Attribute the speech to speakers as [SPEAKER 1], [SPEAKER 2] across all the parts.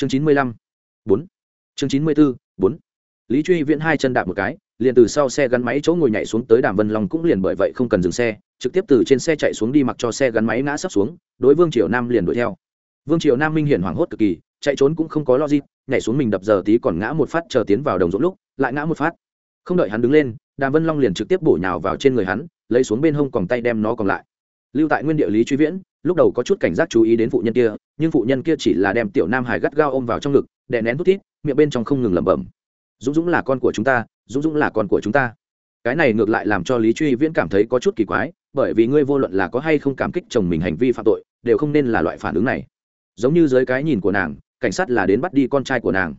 [SPEAKER 1] chương chín mươi lăm, bốn. Chương chín mươi bốn bốn. Lý truy viễn hai chân đạp một cái, liền từ sau xe gắn máy chỗ ngồi nhảy xuống tới đàm vân long cũng liền bởi vậy không cần dừng xe, trực tiếp từ trên xe chạy xuống đi mặc cho xe gắn máy ngã sắp xuống, đối vương triều nam liền đuổi theo. Vương triều nam minh hiển hoảng hốt cực kỳ, chạy trốn cũng không có logic, nhảy xuống mình đập giờ tí còn ngã một phát chờ tiến vào đồng ruộng lúc, lại ngã một phát. Không đợi hắn đứng lên, đàm vân long liền trực tiếp bổ nhào vào trên người hắn, lấy xuống bên hông còn tay đem nó còn lại lưu tại nguyên địa lý truy viễn, lúc đầu có chút cảnh giác chú ý đến phụ nhân kia, nhưng phụ nhân kia chỉ là đem tiểu nam hải gắt gao ôm vào trong ngực, đè nén thút thít, miệng bên trong không ngừng lẩm bẩm. Dũng dũng là con của chúng ta, dũng dũng là con của chúng ta. Cái này ngược lại làm cho lý truy viễn cảm thấy có chút kỳ quái, bởi vì ngươi vô luận là có hay không cảm kích chồng mình hành vi phạm tội, đều không nên là loại phản ứng này. Giống như dưới cái nhìn của nàng, cảnh sát là đến bắt đi con trai của nàng.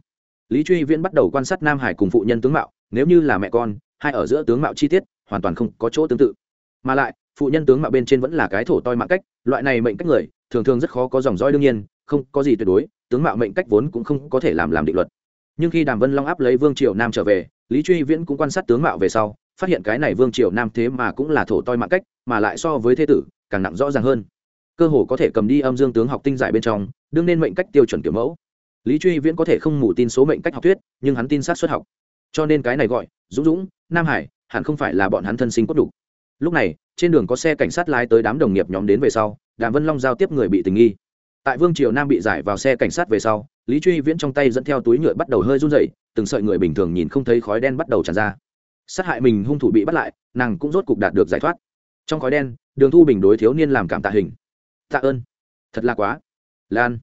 [SPEAKER 1] Lý truy viễn bắt đầu quan sát nam hải cùng phụ nhân tướng mạo, nếu như là mẹ con, hai ở giữa tướng mạo chi tiết, hoàn toàn không có chỗ tương tự. Mà lại phụ nhân tướng mạo bên trên vẫn là cái thổ toi mạng cách, loại này mệnh cách người, thường thường rất khó có dòng dõi đương nhiên, không có gì tuyệt đối, tướng mạo mệnh cách vốn cũng không có thể làm làm định luật. Nhưng khi đàm vân long áp lấy vương triều nam trở về, lý truy viễn cũng quan sát tướng mạo về sau, phát hiện cái này vương triều nam thế mà cũng là thổ toi mạng cách, mà lại so với thế tử, càng nặng rõ ràng hơn. Cơ hồ có thể cầm đi âm dương tướng học tinh giải bên trong, đương nên mệnh cách tiêu chuẩn kiểu mẫu. Lý truy viễn có thể không mù tin số mệnh cách học thuyết, nhưng hắn tin sát xuất học. Cho nên cái này gọi, dũng dũng, nam hải, hẳn không phải là bọn hắn thân sinh cốt đủ lúc này, trên đường có xe cảnh sát lái tới đám đồng nghiệp nhóm đến về sau, đàm vân long giao tiếp người bị tình nghi. Tại vương triều nam bị giải vào xe cảnh sát về sau, lý truy viễn trong tay dẫn theo túi nhựa bắt đầu hơi run dậy từng sợi người bình thường nhìn không thấy khói đen bắt đầu tràn ra. Sát hại mình hung thủ bị bắt lại, nàng cũng rốt cục đạt được giải thoát. Trong khói đen, đường thu bình đối thiếu niên làm cảm tạ hình. Tạ ơn. Thật là quá. Lan.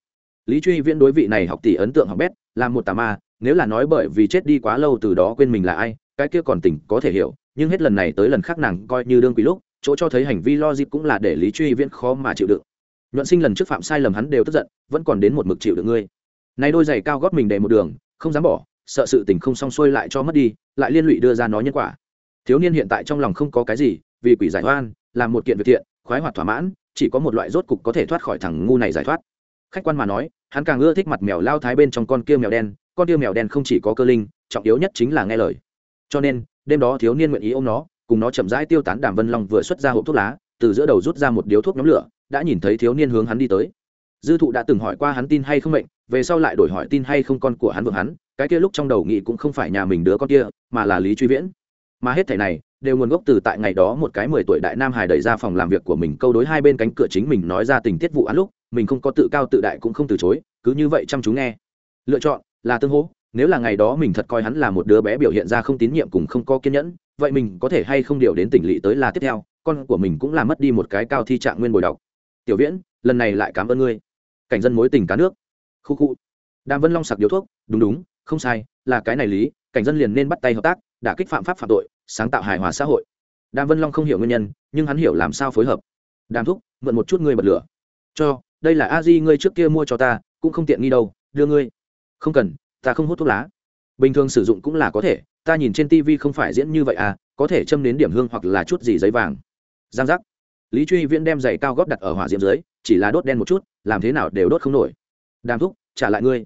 [SPEAKER 1] Lý truy viễn đối vị này học tỷ ấn tượng học bét làm một tà ma, nếu là nói bởi vì chết đi quá lâu từ đó quên mình là ai, cái kia còn tỉnh có thể hiểu nhưng hết lần này tới lần khác nàng coi như đương quý lúc, chỗ cho thấy hành vi lo dịp cũng là để lý truy viễn khó mà chịu đựng. Nhuận sinh lần trước phạm sai lầm hắn đều tức giận, vẫn còn đến một mực chịu được ngươi. Nay đôi giày cao gót mình đầy một đường, không dám bỏ, sợ sự tình không xong xuôi lại cho mất đi, lại liên lụy đưa ra nó nhân quả. Thiếu niên hiện tại trong lòng không có cái gì, vì quỷ giải oan, làm một kiện việc thiện, khoái hoạt thỏa mãn, chỉ có một loại rốt cục có thể thoát khỏi thằng ngu này giải thoát. Khách quan mà nói, hắn càng ưa thích mặt mèo lao thái bên trong con kia mèo đen, con kia mèo đen không chỉ có cơ linh, trọng yếu nhất chính là nghe lời. Cho nên đêm đó thiếu niên nguyện ý ôm nó, cùng nó chậm rãi tiêu tán đàm vân long vừa xuất ra hộp thuốc lá, từ giữa đầu rút ra một điếu thuốc nhóm lửa, đã nhìn thấy thiếu niên hướng hắn đi tới. Dư thụ đã từng hỏi qua hắn tin hay không mệnh, về sau lại đổi hỏi tin hay không con của hắn vượng hắn, cái kia lúc trong đầu nghĩ cũng không phải nhà mình đứa con kia, mà là lý truy viễn. Mà hết thảy này, đều nguồn gốc từ tại ngày đó một cái mười tuổi đại nam hải đẩy ra phòng làm việc của mình câu đối hai bên cánh cửa chính mình nói ra tình tiết vụ án lúc, mình không có tự cao tự đại cũng không từ chối, cứ như vậy chăm chú nghe. Lựa chọn là tương hỗ nếu là ngày đó mình thật coi hắn là một đứa bé biểu hiện ra không tín nhiệm cùng không có kiên nhẫn, vậy mình có thể hay không điều đến tỉnh lỵ tới là tiếp theo, con của mình cũng là mất đi một cái cao thi trạng nguyên bồi đọc. Tiểu viễn, lần này lại cảm ơn ngươi. Cảnh dân mối tình cá nước. Khu khu. Đàm vân long sặc điếu thuốc, đúng đúng, không sai, là cái này lý, cảnh dân liền nên bắt tay hợp tác, đã kích phạm pháp phạm tội, sáng tạo hài hòa xã hội. Đàm vân long không hiểu nguyên nhân, nhưng hắn hiểu làm sao phối hợp. Đàm thúc, mượn một chút ngươi bật lửa. Cho, đây là a di ngươi trước kia mua cho ta, cũng không tiện nghi đâu, đưa ngươi. Không cần ta không hút thuốc lá. Bình thường sử dụng cũng là có thể, ta nhìn trên tv không phải diễn như vậy à có thể châm đến điểm hương hoặc là chút gì giấy vàng. Giang giác. Lý truy viễn đem giày cao góp đặt ở hỏa diệm dưới, chỉ là đốt đen một chút, làm thế nào đều đốt không nổi. Đàm thúc, trả lại ngươi.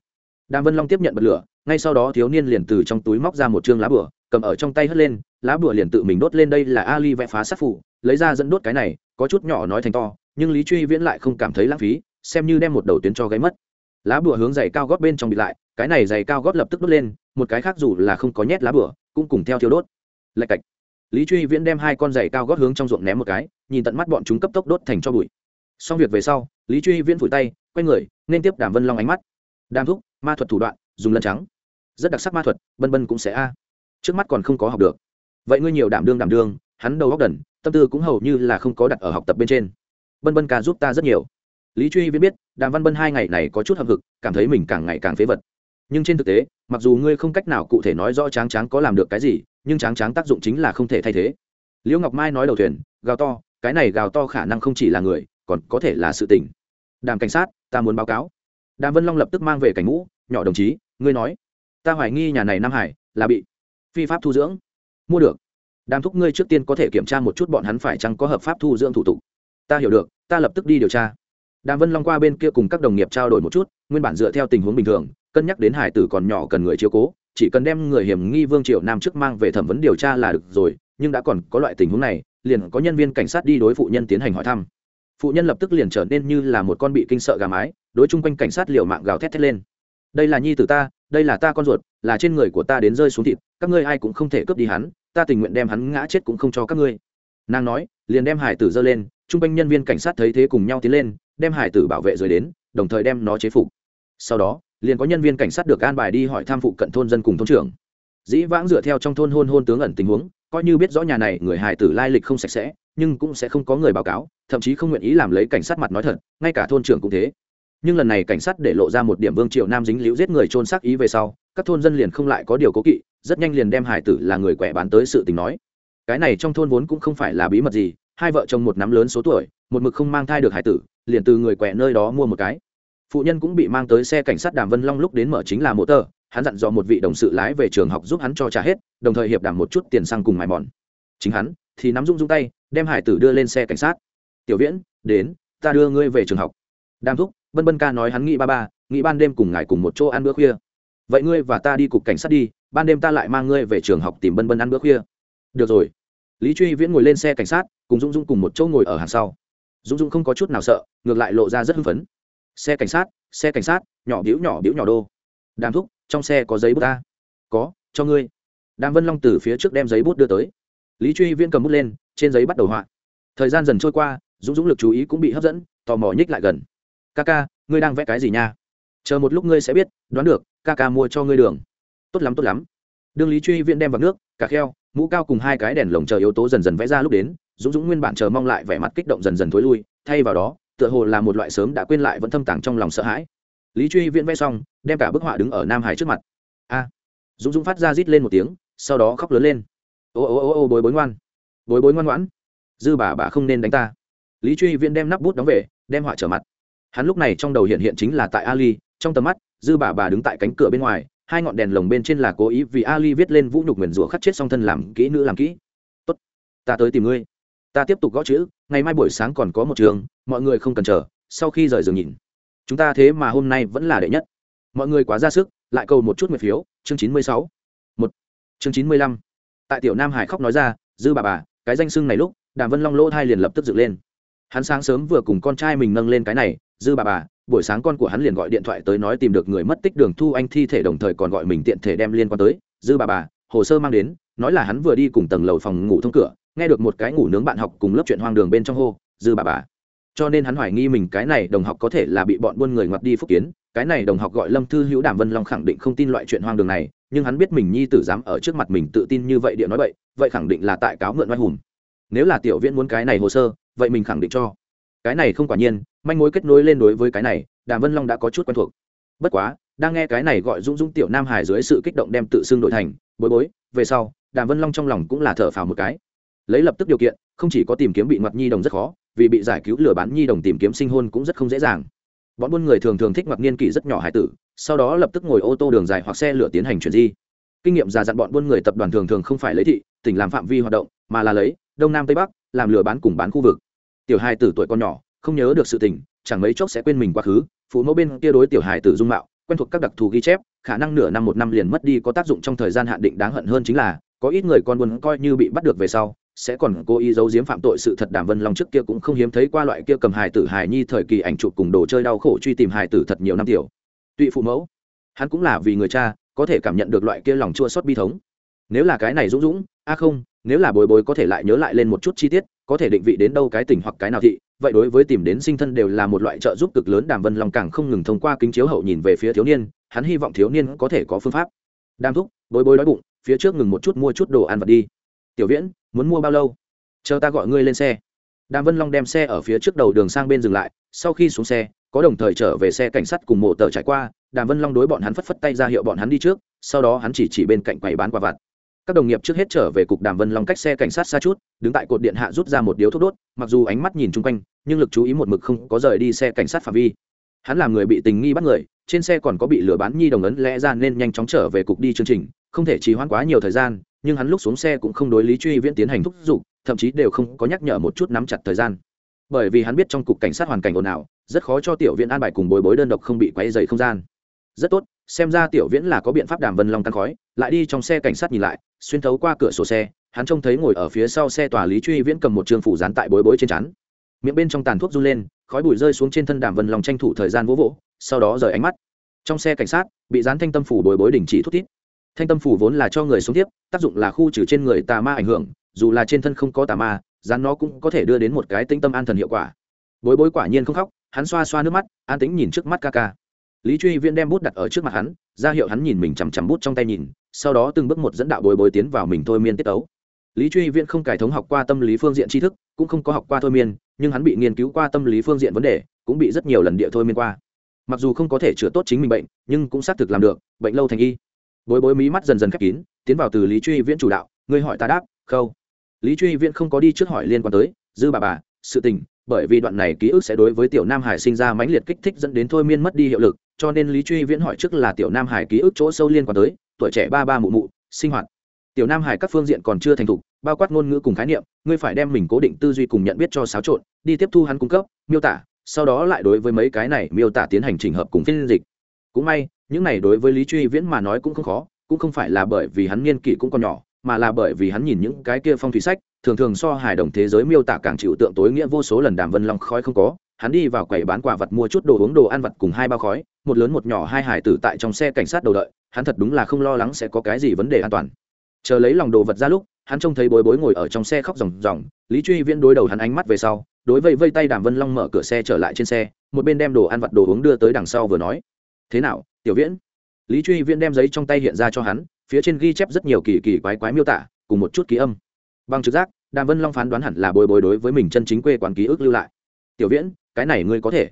[SPEAKER 1] Đàm vân long tiếp nhận bật lửa, ngay sau đó thiếu niên liền từ trong túi móc ra một chương lá bửa cầm ở trong tay hất lên, lá bửa liền tự mình đốt lên đây là ali vẽ phá sát phủ, lấy ra dẫn đốt cái này, có chút nhỏ nói thành to, nhưng lý truy viễn lại không cảm thấy lãng phí, xem như đem một đầu tuyến cho gáy mất lá bùa hướng giày cao gót bên trong bị lại cái này giày cao gót lập tức đốt lên một cái khác dù là không có nhét lá bùa, cũng cùng theo thiếu đốt. Lạch cạch. Lý truy viễn đem hai con giày cao gót hướng trong ruộng ném một cái nhìn tận mắt bọn chúng cấp tốc đốt thành cho bụi. Xong việc về sau lý truy viễn phủi tay quay người nên tiếp đàm vân long ánh mắt. Đàm thúc ma thuật thủ đoạn dùng lân trắng. Rất đặc sắc ma thuật bân bân cũng sẽ a. Trước mắt còn không có học được. Vậy ngươi nhiều đảm đương đảm đương hắn đầu góc đần tâm tư cũng hầu như là không có đặt ở học tập bên trên. Bân bân ca giúp ta rất nhiều lý truy viễn biết, đàm văn bân hai ngày này có chút hậm hực, cảm thấy mình càng ngày càng phế vật. Nhưng trên thực tế, mặc dù ngươi không cách nào cụ thể nói rõ tráng tráng có làm được cái gì, nhưng tráng tráng tác dụng chính là không thể thay thế. Liễu ngọc mai nói đầu thuyền, gào to, cái này gào to khả năng không chỉ là người, còn có thể là sự tình. Đàm cảnh sát, ta muốn báo cáo. Đàm vân long lập tức mang về cảnh ngũ, nhỏ đồng chí, ngươi nói. Ta hoài nghi nhà này nam hải là bị phi pháp thu dưỡng. Mua được. Đàm thúc ngươi trước tiên có thể kiểm tra một chút bọn hắn phải chăng có hợp pháp thu dưỡng thủ tục. Ta hiểu được, ta lập tức đi điều tra đàm vân long qua bên kia cùng các đồng nghiệp trao đổi một chút, nguyên bản dựa theo tình huống bình thường, cân nhắc đến hải tử còn nhỏ cần người chiếu cố, chỉ cần đem người hiểm nghi vương triệu nam trước mang về thẩm vấn điều tra là được rồi, nhưng đã còn có loại tình huống này, liền có nhân viên cảnh sát đi đối phụ nhân tiến hành hỏi thăm. Phụ nhân lập tức liền trở nên như là một con bị kinh sợ gà mái, đối chung quanh cảnh sát liều mạng gào thét thét lên. Đây là nhi tử ta, đây là ta con ruột, là trên người của ta đến rơi xuống thịt, các ngươi ai cũng không thể cướp đi hắn, ta tình nguyện đem hắn ngã chết cũng không cho các ngươi. Nàng nói, liền đem hải tử giơ lên chung quanh nhân viên cảnh sát thấy thế cùng nhau tiến lên, đem hải tử bảo vệ rồi đến, đồng thời đem nó chế phục. Sau đó, liền có nhân viên cảnh sát được an bài đi hỏi tham phụ cận thôn dân cùng thôn trưởng. Dĩ vãng dựa theo trong thôn hôn hôn tướng ẩn tình huống, coi như biết rõ nhà này người hải tử lai lịch không sạch sẽ, nhưng cũng sẽ không có người báo cáo, thậm chí không nguyện ý làm lấy cảnh sát mặt nói thật, ngay cả thôn trưởng cũng thế. Nhưng lần này cảnh sát để lộ ra một điểm vương triệu nam dính liễu giết người trôn xác ý về sau, các thôn dân liền không lại có điều cố kỵ, rất nhanh liền đem hải tử là người quẻ bán tới sự tình nói. Cái này trong thôn vốn cũng không phải là bí mật gì hai vợ chồng một nắm lớn số tuổi, một mực không mang thai được hải tử, liền từ người quẹ nơi đó mua một cái. Phụ nhân cũng bị mang tới xe cảnh sát đàm vân long lúc đến mở chính là mô tờ, hắn dặn dò một vị đồng sự lái về trường học giúp hắn cho trả hết, đồng thời hiệp đảm một chút tiền xăng cùng mài mòn. Chính hắn thì nắm rung rung tay, đem hải tử đưa lên xe cảnh sát. Tiểu viễn, đến, ta đưa ngươi về trường học. Đàm thúc vân vân ca nói hắn nghĩ ba ba, nghĩ ban đêm cùng ngài cùng một chỗ ăn bữa khuya. Vậy ngươi và ta đi cục cảnh sát đi, ban đêm ta lại mang ngươi về trường học tìm bân bân ăn bữa khuya. Được rồi lý truy viễn ngồi lên xe cảnh sát, cùng dung dung cùng một chỗ ngồi ở hàng sau. Dung dung không có chút nào sợ, ngược lại lộ ra rất hưng phấn. Xe cảnh sát, xe cảnh sát, nhỏ biểu nhỏ biểu nhỏ đô. Đàm thúc, trong xe có giấy bút ta? Có, cho ngươi. Đàm vân long từ phía trước đem giấy bút đưa tới. Lý truy viễn cầm bút lên, trên giấy bắt đầu họa. Thời gian dần trôi qua, dũng dũng lực chú ý cũng bị hấp dẫn, tò mò nhích lại gần. Ca ca, ngươi đang vẽ cái gì nha? Chờ một lúc ngươi sẽ biết, đoán được, ca ca mua cho ngươi đường. Tốt lắm tốt lắm. Đương lý truy viễn đem vào nước cả kheo mũ cao cùng hai cái đèn lồng chờ yếu tố dần dần vẽ ra lúc đến, dũng dũng nguyên bản chờ mong lại vẻ mặt kích động dần dần thối lui, thay vào đó, tựa hồ là một loại sớm đã quên lại vẫn thâm tàng trong lòng sợ hãi. Lý truy viễn vẽ xong, đem cả bức họa đứng ở nam hải trước mặt. A! Dũng dũng phát ra rít lên một tiếng, sau đó khóc lớn lên. Ô ô ô ô, bối bối ngoan. Bối bối ngoan ngoãn. Dư bà bà không nên đánh ta. Lý truy viễn đem nắp bút đóng về, đem họa trở mặt. Hắn lúc này trong đầu hiện hiện chính là tại ali, trong tầm mắt, dư bà bà đứng tại cánh cửa bên ngoài hai ngọn đèn lồng bên trên là cố ý vì ali viết lên vũ nhục nguyền rủa khắc chết song thân làm kỹ nữ làm kỹ. Tốt, ta tới tìm ngươi. Ta tiếp tục gõ chữ, ngày mai buổi sáng còn có một trường, mọi người không cần chờ, sau khi rời giường nhìn. Chúng ta thế mà hôm nay vẫn là đệ nhất. Mọi người quá ra sức, lại cầu một chút nguyệt phiếu, chương chín mươi sáu. Một. Chương chín mươi lăm. Tại tiểu nam hải khóc nói ra, dư bà bà, cái danh sưng này lúc, đàm vân long lỗ thai liền lập tức dựng lên. Hắn sáng sớm vừa cùng con trai mình nâng lên cái này dư bà bà, buổi sáng con của hắn liền gọi điện thoại tới nói tìm được người mất tích đường thu anh thi thể đồng thời còn gọi mình tiện thể đem liên quan tới. Dư bà bà, hồ sơ mang đến, nói là hắn vừa đi cùng tầng lầu phòng ngủ thông cửa, nghe được một cái ngủ nướng bạn học cùng lớp chuyện hoang đường bên trong hô, dư bà bà. Cho nên hắn hoài nghi mình cái này đồng học có thể là bị bọn buôn người ngoặt đi phúc kiến. Cái này đồng học gọi lâm thư hữu đàm vân long khẳng định không tin loại chuyện hoang đường này, nhưng hắn biết mình nhi tử dám ở trước mặt mình tự tin như vậy địa nói vậy vậy khẳng định là tại cáo mượn oai hùng. Nếu là tiểu viễn muốn cái này hồ sơ, vậy mình khẳng định cho cái này không quả nhiên, manh mối kết nối lên đối với cái này, đàm vân long đã có chút quen thuộc. Bất quá, đang nghe cái này gọi dũng dũng tiểu nam hải dưới sự kích động đem tự xưng đổi thành, bối bối, về sau, đàm vân long trong lòng cũng là thở phào một cái. Lấy lập tức điều kiện, không chỉ có tìm kiếm bị ngoặt nhi đồng rất khó, vì bị giải cứu lừa bán nhi đồng tìm kiếm sinh hôn cũng rất không dễ dàng. Bọn buôn người thường thường thích mặc niên kỷ rất nhỏ hải tử, sau đó lập tức ngồi ô tô đường dài hoặc xe lửa tiến hành chuyển di. Kinh nghiệm già dặn bọn buôn người tập đoàn thường thường không phải lấy thị, tỉnh làm phạm vi hoạt động, mà là lấy đông nam tây bắc, làm lừa bán cùng bán khu vực tiểu hài tử tuổi con nhỏ, không nhớ được sự tình, chẳng mấy chốc sẽ quên mình quá khứ, phụ mẫu bên kia đối tiểu hài tử dung mạo, quen thuộc các đặc thù ghi chép, khả năng nửa năm một năm liền mất đi có tác dụng trong thời gian hạn định đáng hận hơn chính là, có ít người con buồn coi như bị bắt được về sau, sẽ còn cố ý giấu giếm phạm tội sự thật đàm vân long trước kia cũng không hiếm thấy qua loại kia cầm hài tử hài nhi thời kỳ ảnh chụp cùng đồ chơi đau khổ truy tìm hài tử thật nhiều năm tiểu. Tụy phụ mẫu, hắn cũng là vì người cha, có thể cảm nhận được loại kia lòng chua xót bi thống. Nếu là cái này dũng dũng, a không, nếu là bồi bồi có thể lại nhớ lại lên một chút chi tiết có thể định vị đến đâu cái tỉnh hoặc cái nào thị, vậy đối với tìm đến sinh thân đều là một loại trợ giúp cực lớn, đàm vân long càng không ngừng thông qua kính chiếu hậu nhìn về phía thiếu niên, hắn hy vọng thiếu niên có thể có phương pháp. Đam thúc, bối bối đói bụng, phía trước ngừng một chút mua chút đồ ăn vật đi. Tiểu viễn, muốn mua bao lâu? Chờ ta gọi ngươi lên xe. Đàm vân long đem xe ở phía trước đầu đường sang bên dừng lại, sau khi xuống xe, có đồng thời trở về xe cảnh sát cùng mộ tờ trải qua, đàm vân long đối bọn hắn phất phất tay ra hiệu bọn hắn đi trước, sau đó hắn chỉ chỉ bên cạnh quầy bán quả vặt các đồng nghiệp trước hết trở về cục đàm vân long cách xe cảnh sát xa chút, đứng tại cột điện hạ rút ra một điếu thuốc đốt, mặc dù ánh mắt nhìn chung quanh, nhưng lực chú ý một mực không có rời đi xe cảnh sát phạm vi. Hắn làm người bị tình nghi bắt người, trên xe còn có bị lừa bán nhi đồng ấn lẽ ra nên nhanh chóng trở về cục đi chương trình, không thể trì hoãn quá nhiều thời gian, nhưng hắn lúc xuống xe cũng không đối lý truy viễn tiến hành thúc giục, thậm chí đều không có nhắc nhở một chút nắm chặt thời gian. Bởi vì hắn biết trong cục cảnh sát hoàn cảnh ồn ào, rất khó cho tiểu viện an bài cùng bồi bối đơn độc không bị quay dày không gian rất tốt, xem ra tiểu viễn là có biện pháp đàm vân long tăng khói, lại đi trong xe cảnh sát nhìn lại, xuyên thấu qua cửa sổ xe, hắn trông thấy ngồi ở phía sau xe tòa lý truy viễn cầm một trường phủ dán tại bối bối trên chắn miệng bên trong tàn thuốc run lên, khói bụi rơi xuống trên thân đàm vân long tranh thủ thời gian vỗ vỗ, sau đó rời ánh mắt. Trong xe cảnh sát, bị dán thanh tâm phủ bồi bối đình chỉ thút tít. thanh tâm phủ vốn là cho người sống tiếp, tác dụng là khu trừ trên người tà ma ảnh hưởng, dù là trên thân không có tà ma, dán nó cũng có thể đưa đến một cái tinh tâm an thần hiệu quả. Bối bối quả nhiên không khóc, hắn xoa xoa nước mắt, an tính nhìn trước mắt ca ca lý truy viễn đem bút đặt ở trước mặt hắn, ra hiệu hắn nhìn mình chằm chằm bút trong tay nhìn, sau đó từng bước một dẫn đạo bồi bồi tiến vào mình thôi miên tiết tấu. Lý truy viễn không cải thống học qua tâm lý phương diện tri thức, cũng không có học qua thôi miên, nhưng hắn bị nghiên cứu qua tâm lý phương diện vấn đề, cũng bị rất nhiều lần địa thôi miên qua. Mặc dù không có thể chữa tốt chính mình bệnh, nhưng cũng xác thực làm được, bệnh lâu thành y. Bối bối mí mắt dần dần khép kín, tiến vào từ lý truy viễn chủ đạo, ngươi hỏi ta đáp, khâu. Lý truy viễn không có đi trước hỏi liên quan tới, dư bà bà, sự tình, bởi vì đoạn này ký ức sẽ đối với tiểu nam hải sinh ra mãnh liệt kích thích dẫn đến thôi miên mất đi hiệu lực cho nên lý truy viễn hỏi trước là tiểu nam hải ký ức chỗ sâu liên quan tới, tuổi trẻ ba ba mụ mụ, sinh hoạt. Tiểu nam hải các phương diện còn chưa thành thục, bao quát ngôn ngữ cùng khái niệm, ngươi phải đem mình cố định tư duy cùng nhận biết cho xáo trộn, đi tiếp thu hắn cung cấp, miêu tả, sau đó lại đối với mấy cái này miêu tả tiến hành trình hợp cùng phiên dịch. Cũng may, những này đối với lý truy viễn mà nói cũng không khó, cũng không phải là bởi vì hắn niên kỷ cũng còn nhỏ, mà là bởi vì hắn nhìn những cái kia phong thủy sách, thường thường so hài đồng thế giới miêu tả càng chịu tượng tối nghĩa vô số lần đàm vân long khói không có hắn đi vào quầy bán quả vật mua chút đồ uống đồ ăn vật cùng hai bao khói, một lớn một nhỏ hai hải tử tại trong xe cảnh sát đầu đợi, hắn thật đúng là không lo lắng sẽ có cái gì vấn đề an toàn. Chờ lấy lòng đồ vật ra lúc, hắn trông thấy bối bối ngồi ở trong xe khóc ròng ròng, lý truy viễn đối đầu hắn ánh mắt về sau, đối vây vây tay đàm vân long mở cửa xe trở lại trên xe, một bên đem đồ ăn vặt đồ uống đưa tới đằng sau vừa nói, thế nào, tiểu viễn? Lý truy viễn đem giấy trong tay hiện ra cho hắn, phía trên ghi chép rất nhiều kỳ kỳ quái quái miêu tả, cùng một chút ký âm. Bằng trực giác, đàm vân long phán đoán hẳn là bồi bồi đối với mình chân chính quê quán ký ức lưu lại. Tiểu viễn cái này ngươi có thể.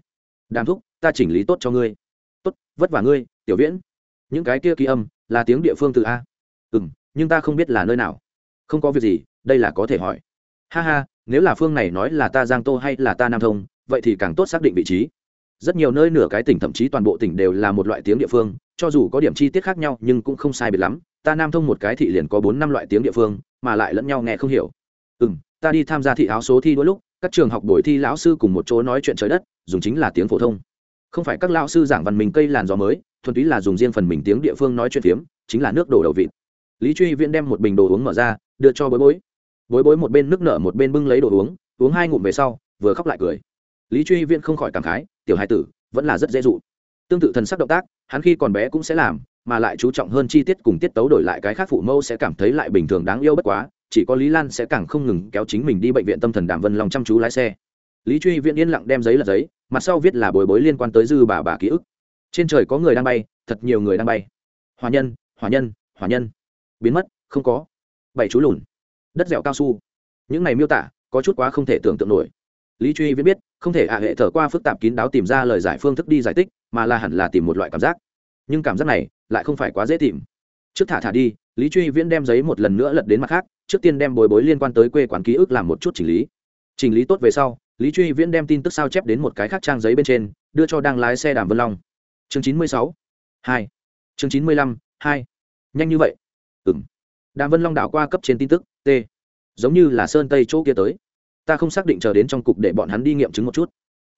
[SPEAKER 1] Đàm thúc, ta chỉnh lý tốt cho ngươi. Tốt, vất vả ngươi, tiểu viễn. Những cái kia ký âm là tiếng địa phương từ a. Ừ m nhưng ta không biết là nơi nào. Không có việc gì, đây là có thể hỏi. Ha ha, nếu là phương này nói là ta giang tô hay là ta nam thông, vậy thì càng tốt xác định vị trí. Rất nhiều nơi nửa cái tỉnh thậm chí toàn bộ tỉnh đều là một loại tiếng địa phương, cho dù có điểm chi tiết khác nhau nhưng cũng không sai biệt lắm. Ta nam thông một cái thị liền có bốn năm loại tiếng địa phương, mà lại lẫn nhau nghe không hiểu. Ừ m ta đi tham gia thị áo số thi đôi lúc các trường học buổi thi lão sư cùng một chỗ nói chuyện trời đất, dùng chính là tiếng phổ thông. Không phải các lão sư giảng văn mình cây làn gió mới, thuần túy là dùng riêng phần mình tiếng địa phương nói chuyện phiếm, chính là nước đổ đầu vịt. Lý truy viễn đem một bình đồ uống mở ra, đưa cho bối bối. Bối bối một bên nước nở một bên bưng lấy đồ uống uống hai ngụm về sau, vừa khóc lại cười. Lý truy viễn không khỏi cảm khái, tiểu hai tử, vẫn là rất dễ dụ. Tương tự thần sắc động tác, hắn khi còn bé cũng sẽ làm, mà lại chú trọng hơn chi tiết cùng tiết tấu đổi lại cái khác phụ mẫu sẽ cảm thấy lại bình thường đáng yêu bất quá chỉ có lý lan sẽ càng không ngừng kéo chính mình đi bệnh viện tâm thần đàm vân lòng chăm chú lái xe. Lý truy viễn yên lặng đem giấy là giấy, mặt sau viết là bồi bối liên quan tới dư bà bà ký ức. Trên trời có người đang bay, thật nhiều người đang bay. Hòa nhân hòa nhân hòa nhân. Biến mất, không có. Bảy chú lùn. Đất dẻo cao su. Những này miêu tả, có chút quá không thể tưởng tượng nổi. Lý truy viễn biết, không thể ạ hệ thở qua phức tạp kín đáo tìm ra lời giải phương thức đi giải tích mà là hẳn là tìm một loại cảm giác. Nhưng cảm giác này, lại không phải quá dễ tìm. Trước thả thả đi, lý truy viễn đem giấy một lần nữa lật đến mặt khác trước tiên đem bồi bối liên quan tới quê quán ký ức làm một chút chỉnh lý. Chỉnh lý tốt về sau, lý truy viễn đem tin tức sao chép đến một cái khác trang giấy bên trên, đưa cho đang lái xe đàm vân long. Chương chín mươi sáu, hai. Chương chín mươi lăm, hai. Nhanh như vậy. Ừng đàm vân long đảo qua cấp trên tin tức, t. Giống như là sơn tây chỗ kia tới. Ta không xác định chờ đến trong cục để bọn hắn đi nghiệm chứng một chút.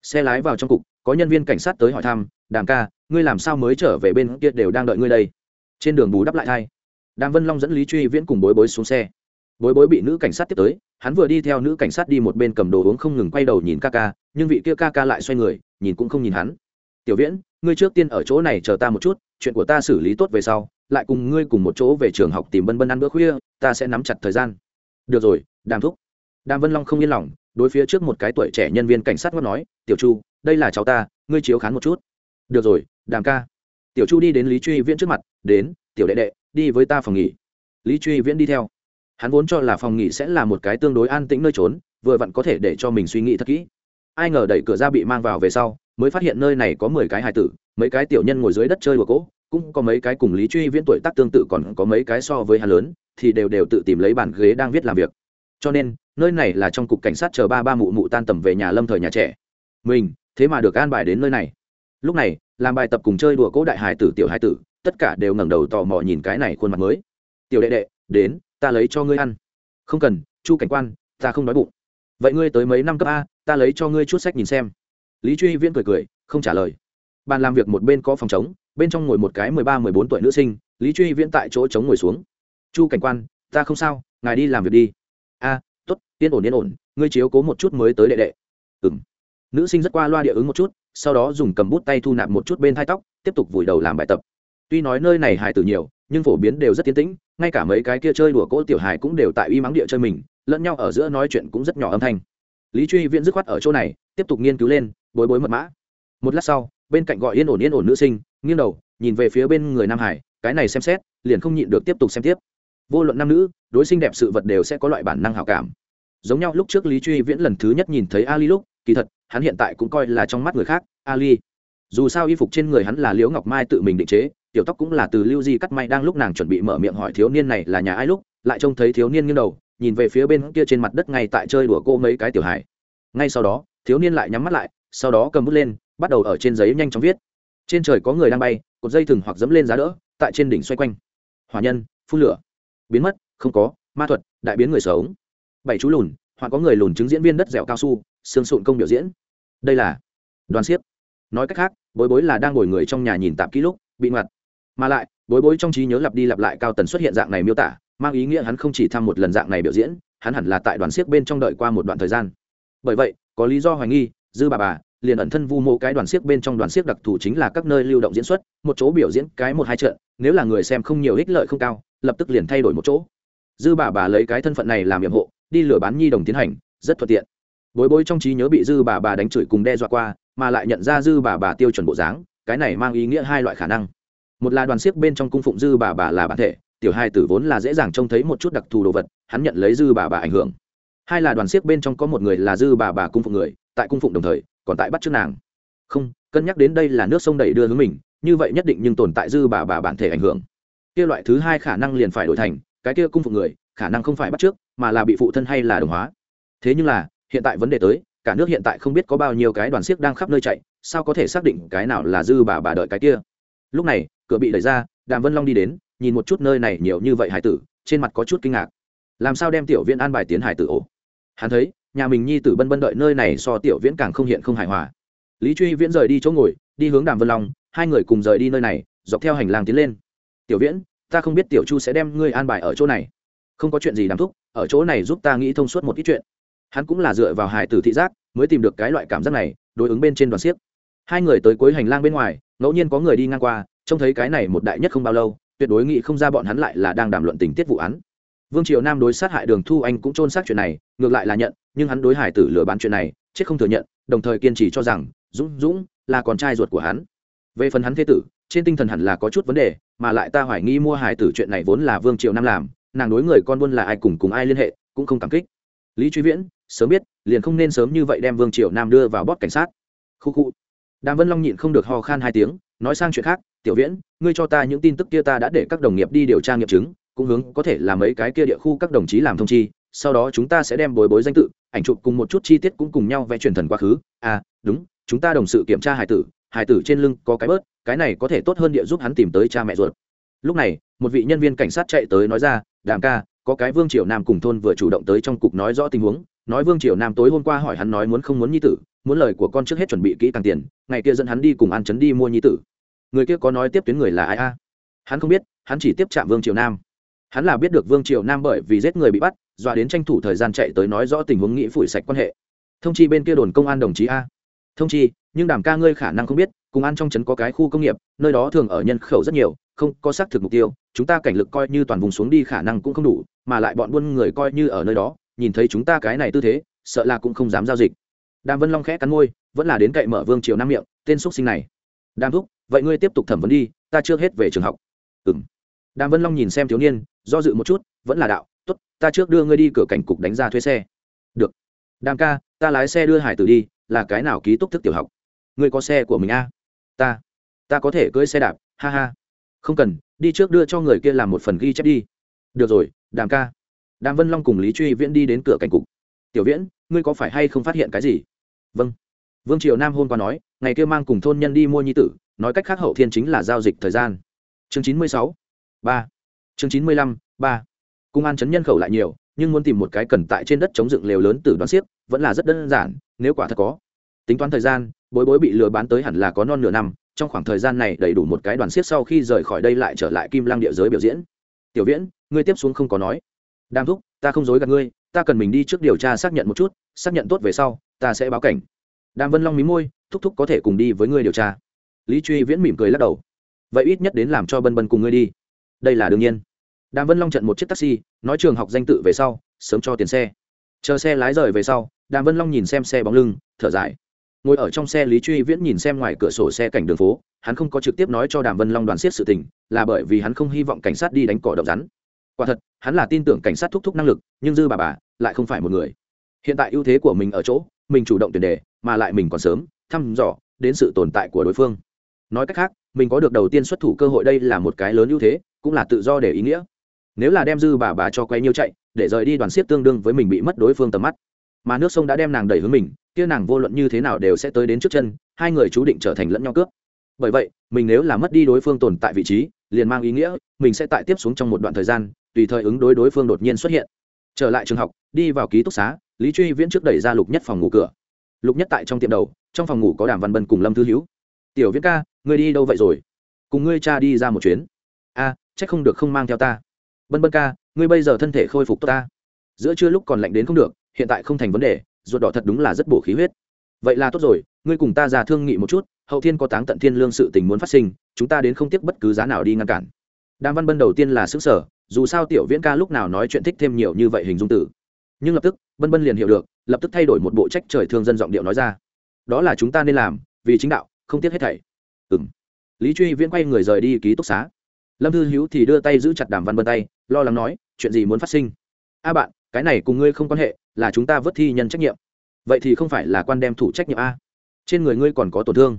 [SPEAKER 1] Xe lái vào trong cục, có nhân viên cảnh sát tới hỏi thăm, đàm ca, ngươi làm sao mới trở về bên kia đều đang đợi ngươi đây? Trên đường bù đắp lại thai đàm vân long dẫn lý truy viễn cùng bối bối xuống xe bối bối bị nữ cảnh sát tiếp tới, hắn vừa đi theo nữ cảnh sát đi một bên cầm đồ uống không ngừng quay đầu nhìn ca ca, nhưng vị kia ca ca lại xoay người, nhìn cũng không nhìn hắn. Tiểu viễn, ngươi trước tiên ở chỗ này chờ ta một chút, chuyện của ta xử lý tốt về sau, lại cùng ngươi cùng một chỗ về trường học tìm bân bân ăn bữa khuya, ta sẽ nắm chặt thời gian. Được rồi, đàm thúc. Đàm vân long không yên lòng, đối phía trước một cái tuổi trẻ nhân viên cảnh sát ngót nói, tiểu chu, đây là cháu ta, ngươi chiếu khán một chút. Được rồi, đàm ca. Tiểu chu đi đến lý truy viễn trước mặt, đến, tiểu đệ đệ, đi với ta phòng nghỉ. Lý truy viễn đi theo hắn vốn cho là phòng nghỉ sẽ là một cái tương đối an tĩnh nơi trốn, vừa vặn có thể để cho mình suy nghĩ thật kỹ. Ai ngờ đẩy cửa ra bị mang vào về sau, mới phát hiện nơi này có mười cái hài tử, mấy cái tiểu nhân ngồi dưới đất chơi đùa cỗ, cũng có mấy cái cùng lý truy viễn tuổi tác tương tự còn có mấy cái so với hắn lớn, thì đều đều tự tìm lấy bàn ghế đang viết làm việc. Cho nên, nơi này là trong cục cảnh sát chờ ba ba mụ mụ tan tầm về nhà lâm thời nhà trẻ. Mình, thế mà được an bài đến nơi này. Lúc này, làm bài tập cùng chơi đùa cỗ đại hải tử, tiểu hải tử, tất cả đều ngẩng đầu tò mò nhìn cái này khuôn mặt mới. Tiểu đệ đệ, đến ta lấy cho ngươi ăn. Không cần, chu cảnh quan, ta không đói bụng. Vậy ngươi tới mấy năm cấp a, ta lấy cho ngươi chút sách nhìn xem. Lý truy viễn cười cười, không trả lời. Bàn làm việc một bên có phòng chống bên trong ngồi một cái mười ba, mười bốn tuổi nữ sinh, lý truy viễn tại chỗ chống ngồi xuống. Chu cảnh quan, ta không sao, ngài đi làm việc đi. A t ố t yên ổn yên ổn, ngươi chiếu cố một chút mới tới đệ đệ. Ừ m nữ sinh rất qua loa địa ứng một chút, sau đó dùng cầm bút tay thu nạp một chút bên thai tóc, tiếp tục vùi đầu làm bài tập. Tuy nói nơi này hài tử nhiều, nhưng phổ biến đều rất tiến tĩnh ngay cả mấy cái kia chơi đùa cỗ tiểu hài cũng đều tại uy mắng địa chơi mình, lẫn nhau ở giữa nói chuyện cũng rất nhỏ âm thanh. Lý truy viễn dứt khoát ở chỗ này, tiếp tục nghiên cứu lên, bối bối mật mã. Một lát sau, bên cạnh gọi yên ổn yên ổn nữ sinh, nghiêng đầu, nhìn về phía bên người nam hải, cái này xem xét, liền không nhịn được tiếp tục xem tiếp. Vô luận nam nữ, đối sinh đẹp sự vật đều sẽ có loại bản năng hảo cảm. Giống nhau lúc trước lý truy viễn lần thứ nhất nhìn thấy ali lúc, kỳ thật, hắn hiện tại cũng coi là trong mắt người khác, ali. Dù sao y phục trên người hắn là liễu ngọc mai tự mình định chế tiểu tóc cũng là từ lưu di cắt may đang lúc nàng chuẩn bị mở miệng hỏi thiếu niên này là nhà ai lúc, lại trông thấy thiếu niên nghiêng đầu, nhìn về phía bên kia trên mặt đất ngay tại chơi đùa cô mấy cái tiểu hài. Ngay sau đó, thiếu niên lại nhắm mắt lại, sau đó cầm bút lên, bắt đầu ở trên giấy nhanh chóng viết. Trên trời có người đang bay, cột dây thừng hoặc dẫm lên giá đỡ, tại trên đỉnh xoay quanh. Hỏa nhân phun lửa. Biến mất, không có, ma thuật, đại biến người sống. Bảy chú lùn, hoặc có người lùn chứng diễn viên đất dẻo cao su xương sụn công biểu diễn. Đây là đoàn siếp. Nói cách khác, bối bối là đang ngồi người trong nhà nhìn tạm kỹ lúc, bị ngặt mà lại, bối bối trong trí nhớ lặp đi lặp lại cao tần xuất hiện dạng này miêu tả, mang ý nghĩa hắn không chỉ thăm một lần dạng này biểu diễn, hắn hẳn là tại đoàn siếc bên trong đợi qua một đoạn thời gian. Bởi vậy, có lý do hoài nghi, dư bà bà liền ẩn thân vu mô cái đoàn siếc bên trong đoàn siếc đặc thù chính là các nơi lưu động diễn xuất, một chỗ biểu diễn cái một hai trận, nếu là người xem không nhiều ích lợi không cao, lập tức liền thay đổi một chỗ. Dư bà bà lấy cái thân phận này làm nhiệm hộ, đi lừa bán nhi đồng tiến hành, rất thuận tiện. Bối bối trong trí nhớ bị dư bà bà đánh chửi cùng đe dọa qua, mà lại nhận ra dư bà bà tiêu chuẩn bộ dáng, cái này mang ý nghĩa hai loại khả năng một là đoàn siếc bên trong cung phụng dư bà bà là bản thể, tiểu hai tử vốn là dễ dàng trông thấy một chút đặc thù đồ vật, hắn nhận lấy dư bà bà ảnh hưởng. Hai là đoàn siếc bên trong có một người là dư bà bà cung phụng người, tại cung phụng đồng thời, còn tại bắt trước nàng. Không, cân nhắc đến đây là nước sông đẩy đưa hướng mình, như vậy nhất định nhưng tồn tại dư bà bà bản thể ảnh hưởng. Kia loại thứ hai khả năng liền phải đổi thành, cái kia cung phụng người, khả năng không phải bắt trước mà là bị phụ thân hay là đồng hóa. Thế nhưng là, hiện tại vấn đề tới, cả nước hiện tại không biết có bao nhiêu cái đoàn siếc đang khắp nơi chạy, sao có thể xác định cái nào là dư bà bà đợi cái kia? Lúc này cửa bị đẩy ra, đàm vân long đi đến, nhìn một chút nơi này nhiều như vậy hải tử, trên mặt có chút kinh ngạc. Làm sao đem tiểu viễn an bài tiến hải tử ổ? Hắn thấy, nhà mình nhi tử bân bân đợi nơi này so tiểu viễn càng không hiện không hài hòa. Lý truy viễn rời đi chỗ ngồi, đi hướng đàm vân long, hai người cùng rời đi nơi này, dọc theo hành lang tiến lên. Tiểu viễn, ta không biết tiểu chu sẽ đem ngươi an bài ở chỗ này. Không có chuyện gì đàm thúc, ở chỗ này giúp ta nghĩ thông suốt một ít chuyện. Hắn cũng là dựa vào hải tử thị giác, mới tìm được cái loại cảm giác này, đối ứng bên trên đoàn siếc hai người tới cuối hành lang bên ngoài, ngẫu nhiên có người đi ngang qua trông thấy cái này một đại nhất không bao lâu, tuyệt đối nghĩ không ra bọn hắn lại là đang đàm luận tình tiết vụ án. Vương triều nam đối sát hại đường thu anh cũng trôn xác chuyện này, ngược lại là nhận, nhưng hắn đối hải tử lừa bán chuyện này, chết không thừa nhận, đồng thời kiên trì cho rằng, dũng dũng là con trai ruột của hắn. Về phần hắn thế tử, trên tinh thần hẳn là có chút vấn đề, mà lại ta hoài nghi mua hải tử chuyện này vốn là vương triều nam làm, nàng đối người con buôn là ai cùng cùng ai liên hệ, cũng không cảm kích. Lý truy viễn, sớm biết, liền không nên sớm như vậy đem vương triều nam đưa vào bót cảnh sát. Khu khu đàm vân long nhịn không được ho khan hai tiếng, nói sang chuyện khác, tiểu viễn, ngươi cho ta những tin tức kia ta đã để các đồng nghiệp đi điều tra nghiệm chứng, cũng hướng có thể là mấy cái kia địa khu các đồng chí làm thông chi, sau đó chúng ta sẽ đem bồi bối danh tự, ảnh chụp cùng một chút chi tiết cũng cùng nhau vẽ truyền thần quá khứ. À đúng, chúng ta đồng sự kiểm tra hải tử hải tử trên lưng có cái bớt, cái này có thể tốt hơn địa giúp hắn tìm tới cha mẹ ruột. Lúc này, một vị nhân viên cảnh sát chạy tới nói ra, đàm ca, có cái vương triều nam cùng thôn vừa chủ động tới trong cục nói rõ tình huống, nói vương triều nam tối hôm qua hỏi hắn nói muốn không muốn nhi tử muốn lời của con trước hết chuẩn bị kỹ càng tiền, ngày kia dẫn hắn đi cùng ăn chấn đi mua nhi tử. Người kia có nói tiếp tuyến người là ai a? Hắn không biết, hắn chỉ tiếp chạm vương triều nam. Hắn là biết được vương triều nam bởi vì giết người bị bắt, dọa đến tranh thủ thời gian chạy tới nói rõ tình huống nghĩ phủi sạch quan hệ. Thông chi bên kia đồn công an đồng chí a. Thông chi, nhưng đàm ca ngươi khả năng không biết, cùng ăn trong trấn có cái khu công nghiệp, nơi đó thường ở nhân khẩu rất nhiều, không có xác thực mục tiêu, chúng ta cảnh lực coi như toàn vùng xuống đi khả năng cũng không đủ, mà lại bọn buôn người coi như ở nơi đó, nhìn thấy chúng ta cái này tư thế, sợ là cũng không dám giao dịch đàm vân long khẽ cắn môi, vẫn là đến cậy mở vương triều nam miệng, tên xúc sinh này. Đàm thúc, vậy ngươi tiếp tục thẩm vấn đi, ta chưa hết về trường học. Ừ m đàm vân long nhìn xem thiếu niên, do dự một chút, vẫn là đạo t ố t ta trước đưa ngươi đi cửa cảnh cục đánh ra thuê xe. Được. Đàm ca, ta lái xe đưa hải tử đi, là cái nào ký túc thức tiểu học? Ngươi có xe của mình a à? ta. Ta có thể cưỡi xe đạp, ha ha. Không cần, đi trước đưa cho người kia làm một phần ghi chép đi. Được rồi, đàm ca. Đàm vân long cùng lý truy viễn đi đến cửa cảnh cục tiểu viễn, ngươi có phải hay không phát hiện cái gì? Vâng. Vương triều nam hôm qua nói, ngày kia mang cùng thôn nhân đi mua nhi tử, nói cách khác hậu thiên chính là giao dịch thời gian. Chương chín mươi sáu, ba. Chương chín mươi lăm, ba. Cung an chấn nhân khẩu lại nhiều, nhưng muốn tìm một cái cần tại trên đất chống dựng lều lớn từ đoán xiếc vẫn là rất đơn giản, nếu quả thật có. Tính toán thời gian, bối bối bị lừa bán tới hẳn là có non nửa năm, trong khoảng thời gian này đầy đủ một cái đoàn xiếc sau khi rời khỏi đây lại trở lại kim lang địa giới biểu diễn. Tiểu viễn, ngươi tiếp xuống không có nói. Đam thúc, ta không dối gạt ngươi ta cần mình đi trước điều tra xác nhận một chút, xác nhận tốt về sau, ta sẽ báo cảnh. Đàm vân long mí môi, thúc thúc có thể cùng đi với ngươi điều tra. Lý truy viễn mỉm cười lắc đầu. Vậy ít nhất đến làm cho bân bân cùng ngươi đi. Đây là đương nhiên. Đàm vân long trận một chiếc taxi, nói trường học danh tự về sau, sớm cho tiền xe. Chờ xe lái rời về sau, đàm vân long nhìn xem xe bóng lưng, thở dài. Ngồi ở trong xe, lý truy viễn nhìn xem ngoài cửa sổ xe cảnh đường phố, hắn không có trực tiếp nói cho đàm vân long đoàn siết sự tình, là bởi vì hắn không hy vọng cảnh sát đi đánh cỏ động rắn quả thật, hắn là tin tưởng cảnh sát thúc thúc năng lực, nhưng dư bà bà lại không phải một người. Hiện tại ưu thế của mình ở chỗ, mình chủ động tuyển đề, mà lại mình còn sớm thăm dò đến sự tồn tại của đối phương. Nói cách khác, mình có được đầu tiên xuất thủ cơ hội đây là một cái lớn ưu thế, cũng là tự do để ý nghĩa. Nếu là đem dư bà bà cho quay nhiêu chạy, để rời đi đoàn siết tương đương với mình bị mất đối phương tầm mắt. Mà nước sông đã đem nàng đẩy hướng mình, kia nàng vô luận như thế nào đều sẽ tới đến trước chân, hai người chú định trở thành lẫn nhau cướp. Bởi vậy, mình nếu là mất đi đối phương tồn tại vị trí, liền mang ý nghĩa, mình sẽ tại tiếp xuống trong một đoạn thời gian tùy thời ứng đối đối phương đột nhiên xuất hiện. Trở lại trường học đi vào ký túc xá lý truy viễn trước đẩy ra lục nhất phòng ngủ cửa. Lục nhất tại trong tiệm đầu trong phòng ngủ có đàm văn bân cùng lâm thư hữu tiểu viễn ca ngươi đi đâu vậy rồi? Cùng ngươi cha đi ra một chuyến. A à, c không được không mang theo ta. Bân bân ca ngươi bây giờ thân thể khôi phục tốt ta. Giữa trưa lúc còn lạnh đến không được hiện tại không thành vấn đề ruột đỏ thật đúng là rất bổ khí huyết. Vậy là tốt rồi ngươi cùng ta ra thương nghị một chút hậu thiên có táng tận thiên lương sự tình muốn phát sinh chúng ta đến không tiếc bất cứ giá nào đi ngăn cản. Đàm văn bân đầu tiên là xứ sở dù sao tiểu viễn ca lúc nào nói chuyện thích thêm nhiều như vậy hình dung tử nhưng lập tức, bân bân liền hiểu được, lập tức thay đổi một bộ trách trời thương dân giọng điệu nói ra. Đó là chúng ta nên làm, vì chính đạo, không tiếc hết thảy. Ừng lý truy viễn quay người rời đi ký túc xá. Lâm thư hữu thì đưa tay giữ chặt đàm văn bân tay, lo lắng nói, chuyện gì muốn phát sinh? A bạn, cái này cùng ngươi không quan hệ, là chúng ta vớt thi nhân trách nhiệm. Vậy thì không phải là quan đem thủ trách nhiệm a. Trên người ngươi còn có tổn thương.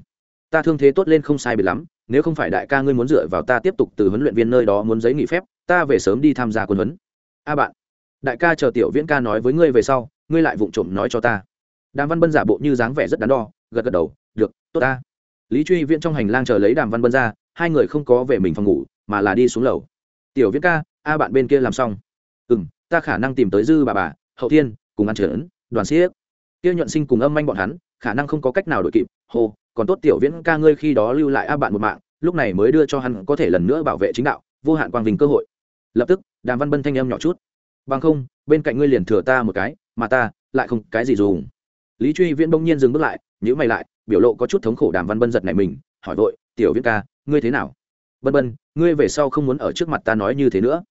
[SPEAKER 1] Ta thương thế tốt lên không sai biệt lắm, nếu không phải đại ca ngươi muốn dựa vào ta tiếp tục từ huấn luyện viên nơi đó muốn giấy nghỉ phép ta về sớm đi tham gia quân huấn. A bạn, đại ca chờ tiểu viễn ca nói với ngươi về sau, ngươi lại vụng trộm nói cho ta. Đàm văn bân giả bộ như dáng vẻ rất đắn đo, gật gật đầu, được, tốt ta. Lý truy viễn trong hành lang chờ lấy đàm văn bân ra, hai người không có về mình phòng ngủ, mà là đi xuống lầu. Tiểu viễn ca, a bạn bên kia làm xong. Ừ m ta khả năng tìm tới dư bà bà, hậu thiên, cùng ăn trấn đoàn siếc tiêu nhuận sinh cùng âm manh bọn hắn, khả năng không có cách nào đổi kịp, hô, còn tốt tiểu viễn ca ngươi khi đó lưu lại a bạn một mạng, lúc này mới đưa cho hắn có thể lần nữa bảo vệ chính đạo, vô hạn quang vinh cơ hội lập tức, đàm văn bân thanh âm nhỏ chút. Bằng không, bên cạnh ngươi liền thừa ta một cái, mà ta lại không cái gì dùng. Lý truy viễn bỗng nhiên dừng bước lại nhữ mày lại, biểu lộ có chút thống khổ đàm văn bân giật này mình, hỏi vội, tiểu viễn ca, ngươi thế nào? Bân bân, ngươi về sau không muốn ở trước mặt ta nói như thế nữa.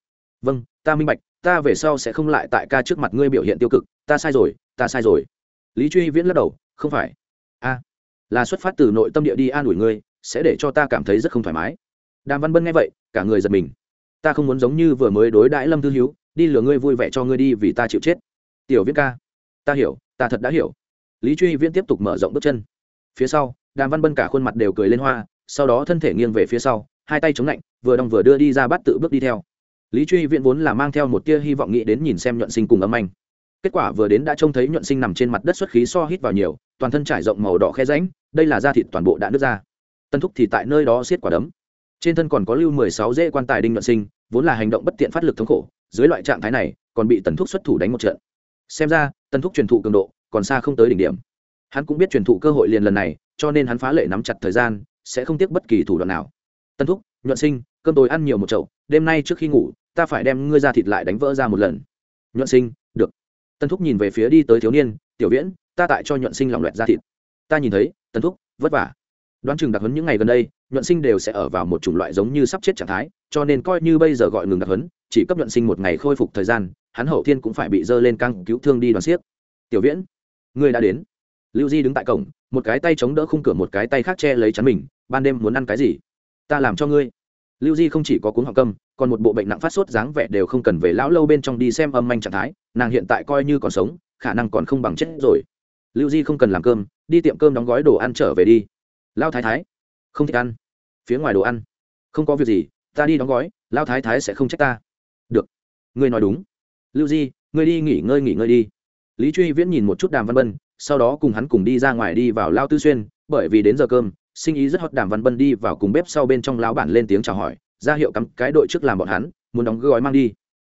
[SPEAKER 1] Vâng ta minh bạch, ta về sau sẽ không lại tại ca trước mặt ngươi biểu hiện tiêu cực, ta sai rồi, ta sai rồi. Lý truy viễn lắc đầu, không phải. A, là xuất phát từ nội tâm địa đi an ủi ngươi, sẽ để cho ta cảm thấy rất không thoải mái. Đàm văn bân nghe vậy, cả người giật mình ta không muốn giống như vừa mới đối đãi lâm thư hiếu, đi lừa ngươi vui vẻ cho ngươi đi vì ta chịu chết. Tiểu viễn ca, ta hiểu, ta thật đã hiểu. Lý truy viễn tiếp tục mở rộng bước chân. Phía sau, đàm văn bân cả khuôn mặt đều cười lên hoa, sau đó thân thể nghiêng về phía sau, hai tay chống lạnh, vừa đong vừa đưa đi ra bắt tự bước đi theo. Lý truy viễn vốn là mang theo một tia hy vọng nghĩ đến nhìn xem nhuận sinh cùng âm anh. Kết quả vừa đến đã trông thấy nhuận sinh nằm trên mặt đất xuất khí so hít vào nhiều, toàn thân trải rộng màu đỏ khe ránh đây là da thịt toàn bộ đã nứt ra. Tân thúc thì tại nơi đó xiết quả đấm trên thân còn có lưu mười sáu dễ quan tài đinh nhuận sinh, vốn là hành động bất tiện phát lực thống khổ, dưới loại trạng thái này, còn bị tần thúc xuất thủ đánh một trận. Xem ra, tần thúc truyền thụ cường độ, còn xa không tới đỉnh điểm. Hắn cũng biết truyền thụ cơ hội liền lần này, cho nên hắn phá lệ nắm chặt thời gian, sẽ không tiếc bất kỳ thủ đoạn nào. Tần thúc, nhuận sinh, cơm tối ăn nhiều một chậu, đêm nay trước khi ngủ, ta phải đem ngươi ra thịt lại đánh vỡ ra một lần. Nhuận sinh, được. Tân thúc nhìn về phía đi tới thiếu niên, tiểu viễn, ta tại cho nhuận sinh lòng loẹt ra thịt. Ta nhìn thấy tân thúc, vất vả đoán chừng đặc hấn những ngày gần đây, nhuận sinh đều sẽ ở vào một chủng loại giống như sắp chết trạng thái, cho nên coi như bây giờ gọi ngừng đặc hấn chỉ cấp nhuận sinh một ngày khôi phục thời gian, hắn hậu thiên cũng phải bị dơ lên căng cứu thương đi đoàn xiếc. Tiểu viễn người đã đến. Lưu di đứng tại cổng, một cái tay chống đỡ khung cửa, một cái tay khác che lấy chắn mình, ban đêm muốn ăn cái gì? Ta làm cho ngươi. Lưu di không chỉ có cuốn họng câm, còn một bộ bệnh nặng phát sốt dáng vẻ đều không cần về lão lâu bên trong đi xem âm manh trạng thái, nàng hiện tại coi như còn sống, khả năng còn không bằng chết rồi. Lưu di không cần làm cơm, đi tiệm cơm đóng gói đồ ăn trở về đi lao thái thái. Không thích ăn. Phía ngoài đồ ăn. Không có việc gì, ta đi đóng gói, lao thái thái sẽ không trách ta. Được. Ngươi nói đúng. Lưu di, ngươi đi nghỉ ngơi nghỉ ngơi đi. Lý truy viễn nhìn một chút đàm văn bân, sau đó cùng hắn cùng đi ra ngoài đi vào lao tư xuyên, bởi vì đến giờ cơm, sinh ý rất hot đàm văn bân đi vào cùng bếp sau bên trong lão bản lên tiếng chào hỏi, ra hiệu cắm cái đội trước làm bọn hắn, muốn đóng gói mang đi.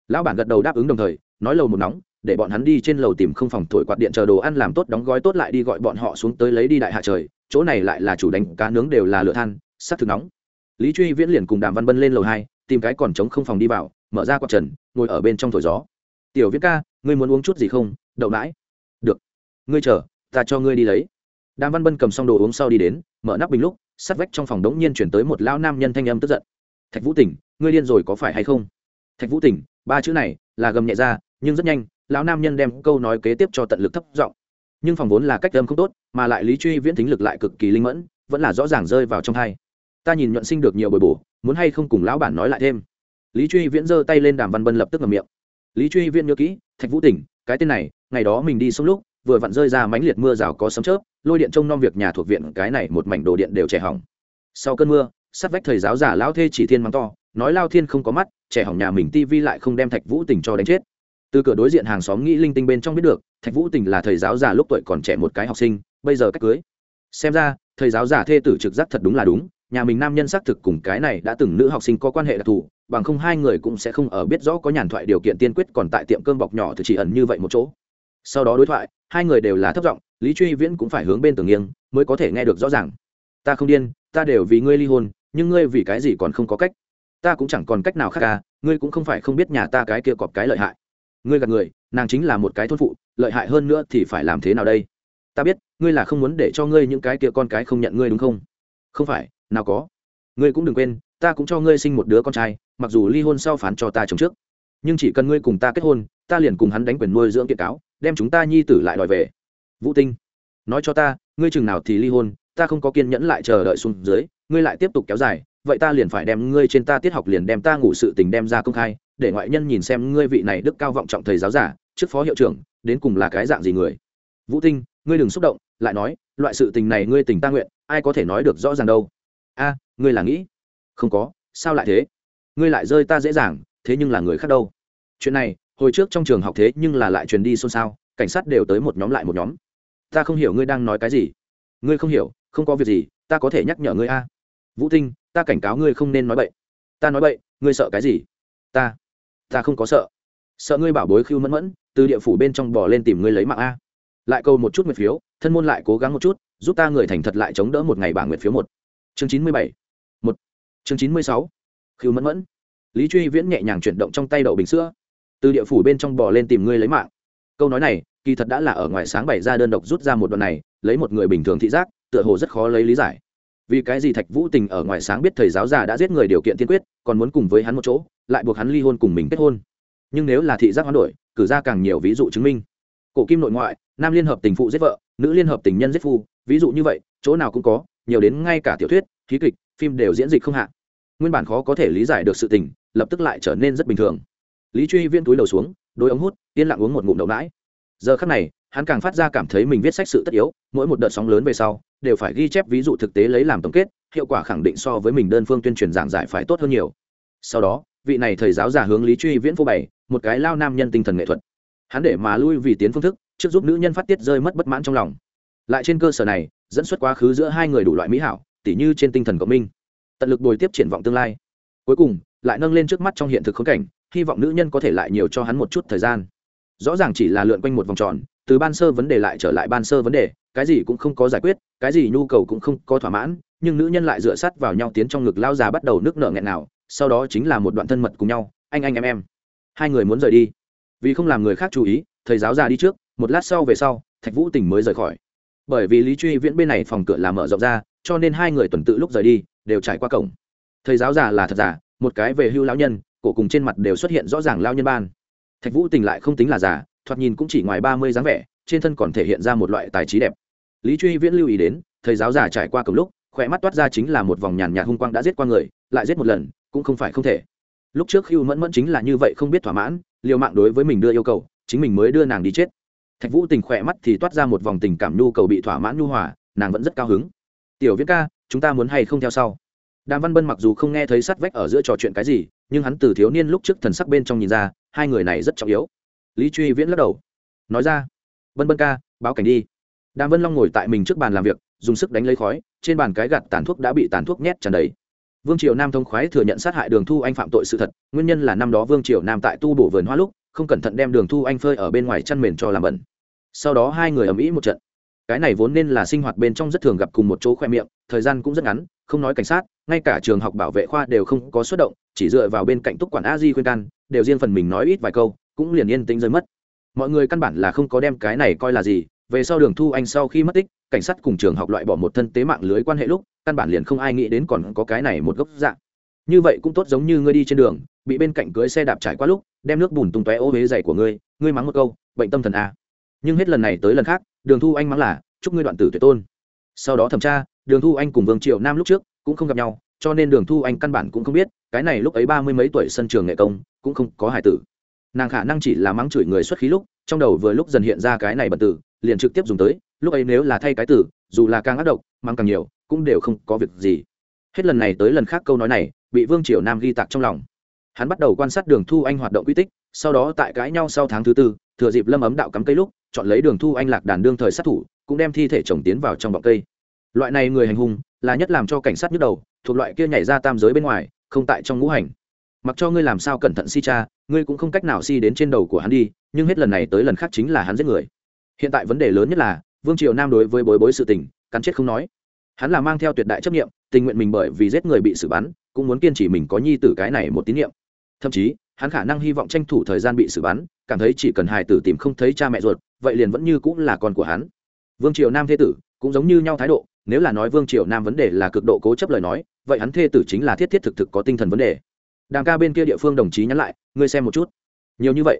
[SPEAKER 1] Lão bản gật đầu đáp ứng đồng thời, nói lầu một nóng, để bọn hắn đi trên lầu tìm không phòng thổi quạt điện chờ đồ ăn làm tốt đóng gói tốt lại đi gọi bọn họ xuống tới lấy đi đại hạ trời chỗ này lại là chủ đánh cá nướng đều là lửa than sắc thực nóng. Lý truy viễn liền cùng đàm văn bân lên lầu hai, tìm cái còn trống không phòng đi vào, mở ra quạt trần, ngồi ở bên trong thổi gió. Tiểu viễn ca, ngươi muốn uống chút gì không? Đậu nãi. Được. Ngươi chờ, ta cho ngươi đi lấy. Đàm văn bân cầm xong đồ uống sau đi đến, mở nắp bình lúc, sắt vách trong phòng đống nhiên chuyển tới một lão nam nhân thanh âm tức giận. Thạch vũ tỉnh, ngươi điên rồi có phải hay không? Thạch vũ tỉnh, ba chữ này là gầm nhẹ ra, nhưng rất nhanh, lão nam nhân đem câu nói kế tiếp cho tận lực thấp giọng nhưng phòng vốn là cách âm không tốt, mà lại lý truy viễn thính lực lại cực kỳ linh mẫn, vẫn là rõ ràng rơi vào trong hai ta nhìn nhuận sinh được nhiều bồi bổ, muốn hay không cùng lão bản nói lại thêm. Lý truy viễn giơ tay lên đàm văn bân lập tức ngầm miệng. Lý truy viễn nhớ kỹ, thạch vũ tỉnh, cái tên này, ngày đó mình đi sông lúc, vừa vặn rơi ra mánh liệt mưa rào có sấm chớp, lôi điện trông nom việc nhà thuộc viện, cái này một mảnh đồ điện đều trẻ hỏng. Sau cơn mưa, sát vách thầy giáo giả lão thê chỉ thiên mắng to, nói lao thiên không có mắt, trẻ hỏng nhà mình tivi lại không đem thạch vũ Tỉnh cho đánh chết từ cửa đối diện hàng xóm nghĩ linh tinh bên trong biết được, thạch vũ tình là thầy giáo già lúc tuổi còn trẻ một cái học sinh, bây giờ cách cưới. Xem ra, thầy giáo già thê tử trực giác thật đúng là đúng, nhà mình nam nhân xác thực cùng cái này đã từng nữ học sinh có quan hệ đặc thù, bằng không hai người cũng sẽ không ở biết rõ có nhàn thoại điều kiện tiên quyết còn tại tiệm cơm bọc nhỏ thì chỉ ẩn như vậy một chỗ. Sau đó đối thoại, hai người đều là thất vọng lý truy viễn cũng phải hướng bên tường nghiêng, mới có thể nghe được rõ ràng. Ta không điên, ta đều vì ngươi ly hôn, nhưng ngươi vì cái gì còn không có cách? Ta cũng chẳng còn cách nào khác cả ngươi cũng không phải không biết nhà ta cái kia cọp cái lợi hại ngươi gạt người, nàng chính là một cái thôn phụ, lợi hại hơn nữa thì phải làm thế nào đây? Ta biết, ngươi là không muốn để cho ngươi những cái kia con cái không nhận ngươi đúng không? Không phải, nào có. Ngươi cũng đừng quên, ta cũng cho ngươi sinh một đứa con trai, mặc dù ly hôn sau phán cho ta chồng trước. Nhưng chỉ cần ngươi cùng ta kết hôn, ta liền cùng hắn đánh quyền nuôi dưỡng kiện cáo, đem chúng ta nhi tử lại đòi về. Vũ tinh, nói cho ta, ngươi chừng nào thì ly hôn, ta không có kiên nhẫn lại chờ đợi xuống dưới, ngươi lại tiếp tục kéo dài, vậy ta liền phải đem ngươi trên ta tiết học liền đem ta ngủ sự tình đem ra công khai để ngoại nhân nhìn xem ngươi vị này đức cao vọng trọng thầy giáo giả, trước phó hiệu trưởng, đến cùng là cái dạng gì người. Vũ tinh, ngươi đừng xúc động, lại nói, loại sự tình này ngươi tình ta nguyện, ai có thể nói được rõ ràng đâu. A, ngươi là nghĩ? Không có, sao lại thế? Ngươi lại rơi ta dễ dàng, thế nhưng là người khác đâu. Chuyện này, hồi trước trong trường học thế nhưng là lại truyền đi xôn xao, cảnh sát đều tới một nhóm lại một nhóm. Ta không hiểu ngươi đang nói cái gì. Ngươi không hiểu, không có việc gì, ta có thể nhắc nhở ngươi a. Vũ tinh, ta cảnh cáo ngươi không nên nói bậy. Ta nói bậy, ngươi sợ cái gì? Ta ta không có sợ. Sợ ngươi bảo bối khiêu mẫn mẫn, từ địa phủ bên trong bò lên tìm ngươi lấy mạng a. Lại câu một chút nguyệt phiếu, thân môn lại cố gắng một chút, giúp ta người thành thật lại chống đỡ một ngày bảng nguyệt phiếu một. Chương chín mươi bảy. Một. Chương chín mươi sáu. Khiêu mẫn mẫn. Lý truy viễn nhẹ nhàng chuyển động trong tay đậu bình sữa. Từ địa phủ bên trong bò lên tìm ngươi lấy mạng. Câu nói này, kỳ thật đã là ở ngoài sáng bày ra đơn độc rút ra một đoạn này, lấy một người bình thường thị giác, tựa hồ rất khó lấy lý giải vì cái gì thạch vũ tình ở ngoài sáng biết thầy giáo già đã giết người điều kiện tiên quyết, còn muốn cùng với hắn một chỗ, lại buộc hắn ly hôn cùng mình kết hôn. Nhưng nếu là thị giác hoán đổi, cử ra càng nhiều ví dụ chứng minh. Cổ kim nội ngoại, nam liên hợp tình phụ giết vợ, nữ liên hợp tình nhân giết phu, ví dụ như vậy, chỗ nào cũng có, nhiều đến ngay cả tiểu thuyết khí kịch, phim đều diễn dịch không hạn nguyên bản khó có thể lý giải được sự tình, lập tức lại trở nên rất bình thường. Lý truy viên túi đầu xuống, đôi ống hút, yên lặng uống một ngụm đậu nãi. Giờ khắc này hắn càng phát ra cảm thấy mình viết sách sự tất yếu, mỗi một đợt sóng lớn về sau, đều phải ghi chép ví dụ thực tế lấy làm tổng kết, hiệu quả khẳng định so với mình đơn phương tuyên truyền giảng giải phải tốt hơn nhiều. Sau đó, vị này thầy giáo giả hướng lý truy viễn phô bày, một cái lao nam nhân tinh thần nghệ thuật. Hắn để mà lui vì tiến phương thức, trước giúp nữ nhân phát tiết rơi mất bất mãn trong lòng. Lại trên cơ sở này, dẫn xuất quá khứ giữa hai người đủ loại mỹ hảo, tỉ như trên tinh thần cộng minh tận lực bồi tiếp triển vọng tương lai. Cuối cùng, lại nâng lên trước mắt trong hiện thực khốn cảnh, hy vọng nữ nhân có thể lại nhiều cho hắn một chút thời gian. Rõ ràng chỉ là lượn quanh một vòng tròn từ ban sơ vấn đề lại trở lại ban sơ vấn đề, cái gì cũng không có giải quyết, cái gì nhu cầu cũng không có thỏa mãn, nhưng nữ nhân lại dựa sát vào nhau tiến trong ngực lao già bắt đầu nước nở nghẹn nào, sau đó chính là một đoạn thân mật cùng nhau, anh anh em em. Hai người muốn rời đi. Vì không làm người khác chú ý, thầy giáo già đi trước, một lát sau về sau, thạch vũ tình mới rời khỏi. Bởi vì lý truy viễn bên này phòng cửa làm mở rộng ra, cho nên hai người tuần tự lúc rời đi, đều trải qua cổng. Thầy giáo già là thật giả một cái về hưu lão nhân, cổ cùng trên mặt đều xuất hiện rõ ràng lao nhân ban. Thạch vũ tình lại không tính là giả thoạt nhìn cũng chỉ ngoài ba mươi dáng vẻ, trên thân còn thể hiện ra một loại tài trí đẹp. Lý truy viễn lưu ý đến, thầy giáo già trải qua cổng lúc, khỏe mắt toát ra chính là một vòng nhàn nhạt hung quang đã giết qua người, lại giết một lần, cũng không phải không thể. Lúc trước hưu mẫn mẫn chính là như vậy không biết thỏa mãn, liều mạng đối với mình đưa yêu cầu, chính mình mới đưa nàng đi chết. Thạch vũ tình khỏe mắt thì toát ra một vòng tình cảm nhu cầu bị thỏa mãn nhu hòa, nàng vẫn rất cao hứng. Tiểu viễn ca, chúng ta muốn hay không theo sau? Đàm văn bân mặc dù không nghe thấy sát vách ở giữa trò chuyện cái gì, nhưng hắn từ thiếu niên lúc trước thần sắc bên trong nhìn ra, hai người này rất trọng yếu lý truy viễn lắc đầu. Nói ra, Vân Vân ca, báo cảnh đi. Đàm vân long ngồi tại mình trước bàn làm việc, dùng sức đánh lấy khói, trên bàn cái gạt tàn thuốc đã bị tàn thuốc nhét tràn đầy. Vương triều nam thông khoái thừa nhận sát hại đường thu anh phạm tội sự thật, nguyên nhân là năm đó vương triều nam tại tu bổ vườn hoa lúc, không cẩn thận đem đường thu anh phơi ở bên ngoài chăn mền cho làm bẩn. Sau đó hai người ầm ĩ một trận. Cái này vốn nên là sinh hoạt bên trong rất thường gặp cùng một chỗ khoe miệng, thời gian cũng rất ngắn, không nói cảnh sát, ngay cả trường học bảo vệ khoa đều không có xuất động, chỉ dựa vào bên cạnh túc quản a di khuyên can, đều riêng phần mình nói ít vài câu cũng liền yên tĩnh rơi mất. Mọi người căn bản là không có đem cái này coi là gì, về sau đường thu anh sau khi mất tích, cảnh sát cùng trường học loại bỏ một thân tế mạng lưới quan hệ lúc, căn bản liền không ai nghĩ đến còn có cái này một gốc dạng. Như vậy cũng tốt giống như ngươi đi trên đường, bị bên cạnh cưới xe đạp trải qua lúc, đem nước bùn tung tóe ô huế dày của ngươi ngươi mắng một câu, bệnh tâm thần a. Nhưng hết lần này tới lần khác, đường thu anh mắng là, chúc ngươi đoạn tử tuyệt tôn. Sau đó thẩm tra, đường thu anh cùng vương triệu nam lúc trước cũng không gặp nhau, cho nên đường thu anh căn bản cũng không biết, cái này lúc ấy ba mươi mấy tuổi sân trường nghệ công, cũng không có hải tử nàng khả năng chỉ là mắng chửi người xuất khí lúc, trong đầu vừa lúc dần hiện ra cái này bật tử liền trực tiếp dùng tới, lúc ấy nếu là thay cái tử dù là càng ác độc, mắng càng nhiều, cũng đều không có việc gì. Hết lần này tới lần khác câu nói này, bị vương triều nam ghi tạc trong lòng. Hắn bắt đầu quan sát đường thu anh hoạt động quy tích, sau đó tại cãi nhau sau tháng thứ tư, thừa dịp lâm ấm đạo cắm cây lúc, chọn lấy đường thu anh lạc đàn đương thời sát thủ, cũng đem thi thể chồng tiến vào trong bọng cây. Loại này người hành hung, là nhất làm cho cảnh sát nhức đầu, thuộc loại kia nhảy ra tam giới bên ngoài, không tại trong ngũ hành mặc cho ngươi làm sao cẩn thận si cha, ngươi cũng không cách nào si đến trên đầu của hắn đi, nhưng hết lần này tới lần khác chính là hắn giết người. Hiện tại vấn đề lớn nhất là, vương triều nam đối với bối bối sự tình, cắn chết không nói. Hắn là mang theo tuyệt đại chấp nghiệm tình nguyện mình bởi vì giết người bị xử bắn, cũng muốn kiên trì mình có nhi tử cái này một tín nhiệm thậm chí, hắn khả năng hy vọng tranh thủ thời gian bị xử bắn, cảm thấy chỉ cần hài tử tìm không thấy cha mẹ ruột, vậy liền vẫn như cũng là con của hắn. Vương triều nam thế tử, cũng giống như nhau thái độ, nếu là nói vương triều nam vấn đề là cực độ cố chấp lời nói, vậy hắn thê tử chính là thiết thiết thực thực có tinh thần vấn đề đàm ca bên kia địa phương đồng chí nhắn lại, ngươi xem một chút. Nhiều như vậy?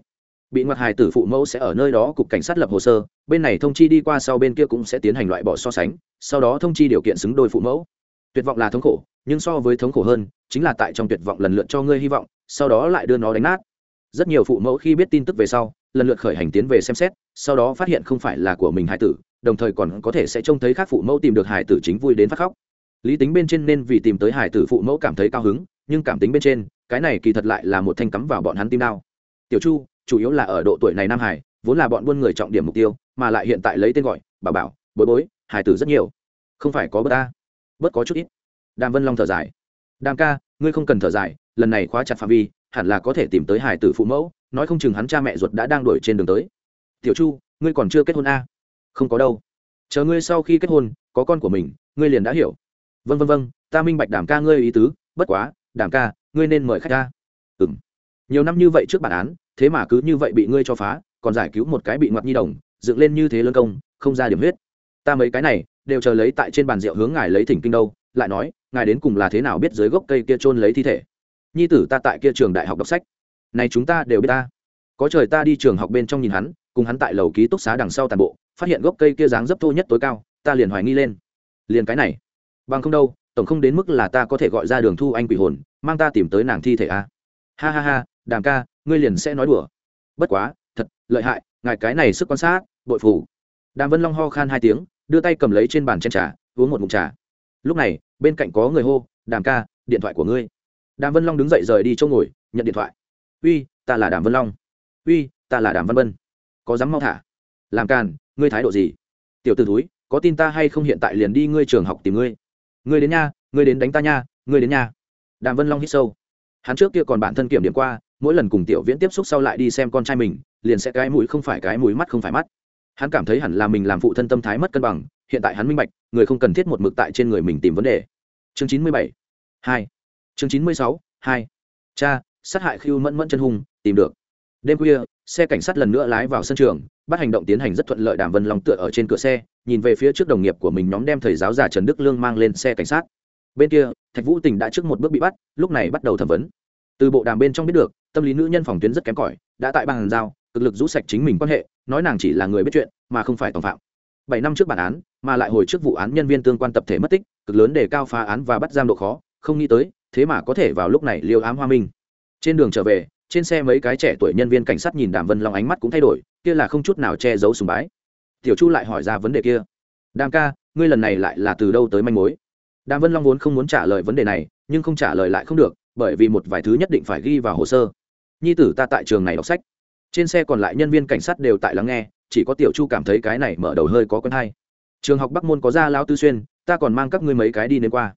[SPEAKER 1] Bị ngoặt hài tử phụ mẫu sẽ ở nơi đó cục cảnh sát lập hồ sơ, bên này thông chi đi qua sau bên kia cũng sẽ tiến hành loại bỏ so sánh, sau đó thông chi điều kiện xứng đôi phụ mẫu. Tuyệt vọng là thống khổ, nhưng so với thống khổ hơn, chính là tại trong tuyệt vọng lần lượt cho ngươi hy vọng, sau đó lại đưa nó đánh nát. Rất nhiều phụ mẫu khi biết tin tức về sau, lần lượt khởi hành tiến về xem xét, sau đó phát hiện không phải là của mình hải tử, đồng thời còn có thể sẽ trông thấy các phụ mẫu tìm được hải tử chính vui đến phát khóc. Lý tính bên trên nên vì tìm tới hải tử phụ mẫu cảm thấy cao hứng nhưng cảm tính bên trên, cái này kỳ thật lại là một thanh cắm vào bọn hắn tim đao tiểu chu, chủ yếu là ở độ tuổi này nam hải, vốn là bọn buôn người trọng điểm mục tiêu, mà lại hiện tại lấy tên gọi bà bảo, bối bối, hải tử rất nhiều. Không phải có bớt ta, bớt có chút ít. Đàm vân long thở dài. Đàm ca, ngươi không cần thở dài, lần này khóa chặt phạm vi, hẳn là có thể tìm tới hải tử phụ mẫu, nói không chừng hắn cha mẹ ruột đã đang đuổi trên đường tới. Tiểu chu, ngươi còn chưa kết hôn a à? không có đâu. Chờ ngươi sau khi kết hôn, có con của mình, ngươi liền đã hiểu. Vân vân vân ta minh bạch đàm ca ngươi ý tứ, bất quá đàm ca, ngươi nên mời khách ta. Ừ m nhiều năm như vậy trước bản án, thế mà cứ như vậy bị ngươi cho phá, còn giải cứu một cái bị ngoặt nhi đồng, dựng lên như thế lân công, không ra điểm huyết. Ta mấy cái này, đều chờ lấy tại trên bàn rượu hướng ngài lấy thỉnh kinh đâu, lại nói, ngài đến cùng là thế nào biết dưới gốc cây kia trôn lấy thi thể? Nhi tử ta tại kia trường đại học đọc sách. Này chúng ta đều biết ta. Có trời ta đi trường học bên trong nhìn hắn, cùng hắn tại lầu ký túc xá đằng sau toàn bộ, phát hiện gốc cây kia dáng dấp thô nhất tối cao, ta liền hoài nghi lên. Liền cái này. Bằng không đâu tổng không đến mức là ta có thể gọi ra đường thu anh quỷ hồn, mang ta tìm tới nàng thi thể a à? ha ha ha, đàm ca, ngươi liền sẽ nói đùa. Bất quá, thật, lợi hại, ngài cái này sức quan sát, bội phủ đàm vân long ho khan hai tiếng, đưa tay cầm lấy trên bàn chen trà, uống một mụn trà. Lúc này, bên cạnh có người hô, đàm ca, điện thoại của ngươi. Đàm vân long đứng dậy rời đi chỗ ngồi, nhận điện thoại. Uy, ta là đàm vân long. Uy, ta là đàm văn vân. Có dám mau thả? Làm càn, ngươi thái độ gì? Tiểu t ử túi có tin ta hay không hiện tại liền đi ngươi trường học tìm ngươi ngươi đến nha, ngươi đến đánh ta nha, ngươi đến nha. Đàm vân long hít sâu. Hắn trước kia còn bản thân kiểm điểm qua, mỗi lần cùng tiểu viễn tiếp xúc sau lại đi xem con trai mình, liền sẽ cái mũi không phải cái mũi mắt không phải mắt. Hắn cảm thấy hẳn là mình làm phụ thân tâm thái mất cân bằng, hiện tại hắn minh bạch, người không cần thiết một mực tại trên người mình tìm vấn đề. Chương chín mươi bảy. Hai. Chương chín mươi sáu, hai. Cha, sát hại khiêu mẫn mẫn chân hung tìm được. Đêm khuya, xe cảnh sát lần nữa lái vào sân trường bắt hành động tiến hành rất thuận lợi đàm vân long tựa ở trên cửa xe, nhìn về phía trước đồng nghiệp của mình nhóm đem thầy giáo già trần đức lương mang lên xe cảnh sát. Bên kia, thạch vũ tình đã trước một bước bị bắt, lúc này bắt đầu thẩm vấn. Từ bộ đàm bên trong biết được, tâm lý nữ nhân phòng tuyến rất kém cỏi, đã tại bàn giao, cực lực rũ sạch chính mình quan hệ, nói nàng chỉ là người biết chuyện, mà không phải tòng phạm. Bảy năm trước bản án, mà lại hồi trước vụ án nhân viên tương quan tập thể mất tích, cực lớn để cao phá án và bắt giam độ khó, không nghĩ tới, thế mà có thể vào lúc này liêu ám hoa minh. Trên đường trở về trên xe mấy cái trẻ tuổi nhân viên cảnh sát nhìn đàm vân long ánh mắt cũng thay đổi, kia là không chút nào che giấu sùng bái. Tiểu chu lại hỏi ra vấn đề kia. Đàm ca, ngươi lần này lại là từ đâu tới manh mối? Đàm vân long vốn không muốn trả lời vấn đề này, nhưng không trả lời lại không được, bởi vì một vài thứ nhất định phải ghi vào hồ sơ. Nhi tử ta tại trường này đọc sách. Trên xe còn lại nhân viên cảnh sát đều tại lắng nghe, chỉ có tiểu chu cảm thấy cái này mở đầu hơi có quen hay. Trường học bắc môn có ra lao tư xuyên, ta còn mang các ngươi mấy cái đi đến qua.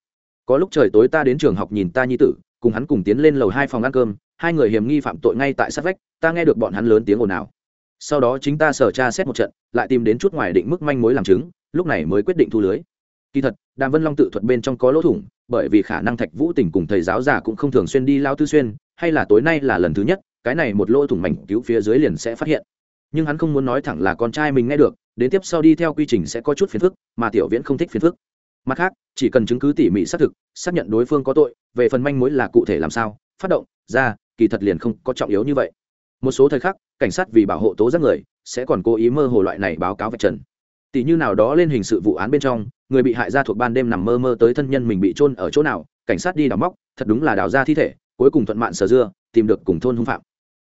[SPEAKER 1] Có lúc trời tối ta đến trường học nhìn ta nhi tử, cùng hắn cùng tiến lên lầu hai phòng ăn cơm hai người hiểm nghi phạm tội ngay tại sát vách, ta nghe được bọn hắn lớn tiếng ồn ào. Sau đó chính ta sở tra xét một trận, lại tìm đến chút ngoài định mức manh mối làm chứng, lúc này mới quyết định thu lưới. Kỳ thật, đàm vân long tự thuật bên trong có lỗ thủng, bởi vì khả năng thạch vũ tỉnh cùng thầy giáo già cũng không thường xuyên đi lao tư xuyên, hay là tối nay là lần thứ nhất, cái này một lỗ thủng mảnh cứu phía dưới liền sẽ phát hiện. Nhưng hắn không muốn nói thẳng là con trai mình nghe được, đến tiếp sau đi theo quy trình sẽ có chút phiền phức, mà tiểu viễn không thích phiền phức. Mặt khác, chỉ cần chứng cứ tỉ mỉ xác thực, xác nhận đối phương có tội, về phần manh mối là cụ thể làm sao, phát động, ra kỳ thật liền không có trọng yếu như vậy. Một số thời khắc, cảnh sát vì bảo hộ tố giác người, sẽ còn cố ý mơ hồ loại này báo cáo vạch trần. Tỷ như nào đó lên hình sự vụ án bên trong, người bị hại ra thuộc ban đêm nằm mơ mơ tới thân nhân mình bị trôn ở chỗ nào, cảnh sát đi đào móc, thật đúng là đào ra thi thể, cuối cùng thuận mạn sở dưa, tìm được cùng thôn hung phạm.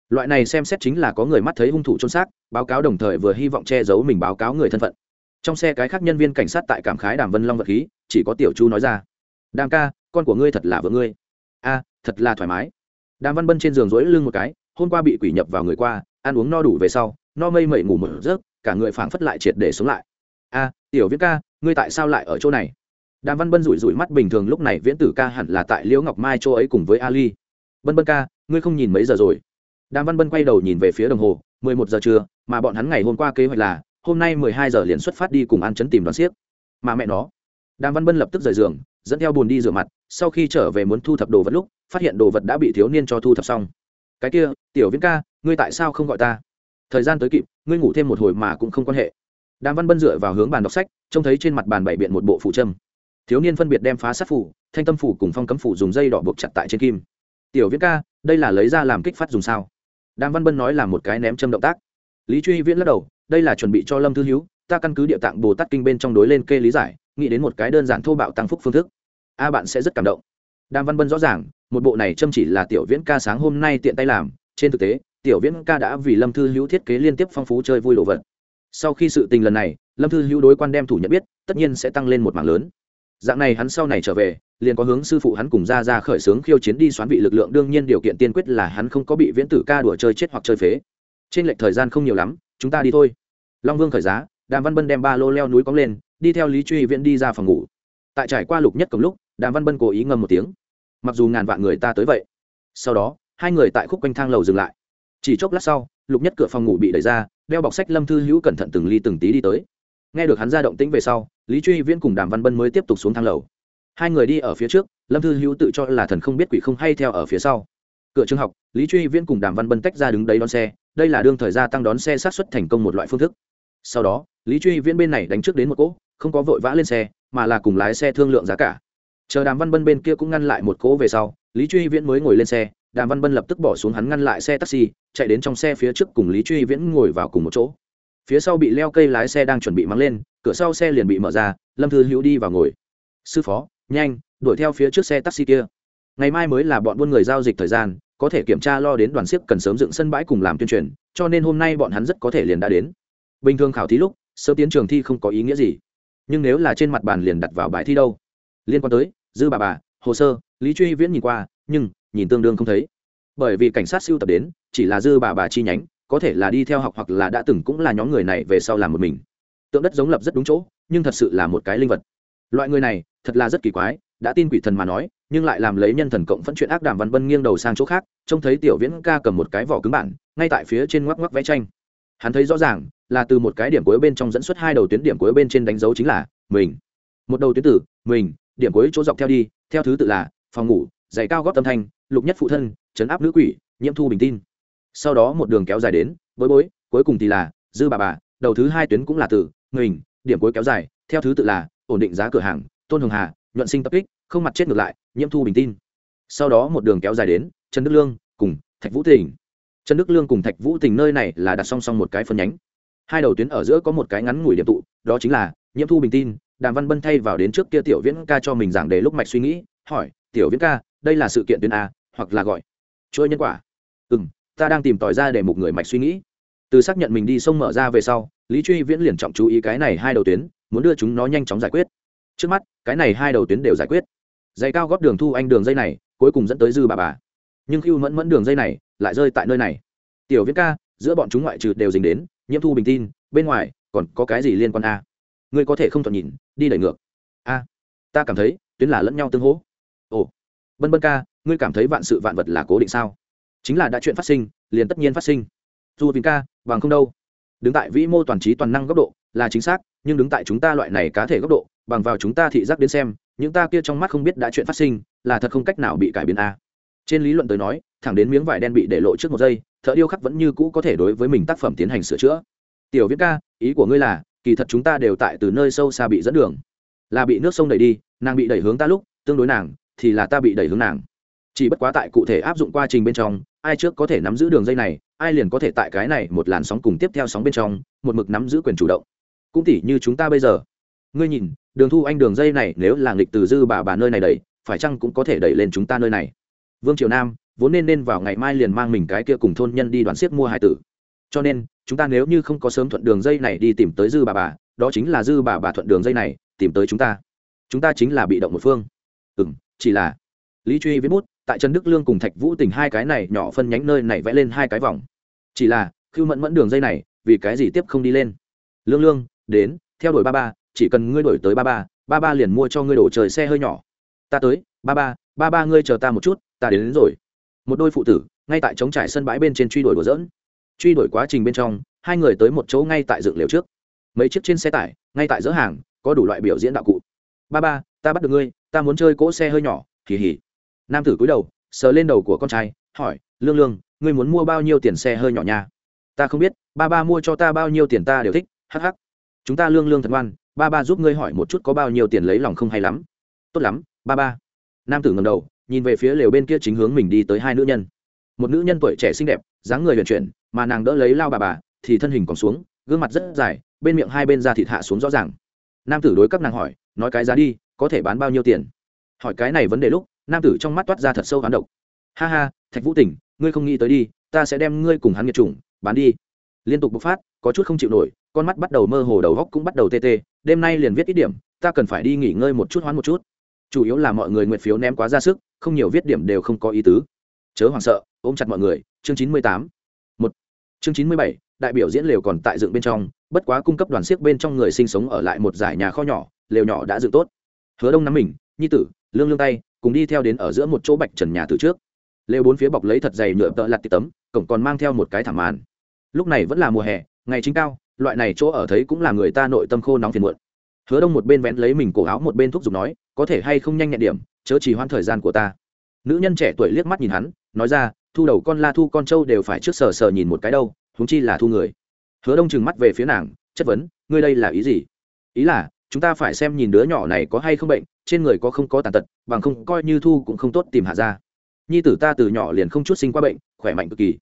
[SPEAKER 1] Loại này xem xét chính là có người mắt thấy hung thủ trôn xác, báo cáo đồng thời vừa hy vọng che giấu mình báo cáo người thân phận. Trong xe cái khác nhân viên cảnh sát tại cảm khái đàm vân long vật khí, chỉ có tiểu chu nói ra. Đàm ca, con của ngươi thật là vợ ngươi. A, thật là thoải mái đàm văn bân trên giường rối lưng một cái, hôm qua bị quỷ nhập vào người qua, ăn uống no đủ về sau, no mây mẩy ngủ một giấc, cả người phảng phất lại triệt để sống lại. A, tiểu viễn ca, ngươi tại sao lại ở chỗ này? Đàm văn bân rủi rủi mắt bình thường lúc này viễn tử ca hẳn là tại liễu ngọc mai chỗ ấy cùng với ali. Bân bân ca, ngươi không nhìn mấy giờ rồi? Đàm văn bân quay đầu nhìn về phía đồng hồ, mười một giờ trưa, mà bọn hắn ngày hôm qua kế hoạch là, hôm nay mười hai giờ liền xuất phát đi cùng ăn chấn tìm đoàn xiếc mà mẹ nó. Đàm văn bân lập tức rời giường, dẫn theo bùn đi rửa mặt sau khi trở về muốn thu thập đồ vật lúc, phát hiện đồ vật đã bị thiếu niên cho thu thập xong. Cái kia, tiểu viễn ca, ngươi tại sao không gọi ta? Thời gian tới kịp, ngươi ngủ thêm một hồi mà cũng không quan hệ. Đàm văn bân dựa vào hướng bàn đọc sách, trông thấy trên mặt bàn bày biện một bộ phụ trâm. Thiếu niên phân biệt đem phá sát phủ, thanh tâm phủ cùng phong cấm phủ dùng dây đỏ buộc chặt tại trên kim. Tiểu viễn ca, đây là lấy ra làm kích phát dùng sao? Đàm văn bân nói là một cái ném châm động tác. Lý truy viễn lắc đầu, đây là chuẩn bị cho lâm thư hữu ta căn cứ địa tạng bồ tát kinh bên trong đối lên kê lý giải, nghĩ đến một cái đơn giản thô bạo tăng phúc phương thức a bạn sẽ rất cảm động. Đàm văn bân rõ ràng, một bộ này châm chỉ là tiểu viễn ca sáng hôm nay tiện tay làm. Trên thực tế, tiểu viễn ca đã vì lâm thư hữu thiết kế liên tiếp phong phú chơi vui đồ vật. Sau khi sự tình lần này, lâm thư hữu đối quan đem thủ nhận biết, tất nhiên sẽ tăng lên một mảng lớn. Dạng này hắn sau này trở về, liền có hướng sư phụ hắn cùng ra ra khởi xướng khiêu chiến đi xoán vị lực lượng đương nhiên điều kiện tiên quyết là hắn không có bị viễn tử ca đùa chơi chết hoặc chơi phế. Trên lệch thời gian không nhiều lắm, chúng ta đi thôi. Long vương khởi giá, đàm văn bân đem ba lô leo núi cóng lên, đi theo lý truy viễn đi ra phòng ngủ tại trải qua lục nhất cầm lúc, đàm văn bân cố ý ngâm một tiếng. Mặc dù ngàn vạn người ta tới vậy, sau đó, hai người tại khúc quanh thang lầu dừng lại. Chỉ chốc lát sau, lục nhất cửa phòng ngủ bị đẩy ra, đeo bọc sách lâm thư hữu cẩn thận từng ly từng tí đi tới. Nghe được hắn ra động tĩnh về sau, lý truy viễn cùng đàm văn bân mới tiếp tục xuống thang lầu. Hai người đi ở phía trước, lâm thư hữu tự cho là thần không biết quỷ không hay theo ở phía sau. Cửa trường học, lý truy viễn cùng đàm văn bân tách ra đứng đấy đón xe, đây là đương thời gia tăng đón xe sát xuất thành công một loại phương thức. Sau đó, lý truy viễn bên này đánh trước đến một cỗ, không có vội vã lên xe mà là cùng lái xe thương lượng giá cả. Chờ đàm văn bân bên kia cũng ngăn lại một cỗ về sau, lý truy viễn mới ngồi lên xe, đàm văn bân lập tức bỏ xuống hắn ngăn lại xe taxi, chạy đến trong xe phía trước cùng lý truy viễn ngồi vào cùng một chỗ. Phía sau bị leo cây lái xe đang chuẩn bị mắng lên, cửa sau xe liền bị mở ra, lâm thư hữu đi vào ngồi. Sư phó, nhanh, đuổi theo phía trước xe taxi kia. Ngày mai mới là bọn buôn người giao dịch thời gian, có thể kiểm tra lo đến đoàn siếc cần sớm dựng sân bãi cùng làm tuyên truyền, cho nên hôm nay bọn hắn rất có thể liền đã đến. Bình thường khảo thí lúc sớm tiến trường thi không có ý nghĩa gì nhưng nếu là trên mặt bàn liền đặt vào bài thi đâu? Liên quan tới, dư bà bà, hồ sơ, lý truy viễn nhìn qua, nhưng, nhìn tương đương không thấy. Bởi vì cảnh sát siêu tập đến, chỉ là dư bà bà chi nhánh, có thể là đi theo học hoặc là đã từng cũng là nhóm người này về sau làm một mình. Tượng đất giống lập rất đúng chỗ, nhưng thật sự là một cái linh vật. Loại người này, thật là rất kỳ quái, đã tin quỷ thần mà nói, nhưng lại làm lấy nhân thần cộng phẫn chuyện ác đàm văn vân nghiêng đầu sang chỗ khác, trông thấy tiểu viễn ca cầm một cái vỏ cứng bản, ngay tại phía trên ngoắc ngoắc vẽ tranh. Hắn thấy rõ ràng là từ một cái điểm cuối bên trong dẫn xuất hai đầu tuyến điểm cuối bên trên đánh dấu chính là mình. Một đầu tuyến tử mình, điểm cuối chỗ dọc theo đi, theo thứ tự là phòng ngủ, giày cao góp tâm thanh, lục nhất phụ thân chấn áp nữ quỷ, nhiễm thu bình tin. Sau đó một đường kéo dài đến, bối bối, cuối cùng thì là dư bà bà, đầu thứ hai tuyến cũng là từ, mình, điểm cuối kéo dài, theo thứ tự là ổn định giá cửa hàng, tôn hồng hà, nhuận sinh tập kích, không mặt chết ngược lại, nhiễm thu bình tin. Sau đó một đường kéo dài đến, trần đức lương cùng thạch vũ tình. Trần đức lương cùng thạch vũ tình nơi này là đặt song song một cái phân nhánh hai đầu tuyến ở giữa có một cái ngắn ngủi điểm tụ, đó chính là, nhiễm thu bình tin, đàm văn bân thay vào đến trước kia tiểu viễn ca cho mình giảng đề lúc mạch suy nghĩ, hỏi, tiểu viễn ca, đây là sự kiện tuyến a, hoặc là gọi? Chuỗi nhân quả. Ừ m ta đang tìm tòi ra để một người mạch suy nghĩ. Từ xác nhận mình đi sông mở ra về sau, lý truy viễn liền trọng chú ý cái này hai đầu tuyến, muốn đưa chúng nó nhanh chóng giải quyết. Trước mắt, cái này hai đầu tuyến đều giải quyết. Dây cao góp đường thu anh đường dây này, cuối cùng dẫn tới dư bà bà. Nhưng khi mẫn mẫn đường dây này lại rơi tại nơi này. Tiểu viễn ca, giữa bọn chúng ngoại trừ đều dính đến nhiễm thu bình tin, bên ngoài, còn có cái gì liên quan a? Ngươi có thể không thuận nhìn, đi đẩy ngược. A, ta cảm thấy, tuyến là lẫn nhau tương hỗ. Ồ, bân bân ca, ngươi cảm thấy vạn sự vạn vật là cố định sao? Chính là đã chuyện phát sinh, liền tất nhiên phát sinh. Dù vì ca, bằng không đâu. Đứng tại vĩ mô toàn trí toàn năng góc độ, là chính xác, nhưng đứng tại chúng ta loại này cá thể góc độ, bằng vào chúng ta thị giác đến xem, những ta kia trong mắt không biết đã chuyện phát sinh, là thật không cách nào bị cải biến a. Trên lý luận tới nói, thẳng đến miếng vải đen bị để lộ trước một giây thợ điêu khắc vẫn như cũ có thể đối với mình tác phẩm tiến hành sửa chữa. Tiểu viễn ca, ý của ngươi là, kỳ thật chúng ta đều tại từ nơi sâu xa bị dẫn đường. Là bị nước sông đẩy đi, nàng bị đẩy hướng ta lúc, tương đối nàng, thì là ta bị đẩy hướng nàng. Chỉ bất quá tại cụ thể áp dụng quá trình bên trong, ai trước có thể nắm giữ đường dây này, ai liền có thể tại cái này một làn sóng cùng tiếp theo sóng bên trong, một mực nắm giữ quyền chủ động. Cũng tỉ như chúng ta bây giờ. Ngươi nhìn, đường thu anh đường dây này nếu là nghịch từ dư bà bà nơi này đẩy, phải chăng cũng có thể đẩy lên chúng ta nơi này? Vương triều nam vốn nên nên vào ngày mai liền mang mình cái kia cùng thôn nhân đi đoàn siết mua hải tử. Cho nên chúng ta nếu như không có sớm thuận đường dây này đi tìm tới dư bà bà đó chính là dư bà bà thuận đường dây này tìm tới chúng ta. Chúng ta chính là bị động một phương. Ừ m chỉ là lý truy viết bút tại trần đức lương cùng thạch vũ tình hai cái này nhỏ phân nhánh nơi này vẽ lên hai cái vòng. Chỉ là khiêu mẫn mẫn đường dây này vì cái gì tiếp không đi lên? Lương lương đến theo đuổi ba ba chỉ cần ngươi đổi tới ba ba ba ba liền mua cho ngươi đổ trời xe hơi nhỏ. Ta tới ba ba ba ba ngươi chờ ta một chút ta đến, đến rồi một đôi phụ tử ngay tại trống trải sân bãi bên trên truy đuổi đùa dỡn truy đuổi quá trình bên trong hai người tới một chỗ ngay tại dựng liều trước. Mấy chiếc trên xe tải ngay tại dỡ hàng có đủ loại biểu diễn đạo cụ. Ba ba ta bắt được ngươi ta muốn chơi cỗ xe hơi nhỏ. Kỳ hỉ nam tử cúi đầu sờ lên đầu của con trai hỏi lương lương ngươi muốn mua bao nhiêu tiền xe hơi nhỏ nha? Ta không biết ba ba mua cho ta bao nhiêu tiền ta đều thích. Hắc hắc, chúng ta lương lương thật ngoan ba ba giúp ngươi hỏi một chút có bao nhiêu tiền lấy lòng không hay lắm. Tốt lắm ba ba. Nam tử ngầm đầu nhìn về phía lều bên kia chính hướng mình đi tới hai nữ nhân. Một nữ nhân tuổi trẻ xinh đẹp, dáng người huyền chuyển, mà nàng đỡ lấy lao bà bà, thì thân hình còn xuống, gương mặt rất dài, bên miệng hai bên da thịt hạ xuống rõ ràng. Nam tử đối các nàng hỏi, nói cái giá đi, có thể bán bao nhiêu tiền? Hỏi cái này vấn đề lúc, nam tử trong mắt toát ra thật sâu hoán độc. Ha ha, thạch vũ tỉnh, ngươi không nghĩ tới đi, ta sẽ đem ngươi cùng hắn nghiệt chủng, bán đi. Liên tục bộc phát, có chút không chịu nổi, con mắt bắt đầu mơ hồ đầu góc cũng bắt đầu tê tê, đêm nay liền viết ít điểm, ta cần phải đi nghỉ ngơi một chút, hoán một chút. Chủ yếu là mọi người nguyện phiếu ném quá ra sức không nhiều viết điểm đều không có ý tứ. Chớ hoảng sợ, ôm chặt mọi người, chương chín mươi tám. Một. Chương chín mươi bảy, đại biểu diễn lều còn tại dựng bên trong, bất quá cung cấp đoàn siếc bên trong người sinh sống ở lại một giải nhà kho nhỏ, lều nhỏ đã dựng tốt. Hứa đông nắm mình, nhi tử, lương lương tay, cùng đi theo đến ở giữa một chỗ bạch trần nhà từ trước. Lều bốn phía bọc lấy thật dày nhựa tợ lặt tít tấm, cổng còn mang theo một cái thảm màn. Lúc này vẫn là mùa hè, ngày chính cao, loại này chỗ ở thấy cũng là người ta nội tâm khô nóng phiền muộn. Hứa đông một bên vén lấy mình cổ áo một bên thúc giục nói, có thể hay không nhanh nhẹn điểm chớ chỉ hoãn thời gian của ta. Nữ nhân trẻ tuổi liếc mắt nhìn hắn, nói ra, thu đầu con la thu con trâu đều phải trước sờ sờ nhìn một cái đâu húng chi là thu người. Hứa đông trừng mắt về phía nàng, chất vấn, ngươi đây là ý gì? Ý là, chúng ta phải xem nhìn đứa nhỏ này có hay không bệnh, trên người có không có tàn tật, bằng không coi như thu cũng không tốt tìm hạ ra. Nhi tử ta từ nhỏ liền không chút sinh qua bệnh, khỏe mạnh cực kỳ.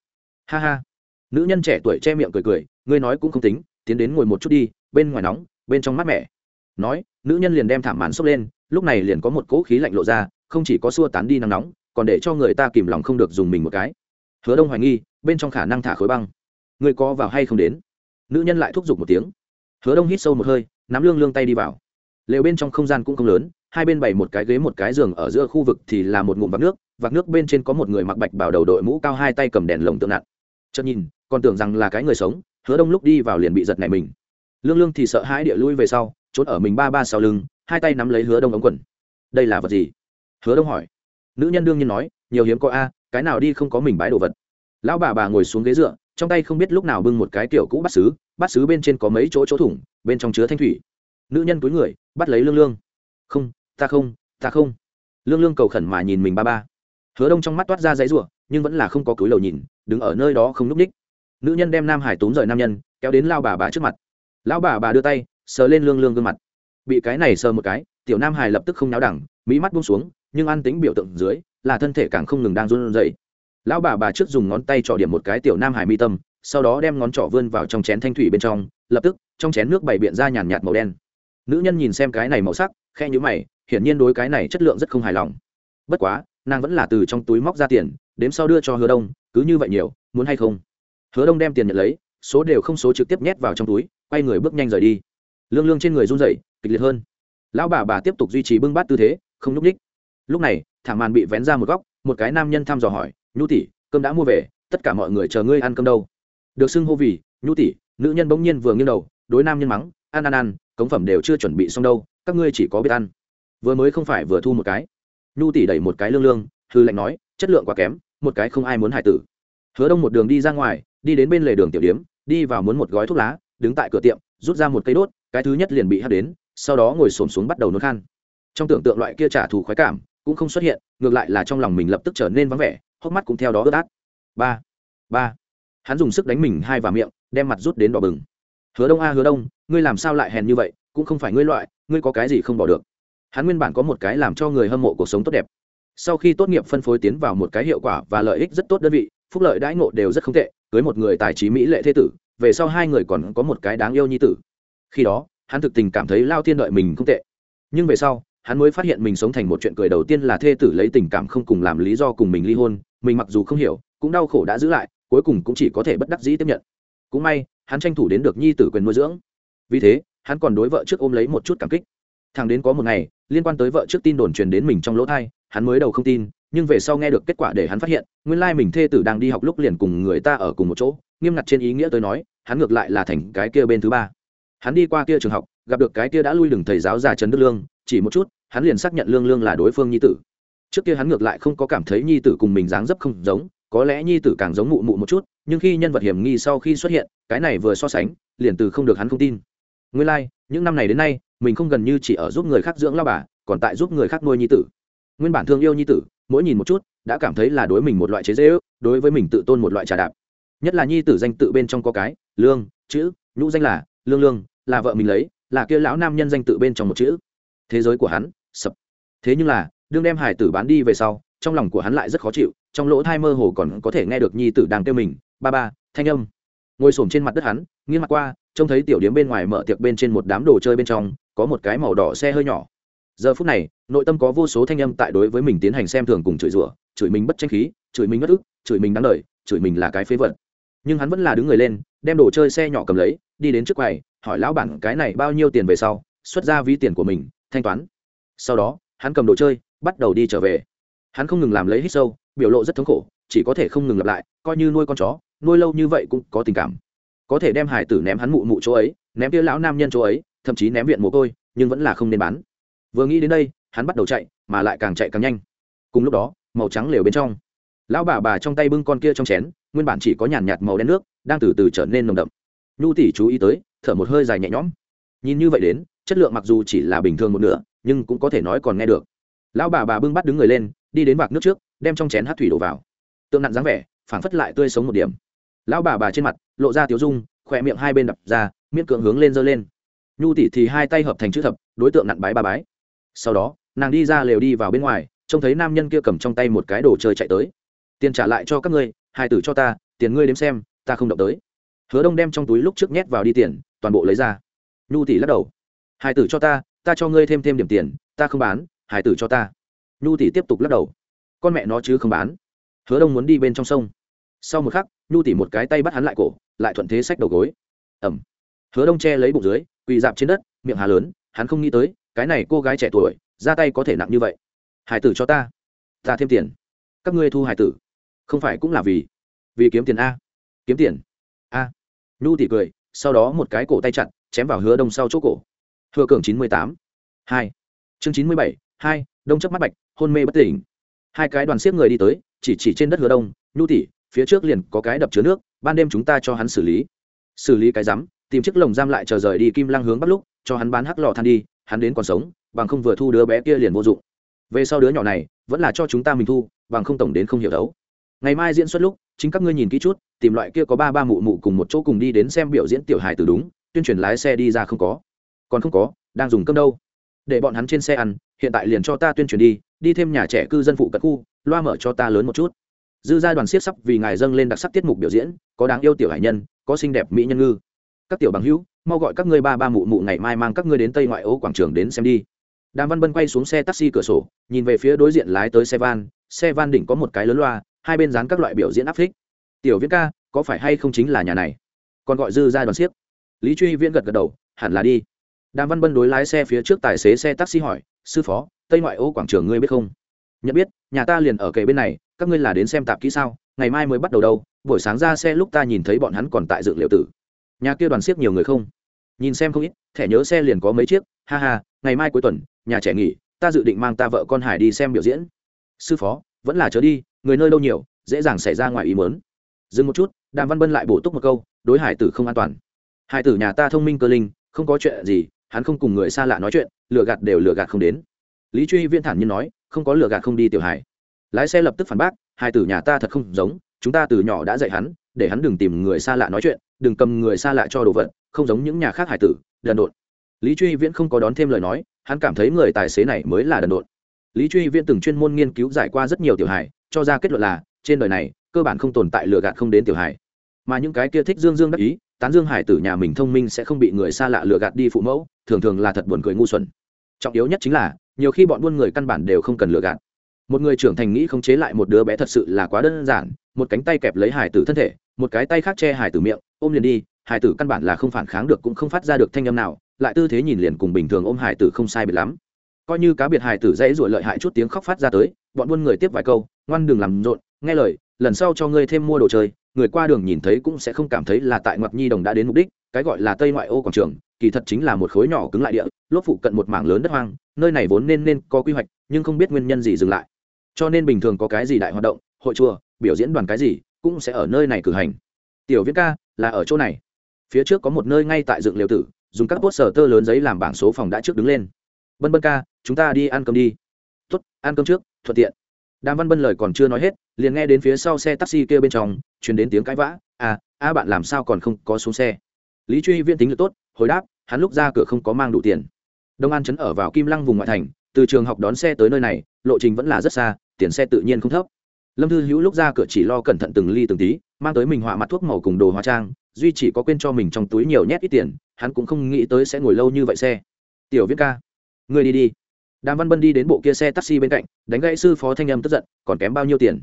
[SPEAKER 1] Ha ha. Nữ nhân trẻ tuổi che miệng cười cười, ngươi nói cũng không tính, tiến đến ngồi một chút đi, bên ngoài nóng, bên trong mát mẻ. Nói, nữ nhân liền đem thảm màn xốc lên lúc này liền có một cỗ khí lạnh lộ ra, không chỉ có xua tán đi nắng nóng, còn để cho người ta kìm lòng không được dùng mình một cái. Hứa đông hoài nghi, bên trong khả năng thả khối băng. Người có vào hay không đến? Nữ nhân lại thúc giục một tiếng. Hứa đông hít sâu một hơi, nắm lương lương tay đi vào. Lều bên trong không gian cũng không lớn, hai bên bày một cái ghế một cái giường ở giữa khu vực thì là một ngụm vạc nước vạc nước bên trên có một người mặc bạch bảo đầu đội mũ cao hai tay cầm đèn lồng tượng nặng. Chợt nhìn, còn tưởng rằng là cái người sống, hứa đông lúc đi vào liền bị giật này mình. Lương lương thì sợ hãi địa lui về sau, trốn ở mình ba ba sau lưng hai tay nắm lấy hứa đông ống quần. Đây là vật gì? Hứa đông hỏi. Nữ nhân đương nhiên nói, nhiều hiếm có a, cái nào đi không có mình bái đồ vật. Lão bà bà ngồi xuống ghế dựa, trong tay không biết lúc nào bưng một cái kiểu cũ bắt xứ bắt xứ bên trên có mấy chỗ chỗ thủng, bên trong chứa thanh thủy. Nữ nhân túi người, bắt lấy lương lương. Không, ta không ta không. Lương lương cầu khẩn mà nhìn mình ba ba. Hứa đông trong mắt toát ra dãy rủa, nhưng vẫn là không có cúi đầu nhìn, đứng ở nơi đó không núp ních. Nữ nhân đem nam hải túm rời nam nhân, kéo đến lao bà bà trước mặt. Lão bà bà đưa tay, sờ lên lương lương gương mặt bị cái này sờ một cái, tiểu nam hải lập tức không náo đẳng, mỹ mắt buông xuống, nhưng an tính biểu tượng dưới, là thân thể càng không ngừng đang run rẩy. Lão bà bà trước dùng ngón tay trỏ điểm một cái tiểu nam hải mi tâm, sau đó đem ngón trỏ vươn vào trong chén thanh thủy bên trong, lập tức, trong chén nước bày biện ra nhàn nhạt màu đen. Nữ nhân nhìn xem cái này màu sắc khe nhữ mày, hiển nhiên đối cái này chất lượng rất không hài lòng. Bất quá, nàng vẫn là từ trong túi móc ra tiền, đếm sau đưa cho hứa đông, cứ như vậy nhiều, muốn hay không? Hứa đông đem tiền nhận lấy, số đều không số trực tiếp nhét vào trong túi, quay người bước nhanh rời đi lương lương trên người run rẩy, kịch liệt hơn. Lão bà bà tiếp tục duy trì bưng bát tư thế, không nhúc ních lúc này thảm màn bị vén ra một góc, một cái nam nhân thăm dò hỏi, nhu tỷ, cơm đã mua về, tất cả mọi người chờ ngươi ăn cơm đâu? Được xưng hô vì, nhu tỷ. Nữ nhân bỗng nhiên vừa nghiêng đầu, đối nam nhân mắng, ăn ăn ăn, cống phẩm đều chưa chuẩn bị xong đâu, các ngươi chỉ có biết ăn. Vừa mới không phải vừa thu một cái. Nhu tỷ đẩy một cái lương lương, hư lạnh nói, chất lượng quá kém, một cái không ai muốn hại tử. Hứa đông một đường đi ra ngoài, đi đến bên lề đường tiểu điếm, đi vào muốn một gói thuốc lá, đứng tại cửa tiệm, rút ra một cây đốt cái thứ nhất liền bị hắt đến, sau đó ngồi xổm xuống bắt đầu nôn khan. Trong tưởng tượng loại kia trả thù khoái cảm cũng không xuất hiện, ngược lại là trong lòng mình lập tức trở nên vắng vẻ, hốc mắt cũng theo đó ướt át. Ba ba. Hắn dùng sức đánh mình hai và miệng, đem mặt rút đến đỏ bừng. Hứa đông a, hứa đông, ngươi làm sao lại hèn như vậy, cũng không phải ngươi loại, ngươi có cái gì không bỏ được. Hắn nguyên bản có một cái làm cho người hâm mộ cuộc sống tốt đẹp. Sau khi tốt nghiệp phân phối tiến vào một cái hiệu quả và lợi ích rất tốt đơn vị, phúc lợi đãi ngộ đều rất không tệ, cưới một người tài trí mỹ lệ thế tử, về sau hai người còn có một cái đáng yêu nhi tử khi đó, hắn thực tình cảm thấy lao thiên đợi mình không tệ. Nhưng về sau, hắn mới phát hiện mình sống thành một chuyện cười đầu tiên là thê tử lấy tình cảm không cùng làm lý do cùng mình ly hôn, mình mặc dù không hiểu, cũng đau khổ đã giữ lại, cuối cùng cũng chỉ có thể bất đắc dĩ tiếp nhận. Cũng may, hắn tranh thủ đến được nhi tử quyền nuôi dưỡng. Vì thế, hắn còn đối vợ trước ôm lấy một chút cảm kích. Thằng đến có một ngày, liên quan tới vợ trước tin đồn truyền đến mình trong lỗ thai hắn mới đầu không tin, nhưng về sau nghe được kết quả để hắn phát hiện, nguyên lai mình thê tử đang đi học lúc liền cùng người ta ở cùng một chỗ, nghiêm ngặt trên ý nghĩa tới nói, hắn ngược lại là thành cái kia bên thứ ba hắn đi qua kia trường học gặp được cái kia đã lui đừng thầy giáo già trần đức lương chỉ một chút hắn liền xác nhận lương lương là đối phương nhi tử. Trước kia hắn ngược lại không có cảm thấy nhi tử cùng mình dáng dấp không giống có lẽ nhi tử càng giống mụ mụ một chút nhưng khi nhân vật hiểm nghi sau khi xuất hiện cái này vừa so sánh liền từ không được hắn không tin. Nguyên lai、like, những năm này đến nay mình không gần như chỉ ở giúp người khác dưỡng lao bà còn tại giúp người khác nuôi nhi tử. Nguyên bản thương yêu nhi tử mỗi nhìn một chút đã cảm thấy là đối mình một loại chế dễ ước đối với mình tự tôn một loại trà đạp. Nhất là nhi tử danh tự bên trong có cái lương chữ nhũ danh là lương lương là vợ mình lấy, là kia lão nam nhân danh tự bên trong một chữ. Thế giới của hắn, sập. Thế nhưng là, đương đem hải tử bán đi về sau, trong lòng của hắn lại rất khó chịu, trong lỗ thai mơ hồ còn có thể nghe được nhi tử đang kêu mình, ba ba, thanh âm. Ngồi s trên mặt đất hắn, nghiêng mặt qua, trông thấy tiểu điếm bên ngoài mở tiệc bên trên một đám đồ chơi bên trong, có một cái màu đỏ xe hơi nhỏ. Giờ phút này, nội tâm có vô số thanh âm tại đối với mình tiến hành xem thường cùng chửi rủa, chửi mình bất tranh khí, chửi mình bất ức, chửi mình đáng đời, chửi mình là cái phế vật. Nhưng hắn vẫn là đứng người lên, đem đồ chơi xe nhỏ cầm lấy, đi đến trước quầy hỏi lão bản cái này bao nhiêu tiền về sau, xuất ra ví tiền của mình, thanh toán. Sau đó, hắn cầm đồ chơi, bắt đầu đi trở về. Hắn không ngừng làm lấy hít sâu, biểu lộ rất thống khổ, chỉ có thể không ngừng lặp lại, coi như nuôi con chó, nuôi lâu như vậy cũng có tình cảm. Có thể đem hải tử ném hắn mụ mụ chỗ ấy, ném kia lão nam nhân chỗ ấy, thậm chí ném viện mồ côi, nhưng vẫn là không nên bán. Vừa nghĩ đến đây, hắn bắt đầu chạy, mà lại càng chạy càng nhanh. Cùng lúc đó, màu trắng lều bên trong. Lão bà bà trong tay bưng con kia trong chén, nguyên bản chỉ có nhàn nhạt màu đen nước, đang từ từ trở nên nồng đậm. Nhu tỷ chú ý tới thở một hơi dài nhẹ nhõm. Nhìn như vậy đến, chất lượng mặc dù chỉ là bình thường một nửa, nhưng cũng có thể nói còn nghe được. Lão bà bà bưng bắt đứng người lên, đi đến bạc nước trước, đem trong chén hát thủy đổ vào. Tượng nặn dáng vẻ, phảng phất lại tươi sống một điểm. Lão bà bà trên mặt, lộ ra tiếu dung, khỏe miệng hai bên đập ra, miễn cưỡng hướng lên giơ lên. Nhu tỷ thì hai tay hợp thành chữ thập, đối tượng nặn bái ba bái. Sau đó, nàng đi ra lều đi vào bên ngoài, trông thấy nam nhân kia cầm trong tay một cái đồ chơi chạy tới. Tiền trả lại cho các ngươi, hai tử cho ta, tiền ngươi đếm xem, ta không động tới hứa đông đem trong túi lúc trước nhét vào đi tiền, toàn bộ lấy ra. Nhu tỷ lắc đầu. Hải tử cho ta ta cho ngươi thêm thêm điểm tiền, ta không bán, hải tử cho ta. Nhu tỷ tiếp tục lắc đầu. Con mẹ nó chứ không bán. Hứa đông muốn đi bên trong sông. Sau một khắc, nhu tỷ một cái tay bắt hắn lại cổ, lại thuận thế xách đầu gối. Ẩm. Hứa đông che lấy bụng dưới, quỳ dạp trên đất, miệng hà lớn, hắn không nghĩ tới, cái này cô gái trẻ tuổi, ra tay có thể nặng như vậy. Hải tử cho ta ta thêm tiền. Các ngươi thu hải tử. Không phải cũng là vì vì kiếm tiền a. Kiếm tiền? A. Nhu tỷ cười, sau đó một cái cổ tay chặn chém vào hứa đông sau chỗ cổ. Hứa cường chín mươi tám. Hai. Chương chín mươi bảy, hai, đông chấp mắt bạch, hôn mê bất tỉnh. Hai cái đoàn xiếc người đi tới, chỉ chỉ trên đất hứa đông, nhu tỷ phía trước liền có cái đập chứa nước, ban đêm chúng ta cho hắn xử lý. Xử lý cái rắm, tìm chiếc lồng giam lại chờ rời đi kim Lang hướng bắt lúc, cho hắn bán hắc lò than đi, hắn đến còn sống, bằng không vừa thu đứa bé kia liền vô dụng. Về sau đứa nhỏ này, vẫn là cho chúng ta mình thu, bằng không tổng đến không hiểu đấu. Ngày mai diễn xuất lúc chính các ngươi nhìn kỹ chút, tìm loại kia có ba ba mụ mụ cùng một chỗ cùng đi đến xem biểu diễn tiểu hài từ đúng, tuyên truyền lái xe đi ra không có. Còn không có, đang dùng cơm đâu. Để bọn hắn trên xe ăn, hiện tại liền cho ta tuyên truyền đi đi thêm nhà trẻ cư dân phụ cận khu, loa mở cho ta lớn một chút. Dư gia đoàn siết sắp vì ngài dâng lên đặc sắc tiết mục biểu diễn, có đáng yêu tiểu hải nhân, có xinh đẹp mỹ nhân ngư. Các tiểu bằng hữu, mau gọi các ngươi ba ba mụ mụ ngày mai mang các ngươi đến tây ngoại ô quảng trường đến xem đi. Đàm văn bân quay xuống xe taxi cửa sổ, nhìn về phía đối diện lái tới xe van. Xe van đỉnh có một cái lớn loa hai bên dán các loại biểu diễn áp thích tiểu viễn ca, có phải hay không chính là nhà này? Còn gọi dư gia đoàn siếc. Lý truy viễn gật gật đầu, hẳn là đi. Đàm văn bân đối lái xe phía trước tài xế xe taxi hỏi, sư phó, tây ngoại ô quảng trường ngươi biết không? Nhận biết, nhà ta liền ở kề bên này, các ngươi là đến xem tạp kỹ sao, ngày mai mới bắt đầu đâu, buổi sáng ra xe lúc ta nhìn thấy bọn hắn còn tại dựng liệu tử. Nhà kia đoàn siếc nhiều người không? Nhìn xem không ít, thẻ nhớ xe liền có mấy chiếc, ha ha, ngày mai cuối tuần, nhà trẻ nghỉ, ta dự định mang ta vợ con hải đi xem biểu diễn. Sư phó, vẫn là chớ đi người nơi đâu nhiều, dễ dàng xảy ra ngoài ý mớn dừng một chút, đàm văn bân lại bổ túc một câu, đối hải tử không an toàn. Hải tử nhà ta thông minh cơ linh, không có chuyện gì, hắn không cùng người xa lạ nói chuyện, lừa gạt đều lừa gạt không đến. Lý truy viên thản nhiên nói, không có lừa gạt không đi tiểu hải. Lái xe lập tức phản bác, Hải tử nhà ta thật không giống, chúng ta từ nhỏ đã dạy hắn, để hắn đừng tìm người xa lạ nói chuyện, đừng cầm người xa lạ cho đồ vật, không giống những nhà khác hải tử, đần độn. Lý truy viễn không có đón thêm lời nói, hắn cảm thấy người tài xế này mới là đần độn. Lý truy viễn từng chuyên môn nghiên cứu giải qua rất nhiều tiểu hải cho ra kết luận là, trên đời này, cơ bản không tồn tại lừa gạt không đến tiểu hải mà những cái kia thích dương dương đắc ý, tán dương hải tử nhà mình thông minh sẽ không bị người xa lạ lừa gạt đi phụ mẫu, thường thường là thật buồn cười ngu xuẩn. Trọng yếu nhất chính là, nhiều khi bọn buôn người căn bản đều không cần lừa gạt. Một người trưởng thành nghĩ không chế lại một đứa bé thật sự là quá đơn giản, một cánh tay kẹp lấy hải tử thân thể, một cái tay khác che hải tử miệng, ôm liền đi, hải tử căn bản là không phản kháng được cũng không phát ra được thanh âm nào, lại tư thế nhìn liền cùng bình thường ôm hải tử không sai biệt lắm. Coi như cá biệt hải tử dễ ruổi lợi hại chút tiếng khóc phát ra tới, bọn buôn người tiếp vài câu ngoan đừng làm rộn, nghe lời, lần sau cho ngươi thêm mua đồ chơi, người qua đường nhìn thấy cũng sẽ không cảm thấy là tại ngoặc nhi đồng đã đến mục đích, cái gọi là tây ngoại ô quảng trường, kỳ thật chính là một khối nhỏ cứng lại địa lốp phụ cận một mảng lớn đất hoang, nơi này vốn nên nên có quy hoạch, nhưng không biết nguyên nhân gì dừng lại. Cho nên bình thường có cái gì đại hoạt động, hội chùa, biểu diễn đoàn cái gì, cũng sẽ ở nơi này cử hành. Tiểu viết ca, là ở chỗ này. Phía trước có một nơi ngay tại dựng liều tử, dùng các bốt sở tơ lớn giấy làm bảng số phòng đã trước đứng lên. Bân bân ca, chúng ta đi ăn cơm đi. Tuất ăn cơm trước, thuận tiện đàm văn bân lời còn chưa nói hết, liền nghe đến phía sau xe taxi kia bên trong chuyển đến tiếng cãi vã à a bạn làm sao còn không có xuống xe? Lý truy viên tính được tốt, hồi đáp, hắn lúc ra cửa không có mang đủ tiền. Đông an chấn ở vào kim lăng vùng ngoại thành, từ trường học đón xe tới nơi này, lộ trình vẫn là rất xa, tiền xe tự nhiên không thấp. Lâm thư hữu lúc ra cửa chỉ lo cẩn thận từng ly từng tí, mang tới mình họa mặt thuốc màu cùng đồ hóa trang, duy chỉ có quên cho mình trong túi nhiều nhét ít tiền, hắn cũng không nghĩ tới sẽ ngồi lâu như vậy xe. Tiểu viễn ca người đi đi đàm văn bân đi đến bộ kia xe taxi bên cạnh, đánh gãy sư phó thanh âm tức giận, còn kém bao nhiêu tiền?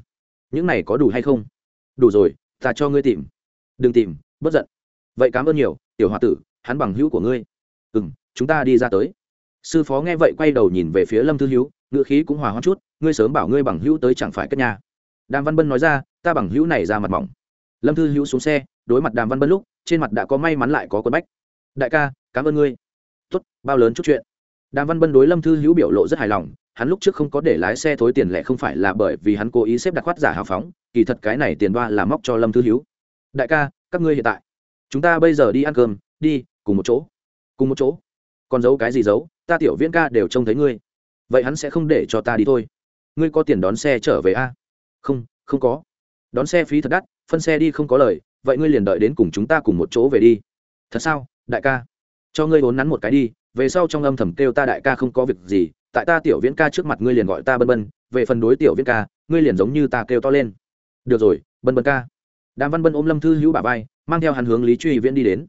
[SPEAKER 1] Những này có đủ hay không? Đủ rồi, ta cho ngươi tìm. Đừng tìm bất giận. Vậy cảm ơn nhiều, tiểu h o a tử, hắn bằng hữu của ngươi. Ừ m chúng ta đi ra tới. Sư phó nghe vậy quay đầu nhìn về phía lâm thư hữu ngữ khí cũng hòa hoãn chút, ngươi sớm bảo ngươi bằng hữu tới chẳng phải cất nhà. Đàm văn bân nói ra, ta bằng hữu này ra mặt mỏng. Lâm thư hữu xuống xe, đối mặt đàm văn bân lúc, trên mặt đã có may mắn lại có quân bách. Đại ca, cảm ơn ngươi. Tốt, bao lớn chút chuyện đàm văn bân đối lâm thư hữu biểu lộ rất hài lòng, hắn lúc trước không có để lái xe thối tiền lẻ không phải là bởi vì hắn cố ý xếp đặt khoát giả hào phóng, kỳ thật cái này tiền đoa là móc cho lâm thư hữu. Đại ca, các ngươi hiện tại, chúng ta bây giờ đi ăn cơm, đi, cùng một chỗ. Cùng một chỗ? Còn giấu cái gì giấu? Ta tiểu viễn ca đều trông thấy ngươi. Vậy hắn sẽ không để cho ta đi thôi. Ngươi có tiền đón xe trở về a? Không không có. Đón xe phí thật đắt, phân xe đi không có lời, vậy ngươi liền đợi đến cùng chúng ta cùng một chỗ về đi. Thật sao, đại ca? Cho ngươi vốn nắn một cái đi về sau trong âm thầm kêu ta đại ca không có việc gì, tại ta tiểu viễn ca trước mặt ngươi liền gọi ta bân bân, về phần đối tiểu viễn ca, ngươi liền giống như ta kêu to lên. Được rồi, bân bân ca. Đàm văn bân ôm lâm thư hữu bà vai, mang theo hắn hướng lý truy viễn đi đến.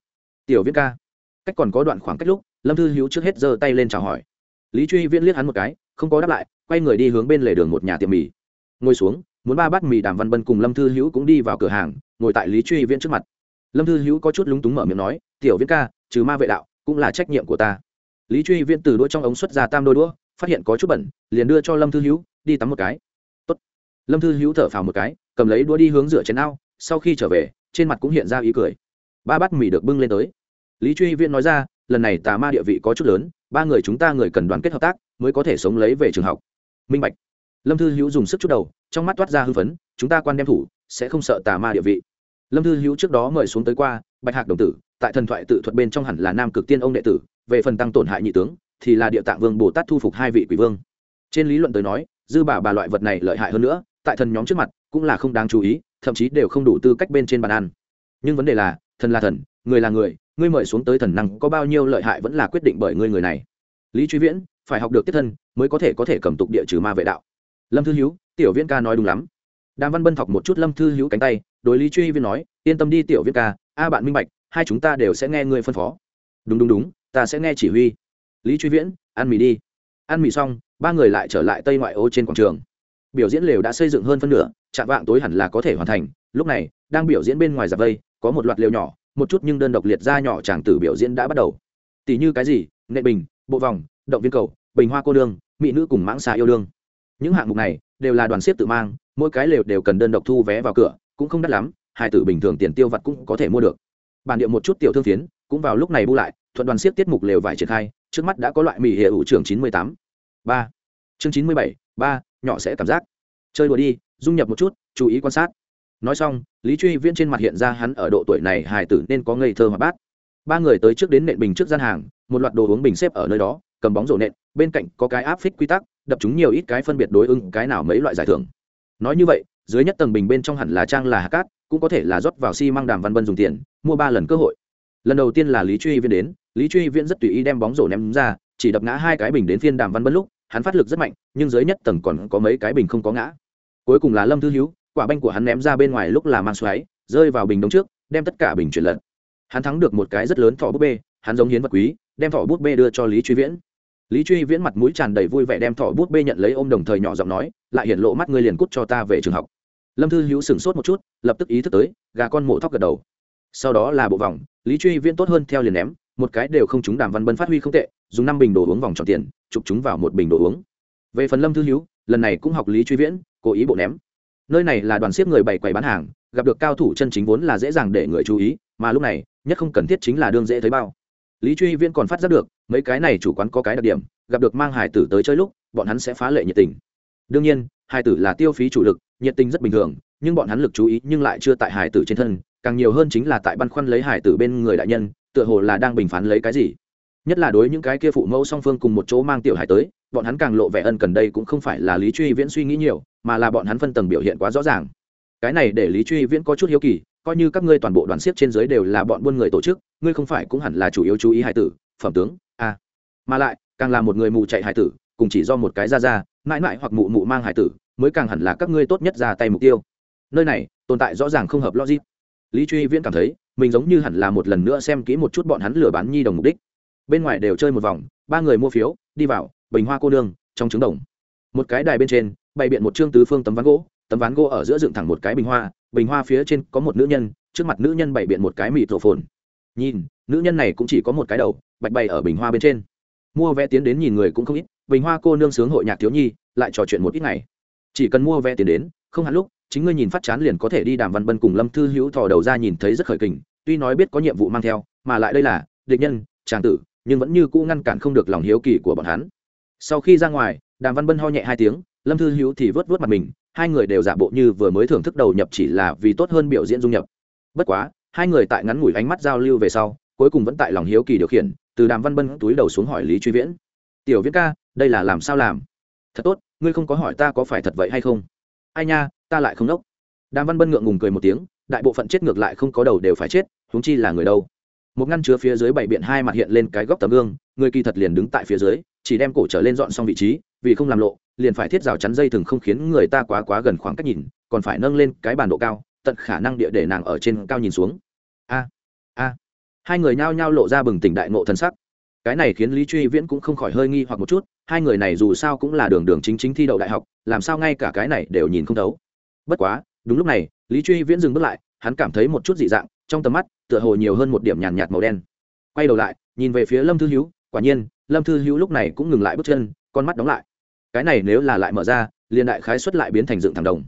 [SPEAKER 1] Tiểu viễn ca. Cách còn có đoạn khoảng cách lúc, lâm thư hữu trước hết giơ tay lên chào hỏi. Lý truy viễn liếc hắn một cái, không có đáp lại, quay người đi hướng bên lề đường một nhà tiệm mì. Ngồi xuống, muốn ba bát mì đàm văn bân cùng lâm thư hữu cũng đi vào cửa hàng, ngồi tại lý truy viễn trước mặt. Lâm thư hữu có chút lúng túng mở miệng nói, tiểu viễn ca, trừ ma vệ đạo, cũng là trách nhiệm của ta lý truy viễn từ đũa trong ống xuất ra tam đôi đũa, phát hiện có chút bẩn, liền đưa cho lâm thư hữu đi tắm một cái. Tốt. lâm thư hữu thở phào một cái, cầm lấy đũa đi hướng rửa chén ao, sau khi trở về, trên mặt cũng hiện ra ý cười. Ba bát mì được bưng lên tới. Lý truy viễn nói ra, lần này tà ma địa vị có chút lớn, ba người chúng ta người cần đoàn kết hợp tác, mới có thể sống lấy về trường học. Minh bạch. Lâm thư hữu dùng sức chút đầu, trong mắt toát ra hư phấn, chúng ta quan đem thủ, sẽ không sợ tà ma địa vị. Lâm thư hữu trước đó mời xuống tới qua, bạch hạc đồng tử, tại thần thoại tự thuật bên trong hẳn là nam cực tiên ông đệ tử về phần tăng tổn hại nhị tướng, thì là địa tạng vương bồ tát thu phục hai vị quỷ vương. Trên lý luận tới nói, dư bà bà loại vật này lợi hại hơn nữa, tại thần nhóm trước mặt cũng là không đáng chú ý, thậm chí đều không đủ tư cách bên trên bàn ăn. Nhưng vấn đề là, thần là thần, người là người, ngươi mời xuống tới thần năng có bao nhiêu lợi hại vẫn là quyết định bởi ngươi người này. Lý truy viễn, phải học được tiếp thân, mới có thể có thể cầm tục địa trừ ma vệ đạo. Lâm thư hữu tiểu viễn ca nói đúng lắm. Đàm văn bân thọc một chút lâm thư hữu cánh tay, đối lý truy viễn nói, yên tâm đi tiểu viễn ca, a bạn minh bạch, hai chúng ta đều sẽ nghe ngươi phân phó. Đúng đúng đúng ta sẽ nghe chỉ huy. Lý truy viễn, ăn mì đi. Ăn mì xong, ba người lại trở lại tây ngoại ô trên quảng trường. Biểu diễn lều đã xây dựng hơn phân nửa, chạm vạng tối hẳn là có thể hoàn thành. Lúc này, đang biểu diễn bên ngoài giặc vây, có một loạt lều nhỏ, một chút nhưng đơn độc liệt ra nhỏ chàng tử biểu diễn đã bắt đầu. Tỷ như cái gì? Nệ bình, bộ vòng, động viên cầu, bình hoa cô đương mỹ nữ cùng mãng xà yêu đương. Những hạng mục này đều là đoàn xếp tự mang, mỗi cái lều đều cần đơn độc thu vé vào cửa, cũng không đắt lắm, hai tử bình thường tiền tiêu vặt cũng có thể mua được. Bản địa một chút tiểu thương phiến cũng vào lúc này bu lại thuận đoàn siết tiết mục lều vải triển khai, trước mắt đã có loại mỹ hệ ủ trưởng chín mươi tám. Ba. Chương chín mươi bảy, ba, nhỏ sẽ cảm giác. Chơi đùa đi, dung nhập một chút, chú ý quan sát. Nói xong, lý truy viễn trên mặt hiện ra hắn ở độ tuổi này hài tử nên có ngây thơ hoạt bát. Ba người tới trước đến nện bình trước gian hàng, một loạt đồ uống bình xếp ở nơi đó, cầm bóng rổ nện, bên cạnh có cái áp phích quy tắc, đập chúng nhiều ít cái phân biệt đối ứng cái nào mấy loại giải thưởng. Nói như vậy, dưới nhất tầng bình bên trong hẳn là trang là hạt cát, cũng có thể là rót vào xi、si、măng đàm văn vân dùng tiền, mua ba lần cơ hội. Lần đầu tiên là lý truy viên đến lý truy viễn rất tùy ý đem bóng rổ ném ra, chỉ đập ngã hai cái bình đến phiên đàm văn bân lúc, hắn phát lực rất mạnh, nhưng dưới nhất tầng còn có mấy cái bình không có ngã. Cuối cùng là lâm thư hữu quả banh của hắn ném ra bên ngoài lúc là mang xoáy, rơi vào bình đống trước, đem tất cả bình chuyển lật. Hắn thắng được một cái rất lớn thỏ búp bê, hắn giống hiến vật quý, đem thỏ búp bê đưa cho lý truy viễn. Lý truy viễn mặt mũi tràn đầy vui vẻ đem thỏ bút bê nhận lấy ôm đồng thời nhỏ giọng nói, lại hiện lộ mắt ngươi liền cút cho ta về trường học. Lâm thư hữu sửng sốt một chút, lập tức ý thức tới, gà con mổ thóc gật đầu. Sau đó là bộ vòng, lý truy viễn tốt hơn theo liền ném một cái đều không chúng đàm văn bân phát huy không tệ, dùng năm bình đồ uống vòng tròn tiền, chụp chúng vào một bình đồ uống. Về phần lâm thư hữu lần này cũng học lý truy viễn, cố ý bộ ném. Nơi này là đoàn xếp người bày quầy bán hàng, gặp được cao thủ chân chính vốn là dễ dàng để người chú ý, mà lúc này, nhất không cần thiết chính là đương dễ thấy bao. Lý truy viễn còn phát giác được, mấy cái này chủ quán có cái đặc điểm, gặp được mang hải tử tới chơi lúc, bọn hắn sẽ phá lệ nhiệt tình. Đương nhiên hải tử là tiêu phí chủ lực, nhiệt tình rất bình thường, nhưng bọn hắn lực chú ý nhưng lại chưa tại hải tử trên thân, càng nhiều hơn chính là tại băn khoăn lấy hải tử bên người đại nhân tựa hồ là đang bình phán lấy cái gì. Nhất là đối những cái kia phụ mẫu song phương cùng một chỗ mang tiểu hải tới, bọn hắn càng lộ vẻ ân cần đây cũng không phải là lý truy viễn suy nghĩ nhiều, mà là bọn hắn phân tầng biểu hiện quá rõ ràng. Cái này để lý truy viễn có chút hiếu kỳ, coi như các ngươi toàn bộ đoàn siếc trên dưới đều là bọn buôn người tổ chức, ngươi không phải cũng hẳn là chủ yếu chú ý hải tử, phẩm tướng a à. mà lại, càng là một người mù chạy hải tử, cùng chỉ do một cái ra ra, mãi mãi hoặc mụ mụ mang hải tử, mới càng hẳn là các ngươi tốt nhất ra tay mục tiêu. Nơi này, tồn tại rõ ràng không hợp logic. Lý truy viễn cảm thấy mình giống như hẳn là một lần nữa xem kỹ một chút bọn hắn lừa bán nhi đồng mục đích. Bên ngoài đều chơi một vòng, ba người mua phiếu, đi vào, bình hoa cô nương, trong trứng đồng. Một cái đài bên trên, bày biện một trương tứ phương tấm ván gỗ, tấm ván gỗ ở giữa dựng thẳng một cái bình hoa bình hoa phía trên có một nữ nhân, trước mặt nữ nhân bày biện một cái mịt rổ phồn. Nhìn, nữ nhân này cũng chỉ có một cái đầu, bạch bày ở bình hoa bên trên. Mua vé tiến đến nhìn người cũng không ít, bình hoa cô nương sướng hội nhạc thiếu nhi, lại trò chuyện một ít ngày. Chỉ cần mua vé tiến đến, không hẳn lúc chính ngươi nhìn phát chán liền có thể đi đàm văn bân cùng lâm thư hữu thò đầu ra nhìn thấy rất khởi kình, tuy nói biết có nhiệm vụ mang theo, mà lại đây là, địch nhân tràng tử, nhưng vẫn như cũ ngăn cản không được lòng hiếu kỳ của bọn hắn. Sau khi ra ngoài, đàm văn bân ho nhẹ hai tiếng, lâm thư hữu thì vớt vớt mặt mình, hai người đều giả bộ như vừa mới thưởng thức đầu nhập chỉ là vì tốt hơn biểu diễn dung nhập. Bất quá, hai người tại ngắn ngủi ánh mắt giao lưu về sau, cuối cùng vẫn tại lòng hiếu kỳ điều khiển, từ đàm văn bân túi đầu xuống hỏi lý truy viễn. Tiểu viễn ca, đây là làm sao làm? Thật tốt, ngươi không có hỏi ta có phải thật vậy hay không? Ai nha ta lại không đốc đàm văn bân ngượng ngùng cười một tiếng, đại bộ phận chết ngược lại không có đầu đều phải chết, huống chi là người đâu. Một ngăn chứa phía dưới bảy biện hai mặt hiện lên cái góc tấm gương, người kỳ thật liền đứng tại phía dưới, chỉ đem cổ trở lên dọn xong vị trí, vì không làm lộ, liền phải thiết rào chắn dây thừng không khiến người ta quá quá gần khoảng cách nhìn, còn phải nâng lên cái bàn độ cao, tận khả năng địa để nàng ở trên cao nhìn xuống. A a. Hai người nhao nhao lộ ra bừng tỉnh đại ngộ thân sắc. Cái này khiến lý truy viễn cũng không khỏi hơi nghi hoặc một chút, hai người này dù sao cũng là đường đường chính chính thi đậu đại học, làm sao ngay cả cái này đều nhìn không thấu bất quá, đúng lúc này, lý truy viễn dừng bước lại, hắn cảm thấy một chút dị dạng, trong tầm mắt, tựa hồ nhiều hơn một điểm nhàn nhạt màu đen. Quay đầu lại, nhìn về phía lâm thư hữu, quả nhiên, lâm thư hữu lúc này cũng ngừng lại bước chân, con mắt đóng lại. Cái này nếu là lại mở ra, liền đại khái xuất lại biến thành dựng thẳng đồng.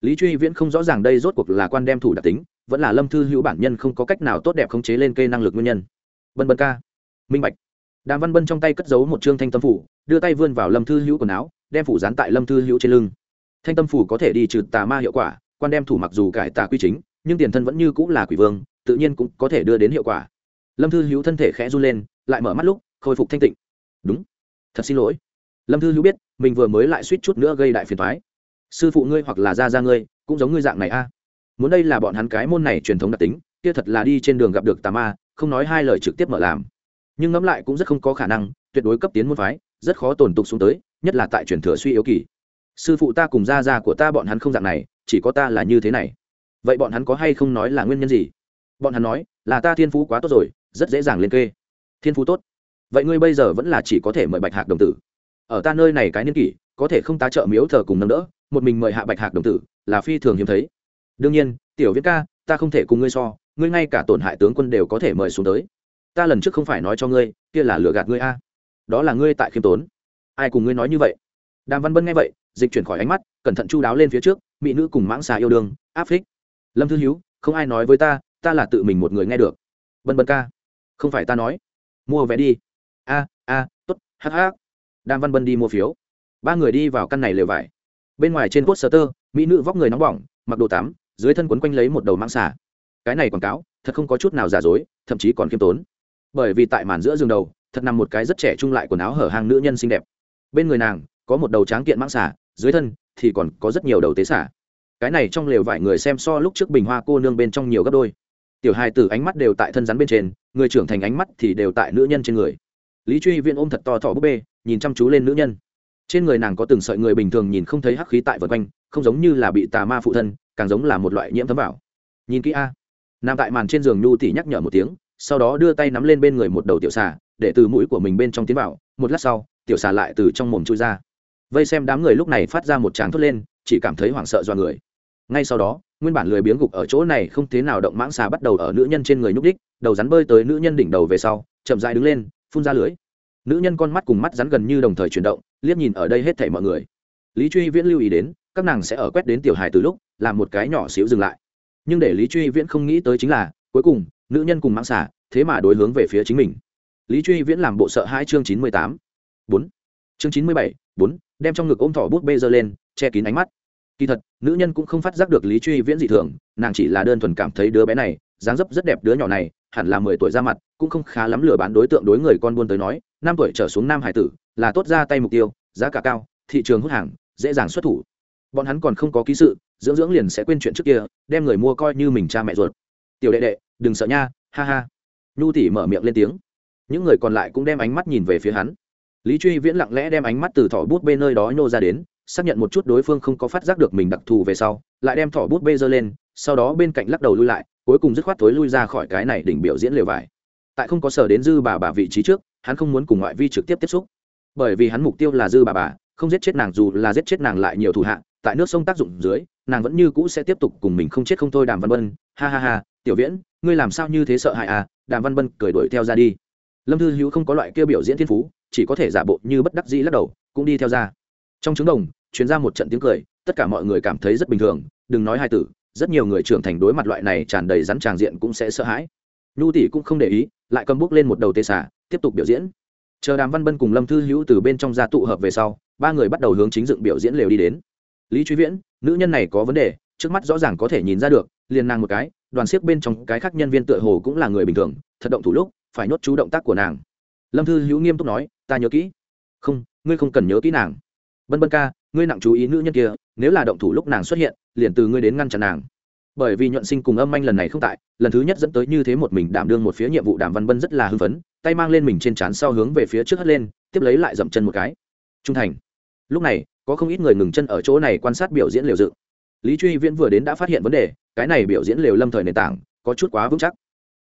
[SPEAKER 1] Lý truy viễn không rõ ràng đây rốt cuộc là quan đem thủ đặc tính, vẫn là lâm thư hữu bản nhân không có cách nào tốt đẹp khống chế lên cây năng lực nguyên nhân. Bân bân ca. Minh bạch. Đàm văn bân trong tay cất giấu một chương thanh tâm phủ, đưa tay vươn vào lâm thư hữu quần áo, đem phủ dán tại lâm thư hữu trên lưng thanh tâm phủ có thể đi trừ tà ma hiệu quả, quan đem thủ mặc dù cải tà quy chính, nhưng tiền thân vẫn như cũng là quỷ vương, tự nhiên cũng có thể đưa đến hiệu quả. Lâm thư hữu thân thể khẽ run lên, lại mở mắt lúc, khôi phục thanh tịnh. Đúng, thật xin lỗi. Lâm thư hữu biết, mình vừa mới lại suýt chút nữa gây đại phiền thoái sư phụ ngươi hoặc là gia gia ngươi, cũng giống ngươi dạng này a. Muốn đây là bọn hắn cái môn này truyền thống đặc tính, kia thật là đi trên đường gặp được tà ma, không nói hai lời trực tiếp mở làm. Nhưng ngẫm lại cũng rất không có khả năng, tuyệt đối cấp tiến môn phái, rất khó tồn tục xuống tới, nhất là tại truyền thừa suy yếu kỳ sư phụ ta cùng gia gia của ta bọn hắn không dạng này, chỉ có ta là như thế này. Vậy bọn hắn có hay không nói là nguyên nhân gì? Bọn hắn nói, là ta thiên phú quá tốt rồi, rất dễ dàng lên kê. Thiên phú tốt? Vậy ngươi bây giờ vẫn là chỉ có thể mời bạch hạc đồng tử. Ở ta nơi này cái niên kỷ, có thể không tá trợ miếu thờ cùng nâng đỡ, một mình mời hạ bạch hạc đồng tử, là phi thường hiếm thấy. Đương nhiên, tiểu viết ca, ta không thể cùng ngươi so, ngươi ngay cả tổn hại tướng quân đều có thể mời xuống tới. Ta lần trước không phải nói cho ngươi, kia là lừa gạt ngươi a. Đó là ngươi tại khiêm tốn. Ai cùng ngươi nói như vậy? Đàm văn bân nghe vậy dịch chuyển khỏi ánh mắt cẩn thận chu đáo lên phía trước mỹ nữ cùng mãng xà yêu đương áp phích. Lâm thư hiếu không ai nói với ta ta là tự mình một người nghe được. Bân bân ca không phải ta nói. Mua vé đi. A a t ố t hh đàm văn bân đi mua phiếu. Ba người đi vào căn này lều vải. Bên ngoài trên vóp sơ tơ, mỹ nữ vóc người nóng bỏng mặc đồ tắm dưới thân quấn quanh lấy một đầu mãng xà. Cái này quảng cáo thật không có chút nào giả dối thậm chí còn khiêm tốn. Bởi vì tại màn giữa giường đầu thật nằm một cái rất trẻ trung lại quần áo hở hàng nữ nhân xinh đẹp. Bên người nàng có một đầu tráng kiện mãng xà dưới thân thì còn có rất nhiều đầu tế xả. Cái này trong lều vải người xem so lúc trước bình hoa cô nương bên trong nhiều gấp đôi. Tiểu hai tử ánh mắt đều tại thân rắn bên trên, người trưởng thành ánh mắt thì đều tại nữ nhân trên người. Lý truy viên ôm thật to thỏ búp bê, nhìn chăm chú lên nữ nhân. Trên người nàng có từng sợi người bình thường nhìn không thấy hắc khí tại vật quanh, không giống như là bị tà ma phụ thân, càng giống là một loại nhiễm thấm vào. Nhìn kỹ a. Nằm tại màn trên giường nhu tỉ nhắc nhở một tiếng, sau đó đưa tay nắm lên bên người một đầu tiểu xà, để từ mũi của mình bên trong tiến vào, một lát sau, tiểu xà lại từ trong mồm chui ra vây xem đám người lúc này phát ra một tràng thốt lên, chỉ cảm thấy hoảng sợ do người. Ngay sau đó, nguyên bản lười biếng gục ở chỗ này không thế nào động mãng xà bắt đầu ở nữ nhân trên người nhúc đích đầu rắn bơi tới nữ nhân đỉnh đầu về sau, chậm dại đứng lên, phun ra lưới. Nữ nhân con mắt cùng mắt rắn gần như đồng thời chuyển động, liếc nhìn ở đây hết thảy mọi người. Lý truy viễn lưu ý đến, các nàng sẽ ở quét đến tiểu hài từ lúc, làm một cái nhỏ xíu dừng lại. Nhưng để lý truy viễn không nghĩ tới chính là, cuối cùng, nữ nhân cùng mãng xà, thế mà đối hướng về phía chính mình. Lý truy viễn làm bộ sợ hai chương chín mươi tám. Bốn. Chương chín mươi bảy, bốn đem trong ngực ôm thỏ bút bê giơ lên, che kín ánh mắt. Kỳ thật, nữ nhân cũng không phát giác được lý truy viễn dị thường, nàng chỉ là đơn thuần cảm thấy đứa bé này, dáng dấp rất đẹp đứa nhỏ này, hẳn là mười tuổi ra mặt, cũng không khá lắm lừa bán đối tượng đối người con buôn tới nói, năm tuổi trở xuống nam hải tử, là tốt ra tay mục tiêu, giá cả cao, thị trường hút hàng, dễ dàng xuất thủ. Bọn hắn còn không có ký sự, dưỡng dưỡng liền sẽ quên chuyện trước kia, đem người mua coi như mình cha mẹ ruột. Tiểu đệ đệ, đừng sợ nha, ha ha. Nhu tỷ mở miệng lên tiếng. Những người còn lại cũng đem ánh mắt nhìn về phía hắn lý truy viễn lặng lẽ đem ánh mắt từ thỏ bút bê nơi đó nhô ra đến, xác nhận một chút đối phương không có phát giác được mình đặc thù về sau, lại đem thỏ bút bê giơ lên, sau đó bên cạnh lắc đầu lui lại, cuối cùng dứt khoát thối lui ra khỏi cái này đỉnh biểu diễn lều vải. Tại không có sở đến dư bà bà vị trí trước, hắn không muốn cùng ngoại vi trực tiếp tiếp xúc. Bởi vì hắn mục tiêu là dư bà bà, không giết chết nàng dù là giết chết nàng lại nhiều thủ hạ, tại nước sông tác dụng dưới, nàng vẫn như cũ sẽ tiếp tục cùng mình không chết không thôi đàm văn bân. Ha ha ha, tiểu viễn, ngươi làm sao như thế sợ hại à? Đàm văn bân cười đuổi theo ra đi. Lâm thư hữu không có loại kia biểu diễn thiên phú chỉ có thể giả bộ như bất đắc dĩ lắc đầu, cũng đi theo ra. Trong trứng đồng chuyến ra một trận tiếng cười, tất cả mọi người cảm thấy rất bình thường, đừng nói hai tử, rất nhiều người trưởng thành đối mặt loại này tràn đầy rắn tràng diện cũng sẽ sợ hãi. Nhu tỷ cũng không để ý, lại cầm bước lên một đầu tê xả, tiếp tục biểu diễn. Chờ đàm văn bân cùng lâm thư hữu từ bên trong ra tụ hợp về sau, ba người bắt đầu hướng chính dựng biểu diễn lều đi đến. Lý truy viễn, nữ nhân này có vấn đề, trước mắt rõ ràng có thể nhìn ra được, liền nàng một cái, đoàn siếc bên trong cái khác nhân viên tựa hồ cũng là người bình thường, thật động thủ lúc, phải nhốt chú động tác của nàng lâm thư hữu nghiêm túc nói, ta nhớ kỹ. Không, ngươi không cần nhớ kỹ nàng. Bân bân ca, ngươi nặng chú ý nữ nhân kia, nếu là động thủ lúc nàng xuất hiện, liền từ ngươi đến ngăn chặn nàng. Bởi vì nhuận sinh cùng âm anh lần này không tại, lần thứ nhất dẫn tới như thế một mình đảm đương một phía nhiệm vụ đàm văn bân rất là hưng phấn, tay mang lên mình trên trán sau hướng về phía trước hất lên, tiếp lấy lại dậm chân một cái. Trung thành. Lúc này, có không ít người ngừng chân ở chỗ này quan sát biểu diễn liều dự. Lý truy viễn vừa đến đã phát hiện vấn đề, cái này biểu diễn liều lâm thời nền tảng, có chút quá vững chắc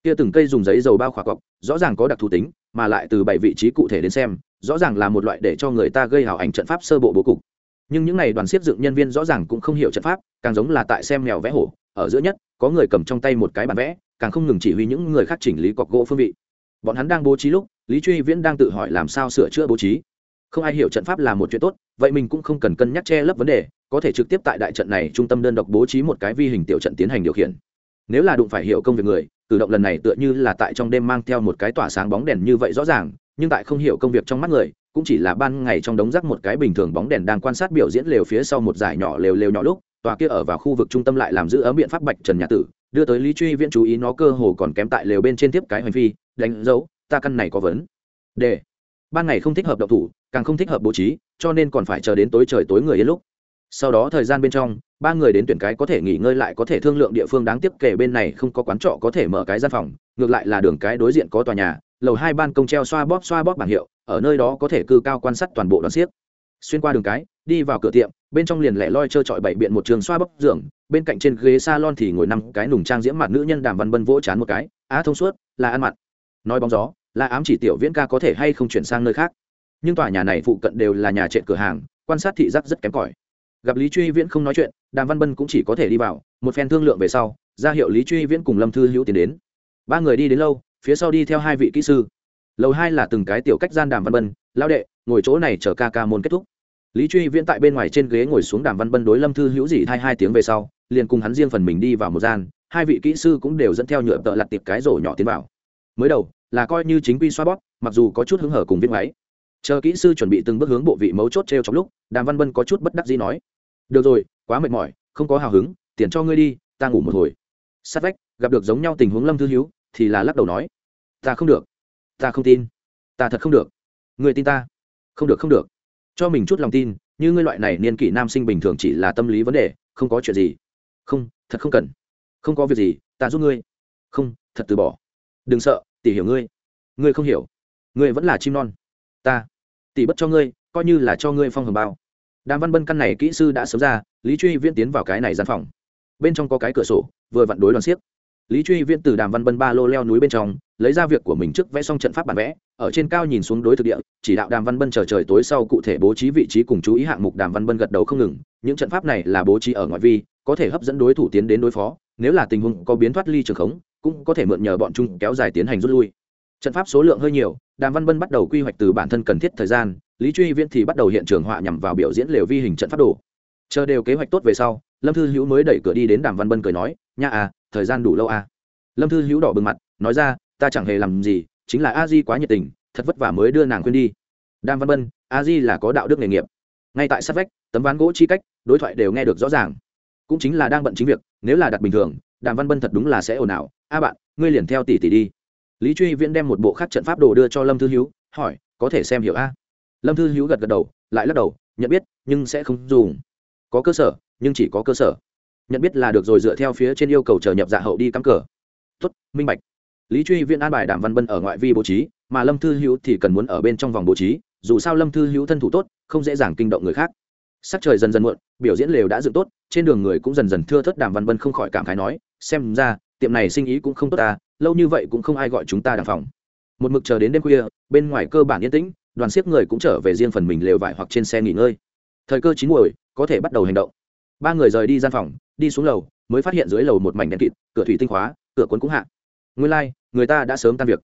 [SPEAKER 1] kia từng cây dùng giấy dầu bao khỏa cọc, rõ ràng có đặc thù tính, mà lại từ bảy vị trí cụ thể đến xem, rõ ràng là một loại để cho người ta gây hảo ảnh trận pháp sơ bộ bố cục. Nhưng những n à y đoàn xếp dựng nhân viên rõ ràng cũng không hiểu trận pháp, càng giống là tại xem mèo vẽ hổ, ở giữa nhất, có người cầm trong tay một cái bản vẽ, càng không ngừng chỉ huy những người khác chỉnh lý cọc gỗ phương vị. Bọn hắn đang bố trí lúc, lý truy viễn đang tự hỏi làm sao sửa chữa bố trí. Không ai hiểu trận pháp là một chuyện tốt, vậy mình cũng không cần cân nhắc che lấp vấn đề, có thể trực tiếp tại đại trận này trung tâm đơn độc bố trí một cái vi hình tiểu trận tiến hành điều khiển. Nếu là đụng phải hiểu công việc người cử động lần này tựa như là tại trong đêm mang theo một cái tỏa sáng bóng đèn như vậy rõ ràng, nhưng tại không hiểu công việc trong mắt người, cũng chỉ là ban ngày trong đống rác một cái bình thường bóng đèn đang quan sát biểu diễn lều phía sau một giải nhỏ lều lều nhỏ lúc, tòa kia ở vào khu vực trung tâm lại làm giữ ấm biện pháp bạch trần nhà tử, đưa tới lý truy viễn chú ý nó cơ hồ còn kém tại lều bên trên tiếp cái hành vi đánh dấu, ta căn này có vấn. Đề. Ban ngày không thích hợp độc thủ, càng không thích hợp bố trí, cho nên còn phải chờ đến tối trời tối người yên lúc. Sau đó thời gian bên trong ba người đến tuyển cái có thể nghỉ ngơi lại có thể thương lượng địa phương đáng tiếc kể bên này không có quán trọ có thể mở cái gian phòng, ngược lại là đường cái đối diện có tòa nhà, lầu hai ban công treo xoa bóp xoa bóp bảng hiệu, ở nơi đó có thể cư cao quan sát toàn bộ đoàn xiếc. Xuyên qua đường cái, đi vào cửa tiệm, bên trong liền lẻ loi trơ trọi bảy biện một trường xoa bóp giường, bên cạnh trên ghế salon thì ngồi năm cái nùng trang diễm mặt nữ nhân đàm văn bân vỗ chán một cái, á thông suốt, là ăn mặn. Nói bóng gió, là ám chỉ tiểu viễn ca có thể hay không chuyển sang nơi khác. Nhưng tòa nhà này phụ cận đều là nhà trệ cửa hàng, quan sát thị giác rất kém cỏi gặp lý truy viễn không nói chuyện, đàm văn bân cũng chỉ có thể đi vào, một phen thương lượng về sau, ra hiệu lý truy viễn cùng lâm thư hữu tiến đến. Ba người đi đến lâu, phía sau đi theo hai vị kỹ sư. Lầu hai là từng cái tiểu cách gian đàm văn bân, lao đệ, ngồi chỗ này chờ ca ca môn kết thúc. Lý truy viễn tại bên ngoài trên ghế ngồi xuống đàm văn bân đối lâm thư hữu dị hai hai tiếng về sau, liền cùng hắn riêng phần mình đi vào một gian, hai vị kỹ sư cũng đều dẫn theo nhựa tợ lặt tiệp cái rổ nhỏ tiến vào. Mới đầu, là coi như chính quy xoa bóp, mặc dù có chút hứng hở cùng viết máy. Chờ kỹ sư chuẩn bị từng bước hướng bộ vị mấu chốt t r e o trong lúc, đàm văn bân có chút bất đắc dĩ nói được rồi, quá mệt mỏi, không có hào hứng, tiền cho ngươi đi, ta ngủ một hồi. Sát vách, gặp được giống nhau tình huống lâm thư hiếu, thì là lắc đầu nói. Ta không được. Ta không tin. Ta thật không được. Người tin ta. Không được không được. Cho mình chút lòng tin, như ngươi loại này niên kỷ nam sinh bình thường chỉ là tâm lý vấn đề, không có chuyện gì. Không, thật không cần. Không có việc gì, ta giúp ngươi. Không, thật từ bỏ. Đừng sợ, tỷ hiểu ngươi. Ngươi không hiểu. Ngươi vẫn là chim non. Ta. Tỷ bất cho ngươi, coi như là cho ngươi phong hồng bao đàm văn bân căn này kỹ sư đã sớm ra, lý truy viễn tiến vào cái này gian phòng. Bên trong có cái cửa sổ, vừa vặn đối đoàn xiếc lý truy viễn từ đàm văn bân ba lô leo núi bên trong, lấy ra việc của mình trước vẽ xong trận pháp bản vẽ, ở trên cao nhìn xuống đối thực địa, chỉ đạo đàm văn bân chờ trời tối sau cụ thể bố trí vị trí cùng chú ý hạng mục. Đàm văn bân gật đầu không ngừng, những trận pháp này là bố trí ở ngoại vi, có thể hấp dẫn đối thủ tiến đến đối phó, nếu là tình huống có biến thoát ly trường khống, cũng có thể mượn nhờ bọn chúng kéo dài tiến hành rút lui trận pháp số lượng hơi nhiều, đàm văn bân bắt đầu quy hoạch từ bản thân cần thiết thời gian, lý truy viễn thì bắt đầu hiện trường họa nhằm vào biểu diễn lều vi hình trận pháp đồ. Chờ đều kế hoạch tốt về sau, lâm thư hữu mới đẩy cửa đi đến đàm văn bân cười nói, nha à thời gian đủ lâu à? Lâm thư hữu đỏ bừng mặt, nói ra, ta chẳng hề làm gì, chính là a di quá nhiệt tình, thật vất vả mới đưa nàng quên đi. Đàm văn bân, a di là có đạo đức nghề nghiệp. Ngay tại sát vách, tấm ván gỗ chi cách, đối thoại đều nghe được rõ ràng. Cũng chính là đang bận chính việc, nếu là đặt bình thường, đàm văn bân thật đúng là sẽ ồn ào. A bạn, ngươi liền theo tỷ tỷ đi lý truy viễn đem một bộ khác trận pháp đồ đưa cho lâm thư hữu hỏi, có thể xem hiểu a? Lâm thư hữu gật gật đầu, lại lắc đầu, nhận biết, nhưng sẽ không dùng. Có cơ sở, nhưng chỉ có cơ sở. Nhận biết là được rồi dựa theo phía trên yêu cầu chờ nhập dạ hậu đi cắm cờ. Tuất minh bạch. Lý truy viễn an bài đàm văn bân ở ngoại vi bố trí, mà lâm thư hữu thì cần muốn ở bên trong vòng bố trí, dù sao lâm thư hữu thân thủ tốt, không dễ dàng kinh động người khác. Sắc trời dần dần muộn, biểu diễn lều đã dựng tốt, trên đường người cũng dần dần thưa thớt. đàm văn bân không khỏi cảm khái nói, xem ra, tiệm này sinh ý cũng không tốt ta lâu như vậy cũng không ai gọi chúng ta đàng phòng. Một mực chờ đến đêm khuya bên ngoài cơ bản yên tĩnh đoàn siếc người cũng trở về riêng phần mình lều vải hoặc trên xe nghỉ ngơi. Thời cơ chín muồi có thể bắt đầu hành động. Ba người rời đi gian phòng đi xuống lầu mới phát hiện dưới lầu một mảnh đèn kịt cửa thủy tinh khóa cửa cuốn cũng hạ. Nguyên lai、like, người ta đã sớm tan việc.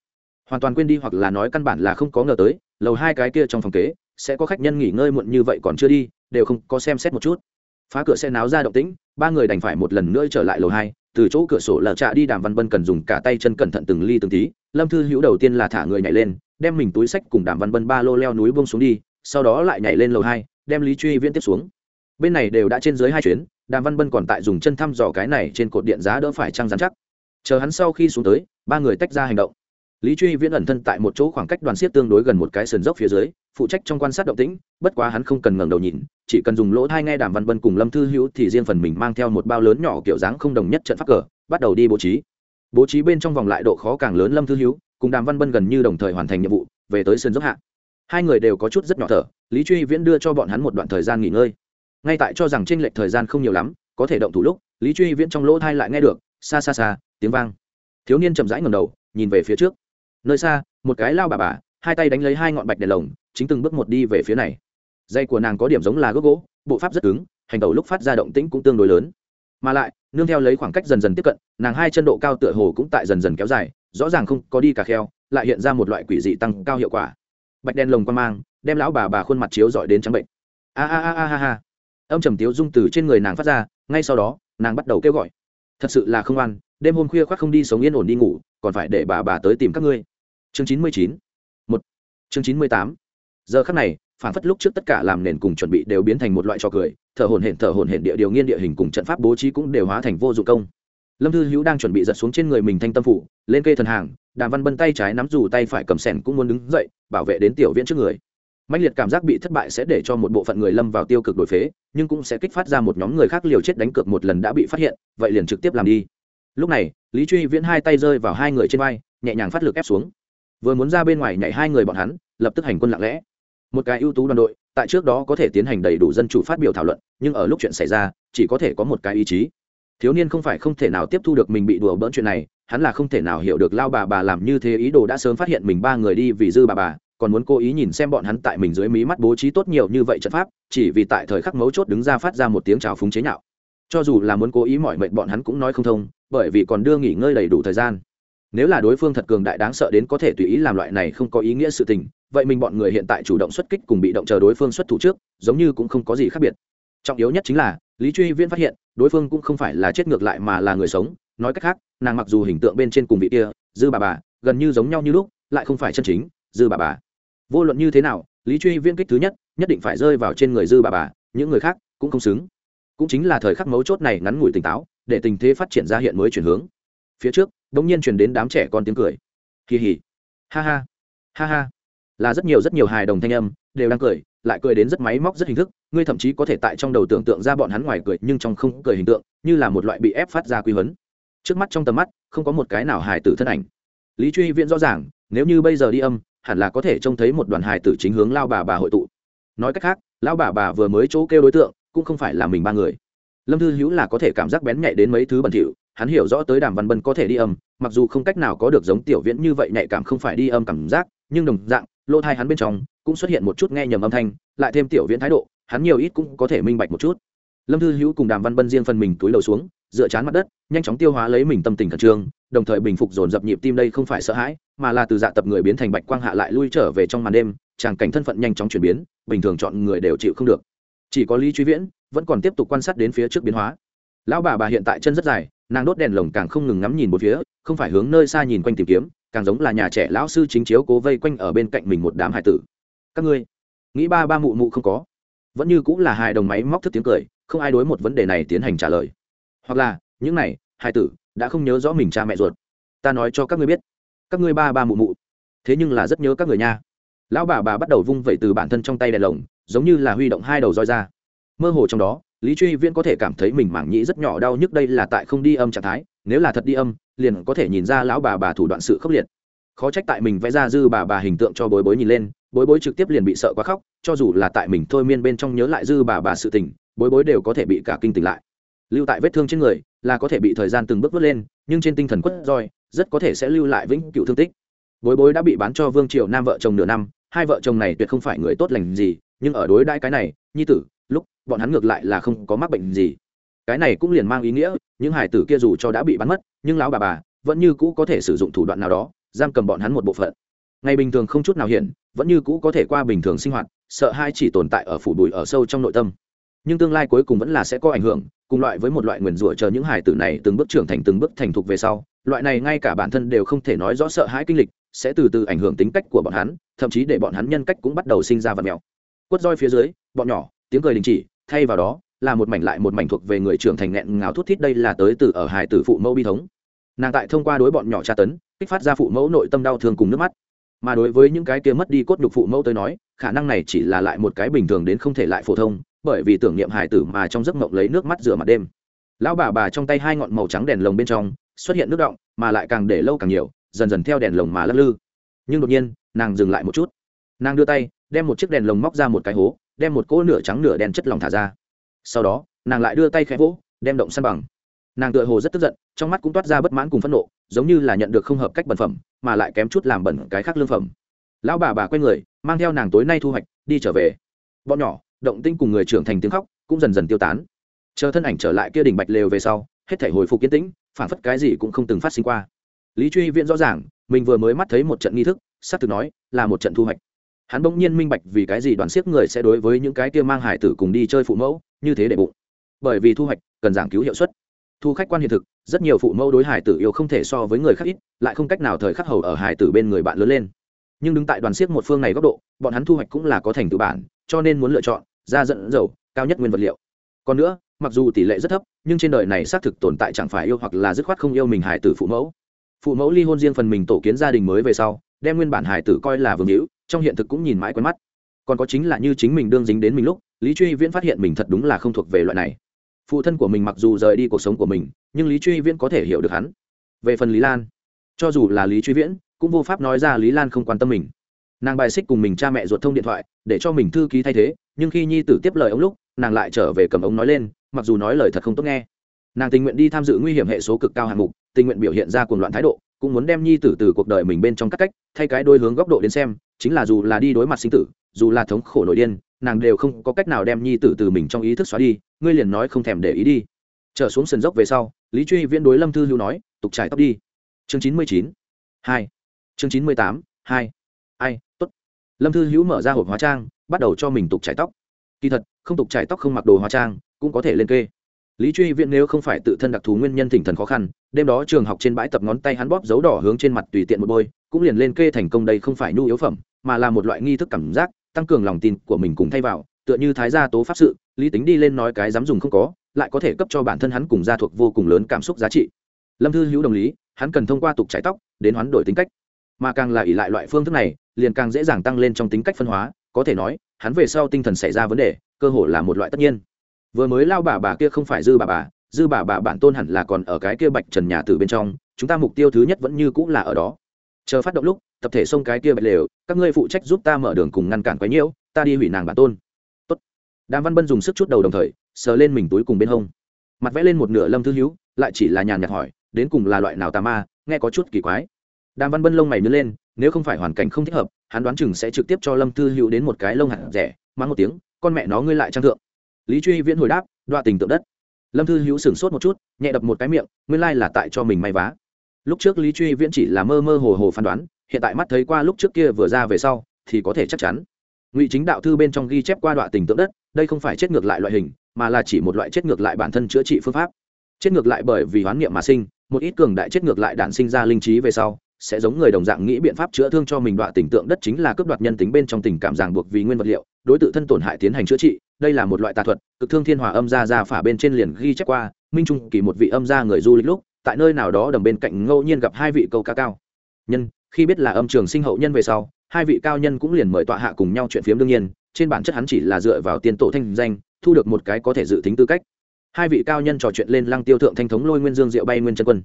[SPEAKER 1] Hoàn toàn quên đi hoặc là nói căn bản là không có ngờ tới lầu hai cái kia trong phòng kế sẽ có khách nhân nghỉ ngơi muộn như vậy còn chưa đi đều không có xem xét một chút. Phá cửa xe náo ra động tĩnh ba người đành phải một lần nữa trở lại lầu hai từ chỗ cửa sổ lờ trạ đi đàm văn bân cần dùng cả tay chân cẩn thận từng ly từng tí, lâm thư hữu đầu tiên là thả người nhảy lên, đem mình túi sách cùng đàm văn bân ba lô leo núi buông xuống đi, sau đó lại nhảy lên lầu hai, đem lý truy viễn tiếp xuống. Bên này đều đã trên dưới hai chuyến, đàm văn bân còn tại dùng chân thăm dò cái này trên cột điện giá đỡ phải trăng dán chắc. Chờ hắn sau khi xuống tới, ba người tách ra hành động. Lý truy viễn ẩn thân tại một chỗ khoảng cách đoàn xiết tương đối gần một cái sườn dốc phía dưới phụ trách trong quan sát động tĩnh, bất quá hắn không cần ngẩng đầu nhìn, chỉ cần dùng lỗ thai nghe đàm văn bân cùng lâm thư hữu thì riêng phần mình mang theo một bao lớn nhỏ kiểu dáng không đồng nhất trận pháp cờ, bắt đầu đi bố trí. Bố trí bên trong vòng lại độ khó càng lớn lâm thư hữu, cùng đàm văn bân gần như đồng thời hoàn thành nhiệm vụ, về tới sân dốc hạ. Hai người đều có chút rất nhỏ thở, lý truy viễn đưa cho bọn hắn một đoạn thời gian nghỉ ngơi. Ngay tại cho rằng tranh lệch thời gian không nhiều lắm, có thể động thủ lúc, lý truy viễn trong lỗ thai lại nghe được, xa xa xa, tiếng vang. Thiếu niên chậm rãi ngầm đầu, nhìn về phía trước. Nơi xa, một cái lao bà bà hai tay đánh lấy hai ngọn bạch đèn lồng, chính từng bước một đi về phía này. Dây của nàng có điểm giống là gốc gỗ, bộ pháp rất cứng, hành tẩu lúc phát ra động tĩnh cũng tương đối lớn. Mà lại, nương theo lấy khoảng cách dần dần tiếp cận, nàng hai chân độ cao tựa hồ cũng tại dần dần kéo dài, rõ ràng không có đi cả kheo, lại hiện ra một loại quỷ dị tăng cao hiệu quả. Bạch đèn lồng quan mang, đem lão bà bà khuôn mặt chiếu dọi đến trắng bệnh. A a a a ha ha. Âm trầm tiếu dung từ trên người nàng phát ra, ngay sau đó, nàng bắt đầu kêu gọi. Thật sự là không ăn đêm hôm khuya khoác không đi sống yên ổn đi ngủ, còn phải để bà bà tới tìm các ngươi. Chương chín mươi chín chương chín mươi tám. Giờ khắc này, phản phất lúc trước tất cả làm nền cùng chuẩn bị đều biến thành một loại trò cười, thở hồn hển, thở hồn hển, địa điều nghiên địa hình cùng trận pháp bố trí cũng đều hóa thành vô dụng công. Lâm thư hữu đang chuẩn bị giật xuống trên người mình thanh tâm phủ, lên kê thần hàng, đàm văn bân tay trái nắm dù tay phải cầm sẻn cũng muốn đứng dậy, bảo vệ đến tiểu viễn trước người. Mạnh liệt cảm giác bị thất bại sẽ để cho một bộ phận người lâm vào tiêu cực đổi phế, nhưng cũng sẽ kích phát ra một nhóm người khác liều chết đánh cược một lần đã bị phát hiện, vậy liền trực tiếp làm đi. Lúc này, lý truy viễn hai tay rơi vào hai người trên vai, nhẹ nhàng phát lực ép xuống. Vừa muốn ra bên ngoài nhảy hai người bọn hắn lập tức hành quân lặng lẽ. Một cái ưu tú đoàn đội, tại trước đó có thể tiến hành đầy đủ dân chủ phát biểu thảo luận, nhưng ở lúc chuyện xảy ra, chỉ có thể có một cái ý chí. Thiếu niên không phải không thể nào tiếp thu được mình bị đùa bỡn chuyện này, hắn là không thể nào hiểu được lao bà bà làm như thế ý đồ đã sớm phát hiện mình ba người đi vì dư bà bà, còn muốn cố ý nhìn xem bọn hắn tại mình dưới mí mắt bố trí tốt nhiều như vậy trận pháp, chỉ vì tại thời khắc mấu chốt đứng ra phát ra một tiếng chào phúng chế nhạo. Cho dù là muốn cố ý mọi mệnh bọn hắn cũng nói không thông, bởi vì còn đưa nghỉ ngơi đầy đủ thời gian. Nếu là đối phương thật cường đại đáng sợ đến có thể tùy ý làm loại này không có ý nghĩa sự tình vậy mình bọn người hiện tại chủ động xuất kích cùng bị động chờ đối phương xuất thủ trước, giống như cũng không có gì khác biệt. Trọng yếu nhất chính là, lý truy viễn phát hiện, đối phương cũng không phải là chết ngược lại mà là người sống. Nói cách khác, nàng mặc dù hình tượng bên trên cùng vị kia, dư bà bà, gần như giống nhau như lúc, lại không phải chân chính, dư bà bà. Vô luận như thế nào, lý truy viễn kích thứ nhất nhất định phải rơi vào trên người dư bà bà, những người khác cũng không xứng. Cũng chính là thời khắc mấu chốt này ngắn ngủi tỉnh táo, để tình thế phát triển ra hiện mới chuyển hướng. Phía trước đ ỗ n g nhiên chuyển đến đám trẻ con tiếng cười. Kỳ hỉ. Ha ha. Ha ha là rất nhiều rất nhiều hài đồng thanh âm, đều đang cười, lại cười đến rất máy móc rất hình thức, ngươi thậm chí có thể tại trong đầu tưởng tượng ra bọn hắn ngoài cười nhưng trong không cười hình tượng, như là một loại bị ép phát ra quy vấn trước mắt trong tầm mắt, không có một cái nào hài tử thân ảnh. Lý truy viễn rõ ràng, nếu như bây giờ đi âm, hẳn là có thể trông thấy một đoàn hài tử chính hướng lao bà bà hội tụ. Nói cách khác lão bà bà vừa mới chỗ kêu đối tượng, cũng không phải là mình ba người. Lâm thư hữu là có thể cảm giác bén nhạy đến mấy thứ bẩn thỉu, hắn hiểu rõ tới đàm văn bân có thể đi âm, mặc dù không cách nào có được giống tiểu viễn như vậy nhạy cảm không phải đi âm cảm giác, nhưng đồng dạng lỗ thai hắn bên trong cũng xuất hiện một chút nghe nhầm âm thanh, lại thêm tiểu viễn thái độ, hắn nhiều ít cũng có thể minh bạch một chút. Lâm thư hữu cùng đàm văn bân riêng phần mình túi đầu xuống, dựa chán mặt đất, nhanh chóng tiêu hóa lấy mình tâm tình khẩn trương, đồng thời bình phục dồn dập nhịp tim đây không phải sợ hãi, mà là từ dạ tập người biến thành bạch quang hạ lại lui trở về trong màn đêm tràng cảnh thân phận nhanh chóng chuyển biến, bình thường chọn người đều chịu không được. Chỉ có lý truy viễn vẫn còn tiếp tục quan sát đến phía trước biến hóa. Lão bà bà hiện tại chân rất dài, nàng đốt đèn lồng càng không ngừng ngắm nhìn một phía, không phải hướng nơi xa nhìn quanh tìm kiếm càng giống là nhà trẻ lão sư chính chiếu cố vây quanh ở bên cạnh mình một đám hải tử. Các ngươi, nghĩ ba ba mụ mụ không có? Vẫn như cũng là hài đồng máy móc thức tiếng cười, không ai đối một vấn đề này tiến hành trả lời. Hoặc là, những này, hải tử, đã không nhớ rõ mình cha mẹ ruột. Ta nói cho các ngươi biết. Các ngươi ba ba mụ mụ. Thế nhưng là rất nhớ các người nha. Lão bà bà bắt đầu vung vẩy từ bản thân trong tay đèn lồng, giống như là huy động hai đầu roi ra. Mơ hồ trong đó, lý truy viễn có thể cảm thấy mình mảng nhĩ rất nhỏ đau nhức đây là tại không đi âm trạng thái, nếu là thật đi âm liền có thể nhìn ra lão bà bà thủ đoạn sự khốc liệt. Khó trách tại mình vẽ ra dư bà bà hình tượng cho bối bối nhìn lên, bối bối trực tiếp liền bị sợ quá khóc, cho dù là tại mình thôi miên bên trong nhớ lại dư bà bà sự tình, bối bối đều có thể bị cả kinh tỉnh lại. Lưu tại vết thương trên người, là có thể bị thời gian từng bước vớt lên, nhưng trên tinh thần quất roi, rất có thể sẽ lưu lại vĩnh cựu thương tích. Bối bối đã bị bán cho vương triều nam vợ chồng nửa năm, hai vợ chồng này tuyệt không phải người tốt lành gì, nhưng ở đối đãi cái này, nhi tử, lúc bọn hắn ngược lại là không có mắc bệnh gì cái này cũng liền mang ý nghĩa, những hải tử kia dù cho đã bị bắn mất, nhưng lão bà bà vẫn như cũ có thể sử dụng thủ đoạn nào đó, giam cầm bọn hắn một bộ phận. Ngày bình thường không chút nào hiện vẫn như cũ có thể qua bình thường sinh hoạt, sợ hai chỉ tồn tại ở phủ bụi ở sâu trong nội tâm. Nhưng tương lai cuối cùng vẫn là sẽ có ảnh hưởng, cùng loại với một loại nguyền rủa chờ những hải tử này từng bước trưởng thành, từng bước thành thục về sau, loại này ngay cả bản thân đều không thể nói rõ sợ hãi kinh lịch, sẽ từ từ ảnh hưởng tính cách của bọn hắn, thậm chí để bọn hắn nhân cách cũng bắt đầu sinh ra vật mèo. Quất roi phía dưới, bọn nhỏ, tiếng cười đình chỉ, thay vào đó là một mảnh lại một mảnh thuộc về người trưởng thành nghẹn ngào thút thít, đây là tới từ ở hải tử phụ mẫu bi thống. Nàng tại thông qua đối bọn nhỏ tra tấn, kích phát ra phụ mẫu nội tâm đau thương cùng nước mắt. Mà đối với những cái kia mất đi cốt nhục phụ mẫu tới nói, khả năng này chỉ là lại một cái bình thường đến không thể lại phổ thông, bởi vì tưởng niệm hải tử mà trong giấc mộng lấy nước mắt rửa mặt đêm. Lão bà bà trong tay hai ngọn màu trắng đèn lồng bên trong, xuất hiện nước động, mà lại càng để lâu càng nhiều, dần dần theo đèn lồng mà lắc lư. Nhưng đột nhiên, nàng dừng lại một chút. Nàng đưa tay, đem một chiếc đèn lồng móc ra một cái hố, đem một cỗ nửa trắng nửa đen chất lỏng thả ra sau đó, nàng lại đưa tay khẽ vỗ, đem động săn bằng. Nàng tựa hồ rất tức giận, trong mắt cũng toát ra bất mãn cùng phẫn nộ, giống như là nhận được không hợp cách bẩn phẩm, mà lại kém chút làm bẩn cái khác lương phẩm. Lão bà bà quay người, mang theo nàng tối nay thu hoạch, đi trở về. Bọn nhỏ, động tinh cùng người trưởng thành tiếng khóc, cũng dần dần tiêu tán. Chờ thân ảnh trở lại kia đỉnh bạch lều về sau, hết thể hồi phục yên tĩnh, phản phất cái gì cũng không từng phát sinh qua. Lý truy viễn rõ ràng, mình vừa mới mắt thấy một trận nghi thức s á c thực nói, là một trận thu hoạch. Hắn bỗng nhiên minh bạch vì cái gì đoàn siếc người sẽ đối với những cái kia mang hải tử cùng đi chơi phụ mẫu như thế để bụng. Bởi vì thu hoạch, cần giảng cứu hiệu suất. Thu khách quan hiện thực, rất nhiều phụ mẫu đối hải tử yêu không thể so với người khác ít, lại không cách nào thời khắc hầu ở hải tử bên người bạn lớn lên. Nhưng đứng tại đoàn siếc một phương này góc độ, bọn hắn thu hoạch cũng là có thành tự bản, cho nên muốn lựa chọn, ra dẫn dầu, cao nhất nguyên vật liệu. Còn nữa, mặc dù tỷ lệ rất thấp, nhưng trên đời này xác thực tồn tại chẳng phải yêu hoặc là dứt khoát không yêu mình hải tử phụ mẫu. Phụ mẫu ly hôn riêng phần mình tổ kiến gia đình mới về sau, đem nguyên bản hải tử coi là vương hữu, trong hiện thực cũng nhìn mãi quen mắt. Còn có chính là như chính mình đương dính đến mình lúc lý truy viễn phát hiện mình thật đúng là không thuộc về loại này. Phụ thân của mình mặc dù rời đi cuộc sống của mình, nhưng lý truy viễn có thể hiểu được hắn. Về phần lý lan, cho dù là lý truy viễn, cũng vô pháp nói ra lý lan không quan tâm mình. Nàng bài xích cùng mình cha mẹ ruột thông điện thoại, để cho mình thư ký thay thế, nhưng khi nhi tử tiếp lời ông lúc, nàng lại trở về cầm ống nói lên, mặc dù nói lời thật không tốt nghe. Nàng tình nguyện đi tham dự nguy hiểm hệ số cực cao hạng mục, tình nguyện biểu hiện ra cuồng loạn thái độ, cũng muốn đem nhi tử từ cuộc đời mình bên trong các cách, thay cái đôi hướng góc độ đến xem, chính là dù là đi đối mặt sinh tử, dù là thống khổ nội điên nàng đều không có cách nào đem nhi tử từ mình trong ý thức xóa đi, ngươi liền nói không thèm để ý đi. Trở xuống sườn dốc về sau, lý truy viễn đối lâm thư hữu nói, tục trải tóc đi. Chương chín mươi chín, hai. Chương chín mươi tám, hai. Ai t ố t lâm thư hữu mở ra hộp hóa trang, bắt đầu cho mình tục trải tóc. Kỳ thật, không tục trải tóc không mặc đồ hóa trang, cũng có thể lên kê. Lý truy viễn nếu không phải tự thân đặc thù nguyên nhân thỉnh thần khó khăn, đêm đó trường học trên bãi tập ngón tay hắn bóp dấu đỏ hướng trên mặt tùy tiện một bôi, cũng liền lên kê thành công đây không phải nhu yếu phẩm, mà là một loại nghi thức cảm giác tăng cường lòng tin của mình cùng thay vào, tựa như thái gia tố pháp sự, lý tính đi lên nói cái dám dùng không có, lại có thể cấp cho bản thân hắn cùng gia thuộc vô cùng lớn cảm xúc giá trị. Lâm thư hữu đồng lý, hắn cần thông qua tục trái tóc, đến hoán đổi tính cách. Mà càng là ỷ lại loại phương thức này, liền càng dễ dàng tăng lên trong tính cách phân hóa, có thể nói, hắn về sau tinh thần xảy ra vấn đề, cơ hội là một loại tất nhiên. Vừa mới lao bà bà kia không phải dư bà bà, dư bà bà bản tôn hẳn là còn ở cái kia bạch trần nhà từ bên trong, chúng ta mục tiêu thứ nhất vẫn như cũng là ở đó chờ phát động lúc, tập thể xông cái kia bạch lều, các ngươi phụ trách giúp ta mở đường cùng ngăn cản quấy nhiễu, ta đi hủy nàng bản tôn. Tốt. đàm văn bân dùng sức chút đầu đồng thời, sờ lên mình túi cùng bên hông. Mặt vẽ lên một nửa lâm thư hữu, lại chỉ là nhàn nhạt hỏi, đến cùng là loại nào tà ma, nghe có chút kỳ quái. Đàm văn bân lông mày nứt lên, nếu không phải hoàn cảnh không thích hợp, hắn đoán chừng sẽ trực tiếp cho lâm thư hữu đến một cái lông hạt rẻ mang một tiếng, con mẹ nó ngươi lại trang thượng. Lý truy viễn hồi đáp, đoạ tình tượng đất. Lâm thư hữu sửng sốt một chút, nhẹ đập một cái miệng, nguyên lai là tại cho mình may vá lúc trước lý truy viễn chỉ là mơ mơ hồ hồ phán đoán, hiện tại mắt thấy qua lúc trước kia vừa ra về sau, thì có thể chắc chắn. Ngụy chính đạo thư bên trong ghi chép qua đoạn tình tượng đất, đây không phải chết ngược lại loại hình, mà là chỉ một loại chết ngược lại bản thân chữa trị phương pháp. Chết ngược lại bởi vì hoán niệm mà sinh, một ít cường đại chết ngược lại đản sinh ra linh trí về sau, sẽ giống người đồng dạng nghĩ biện pháp chữa thương cho mình. Đoạn tình tượng đất chính là cướp đoạt nhân tính bên trong tình cảm ràng buộc vì nguyên vật liệu, đối tự thân tổn hại tiến hành chữa trị, đây là một loại tà thuật, cực thương thiên hòa âm gia ra phả bên trên liền ghi chép qua, minh trung kỳ một vị âm gia người du lịch lúc tại nơi nào đó đầm bên cạnh ngẫu nhiên gặp hai vị câu ca cao. Nhân, khi biết là âm trường sinh hậu nhân về sau, hai vị cao nhân cũng liền mời tọa hạ cùng nhau chuyện phiếm đương nhiên, trên bản chất hắn chỉ là dựa vào tiên tổ thanh danh, thu được một cái có thể dự tính tư cách. Hai vị cao nhân trò chuyện lên lăng tiêu thượng thanh thống lôi nguyên dương diệu bay nguyên chân quân.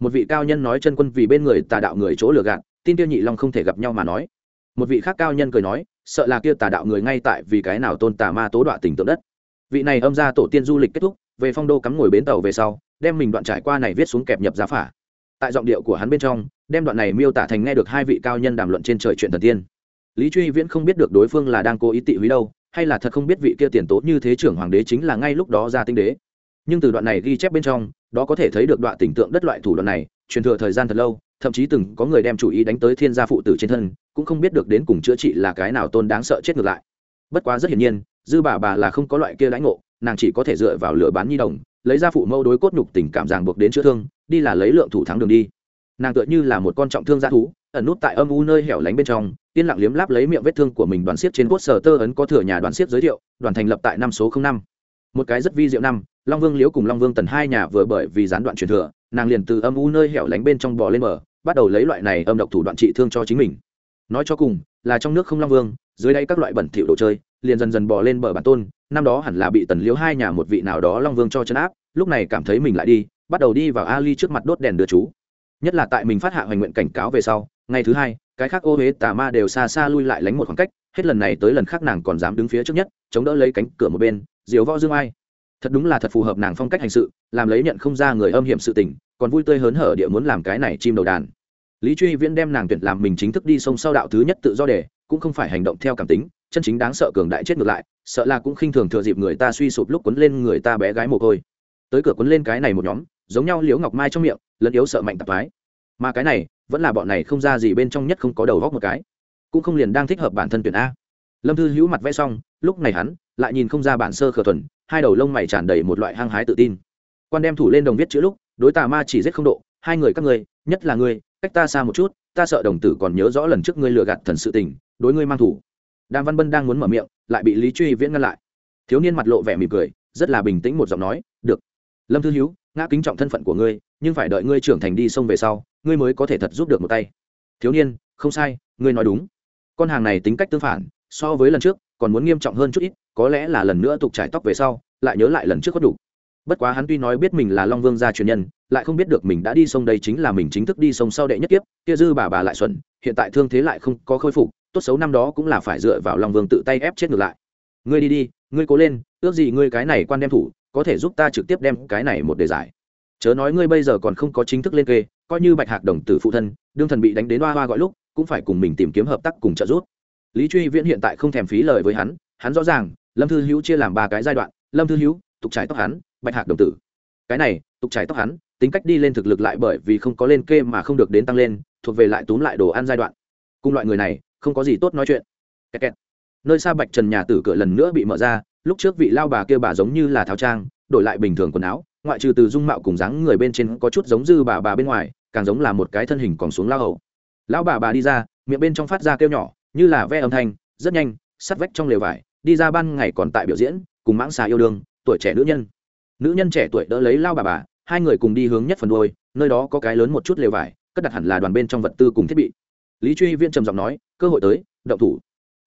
[SPEAKER 1] Một vị cao nhân nói chân quân vì bên người tà đạo người chỗ lừa gạt, tin tiêu nhị long không thể gặp nhau mà nói. Một vị khác cao nhân cười nói, sợ là kia tà đạo người ngay tại vì cái nào tôn tà ma tố đoạ tình tượng đất. Vị này âm ra tổ tiên du lịch kết thúc, về phong đô cắm ngồi bến tàu về sau đem mình đoạn trải qua này viết xuống kẹp nhập giá phả. Tại giọng điệu của hắn bên trong, đem đoạn này miêu tả thành nghe được hai vị cao nhân đàm luận trên trời chuyện thần tiên. Lý truy viễn không biết được đối phương là đang cố ý tị húy đâu, hay là thật không biết vị kia tiền tố như thế trưởng hoàng đế chính là ngay lúc đó ra tinh đế. Nhưng từ đoạn này ghi chép bên trong, đó có thể thấy được đoạn tình tượng đất loại thủ đoạn này, truyền thừa thời gian thật lâu, thậm chí từng có người đem chủ ý đánh tới thiên gia phụ tử trên thân, cũng không biết được đến cùng chữa trị là cái nào tôn đáng sợ chết ngược lại. Bất quá rất hiển nhiên, dư bà bà là không có loại kia lãnh ngộ, nàng chỉ có thể dựa vào lửa bán nhi đồng lấy ra phụ mâu đối cốt nhục tình cảm ràng buộc đến chữa thương, đi là lấy lượng thủ thắng đường đi. Nàng tựa như là một con trọng thương g thú, ẩn nút tại âm u nơi hẻo lánh bên trong, yên lặng liếm láp lấy miệng vết thương của mình đoàn siết trên cốt sở tơ ấn có thừa nhà đoàn siết giới thiệu, đoàn thành lập tại năm số năm. Một cái rất vi diệu năm, long vương liễu cùng long vương tần hai nhà vừa bởi vì gián đoạn truyền thừa, nàng liền từ âm u nơi hẻo lánh bên trong bò lên bờ, bắt đầu lấy loại này âm độc thủ đoạn trị thương cho chính mình. Nói cho cùng, là trong nước không long vương, dưới đây các loại bẩn thỉu đồ chơi liền dần dần bỏ lên bờ bản tôn, năm đó hẳn là bị tần liễu hai nhà một vị nào đó long vương cho chấn áp, lúc này cảm thấy mình lại đi, bắt đầu đi vào ali trước mặt đốt đèn đưa chú. Nhất là tại mình phát hạ hoành nguyện cảnh cáo về sau, ngày thứ hai, cái khác ô huế tà ma đều xa xa lui lại lánh một khoảng cách, hết lần này tới lần khác nàng còn dám đứng phía trước nhất, chống đỡ lấy cánh cửa một bên, diều võ dương ai. Thật đúng là thật phù hợp nàng phong cách hành sự, làm lấy nhận không ra người âm hiểm sự tình, còn vui tươi hớn hở địa muốn làm cái này chim đầu đàn. Lý truy viễn đem nàng tuyển làm mình chính thức đi sông sau đạo thứ nhất tự do để cũng không phải hành động theo cảm tính, chân chính đáng sợ cường đại chết ngược lại, sợ là cũng khinh thường thừa dịp người ta suy sụp lúc quấn lên người ta bé gái mồ côi. Tới cửa quấn lên cái này một nhóm, giống nhau liếu ngọc mai trong miệng, lẫn yếu sợ mạnh tạp thái mà cái này, vẫn là bọn này không ra gì bên trong nhất không có đầu góc một cái. Cũng không liền đang thích hợp bản thân tuyển a. Lâm thư hữu mặt vẽ xong, lúc này hắn, lại nhìn không ra bản sơ khờ thuần, hai đầu lông mày tràn đầy một loại hăng hái tự tin. Quan đem thủ lên đồng viết chữ lúc, đối tà ma chỉ giết không độ, hai người các ngươi, nhất là ngươi, cách ta xa một chút, ta sợ đồng tử còn nhớ rõ lần trước ngươi lừa gạt thần sự tình đối ngươi mang thủ. Đàm văn bân đang muốn mở miệng, lại bị lý truy viễn ngăn lại. Thiếu niên mặt lộ vẻ mỉm cười, rất là bình tĩnh một giọng nói, được. Lâm thư hữu ngã kính trọng thân phận của ngươi, nhưng phải đợi ngươi trưởng thành đi sông về sau, ngươi mới có thể thật giúp được một tay. Thiếu niên, không sai, ngươi nói đúng. Con hàng này tính cách tương phản, so với lần trước, còn muốn nghiêm trọng hơn chút ít, có lẽ là lần nữa tục trải tóc về sau, lại nhớ lại lần trước có đủ. Bất quá hắn tuy nói biết mình là long vương gia truyền nhân, lại không biết được mình đã đi sông đây chính là mình chính thức đi sông sau đệ nhất kiếp, kia dư bà bà lại xuẩn, hiện tại thương thế lại không có khôi phục tốt xấu năm đó cũng là phải dựa vào long vương tự tay ép chết ngược lại. Ngươi đi đi, ngươi cố lên, ước gì ngươi cái này quan đem thủ, có thể giúp ta trực tiếp đem cái này một đề giải. Chớ nói ngươi bây giờ còn không có chính thức lên kê, coi như bạch hạc đồng tử phụ thân, đương thần bị đánh đến hoa hoa gọi lúc, cũng phải cùng mình tìm kiếm hợp tác cùng trợ giúp. Lý truy viễn hiện tại không thèm phí lời với hắn hắn rõ ràng, lâm thư hữu chia làm ba cái giai đoạn, lâm thư hữu, tục trái tóc hắn, bạch hạc đồng tử. Cái này, tục trái tóc hắn, tính cách đi lên thực lực lại bởi vì không có lên kê mà không được đến tăng lên, thuộc về lại túm lại đồ ăn giai đoạn. Cùng loại người này không có gì tốt nói chuyện. Kẹt kẹt. nơi xa bạch trần nhà tử cửa lần nữa bị mở ra, lúc trước vị lao bà kia bà giống như là tháo trang, đổi lại bình thường quần áo, ngoại trừ từ dung mạo cùng dáng người bên trên có chút giống dư bà bà bên ngoài, càng giống là một cái thân hình còn xuống lao hầu. Lão bà bà đi ra, miệng bên trong phát ra kêu nhỏ, như là ve âm thanh, rất nhanh, sắt vách trong lều vải, đi ra ban ngày còn tại biểu diễn, cùng mãng xà yêu đương, tuổi trẻ nữ nhân. Nữ nhân trẻ tuổi đỡ lấy lao bà bà, hai người cùng đi hướng nhất phần đôi nơi đó có cái lớn một chút lều vải, cất đặt hẳn là đoàn bên trong vật tư cùng thiết bị. Lý truy viên trầm giọng nói cơ hội tới, động thủ.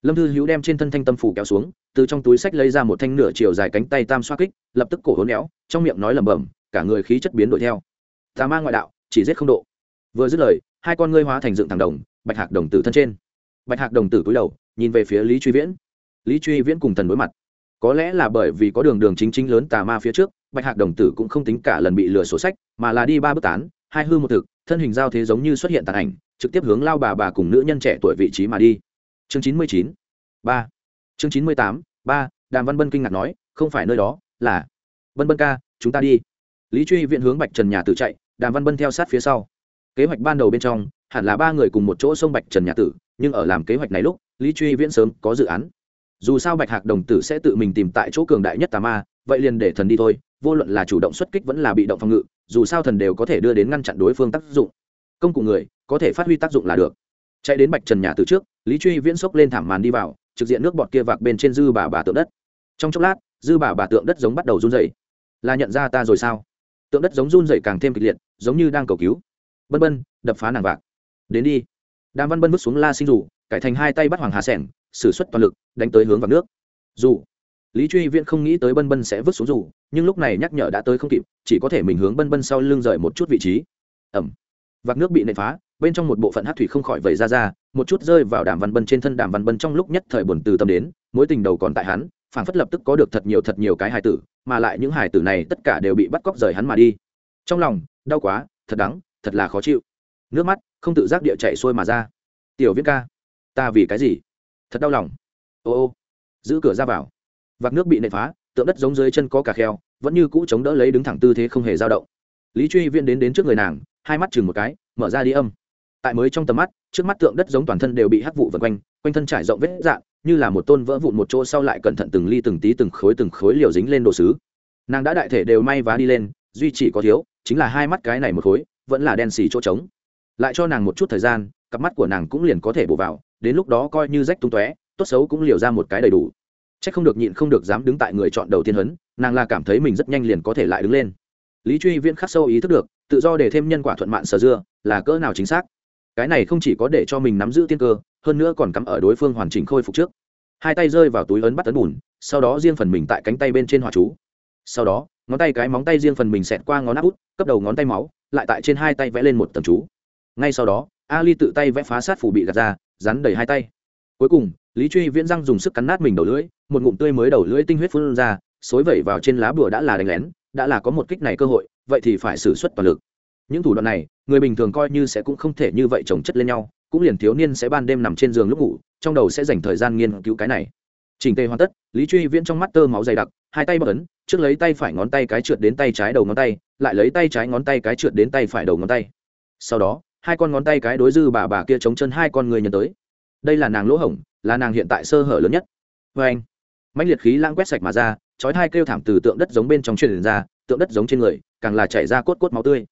[SPEAKER 1] Lâm thư hữu đem trên thân thanh tâm phủ kéo xuống, từ trong túi sách lấy ra một thanh nửa chiều dài cánh tay tam xoa kích, lập tức cổ hốn éo, trong miệng nói lẩm bẩm, cả người khí chất biến đổi theo. Tà ma ngoại đạo, chỉ giết không độ. Vừa dứt lời, hai con ngươi hóa thành dựng thẳng đồng, bạch hạc đồng tử thân trên. Bạch hạc đồng tử cúi đầu, nhìn về phía lý truy viễn. Lý truy viễn cùng thần đối mặt. Có lẽ là bởi vì có đường đường chính chính lớn tà ma phía trước, bạch hạc đồng tử cũng không tính cả lần bị lừa sổ sách, mà là đi ba bước tán, hai hư một thực, thân hình giao thế giống như xuất hiện tàn ảnh trực tiếp hướng lao bà bà cùng nữ nhân trẻ tuổi vị trí mà đi. Chương chín mươi chín, ba. Chương chín mươi tám, ba, đàm văn bân kinh ngạc nói, không phải nơi đó, là. Bân bân ca, chúng ta đi. Lý truy viện hướng bạch trần nhà tử chạy, đàm văn bân theo sát phía sau. Kế hoạch ban đầu bên trong, hẳn là ba người cùng một chỗ sông bạch trần nhà tử, nhưng ở làm kế hoạch này lúc, lý truy viễn sớm có dự án. Dù sao bạch hạc đồng tử sẽ tự mình tìm tại chỗ cường đại nhất tà ma, vậy liền để thần đi thôi, vô luận là chủ động xuất kích vẫn là bị động phòng ngự, dù sao thần đều có thể đưa đến ngăn chặn đối phương tác dụng công cụ người, có thể phát huy tác dụng là được. Chạy đến bạch trần nhà từ trước, lý truy viễn xốc lên thảm màn đi vào, trực diện nước bọt kia vạc bên trên dư bà bà tượng đất. Trong chốc lát, dư bà bà tượng đất giống bắt đầu run dày là nhận ra ta rồi sao? Tượng đất giống run dày càng thêm kịch liệt, giống như đang cầu cứu. Bân bân, đập phá nàng vạc. Đến đi. Đàm văn bân vứt xuống la sinh rủ cải thành hai tay bắt hoàng hà sẻng, sử suất toàn lực, đánh tới hướng vào nước. Dù. Lý truy viễn không nghĩ tới bân bân sẽ vứt xuống dù, nhưng lúc này nhắc nhở đã tới không kịp, chỉ có thể mình hướng bân bân sau lưng rời một chút vị trí. Ẩm vạc nước bị nệ phá, bên trong một bộ phận hát thủy không khỏi vẩy ra ra, một chút rơi vào đàm văn bân trên thân đàm văn bân trong lúc nhất thời buồn từ tâm đến, mối tình đầu còn tại hắn phản phất lập tức có được thật nhiều thật nhiều cái hài tử, mà lại những hài tử này tất cả đều bị bắt cóc rời hắn mà đi. Trong lòng, đau quá, thật đắng, thật là khó chịu. Nước mắt, không tự giác địa chạy xuôi mà ra. Tiểu viết ca, ta vì cái gì? Thật đau lòng. Ô ô, giữ cửa ra vào. Vạc nước bị nệ phá, tượng đất giống dưới chân có cả kheo, vẫn như cũ chống đỡ lấy đứng thẳng tư thế không hề dao động lý truy viễn đến đến trước người nàng, hai mắt chừng một cái, mở ra đi âm. Tại mới trong tầm mắt, trước mắt tượng đất giống toàn thân đều bị hắc vụ vần quanh quanh thân trải rộng vết dạn như là một tôn vỡ vụn một chỗ sau lại cẩn thận từng ly từng tí từng khối từng khối liều dính lên đồ sứ. Nàng đã đại thể đều may vá đi lên, duy chỉ có thiếu, chính là hai mắt cái này một khối, vẫn là đen xì chỗ trống. Lại cho nàng một chút thời gian, cặp mắt của nàng cũng liền có thể bổ vào, đến lúc đó coi như rách tung tóe, tốt xấu cũng liều ra một cái đầy đủ. C h ắ c không được nhịn không được dám đứng tại người chọn đầu tiên hấn, nàng là cảm thấy mình rất nhanh liền có thể lại đứng lên lý truy viễn khắc sâu ý thức được, tự do để thêm nhân quả thuận mạn sở dưa, là cỡ nào chính xác? Cái này không chỉ có để cho mình nắm giữ tiên cơ, hơn nữa còn cắm ở đối phương hoàn chỉnh khôi phục trước. Hai tay rơi vào túi ấn bắt tấn bùn, sau đó riêng phần mình tại cánh tay bên trên hòa chú. Sau đó, ngón tay cái móng tay riêng phần mình xẹt qua ngón áp út, cấp đầu ngón tay máu, lại tại trên hai tay vẽ lên một tầm chú. Ngay sau đó, ali tự tay vẽ phá sát phủ bị gạt ra, rắn đầy hai tay. Cuối cùng, lý truy viễn răng dùng sức cắn nát mình đầu lưỡi, một ngụm tươi mới đầu lưỡi tinh huyết phun ra, xối vẩy vào trên lá bùa đã là đánh lén đã là có một kích này cơ hội, vậy thì phải xử suất toàn lực. Những thủ đoạn này, người bình thường coi như sẽ cũng không thể như vậy trồng chất lên nhau, cũng liền thiếu niên sẽ ban đêm nằm trên giường lúc ngủ, trong đầu sẽ dành thời gian nghiên cứu cái này. Trình tề hoàn tất, lý truy viễn trong mắt tơ máu dày đặc, hai tay bất ấn, trước lấy tay phải ngón tay cái trượt đến tay trái đầu ngón tay, lại lấy tay trái ngón tay cái trượt đến tay phải đầu ngón tay. Sau đó, hai con ngón tay cái đối dư bà bà kia chống chân hai con người nhận tới. Đây là nàng lỗ hổng, là nàng hiện tại sơ hở lớn nhất. Vê anh mạnh liệt khí lãng quét sạch mà ra chói hai kêu thảm từ tượng đất giống bên trong truyền ra, tượng đất giống trên người, càng là chảy ra cốt cốt máu tươi.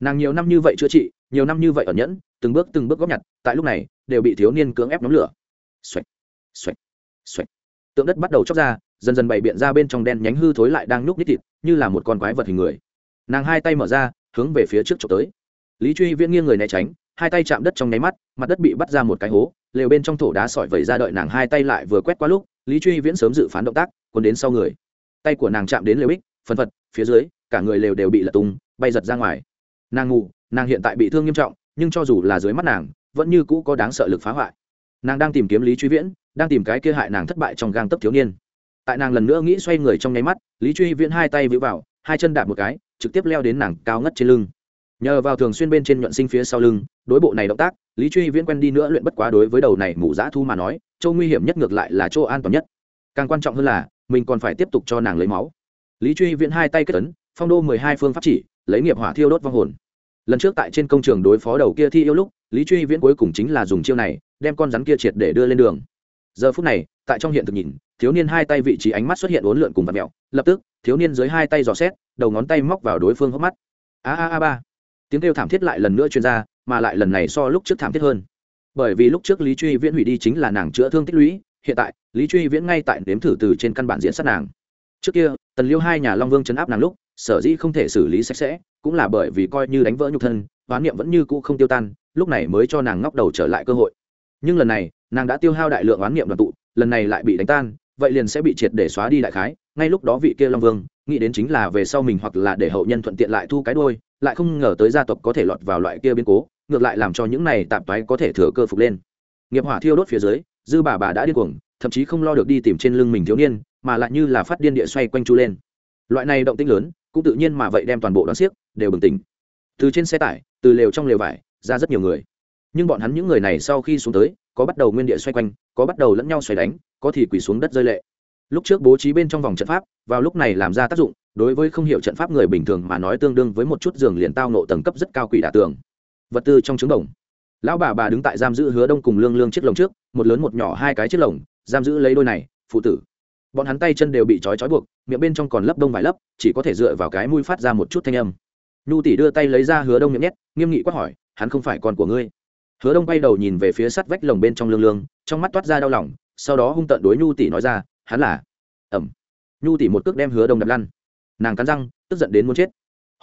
[SPEAKER 1] Nàng nhiều năm như vậy chữa trị, nhiều năm như vậy ở nhẫn, từng bước từng bước góp nhặt, tại lúc này, đều bị thiếu niên cưỡng ép nóng lửa. Xoạch xoạch xoạch tượng đất bắt đầu chóc ra, dần dần bày biện ra bên trong đen nhánh hư thối lại đang núp nít thịt, như là một con quái vật hình người. Nàng hai tay mở ra, hướng về phía trước trộm tới. Lý truy viễn nghiêng người né tránh, hai tay chạm đất trong nháy mắt, mặt đất bị bắt ra một cái hố, lều bên trong thổ đá sỏi vẩy ra đợi nàng hai tay lại vừa quét qua lúc, lý truy viễn sớm dự phán động tác còn đến sau người tay của nàng chạm đến lều bích phân phật, phía dưới, cả người lều đều bị lật tung, bay giật ra ngoài. Nàng ngủ, nàng hiện tại bị thương nghiêm trọng, nhưng cho dù là dưới mắt nàng, vẫn như cũ có đáng sợ lực phá hoại. Nàng đang tìm kiếm lý truy viễn, đang tìm cái kia hại nàng thất bại trong gang tấp thiếu niên. Tại nàng lần nữa nghĩ xoay người trong nháy mắt, lý truy viễn hai tay vĩ vào, hai chân đạp một cái, trực tiếp leo đến nàng cao ngất trên lưng. Nhờ vào thường xuyên bên trên nhuận sinh phía sau lưng, đối bộ này động tác, lý truy viễn quen đi nữa luyện bất quá đối với đầu này mù dã thu mà nói, chỗ nguy hiểm nhất ngược lại là chỗ an toàn nhất. Càng quan trọng hơn là mình còn phải tiếp tục cho nàng lấy máu. Lý truy viễn hai tay kết tấn phong đô mười hai phương pháp chỉ, lấy nghiệp hỏa thiêu đốt vong hồn. Lần trước tại trên công trường đối phó đầu kia thi yêu lúc, lý truy viễn cuối cùng chính là dùng chiêu này, đem con rắn kia triệt để đưa lên đường. Giờ phút này, tại trong hiện thực nhìn, thiếu niên hai tay vị trí ánh mắt xuất hiện uốn lượn cùng vật mẹo lập tức, thiếu niên dưới hai tay dò xét, đầu ngón tay móc vào đối phương hốc mắt. A a a ba. Tiếng kêu thảm thiết lại lần nữa chuyên ra, mà lại lần này so lúc trước thảm thiết hơn. Bởi vì lúc trước lý truy viễn hủy đi chính là nàng chữa thương tích lũy hiện tại, lý truy viễn ngay tại nếm thử từ trên căn bản diễn sát nàng. Trước kia, tần liêu hai nhà long vương chấn áp nàng lúc, sở dĩ không thể xử lý sạch sẽ, cũng là bởi vì coi như đánh vỡ nhục thân, hoán niệm vẫn như cũ không tiêu tan, lúc này mới cho nàng ngóc đầu trở lại cơ hội. Nhưng lần này, nàng đã tiêu hao đại lượng oán niệm đoàn tụ, lần này lại bị đánh tan, vậy liền sẽ bị triệt để xóa đi đại khái, ngay lúc đó vị kia long vương, nghĩ đến chính là về sau mình hoặc là để hậu nhân thuận tiện lại thu cái đôi lại không ngờ tới gia tộc có thể lọt vào loại kia biến cố, ngược lại làm cho những này tạp toái có thể thừa cơ phục lên. Nghiệp hỏa thiêu đốt phía dưới dư bà bà đã điên cuồng, thậm chí không lo được đi tìm trên lưng mình thiếu niên, mà lại như là phát điên địa xoay quanh chu lên. Loại này động tĩnh lớn, cũng tự nhiên mà vậy đem toàn bộ đón xiếc đều bừng tỉnh. Từ trên xe tải, từ lều trong lều vải, ra rất nhiều người. Nhưng bọn hắn những người này sau khi xuống tới, có bắt đầu nguyên địa xoay quanh, có bắt đầu lẫn nhau xoay đánh, có thì quỳ xuống đất rơi lệ. Lúc trước bố trí bên trong vòng trận pháp, vào lúc này làm ra tác dụng, đối với không hiểu trận pháp người bình thường mà nói tương đương với một chút giường liền tao nộ tầng cấp rất cao quỷ đả tường. Vật tư trong trứng đồng lão bà bà đứng tại giam giữ hứa đông cùng lương lương chiếc lồng trước, một lớn một nhỏ hai cái chiếc lồng, giam giữ lấy đôi này, phụ tử. Bọn hắn tay chân đều bị trói trói buộc, miệng bên trong còn lấp đông vài lấp chỉ có thể dựa vào cái mũi phát ra một chút thanh âm. Nhu tỷ đưa tay lấy ra hứa đông miệng nhét, nghiêm nghị quát hỏi, hắn không phải con của ngươi? Hứa đông bay đầu nhìn về phía sắt vách lồng bên trong lương lương, trong mắt toát ra đau lòng, sau đó hung tận đối nhu tỷ nói ra, hắn là? Ẩm. Nhu tỷ một cước đem hứa đông đập lăn. Nàng cắn răng, tức giận đến muốn chết.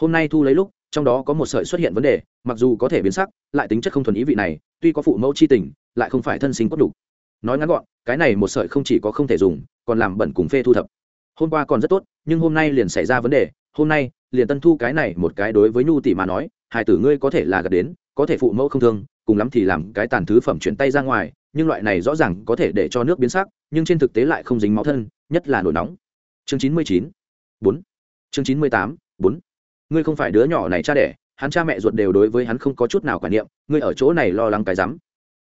[SPEAKER 1] Hôm nay thu lấy lúc trong đó có một sợi xuất hiện vấn đề, mặc dù có thể biến sắc, lại tính chất không thuần ý vị này, tuy có phụ mẫu c h i tình, lại không phải thân sinh cốt đủ nói ngắn gọn, cái này một sợi không chỉ có không thể dùng, còn làm bẩn cùng phê thu thập. Hôm qua còn rất tốt, nhưng hôm nay liền xảy ra vấn đề, hôm nay, liền tân thu cái này một cái đối với nhu tỷ mà nói hải tử ngươi có thể là gật đến, có thể phụ mẫu không thương, cùng lắm thì làm cái tàn thứ phẩm chuyển tay ra ngoài, nhưng loại này rõ ràng có thể để cho nước biến sắc, nhưng trên thực tế lại không dính máu thân, nhất là nổi nóng. Chương chín mươi chín, bốn. Chương chín mươi tám, bốn ngươi không phải đứa nhỏ này cha đẻ, hắn cha mẹ ruột đều đối với hắn không có chút nào quản niệm, ngươi ở chỗ này lo lắng cái rắm.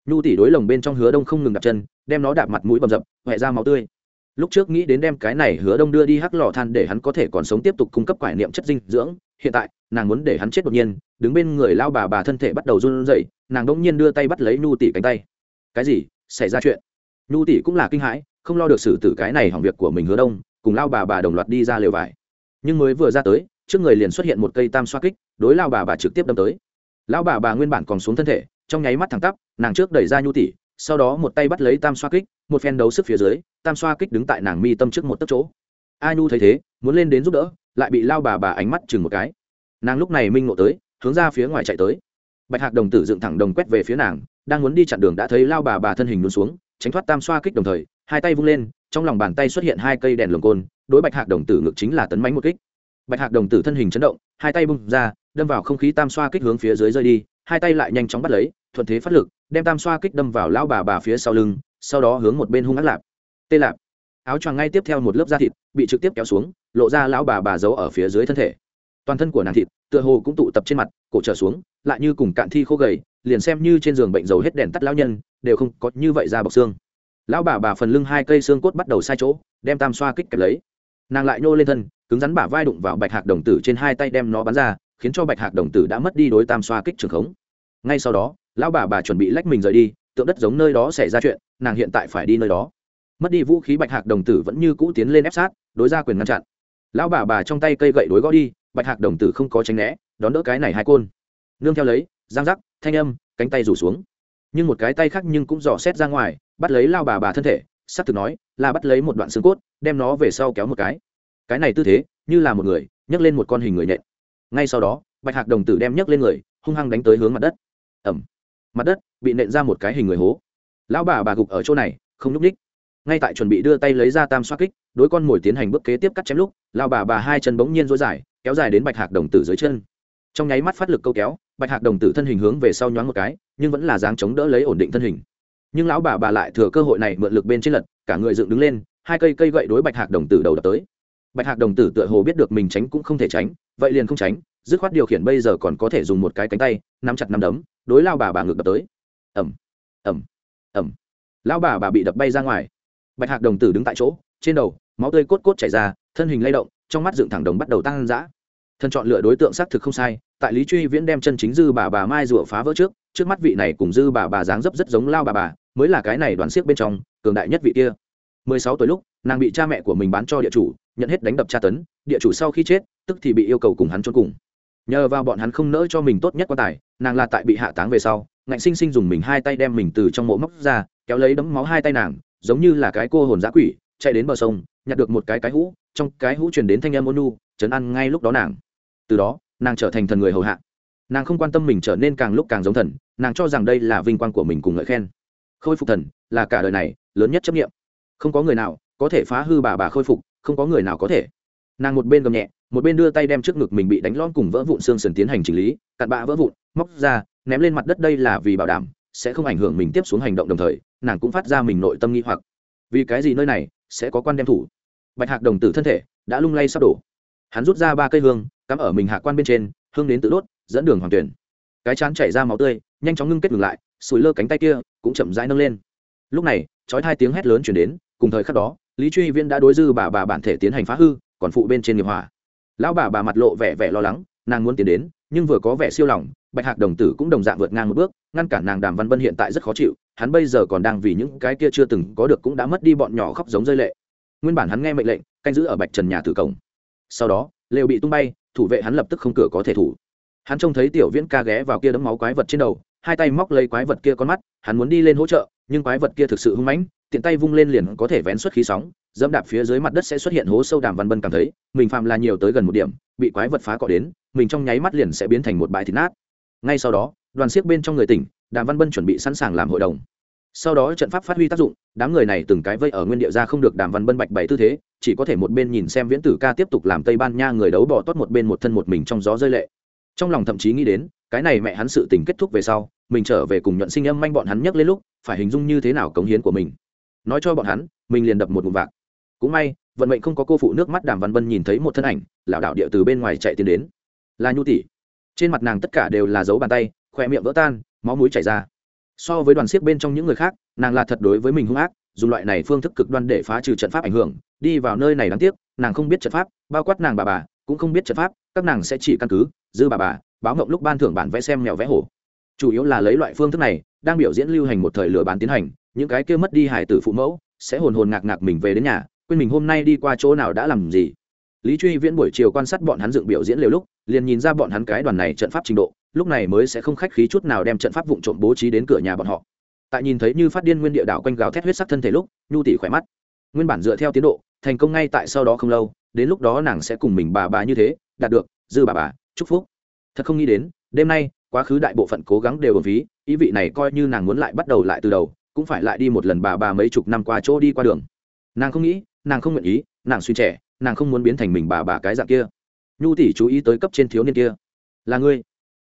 [SPEAKER 1] Nhu tỷ đối lồng bên trong hứa đông không ngừng đặt chân, đem nó đạp mặt mũi bầm dập huệ ra máu tươi. Lúc trước nghĩ đến đem cái này hứa đông đưa đi hắc lò than để hắn có thể còn sống tiếp tục cung cấp quả niệm chất dinh dưỡng, hiện tại, nàng muốn để hắn chết đột nhiên, đứng bên người lao bà bà thân thể bắt đầu run rẩy, nàng đ ỗ n g nhiên đưa tay bắt lấy nhu tỷ cánh tay. Cái gì? Xảy ra chuyện? Nhu tỷ cũng là kinh hãi, không lo được xử tử cái này hỏng việc của mình hứa đông, cùng lao bà bà đồng loạt đi ra lều vải. Nhưng mới vừa ra tới trước người liền xuất hiện một cây tam xoa kích, đối lao bà bà trực tiếp đâm tới. Lao bà bà nguyên bản còn xuống thân thể, trong nháy mắt thẳng tắp, nàng trước đẩy ra nhu tỷ, sau đó một tay bắt lấy tam xoa kích, một phen đấu sức phía dưới, tam xoa kích đứng tại nàng mi tâm trước một tấc chỗ. A nhu thấy thế, muốn lên đến giúp đỡ, lại bị lao bà bà ánh mắt chừng một cái. Nàng lúc này minh ngộ tới, hướng ra phía ngoài chạy tới. Bạch hạc đồng tử dựng thẳng đồng quét về phía nàng, đang muốn đi chặn đường đã thấy lao bà bà thân hình luôn xuống, tránh thoát tam xoa kích đồng thời, hai tay vung lên, trong lòng bàn tay xuất hiện hai cây đèn lồng côn, đối bạch hạc đồng tử ngực chính là tấn mánh một kích bạch hạc đồng tử thân hình chấn động, hai tay bung ra, đâm vào không khí tam xoa kích hướng phía dưới rơi đi, hai tay lại nhanh chóng bắt lấy, thuận thế phát lực, đem tam xoa kích đâm vào lão bà bà phía sau lưng, sau đó hướng một bên hung ác lạp. Tê lạp. Áo choàng ngay tiếp theo một lớp da thịt, bị trực tiếp kéo xuống, lộ ra lão bà bà giấu ở phía dưới thân thể. Toàn thân của nàng thịt, tựa hồ cũng tụ tập trên mặt, cổ trở xuống, lại như cùng cạn thi khô gầy, liền xem như trên giường bệnh dầu hết đèn tắt lão nhân, đều không có như vậy ra bọc xương. Lão bà bà phần lưng hai cây xương cốt bắt đầu sai chỗ, đem tam xoa kích kẹp lấy. Nàng lại nhô lên thân cứng rắn bả vai đụng vào bạch hạc đồng tử trên hai tay đem nó bắn ra, khiến cho bạch hạc đồng tử đã mất đi đối tam xoa kích trường khống. Ngay sau đó, lão bà bà chuẩn bị lách mình rời đi, tượng đất giống nơi đó xảy ra chuyện, nàng hiện tại phải đi nơi đó. Mất đi vũ khí bạch hạc đồng tử vẫn như cũ tiến lên ép sát, đối ra quyền ngăn chặn. Lão bà bà trong tay cây gậy đối gõ đi, bạch hạc đồng tử không có tránh né, đón đỡ cái này hai côn. Nương theo lấy, giang giác, thanh âm, cánh tay rủ xuống. Nhưng một cái tay khác nhưng cũng dò xét ra ngoài, bắt lấy lao bà bà thân thể s ắ c thực nói, là bắt lấy một đoạn xương cốt, đem nó về sau kéo một cái cái này tư thế, như là một người, nhấc lên một con hình người nhện. Ngay sau đó, bạch hạc đồng tử đem nhấc lên người, hung hăng đánh tới hướng mặt đất. Ẩm mặt đất bị nện ra một cái hình người hố. Lão bà bà gục ở chỗ này, không nhúc ních ngay tại chuẩn bị đưa tay lấy ra tam xoa kích, đối con mồi tiến hành bước kế tiếp cắt chém lúc lao bà bà hai chân bỗng nhiên dối dài, kéo dài đến bạch hạc đồng tử dưới chân. Trong nháy mắt phát lực câu kéo, bạch hạc đồng tử thân hình hướng về sau nhoáng một cái, nhưng vẫn là dáng chống đỡ lấy ổn định thân hình. Nhưng lão bà bà lại thừa cơ hội này mượn lực bên trên lật, cả người dựng đứng lên, hai cây cây gậy đối bạch hạc đồng tử đầu đập tới bạch hạc đồng tử tựa hồ biết được mình tránh cũng không thể tránh, vậy liền không tránh, dứt khoát điều khiển bây giờ còn có thể dùng một cái cánh tay, nắm chặt nắm đấm, đối lao bà bà ngược đập tới. Ẩm ẩm ẩm lão bà bà bị đập bay ra ngoài. Bạch hạc đồng tử đứng tại chỗ, trên đầu, máu tươi cốt cốt chảy ra, thân hình lay động, trong mắt dựng thẳng đồng bắt đầu tăng dã. Thân chọn lựa đối tượng xác thực không sai, tại lý truy viễn đem chân chính dư bà bà mai rủa phá vỡ trước trước mắt vị này cùng dư bà bà dáng dấp rất giống lao bà bà, mới là cái này đoàn siếc bên trong, cường đại nhất vị kia. Mười sáu tuổi lúc, nàng bị cha mẹ của mình bán cho địa chủ nhận hết đánh đập tra tấn, địa chủ sau khi chết, tức thì bị yêu cầu cùng hắn trốn cùng. Nhờ vào bọn hắn không nỡ cho mình tốt nhất quan tài, nàng là tại bị hạ táng về sau, ngạnh sinh sinh dùng mình hai tay đem mình từ trong mộ móc ra, kéo lấy đấm máu hai tay nàng, giống như là cái cô hồn giã quỷ, chạy đến bờ sông, nhặt được một cái cái hũ, trong cái hũ truyền đến thanh âm ônu chấn ăn ngay lúc đó nàng. Từ đó, nàng trở thành thần người hầu hạ. Nàng không quan tâm mình trở nên càng lúc càng giống thần, nàng cho rằng đây là vinh quang của mình cùng ngợi khen. Khôi phục thần, là cả đời này, lớn nhất chấp nghiệm không có người nào có thể phá hư bà bà khôi phục không có người nào có thể. Nàng một bên gầm nhẹ, một bên đưa tay đem trước ngực mình bị đánh lon cùng vỡ vụn xương sườn tiến hành chỉnh lý, cặn bạ vỡ vụn, móc ra, ném lên mặt đất đây là vì bảo đảm sẽ không ảnh hưởng mình tiếp xuống hành động đồng thời, nàng cũng phát ra mình nội tâm nghi hoặc. Vì cái gì nơi này sẽ có quan đem thủ? Bạch hạc đồng tử thân thể đã lung lay sắp đổ. Hắn rút ra ba cây hương, cắm ở mình hạ quan bên trên, hương đến tự đốt, dẫn đường hoàng tuyển. Cái chán chảy ra máu tươi, nhanh chóng ngưng kết ngừng lại sùi lơ cánh tay kia cũng chậm rãi nâng lên. Lúc này trói hai tiếng hét lớn chuyển đến, cùng thời khắc đó lý truy viễn đã đối dư bà bà bản thể tiến hành phá hư, còn phụ bên trên nghiệp hỏa. Lão bà bà mặt lộ vẻ vẻ lo lắng, nàng muốn tiến đến, nhưng vừa có vẻ siêu lòng, bạch hạc đồng tử cũng đồng dạng vượt ngang một bước, ngăn cản nàng đàm văn vân hiện tại rất khó chịu, hắn bây giờ còn đang vì những cái kia chưa từng có được cũng đã mất đi bọn nhỏ khóc giống rơi lệ. Nguyên bản hắn nghe mệnh lệnh, canh giữ ở bạch trần nhà tử cổng. Sau đó, lều bị tung bay, thủ vệ hắn lập tức không cửa có thể thủ. Hắn trông thấy tiểu viễn ca ghé vào kia đấm máu quái vật trên đầu, hai tay móc lấy quái vật kia con mắt hắn muốn đi lên hỗ trợ, nhưng quái vật kia thực sự hung mãnh, tiện tay vung lên liền có thể vén xuất khí sóng, dẫm đạp phía dưới mặt đất sẽ xuất hiện hố sâu đàm văn bân cảm thấy, mình phạm là nhiều tới gần một điểm, bị quái vật phá cọ đến, mình trong nháy mắt liền sẽ biến thành một bãi thịt nát. Ngay sau đó, đoàn siếc bên trong người tỉnh, đàm văn bân chuẩn bị sẵn sàng làm hội đồng. Sau đó trận pháp phát huy tác dụng, đám người này từng cái vây ở nguyên địa ra không được đàm văn bân bạch bày tư thế, chỉ có thể một bên nhìn xem viễn tử ca tiếp tục làm tây ban nha người đấu bỏ tốt một bên một thân một mình trong gió rơi lệ. Trong lòng thậm chí nghĩ đến, cái này mẹ hắn sự tình kết thúc về sau mình trở về cùng nhuận sinh âm manh bọn hắn nhắc lên lúc, phải hình dung như thế nào cống hiến của mình. Nói cho bọn hắn, mình liền đập một mụn vạc. Cũng may, vận mệnh không có cô phụ nước mắt đàm văn bân nhìn thấy một thân ảnh lảo đạo địa từ bên ngoài chạy tiến đến. Là nhu tỷ. Trên mặt nàng tất cả đều là dấu bàn tay khoe miệng vỡ tan, máu mũi chảy ra. So với đoàn siếc bên trong những người khác, nàng là thật đối với mình hung ác, dùng loại này phương thức cực đoan để phá trừ trận pháp ảnh hưởng, đi vào nơi này đáng tiếc, nàng không biết trận pháp, bao quát nàng bà bà, cũng không biết trận pháp, các nàng sẽ chỉ căn cứ, dư bà bà, báo ngộng lúc ban thưởng bản vẽ xem mèo vẽ hổ chủ yếu là lấy loại phương thức này, đang biểu diễn lưu hành một thời lừa bán tiến hành, những cái kia mất đi hải tử phụ mẫu, sẽ hồn hồn ngạc ngạc mình về đến nhà, quên mình hôm nay đi qua chỗ nào đã làm gì. Lý truy viễn buổi chiều quan sát bọn hắn dựng biểu diễn liều lúc, liền nhìn ra bọn hắn cái đoàn này trận pháp trình độ, lúc này mới sẽ không khách khí chút nào đem trận pháp vụn trộm bố trí đến cửa nhà bọn họ. Tại nhìn thấy như phát điên nguyên địa đảo quanh gáo thét huyết sắc thân thể lúc, nhu tỷ khỏe mắt. Nguyên bản dựa theo tiến độ, thành công ngay tại sau đó không lâu, đến lúc đó nàng sẽ cùng mình bà bà như thế, đạt được, dư bà bà, chúc phúc. Thật không nghĩ đến, đêm nay quá khứ đại bộ phận cố gắng đều ở ví, ý vị này coi như nàng muốn lại bắt đầu lại từ đầu, cũng phải lại đi một lần bà bà mấy chục năm qua chỗ đi qua đường. Nàng không nghĩ, nàng không nguyện ý, nàng suy trẻ, nàng không muốn biến thành mình bà bà cái dạng kia. Nhu tỷ chú ý tới cấp trên thiếu niên kia. Là ngươi.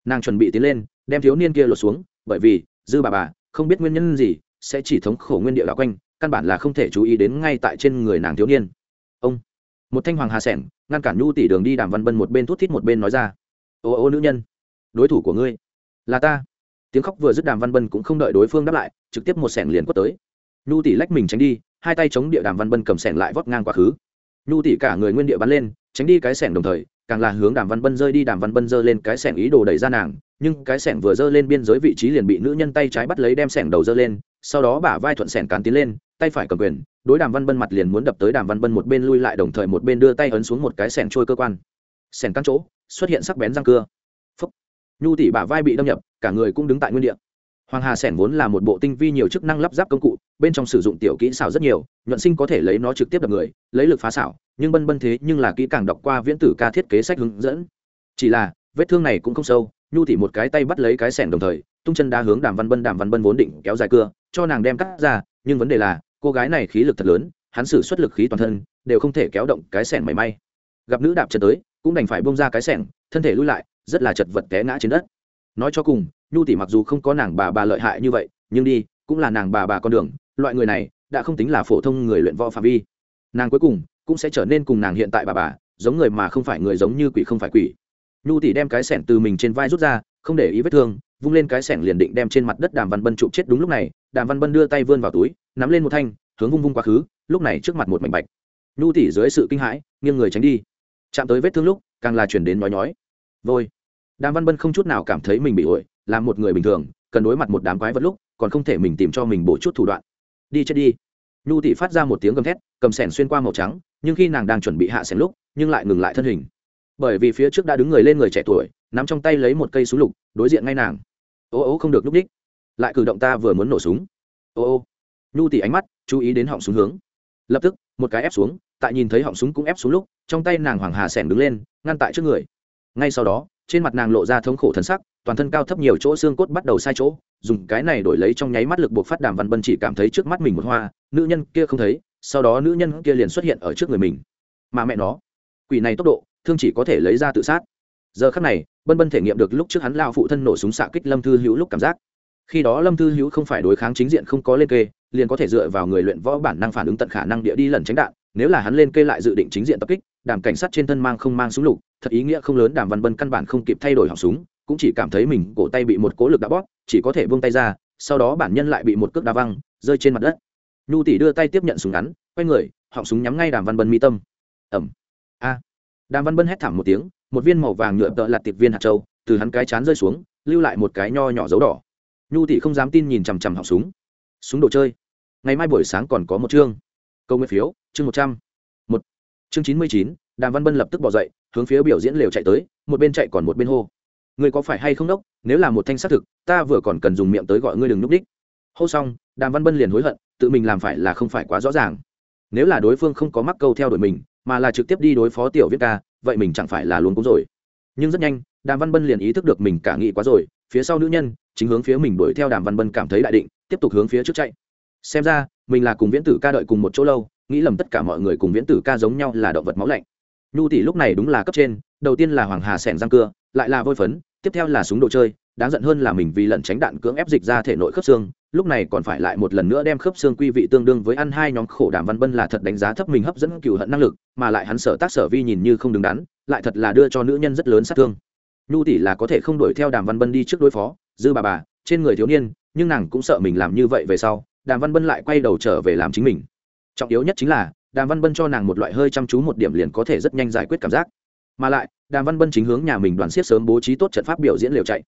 [SPEAKER 1] Nàng chuẩn bị tiến lên, đem thiếu niên kia lột xuống, bởi vì, dư bà bà, không biết nguyên nhân gì, sẽ chỉ thống khổ nguyên địa đạo quanh, căn bản là không thể chú ý đến ngay tại trên người nàng thiếu niên. Ông. Một thanh hoàng hà sẻng, ngăn cản nhu tỷ đường đi đàm văn bân một bên thút thít một bên nói ra. Ô ô, nữ nhân đối thủ của ngươi. Là ta. Tiếng khóc vừa dứt đàm văn bân cũng không đợi đối phương đáp lại, trực tiếp một sẻng liền quất tới. Nhu tỷ lách mình tránh đi, hai tay chống địa đàm văn bân cầm sẻng lại vót ngang quá khứ. Nhu tỷ cả người nguyên địa bắn lên, tránh đi cái sẻng đồng thời, càng là hướng đàm văn bân rơi đi. Đàm văn bân giơ lên cái sẻng ý đồ đẩy ra nàng, nhưng cái sẻng vừa giơ lên biên giới vị trí liền bị nữ nhân tay trái bắt lấy đem sẻng đầu giơ lên, sau đó bả vai thuận sẻng cán tiến lên, tay phải cầm quyền, đối đàm văn bân mặt liền muốn đập tới đàm văn bân một bên lui lại đồng thời một bên đưa tay ấn xuống một cái sẻng trôi cơ quan. Sẻng căn chỗ, xuất hiện sắc bén răng cưa nhu tỷ bả vai bị đâm nhập, cả người cũng đứng tại nguyên địa. Hoàng hà sẻn vốn là một bộ tinh vi nhiều chức năng lắp ráp công cụ, bên trong sử dụng tiểu kỹ xảo rất nhiều, nhuận sinh có thể lấy nó trực tiếp đập người, lấy lực phá xảo, nhưng bân bân thế nhưng là kỹ càng đọc qua viễn tử ca thiết kế sách hướng dẫn. Chỉ là, vết thương này cũng không sâu, nhu thị một cái tay bắt lấy cái sẻn đồng thời, tung chân đá hướng đàm văn bân, đàm văn bân vốn định kéo dài cưa, cho nàng đem cắt ra, nhưng vấn đề là, cô gái này khí lực thật lớn, hắn sử xuất lực khí toàn thân, đều không thể kéo động cái sẻn mảy may. Gặp nữ đạp chân tới, cũng đành phải bông ra cái sẻn, thân thể lui lại rất là chật vật té ngã trên đất. Nói cho cùng, nhu tỷ mặc dù không có nàng bà bà lợi hại như vậy, nhưng đi, cũng là nàng bà bà con đường, loại người này đã không tính là phổ thông người luyện võ phạm vi. Nàng cuối cùng cũng sẽ trở nên cùng nàng hiện tại bà bà, giống người mà không phải người giống như quỷ không phải quỷ. Nhu tỷ đem cái sẻn từ mình trên vai rút ra, không để ý vết thương, vung lên cái sẻn liền định đem trên mặt đất đàm văn bân chụp chết đúng lúc này, đàm văn bân đưa tay vươn vào túi, nắm lên một thanh, hướng vung vung quá khứ, lúc này trước mặt một mảnh bạch. Nhu tỷ dưới sự kinh hãi, nghiêng người tránh đi. Chạm tới vết thương lúc, càng là chuyển đến nhói nhói vôi. Đàm văn bân không chút nào cảm thấy mình bị ổi, là một người bình thường, cần đối mặt một đám quái vật lúc, còn không thể mình tìm cho mình bổ chút thủ đoạn. Đi chết đi. Nhu tỷ phát ra một tiếng gầm thét, cầm sẻn xuyên qua màu trắng, nhưng khi nàng đang chuẩn bị hạ sẻn lúc, nhưng lại ngừng lại thân hình. Bởi vì phía trước đã đứng người lên người trẻ tuổi, nắm trong tay lấy một cây súng lục, đối diện ngay nàng. Ô ô không được núp đích. Lại cử động ta vừa muốn nổ súng. Ô ô. Nhu tỷ ánh mắt, chú ý đến họng súng hướng. Lập tức, một cái ép xuống, tại nhìn thấy họng súng cũng ép xuống lúc, trong tay nàng hoàng hà sẻn đứng lên, ngăn tại trước người ngay sau đó, trên mặt nàng lộ ra thống khổ thân sắc, toàn thân cao thấp nhiều chỗ xương cốt bắt đầu sai chỗ, dùng cái này đổi lấy trong nháy mắt lực buộc phát đàm văn bân chỉ cảm thấy trước mắt mình một hoa, nữ nhân kia không thấy, sau đó nữ nhân kia liền xuất hiện ở trước người mình. Mà mẹ nó, quỷ này tốc độ, thương chỉ có thể lấy ra tự sát. Giờ khắc này, bân bân thể nghiệm được lúc trước hắn lao phụ thân nổ súng xạ kích lâm thư hữu lúc cảm giác. Khi đó lâm thư hữu không phải đối kháng chính diện không có lên kê, liền có thể dựa vào người luyện võ bản năng phản ứng tận khả năng địa đi lần tránh đạn, nếu là hắn lên kê lại dự định chính diện tập kích, đàm cảnh sát trên thân mang không mang súng lục thật ý nghĩa không lớn đàm văn bân căn bản không kịp thay đổi họng súng, cũng chỉ cảm thấy mình cổ tay bị một cố lực đã bóp, chỉ có thể buông tay ra, sau đó bản nhân lại bị một cước đá văng, rơi trên mặt đất. Nhu tỷ đưa tay tiếp nhận súng ngắn, quay người, họng súng nhắm ngay đàm văn bân mi tâm. Ẩm a. Đàm văn bân hét thảm một tiếng, một viên màu vàng nhựa tợ lạt tiệp viên hạt châu, từ hắn cái chán rơi xuống, lưu lại một cái nho nhỏ dấu đỏ. Nhu tỷ không dám tin nhìn chằm chằm họng súng. Súng đồ chơi. Ngày mai buổi sáng còn có một chương. Câu nguyên phiếu, chương một trăm. Một. Chương chín mươi chín, đàm văn bân lập tức bỏ dậy hướng phía biểu diễn lều chạy tới, một bên chạy còn một bên hô. Người có phải hay không đốc? Nếu là một thanh xác thực, ta vừa còn cần dùng miệng tới gọi ngươi đừng núp đích. Hô xong, đàm văn bân liền hối hận, tự mình làm phải là không phải quá rõ ràng. Nếu là đối phương không có mắc câu theo đuổi mình, mà là trực tiếp đi đối phó tiểu viết ca, vậy mình chẳng phải là luôn cũng rồi. Nhưng rất nhanh, đàm văn bân liền ý thức được mình cả nghĩ quá rồi, phía sau nữ nhân, chính hướng phía mình đuổi theo đàm văn bân cảm thấy đại định, tiếp tục hướng phía trước chạy. Xem ra, mình là cùng viễn tử ca đợi cùng một chỗ lâu, nghĩ lầm tất cả mọi người cùng viễn tử ca giống nhau là động vật máu lạnh nhu tỷ lúc này đúng là cấp trên, đầu tiên là hoàng hà sẻn răng cưa, lại là vôi phấn, tiếp theo là súng đồ chơi, đáng giận hơn là mình vì lẩn tránh đạn cưỡng ép dịch ra thể nội khớp xương, lúc này còn phải lại một lần nữa đem khớp xương quy vị tương đương với ăn hai nhóm khổ đàm văn bân là thật đánh giá thấp mình hấp dẫn cựu hận năng lực, mà lại hắn sở tác sở vi nhìn như không đứng đắn, lại thật là đưa cho nữ nhân rất lớn sát thương. Nhu tỷ là có thể không đuổi theo đàm văn bân đi trước đối phó, dư bà bà, trên người thiếu niên, nhưng nàng cũng sợ mình làm như vậy về sau, đàm văn bân lại quay đầu trở về làm chính mình. Trọng yếu nhất chính là đàm văn bân cho nàng một loại hơi chăm chú một điểm liền có thể rất nhanh giải quyết cảm giác. Mà lại, đàm văn bân chính hướng nhà mình đoàn siết sớm bố trí tốt trận pháp biểu diễn liều chạy.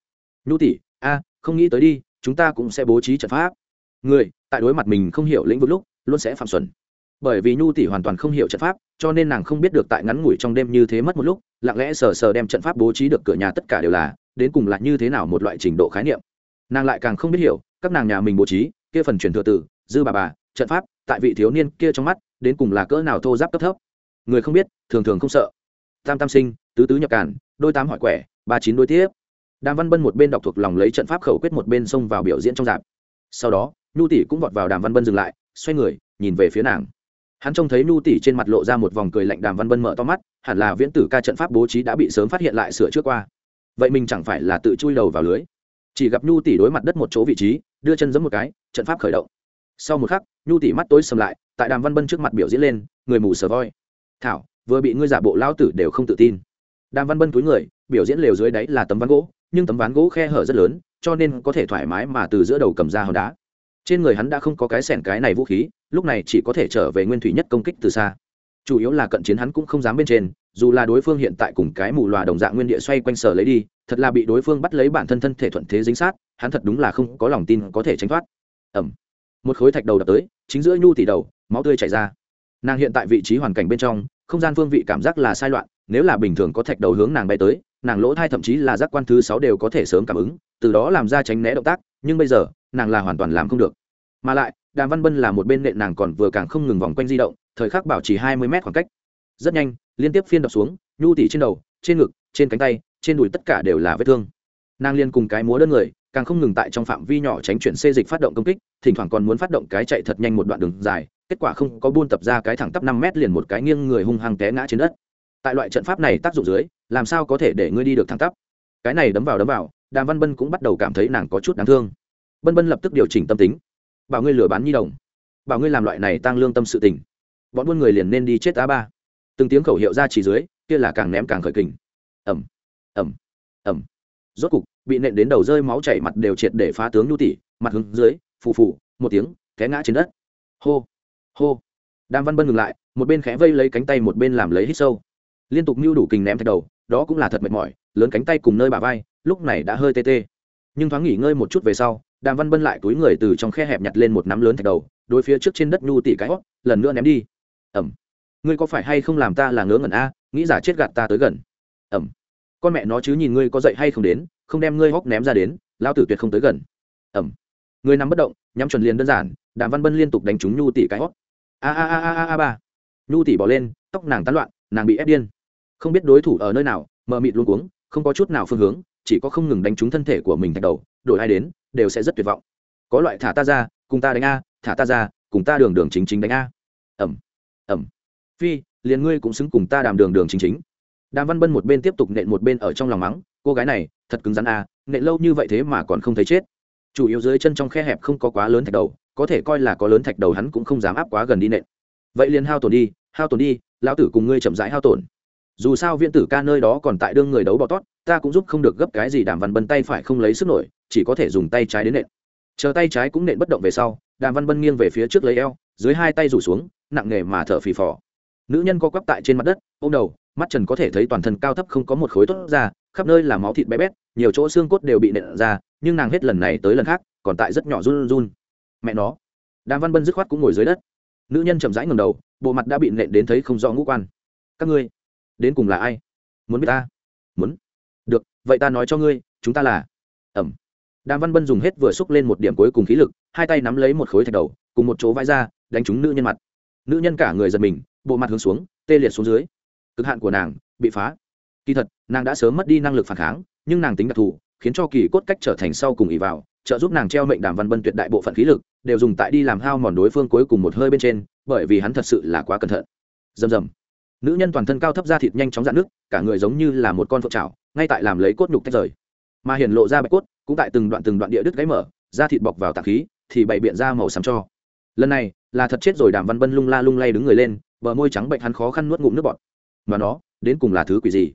[SPEAKER 1] Nhu tỷ, a, không nghĩ tới đi, chúng ta cũng sẽ bố trí trận pháp. Người, tại đối mặt mình không hiểu lĩnh vực lúc, luôn sẽ phạm xuẩn. Bởi vì nhu tỷ hoàn toàn không hiểu trận pháp, cho nên nàng không biết được tại ngắn ngủi trong đêm như thế mất một lúc, lặng lẽ sờ sờ đem trận pháp bố trí được cửa nhà tất cả đều là, đến cùng là như thế nào một loại trình độ khái niệm. Nàng lại càng không biết hiểu, các nàng nhà mình bố trí, kia phần truyền thừa tử, dư bà bà, trận pháp, tại vị thiếu niên kia trong mắt đến cùng là cỡ nào thô giáp cấp thấp? Người không biết, thường thường không sợ. Tam tam sinh, tứ tứ nhập cản đôi tám hỏi quẻ, ba chín đôi tiếp. Đàm văn bân một bên đọc thuộc lòng lấy trận pháp khẩu quyết một bên xông vào biểu diễn trong dạp. Sau đó, nhu tỷ cũng vọt vào đàm văn bân dừng lại, xoay người, nhìn về phía nàng. Hắn trông thấy nhu tỷ trên mặt lộ ra một vòng cười lạnh, đàm văn bân mở to mắt, hẳn là viễn tử ca trận pháp bố trí đã bị sớm phát hiện lại sửa trước qua. Vậy mình chẳng phải là tự chui đầu vào lưới? Chỉ gặp nhu tỷ đối mặt đất một chỗ vị trí, đưa chân giấm một cái, trận pháp khởi động. Sau một khắc, nhu tỷ mắt tối sầm lại tại đàm văn bân trước mặt biểu diễn lên, người mù sờ voi. Thảo, vừa bị ngươi giả bộ lão tử đều không tự tin. Đàm văn bân túi người, biểu diễn lều dưới đáy là tấm ván gỗ, nhưng tấm ván gỗ khe hở rất lớn, cho nên có thể thoải mái mà từ giữa đầu cầm ra hòn đá. Trên người hắn đã không có cái sẻn cái này vũ khí, lúc này chỉ có thể trở về nguyên thủy nhất công kích từ xa. Chủ yếu là cận chiến hắn cũng không dám bên trên, dù là đối phương hiện tại cùng cái mù loà đồng dạng nguyên địa xoay quanh sở lấy đi, thật là bị đối phương bắt lấy bản thân thân thể thuận thế dính sát, hắn thật đúng là không có lòng tin có thể tránh thoát. Ẩm một khối thạch đầu đập tới, chính giữa nhu tỷ đầu máu tươi chảy ra. Nàng hiện tại vị trí hoàn cảnh bên trong, không gian phương vị cảm giác là sai loạn, nếu là bình thường có thạch đầu hướng nàng bay tới, nàng lỗ thai thậm chí là giác quan thứ sáu đều có thể sớm cảm ứng, từ đó làm ra tránh né động tác, nhưng bây giờ, nàng là hoàn toàn làm không được. Mà lại, đàm văn bân là một bên nện nàng còn vừa càng không ngừng vòng quanh di động, thời khắc bảo trì hai mươi mét khoảng cách. Rất nhanh, liên tiếp phiên đập xuống, nhu tỉ trên đầu, trên ngực, trên cánh tay, trên đùi tất cả đều là vết thương. Nàng liên cùng cái múa đơn người, càng không ngừng tại trong phạm vi nhỏ tránh chuyển xê dịch phát động công kích, thỉnh thoảng còn muốn phát động cái chạy thật nhanh một đoạn đường dài kết quả không có buôn tập ra cái thẳng tắp năm mét liền một cái nghiêng người hung hăng té ngã trên đất. Tại loại trận pháp này tác dụng dưới, làm sao có thể để ngươi đi được thẳng tắp? Cái này đấm vào đấm vào, đàm văn bân cũng bắt đầu cảm thấy nàng có chút đáng thương. Bân bân lập tức điều chỉnh tâm tính. Bảo ngươi lừa bán nhi đồng. Bảo ngươi làm loại này tăng lương tâm sự tình. Bọn buôn người liền nên đi chết á ba. Từng tiếng khẩu hiệu ra chỉ dưới, kia là càng ném càng khởi kình. Ẩm ẩm ẩm rốt cục, bị nện đến đầu rơi máu chảy mặt đều triệt để phá tướng nhu tỷ mặt hướng dưới, phù phù, một tiếng, té ngã trên đất. Hô hô. Đàm văn bân ngừng lại, một bên khẽ vây lấy cánh tay, một bên làm lấy hít sâu. Liên tục mưu đủ kình ném thạch đầu, đó cũng là thật mệt mỏi, lớn cánh tay cùng nơi bà vai, lúc này đã hơi tê tê. Nhưng thoáng nghỉ ngơi một chút về sau, đàm văn bân lại túi người từ trong khe hẹp nhặt lên một nắm lớn thạch đầu, đối phía trước trên đất nhu tỉ cái hót lần nữa ném đi. Ẩm. Ngươi có phải hay không làm ta là ngớ ngẩn a, nghĩ giả chết gạt ta tới gần. Ẩm. Con mẹ nó chứ nhìn ngươi có dậy hay không đến, không đem ngươi hóc ném ra đến lao tử tuyệt không tới gần. Ẩm. Người nằm bất động, nhắm chuẩn liền đơn giản, đàm văn bân liên tục đánh trúng nhu tỉ cái hót a a a a a ba. Nhu tỷ bỏ lên tóc nàng tán loạn nàng bị ép điên. Không biết đối thủ ở nơi nào mờ mịt luôn cuống không có chút nào phương hướng chỉ có không ngừng đánh trúng thân thể của mình thạch đầu đổi ai đến đều sẽ rất tuyệt vọng. Có loại thả ta ra cùng ta đánh a thả ta ra cùng ta đường đường chính chính đánh a. Ẩm ẩm. Phi liền ngươi cũng xứng cùng ta đàm đường đường chính chính. Đàm văn bân một bên tiếp tục nện một bên ở trong lòng mắng cô gái này thật cứng rắn a, nện lâu như vậy thế mà còn không thấy chết chủ yếu dưới chân trong khe hẹp không có quá lớn thạch đầu, có thể coi là có lớn thạch đầu hắn cũng không dám áp quá gần đi nện. Vậy liền hao tổn đi, hao tổn đi, lão tử cùng ngươi chậm rãi hao tổn. Dù sao viên tử ca nơi đó còn tại đương người đấu bọ tót, ta cũng giúp không được gấp cái gì đàm văn bân tay phải không lấy sức nổi, chỉ có thể dùng tay trái đến nện. Chờ tay trái cũng nện bất động về sau, đàm văn bân nghiêng về phía trước lấy eo, dưới hai tay rủ xuống, nặng nghề mà thở phì phò. Nữ nhân co quắp tại trên mặt đất ô m đầu mắt trần có thể thấy toàn thân cao thấp không có một khối tốt ra, khắp nơi là máu thịt bé bét, nhiều chỗ xương cốt đều bị nện ra, nhưng nàng hết lần này tới lần khác, còn tại rất nhỏ run run. Mẹ nó. Đàm văn bân dứt khoát cũng ngồi dưới đất. Nữ nhân chậm rãi ngầm đầu, bộ mặt đã bị nện đến thấy không rõ ngũ quan. Các ngươi, đến cùng là ai? Muốn biết ta? Muốn. Được, vậy ta nói cho ngươi, chúng ta là. Ẩm. Đàm văn bân dùng hết vừa xúc lên một điểm cuối cùng khí lực, hai tay nắm lấy một khối thạch đầu, cùng một chỗ vãi ra, đánh trúng nữ nhân mặt. Nữ nhân cả người giật mình, bộ mặt hướng xuống, tê liệt xuống dưới cực hạn của nàng bị phá. Kỳ thật, nàng đã sớm mất đi năng lực phản kháng, nhưng nàng tính đặc thù, khiến cho kỳ cốt cách trở thành sau cùng ỉ vào, trợ giúp nàng treo mệnh đàm văn bân tuyệt đại bộ phận khí lực, đều dùng tại đi làm hao mòn đối phương cuối cùng một hơi bên trên, bởi vì hắn thật sự là quá cẩn thận. Rầm rầm. Nữ nhân toàn thân cao thấp da thịt nhanh chóng dạn nước cả người giống như là một con phượng trào ngay tại làm lấy cốt nhục tách rời. Mà hiện lộ ra bạch cốt, cũng tại từng đoạn từng đoạn địa đứt gáy mở, da thịt bọc vào tạc khí, thì bày biện ra màu xám cho. Lần này, là thật chết rồi đàm văn bân lung la lung lay đứng người lên, bờ môi trắng bệnh hắn khó khăn nuốt ngụm nước bọt mà nó, đến cùng là thứ quỷ gì?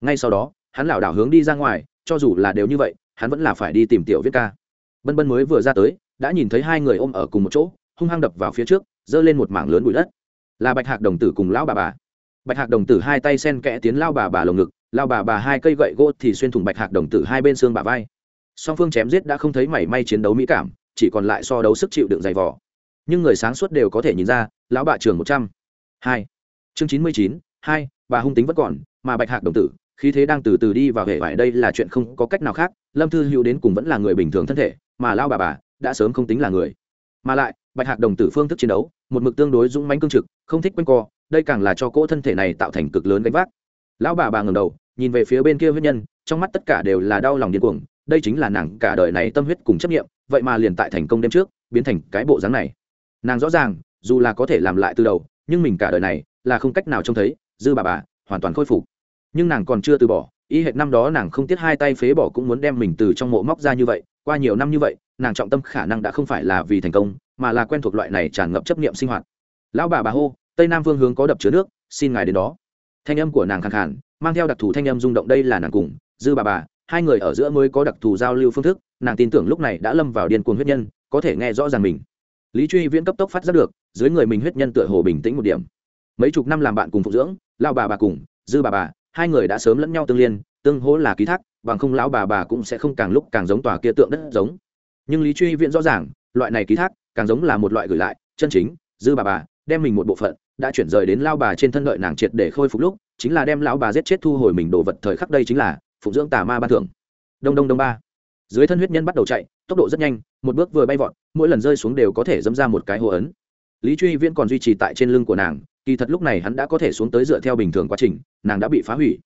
[SPEAKER 1] Ngay sau đó, hắn lảo đảo hướng đi ra ngoài, cho dù là đều như vậy, hắn vẫn là phải đi tìm tiểu viết ca. Bân bân mới vừa ra tới, đã nhìn thấy hai người ôm ở cùng một chỗ, hung hăng đập vào phía trước, giơ lên một mảng lớn bụi đất. Là bạch hạc đồng tử cùng lão bà bà. Bạch hạc đồng tử hai tay sen kẽ tiến lao bà bà lồng ngực lao bà bà hai cây gậy gỗ thì xuyên thủng bạch hạc đồng tử hai bên xương bà vai. Song phương chém giết đã không thấy mảy may chiến đấu mỹ cảm, chỉ còn lại so đấu sức chịu đựng dày vỏ nhưng người sáng suốt đều có thể nhìn ra, lão bà trường một trăm hai. Chương chín mươi chín, hai bà hung tính vẫn còn, mà bạch hạc đồng tử, khí thế đang từ từ đi vào hệ vải đây là chuyện không có cách nào khác, lâm thư hữu đến cùng vẫn là người bình thường thân thể, mà lao bà bà đã sớm không tính là người. Mà lại, bạch hạc đồng tử phương thức chiến đấu, một mực tương đối dũng mãnh cương trực, không thích quanh co, đây càng là cho cỗ thân thể này tạo thành cực lớn gánh vác. Lão bà bà ngầm đầu, nhìn về phía bên kia huyết nhân, trong mắt tất cả đều là đau lòng điên cuồng, đây chính là nàng cả đời này tâm huyết cùng chấp nghiệm vậy mà liền tại thành công đêm trước, biến thành cái bộ dáng này. Nàng rõ ràng, dù là có thể làm lại từ đầu, nhưng mình cả đời này là không cách nào trông thấy dư bà bà, hoàn toàn khôi phục. Nhưng nàng còn chưa từ bỏ, y hệt năm đó nàng không tiếc hai tay phế bỏ cũng muốn đem mình từ trong mộ móc ra như vậy, qua nhiều năm như vậy, nàng trọng tâm khả năng đã không phải là vì thành công, mà là quen thuộc loại này tràn ngập chấp niệm sinh hoạt. Lão bà bà hô, tây nam phương hướng có đập chứa nước, xin ngài đến đó. Thanh âm của nàng khẳng khản mang theo đặc thù thanh âm rung động đây là nàng cùng, dư bà bà, hai người ở giữa mới có đặc thù giao lưu phương thức, nàng tin tưởng lúc này đã lâm vào điên cuồng huyết nhân, có thể nghe rõ ràng mình. Lý truy viễn cấp tốc phát giác được, dưới người mình huyết nhân tựa hồ bình tĩnh một điểm mấy chục năm làm bạn cùng phụ dưỡng lao bà bà cùng dư bà bà, hai người đã sớm lẫn nhau tương liên, tương hỗ là ký thác, bằng không lão bà bà cũng sẽ không càng lúc càng giống tòa kia tượng đất giống. Nhưng lý truy viễn rõ ràng, loại này ký thác càng giống là một loại gửi lại, chân chính, dư bà bà đem mình một bộ phận đã chuyển rời đến lao bà trên thân đợi nàng triệt để khôi phục lúc, chính là đem lão bà giết chết thu hồi mình đồ vật thời khắc đây chính là phụng dưỡng tà ma ban thưởng. Đông đông đông ba. Dưới thân huyết nhân bắt đầu chạy, tốc độ rất nhanh, một bước vừa bay vọt, mỗi lần rơi xuống đều có thể dâm ra một cái hồ ấn. Lý truy viễn còn duy trì tại trên lưng của nàng kỳ thật lúc này hắn đã có thể xuống tới dựa theo bình thường quá trình, nàng đã bị phá hủy.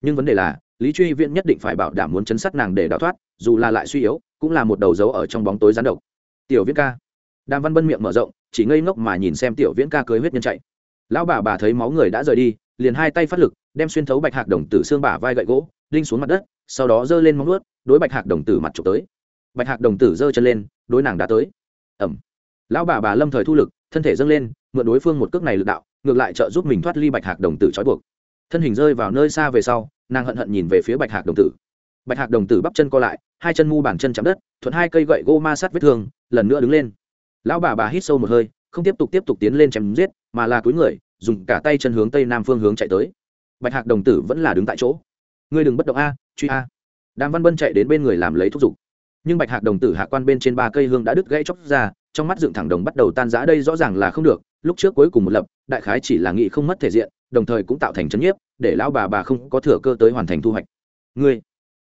[SPEAKER 1] Nhưng vấn đề là, lý truy viễn nhất định phải bảo đảm muốn chấn sát nàng để đào thoát, dù là lại suy yếu, cũng là một đầu dấu ở trong bóng tối gián độc. Tiểu viễn ca. Đàm văn bân miệng mở rộng, chỉ ngây ngốc mà nhìn xem tiểu viễn ca cưới huyết nhân chạy. Lão bà bà thấy máu người đã rời đi, liền hai tay phát lực, đem xuyên thấu bạch hạc đồng tử xương bả vai gậy gỗ, đinh xuống mặt đất, sau đó giơ lên móng nuốt đối bạch hạc đồng tử mặt trục tới. Bạch hạc đồng tử giơ chân lên, đối nàng đã tới. Ẩm. Lão bà bà lâm thời thu lực, thân thể dâng lên, mượn đối phương một cước này lực đạo ngược lại trợ giúp mình thoát ly bạch hạc đồng tử trói buộc. Thân hình rơi vào nơi xa về sau, nàng hận hận nhìn về phía bạch hạc đồng tử. Bạch hạc đồng tử bắp chân co lại, hai chân mu bàn chân chạm đất, thuận hai cây gậy gô ma sát vết thương, lần nữa đứng lên. Lão bà bà hít sâu một hơi, không tiếp tục tiếp tục tiến lên chém giết, mà là cúi người, dùng cả tay chân hướng tây nam phương hướng chạy tới. Bạch hạc đồng tử vẫn là đứng tại chỗ. Ngươi đừng bất động a, truy a. Đàm văn bân chạy đến bên người làm lấy thúc giục. Nhưng bạch hạc đồng tử hạ quan bên trên ba cây hương đã đứt gãy chóc ra trong mắt dựng thẳng đồng bắt đầu tan rã đây rõ ràng là không được, lúc trước cuối cùng một lập, đại khái chỉ là nghị không mất thể diện, đồng thời cũng tạo thành chấn nhiếp, để lão bà bà không có thừa cơ tới hoàn thành thu hoạch. Ngươi,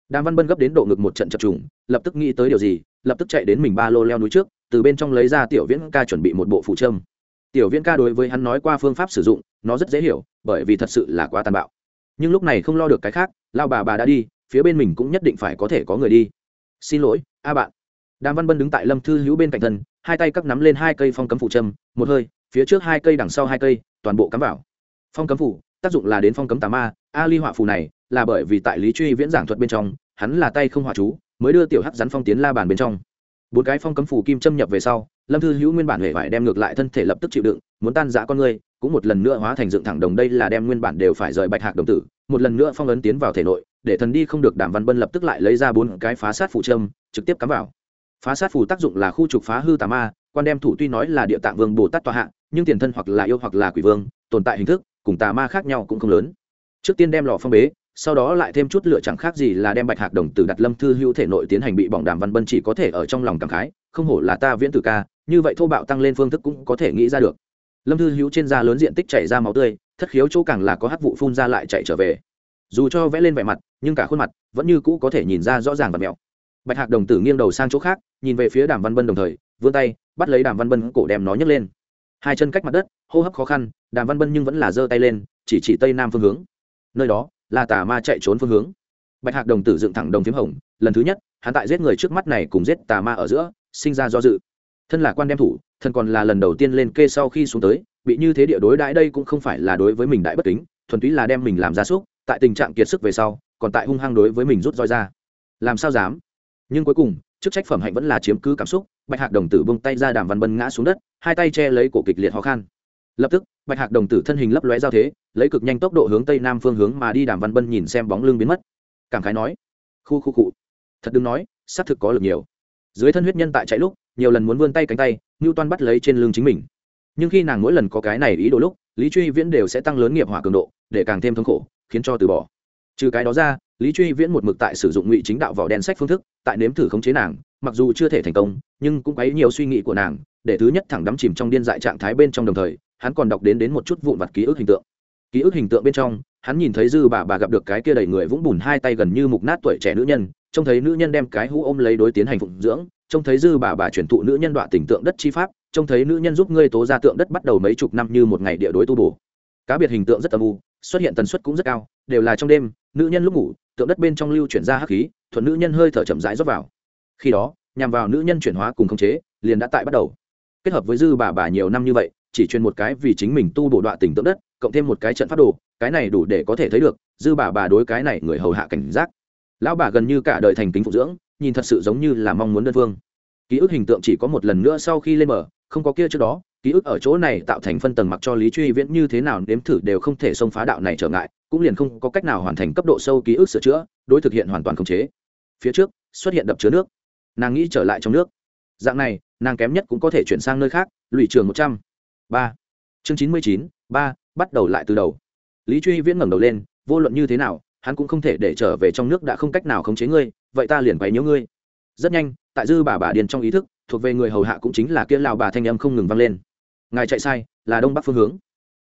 [SPEAKER 1] đàm văn bân gấp đến độ ngực một trận chập trùng, lập tức nghĩ tới điều gì, lập tức chạy đến mình ba lô leo núi trước, từ bên trong lấy ra tiểu viễn ca chuẩn bị một bộ phụ trâm. Tiểu viễn ca đối với hắn nói qua phương pháp sử dụng, nó rất dễ hiểu, bởi vì thật sự là quá tàn bạo. Nhưng lúc này không lo được cái khác lao bà bà đã đi, phía bên mình cũng nhất định phải có thể có người đi. Xin lỗi, a bạn. Đàm văn bân đứng tại lâm thư hữu bên cạnh thân hai tay cắt nắm lên hai cây phong cấm phủ trâm một hơi, phía trước hai cây đằng sau hai cây, toàn bộ cắm vào. Phong cấm phủ, tác dụng là đến phong cấm tà ma, a ly họa phù này là bởi vì tại lý truy viễn giảng thuật bên trong, hắn là tay không họa chú, mới đưa tiểu hắc rắn phong tiến la bàn bên trong. Bốn cái phong cấm phủ kim châm nhập về sau, lâm thư hữu nguyên bản hệ phải đem ngược lại thân thể lập tức chịu đựng, muốn tan giã con người, cũng một lần nữa hóa thành dựng thẳng đồng đây là đem nguyên bản đều phải rời bạch hạc đồng tử, một lần nữa phong ấn tiến vào thể nội, để thần đi không được đảm văn bân lập tức lại lấy ra bốn cái phá sát phủ châm, trực tiếp cắm vào phá sát phù tác dụng là khu trục phá hư tà ma, quan đem thủ tuy nói là địa tạng vương bồ tát tòa hạ, nhưng tiền thân hoặc là yêu hoặc là quỷ vương, tồn tại hình thức cùng tà ma khác nhau cũng không lớn. Trước tiên đem lò phong bế, sau đó lại thêm chút lựa chẳng khác gì là đem bạch hạc đồng tử đặt lâm thư hữu thể nội tiến hành bị bỏng đàm văn bân chỉ có thể ở trong lòng cảm khái, không hổ là ta viễn tử ca, như vậy thô bạo tăng lên phương thức cũng có thể nghĩ ra được. Lâm thư hữu trên da lớn diện tích chảy ra máu tươi, thất khiếu chỗ càng là có hát vụ phun ra lại chạy trở về. Dù cho vẽ lên vẻ mặt, nhưng cả khuôn mặt vẫn như cũ có thể nhìn ra rõ ràng và mẹo bạch hạc đồng tử nghiêng đầu sang chỗ khác, nhìn về phía đàm văn bân đồng thời, vươn tay, bắt lấy đàm văn bân cổ đem nó nhấc lên. Hai chân cách mặt đất, hô hấp khó khăn, đàm văn bân nhưng vẫn là giơ tay lên, chỉ chỉ tây nam phương hướng. Nơi đó, là tà ma chạy trốn phương hướng. Bạch hạc đồng tử dựng thẳng đồng p hồng, lần thứ nhất, hắn tại giết người trước mắt này cùng giết tà ma ở giữa, sinh ra do dự. Thân là quan đem thủ, thân còn là lần đầu tiên lên kê sau khi xuống tới, bị như thế địa đối đãi đây cũng không phải là đối với mình đại bất kính, thuần túy là đem mình làm ra súc, tại tình trạng kiệt sức về sau, còn tại hung hăng đối với mình rút roi ra. Làm sao dám? Nhưng cuối cùng, chức trách phẩm hạnh vẫn là chiếm cứ cảm xúc, bạch hạc đồng tử bông tay ra đàm văn bân ngã xuống đất, hai tay che lấy cổ kịch liệt khó khăn lập tức, bạch hạc đồng tử thân hình lấp lóe giao thế, lấy cực nhanh tốc độ hướng tây nam phương hướng mà đi, đàm văn bân nhìn xem bóng lưng biến mất. Cảm khái nói, khu khu cụ thật đừng nói, xác thực có lực nhiều. Dưới thân huyết nhân tại chạy lúc, nhiều lần muốn vươn tay cánh tay ngưu toan bắt lấy trên lưng chính mình. Nhưng khi nàng mỗi lần có cái này ý đồ lúc, lý truy viễn đều sẽ tăng lớn nghiệp hỏa cường độ, để càng thêm thống khổ, khiến cho từ bỏ trừ cái đó ra, lý truy viễn một mực tại sử dụng ngụy chính đạo vỏ đen sách phương thức, tại nếm thử khống chế nàng, mặc dù chưa thể thành công, nhưng cũng quấy nhiều suy nghĩ của nàng, để thứ nhất thẳng đắm chìm trong điên dại trạng thái bên trong đồng thời, hắn còn đọc đến đến một chút vụn vặt ký ức hình tượng. Ký ức hình tượng bên trong, hắn nhìn thấy dư bà bà gặp được cái kia đầy người vũng bùn hai tay gần như mục nát tuổi trẻ nữ nhân, trông thấy nữ nhân đem cái hũ ôm lấy đối tiến hành phụng dưỡng, trông thấy dư bà bà chuyển thụ nữ nhân đoạn tình tượng đất chi pháp, trông thấy nữ nhân giúp ngươi tố ra tượng đất bắt đầu mấy chục năm như một ngày địa đối tu bổ cá biệt hình tượng rất âm u, xuất hiện tần suất cũng rất cao, đều là trong đêm, nữ nhân lúc ngủ, tượng đất bên trong lưu chuyển ra hắc khí, thuận nữ nhân hơi thở chậm rãi rót vào. Khi đó, nhằm vào nữ nhân chuyển hóa cùng khống chế, liền đã tại bắt đầu. Kết hợp với dư bà bà nhiều năm như vậy, chỉ truyền một cái vì chính mình tu bổ đoạn tình tượng đất, cộng thêm một cái trận phát đồ, cái này đủ để có thể thấy được, dư bà bà đối cái này người hầu hạ cảnh giác. Lão bà gần như cả đời thành kính phụ dưỡng, nhìn thật sự giống như là mong muốn đơn phương. Ký ức hình tượng chỉ có một lần nữa sau khi lên mở không có kia trước đó ký ức ở chỗ này tạo thành phân tầng mặc cho lý truy viễn như thế nào nếm thử đều không thể xông phá đạo này trở ngại, cũng liền không có cách nào hoàn thành cấp độ sâu ký ức sửa chữa, đối thực hiện hoàn toàn khống chế. Phía trước, xuất hiện đập chứa nước. Nàng nghĩ trở lại trong nước. Dạng này, nàng kém nhất cũng có thể chuyển sang nơi khác, lụy trường một trăm. Ba. Chương chín mươi chín, ba, bắt đầu lại từ đầu. Lý truy viễn ngẩng đầu lên, vô luận như thế nào, hắn cũng không thể để trở về trong nước đã không cách nào khống chế ngươi, vậy ta liền quấy nhớ ngươi. Rất nhanh, tại dư bà bà điền trong ý thức, thuộc về người hầu hạ cũng chính là kia lào bà thanh âm không ngừng vang lên ngài chạy sai, là đông bắc phương hướng.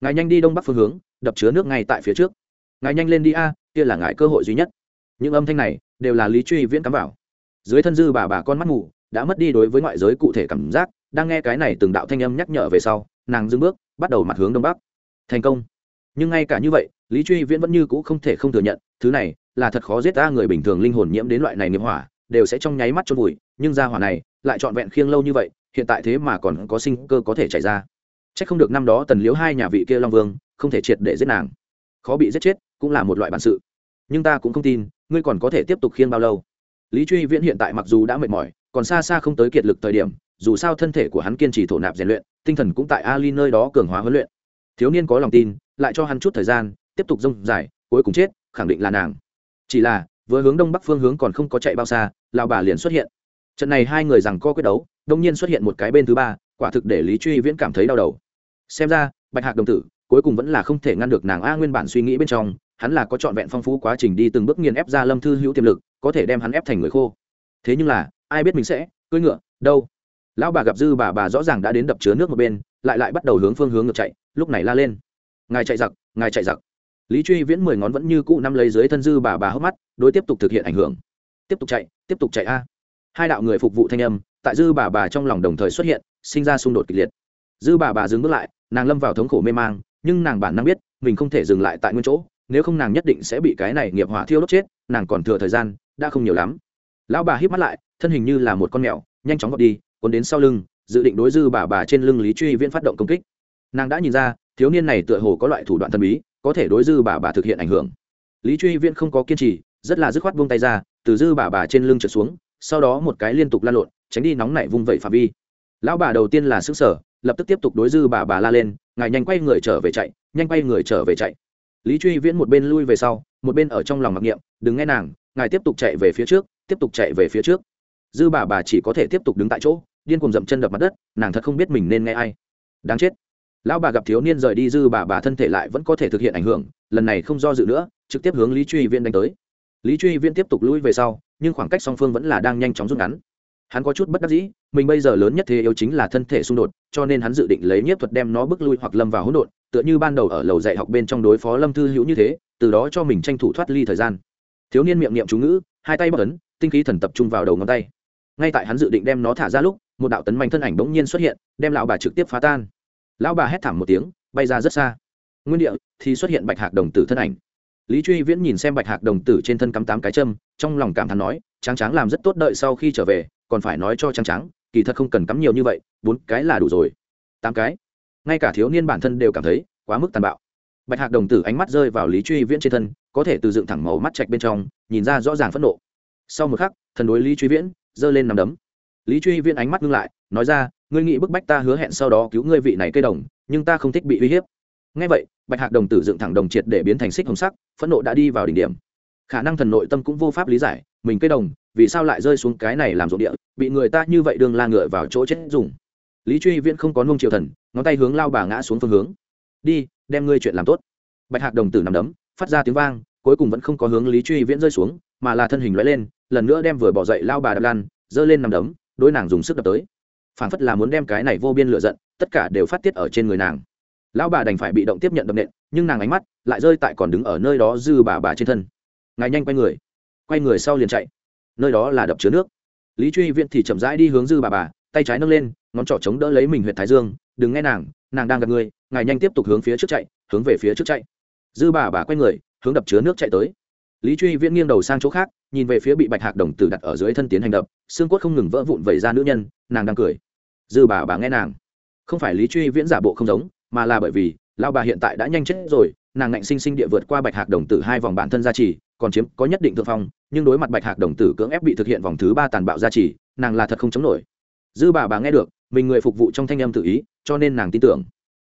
[SPEAKER 1] Ngài nhanh đi đông bắc phương hướng, đập chứa nước ngay tại phía trước. Ngài nhanh lên đi a, kia là ngài cơ hội duy nhất. Những âm thanh này đều là lý truy viễn cắm vào. Dưới thân dư bà bà con mắt mù, đã mất đi đối với ngoại giới cụ thể cảm giác, đang nghe cái này từng đạo thanh âm nhắc nhở về sau, nàng dưng bước, bắt đầu mặt hướng đông bắc. Thành công. Nhưng ngay cả như vậy, lý truy viễn vẫn như c ũ không thể không thừa nhận, thứ này là thật khó giết ta, người bình thường linh hồn nhiễm đến loại này nghiệp hỏa, đều sẽ trong nháy mắt chôn vùi, nhưng ra hỏa này lại trọn vẹn khiêng lâu như vậy, hiện tại thế mà còn có sinh cơ có thể chảy ra chắc không được năm đó tần liếu hai nhà vị kia long vương không thể triệt để giết nàng khó bị giết chết cũng là một loại bản sự nhưng ta cũng không tin ngươi còn có thể tiếp tục khiêng bao lâu lý truy viễn hiện tại mặc dù đã mệt mỏi còn xa xa không tới kiệt lực thời điểm dù sao thân thể của hắn kiên trì thổ nạp rèn luyện tinh thần cũng tại ali nơi đó cường hóa huấn luyện thiếu niên có lòng tin lại cho hắn chút thời gian tiếp tục rông dài cuối cùng chết khẳng định là nàng chỉ là vừa hướng đông bắc phương hướng còn không có chạy bao xa lão bà liền xuất hiện trận này hai người rằng co quyết đấu đông nhiên xuất hiện một cái bên thứ ba quả thực để lý truy viễn cảm thấy đau đầu xem ra, bạch hạc đồng tử, cuối cùng vẫn là không thể ngăn được nàng a nguyên bản suy nghĩ bên trong, hắn là có trọn vẹn phong phú quá trình đi từng bước nghiền ép ra lâm thư hữu tiềm lực, có thể đem hắn ép thành người khô. Thế nhưng là, ai biết mình sẽ, cưỡi ngựa, đâu? Lão bà gặp dư bà bà rõ ràng đã đến đập chứa nước một bên, lại lại bắt đầu hướng phương hướng ngược chạy, lúc này la lên. Ngài chạy giặc, ngài chạy giặc. Lý truy viễn mười ngón vẫn như cũ năm lấy dưới thân dư bà bà hốc mắt, đối tiếp tục thực hiện ảnh hưởng. Tiếp tục chạy, tiếp tục chạy a. Hai đạo người phục vụ thanh âm, tại dư bà bà trong lòng đồng thời xuất hiện, sinh ra xung đột kịch liệt. Dư bà bà dừng bước lại nàng lâm vào thống khổ mê mang, nhưng nàng bản năng biết, mình không thể dừng lại tại nguyên chỗ, nếu không nàng nhất định sẽ bị cái này nghiệp hỏa thiêu đốt chết, nàng còn thừa thời gian, đã không nhiều lắm. Lão bà hít mắt lại, thân hình như là một con mèo, nhanh chóng gọt đi, cuốn đến sau lưng, dự định đối dư bà bà trên lưng lý truy viễn phát động công kích. Nàng đã nhìn ra, thiếu niên này tựa hồ có loại thủ đoạn thần bí, có thể đối dư bà bà thực hiện ảnh hưởng. Lý truy viễn không có kiên trì, rất là dứt khoát buông tay ra, từ dư bà bà trên lưng trượt xuống, sau đó một cái liên tục la lộn, tránh đi nóng nảy vung vẩy phạm vi. Lão bà đầu tiên là xứng sở lập tức tiếp tục đối dư bà bà la lên, ngài nhanh quay người trở về chạy, nhanh quay người trở về chạy. Lý truy viễn một bên lui về sau, một bên ở trong lòng mặc niệm, đừng nghe nàng, ngài tiếp tục chạy về phía trước, tiếp tục chạy về phía trước. Dư bà bà chỉ có thể tiếp tục đứng tại chỗ, điên cùng dậm chân đập mặt đất, nàng thật không biết mình nên nghe ai. Đáng chết. Lão bà gặp thiếu niên rời đi, dư bà bà thân thể lại vẫn có thể thực hiện ảnh hưởng, lần này không do dự nữa, trực tiếp hướng lý truy viễn đánh tới. Lý truy viễn tiếp tục lui về sau, nhưng khoảng cách song phương vẫn là đang nhanh chóng rút ngắn hắn có chút bất đắc dĩ, mình bây giờ lớn nhất thế yếu chính là thân thể xung đột, cho nên hắn dự định lấy nhiếp thuật đem nó bước lui hoặc lâm vào hỗn độn, tựa như ban đầu ở lầu dạy học bên trong đối phó lâm thư hữu như thế, từ đó cho mình tranh thủ thoát ly thời gian. Thiếu niên miệng niệm chú ngữ, hai tay bất ấn, tinh khí thần tập trung vào đầu ngón tay. Ngay tại hắn dự định đem nó thả ra lúc, một đạo tấn mạnh thân ảnh bỗng nhiên xuất hiện, đem lão bà trực tiếp phá tan. Lão bà hét thảm một tiếng, bay ra rất xa. Nguyên địa thì xuất hiện bạch hạc đồng tử thân ảnh. Lý truy viễn nhìn xem bạch hạc đồng tử trên thân cắm tám cái châm, trong lòng cảm thán nói, tráng tráng làm rất tốt đợi sau khi trở về còn phải nói cho trắng tráng kỳ thật không cần cắm nhiều như vậy, bốn cái là đủ rồi. Tám cái. Ngay cả thiếu niên bản thân đều cảm thấy quá mức tàn bạo. Bạch hạc đồng tử ánh mắt rơi vào lý truy viễn trên thân, có thể từ dựng thẳng màu mắt chạch bên trong, nhìn ra rõ ràng phẫn nộ. Sau một khắc, thần đối lý truy viễn, giơ lên nằm đấm. Lý truy viễn ánh mắt ngưng lại, nói ra, ngươi nghĩ bức bách ta hứa hẹn sau đó cứu ngươi vị này cây đồng, nhưng ta không thích bị uy hiếp. Ngay vậy, bạch hạc đồng tử dựng thẳng đồng triệt để biến thành xích hồng sắc, phẫn nộ đã đi vào đỉnh điểm. Khả năng thần nội tâm cũng vô pháp lý giải, mình cây đồng vì sao lại rơi xuống cái này làm ruộng địa, bị người ta như vậy đường la ngựa vào chỗ chết dùng. Lý truy viễn không có nung triều thần, ngón tay hướng lao bà ngã xuống phương hướng. Đi, đem ngươi chuyện làm tốt. Bạch hạc đồng tử nằm đấm, phát ra tiếng vang, cuối cùng vẫn không có hướng lý truy viễn rơi xuống, mà là thân hình lóe lên, lần nữa đem vừa bỏ dậy lao bà đập lan giơ lên nằm đấm đôi nàng dùng sức đập tới. Phản phất là muốn đem cái này vô biên lựa giận, tất cả đều phát tiết ở trên người nàng. Lão bà đành phải bị động tiếp nhận đập nện, nhưng nàng ánh mắt lại rơi tại còn đứng ở nơi đó dư bà bà trên thân. Ngài nhanh quay người. Quay người sau liền chạy nơi đó là đập chứa nước. Lý truy viện thì chậm rãi đi hướng dư bà bà, tay trái nâng lên, ngón trỏ chống đỡ lấy mình huyện thái dương, đừng nghe nàng nàng đang gặp người ngài nhanh tiếp tục hướng phía trước chạy, hướng về phía trước chạy. Dư bà bà quay người, hướng đập chứa nước chạy tới. Lý truy viễn nghiêng đầu sang chỗ khác, nhìn về phía bị bạch hạc đồng tử đặt ở dưới thân tiến hành đập, xương cốt không ngừng vỡ vụn vẩy ra nữ nhân, nàng đang cười. Dư bà bà nghe nàng. Không phải lý truy viễn giả bộ không giống, mà là bởi vì lao bà hiện tại đã nhanh chết rồi, nàng ngạnh sinh sinh địa vượt qua bạch hạc đồng tử hai vòng bản thân gia trì, còn chiếm có nhất định thượng phong nhưng đối mặt bạch hạc đồng tử cưỡng ép bị thực hiện vòng thứ ba tàn bạo gia trì, nàng là thật không chống nổi. Dư bà bà nghe được, mình người phục vụ trong thanh âm tự ý, cho nên nàng tin tưởng.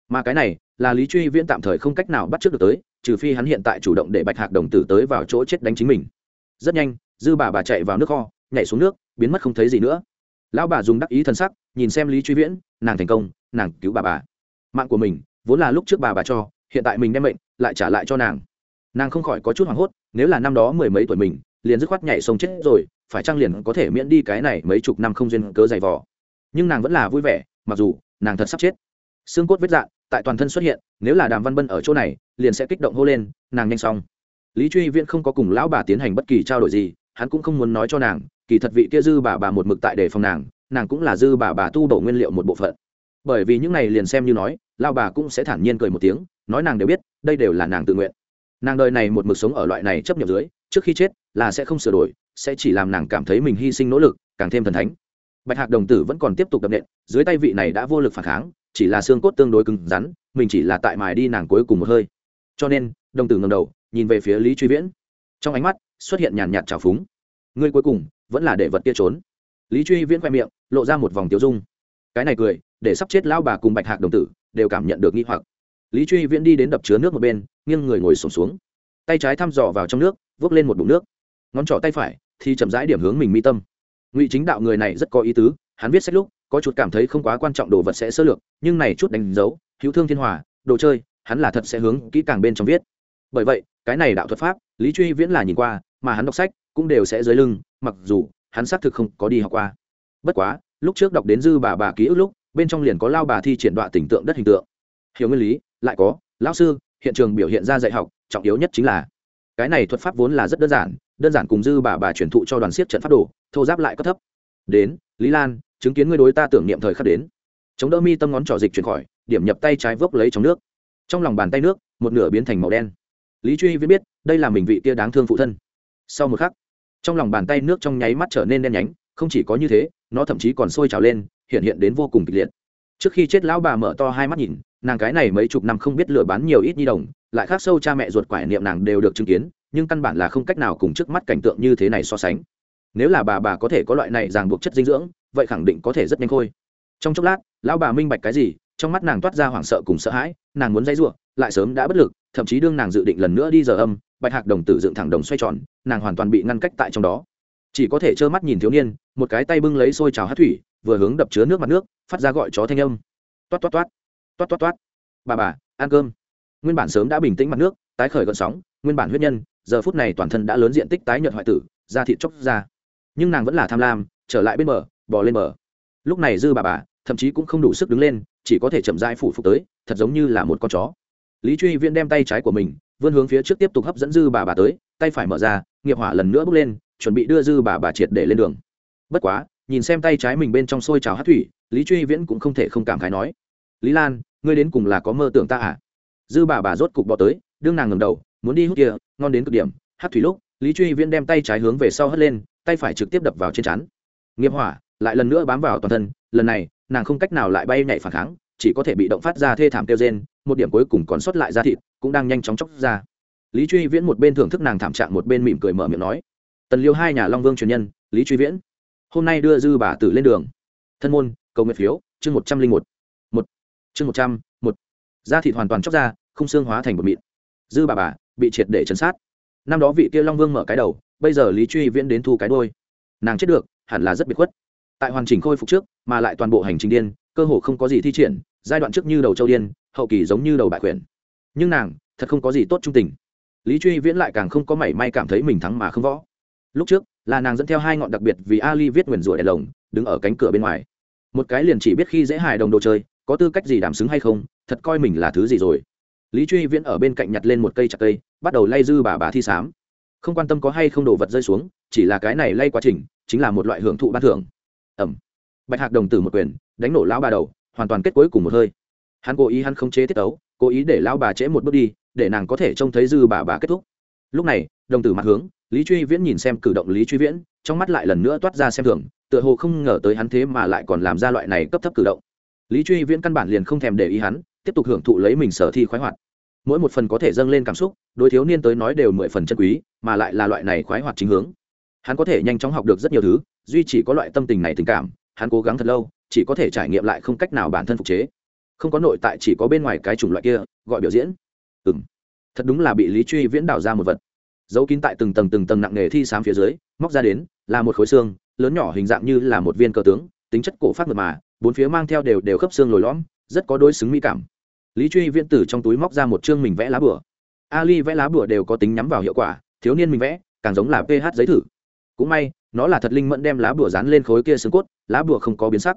[SPEAKER 1] Mà cái này, là lý truy viễn tạm thời không cách nào bắt trước được tới, trừ phi hắn hiện tại chủ động để bạch hạc đồng tử tới vào chỗ chết đánh chính mình. Rất nhanh, dư bà bà chạy vào nước kho, nhảy xuống nước, biến mất không thấy gì nữa. Lão bà dùng đắc ý thân sắc, nhìn xem lý truy viễn, nàng thành công, nàng cứu bà bà. Mạng của mình, vốn là lúc trước bà bà cho, hiện tại mình đem mệnh, lại trả lại cho nàng. Nàng không khỏi có chút hoảng hốt, nếu là năm đó mười mấy tuổi mình liền dứt khoát nhảy sông chết rồi, phải trang liền có thể miễn đi cái này mấy chục năm không duyên cớ dày vò. Nhưng nàng vẫn là vui vẻ, mặc dù nàng thật sắp chết. Xương cốt vết dạn tại toàn thân xuất hiện, nếu là đàm văn bân ở chỗ này, liền sẽ kích động hô lên, nàng nhanh xong. Lý truy viễn không có cùng lão bà tiến hành bất kỳ trao đổi gì, hắn cũng không muốn nói cho nàng, kỳ thật vị kia dư bà bà một mực tại đề phòng nàng nàng cũng là dư bà bà tu bổ nguyên liệu một bộ phận. Bởi vì những này liền xem như nói lao bà cũng sẽ thản nhiên cười một tiếng, nói nàng đều biết, đây đều là nàng tự nguyện. Nàng đời này một mực sống ở loại này chấp nhận dưới, trước khi chết là sẽ không sửa đổi, sẽ chỉ làm nàng cảm thấy mình hy sinh nỗ lực, càng thêm thần thánh. Bạch hạc đồng tử vẫn còn tiếp tục đập nện, dưới tay vị này đã vô lực phản kháng, chỉ là xương cốt tương đối cứng rắn, mình chỉ là tại mài đi nàng cuối cùng một hơi. Cho nên, đồng tử ngầm đầu, nhìn về phía lý truy viễn. Trong ánh mắt, xuất hiện nhàn nhạt trào phúng. Ngươi cuối cùng, vẫn là để vật kia trốn. Lý truy viễn khoe miệng, lộ ra một vòng tiêu dung. Cái này cười, để sắp chết lão bà cùng bạch hạc đồng tử, đều cảm nhận được nghi hoặc. Lý truy viễn đi đến đập chứa nước một bên, nghiêng người ngồi sổm xuống. Tay trái thăm dò vào trong nước vốc lên một bụng nước ngón trỏ tay phải, thì chậm rãi điểm hướng mình mi tâm. Ngụy chính đạo người này rất có ý tứ, hắn viết sách lúc, có chút cảm thấy không quá quan trọng đồ vật sẽ sơ lược, nhưng này chút đánh dấu, hữu thương thiên hòa, đồ chơi, hắn là thật sẽ hướng kỹ càng bên trong viết. Bởi vậy, cái này đạo thuật pháp, lý truy viễn là nhìn qua, mà hắn đọc sách cũng đều sẽ dưới lưng, mặc dù hắn xác thực không có đi học qua. Bất quá, lúc trước đọc đến dư bà bà ký ức lúc, bên trong liền có lao bà thi triển đoạn tình tượng đất hình tượng. Hiểu nguyên lý, lại có, lão sư, hiện trường biểu hiện ra dạy học, trọng yếu nhất chính là, cái này thuật pháp vốn là rất đơn giản đơn giản cùng dư bà bà truyền thụ cho đoàn siết trận pháp đồ, thô giáp lại cấp thấp. Đến, lý lan, chứng kiến ngươi đối ta tưởng niệm thời khắc đến. Chống đỡ mi tâm ngón trỏ dịch chuyển khỏi, điểm nhập tay trái vốc lấy trong nước. Trong lòng bàn tay nước, một nửa biến thành màu đen. Lý truy viết biết, đây là mình vị kia đáng thương phụ thân. Sau một khắc, trong lòng bàn tay nước trong nháy mắt trở nên đen nhánh, không chỉ có như thế, nó thậm chí còn sôi trào lên, hiện hiện đến vô cùng kịch liệt. Trước khi chết lão bà mở to hai mắt nhìn, nàng cái này mấy chục năm không biết lừa bán nhiều ít nhi đồng, lại khác sâu cha mẹ ruột quải niệm nàng đều được chứng kiến nhưng căn bản là không cách nào cùng trước mắt cảnh tượng như thế này so sánh. Nếu là bà bà có thể có loại này ràng buộc chất dinh dưỡng, vậy khẳng định có thể rất nhanh khôi. Trong chốc lát, lão bà minh bạch cái gì, trong mắt nàng toát ra hoảng sợ cùng sợ hãi, nàng muốn dây r lại sớm đã bất lực, thậm chí đương nàng dự định lần nữa đi giờ âm, bạch hạc đồng tử dựng thẳng đồng xoay tròn, nàng hoàn toàn bị ngăn cách tại trong đó. Chỉ có thể trơ mắt nhìn thiếu niên, một cái tay bưng lấy xôi trào hát thủy, vừa hướng đập chứa nước mặt nước, phát ra gọi chó thanh âm. Toát toát toát. Toát toát toát. Bà bà, ăn cơm. Nguyên bản sớm đã bình tĩnh mặt nước, tái khởi gọn sóng, nguyên bản huyết nhân giờ phút này toàn thân đã lớn diện tích tái nhợt hoại tử, da thịt chóc ra. Nhưng nàng vẫn là tham lam, trở lại bên bờ, bò lên bờ. Lúc này dư bà bà, thậm chí cũng không đủ sức đứng lên, chỉ có thể chậm rãi phủ phục tới, thật giống như là một con chó. Lý truy viễn đem tay trái của mình, vươn hướng phía trước tiếp tục hấp dẫn dư bà bà tới, tay phải mở ra, nghiệp hỏa lần nữa bước lên, chuẩn bị đưa dư bà bà triệt để lên đường. Bất quá, nhìn xem tay trái mình bên trong sôi trào hát thủy, lý truy viễn cũng không thể không cảm khái nói, lý lan, ngươi đến cùng là có mơ tưởng ta à? Dư bà bà rốt cục bỏ tới, đương nàng ngầm đầu muốn đi hút kia, ngon đến cực điểm. Hát thủy lúc, lý truy viễn đem tay trái hướng về sau hất lên, tay phải trực tiếp đập vào trên chắn nghiệp hỏa, lại lần nữa bám vào toàn thân. Lần này, nàng không cách nào lại bay nhảy phản kháng, chỉ có thể bị động phát ra thê thảm kêu rên, một điểm cuối cùng còn sót lại ra thịt, cũng đang nhanh chóng chóc ra. Lý truy viễn một bên thưởng thức nàng thảm trạng, một bên mỉm cười mở miệng nói, tần liêu hai nhà long vương truyền nhân, lý truy viễn, hôm nay đưa dư bà tử lên đường. Thân môn, cầu nguyện phiếu, chương một trăm linh một một, chương một trăm một. Da thịt hoàn toàn chóc ra, không xương hóa thành một mịn. Dư bà bà bị triệt để chấn sát. Năm đó vị kia long vương mở cái đầu, bây giờ lý truy viễn đến thu cái đôi nàng chết được, hẳn là rất biệt khuất. Tại hoàn chỉnh khôi phục trước, mà lại toàn bộ hành trình điên, cơ hồ không có gì thi triển, giai đoạn trước như đầu châu điên, hậu kỳ giống như đầu bại quyền nhưng nàng, thật không có gì tốt trung tình. Lý truy viễn lại càng không có mảy may cảm thấy mình thắng mà không võ. Lúc trước, là nàng dẫn theo hai ngọn đặc biệt vì ali viết nguyền rủa đèn lồng, đứng ở cánh cửa bên ngoài. Một cái liền chỉ biết khi dễ hài đồng đồ chơi, có tư cách gì đảm xứng hay không, thật coi mình là thứ gì rồi lý truy viễn ở bên cạnh nhặt lên một cây chặt cây, bắt đầu lay dư bà bà thi sám. Không quan tâm có hay không đổ vật rơi xuống, chỉ là cái này lay quá trình, chính là một loại hưởng thụ ban thưởng. Ẩm. Bạch hạc đồng tử một quyền, đánh nổ lão bà đầu, hoàn toàn kết cuối cùng một hơi. Hắn cố ý hắn không chế tiết ấu cố ý để lão bà trễ một bước đi, để nàng có thể trông thấy dư bà bà kết thúc. Lúc này, đồng tử mặt hướng, lý truy viễn nhìn xem cử động lý truy viễn, trong mắt lại lần nữa toát ra xem thường, tựa hồ không ngờ tới hắn thế mà lại còn làm ra loại này cấp thấp cử động. Lý truy viễn căn bản liền không thèm để ý hắn tiếp tục hưởng thụ lấy mình sở thi khoái hoạt. Mỗi một phần có thể dâng lên cảm xúc, đối thiếu niên tới nói đều mười phần chân quý, mà lại là loại này khoái hoạt chính hướng. Hắn có thể nhanh chóng học được rất nhiều thứ, duy chỉ có loại tâm tình này tình cảm, hắn cố gắng thật lâu, chỉ có thể trải nghiệm lại không cách nào bản thân phục chế. Không có nội tại chỉ có bên ngoài cái chủng loại kia, gọi biểu diễn. Ừ m thật đúng là bị lý truy viễn đào ra một vật. Giấu kín tại từng tầng từng tầng nặng nghề thi sám phía dưới, móc ra đến, là một khối xương, lớn nhỏ hình dạng như là một viên cờ tướng, tính chất cổ phát mật mà, bốn phía mang theo đều đều khớp xương lồi lõm, rất có đối xứng mỹ cảm lý truy viễn từ trong túi móc ra một chương mình vẽ lá bửa ali vẽ lá bửa đều có tính nhắm vào hiệu quả, thiếu niên mình vẽ, càng giống là ph giấy thử. Cũng may, nó là thật linh mẫn đem lá bửa dán lên khối kia xương cốt, lá bửa không có biến sắc.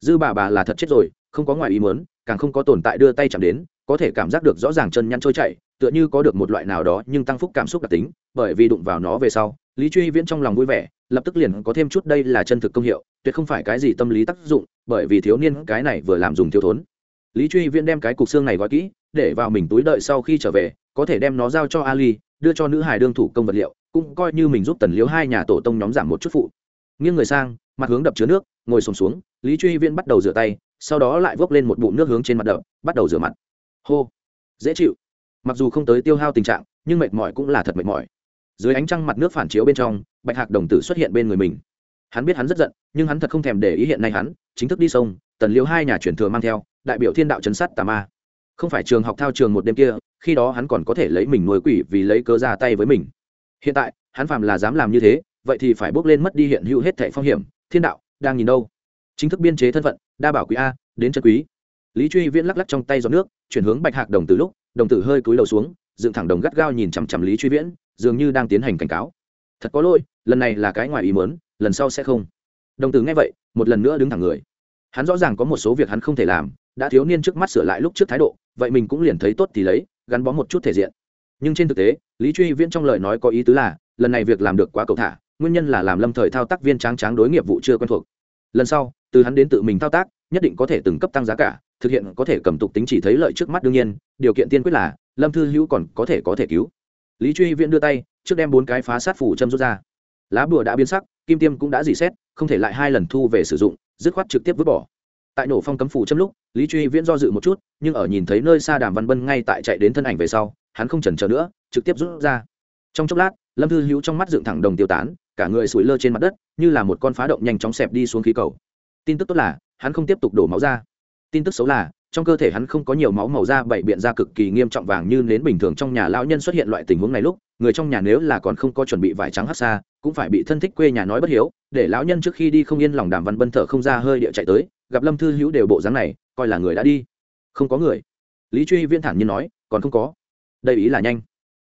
[SPEAKER 1] Dư bà bà là thật chết rồi, không có ngoài ý muốn, càng không có tồn tại đưa tay chạm đến, có thể cảm giác được rõ ràng chân nhăn trôi chảy, tựa như có được một loại nào đó nhưng tăng phúc cảm xúc đặc tính, bởi vì đụng vào nó về sau, lý truy viễn trong lòng vui vẻ, lập tức liền có thêm chút đây là chân thực công hiệu, tuyệt không phải cái gì tâm lý tác dụng, bởi vì thiếu niên cái này vừa làm dùng thiếu thốn lý truy viễn đem cái cục xương này gói kỹ để vào mình túi đợi sau khi trở về có thể đem nó giao cho ali đưa cho nữ hải đương thủ công vật liệu cũng coi như mình giúp tần liếu hai nhà tổ tông nhóm giảm một chút phụ. Nghiêng người sang mặt hướng đập chứa nước ngồi sùng xuống, xuống lý truy viễn bắt đầu rửa tay sau đó lại vốc lên một bụng nước hướng trên mặt đập bắt đầu rửa mặt. Hô dễ chịu. Mặc dù không tới tiêu hao tình trạng nhưng mệt mỏi cũng là thật mệt mỏi. Dưới ánh trăng mặt nước phản chiếu bên trong bạch hạc đồng tử xuất hiện bên người mình. Hắn biết hắn rất giận nhưng hắn thật không thèm để ý hiện nay hắn chính thức đi sông tần liêu hai nhà truyền thừa mang theo đại biểu thiên đạo chấn sát tà ma. Không phải trường học thao trường một đêm kia, khi đó hắn còn có thể lấy mình nuôi quỷ vì lấy cớ ra tay với mình. Hiện tại, hắn phàm là dám làm như thế, vậy thì phải bước lên mất đi hiện hữu hết thẻ phong hiểm. Thiên đạo, đang nhìn đâu? Chính thức biên chế thân phận, đa bảo quý a, đến chân quý. Lý truy viễn lắc lắc trong tay giọt nước, chuyển hướng bạch hạc đồng từ lúc, đồng tử hơi cúi đầu xuống, dựng thẳng đồng gắt gao nhìn chằm chằm lý truy viễn, dường như đang tiến hành cảnh cáo. Thật có lỗi, lần này là cái ngoài ý mớn lần sau sẽ không. Đồng tử nghe vậy, một lần nữa đứng thẳng người. Hắn rõ ràng có một số việc hắn không thể làm đã thiếu niên trước mắt sửa lại lúc trước thái độ, vậy mình cũng liền thấy tốt thì lấy, gắn bó một chút thể diện. Nhưng trên thực tế, lý truy viễn trong lời nói có ý tứ là, lần này việc làm được quá cầu thả, nguyên nhân là làm lâm thời thao tác viên tráng tráng đối nghiệp vụ chưa quen thuộc. Lần sau, từ hắn đến tự mình thao tác, nhất định có thể từng cấp tăng giá cả, thực hiện có thể cầm tục tính chỉ thấy lợi trước mắt đương nhiên, điều kiện tiên quyết là, lâm thư hữu còn có thể có thể cứu. Lý truy viễn đưa tay, trước đem bốn cái phá sát phủ châm rút ra. Lá bùa đã biến sắc, kim tiêm cũng đã dì xét, không thể lại hai lần thu về sử dụng, dứt khoát trực tiếp vứt bỏ tại nổ phong cấm phủ châm lúc, lý truy viễn do dự một chút, nhưng ở nhìn thấy nơi xa đàm văn bân ngay tại chạy đến thân ảnh về sau, hắn không chần chờ nữa, trực tiếp rút ra. Trong chốc lát, lâm thư hữu trong mắt dựng thẳng đồng tiêu tán, cả người sủi lơ trên mặt đất, như là một con phá động nhanh chóng xẹp đi xuống khí cầu. Tin tức tốt là, hắn không tiếp tục đổ máu ra. Tin tức xấu là, trong cơ thể hắn không có nhiều máu màu da bảy biện ra cực kỳ nghiêm trọng vàng như nến bình thường trong nhà lão nhân xuất hiện loại tình huống này lúc người trong nhà nếu là còn không có chuẩn bị vải trắng hát xa, cũng phải bị thân thích quê nhà nói bất hiếu, để lão nhân trước khi đi không yên lòng đàm văn bân thở không ra hơi địa chạy tới, gặp lâm thư hữu đều bộ dáng này, coi là người đã đi. Không có người. Lý truy viễn thản nhiên nói, còn không có. Đây ý là nhanh.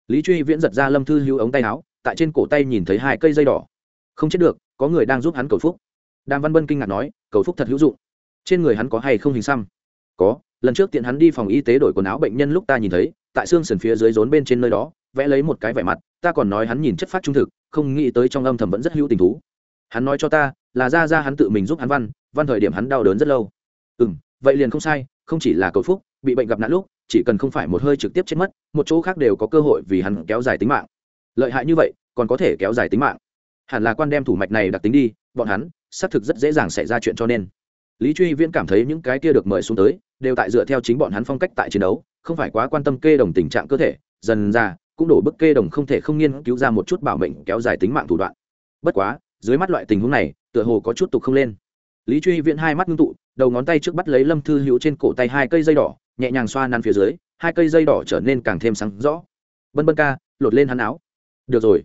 [SPEAKER 1] Lý truy viễn giật ra lâm thư hữu ống tay áo, tại trên cổ tay nhìn thấy hai cây dây đỏ. Không chết được, có người đang giúp hắn cầu phúc. Đàm văn bân kinh ngạc nói, cầu phúc thật hữu dụng. Trên người hắn có hay không hình xăm? Có. Lần trước tiện hắn đi phòng y tế đổi quần áo bệnh nhân lúc ta nhìn thấy, tại xương sườn phía dưới rốn bên trên nơi đó vẽ lấy một cái vẻ mặt, ta còn nói hắn nhìn chất phát trung thực, không nghĩ tới trong âm thầm vẫn rất hữu tình thú. Hắn nói cho ta, là ra ra hắn tự mình giúp hắn văn văn thời điểm hắn đau đớn rất lâu. Ừ m vậy liền không sai, không chỉ là cầu phúc, bị bệnh gặp nạn lúc, chỉ cần không phải một hơi trực tiếp chết mất, một chỗ khác đều có cơ hội vì hắn kéo dài tính mạng. Lợi hại như vậy, còn có thể kéo dài tính mạng. Hẳn là quan đem thủ mạch này đặc tính đi, bọn hắn, xác thực rất dễ dàng xảy ra chuyện cho nên. Lý truy viễn cảm thấy những cái kia được mời xuống tới, đều tại dựa theo chính bọn hắn phong cách tại chiến đấu, không phải quá quan tâm kê đồng tình trạng cơ thể, dần ra cũng đổ bức kê đồng không thể không nghiên cứu ra một chút bảo mệnh kéo dài tính mạng thủ đoạn. Bất quá, dưới mắt loại tình huống này, tựa hồ có chút tục không lên. Lý truy viễn hai mắt ngưng tụ, đầu ngón tay trước bắt lấy lâm thư hữu trên cổ tay hai cây dây đỏ, nhẹ nhàng xoa năn phía dưới, hai cây dây đỏ trở nên càng thêm sáng rõ. Bân bân ca, lột lên hắn áo. Được rồi.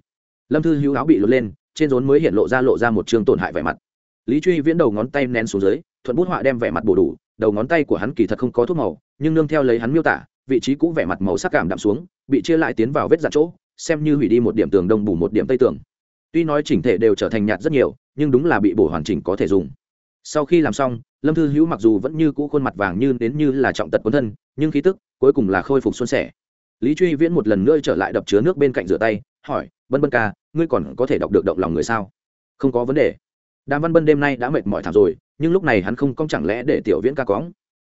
[SPEAKER 1] Lâm thư hữu áo bị lột lên, trên rốn mới hiện lộ ra lộ ra một trường tổn hại vẻ mặt. Lý truy viễn đầu ngón tay nén xuống dưới, thuận bút họa đem vẻ mặt bổ đủ, đầu ngón tay của hắn kỳ thật không có thuốc màu, nhưng nương theo lấy hắn miêu tả vị trí cũ vẻ mặt màu sắc cảm đạm xuống, bị chia lại tiến vào vết dạn chỗ, xem như hủy đi một điểm tường đông bù một điểm tây tường. Tuy nói chỉnh thể đều trở thành nhạt rất nhiều, nhưng đúng là bị bổ hoàn chỉnh có thể dùng. Sau khi làm xong, lâm thư hữu mặc dù vẫn như cũ khuôn mặt vàng như đến như là trọng tật cuốn thân, nhưng khí tức cuối cùng là khôi phục xuân sẻ. Lý truy viễn một lần nữa trở lại đập chứa nước bên cạnh rửa tay, hỏi bân bân ca, ngươi còn có thể đọc được động lòng người sao? Không có vấn đề. Đàm văn bân đêm nay đã mệt mỏi thảm rồi, nhưng lúc này hắn không cong chẳng lẽ để tiểu viễn ca cóng.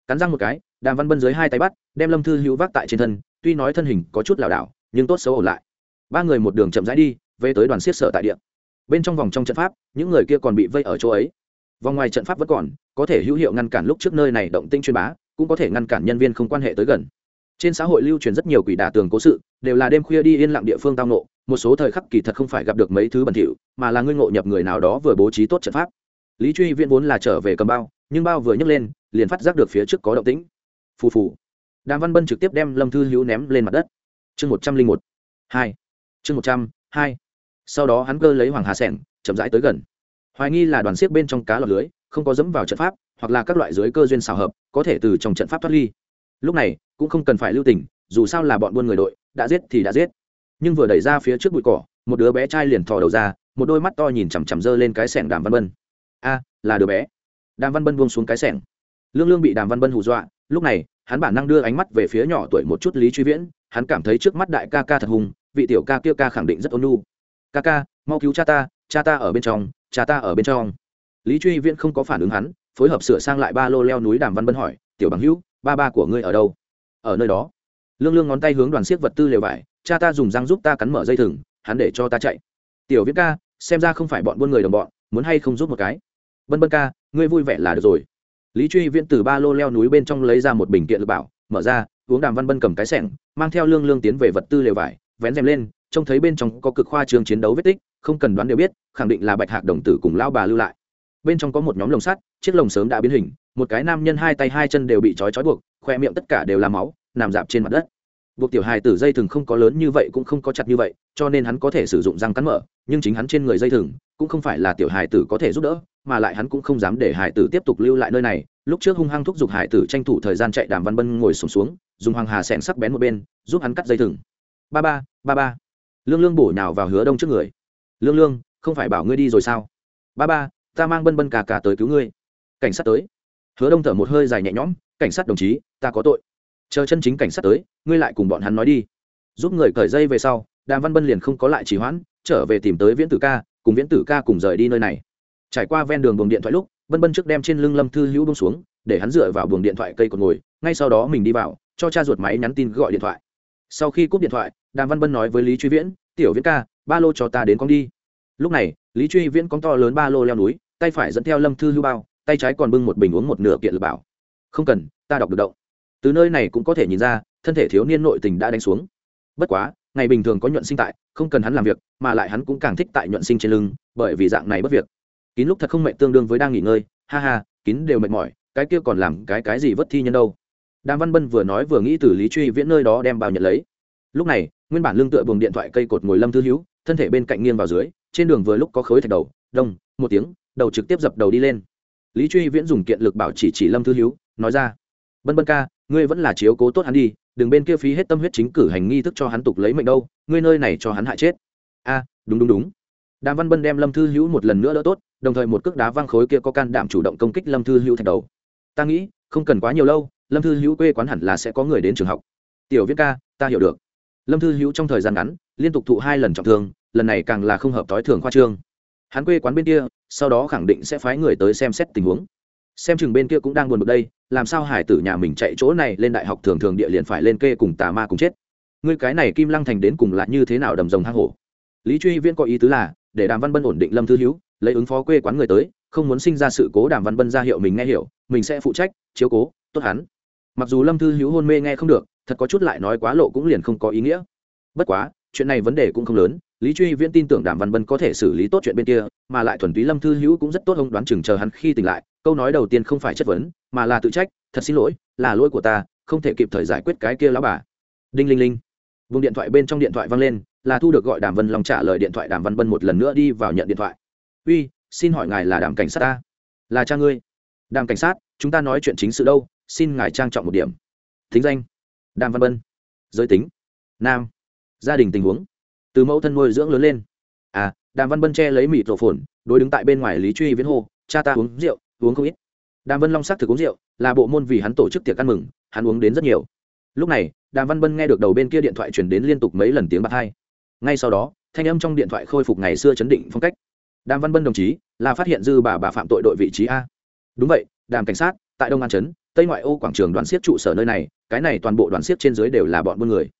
[SPEAKER 1] Cắn răng một cái đàm văn bân dưới hai tay bắt, đem lâm thư hữu vác tại trên thân, tuy nói thân hình có chút lảo đảo, nhưng tốt xấu ổn lại. Ba người một đường chậm rãi đi, về tới đoàn siết sở tại địa. Bên trong vòng trong trận pháp, những người kia còn bị vây ở chỗ ấy. Vòng ngoài trận pháp vẫn còn, có thể hữu hiệu ngăn cản lúc trước nơi này động tinh truyền bá, cũng có thể ngăn cản nhân viên không quan hệ tới gần. Trên xã hội lưu truyền rất nhiều quỷ đả tường cố sự, đều là đêm khuya đi yên lặng địa phương tao nộ một số thời khắc kỳ thật không phải gặp được mấy thứ bẩn thỉu, mà là ngươi ngộ nhập người nào đó vừa bố trí tốt trận pháp. Lý truy viễn vốn là trở về cầm bao, nhưng bao vừa nhấc lên, liền phát giác được phía trước có động tĩnh phù phù. Đàm văn bân trực tiếp đem lâm thư hữu ném lên mặt đất. Chương một trăm linh một, hai. Chương một trăm, hai. Sau đó hắn cơ lấy hoàng hà sẻng, chậm rãi tới gần. Hoài nghi là đoàn siếc bên trong cá lọt lưới, không có dẫm vào trận pháp, hoặc là các loại dưới cơ duyên xào hợp, có thể từ trong trận pháp thoát ly. Lúc này, cũng không cần phải lưu tình, dù sao là bọn buôn người đội, đã giết thì đã giết. Nhưng vừa đẩy ra phía trước bụi cỏ, một đứa bé trai liền thò đầu ra, một đôi mắt to nhìn chằm chằm dơ lên cái sẻng đàm văn bân. A, là đứa bé. Đàm văn bân buông xuống cái sẻng. Lương lương bị đàm văn bân hù dọa, lúc này hắn bản năng đưa ánh mắt về phía nhỏ tuổi một chút lý truy viễn, hắn cảm thấy trước mắt đại ca ca thật hùng, vị tiểu ca kia ca khẳng định rất ôn nhu. Ca ca, mau cứu cha ta cha ta ở bên trong, cha ta ở bên trong. Lý truy viễn không có phản ứng hắn, phối hợp sửa sang lại ba lô leo núi đàm văn bân hỏi, tiểu bằng hữu, ba ba của ngươi ở đâu? Ở nơi đó. Lương lương ngón tay hướng đoàn siết vật tư lều vải, cha ta dùng răng giúp ta cắn mở dây thừng, hắn để cho ta chạy. Tiểu viễn ca, xem ra không phải bọn buôn người đồng bọn, muốn hay không giúp một cái? Bân bân ca, ngươi vui vẻ là được rồi lý truy viễn từ ba lô leo núi bên trong lấy ra một bình kiện lựa bảo, mở ra, uống đàm văn bân cầm cái sẻng, mang theo lương lương tiến về vật tư lều vải, vén rèm lên, trông thấy bên trong có cực khoa trường chiến đấu vết tích, không cần đoán đều biết, khẳng định là bạch hạc đồng tử cùng lao bà lưu lại. Bên trong có một nhóm lồng sắt, chiếc lồng sớm đã biến hình, một cái nam nhân hai tay hai chân đều bị trói trói buộc, khoe miệng tất cả đều là máu, nằm dạp trên mặt đất. Buộc tiểu hài tử dây thừng không có lớn như vậy cũng không có chặt như vậy, cho nên hắn có thể sử dụng răng cắn mở, nhưng chính hắn trên người dây thừng cũng không phải là tiểu hài tử có thể giúp đỡ mà lại hắn cũng không dám để Hải tử tiếp tục lưu lại nơi này. Lúc trước hung hăng thúc giục Hải tử tranh thủ thời gian chạy đàm văn bân ngồi sùng xuống, xuống dùng hoàng hà sẹn sắc bén một bên giúp hắn cắt dây thừng. Ba ba ba ba. Lương lương bổ nhào vào hứa đông trước người. Lương lương không phải bảo ngươi đi rồi sao? Ba ba ta mang bân bân cà cà tới cứu ngươi. Cảnh sát tới. Hứa đông thở một hơi dài nhẹ nhõm cảnh sát đồng chí ta có tội. Chờ chân chính cảnh sát tới ngươi lại cùng bọn hắn nói đi. Giúp người cởi dây về sau đàm văn bân liền không có lại trì hoãn trở về tìm tới viễn tử ca cùng viễn tử ca cùng rời đi nơi này trải qua ven đường buồng điện thoại lúc, bân bân trước đem trên lưng lâm thư hữu bông xuống, để hắn dựa vào buồng điện thoại cây cột ngồi, ngay sau đó mình đi vào, cho cha ruột máy nhắn tin gọi điện thoại. Sau khi cúp điện thoại, đàm văn bân nói với lý truy viễn, tiểu viễn ca, ba lô cho ta đến con đi. Lúc này, lý truy viễn con to lớn ba lô leo núi, tay phải dẫn theo lâm thư hữu bao, tay trái còn bưng một bình uống một nửa kiện lực bảo. Không cần, ta đọc được động. Từ nơi này cũng có thể nhìn ra, thân thể thiếu niên nội tình đã đánh xuống. Bất quá, ngày bình thường có nhuận sinh tại, không cần hắn làm việc, mà lại hắn cũng càng thích tại nhuận sinh trên lưng, bởi vì dạng này bất việc kín lúc thật không mệt tương đương với đang nghỉ ngơi, ha ha, kín đều mệt mỏi, cái kia còn làm cái cái gì vất thi nhân đâu. Đàm văn bân vừa nói vừa nghĩ từ lý truy viễn nơi đó đem bao nhận lấy. Lúc này, nguyên bản lương tựa buồng điện thoại cây cột ngồi lâm thư hữu thân thể bên cạnh nghiêng vào dưới, trên đường vừa lúc có khối thạch đầu, đông, một tiếng, đầu trực tiếp dập đầu đi lên. Lý truy viễn dùng kiện lực bảo chỉ chỉ lâm thư hữu nói ra, bân bân ca, ngươi vẫn là chiếu cố tốt hắn đi, đừng bên kia phí hết tâm huyết chính cử hành nghi thức cho hắn tục lấy mệnh đâu, ngươi nơi này cho hắn hại chết. A, đúng đúng đúng đàm văn bân đem lâm thư hữu một lần nữa đỡ tốt, đồng thời một cước đá văng khối kia có can đảm chủ động công kích lâm thư hữu thạch đầu. Ta nghĩ, không cần quá nhiều lâu, lâm thư hữu quê quán hẳn là sẽ có người đến trường học. Tiểu viết ca, ta hiểu được. Lâm thư hữu trong thời gian ngắn, liên tục thụ hai lần trọng thương, lần này càng là không hợp tối thường khoa trương. Hắn quê quán bên kia, sau đó khẳng định sẽ phái người tới xem xét tình huống. Xem chừng bên kia cũng đang buồn bực đây, làm sao hải tử nhà mình chạy chỗ này lên đại học thường thường địa liền phải lên kê cùng tà ma cùng chết. Ngươi cái này kim lăng thành đến cùng là như thế nào đầm rồng hang hổ? Lý truy viễn có ý tứ là để đàm văn bân ổn định lâm thư hữu, lấy ứng phó quê quán người tới, không muốn sinh ra sự cố đàm văn bân ra hiệu mình nghe hiểu, mình sẽ phụ trách, chiếu cố, tốt hắn. Mặc dù lâm thư hữu hôn mê nghe không được, thật có chút lại nói quá lộ cũng liền không có ý nghĩa. Bất quá, chuyện này vấn đề cũng không lớn, lý truy viễn tin tưởng đàm văn bân có thể xử lý tốt chuyện bên kia, mà lại thuần túy lâm thư hữu cũng rất tốt ông đoán chừng chờ hắn khi tỉnh lại, câu nói đầu tiên không phải chất vấn, mà là tự trách, thật xin lỗi, là lỗi của ta, không thể kịp thời giải quyết cái kia lão bà. Đinh linh linh vùng điện thoại bên trong điện thoại vang lên, là thu được gọi đàm vân long trả lời điện thoại đàm văn bân một lần nữa đi vào nhận điện thoại. Uy, xin hỏi ngài là đàm cảnh sát ta? Là cha ngươi. Đàm cảnh sát, chúng ta nói chuyện chính sự đâu, xin ngài trang trọng một điểm. Thính danh? Đàm văn bân. Giới tính? Nam. Gia đình tình huống? Từ mẫu thân nuôi dưỡng lớn lên. À đàm văn bân che lấy mịt rổ phồn, đối đứng tại bên ngoài lý truy viễn hô, cha ta uống rượu, uống không ít. Đàm vân long xác thực uống rượu, là bộ môn vì hắn tổ chức tiệc ăn mừng, hắn uống đến rất nhiều. Lúc này đàm văn bân nghe được đầu bên kia điện thoại chuyển đến liên tục mấy lần tiếng bạc hai. Ngay sau đó, thanh âm trong điện thoại khôi phục ngày xưa chấn định phong cách. Đàm văn bân đồng chí, là phát hiện dư bà bà phạm tội đội vị trí a. Đúng vậy, đàm cảnh sát, tại đông an trấn, tây ngoại ô quảng trường đoàn siết trụ sở nơi này, cái này toàn bộ đoàn siết trên dưới đều là bọn buôn người.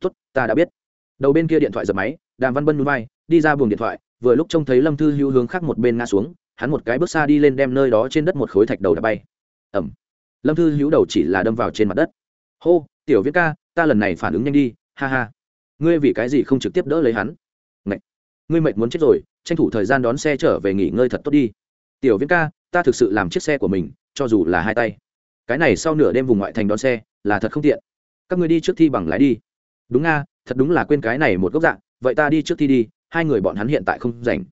[SPEAKER 1] Tốt, ta đã biết. Đầu bên kia điện thoại giật máy, đàm văn bân núi bay đi ra buồng điện thoại, vừa lúc trông thấy lâm thư hữu hướng khác một bên ngã xuống, hắn một cái bước xa đi lên đem nơi đó trên đất một khối thạch đầu đã bay. Ẩm. Lâm thư hữu đầu chỉ là đâm vào trên mặt đất. Hô tiểu Viễn ca, ta lần này phản ứng nhanh đi, ha ha. Ngươi vì cái gì không trực tiếp đỡ lấy hắn? Ngậy! ngươi mệt muốn chết rồi, tranh thủ thời gian đón xe trở về nghỉ ngơi thật tốt đi. Tiểu Viễn ca, ta thực sự làm chiếc xe của mình, cho dù là hai tay. Cái này sau nửa đêm vùng ngoại thành đón xe, là thật không tiện. Các ngươi đi trước thi bằng lái đi. Đúng nga, thật đúng là quên cái này một gốc dạng, vậy ta đi trước thi đi, hai người bọn hắn hiện tại không rảnh.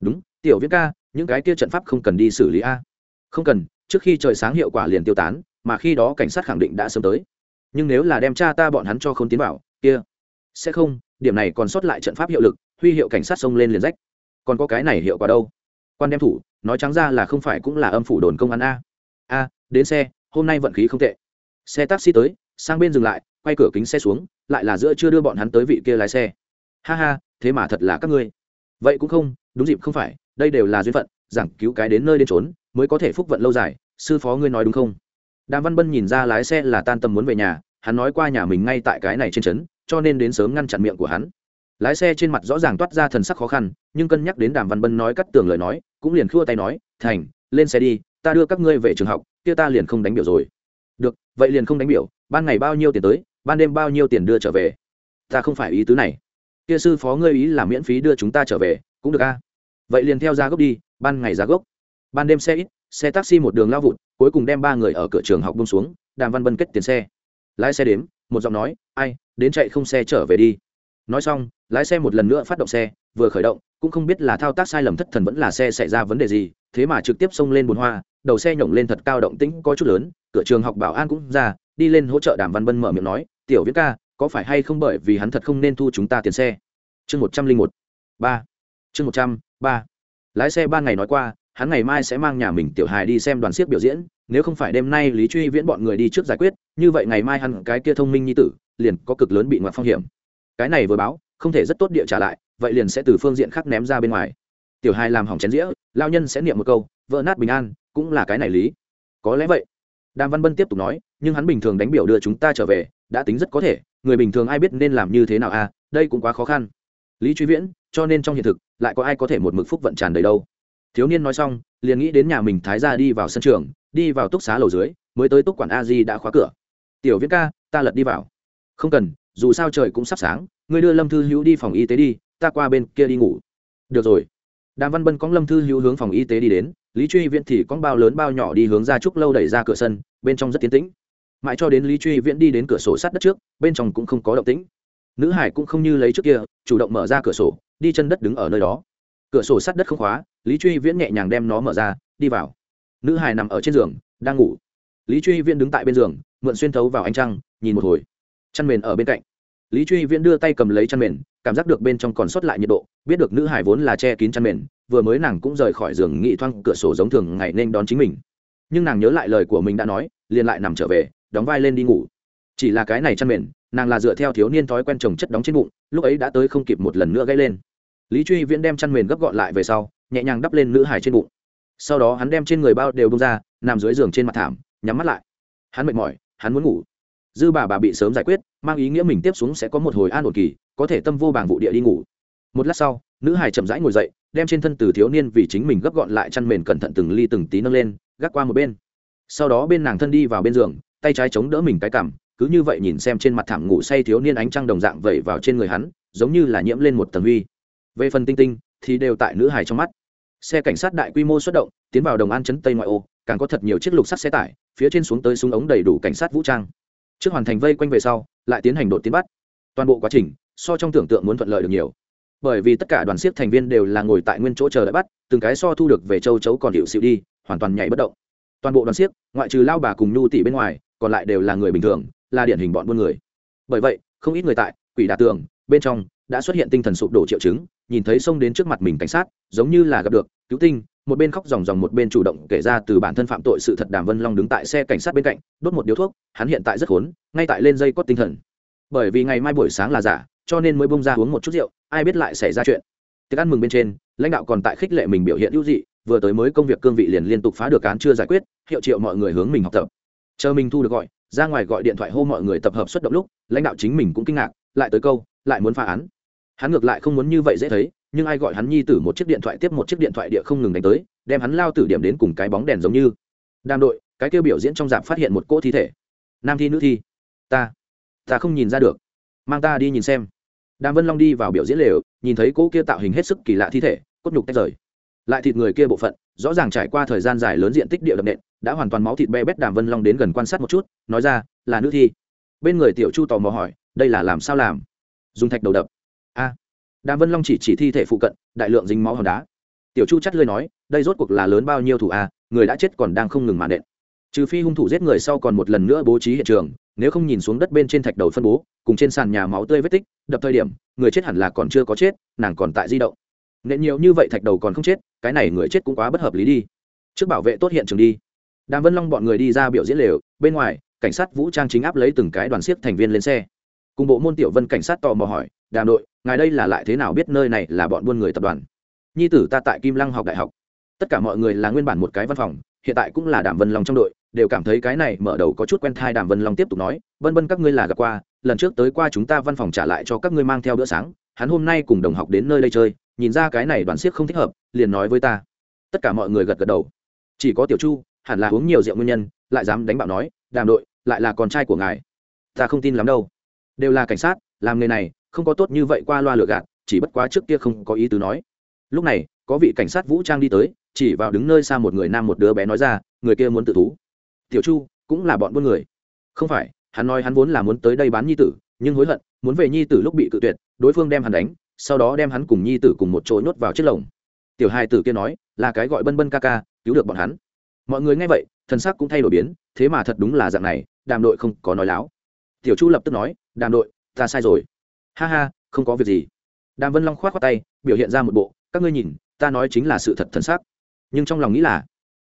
[SPEAKER 1] Đúng, tiểu Viễn ca, những cái kia trận pháp không cần đi xử lý a. Không cần, trước khi trời sáng hiệu quả liền tiêu tán, mà khi đó cảnh sát khẳng định đã sớm tới nhưng nếu là đem cha ta bọn hắn cho không tiến vào, kia sẽ không, điểm này còn sót lại trận pháp hiệu lực, huy hiệu cảnh sát xông lên liền rách. Còn có cái này hiệu quả đâu? Quan đem thủ, nói trắng ra là không phải cũng là âm phủ đồn công an a. A, đến xe, hôm nay vận khí không tệ. Xe taxi tới, sang bên dừng lại, quay cửa kính xe xuống, lại là giữa chưa đưa bọn hắn tới vị kia lái xe. Ha ha, thế mà thật là các ngươi. Vậy cũng không, đúng dịp không phải, đây đều là duyên phận, giảng cứu cái đến nơi đến trốn mới có thể phúc vận lâu dài, sư phó ngươi nói đúng không? Đàm văn bân nhìn ra lái xe là tan tâm muốn về nhà, hắn nói qua nhà mình ngay tại cái này trên trấn, cho nên đến sớm ngăn chặn miệng của hắn. Lái xe trên mặt rõ ràng toát ra thần sắc khó khăn, nhưng cân nhắc đến đàm văn bân nói cắt tường lời nói, cũng liền khua tay nói, thành, lên xe đi, ta đưa các ngươi về trường học, kia ta liền không đánh biểu rồi. Được, vậy liền không đánh biểu, ban ngày bao nhiêu tiền tới, ban đêm bao nhiêu tiền đưa trở về? Ta không phải ý tứ này. Kia sư phó ngươi ý là miễn phí đưa chúng ta trở về, cũng được a. Vậy liền theo giá gốc đi, ban ngày giá gốc. Ban đêm xe ít, xe taxi một đường lao vụt cuối cùng đem ba người ở cửa trường học bông xuống, đàm văn bân kết tiền xe. Lái xe đếm, một giọng nói, ai, đến chạy không xe trở về đi. Nói xong, lái xe một lần nữa phát động xe, vừa khởi động, cũng không biết là thao tác sai lầm thất thần vẫn là xe xảy ra vấn đề gì, thế mà trực tiếp xông lên bồn hoa, đầu xe nhổng lên thật cao động tĩnh có chút lớn, cửa trường học bảo an cũng ra, đi lên hỗ trợ đàm văn bân mở miệng nói, tiểu viết ca, có phải hay không bởi vì hắn thật không nên thu chúng ta tiền xe? Chương một trăm linh một, ba, chương một trăm ba. Lái xe ba ngày nói qua hắn ngày mai sẽ mang nhà mình tiểu hài đi xem đoàn siếc biểu diễn, nếu không phải đêm nay lý truy viễn bọn người đi trước giải quyết, như vậy ngày mai hắn cái kia thông minh như tử, liền có cực lớn bị ngoại phong hiểm. Cái này vừa báo, không thể rất tốt địa trả lại, vậy liền sẽ từ phương diện khác ném ra bên ngoài. Tiểu hài làm hỏng chén dĩa, lao nhân sẽ niệm một câu, vỡ nát bình an, cũng là cái này lý. Có lẽ vậy. Đàm văn bân tiếp tục nói, nhưng hắn bình thường đánh biểu đưa chúng ta trở về, đã tính rất có thể, người bình thường ai biết nên làm như thế nào à đây cũng quá khó khăn. Lý truy viễn, cho nên trong hiện thực, lại có ai có thể một mực phúc vận tràn đầy đâu? Thiếu niên nói xong, liền nghĩ đến nhà mình thái ra đi vào sân trường, đi vào túc xá lầu dưới, mới tới túc quản a di đã khóa cửa. Tiểu viễn ca, ta lật đi vào. Không cần, dù sao trời cũng sắp sáng, ngươi đưa lâm thư hữu đi phòng y tế đi, ta qua bên kia đi ngủ. Được rồi. Đàm văn bân cóng lâm thư hữu hướng phòng y tế đi đến, lý truy viễn thì con bao lớn bao nhỏ đi hướng ra trúc lâu đẩy ra cửa sân, bên trong rất tiến tĩnh. Mãi cho đến lý truy viễn đi đến cửa sổ sát đất trước, bên trong cũng không có động tĩnh. Nữ hải cũng không như lấy trước kia, chủ động mở ra cửa sổ, đi chân đất đứng ở nơi đó. Cửa sổ sát đất không khóa lý truy viễn nhẹ nhàng đem nó mở ra, đi vào. Nữ hải nằm ở trên giường, đang ngủ. Lý truy viễn đứng tại bên giường, mượn xuyên thấu vào ánh trăng, nhìn một hồi. Chăn mền ở bên cạnh. Lý truy viễn đưa tay cầm lấy chăn mền, cảm giác được bên trong còn sót lại nhiệt độ, biết được nữ hải vốn là che kín chăn mền, vừa mới nàng cũng rời khỏi giường nghị thoang, cửa sổ giống thường ngày nên đón chính mình. Nhưng nàng nhớ lại lời của mình đã nói, liền lại nằm trở về, đóng vai lên đi ngủ. Chỉ là cái này chăn mền, nàng là dựa theo thiếu niên thói quen trồng chất đóng trên bụng, lúc ấy đã tới không kịp một lần nữa gây lên. Lý truy viễn đem chăn mền gấp gọn lại về sau nhẹ nhàng đắp lên nữ hải trên bụng. Sau đó hắn đem trên người bao đều bông ra, nằm dưới giường trên mặt thảm, nhắm mắt lại. Hắn mệt mỏi, hắn muốn ngủ. Dư bà bà bị sớm giải quyết, mang ý nghĩa mình tiếp xuống sẽ có một hồi an ổn kỳ, có thể tâm vô bảng vụ địa đi ngủ. Một lát sau, nữ hải chậm rãi ngồi dậy, đem trên thân từ thiếu niên vì chính mình gấp gọn lại chăn mền cẩn thận từng ly từng tí nâng lên, gác qua một bên. Sau đó bên nàng thân đi vào bên giường, tay trái chống đỡ mình cái cằm, cứ như vậy nhìn xem trên mặt thảm ngủ say thiếu niên ánh trăng đồng dạng vẩy vào trên người hắn, giống như là nhiễm lên một tầng huy. Về phần tinh tinh, thì đều tại nữ hải trong mắt xe cảnh sát đại quy mô xuất động, tiến vào đồng an chấn tây ngoại ô, càng có thật nhiều chiếc lục sắt xe tải, phía trên xuống tới súng ống đầy đủ cảnh sát vũ trang. Trước hoàn thành vây quanh về sau, lại tiến hành đột tiến bắt. Toàn bộ quá trình, so trong tưởng tượng muốn thuận lợi được nhiều. Bởi vì tất cả đoàn siếc thành viên đều là ngồi tại nguyên chỗ chờ đợi bắt, từng cái so thu được về châu chấu còn hiệu xịu đi, hoàn toàn nhảy bất động. Toàn bộ đoàn siếc, ngoại trừ lao bà cùng nhu tỷ bên ngoài, còn lại đều là người bình thường, là điển hình bọn buôn người. Bởi vậy, không ít người tại, quỷ đà tường, bên trong đã xuất hiện tinh thần sụp đổ triệu chứng, nhìn thấy xông đến trước mặt mình cảnh sát, giống như là gặp được, cứu tinh, một bên khóc ròng ròng một bên chủ động kể ra từ bản thân phạm tội sự thật đàm vân long đứng tại xe cảnh sát bên cạnh, đốt một điếu thuốc, hắn hiện tại rất khốn, ngay tại lên dây cót tinh thần. Bởi vì ngày mai buổi sáng là giả, cho nên mới bông ra uống một chút rượu, ai biết lại xảy ra chuyện. Tiệc ăn mừng bên trên, lãnh đạo còn tại khích lệ mình biểu hiện hữu dị, vừa tới mới công việc cương vị liền liên tục phá được án chưa giải quyết, hiệu triệu mọi người hướng mình học tập. Chờ mình thu được gọi, ra ngoài gọi điện thoại hô mọi người tập hợp xuất động lúc, lãnh đạo chính mình cũng kinh ngạc, lại tới câu, lại muốn phá án hắn ngược lại không muốn như vậy dễ thấy, nhưng ai gọi hắn nhi tử một chiếc điện thoại tiếp một chiếc điện thoại địa không ngừng đánh tới, đem hắn lao tử điểm đến cùng cái bóng đèn giống như. Đàm đội, cái kêu biểu diễn trong dạp phát hiện một cỗ thi thể. Nam thi, nữ thi. Ta ta không nhìn ra được. Mang ta đi nhìn xem. Đàm vân long đi vào biểu diễn lều, nhìn thấy cỗ kia tạo hình hết sức kỳ lạ thi thể, cốt nhục tách rời. Lại thịt người kia bộ phận, rõ ràng trải qua thời gian dài lớn diện tích địa đậm nện, đã hoàn toàn máu thịt be bét đàm vân long đến gần quan sát một chút, nói ra, là nữ thi. Bên người tiểu chu tò mò hỏi, đây là làm sao làm? Dùng thạch đầu đập đàm vân long chỉ chỉ thi thể phụ cận, đại lượng dính máu hòn đá. Tiểu chu chắt lơi nói, đây rốt cuộc là lớn bao nhiêu thủ a, người đã chết còn đang không ngừng mạn nện. Trừ phi hung thủ giết người sau còn một lần nữa bố trí hiện trường, nếu không nhìn xuống đất bên trên thạch đầu phân bố, cùng trên sàn nhà máu tươi vết tích, đập thời điểm, người chết hẳn là còn chưa có chết, nàng còn tại di động. Nện nhiều như vậy thạch đầu còn không chết, cái này người chết cũng quá bất hợp lý đi. Trước bảo vệ tốt hiện trường đi. Đàm vân long bọn người đi ra biểu diễn lều, bên ngoài, cảnh sát vũ trang chính áp lấy từng cái đoàn siếc thành viên lên xe. Cùng bộ môn tiểu vân cảnh sát tò mò hỏi, đàm đội ngài đây là lại thế nào biết nơi này là bọn buôn người tập đoàn? Nhi tử ta tại kim lăng học đại học. Tất cả mọi người là nguyên bản một cái văn phòng, hiện tại cũng là đàm vân long trong đội, đều cảm thấy cái này mở đầu có chút quen thai đàm vân long tiếp tục nói, vân vân các ngươi là gặp qua, lần trước tới qua chúng ta văn phòng trả lại cho các ngươi mang theo bữa sáng, hắn hôm nay cùng đồng học đến nơi đây chơi, nhìn ra cái này đoàn siếc không thích hợp, liền nói với ta. Tất cả mọi người gật gật đầu. Chỉ có tiểu chu, hẳn là uống nhiều rượu nguyên nhân, lại dám đánh bạo nói, đàm đội, lại là con trai của ngài. Ta không tin lắm đâu. Đều là cảnh sát, làm nghề này không có tốt như vậy qua loa lừa gạt, chỉ bất quá trước kia không có ý tứ nói. Lúc này, có vị cảnh sát vũ trang đi tới, chỉ vào đứng nơi xa một người nam một đứa bé nói ra, người kia muốn tự thú. Tiểu chu, cũng là bọn buôn người. Không phải, hắn nói hắn vốn là muốn tới đây bán nhi tử, nhưng hối hận, muốn về nhi tử lúc bị cự tuyệt, đối phương đem hắn đánh, sau đó đem hắn cùng nhi tử cùng một chỗ nhốt vào chiếc lồng. Tiểu hai tử kia nói, là cái gọi bân bân ca ca, cứu được bọn hắn. Mọi người nghe vậy thân sắc cũng thay đổi biến, thế mà thật đúng là dạng này, đàm đội không có nói láo. Tiểu chu lập tức nói, đàm đội, ta sai rồi ha ha, không có việc gì. Đàm vân long k h o á t khoác tay, biểu hiện ra một bộ, các ngươi nhìn, ta nói chính là sự thật thân xác nhưng trong lòng nghĩ là,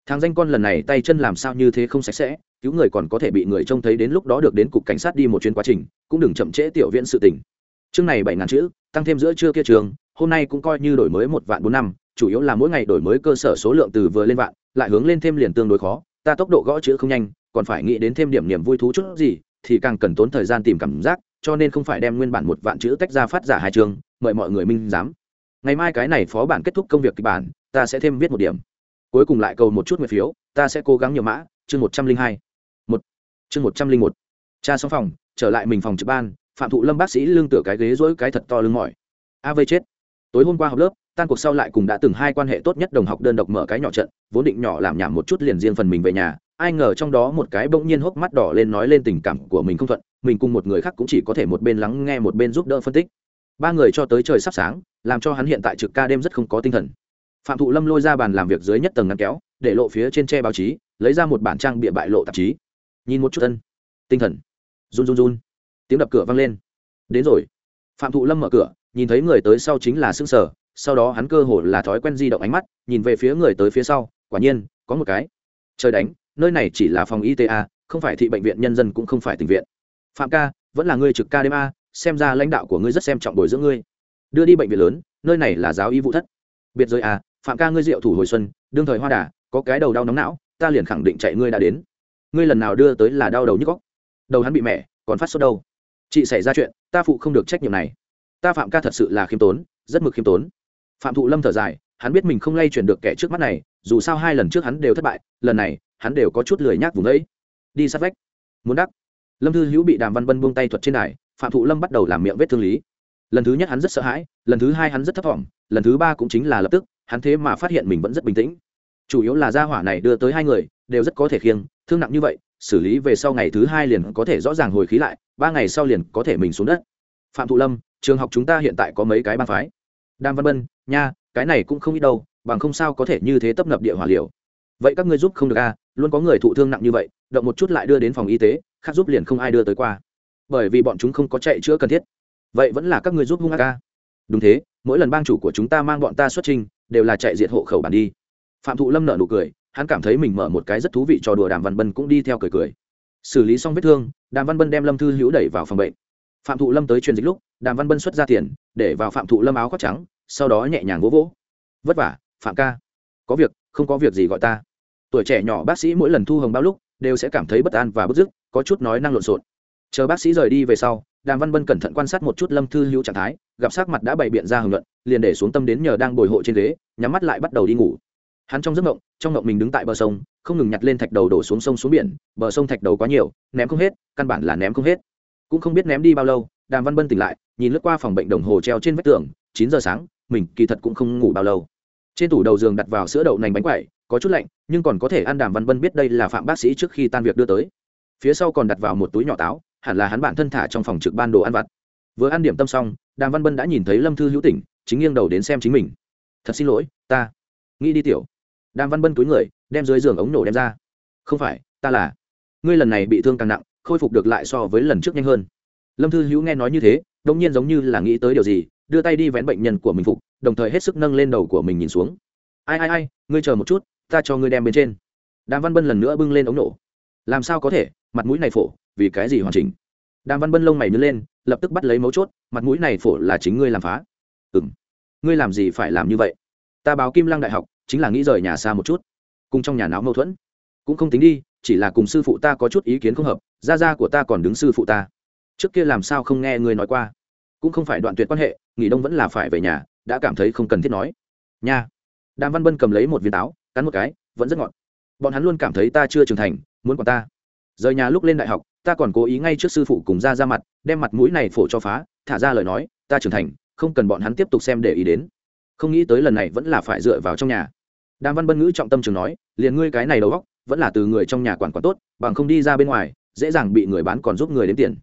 [SPEAKER 1] thằng danh con lần này tay chân làm sao như thế không sạch sẽ, cứu người còn có thể bị người trông thấy đến lúc đó được đến cục cảnh sát đi một chuyến quá trình, cũng đừng chậm trễ tiểu viễn sự tình. Chương này bảy ngàn chữ, tăng thêm giữa trưa kia trường, hôm nay cũng coi như đổi mới một vạn bốn năm, chủ yếu là mỗi ngày đổi mới cơ sở số lượng từ vừa lên vạn, lại hướng lên thêm liền tương đối khó, ta tốc độ gõ chữ không nhanh, còn phải nghĩ đến thêm điểm niềm vui thú chút gì, thì càng cần tốn thời gian tìm cảm giác cho nên không phải đem nguyên bản một vạn chữ tách ra phát giả hai chương, mời mọi người minh giám. Ngày mai cái này phó bản kết thúc công việc kịch bản, ta sẽ thêm viết một điểm. Cuối cùng lại cầu một chút nguyện phiếu, ta sẽ cố gắng nhiều mã, chương một trăm linh hai. Một. Chương một trăm linh một. Cha xong phòng, trở lại mình phòng trực ban, phạm thụ lâm bác sĩ lương tựa cái ghế dỗi cái thật to lưng mỏi. A vây chết. Tối hôm qua học lớp, tan cuộc sau lại cùng đã từng hai quan hệ tốt nhất đồng học đơn độc mở cái nhỏ trận, vốn định nhỏ làm nhảm một chút liền riêng phần mình về nhà ai ngờ trong đó một cái bỗng nhiên hốc mắt đỏ lên nói lên tình cảm của mình không thuận mình cùng một người khác cũng chỉ có thể một bên lắng nghe một bên giúp đỡ phân tích. Ba người cho tới trời sắp sáng làm cho hắn hiện tại trực ca đêm rất không có tinh thần. Phạm thụ lâm lôi ra bàn làm việc dưới nhất tầng ngăn kéo để lộ phía trên tre báo chí lấy ra một bản trang bịa bại lộ tạp chí. Nhìn một chút thân, tinh thần. Run run run. Tiếng đập cửa vang lên. Đến rồi. Phạm thụ lâm mở cửa nhìn thấy người tới sau chính là xương sở sau đó hắn cơ hồ là thói quen di động ánh mắt nhìn về phía người tới phía sau quả nhiên có một cái. Trời đánh nơi này chỉ là phòng y tế a, không phải thị bệnh viện, nhân dân cũng không phải tình viện. Phạm ca, vẫn là ngươi trực ca đêm a, xem ra lãnh đạo của ngươi rất xem trọng bồi dưỡng ngươi. Đưa đi bệnh viện lớn, nơi này là giáo y vụ thất. Biệt giới a, phạm ca ngươi diệu thủ hồi xuân, đương thời hoa đà, có cái đầu đau nóng não, ta liền khẳng định chạy ngươi đã đến. Ngươi lần nào đưa tới là đau đầu nhức góc đầu hắn bị mẹ, còn phát sốt đâu. Chị xảy ra chuyện, ta phụ không được trách nhiệm này. Ta phạm ca thật sự là khiêm tốn, rất mực khiêm tốn. Phạm thụ lâm thở dài, hắn biết mình không lay chuyển được kẻ trước mắt này, dù sao hai lần trước hắn đều thất bại, lần này hắn đều có chút lười nhác vùng ấy. Đi sát vách. Muốn đắc. Lâm thư hữu bị đàm văn bân buông tay thuật trên đài phạm thụ lâm bắt đầu làm miệng vết thương lý. Lần thứ nhất hắn rất sợ hãi lần thứ hai hắn rất thấp t lần thứ ba cũng chính là lập tức hắn thế mà phát hiện mình vẫn rất bình tĩnh. Chủ yếu là gia hỏa này đưa tới hai người đều rất có thể khiêng thương nặng như vậy xử lý về sau ngày thứ hai liền có thể rõ ràng hồi khí lại ba ngày sau liền có thể mình xuống đất. Phạm thụ lâm trường học chúng ta hiện tại có mấy cái ban phái? Đàm văn bân nha cái này cũng không ít đâu bằng không sao có thể như thế tấp nập địa hỏa liều vậy các ngươi giúp không được a à, luôn có người thụ thương nặng như vậy, động một chút lại đưa đến phòng y tế, khác giúp liền không ai đưa tới qua. Bởi vì bọn chúng không có chạy chữa cần thiết. Vậy vẫn là các người giúp hung a ca. Đúng thế, mỗi lần bang chủ của chúng ta mang bọn ta xuất trình, đều là chạy diệt hộ khẩu bản đi. Phạm thụ lâm nợ nụ cười, hắn cảm thấy mình mở một cái rất thú vị trò đùa đàm văn bân cũng đi theo cười cười. Xử lý xong vết thương, đàm văn bân đem lâm thư hữu đẩy vào phòng bệnh. Phạm thụ lâm tới truyền dịch lúc, đàm văn bân xuất ra tiền, để vào phạm thụ lâm áo khoác trắng, sau đó nhẹ nhàng vỗ vỗ. Vất vả, phạm ca. Có việc, không có việc gì gọi ta tuổi trẻ nhỏ bác sĩ mỗi lần thu hồng bao lúc đều sẽ cảm thấy bất an và bức dứt, có chút nói năng lộn xộn. Chờ bác sĩ rời đi về sau, đàm văn bân cẩn thận quan sát một chút lâm thư hữu trạng thái, gặp sắc mặt đã bày biện ra hưởng luận liền để xuống tâm đến nhờ đang bồi hộ trên ghế, nhắm mắt lại bắt đầu đi ngủ. Hắn trong giấc mộng, trong mộng mình đứng tại bờ sông, không ngừng nhặt lên thạch đầu đổ xuống sông xuống biển, bờ sông thạch đầu quá nhiều, ném không hết, căn bản là ném không hết. Cũng không biết ném đi bao lâu, đàm văn bân tỉnh lại, nhìn lướt qua phòng bệnh đồng hồ treo trên vách tường, chín giờ sáng, mình kỳ thật cũng không ngủ bao lâu. Trên tủ đầu giường đặt vào sữa đậu nành bánh quẩy có chút lạnh, nhưng còn có thể ăn đàm văn bân biết đây là phạm bác sĩ trước khi tan việc đưa tới. Phía sau còn đặt vào một túi nhỏ táo, hẳn là hắn bạn thân thả trong phòng trực ban đồ ăn vặt. Vừa ăn điểm tâm xong, đàm văn bân đã nhìn thấy lâm thư hữu tỉnh, chính nghiêng đầu đến xem chính mình. Thật xin lỗi, ta nghĩ đi tiểu. Đàm văn bân túi người, đem dưới giường ống nổ đem ra. Không phải, ta là. Ngươi lần này bị thương càng nặng, khôi phục được lại so với lần trước nhanh hơn. Lâm thư hữu nghe nói như thế đông nhiên giống như là nghĩ tới điều gì, đưa tay đi vén bệnh nhân của mình phục, đồng thời hết sức nâng lên đầu của mình nhìn xuống. Ai ai ai, ngươi chờ một chút ta cho ngươi đem bên trên. Đàm văn bân lần nữa bưng lên ống nổ. Làm sao có thể? Mặt mũi này phổ, vì cái gì hoàn chỉnh? Đàm văn bân lông mày nhớ lên, lập tức bắt lấy mấu chốt, mặt mũi này phổ là chính ngươi làm phá. Ừ m ngươi làm gì phải làm như vậy? Ta báo kim lăng đại học, chính là nghĩ rời nhà xa một chút. Cùng trong nhà não mâu thuẫn. Cũng không tính đi, chỉ là cùng sư phụ ta có chút ý kiến không hợp, gia gia của ta còn đứng sư phụ ta. Trước kia làm sao không nghe ngươi nói qua? Cũng không phải đoạn tuyệt quan hệ, nghỉ đông vẫn là phải về nhà, đã cảm thấy không cần thiết nói. Nha. Đàm văn bân cầm lấy một viên táo cắn một cái, vẫn rất ngọt. Bọn hắn luôn cảm thấy ta chưa trưởng thành, muốn còn ta. Rời nhà lúc lên đại học, ta còn cố ý ngay trước sư phụ cùng ra ra mặt, đem mặt mũi này phổ cho phá, thả ra lời nói, ta trưởng thành, không cần bọn hắn tiếp tục xem để ý đến. Không nghĩ tới lần này vẫn là phải dựa vào trong nhà. Đàm văn bân ngữ trọng tâm trường nói, liền ngươi cái này đầu góc vẫn là từ người trong nhà quản quản tốt, bằng không đi ra bên ngoài, dễ dàng bị người bán còn giúp người đến tiền.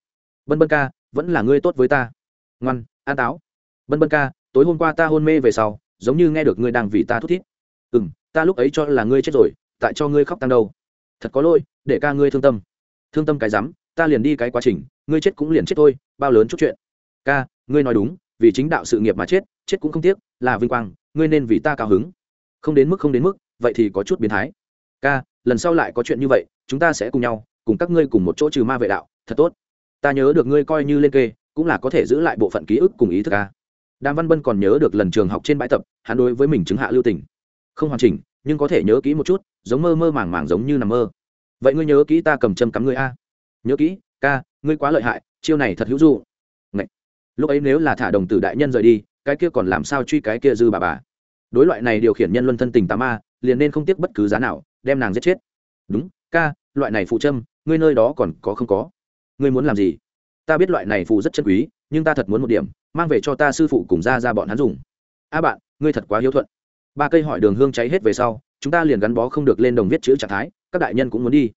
[SPEAKER 1] Bân bân ca, vẫn là ngươi tốt với ta. Ngoan, an táo. Bân bân ca, tối hôm qua ta hôn mê về sau, giống như nghe được ngươi đang vì ta thút thít ừ m ta lúc ấy cho là ngươi chết rồi, tại cho ngươi khóc tăng đâu. Thật có lỗi, để ca ngươi thương tâm. Thương tâm cái rắm, ta liền đi cái quá trình, ngươi chết cũng liền chết thôi, bao lớn chút chuyện. Ca, ngươi nói đúng, vì chính đạo sự nghiệp mà chết chết cũng không tiếc, là vinh quang, ngươi nên vì ta cao hứng. Không đến mức, không đến mức, vậy thì có chút biến thái. Ca, lần sau lại có chuyện như vậy, chúng ta sẽ cùng nhau, cùng các ngươi cùng một chỗ trừ ma vệ đạo, thật tốt. Ta nhớ được ngươi coi như lên kê, cũng là có thể giữ lại bộ phận ký ức cùng ý thức ca. Đàm văn bân còn nhớ được lần trường học trên bãi tập, hắn đối với mình chứng hạ lưu tình không hoàn chỉnh, nhưng có thể nhớ kỹ một chút, giống mơ mơ màng màng giống như nằm mơ. Vậy ngươi nhớ kỹ ta cầm châm cắm ngươi a. Nhớ kỹ, ca, ngươi quá lợi hại, chiêu này thật hữu dụ. Ngậy. lúc ấy nếu là thả đồng tử đại nhân rời đi, cái kia còn làm sao truy cái kia dư bà bà. Đối loại này điều khiển nhân luân thân tình tà ma, liền nên không tiếc bất cứ giá nào, đem nàng giết chết. Đúng, ca, loại này phụ châm, ngươi nơi đó còn có không có? Ngươi muốn làm gì? Ta biết loại này phụ rất chân quý, nhưng ta thật muốn một điểm, mang về cho ta sư phụ cùng ra ra bọn hắn dùng. A bạn, ngươi thật quá hiếu thuận ba cây hỏi đường hương cháy hết về sau, chúng ta liền gắn bó không được lên đồng viết chữ trạng thái, các đại nhân cũng muốn đi.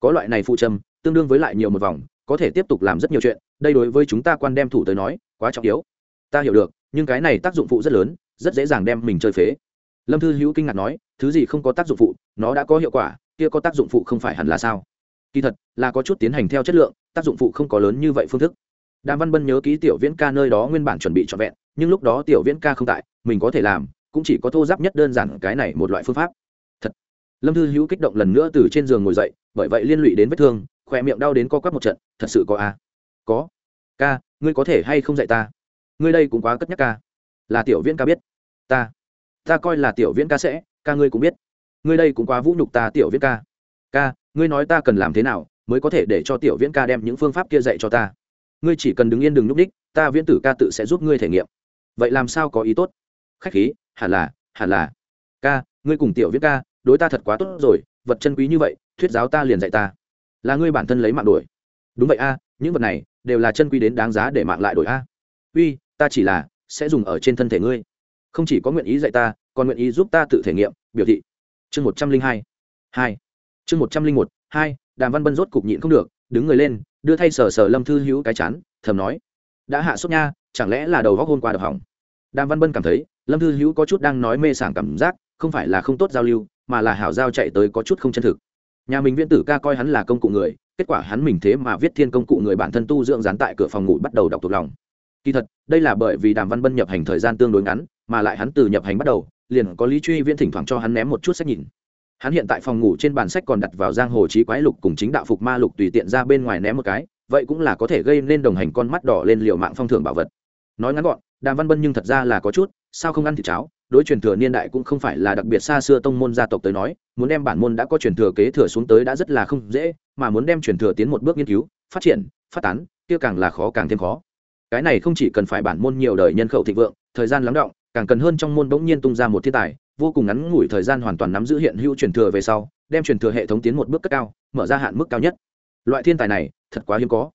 [SPEAKER 1] Có loại này phụ trầm, tương đương với lại nhiều một vòng, có thể tiếp tục làm rất nhiều chuyện, đây đối với chúng ta quan đem thủ tới nói, quá trọng yếu. Ta hiểu được, nhưng cái này tác dụng phụ rất lớn, rất dễ dàng đem mình chơi phế. Lâm thư hữu kinh ngạc nói, thứ gì không có tác dụng phụ, nó đã có hiệu quả, kia có tác dụng phụ không phải hẳn là sao? Kỳ thật, là có chút tiến hành theo chất lượng, tác dụng phụ không có lớn như vậy phương thức. Đàm văn bân nhớ ký tiểu viễn ca nơi đó nguyên bản chuẩn bị trọn vẹn, nhưng lúc đó tiểu viễn ca không tại, mình có thể làm cũng chỉ có thô giáp nhất đơn giản cái này một loại phương pháp. Thật. Lâm thư hữu kích động lần nữa từ trên giường ngồi dậy, bởi vậy liên lụy đến vết thương, khỏe miệng đau đến co quắp một trận, thật sự có a. À? có. Ca, ngươi có thể hay không dạy ta? Ngươi đây cũng quá cất nhắc ca. Là tiểu viễn ca biết. Ta. Ta coi là tiểu viễn ca sẽ, ca ngươi cũng biết. Ngươi đây cũng quá vũ nhục ta tiểu viễn ca. Ca, ngươi nói ta cần làm thế nào mới có thể để cho tiểu viễn ca đem những phương pháp kia dạy cho ta? Ngươi chỉ cần đứng yên đừng núp đích, ta viễn tử ca tự sẽ giúp ngươi thể nghiệm. Vậy làm sao có ý tốt? Khách khí hẳn là hẳn là. Ca, ngươi cùng tiểu viết ca, đối ta thật quá tốt rồi, vật chân quý như vậy, thuyết giáo ta liền dạy ta. Là ngươi bản thân lấy mạng đổi. Đúng vậy a, những vật này đều là chân quý đến đáng giá để mạng lại đổi a. Uy, ta chỉ là sẽ dùng ở trên thân thể ngươi. Không chỉ có nguyện ý dạy ta, còn nguyện ý giúp ta tự thể nghiệm, biểu thị. Chương một trăm linh hai. Hai. Chương một trăm linh một, hai, đàm văn bân rốt cục nhịn không được, đứng người lên, đưa thay sờ sờ lâm thư hữu cái chán, thầm nói. Đã hạ sốt nha, chẳng lẽ là đầu góc hôn qua đập hỏng? Đàm văn bân cảm thấy lâm thư hữu có chút đang nói mê sảng cảm giác, không phải là không tốt giao lưu, mà là hảo giao chạy tới có chút không chân thực. Nhà mình viễn tử ca coi hắn là công cụ người, kết quả hắn mình thế mà viết thiên công cụ người bản thân tu dưỡng dán tại cửa phòng ngủ bắt đầu đọc thuộc lòng. Kỳ thật, đây là bởi vì đàm văn bân nhập hành thời gian tương đối ngắn, mà lại hắn từ nhập hành bắt đầu, liền có lý truy viễn thỉnh thoảng cho hắn ném một chút sách nhìn. Hắn hiện tại phòng ngủ trên bàn sách còn đặt vào giang hồ trí quái lục cùng chính đạo phục ma lục tùy tiện ra bên ngoài ném một cái, vậy cũng là có thể gây nên đồng hành con mắt đỏ lên liệu mạng phong thưởng bảo vật. Nói ngắn gọn đàm văn bân nhưng thật ra là có chút, sao không ăn thịt cháo? Đối truyền thừa niên đại cũng không phải là đặc biệt xa xưa tông môn gia tộc tới nói, muốn đem bản môn đã có truyền thừa kế thừa xuống tới đã rất là không dễ, mà muốn đem truyền thừa tiến một bước nghiên cứu, phát triển, phát tán, kia càng là khó càng thêm khó. Cái này không chỉ cần phải bản môn nhiều đời nhân khẩu thịnh vượng, thời gian lắng động, càng cần hơn trong môn bỗng nhiên tung ra một thiên tài, vô cùng ngắn ngủi thời gian hoàn toàn nắm giữ hiện hữu truyền thừa về sau, đem truyền thừa hệ thống tiến một bước cất cao, mở ra hạn mức cao nhất. Loại thiên tài này, thật quá hiếm có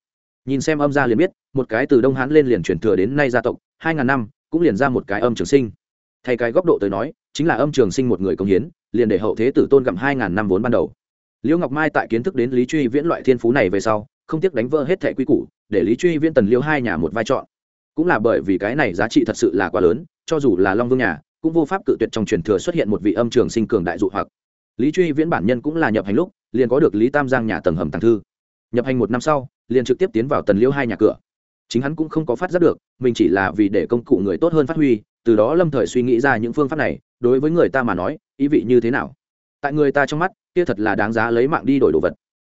[SPEAKER 1] nhìn xem âm gia liền biết, một cái từ đông hán lên liền truyền thừa đến nay gia tộc, hai ngàn năm, cũng liền ra một cái âm trường sinh. Thay cái góc độ tới nói, chính là âm trường sinh một người công hiến, liền để hậu thế tử tôn gặm hai ngàn năm vốn ban đầu. Liễu ngọc mai tại kiến thức đến lý truy viễn loại thiên phú này về sau, không tiếc đánh vỡ hết thẻ quy củ, để lý truy viễn tần liêu hai nhà một vai trọn. Cũng là bởi vì cái này giá trị thật sự là quá lớn, cho dù là long vương nhà, cũng vô pháp cự tuyệt trong truyền thừa xuất hiện một vị âm trường sinh cường đại dụ hoặc. Lý truy viễn bản nhân cũng là nhập hành lúc, liền có được lý tam giang nhà tầng hầm tàng thư. Nhập hành một năm sau liền trực tiếp tiến vào tần liêu hai nhà cửa. Chính hắn cũng không có phát giác được, mình chỉ là vì để công cụ người tốt hơn phát huy, từ đó lâm thời suy nghĩ ra những phương pháp này, đối với người ta mà nói, ý vị như thế nào? Tại người ta trong mắt, kia thật là đáng giá lấy mạng đi đổi đồ vật.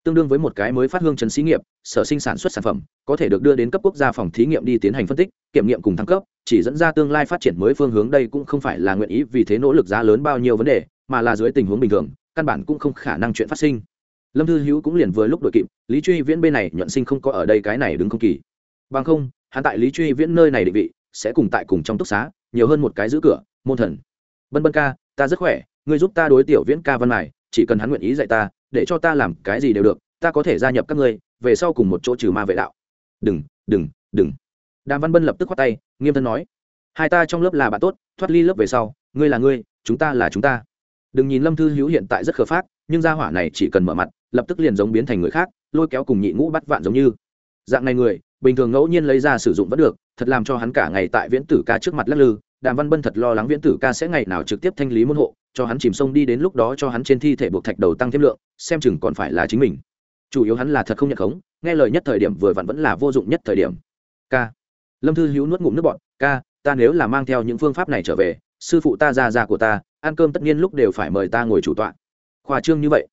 [SPEAKER 1] Tương đương với một cái mới phát hương trần xí nghiệp, sở sinh sản xuất sản phẩm, có thể được đưa đến cấp quốc gia phòng thí nghiệm đi tiến hành phân tích, kiểm nghiệm cùng thăng cấp, chỉ dẫn ra tương lai phát triển mới phương hướng đây cũng không phải là nguyện ý vì thế nỗ lực giá lớn bao nhiêu vấn đề, mà là dưới tình huống bình thường, căn bản cũng không khả năng chuyện phát sinh lâm thư hữu cũng liền vừa lúc đội kịp, lý truy viễn bên này nhuận sinh không có ở đây cái này đứng không kỳ. Bằng không, hắn tại lý truy viễn nơi này định vị, sẽ cùng tại cùng trong túc xá, nhiều hơn một cái giữ cửa, môn thần. Bân bân ca, ta rất khỏe, ngươi giúp ta đối tiểu viễn ca văn này chỉ cần hắn nguyện ý dạy ta, để cho ta làm cái gì đều được, ta có thể gia nhập các ngươi, về sau cùng một chỗ trừ ma vệ đạo. Đừng đừng đừng. Đàm văn bân lập tức khoát tay, nghiêm thân nói, hai ta trong lớp là bạn tốt, thoát ly lớp về sau, ngươi là ngươi, chúng ta là chúng ta đừng nhìn lâm thư hữu hiện tại rất khờ phát nhưng gia hỏa này chỉ cần mở mặt, lập tức liền giống biến thành người khác, lôi kéo cùng nhị ngũ bắt vạn giống như. Dạng này người, bình thường ngẫu nhiên lấy ra sử dụng vẫn được, thật làm cho hắn cả ngày tại viễn tử ca trước mặt lắc lư. Đàm văn bân thật lo lắng viễn tử ca sẽ ngày nào trực tiếp thanh lý môn hộ, cho hắn chìm sông đi đến lúc đó cho hắn trên thi thể buộc thạch đầu tăng thêm lượng, xem chừng còn phải là chính mình. Chủ yếu hắn là thật không nhận khống, nghe lời nhất thời điểm vừa vặn vẫn là vô dụng nhất thời điểm. K lâm thư hữu nuốt ngụm nước bọn ca, ta nếu là mang theo những phương pháp này trở về, sư phụ ta ra ra của ta ăn cơm tất nhiên lúc đều phải mời ta ngồi chủ tọa. Khoa trương như vậy,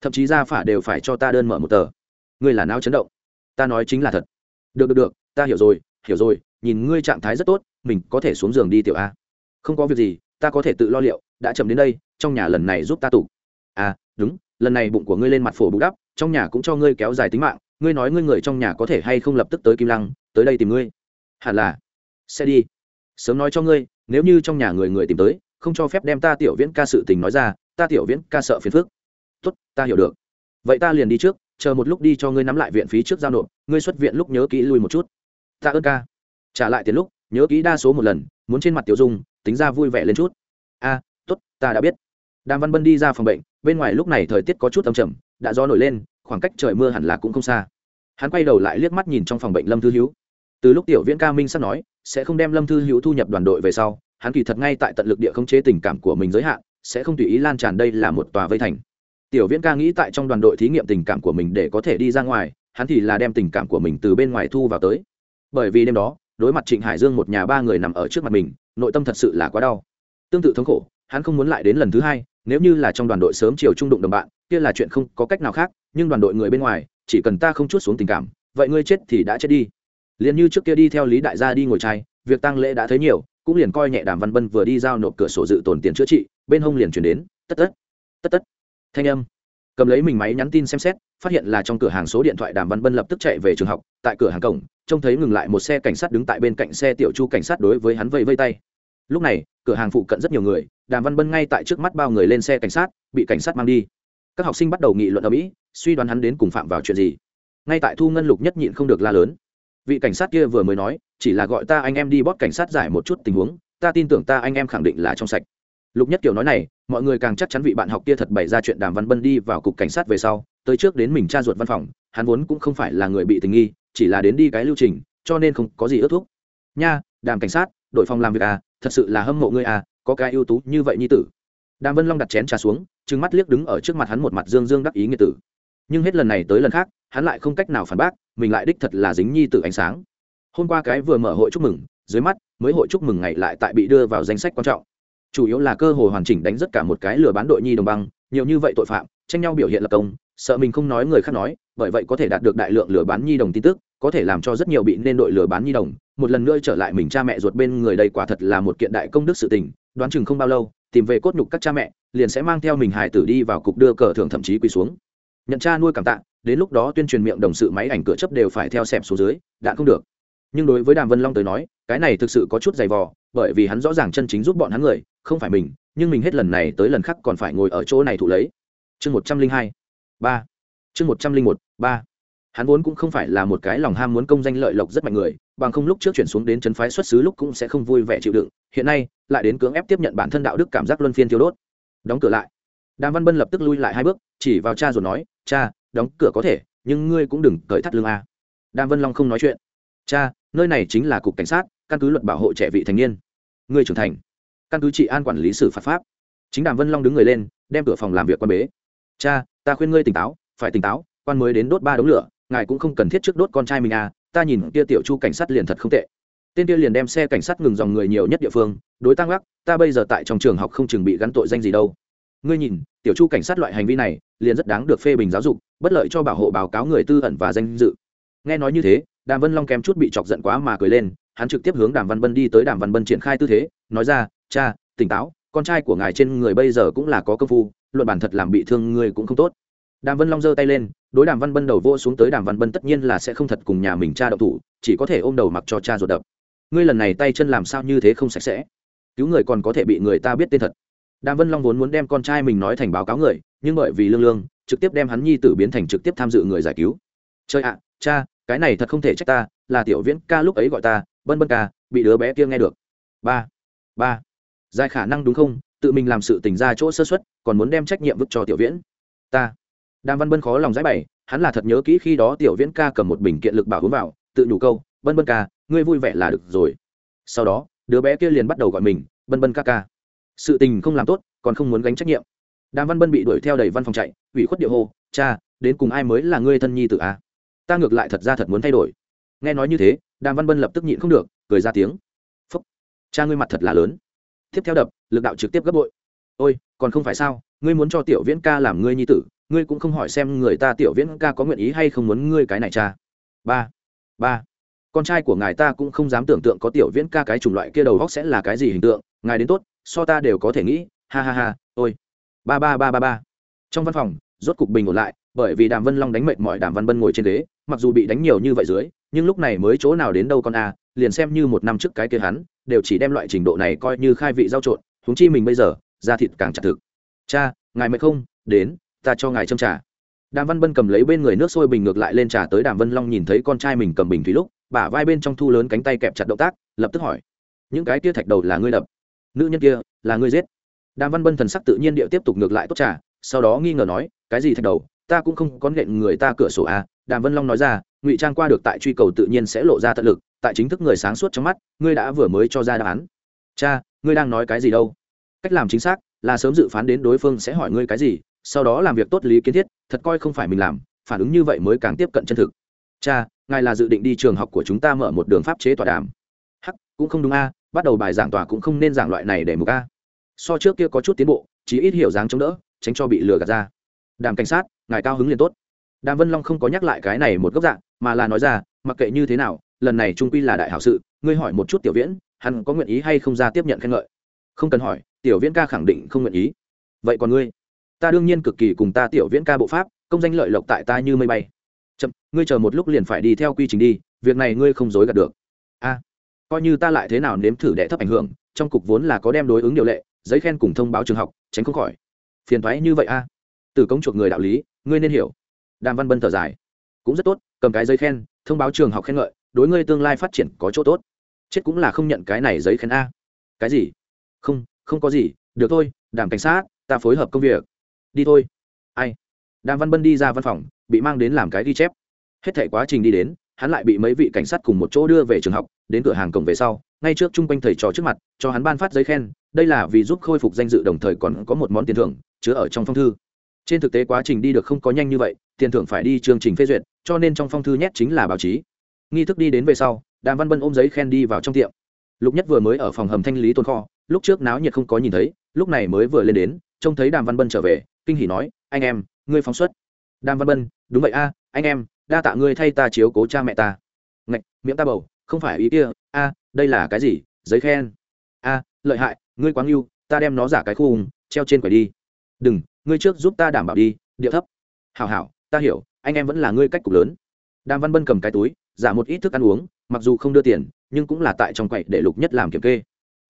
[SPEAKER 1] thậm chí ra phả đều phải cho ta đơn mở một tờ. Ngươi là não chấn động. Ta nói chính là thật. Được được được, ta hiểu rồi hiểu rồi, nhìn ngươi trạng thái rất tốt, mình có thể xuống giường đi tiểu a. Không có việc gì, ta có thể tự lo liệu, đã chậm đến đây, trong nhà lần này giúp ta tủ à đúng, lần này bụng của ngươi lên mặt phổ bù đắp, trong nhà cũng cho ngươi kéo dài tính mạng, ngươi nói ngươi người trong nhà có thể hay không lập tức tới kim lăng, tới đây tìm ngươi? Hẳn là, sẽ đi. Sớm nói cho ngươi, nếu như trong nhà người người tìm tới không cho phép đem ta tiểu viễn ca sự tình nói ra, ta tiểu viễn ca sợ phiền phức. Tốt, ta hiểu được. Vậy ta liền đi trước, chờ một lúc đi cho ngươi nắm lại viện phí trước giao nộp, ngươi xuất viện lúc nhớ kỹ lui một chút. Ta ơn ca. Trả lại tiền lúc, nhớ kỹ đa số một lần, muốn trên mặt tiểu dung, tính ra vui vẻ lên chút. A, tốt, ta đã biết. Đàm văn bân đi ra phòng bệnh, bên ngoài lúc này thời tiết có chút âm trầm, đã gió nổi lên, khoảng cách trời mưa hẳn là cũng không xa. Hắn quay đầu lại liếc mắt nhìn trong phòng bệnh lâm thư hữu từ lúc tiểu viễn ca minh sắp nói, sẽ không đem lâm thư hữu thu nhập đoàn đội về sau hắn kỳ thật ngay tại tận lực địa không chế tình cảm của mình giới hạn, sẽ không tùy ý lan tràn đây là một tòa vây thành. Tiểu viễn ca nghĩ tại trong đoàn đội thí nghiệm tình cảm của mình để có thể đi ra ngoài, hắn thì là đem tình cảm của mình từ bên ngoài thu vào tới. Bởi vì đêm đó, đối mặt trịnh hải dương một nhà ba người nằm ở trước mặt mình, nội tâm thật sự là quá đau. Tương tự thống khổ, hắn không muốn lại đến lần thứ hai, nếu như là trong đoàn đội sớm chiều trung đụng đồng bạn, kia là chuyện không có cách nào khác, nhưng đoàn đội người bên ngoài, chỉ cần ta không chút xuống tình cảm, vậy ngươi chết thì đã chết đi. Liền như trước kia đi theo lý đại gia đi ngồi trai việc tăng lễ đã thấy nhiều cũng liền coi nhẹ đàm văn bân vừa đi giao nộp cửa sổ dự tồn tiền chữa trị, bên hông liền chuyển đến, tất tất tất tất. Thanh âm. Cầm lấy mình máy nhắn tin xem xét, phát hiện là trong cửa hàng số điện thoại đàm văn bân lập tức chạy về trường học, tại cửa hàng cổng, trông thấy ngừng lại một xe cảnh sát đứng tại bên cạnh xe tiểu chu cảnh sát đối với hắn vây vây tay. Lúc này, cửa hàng phụ cận rất nhiều người, đàm văn bân ngay tại trước mắt bao người lên xe cảnh sát, bị cảnh sát mang đi. Các học sinh bắt đầu nghị luận ở mỹ, suy đoán hắn đến cùng phạm vào chuyện gì. Ngay tại thu ngân lục nhất nhịn không được la lớn vị cảnh sát kia vừa mới nói, chỉ là gọi ta anh em đi bót cảnh sát giải một chút tình huống, ta tin tưởng ta anh em khẳng định là trong sạch. Lục nhất kiểu nói này, mọi người càng chắc chắn vị bạn học kia thật bày ra chuyện đàm văn bân đi vào cục cảnh sát về sau, tới trước đến mình tra ruột văn phòng, hắn vốn cũng không phải là người bị tình nghi, chỉ là đến đi cái lưu trình, cho nên không có gì ước thúc. Nha, đàm cảnh sát, đội phòng làm việc à thật sự là hâm mộ ngươi à có cái ưu tú như vậy như tử. Đàm vân long đặt chén trà xuống, trừng mắt liếc đứng ở trước mặt hắn một mặt dương dương đắc ý nghĩa tử. Nhưng hết lần này tới lần khác, hắn lại không cách nào phản bác mình lại đích thật là dính nhi tử ánh sáng. Hôm qua cái vừa mở hội chúc mừng, dưới mắt, mới hội chúc mừng ngày lại tại bị đưa vào danh sách quan trọng. Chủ yếu là cơ hội hoàn chỉnh đánh rất cả một cái lừa bán đội nhi đồng băng, nhiều như vậy tội phạm, tranh nhau biểu hiện lập công, sợ mình không nói người khác nói, bởi vậy có thể đạt được đại lượng lừa bán nhi đồng tin tức, có thể làm cho rất nhiều bị nên đội lừa bán nhi đồng, một lần nữa trở lại mình cha mẹ ruột bên người đây quả thật là một kiện đại công đức sự tình, đoán chừng không bao lâu, tìm về cốt nhục các cha mẹ, liền sẽ mang theo mình hài tử đi vào cục đưa cờ thưởng thậm chí quỳ xuống. Nhận cha nuôi cảm tạ đến lúc đó tuyên truyền miệng đồng sự máy ảnh cửa chấp đều phải theo xẹp xuống dưới, đạn không được. Nhưng đối với đàm vân long tới nói, cái này thực sự có chút dày vò, bởi vì hắn rõ ràng chân chính giúp bọn hắn người, không phải mình, nhưng mình hết lần này tới lần khác còn phải ngồi ở chỗ này thụ lấy. Chương một trăm linh hai, ba. Chương một trăm linh một, ba. Hắn vốn cũng không phải là một cái lòng ham muốn công danh lợi lộc rất mạnh người, bằng không lúc trước chuyển xuống đến chân phái xuất xứ lúc cũng sẽ không vui vẻ chịu đựng, hiện nay, lại đến cưỡng ép tiếp nhận bản thân đạo đức cảm giác luân phiên thiếu đốt. Đóng cửa lại. Đàm văn bân lập tức lui lại hai bước, chỉ vào cha rồi nói, cha đóng cửa có thể, nhưng ngươi cũng đừng cởi thắt lưng a. Đàm vân long không nói chuyện. Cha, nơi này chính là cục cảnh sát, căn cứ luật bảo hộ trẻ vị thành niên. Ngươi trưởng thành. Căn cứ trị an quản lý xử phạt pháp. Chính đàm vân long đứng người lên, đem cửa phòng làm việc quan bế. Cha, ta khuyên ngươi tỉnh táo, phải tỉnh táo, quan mới đến đốt ba đống lửa, ngài cũng không cần thiết trước đốt con trai mình à ta nhìn kia tiểu chu cảnh sát liền thật không tệ. Tên kia liền đem xe cảnh sát ngừng dòng người nhiều nhất địa phương, đối tăng gác, ta bây giờ tại trong trường học không chừng bị gắn tội danh gì đâu ngươi nhìn, tiểu chu cảnh sát loại hành vi này, liền rất đáng được phê bình giáo dục, bất lợi cho bảo hộ báo cáo người tư ẩn và danh dự. Nghe nói như thế, đàm vân long kém chút bị chọc giận quá mà cười lên, hắn trực tiếp hướng đàm văn bân đi tới đàm văn bân triển khai tư thế, nói ra, cha, tỉnh táo, con trai của ngài trên người bây giờ cũng là có công phu, luận bản thật làm bị thương ngươi cũng không tốt. Đàm vân long giơ tay lên, đối đàm văn bân đầu vô xuống tới đàm văn bân tất nhiên là sẽ không thật cùng nhà mình cha đậu thủ, chỉ có thể ôm đầu mặc cho cha ruột đập. Ngươi lần này tay chân làm sao như thế không sạch sẽ? Cứu người còn có thể bị người ta biết tên thật đàm vân long vốn muốn đem con trai mình nói thành báo cáo người, nhưng bởi vì lương lương, trực tiếp đem hắn nhi tử biến thành trực tiếp tham dự người giải cứu. Chơi ạ, cha, cái này thật không thể trách ta, là tiểu viễn ca lúc ấy gọi ta bân bân ca, bị đứa bé kia nghe được. Ba ba. Dài khả năng đúng không? Tự mình làm sự tình ra chỗ sơ xuất còn muốn đem trách nhiệm vứt cho tiểu viễn. Ta. Đàm văn bân khó lòng giải bày, hắn là thật nhớ kỹ khi đó tiểu viễn ca cầm một bình kiện lực bảo hướng vào, tự nhủ câu bân bân ca, ngươi vui vẻ là được rồi. Sau đó, đứa bé kia liền bắt đầu gọi mình bân bân ca ca sự tình không làm tốt, còn không muốn gánh trách nhiệm. Đàm văn bân bị đuổi theo đầy văn phòng chạy, ủy khuất địa hô, cha, đến cùng ai mới là ngươi thân nhi tự a à? ta ngược lại thật ra thật muốn thay đổi. Nghe nói như thế, đàm văn bân lập tức nhịn không được, cười ra tiếng. Phúc, cha ngươi mặt thật là lớn. Tiếp theo đập, lực đạo trực tiếp gấp bội. Ôi, còn không phải sao, ngươi muốn cho tiểu viễn ca làm ngươi nhi tử, ngươi cũng không hỏi xem người ta tiểu viễn ca có nguyện ý hay không muốn ngươi cái này cha. Ba ba con trai của ngài ta cũng không dám tưởng tượng có tiểu viễn ca cái chủng loại kia đầu góc sẽ là cái gì hình tượng, ngài đến tốt, so ta đều có thể nghĩ, ha ha ha, ôi. Ba ba ba ba ba. Trong văn phòng, rốt cục bình ổn lại, bởi vì đàm vân long đánh mệnh mọi đàm văn bân ngồi trên ghế, mặc dù bị đánh nhiều như vậy dưới, nhưng lúc này mới chỗ nào đến đâu con a, liền xem như một năm trước cái kia hắn, đều chỉ đem loại trình độ này coi như khai vị giao trộn, huống chi mình bây giờ, da thịt càng chặt thực. Cha, ngài mệt không? Đến, ta cho ngài châm trà. Đàm văn bân cầm lấy bên người nước sôi bình ngược lại lên trà tới đàm vân long nhìn thấy con trai mình cầm bình thủy lúc bả vai bên trong thu lớn cánh tay kẹp chặt động tác, lập tức hỏi, những cái tia thạch đầu là ngươi đập? Nữ nhân kia là ngươi giết? Đàm văn bân thần sắc tự nhiên điệu tiếp tục ngược lại tốt trà, sau đó nghi ngờ nói, cái gì thạch đầu? Ta cũng không có nện người ta cửa sổ à? Đàm vân long nói ra, ngụy trang qua được tại truy cầu tự nhiên sẽ lộ ra tận lực, tại chính thức người sáng suốt trong mắt, ngươi đã vừa mới cho ra đáp án. Cha, ngươi đang nói cái gì đâu? Cách làm chính xác là sớm dự phán đến đối phương sẽ hỏi ngươi cái gì, sau đó làm việc tốt lý kiến thiết, thật coi không phải mình làm, phản ứng như vậy mới càng tiếp cận chân thực. Cha ngài là dự định đi trường học của chúng ta mở một đường pháp chế tọa đàm. Hắc, cũng không đúng a, bắt đầu bài giảng tòa cũng không nên giảng loại này để mục a. So trước kia có chút tiến bộ chỉ ít hiểu dáng chống đỡ, tránh cho bị lừa gạt ra. Đàm cảnh sát, ngài cao hứng liền tốt. Đàm vân long không có nhắc lại cái này một góc dạng, mà là nói ra, mặc kệ như thế nào, lần này trung quy là đại hảo sự, ngươi hỏi một chút tiểu viễn, hắn có nguyện ý hay không ra tiếp nhận khen ngợi? Không cần hỏi, tiểu viễn ca khẳng định không nguyện ý. Vậy còn ngươi? Ta đương nhiên cực kỳ cùng ta tiểu viễn ca bộ pháp, công danh lợi lộc tại ta như mây bay ngươi chờ một lúc liền phải đi theo quy trình đi, việc này ngươi không dối gạt được. A, coi như ta lại thế nào nếm thử đệ thấp ảnh hưởng, trong cục vốn là có đem đối ứng điều lệ, giấy khen cùng thông báo trường học, tránh không khỏi. Phiền thoái như vậy a. Từ công chuộc người đạo lý, ngươi nên hiểu. Đàm văn bân thở dài. Cũng rất tốt, cầm cái giấy khen, thông báo trường học khen ngợi, đối ngươi tương lai phát triển có chỗ tốt. Chết cũng là không nhận cái này giấy khen a. Cái gì? Không không có gì, được thôi, đàm cảnh sát, ta phối hợp công việc. Đi thôi. Ai? Đàm văn bân đi ra văn phòng, bị mang đến làm cái ghi chép hết thể quá trình đi đến, hắn lại bị mấy vị cảnh sát cùng một chỗ đưa về trường học, đến cửa hàng cổng về sau, ngay trước chung quanh thầy trò trước mặt, cho hắn ban phát giấy khen, đây là vì giúp khôi phục danh dự đồng thời còn có một món tiền thưởng, chứa ở trong phong thư. Trên thực tế quá trình đi được không có nhanh như vậy, tiền thưởng phải đi chương trình phê duyệt, cho nên trong phong thư nhét chính là báo chí. Nghi thức đi đến về sau, đàm văn bân ôm giấy khen đi vào trong tiệm. Lục nhất vừa mới ở phòng hầm thanh lý tồn kho, lúc trước náo nhiệt không có nhìn thấy, lúc này mới vừa lên đến, trông thấy đàm văn bân trở về, kinh hỉ nói, anh em, ngươi phóng xuất. Đàm văn bân, đúng vậy a, anh em đa tạ ngươi thay ta chiếu cố cha mẹ ta. Ngạch, miệng ta bầu, không phải ý kia, a, đây là cái gì, giấy khen. A, lợi hại, ngươi quá ngưu ta đem nó giả cái khu treo trên quầy đi. Đừng, ngươi trước giúp ta đảm bảo đi, điệu thấp. Hảo hảo, ta hiểu, anh em vẫn là ngươi cách cục lớn. Đàm văn bân cầm cái túi, giả một ít thức ăn uống, mặc dù không đưa tiền, nhưng cũng là tại trong quầy để lục nhất làm kiểm kê.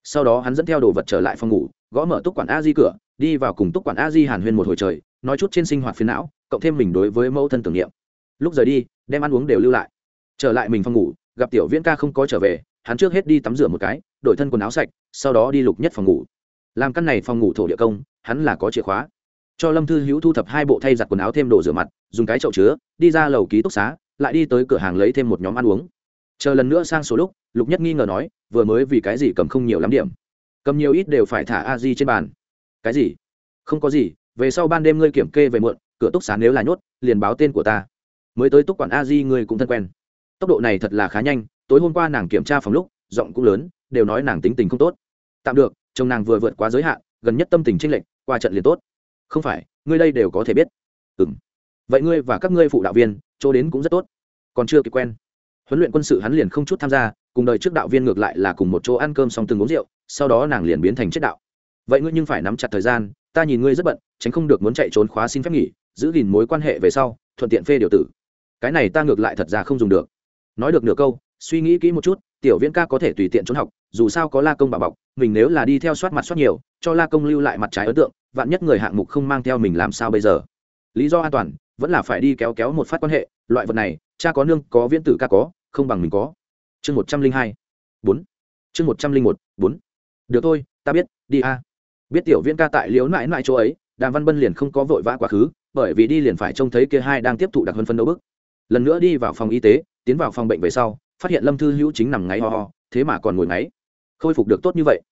[SPEAKER 1] Sau đó hắn dẫn theo đồ vật trở lại phòng ngủ, gõ mở túc quản a di cửa, đi vào cùng túc quản a di hàn huyên một hồi trời, nói chút trên sinh hoạt phiến não, cộng thêm mình đối với mẫu thân tưởng niệm lúc rời đi, đem ăn uống đều lưu lại. Trở lại mình phòng ngủ, gặp tiểu viễn ca không có trở về, hắn trước hết đi tắm rửa một cái, đổi thân quần áo sạch, sau đó đi lục nhất phòng ngủ. Làm căn này phòng ngủ thổ địa công, hắn là có chìa khóa. Cho lâm thư hữu thu thập hai bộ thay giặt quần áo thêm đồ rửa mặt, dùng cái chậu chứa, đi ra lầu ký túc xá, lại đi tới cửa hàng lấy thêm một nhóm ăn uống. Chờ lần nữa sang số lúc, lục nhất nghi ngờ nói, vừa mới vì cái gì cầm không nhiều lắm điểm. Cầm nhiều ít đều phải thả a di trên bàn. Cái gì? Không có gì, về sau ban đêm ngươi kiểm kê về muộn, cửa túc xá nếu là nhốt, liền báo tên của ta mới tới túc quản a di ngươi cũng thân quen. Tốc độ này thật là khá nhanh, tối hôm qua nàng kiểm tra phòng lúc, giọng cũng lớn, đều nói nàng tính tình không tốt. Tạm được, chồng nàng vừa vượt quá giới hạn, gần nhất tâm tình tranh lệch, qua trận liền tốt. Không phải, ngươi đây đều có thể biết. Ừ m vậy ngươi và các ngươi phụ đạo viên, chỗ đến cũng rất tốt. Còn chưa kịp quen. Huấn luyện quân sự hắn liền không chút tham gia, cùng đời trước đạo viên ngược lại là cùng một chỗ ăn cơm xong từng uống rượu, sau đó nàng liền biến thành chết đạo. Vậy ngươi nhưng phải nắm chặt thời gian, ta nhìn ngươi rất bận, tránh không được muốn chạy trốn khóa xin phép nghỉ, giữ gìn mối quan hệ về sau, thuận tiện phê điều tử cái này ta ngược lại thật ra không dùng được. Nói được nửa câu, suy nghĩ kỹ một chút, tiểu viễn ca có thể tùy tiện trốn học, dù sao có la công bà bọc, mình nếu là đi theo soát mặt soát nhiều, cho la công lưu lại mặt trái ấn tượng, vạn nhất người hạng mục không mang theo mình làm sao bây giờ? Lý do an toàn, vẫn là phải đi kéo kéo một phát quan hệ, loại vật này, cha có nương, có viễn tử ca có, không bằng mình có. Chương một trăm linh hai, bốn. Chương một trăm linh một, bốn. Được thôi, ta biết, đi a. Biết tiểu viễn ca tại liếu mãi mãi chỗ ấy, đàm văn bân liền không có vội vã quá khứ, bởi vì đi liền phải trông thấy kia hai đang tiếp thụ đặc hơn phân đấu bức lần nữa đi vào phòng y tế, tiến vào phòng bệnh về sau, phát hiện lâm thư hữu chính nằm ngáy ho ho, thế mà còn ngồi ngáy. Khôi phục được tốt như vậy.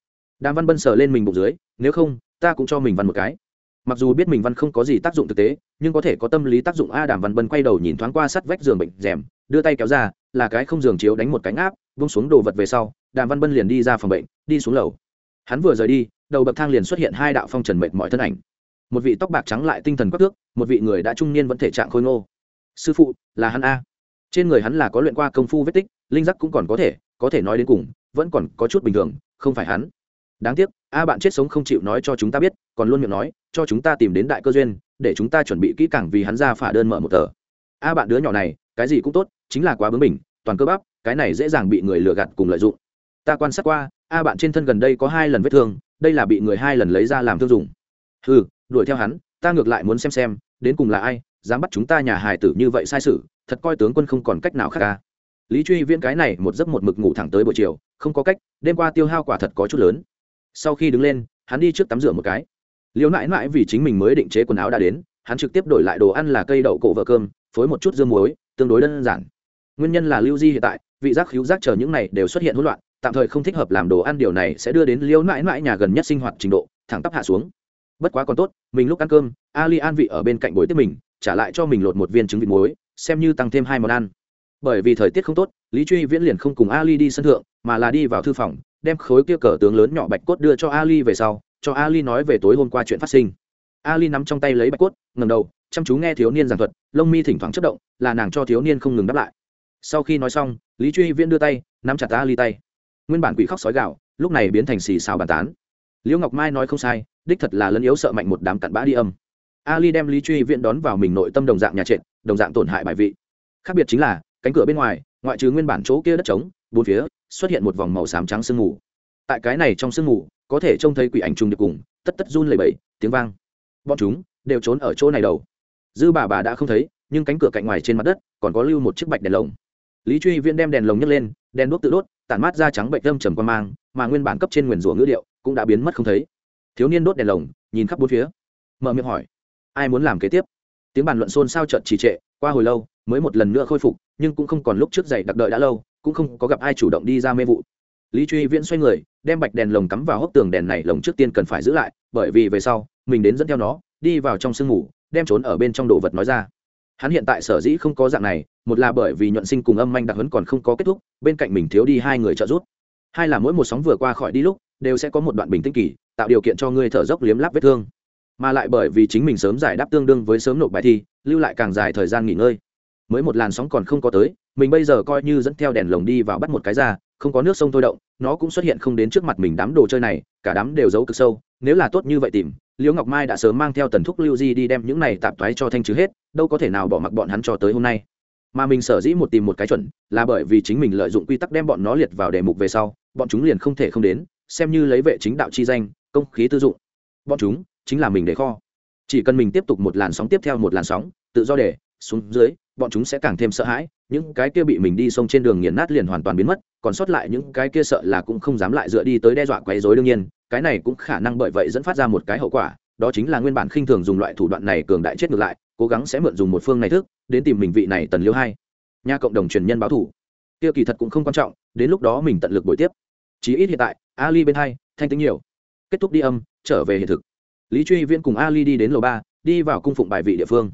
[SPEAKER 1] Đàm văn bân sờ lên mình bụng dưới, nếu không, ta cũng cho mình văn một cái. Mặc dù biết mình văn không có gì tác dụng thực tế, nhưng có thể có tâm lý tác dụng a đàm văn bân quay đầu nhìn thoáng qua sắt vách giường bệnh rèm, đưa tay kéo ra, là cái không giường chiếu đánh một cánh áp vung xuống đồ vật về sau, đàm văn bân liền đi ra phòng bệnh, đi xuống lầu. Hắn vừa rời đi, đầu bậc thang liền xuất hiện hai đạo phong trần mệt mọi thân ảnh. Một vị tóc bạc trắng lại tinh thần quắc thước, một vị người đã trung niên vẫn thể trạng khôi ngô sư phụ, là hắn a. Trên người hắn là có luyện qua công phu vết tích, linh giác cũng còn có thể có thể nói đến cùng, vẫn còn có chút bình thường, không phải hắn. Đáng tiếc, a bạn chết sống không chịu nói cho chúng ta biết, còn luôn miệng nói, cho chúng ta tìm đến đại cơ duyên, để chúng ta chuẩn bị kỹ càng vì hắn ra phả đơn mở một tờ. A bạn đứa nhỏ này, cái gì cũng tốt, chính là quá bướng bỉnh, toàn cơ bắp, cái này dễ dàng bị người lừa gạt cùng lợi dụng. Ta quan sát qua, a bạn trên thân gần đây có hai lần vết thương, đây là bị người hai lần lấy ra làm thương dùng. Ừ đuổi theo hắn, ta ngược lại muốn xem xem, đến cùng là ai dám bắt chúng ta nhà hài tử như vậy sai sự, thật coi tướng quân không còn cách nào khác ca lý truy viễn cái này một giấc một mực ngủ thẳng tới buổi chiều, không có cách, đêm qua tiêu hao quả thật có chút lớn. Sau khi đứng lên, hắn đi trước tắm rửa một cái. Liều nãi nãi vì chính mình mới định chế quần áo đã đến, hắn trực tiếp đổi lại đồ ăn là cây đậu cổ vợ cơm, phối một chút dưa muối, tương đối đơn giản. Nguyên nhân là lưu di hiện tại, vị giác khíu giác chờ những này đều xuất hiện hỗn loạn, tạm thời không thích hợp làm đồ ăn, điều này sẽ đưa đến liêu nãi nãi nhà gần nhất sinh hoạt trình độ, thẳng tắp hạ xuống. Bất quá còn tốt, mình lúc ăn cơm, ali an vị ở bên cạnh bối tiếp mình trả lại cho mình lột một viên trứng vịt muối, xem như tăng thêm hai món ăn. Bởi vì thời tiết không tốt, lý truy viễn liền không cùng ali đi sân thượng, mà là đi vào thư phòng, đem khối kia cờ tướng lớn nhỏ bạch cốt đưa cho ali về sau, cho ali nói về tối hôm qua chuyện phát sinh. Ali nắm trong tay lấy bạch cốt ngầm đầu, chăm chú nghe thiếu niên giảng thuật, lông mi thỉnh thoảng chất động, là nàng cho thiếu niên không ngừng đáp lại. Sau khi nói xong, lý truy viễn đưa tay, nắm chặt ali tay. Nguyên bản quỷ khóc sói gạo lúc này biến thành xì xào bàn tán. Liễu ngọc mai nói không sai, đích thật là lân yếu sợ mạnh một đám cặn bã đi âm ali đem lý truy viễn đón vào mình nội tâm đồng dạng nhà trệt, đồng dạng tổn hại bài vị. Khác biệt chính là, cánh cửa bên ngoài, ngoại trừ nguyên bản chỗ kia đất trống, bốn phía xuất hiện một vòng màu xám trắng sương mù. Tại cái này trong sương mù, có thể trông thấy quỷ ảnh trùng được cùng, tất tất run lẩy bẩy, tiếng vang. Bọn chúng đều trốn ở chỗ này đầu. Dư bà bà đã không thấy, nhưng cánh cửa cạnh ngoài trên mặt đất còn có lưu một chiếc bạch đèn lồng. Lý truy viễn đem đèn lồng nhấc lên, đèn đuốc tự đốt, tản mát ra trắng bệnh lâm trầm quan mang, mà nguyên bản cấp trên nguyền rủa ngữ điệu cũng đã biến mất không thấy. Thiếu niên đốt đèn lồng, nhìn khắp bốn phía. Mở miệng hỏi ai muốn làm kế tiếp. Tiếng bàn luận xôn xao trợt trì trệ, qua hồi lâu, mới một lần nữa khôi phục, nhưng cũng không còn lúc trước dậy đặc đợi đã lâu, cũng không có gặp ai chủ động đi ra mê vụ. Lý truy viễn xoay người, đem bạch đèn lồng cắm vào hốc tường đèn này lồng trước tiên cần phải giữ lại, bởi vì về sau, mình đến dẫn theo nó, đi vào trong sương ngủ đem trốn ở bên trong đồ vật nói ra. Hắn hiện tại sở dĩ không có dạng này, một là bởi vì nhuận sinh cùng âm manh đặc hấn còn không có kết thúc, bên cạnh mình thiếu đi hai người trợ giúp. Hai là mỗi một sóng vừa qua khỏi đi lúc, đều sẽ có một đoạn bình tĩnh kỳ, tạo điều kiện cho ngươi thở dốc liếm láp vết thương mà lại bởi vì chính mình sớm giải đáp tương đương với sớm nộp bài thi, lưu lại càng dài thời gian nghỉ ngơi. Mới một làn sóng còn không có tới, mình bây giờ coi như dẫn theo đèn lồng đi vào bắt một cái ra, không có nước sông thôi động, nó cũng xuất hiện không đến trước mặt mình đám đồ chơi này, cả đám đều giấu cực sâu, nếu là tốt như vậy tìm, liễu ngọc mai đã sớm mang theo tần thúc lưu di đi đem những này tạp thoái cho thanh trừ hết, đâu có thể nào bỏ mặc bọn hắn cho tới hôm nay. Mà mình sở dĩ một tìm một cái chuẩn, là bởi vì chính mình lợi dụng quy tắc đem bọn nó liệt vào đề mục về sau, bọn chúng liền không thể không đến, xem như lấy vệ chính đạo chi danh, công khí tư dụng. Bọn chúng chính là mình để kho. Chỉ cần mình tiếp tục một làn sóng tiếp theo một làn sóng, tự do để, xuống dưới, bọn chúng sẽ càng thêm sợ hãi, những cái kia bị mình đi sông trên đường nghiền nát liền hoàn toàn biến mất, còn sót lại những cái kia sợ là cũng không dám lại dựa đi tới đe dọa quấy rối đương nhiên, cái này cũng khả năng bởi vậy dẫn phát ra một cái hậu quả, đó chính là nguyên bản khinh thường dùng loại thủ đoạn này cường đại chết ngược lại, cố gắng sẽ mượn dùng một phương này thức, đến tìm mình vị này tần liêu hai. Nha cộng đồng truyền nhân báo thủ. Kia kỳ thật cũng không quan trọng, đến lúc đó mình tận lực buổi tiếp. Chí ít hiện tại, ali bên hai, thanh tính nhiều. Kết thúc đi âm, trở về hiện thực lý truy viễn cùng ali đi đến lầu ba, đi vào cung phụng bài vị địa phương.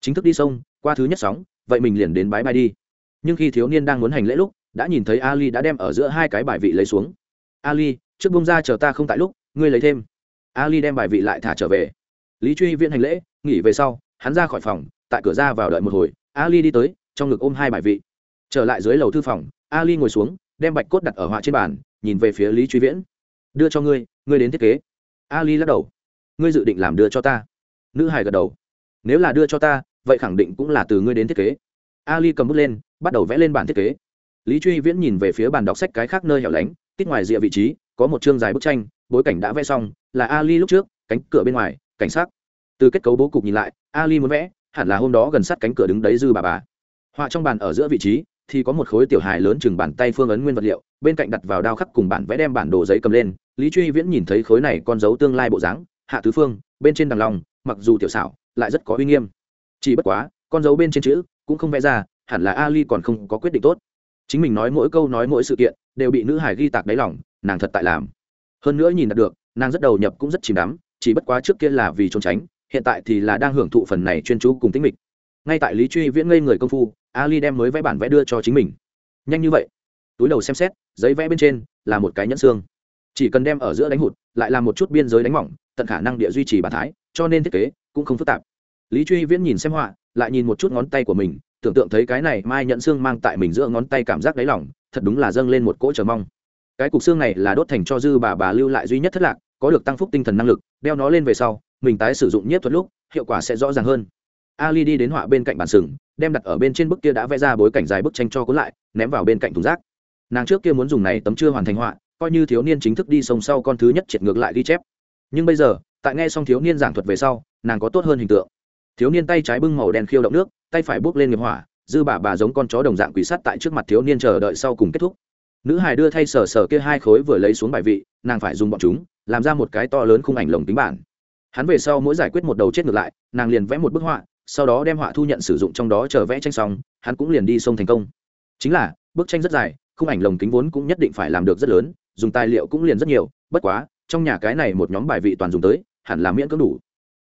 [SPEAKER 1] Chính thức đi sông, qua thứ nhất sóng, vậy mình liền đến bái bài đi. Nhưng khi thiếu niên đang muốn hành lễ lúc, đã nhìn thấy ali đã đem ở giữa hai cái bài vị lấy xuống. Ali, trước bông ra chờ ta không tại lúc, ngươi lấy thêm. Ali đem bài vị lại thả trở về. Lý truy viễn hành lễ, nghỉ về sau, hắn ra khỏi phòng, tại cửa ra vào đợi một hồi, ali đi tới, trong ngực ôm hai bài vị. Trở lại dưới lầu thư phòng, ali ngồi xuống, đem bạch cốt đặt ở họa trên bàn, nhìn về phía lý truy viễn. Đưa cho ngươi ngươi đến thiết kế. Ali lắc đầu ngươi dự định làm đưa cho ta. Nữ hải gật đầu. Nếu là đưa cho ta, vậy khẳng định cũng là từ ngươi đến thiết kế. Ali cầm bút lên, bắt đầu vẽ lên bản thiết kế. Lý truy viễn nhìn về phía bàn đọc sách cái khác nơi hẻo lánh, tít ngoài rìa vị trí, có một chương dài bức tranh, bối cảnh đã vẽ xong, là ali lúc trước, cánh cửa bên ngoài, cảnh sát. Từ kết cấu bố cục nhìn lại, ali muốn vẽ, hẳn là hôm đó gần sát cánh cửa đứng đấy dư bà bà. Họa trong bàn ở giữa vị trí, thì có một khối tiểu hài lớn chừng bàn tay phương ấn nguyên vật liệu, bên cạnh đặt vào đao khắc cùng bản vẽ đem bản đồ giấy cầm lên. Lý truy viễn nhìn thấy khối này con dấu tương lai bộ dáng hạ tứ phương, bên trên đằng lòng mặc dù tiểu xảo, lại rất có uy nghiêm. Chỉ bất quá, con dấu bên trên chữ cũng không vẽ ra, hẳn là ali còn không có quyết định tốt. Chính mình nói mỗi câu nói mỗi sự kiện, đều bị nữ hải ghi tạc đáy lòng, nàng thật tại làm. Hơn nữa nhìn được, nàng rất đầu nhập cũng rất chìm đắm, chỉ bất quá trước kia là vì trốn tránh, hiện tại thì là đang hưởng thụ phần này chuyên chú cùng tính mịch. Ngay tại lý truy viễn ngây người công phu, ali đem mới vẽ bản vẽ đưa cho chính mình. Nhanh như vậy. Túi đầu xem xét, giấy vẽ bên trên là một cái nhẫn xương. Chỉ cần đem ở giữa đánh hụt, lại làm một chút biên giới đánh mỏng tận khả năng địa duy trì bản thái, cho nên thiết kế cũng không phức tạp. Lý truy viễn nhìn xem họa, lại nhìn một chút ngón tay của mình, tưởng tượng thấy cái này mai nhận xương mang tại mình giữa ngón tay cảm giác đáy lỏng thật đúng là dâng lên một cỗ chờ mong. Cái cục xương này là đốt thành cho dư bà bà lưu lại duy nhất thất lạc, có được tăng phúc tinh thần năng lực, đeo nó lên về sau, mình tái sử dụng nhất thuật lúc, hiệu quả sẽ rõ ràng hơn. Ali đi đến họa bên cạnh bàn sừng, đem đặt ở bên trên bức kia đã vẽ ra bối cảnh dài bức tranh cho cuốn lại, ném vào bên cạnh thùng rác. Nàng trước kia muốn dùng này tấm chưa hoàn thành họa, coi như thiếu niên chính thức đi sông sau con thứ nhất triệt ngược lại ghi chép nhưng bây giờ, tại nghe xong thiếu niên giảng thuật về sau, nàng có tốt hơn hình tượng. Thiếu niên tay trái bưng màu đen khiêu động nước, tay phải bốc lên nghiệp hỏa, dư bà bà giống con chó đồng dạng quỷ sắt tại trước mặt thiếu niên chờ đợi sau cùng kết thúc. Nữ hài đưa thay sờ sờ kia hai khối vừa lấy xuống bài vị, nàng phải dùng bọn chúng, làm ra một cái to lớn khung ảnh lồng tính bản. Hắn về sau mỗi giải quyết một đầu chết ngược lại, nàng liền vẽ một bức họa, sau đó đem họa thu nhận sử dụng trong đó chờ vẽ tranh xong, hắn cũng liền đi sông thành công. Chính là, bức tranh rất dài, khung ảnh lồng kính vốn cũng nhất định phải làm được rất lớn, dùng tài liệu cũng liền rất nhiều, bất quá trong nhà cái này một nhóm bài vị toàn dùng tới, hẳn là miễn cưỡng đủ.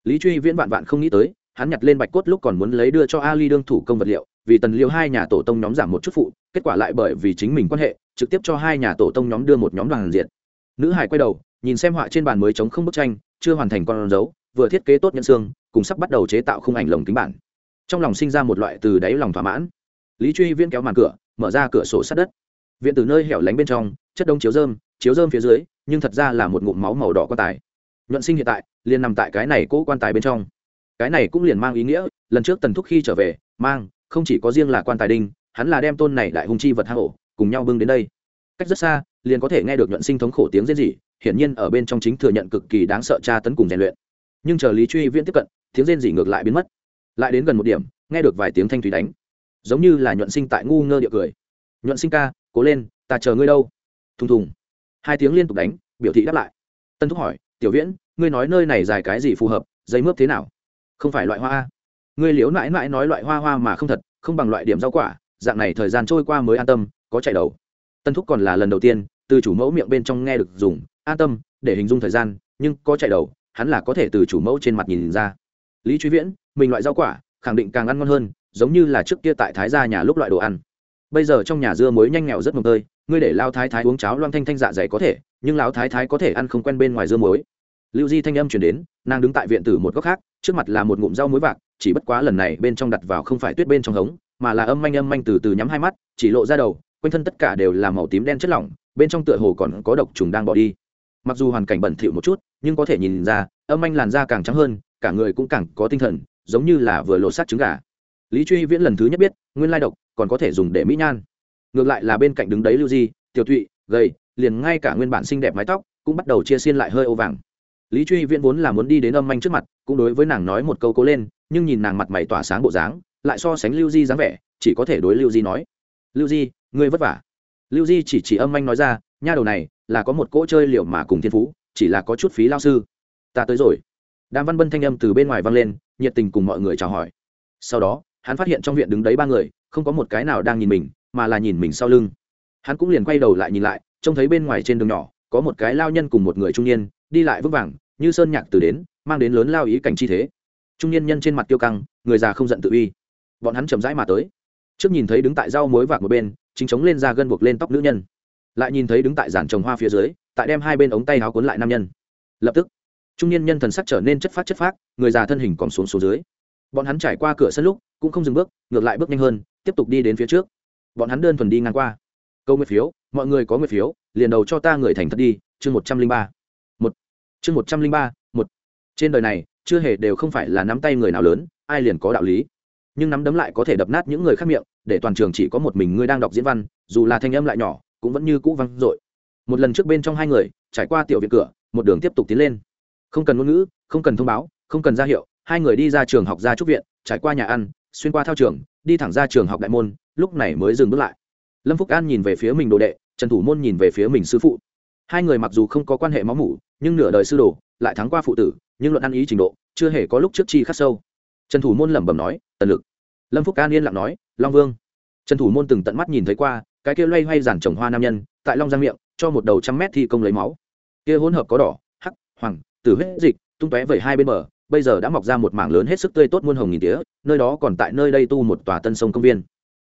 [SPEAKER 1] Lý truy viễn vạn vạn không nghĩ tới, hắn nhặt lên bạch cốt lúc còn muốn lấy đưa cho ali đương thủ công vật liệu, vì tần liêu hai nhà tổ tông nhóm giảm một chút phụ, kết quả lại bởi vì chính mình quan hệ, trực tiếp cho hai nhà tổ tông nhóm đưa một nhóm đoàn diện nữ hải quay đầu, nhìn xem họa trên bàn mới chống không bức tranh, chưa hoàn thành con dấu, vừa thiết kế tốt nhận xương, cùng sắp bắt đầu chế tạo khung ảnh lồng kính bản. Trong lòng sinh ra một loại từ đáy lòng thỏa mãn. Lý truy viễn kéo màn cửa, mở ra cửa sổ sát đất. Viện từ nơi hẻo lánh bên trong, chất đông chiếu dơm chiếu dơm phía dưới nhưng thật ra là một ngụm máu màu đỏ quan tài. Nhuận sinh hiện tại liền nằm tại cái này cỗ quan tài bên trong. Cái này cũng liền mang ý nghĩa, lần trước tần thúc khi trở về, mang, không chỉ có riêng là quan tài đinh, hắn là đem tôn này đại hung chi vật hạ hổ cùng nhau bưng đến đây. Cách rất xa, liền có thể nghe được nhuận sinh thống khổ tiếng rên rỉ, hiển nhiên ở bên trong chính thừa nhận cực kỳ đáng sợ tra tấn cùng rèn luyện. Nhưng chờ lý truy viễn tiếp cận, tiếng rên rỉ ngược lại biến mất. Lại đến gần một điểm, nghe được vài tiếng thanh thủy đánh. Giống như là nhuận sinh tại ngu ngơ địa cười. Nhuận sinh ca, cố lên, ta chờ ngươi đâu. Thùng thùng hai tiếng liên tục đánh, biểu thị đáp lại. Tân thúc hỏi, tiểu viễn, ngươi nói nơi này dài cái gì phù hợp dây mướp thế nào? Không phải loại hoa a. Ngươi liếu mãi mãi nói loại hoa hoa mà không thật, không bằng loại điểm rau quả, dạng này thời gian trôi qua mới an tâm, có chạy đầu. Tân thúc còn là lần đầu tiên, từ chủ mẫu miệng bên trong nghe được dùng, an tâm, để hình dung thời gian, nhưng có chạy đầu, hắn là có thể từ chủ mẫu trên mặt nhìn ra. Lý truy viễn, mình loại rau quả, khẳng định càng ăn ngon hơn, giống như là trước kia tại thái gia nhà lúc loại đồ ăn. Bây giờ trong nhà dưa muối nhanh nghèo rất mồng tơi ngươi để lao thái thái uống cháo loang thanh thanh dạ dày có thể, nhưng lão thái thái có thể ăn không quen bên ngoài dưa muối. Lưu di thanh âm chuyển đến, nàng đứng tại viện tử một góc khác, trước mặt là một ngụm rau muối vạc, chỉ bất quá lần này bên trong đặt vào không phải tuyết bên trong hống, mà là âm manh âm manh từ từ nhắm hai mắt, chỉ lộ ra đầu, quanh thân tất cả đều là màu tím đen chất lỏng, bên trong tựa hồ còn có độc trùng đang bỏ đi. Mặc dù hoàn cảnh bẩn thỉu một chút, nhưng có thể nhìn ra, âm manh làn da càng trắng hơn, cả người cũng càng có tinh thần, giống như là vừa lộ sát trứng gà. Lý truy viễn lần thứ nhất biết, nguyên lai độc còn có thể dùng để mỹ nhan ngược lại là bên cạnh đứng đấy lưu di, tiểu thụy, gầy, liền ngay cả nguyên bản xinh đẹp mái tóc cũng bắt đầu chia xiên lại hơi ô vàng. Lý truy viễn vốn là muốn đi đến âm manh trước mặt, cũng đối với nàng nói một câu cố lên, nhưng nhìn nàng mặt mày tỏa sáng bộ dáng, lại so sánh lưu di dáng vẻ, chỉ có thể đối lưu di nói, lưu di, ngươi vất vả. Lưu di chỉ chỉ âm manh nói ra, nha đầu này, là có một cỗ chơi liệu mà cùng thiên phú, chỉ là có chút phí lao sư. Ta tới rồi. Đàm văn bân thanh âm từ bên ngoài vang lên, nhiệt tình cùng mọi người chào hỏi. Sau đó, hắn phát hiện trong viện đứng đấy ba người, không có một cái nào đang nhìn mình mà là nhìn mình sau lưng. Hắn cũng liền quay đầu lại nhìn lại, trông thấy bên ngoài trên đường nhỏ, có một cái lao nhân cùng một người trung niên, đi lại vững vàng, như sơn nhạc từ đến, mang đến lớn lao ý cảnh chi thế. Trung niên nhân trên mặt tiêu căng, người già không giận tự uy. Bọn hắn chậm rãi mà tới. Trước nhìn thấy đứng tại rau muối vạc một bên, chính chống lên ra gân buộc lên tóc nữ nhân. Lại nhìn thấy đứng tại giàn trồng hoa phía dưới, tại đem hai bên ống tay áo cuốn lại nam nhân. Lập tức, trung niên nhân thần sắc trở nên chất phát chất phát người già thân hình còn xuống xuống dưới. Bọn hắn trải qua cửa sân lúc, cũng không dừng bước, ngược lại bước nhanh hơn, tiếp tục đi đến phía trước bọn hắn đơn thuần đi ngang qua. Câu nguyệt phiếu, mọi người có nguyệt phiếu, liền đầu cho ta người thành thật đi, chương một trăm linh ba. Một. Chương một trăm linh ba, một. Trên đời này, chưa hề đều không phải là nắm tay người nào lớn, ai liền có đạo lý. Nhưng nắm đấm lại có thể đập nát những người khác miệng, để toàn trường chỉ có một mình ngươi đang đọc diễn văn, dù là thanh âm lại nhỏ, cũng vẫn như cũ văng dội. Một lần trước bên trong hai người, trải qua tiểu viện cửa, một đường tiếp tục tiến lên. Không cần ngôn ngữ, không cần thông báo, không cần ra hiệu, hai người đi ra trường học ra trúc viện, trải qua nhà ăn, xuyên qua thao trường, đi thẳng ra trường học đại môn lúc này mới dừng bước lại. Lâm phúc an nhìn về phía mình đồ đệ, trần thủ môn nhìn về phía mình sư phụ. Hai người mặc dù không có quan hệ máu mủ, nhưng nửa đời sư đồ, lại thắng qua phụ tử, nhưng luận ăn ý trình độ, chưa hề có lúc trước chi khắc sâu. Trần thủ môn lẩm bẩm nói, tần lực. Lâm phúc an yên lặng nói, long vương. Trần thủ môn từng tận mắt nhìn thấy qua, cái kia loay hoay giản trồng hoa nam nhân, tại long giang miệng, cho một đầu trăm mét thi công lấy máu. Kia hỗn hợp có đỏ, hắc, hoàng, tử huyết dịch, tung tóe vẩy hai bên bờ, bây giờ đã mọc ra một mảng lớn hết sức tươi tốt muôn hồng nghìn tía, nơi đó còn tại nơi đây tu một tòa tân sông công viên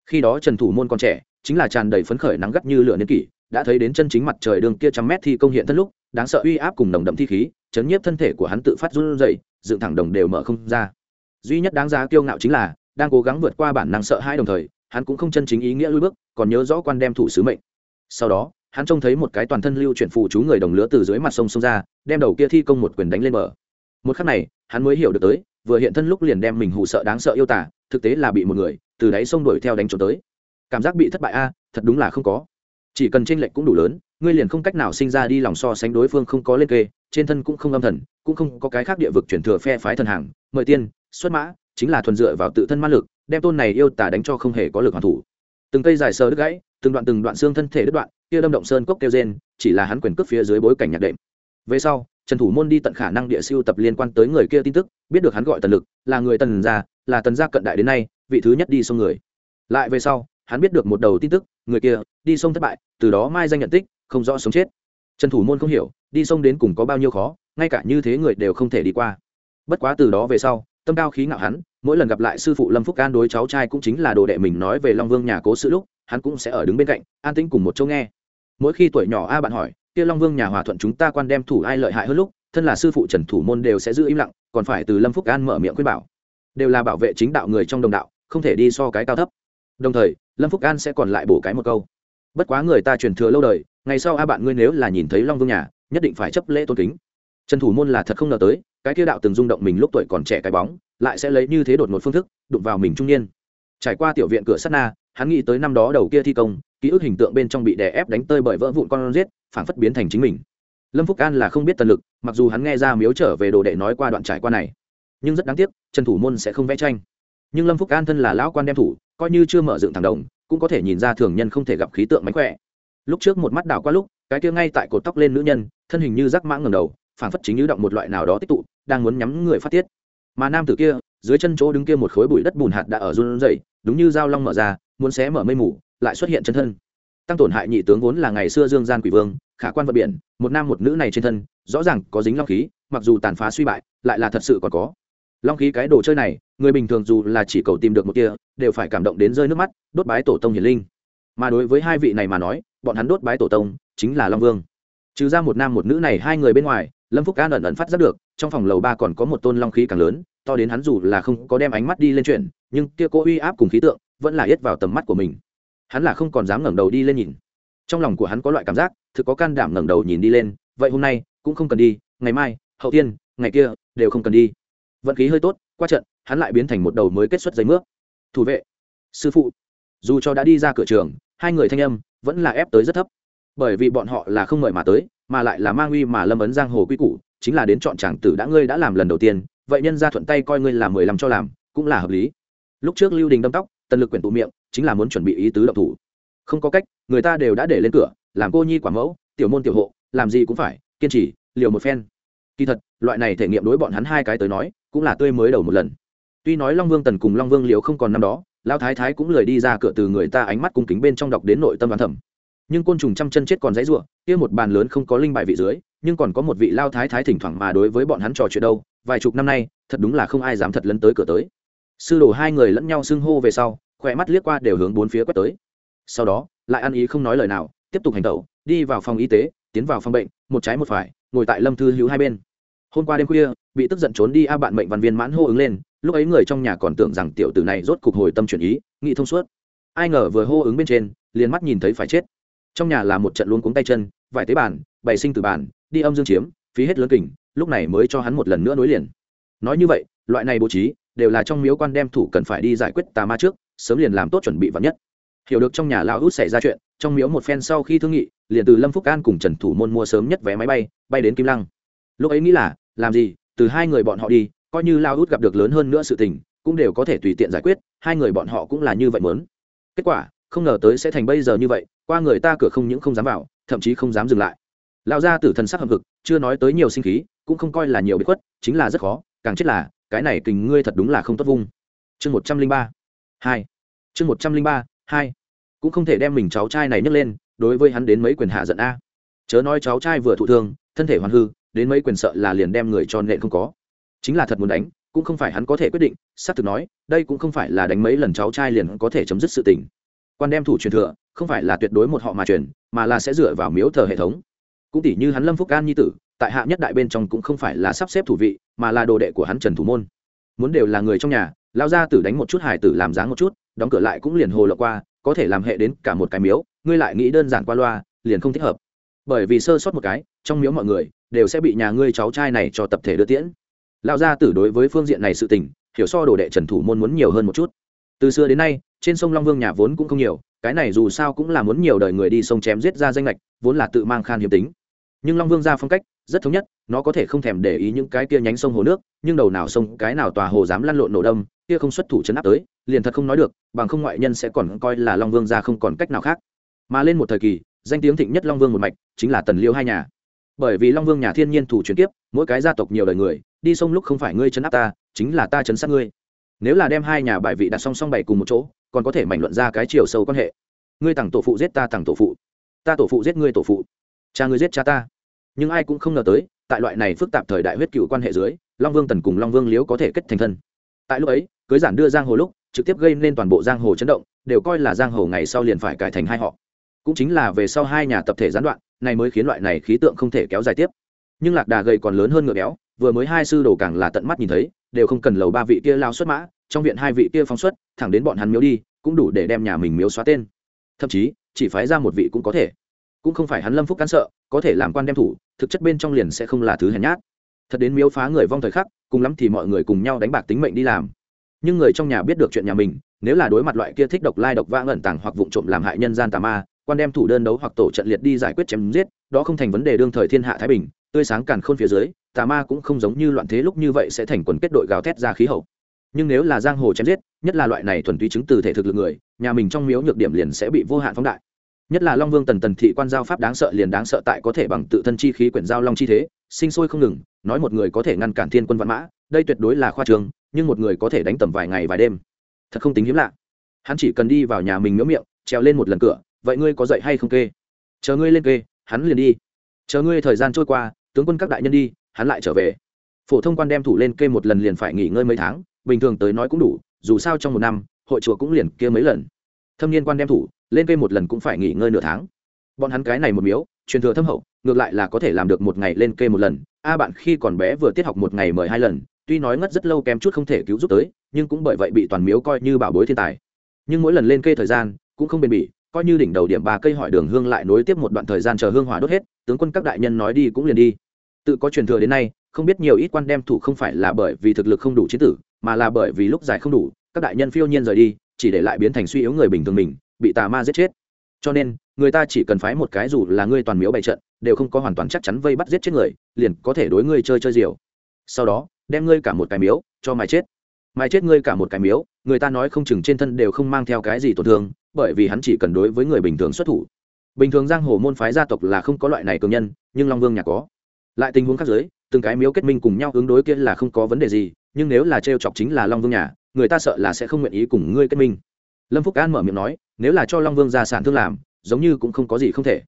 [SPEAKER 1] khi đó trần thủ môn còn trẻ, chính là tràn đầy phấn khởi nắng gắt như lửa niên kỷ, đã thấy đến chân chính mặt trời đường kia trăm mét thi công hiện thân lúc, đáng sợ uy áp cùng nồng đậm thi khí, chấn nhiếp thân thể của hắn tự phát run rẩy, dựng thẳng đồng đều mở không ra. Duy nhất đáng giá kiêu ngạo chính là, đang cố gắng vượt qua bản năng sợ hãi đồng thời, hắn cũng không chân chính ý nghĩa lui bước, còn nhớ rõ quan đem thủ sứ mệnh. Sau đó, hắn trông thấy một cái toàn thân lưu chuyển phụ chú người đồng lứa từ dưới mặt sông sông ra, đem đầu kia thi công một quyền đánh lên bờ. Một khắc này, hắn mới hiểu được tới, vừa hiện thân lúc liền đem mình hụ sợ đáng sợ yêu tả, thực tế là bị một người từ đáy sông đuổi theo đánh trốn tới. Cảm giác bị thất bại a, thật đúng là không có. Chỉ cần tranh lệch cũng đủ lớn, ngươi liền không cách nào sinh ra đi lòng so sánh đối phương không có lên kê, trên thân cũng không âm thần, cũng không có cái khác địa vực chuyển thừa phe phái thần hàng, mời tiên, xuất mã, chính là thuần dựa vào tự thân ma lực, đem tôn này yêu tả đánh cho không hề có lực hoàn thủ. Từng cây dài sờ đứt gãy, từng đoạn từng đoạn xương thân thể đứt đoạn, kia đâm động sơn cốc kêu gen chỉ là hắn quyền cướp phía dưới bối cảnh nhạc đệm. Về sau, trần thủ môn đi tận khả năng địa siêu tập liên quan tới người kia tin tức, biết được hắn gọi tần lực, là người tần gia, là tần gia cận đại đến nay vị thứ nhất đi sông người. Lại về sau, hắn biết được một đầu tin tức, người kia, đi sông thất bại, từ đó mai danh nhận tích, không rõ sống chết. Trần thủ môn không hiểu, đi sông đến cùng có bao nhiêu khó, ngay cả như thế người đều không thể đi qua. Bất quá từ đó về sau, tâm cao khí ngạo hắn, mỗi lần gặp lại sư phụ lâm phúc can đối cháu trai cũng chính là đồ đệ mình nói về long vương nhà cố sự lúc, hắn cũng sẽ ở đứng bên cạnh, an tĩnh cùng một chỗ nghe. Mỗi khi tuổi nhỏ a bạn hỏi, kia long vương nhà hòa thuận chúng ta quan đem thủ ai lợi hại hơn lúc? Thân là sư phụ trần thủ môn đều sẽ giữ im lặng, còn phải từ lâm phúc an mở miệng khuyên bảo. Đều là bảo vệ chính đạo người trong đồng đạo không thể đi so cái cao thấp. Đồng thời, lâm phúc an sẽ còn lại bổ cái một câu. Bất quá người ta truyền thừa lâu đời, ngày sau a bạn ngươi nếu là nhìn thấy long vương nhà, nhất định phải chấp lễ tôn kính. Trần thủ môn là thật không ngờ tới, cái kia đạo từng rung động mình lúc tuổi còn trẻ cái bóng, lại sẽ lấy như thế đột một phương thức, đụng vào mình trung niên. Trải qua tiểu viện cửa sắt na, hắn nghĩ tới năm đó đầu kia thi công, ký ức hình tượng bên trong bị đè ép đánh tơi bởi vỡ vụn con giết phản phất biến thành chính mình. Lâm phúc an là không biết tần lực, mặc dù hắn nghe ra miếu trở về đồ đệ nói qua đoạn trải qua này. Nhưng rất đáng tiếc, trần thủ môn sẽ không vẽ tranh nhưng lâm phúc an thân là lão quan đem thủ, coi như chưa mở dựng thẳng đồng, cũng có thể nhìn ra thường nhân không thể gặp khí tượng mánh khỏe. Lúc trước một mắt đảo qua lúc, cái kia ngay tại cột tóc lên nữ nhân, thân hình như rắc mãng ngầm đầu phản phất chính như động một loại nào đó tích tụ, đang muốn nhắm người phát tiết. Mà nam tử kia, dưới chân chỗ đứng kia một khối bụi đất bùn hạt đã ở run rẩy, đúng như dao long mở ra, muốn xé mở mây mù, lại xuất hiện chân thân. Tăng tổn hại nhị tướng vốn là ngày xưa dương gian quỷ vương, khả quan vật biển, một nam một nữ này trên thân, rõ ràng có dính long khí, mặc dù tàn phá suy bại, lại là thật sự còn có long khí cái đồ chơi này, người bình thường dù là chỉ cầu tìm được một kia, đều phải cảm động đến rơi nước mắt, đốt bái tổ tông hiền linh. Mà đối với hai vị này mà nói, bọn hắn đốt bái tổ tông chính là long vương. Trừ ra một nam một nữ này hai người bên ngoài, lâm phúc an ẩn ẩn phát giác được, trong phòng lầu ba còn có một tôn long khí càng lớn, to đến hắn dù là không có đem ánh mắt đi lên chuyện, nhưng kia cố uy áp cùng khí tượng vẫn là yết vào tầm mắt của mình. Hắn là không còn dám ngẩng đầu đi lên nhìn. Trong lòng của hắn có loại cảm giác, thực có can đảm ngẩng đầu nhìn đi lên, vậy hôm nay cũng không cần đi, ngày mai, hậu tiên, ngày kia, đều không cần đi vận khí hơi tốt, qua trận, hắn lại biến thành một đầu mới kết xuất giấy mướp. Thủ vệ, sư phụ, dù cho đã đi ra cửa trường, hai người thanh âm vẫn là ép tới rất thấp. Bởi vì bọn họ là không mời mà tới, mà lại là mang uy mà lâm ấn giang hồ quy củ, chính là đến chọn chàng tử đã ngươi đã làm lần đầu tiên, vậy nhân ra thuận tay coi ngươi là mười lăm cho làm, cũng là hợp lý. Lúc trước lưu đình đâm tóc, tần lực quyển tụ miệng, chính là muốn chuẩn bị ý tứ độc thủ. Không có cách, người ta đều đã để lên cửa, làm cô nhi quả mẫu, tiểu môn tiểu hộ, làm gì cũng phải, kiên trì, liều một phen. Kỳ thật, loại này thể nghiệm đối bọn hắn hai cái tới nói cũng là tươi mới đầu một lần. Tuy nói long vương tần cùng long vương liễu không còn năm đó lao thái thái cũng lười đi ra cửa từ người ta ánh mắt cung kính bên trong đọc đến nội tâm đoán thẩm nhưng côn trùng trăm chân chết còn dãy ruộng kia một bàn lớn không có linh bài vị dưới, nhưng còn có một vị lao thái thái thỉnh thoảng mà đối với bọn hắn trò chuyện đâu, vài chục năm nay, thật đúng là không ai dám thật lấn tới cửa tới. Sư đồ hai người lẫn nhau xưng hô về sau, khỏe mắt liếc qua đều hướng bốn phía quét tới. Sau đó, lại ăn ý không nói lời nào, tiếp tục hành tẩu, đi vào phòng y tế, tiến vào phòng bệnh, một trái một phải, ngồi tại lâm thư hữu hai bên. Hôm qua đêm khuya bị tức giận trốn đi a bạn mệnh văn viên mãn hô ứng lên, lúc ấy người trong nhà còn tưởng rằng tiểu tử này rốt cục hồi tâm chuyển ý, nghĩ thông suốt. Ai ngờ vừa hô ứng bên trên, liền mắt nhìn thấy phải chết. Trong nhà là một trận luôn cuống tay chân vải tế bản, bày sinh từ bản, đi âm dương chiếm, phí hết lớn kình, lúc này mới cho hắn một lần nữa nối liền. Nói như vậy, loại này bố trí, đều là trong miếu quan đem thủ cần phải đi giải quyết tà ma trước, sớm liền làm tốt chuẩn bị vắn nhất. Hiểu được trong nhà lao út xảy ra chuyện, trong miếu một phen sau khi thương nghị, liền từ lâm phúc an cùng trần thủ môn mua sớm nhất vé máy bay bay đến kim lăng. Lúc ấy nghĩ là, làm gì từ hai người bọn họ đi, coi như lao út gặp được lớn hơn nữa sự tình, cũng đều có thể tùy tiện giải quyết, hai người bọn họ cũng là như vậy mớn kết quả, không ngờ tới sẽ thành bây giờ như vậy, qua người ta cửa không những không dám vào, thậm chí không dám dừng lại. Lao ra tử thần sắc hầm hực, chưa nói tới nhiều sinh khí, cũng không coi là nhiều bị khuất, chính là rất khó, càng chết là, cái này kình ngươi thật đúng là không tốt vung. Chương một trăm linh ba, hai. Chương một trăm linh ba, hai. Cũng không thể đem mình cháu trai này nhấc lên, đối với hắn đến mấy quyền hạ giận a. Chớ nói cháu trai vừa thụ thương, thân thể hoàn hư đến mấy quyền sợ là liền đem người cho nện không có. Chính là thật muốn đánh, cũng không phải hắn có thể quyết định, xác thực nói, đây cũng không phải là đánh mấy lần cháu trai liền có thể chấm dứt sự tình. Quan đem thủ truyền thừa, không phải là tuyệt đối một họ mà truyền, mà là sẽ dựa vào miếu thờ hệ thống. Cũng tỷ như hắn lâm phúc an nhi tử, tại hạ nhất đại bên trong cũng không phải là sắp xếp thủ vị, mà là đồ đệ của hắn trần thủ môn. Muốn đều là người trong nhà lao ra tử đánh một chút hải tử làm dáng một chút, đóng cửa lại cũng liền hồ lộ qua, có thể làm hệ đến cả một cái miếu, ngươi lại nghĩ đơn giản qua loa, liền không thích hợp. Bởi vì sơ sót một cái, trong miếu mọi người đều sẽ bị nhà ngươi cháu trai này cho tập thể đưa tiễn. Lao gia tử đối với phương diện này sự tình, hiểu so đồ đệ trần thủ môn muốn nhiều hơn một chút. Từ xưa đến nay, trên sông long vương nhà vốn cũng không nhiều, cái này dù sao cũng là muốn nhiều đời người đi sông chém giết ra danh lệch vốn là tự mang khan hiếm tính. Nhưng long vương ra phong cách, rất thống nhất, nó có thể không thèm để ý những cái kia nhánh sông hồ nước, nhưng đầu nào sông, cái nào tòa hồ dám lăn lộn nổ đâm, kia không xuất thủ chấn áp tới, liền thật không nói được, bằng không ngoại nhân sẽ còn coi là long vương ra không còn cách nào khác. Mà lên một thời kỳ, danh tiếng thịnh nhất long vương một mạch, chính là tần liêu hai nhà bởi vì long vương nhà thiên nhiên thủ truyền kiếp, mỗi cái gia tộc nhiều đời người, đi sông lúc không phải ngươi chấn áp ta, chính là ta chấn sát ngươi. Nếu là đem hai nhà bài vị đặt song song bày cùng một chỗ, còn có thể mảnh luận ra cái chiều sâu quan hệ. Ngươi tặng tổ phụ giết ta tặng tổ phụ. Ta tổ phụ giết ngươi tổ phụ. Cha ngươi giết cha ta. Nhưng ai cũng không ngờ tới, tại loại này phức tạp thời đại huyết cựu quan hệ dưới, long vương tần cùng long vương liếu có thể kết thành thân. Tại lúc ấy, cưới giản đưa giang hồ lúc, trực tiếp gây nên toàn bộ giang hồ chấn động, đều coi là giang hồ ngày sau liền phải cải thành hai họ. Cũng chính là về sau hai nhà tập thể gián đoạn này mới khiến loại này khí tượng không thể kéo dài tiếp. Nhưng lạc đà gầy còn lớn hơn ngựa béo, vừa mới hai sư đồ càng là tận mắt nhìn thấy, đều không cần lầu ba vị kia lao xuất mã, trong viện hai vị kia phóng xuất, thẳng đến bọn hắn miếu đi, cũng đủ để đem nhà mình miếu xóa tên. Thậm chí, chỉ phái ra một vị cũng có thể. Cũng không phải hắn lâm phúc cán sợ, có thể làm quan đem thủ, thực chất bên trong liền sẽ không là thứ hèn nhát. Thật đến miếu phá người vong thời khắc, cùng lắm thì mọi người cùng nhau đánh bạc tính mệnh đi làm. Nhưng người trong nhà biết được chuyện nhà mình, nếu là đối mặt loại kia thích độc lai độc vang ẩn tàng hoặc vụ trộm làm hại nhân gian tà ma quan đem thủ đơn đấu hoặc tổ trận liệt đi giải quyết chém giết, đó không thành vấn đề đương thời thiên hạ thái bình, tươi sáng càn khôn phía dưới, tà ma cũng không giống như loạn thế lúc như vậy sẽ thành quần kết đội gào thét ra khí hậu. Nhưng nếu là giang hồ chém giết, nhất là loại này thuần túy chứng từ thể thực lực người, nhà mình trong miếu nhược điểm liền sẽ bị vô hạn phóng đại. Nhất là long vương tần tần thị quan giao pháp đáng sợ liền đáng sợ tại có thể bằng tự thân chi khí quyển giao long chi thế, sinh sôi không ngừng, nói một người có thể ngăn cản thiên quân văn mã, đây tuyệt đối là khoa trường, nhưng một người có thể đánh tầm vài ngày vài đêm. Thật không tính hiếm lạ. Hắn chỉ cần đi vào nhà mình miếu miệng, trèo lên một lần cửa vậy ngươi có dậy hay không kê? Chờ ngươi lên kê, hắn liền đi. Chờ ngươi thời gian trôi qua, tướng quân các đại nhân đi, hắn lại trở về. Phổ thông quan đem thủ lên kê một lần liền phải nghỉ ngơi mấy tháng, bình thường tới nói cũng đủ, dù sao trong một năm, hội chùa cũng liền kia mấy lần. Thâm niên quan đem thủ, lên kê một lần cũng phải nghỉ ngơi nửa tháng. Bọn hắn cái này một miếu, truyền thừa thâm hậu, ngược lại là có thể làm được một ngày lên kê một lần. A bạn khi còn bé vừa tiết học một ngày mời hai lần, tuy nói ngất rất lâu kém chút không thể cứu giúp tới, nhưng cũng bởi vậy bị toàn miếu coi như bảo bối thiên tài. Nhưng mỗi lần lên kê thời gian, cũng không bền bỉ coi như đỉnh đầu điểm ba cây hỏi đường hương lại nối tiếp một đoạn thời gian chờ hương hỏa đốt hết, tướng quân các đại nhân nói đi cũng liền đi. Tự có truyền thừa đến nay, không biết nhiều ít quan đem thủ không phải là bởi vì thực lực không đủ chiến tử, mà là bởi vì lúc dài không đủ, các đại nhân phiêu nhiên rời đi, chỉ để lại biến thành suy yếu người bình thường mình, bị tà ma giết chết. Cho nên, người ta chỉ cần phái một cái dù là ngươi toàn miếu bày trận, đều không có hoàn toàn chắc chắn vây bắt giết chết người, liền có thể đối ngươi chơi chơi diều. Sau đó, đem ngươi cả một cái miếu cho mày chết. Mày chết ngươi cả một cái miếu, người ta nói không chừng trên thân đều không mang theo cái gì tổn thương bởi vì hắn chỉ cần đối với người bình thường xuất thủ. Bình thường giang hồ môn phái gia tộc là không có loại này cường nhân, nhưng long vương nhà có. Lại tình huống khác giới từng cái miếu kết minh cùng nhau ứng đối kia là không có vấn đề gì, nhưng nếu là trêu chọc chính là long vương nhà, người ta sợ là sẽ không nguyện ý cùng ngươi kết minh. Lâm phúc an mở miệng nói, nếu là cho long vương gia sản thương làm, giống như cũng không có gì không thể.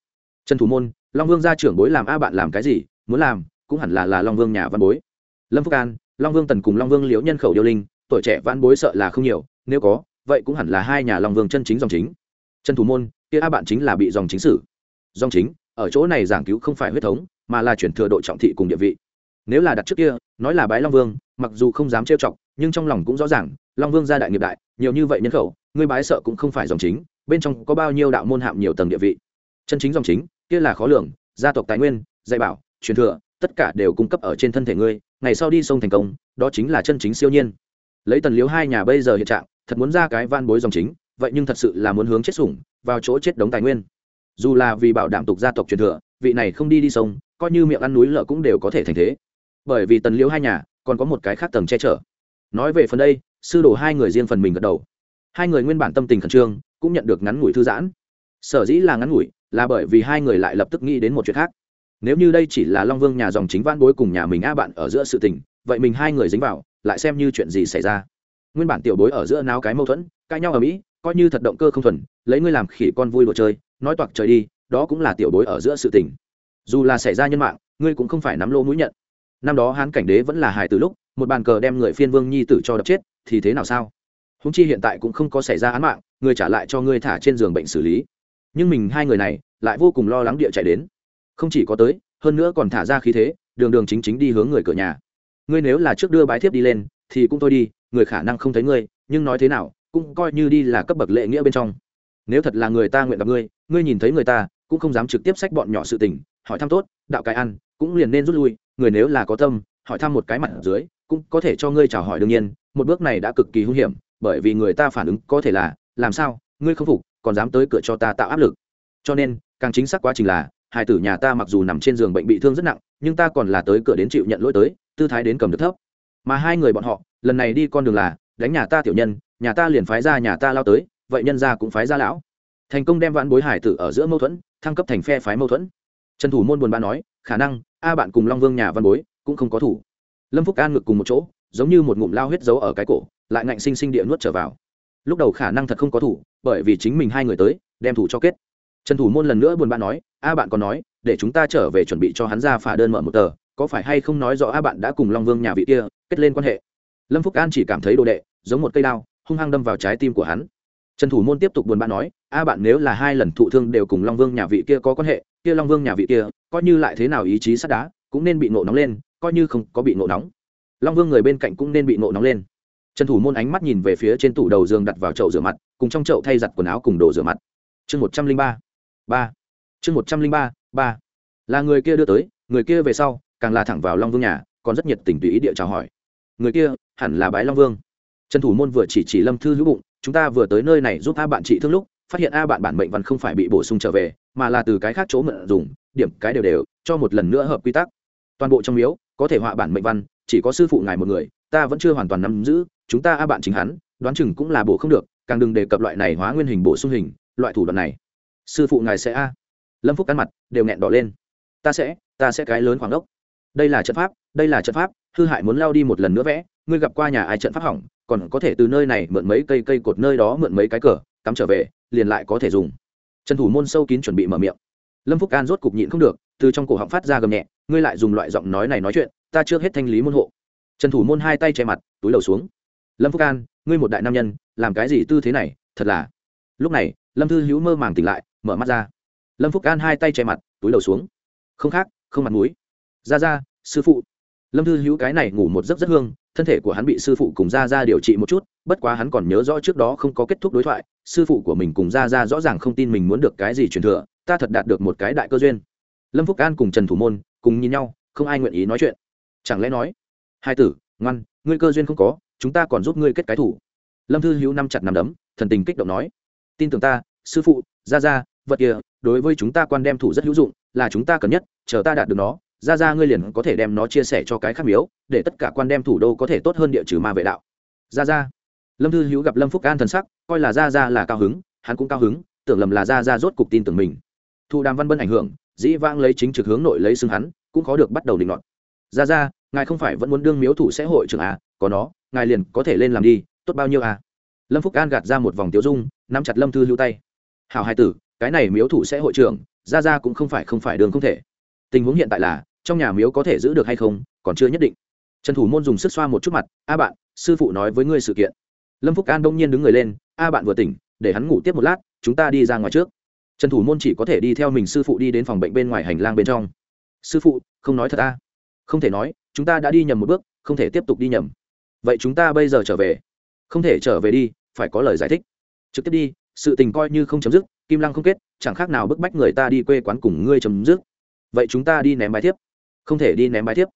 [SPEAKER 1] Trần thủ môn, long vương gia trưởng bối làm a bạn làm cái gì, muốn làm, cũng hẳn là là long vương nhà văn bối. Lâm phúc an, long vương tần cùng long vương liễu nhân khẩu điêu linh, tuổi trẻ văn bối sợ là không nhiều, nếu có vậy cũng hẳn là hai nhà long vương chân chính dòng chính. Trần thủ môn, kia a bạn chính là bị dòng chính sử dòng chính, ở chỗ này giảng cứu không phải huyết thống, mà là chuyển thừa độ trọng thị cùng địa vị. Nếu là đặt trước kia, nói là bái long vương, mặc dù không dám trêu chọc, nhưng trong lòng cũng rõ ràng, long vương gia đại nghiệp đại, nhiều như vậy nhân khẩu ngươi bái sợ cũng không phải dòng chính, bên trong có bao nhiêu đạo môn hạm nhiều tầng địa vị. Chân chính dòng chính, kia là khó lường, gia tộc tài nguyên, dạy bảo, truyền thừa, tất cả đều cung cấp ở trên thân thể ngươi, ngày sau đi sông thành công, đó chính là chân chính siêu nhiên. Lấy tần liếu hai nhà bây giờ hiện trạng thật muốn ra cái van bối dòng chính, vậy nhưng thật sự là muốn hướng chết sủng, vào chỗ chết đống tài nguyên. Dù là vì bảo đảm tục gia tộc truyền thừa, vị này không đi đi sông, coi như miệng ăn núi lợ cũng đều có thể thành thế. Bởi vì tần liễu hai nhà, còn có một cái khác tầng che chở. Nói về phần đây, sư đồ hai người riêng phần mình gật đầu. Hai người nguyên bản tâm tình khẩn trương, cũng nhận được ngắn ngủi thư giãn. Sở dĩ là ngắn ngủi, là bởi vì hai người lại lập tức nghĩ đến một chuyện khác. Nếu như đây chỉ là long vương nhà dòng chính van bối cùng nhà mình a bạn ở giữa sự tình, vậy mình hai người dính vào, lại xem như chuyện gì xảy ra nguyên bản tiểu bối ở giữa náo cái mâu thuẫn, cãi nhau ở mỹ, coi như thật động cơ không thuần, lấy ngươi làm khỉ con vui đồ chơi, nói toạc trời đi, đó cũng là tiểu bối ở giữa sự tình. Dù là xảy ra nhân mạng, ngươi cũng không phải nắm lô mũi nhận. Năm đó hán cảnh đế vẫn là hài từ lúc, một bàn cờ đem người phiên vương nhi tử cho đập chết, thì thế nào sao? Húng chi hiện tại cũng không có xảy ra án mạng người trả lại cho ngươi thả trên giường bệnh xử lý. Nhưng mình hai người này, lại vô cùng lo lắng địa chạy đến. Không chỉ có tới, hơn nữa còn thả ra khí thế, đường đường chính chính đi hướng người cửa nhà. Ngươi nếu là trước đưa bái thiếp đi lên thì cũng thôi đi, người khả năng không thấy ngươi, nhưng nói thế nào, cũng coi như đi là cấp bậc lệ nghĩa bên trong. Nếu thật là người ta nguyện gặp ngươi ngươi nhìn thấy người ta, cũng không dám trực tiếp sách bọn nhỏ sự tình, hỏi thăm tốt, đạo cái ăn, cũng liền nên rút lui, người nếu là có tâm, hỏi thăm một cái mặt ở dưới, cũng có thể cho ngươi chào hỏi đương nhiên, một bước này đã cực kỳ hung hiểm, bởi vì người ta phản ứng có thể là, làm sao, ngươi không phục, còn dám tới cửa cho ta tạo áp lực. Cho nên, càng chính xác quá trình là, hai tử nhà ta mặc dù nằm trên giường bệnh bị thương rất nặng, nhưng ta còn là tới cửa đến chịu nhận lỗi tới, tư thái đến cầm được thấp mà hai người bọn họ, lần này đi con đường là, đánh nhà ta tiểu nhân, nhà ta liền phái ra nhà ta lao tới, vậy nhân ra cũng phái ra lão. Thành công đem vãn bối hải tử ở giữa mâu thuẫn, thăng cấp thành phe phái mâu thuẫn. Trần thủ môn buồn bã nói, khả năng, a bạn cùng long vương nhà văn bối, cũng không có thủ. Lâm phúc an ngực cùng một chỗ, giống như một ngụm lao huyết giấu ở cái cổ, lại ngạnh sinh sinh địa nuốt trở vào. Lúc đầu khả năng thật không có thủ, bởi vì chính mình hai người tới, đem thủ cho kết. Trần thủ môn lần nữa buồn bã nói, a bạn còn nói, để chúng ta trở về chuẩn bị cho hắn ra phả đơn mở một tờ có phải hay không nói rõ a bạn đã cùng long vương nhà vị kia kết lên quan hệ? Lâm phúc an chỉ cảm thấy đồ đệ, giống một cây đao, hung hăng đâm vào trái tim của hắn. Trần thủ môn tiếp tục buồn bã nói, a bạn nếu là hai lần thụ thương đều cùng long vương nhà vị kia có quan hệ, kia long vương nhà vị kia coi như lại thế nào ý chí sắt đá cũng nên bị nộ nóng lên, coi như không có bị nộ nóng. Long vương người bên cạnh cũng nên bị nộ nóng lên. Trần thủ môn ánh mắt nhìn về phía trên tủ đầu giường đặt vào chậu rửa mặt, cùng trong chậu thay giặt quần áo cùng đồ rửa mặt. Chương một trăm linh ba ba. Chương một trăm linh ba ba. Là người kia đưa tới, người kia về sau càng là thẳng vào long vương nhà, còn rất nhiệt tình tùy ý địa chào hỏi. Người kia, hẳn là bái long vương. Trần thủ môn vừa chỉ chỉ lâm thư hữu bụng, chúng ta vừa tới nơi này giúp a bạn trị thương lúc, phát hiện a bạn bản mệnh văn không phải bị bổ sung trở về, mà là từ cái khác chỗ mượn dùng, điểm cái đều đều, cho một lần nữa hợp quy tắc. Toàn bộ trong miếu, có thể họa bản mệnh văn, chỉ có sư phụ ngài một người, ta vẫn chưa hoàn toàn nắm giữ, chúng ta a bạn chính hắn, đoán chừng cũng là bổ không được, càng đừng đề cập loại này hóa nguyên hình bổ sung hình, loại thủ đoạn này. Sư phụ ngài sẽ a. Lâm phúc cắn mặt, đều nghẹn đỏ lên. Ta sẽ ta sẽ cái lớn khoảng đốc đây là trận pháp, đây là trận pháp, hư hại muốn lao đi một lần nữa vẽ, ngươi gặp qua nhà ai trận pháp hỏng, còn có thể từ nơi này mượn mấy cây cây cột nơi đó mượn mấy cái cờ, cắm trở về, liền lại có thể dùng. Trần thủ môn sâu kín chuẩn bị mở miệng. Lâm phúc an rốt cục nhịn không được, từ trong cổ họng phát ra gầm nhẹ, ngươi lại dùng loại giọng nói này nói chuyện, ta chưa hết thanh lý môn hộ. Trần thủ môn hai tay che mặt, túi đầu xuống. Lâm phúc an, ngươi một đại nam nhân, làm cái gì tư thế này, thật là. Lúc này, lâm thư hữu mơ màng tỉnh lại, mở mắt ra. Lâm phúc an hai tay che mặt, túi đầu xuống. Không khác, không mặt mũi ra ra sư phụ. Lâm thư hữu cái này ngủ một giấc rất hương, thân thể của hắn bị sư phụ cùng ra ra điều trị một chút, bất quá hắn còn nhớ rõ trước đó không có kết thúc đối thoại, sư phụ của mình cùng ra ra rõ ràng không tin mình muốn được cái gì truyền thừa, ta thật đạt được một cái đại cơ duyên. Lâm phúc an cùng trần thủ môn cùng nhìn nhau, không ai nguyện ý nói chuyện. Chẳng lẽ nói, hai tử, ngoan, ngươi cơ duyên không có, chúng ta còn giúp ngươi kết cái thủ. Lâm thư hữu năm chặt nằm đấm, thần tình kích động nói, tin tưởng ta, sư phụ ra ra vật kia, đối với chúng ta quan đem thủ rất hữu dụng, là chúng ta cần nhất, chờ ta đạt được nó ra ra ngươi liền có thể đem nó chia sẻ cho cái khác miếu, để tất cả quan đem thủ đô có thể tốt hơn địa trừ ma vệ đạo. Ra ra. Lâm thư hữu gặp lâm phúc an thần sắc, coi là ra ra là cao hứng, hắn cũng cao hứng, tưởng lầm là ra ra rốt cục tin tưởng mình. Thu đàm văn bân ảnh hưởng, dĩ vãng lấy chính trực hướng nội lấy xưng hắn, cũng khó được bắt đầu định luận ra ra, ngài không phải vẫn muốn đương miếu thủ sẽ hội trưởng à có nó, ngài liền có thể lên làm đi, tốt bao nhiêu à? Lâm phúc an gạt ra một vòng tiêu dung, nắm chặt lâm thư hữu tay. Hảo hai tử, cái này miếu thủ sẽ hội trưởng, ra ra cũng không phải không phải đường không thể. Tình huống hiện tại là trong nhà miếu có thể giữ được hay không, còn chưa nhất định. Trần thủ môn dùng sức xoa một chút mặt, a bạn, sư phụ nói với ngươi sự kiện. Lâm phúc an đông nhiên đứng người lên, a bạn vừa tỉnh, để hắn ngủ tiếp một lát, chúng ta đi ra ngoài trước. Trần thủ môn chỉ có thể đi theo mình sư phụ đi đến phòng bệnh bên ngoài hành lang bên trong. Sư phụ, không nói thật a không thể nói, chúng ta đã đi nhầm một bước, không thể tiếp tục đi nhầm. Vậy chúng ta bây giờ trở về? Không thể trở về đi, phải có lời giải thích. Trực tiếp đi, sự tình coi như không chấm dứt, kim lăng không kết, chẳng khác nào bức bách người ta đi quê quán cùng ngươi chấm dứt. Vậy chúng ta đi ném bài thiếp không thể đi ném bài tiếp.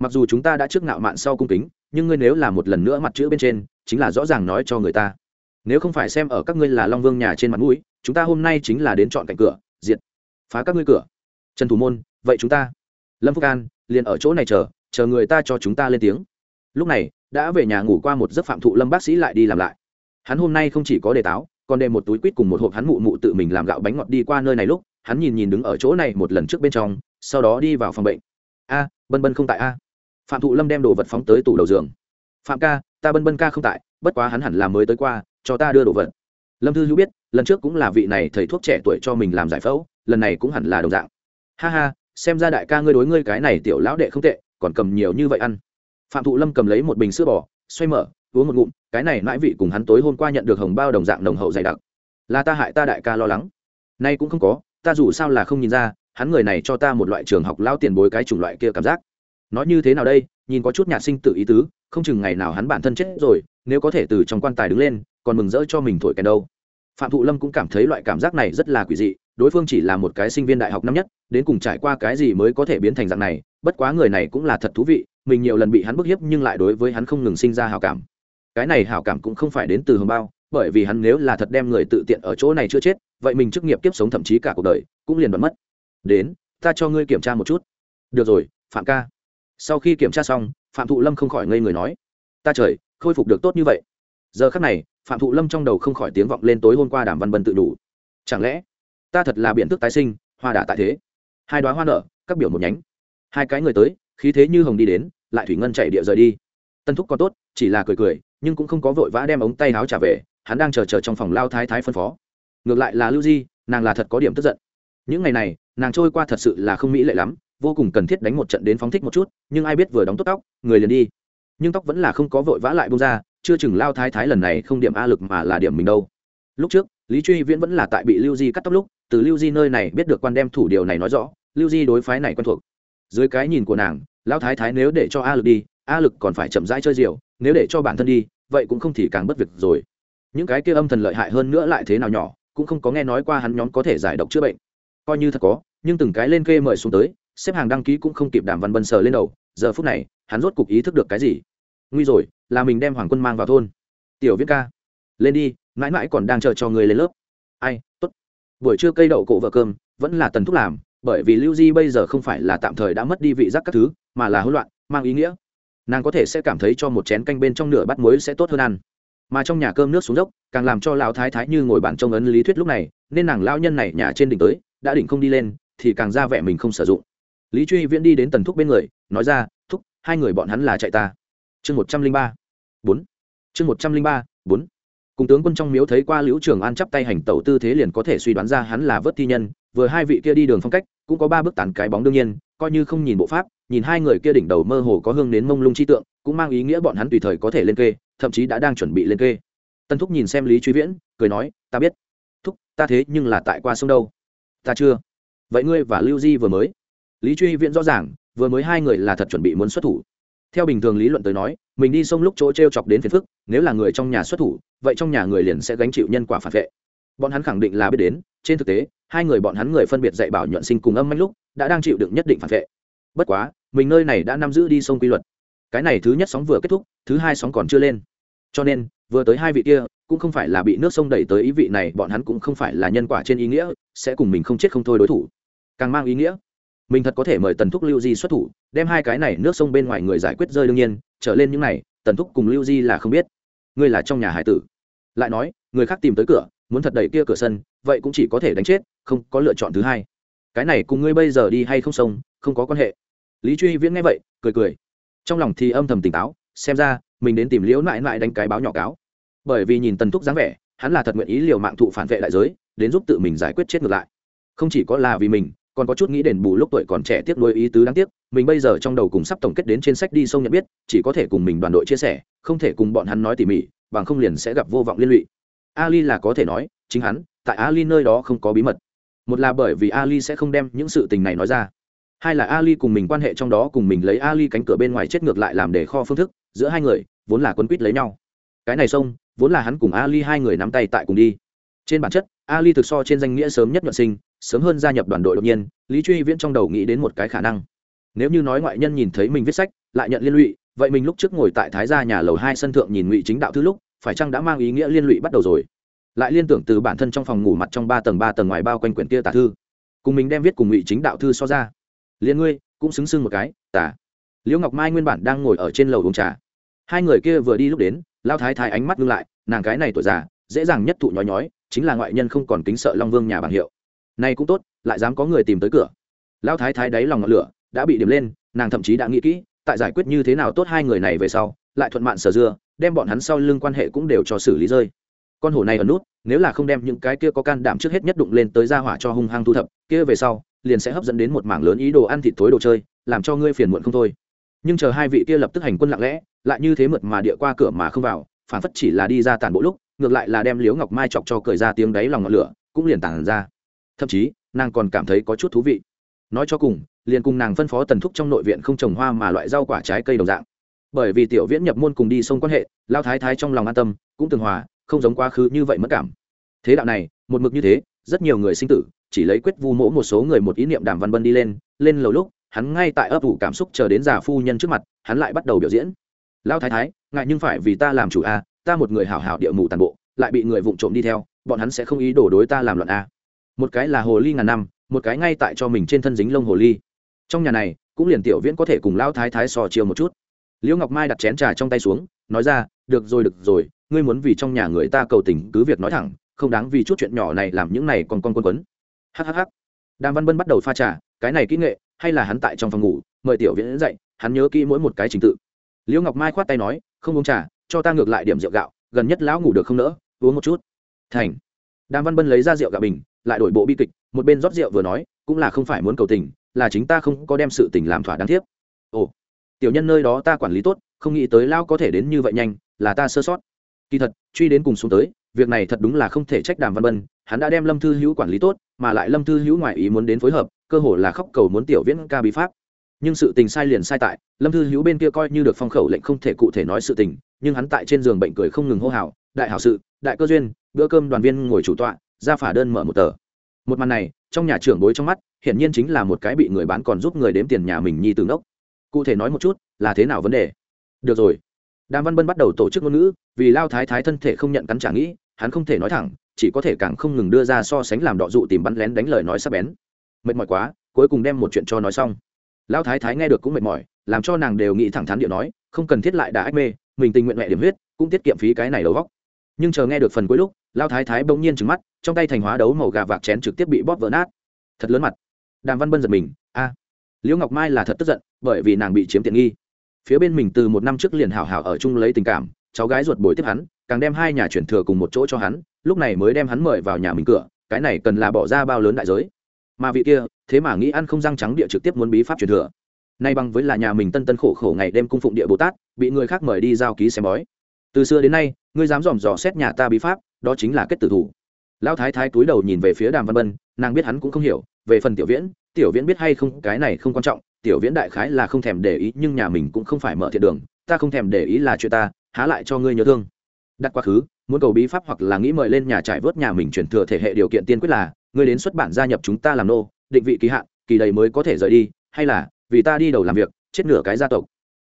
[SPEAKER 1] mặc dù chúng ta đã trước ngạo mạn sau cung kính, nhưng ngươi nếu là một lần nữa mặt chữ bên trên, chính là rõ ràng nói cho người ta. Nếu không phải xem ở các ngươi là long vương nhà trên mặt mũi, chúng ta hôm nay chính là đến chọn cạnh cửa, diệt, phá các ngươi cửa. Trần thủ môn, vậy chúng ta, lâm phúc an, liền ở chỗ này chờ chờ người ta cho chúng ta lên tiếng. Lúc này, đã về nhà ngủ qua một giấc phạm thụ lâm bác sĩ lại đi làm lại. Hắn hôm nay không chỉ có đề táo, còn đem một túi quýt cùng một hộp hắn mụ mụ tự mình làm gạo bánh ngọt đi qua nơi này lúc, hắn nhìn nhìn đứng ở chỗ này một lần trước bên trong, sau đó đi vào phòng bệnh a, bân bân không tại a. Phạm thụ lâm đem đồ vật phóng tới tủ đầu giường. Phạm ca, ta bân bân ca không tại, bất quá hắn hẳn là mới tới qua, cho ta đưa đồ vật. Lâm thư hữu biết, lần trước cũng là vị này thầy thuốc trẻ tuổi cho mình làm giải phẫu, lần này cũng hẳn là đồng dạng. Ha ha, xem ra đại ca ngươi đối ngươi cái này tiểu lão đệ không tệ, còn cầm nhiều như vậy ăn. Phạm thụ lâm cầm lấy một bình sữa bò, xoay mở, uống một ngụm, cái này mãi vị cùng hắn tối hôm qua nhận được hồng bao đồng dạng nồng hậu dày đặc. Là ta hại ta đại ca lo lắng. Nay cũng không có, ta dù sao là không nhìn ra hắn người này cho ta một loại trường học lao tiền bối cái chủng loại kia cảm giác. Nói như thế nào đây? Nhìn có chút nhạt sinh tự ý tứ, không chừng ngày nào hắn bản thân chết rồi, nếu có thể từ trong quan tài đứng lên, còn mừng rỡ cho mình thổi kèn đâu. Phạm thụ lâm cũng cảm thấy loại cảm giác này rất là quỷ dị, đối phương chỉ là một cái sinh viên đại học năm nhất, đến cùng trải qua cái gì mới có thể biến thành dạng này, bất quá người này cũng là thật thú vị, mình nhiều lần bị hắn bức hiếp nhưng lại đối với hắn không ngừng sinh ra hào cảm. Cái này hào cảm cũng không phải đến từ hồng bao, bởi vì hắn nếu là thật đem người tự tiện ở chỗ này chưa chết, vậy mình chức nghiệp kiếp sống thậm chí cả cuộc đời cũng liền bật mất đến, ta cho ngươi kiểm tra một chút. Được rồi, phạm ca. Sau khi kiểm tra xong, phạm thụ lâm không khỏi ngây người nói. Ta trời, khôi phục được tốt như vậy. Giờ khắc này, phạm thụ lâm trong đầu không khỏi tiếng vọng lên tối hôm qua đàm văn bân tự đủ. Chẳng lẽ, ta thật là biện thức tái sinh, hoa đả tại thế? Hai đoá hoa nở, các biểu một nhánh. Hai cái người tới, khí thế như hồng đi đến, lại thủy ngân chạy địa rời đi. Tân thúc còn tốt, chỉ là cười cười, nhưng cũng không có vội vã đem ống tay áo trả về, hắn đang chờ chờ trong phòng lao thái thái phân phó. Ngược lại là lưu di, nàng là thật có điểm tức giận. Những ngày này nàng trôi qua thật sự là không mỹ lệ lắm, vô cùng cần thiết đánh một trận đến phóng thích một chút, nhưng ai biết vừa đóng tốt tóc, người liền đi. Nhưng tóc vẫn là không có vội vã lại bông ra, chưa chừng lao thái thái lần này không điểm a lực mà là điểm mình đâu. Lúc trước, lý truy viễn vẫn là tại bị lưu di cắt tóc lúc, từ lưu di nơi này biết được quan đem thủ điều này nói rõ, lưu di đối phái này quen thuộc. Dưới cái nhìn của nàng, lao thái thái nếu để cho a lực đi, a lực còn phải chậm rãi chơi diều, nếu để cho bản thân đi, vậy cũng không thì càng bất việc rồi. Những cái kia âm thần lợi hại hơn nữa lại thế nào nhỏ, cũng không có nghe nói qua hắn nhóm có thể giải độc chữa bệnh coi như thật có, nhưng từng cái lên kê mời xuống tới, xếp hàng đăng ký cũng không kịp đàm văn bân sờ lên đầu, giờ phút này, hắn rốt cục ý thức được cái gì? Nguy rồi, là mình đem hoàng quân mang vào thôn. Tiểu viết ca, lên đi, mãi mãi còn đang chờ cho người lên lớp. Ai t ố t buổi trưa cây đậu cộ vợ cơm, vẫn là tần thúc làm, bởi vì lưu di bây giờ không phải là tạm thời đã mất đi vị giác các thứ, mà là hỗn loạn, mang ý nghĩa. Nàng có thể sẽ cảm thấy cho một chén canh bên trong nửa bát muối sẽ tốt hơn ăn. Mà trong nhà cơm nước xuống dốc, càng làm cho lão thái thái như ngồi bàn trông ấn lý thuyết lúc này nên nàng lão nhân này nhà trên đỉnh tới, đã đỉnh không đi lên, thì càng ra vẻ mình không sử dụng. Lý truy viễn đi đến tần thúc bên người, nói ra, thúc, hai người bọn hắn là chạy ta. Chương một trăm linh ba, bốn. Chương một trăm linh ba, bốn. Cùng tướng quân trong miếu thấy qua liễu trường an chắp tay hành tẩu tư thế liền có thể suy đoán ra hắn là vớt thi nhân, vừa hai vị kia đi đường phong cách, cũng có ba bước tàn cái bóng đương nhiên, coi như không nhìn bộ pháp, nhìn hai người kia đỉnh đầu mơ hồ có hương đến mông lung chi tượng, cũng mang ý nghĩa bọn hắn tùy thời có thể lên kê, thậm chí đã đang chuẩn bị lên kê. Tân thúc nhìn xem lý truy viễn, cười nói, ta biết thúc, ta thế nhưng là tại qua sông đâu. Ta chưa. Vậy ngươi và lưu di vừa mới? Lý truy viễn rõ ràng, vừa mới hai người là thật chuẩn bị muốn xuất thủ. Theo bình thường lý luận tới nói, mình đi sông lúc chỗ t r e o chọc đến phiền phức, nếu là người trong nhà xuất thủ, vậy trong nhà người liền sẽ gánh chịu nhân quả phản vệ. Bọn hắn khẳng định là biết đến, trên thực tế, hai người bọn hắn người phân biệt dạy bảo nhuận sinh cùng âm manh lúc, đã đang chịu đựng nhất định phản vệ. Bất quá, mình nơi này đã nắm giữ đi sông quy luật. Cái này thứ nhất sóng vừa kết thúc, thứ hai sóng còn chưa lên. Cho nên, vừa tới hai vị kia cũng không phải là bị nước sông đẩy tới ý vị này, bọn hắn cũng không phải là nhân quả trên ý nghĩa, sẽ cùng mình không chết không thôi đối thủ. Càng mang ý nghĩa, mình thật có thể mời tần thúc lưu di xuất thủ, đem hai cái này nước sông bên ngoài người giải quyết rơi đương nhiên, trở lên những này, tần thúc cùng lưu di là không biết. Ngươi là trong nhà hải tử. Lại nói, người khác tìm tới cửa, muốn thật đẩy kia cửa sân, vậy cũng chỉ có thể đánh chết, không có lựa chọn thứ hai. Cái này cùng ngươi bây giờ đi hay không sông không có quan hệ. Lý truy viễn nghe vậy, cười cười. Trong lòng thì âm thầm tỉnh táo, xem ra, mình đến tìm liễu mãi mãi đánh cái báo nhỏ cáo bởi vì nhìn tần thúc dáng vẻ, hắn là thật nguyện ý liều mạng thụ phản vệ đại giới, đến giúp tự mình giải quyết chết ngược lại. Không chỉ có là vì mình, còn có chút nghĩ đền bù lúc tuổi còn trẻ tiếc nuôi ý tứ đáng tiếc, mình bây giờ trong đầu cùng sắp tổng kết đến trên sách đi sông nhận biết, chỉ có thể cùng mình đoàn đội chia sẻ, không thể cùng bọn hắn nói tỉ mỉ, bằng không liền sẽ gặp vô vọng liên lụy. Ali là có thể nói, chính hắn, tại ali nơi đó không có bí mật. Một là bởi vì ali sẽ không đem những sự tình này nói ra. Hai là ali cùng mình quan hệ trong đó cùng mình lấy ali cánh cửa bên ngoài chết ngược lại làm để kho phương thức, giữa hai người, vốn là quân quýt lấy nhau. Cái này sông vốn là hắn cùng ali hai người nắm tay tại cùng đi. Trên bản chất, ali thực so trên danh nghĩa sớm nhất nhuận sinh, sớm hơn gia nhập đoàn đội đột nhiên, lý truy viễn trong đầu nghĩ đến một cái khả năng. Nếu như nói ngoại nhân nhìn thấy mình viết sách, lại nhận liên lụy, vậy mình lúc trước ngồi tại thái gia nhà lầu hai sân thượng nhìn ngụy chính đạo thứ lúc, phải chăng đã mang ý nghĩa liên lụy bắt đầu rồi? Lại liên tưởng từ bản thân trong phòng ngủ mặt trong ba tầng ba tầng ngoài bao quanh quyển kia tả thư. Cùng mình đem viết cùng ngụy chính đạo thư so ra. Liên ngươi, cũng xứng xưng một cái, tả. Liễu ngọc mai nguyên bản đang ngồi ở trên lầu uống trà. Hai người kia vừa đi lúc đến lao thái thái ánh mắt ngưng lại, nàng cái này tuổi già, dễ dàng nhất thụ nhói nhói, chính là ngoại nhân không còn kính sợ long vương nhà bảng hiệu. Này cũng tốt, lại dám có người tìm tới cửa. Lão thái thái đáy lòng ngọn lửa, đã bị điểm lên, nàng thậm chí đã nghĩ kỹ, tại giải quyết như thế nào tốt hai người này về sau, lại thuận mạn sở dưa, đem bọn hắn sau lưng quan hệ cũng đều cho xử lý rơi. Con hổ này ở nút, nếu là không đem những cái kia có can đảm trước hết nhất đụng lên tới ra hỏa cho hung hăng thu thập, kia về sau, liền sẽ hấp dẫn đến một mảng lớn ý đồ ăn thịt thối đồ chơi, làm cho ngươi phiền muộn không thôi nhưng chờ hai vị kia lập tức hành quân lặng lẽ, lại như thế mượt mà địa qua cửa mà không vào, phản phất chỉ là đi ra tàn bộ lúc, ngược lại là đem liếu ngọc mai chọc cho cười ra tiếng đáy lòng ngọn lửa, cũng liền tàn ra. Thậm chí, nàng còn cảm thấy có chút thú vị. Nói cho cùng, liền cùng nàng phân phó tần thúc trong nội viện không trồng hoa mà loại rau quả trái cây đồng dạng. Bởi vì tiểu viễn nhập môn cùng đi sông quan hệ, lao thái thái trong lòng an tâm, cũng tường hòa, không giống quá khứ như vậy mất cảm. Thế đạo này, một mực như thế, rất nhiều người sinh tử, chỉ lấy quyết vu mỗ một số người một ý niệm đàm văn bân đi lên lên lầu lúc hắn ngay tại ấp ủ cảm xúc chờ đến già phu nhân trước mặt hắn lại bắt đầu biểu diễn. Lao thái thái ngại nhưng phải vì ta làm chủ a à, ta một người hảo hảo địa mù tàn bộ lại bị người vụng trộm đi theo bọn hắn sẽ không ý đổ đối ta làm loạn a một cái là hồ ly ngàn năm một cái ngay tại cho mình trên thân dính lông hồ ly. Trong nhà này cũng liền tiểu viễn có thể cùng lao thái thái sò chiều một chút. Liễu ngọc mai đặt chén trà trong tay xuống nói ra được rồi được rồi ngươi muốn vì trong nhà người ta cầu tình cứ việc nói thẳng không đáng vì chút chuyện nhỏ này làm những này còn con quân quấn. Hhh đàm văn bân bắt đầu pha trà cái này kỹ nghệ hay là hắn tại trong phòng ngủ, mời tiểu viễn dậy, hắn nhớ kỹ mỗi một cái trình tự. Liễu ngọc mai khoát tay nói, không uống trà, cho ta ngược lại điểm rượu gạo, gần nhất lão ngủ được không nỡ, uống một chút. Thành. Đàm văn bân lấy ra rượu gạo bình, lại đổi bộ bi kịch, một bên rót rượu vừa nói, cũng là không phải muốn cầu tình, là chính ta không có đem sự tình làm thỏa đáng tiếp. Ồ, tiểu nhân nơi đó ta quản lý tốt, không nghĩ tới lao có thể đến như vậy nhanh, là ta sơ sót. Kỳ thật, truy đến cùng xuống tới, việc này thật đúng là không thể trách đàm văn bân, hắn đã đem lâm thư hữu quản lý tốt, mà lại lâm thư hữu ngoại ý muốn đến phối hợp cơ hồ là khóc cầu muốn tiểu viễn ca bí pháp. Nhưng sự tình sai liền sai tại, lâm thư hữu bên kia coi như được phong khẩu lệnh không thể cụ thể nói sự tình, nhưng hắn tại trên giường bệnh cười không ngừng hô hào, đại hảo sự, đại cơ duyên, bữa cơm đoàn viên ngồi chủ tọa, ra phả đơn mở một tờ. Một màn này, trong nhà trưởng bối trong mắt, hiển nhiên chính là một cái bị người bán còn giúp người đếm tiền nhà mình nhi từ ngốc. Cụ thể nói một chút, là thế nào vấn đề? Được rồi. Đàm văn bân bắt đầu tổ chức ngôn ngữ, vì lao thái thái thân thể không nhận cắn trả nghĩ, hắn không thể nói thẳng, chỉ có thể càng không ngừng đưa ra so sánh làm đọ dụ tìm bắn lén đánh lời nói sắp bén mệt mỏi quá, cuối cùng đem một chuyện cho nói xong. Lão thái thái nghe được cũng mệt mỏi, làm cho nàng đều nghĩ thẳng thắn điệu nói, không cần thiết lại đã ách mê, mình tình nguyện mẹ điểm huyết, cũng tiết kiệm phí cái này đầu góc nhưng chờ nghe được phần cuối lúc lao thái thái bỗng nhiên trứng mắt, trong tay thành hóa đấu màu gà vạc chén trực tiếp bị bóp vỡ nát. Thật lớn mặt. Đàm văn bân giật mình, a. Liễu ngọc mai là thật tức giận, bởi vì nàng bị chiếm tiện nghi. Phía bên mình từ một năm trước liền hảo hảo ở chung lấy tình cảm, cháu gái ruột bồi tiếp hắn, càng đem hai nhà chuyển thừa cùng một chỗ cho hắn, lúc này mới đem hắn mời vào nhà mình cửa, cái này cần là bỏ ra bao lớn đại giới mà vị kia, thế mà nghĩ ăn không răng trắng địa trực tiếp muốn bí pháp truyền thừa. Nay bằng với là nhà mình tân tân khổ khổ ngày đêm cung phụng địa bồ tát, bị người khác mời đi giao ký xem bói. Từ xưa đến nay, ngươi dám dòm dò xét nhà ta bí pháp, đó chính là kết tử thủ. Lão thái thái túi đầu nhìn về phía đàm văn bân, nàng biết hắn cũng không hiểu, về phần tiểu viễn tiểu viễn biết hay không, cái này không quan trọng, tiểu viễn đại khái là không thèm để ý, nhưng nhà mình cũng không phải mở thiện đường, ta không thèm để ý là chuyện ta, há lại cho ngươi nhớ thương. Đặt quá khứ, muốn cầu bí pháp hoặc là nghĩ mời lên nhà trải vớt nhà mình chuyển thừa thể hệ điều kiện tiên quyết là ngươi đến xuất bản gia nhập chúng ta làm nô, định vị kỳ hạn, kỳ đầy mới có thể rời đi, hay là, vì ta đi đầu làm việc, chết nửa cái gia tộc.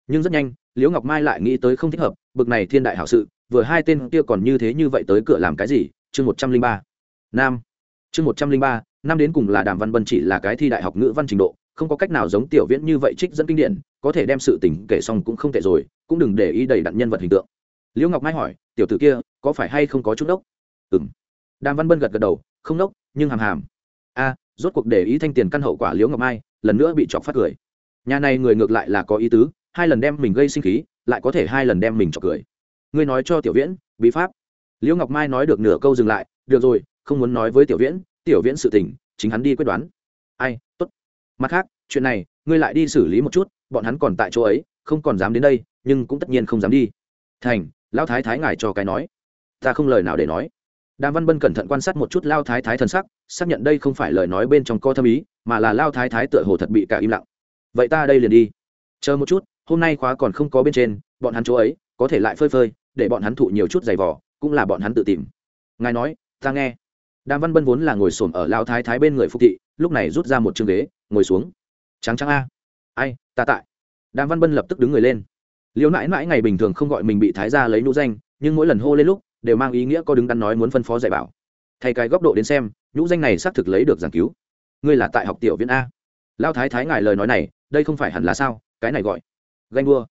[SPEAKER 1] Nhưng rất nhanh, liễu ngọc mai lại nghĩ tới không thích hợp, bực này thiên đại hảo sự, vừa hai tên kia còn như thế như vậy tới cửa làm cái gì, chương một trăm linh ba. Nam. Chương một trăm linh ba năm đến cùng là đàm văn bân chỉ là cái thi đại học ngữ văn trình độ, không có cách nào giống tiểu viễn như vậy trích dẫn kinh điển, có thể đem sự tình kể xong cũng không tệ rồi, cũng đừng để ý đầy đặn nhân vật hình tượng. Liễu ngọc mai hỏi, tiểu tử kia, có phải hay không có chút đốc? Ừ m đàm văn bân gật gật đầu, không đốc nhưng hàm hàm. A, rốt cuộc để ý thanh tiền căn hậu quả liễu ngọc mai, lần nữa bị chọc phát cười. Nhà này người ngược lại là có ý tứ, hai lần đem mình gây sinh khí, lại có thể hai lần đem mình chọc cười. Ngươi nói cho tiểu viễn, bí pháp. Liễu ngọc mai nói được nửa câu dừng lại, được rồi, không muốn nói với tiểu viễn tiểu viễn sự tình, chính hắn đi quyết đoán. Ai, tốt. Mặt khác, chuyện này, ngươi lại đi xử lý một chút, bọn hắn còn tại chỗ ấy, không còn dám đến đây, nhưng cũng tất nhiên không dám đi. Thành, lão thái thái ngài cho cái nói. Ta không lời nào để nói đàm văn bân cẩn thận quan sát một chút lao thái thái thần sắc, xác nhận đây không phải lời nói bên trong co thâm ý, mà là lao thái thái tựa hồ thật bị cả im lặng. Vậy ta đây liền đi. Chờ một chút, hôm nay khóa còn không có bên trên, bọn hắn chỗ ấy có thể lại phơi phơi, để bọn hắn thụ nhiều chút giày vỏ cũng là bọn hắn tự tìm. Ngài nói, ta nghe. Đàm văn bân vốn là ngồi xổm ở lao thái thái bên người phục thị, lúc này rút ra một chương ghế, ngồi xuống. Trắng trắng a. Ai, ta tại. Đàm văn bân lập tức đứng người lên. Liễu mãi mãi ngày bình thường không gọi mình bị thái ra lấy nũ danh, nhưng mỗi lần hô lên lúc đều mang ý nghĩa có đứng đắn nói muốn phân phó dạy bảo. Thay cái góc độ đến xem, nhũ danh này xác thực lấy được giảng cứu. Ngươi là tại học tiểu viện a. Lao thái thái ngài lời nói này, đây không phải hẳn là sao, cái này gọi. Ganh đua.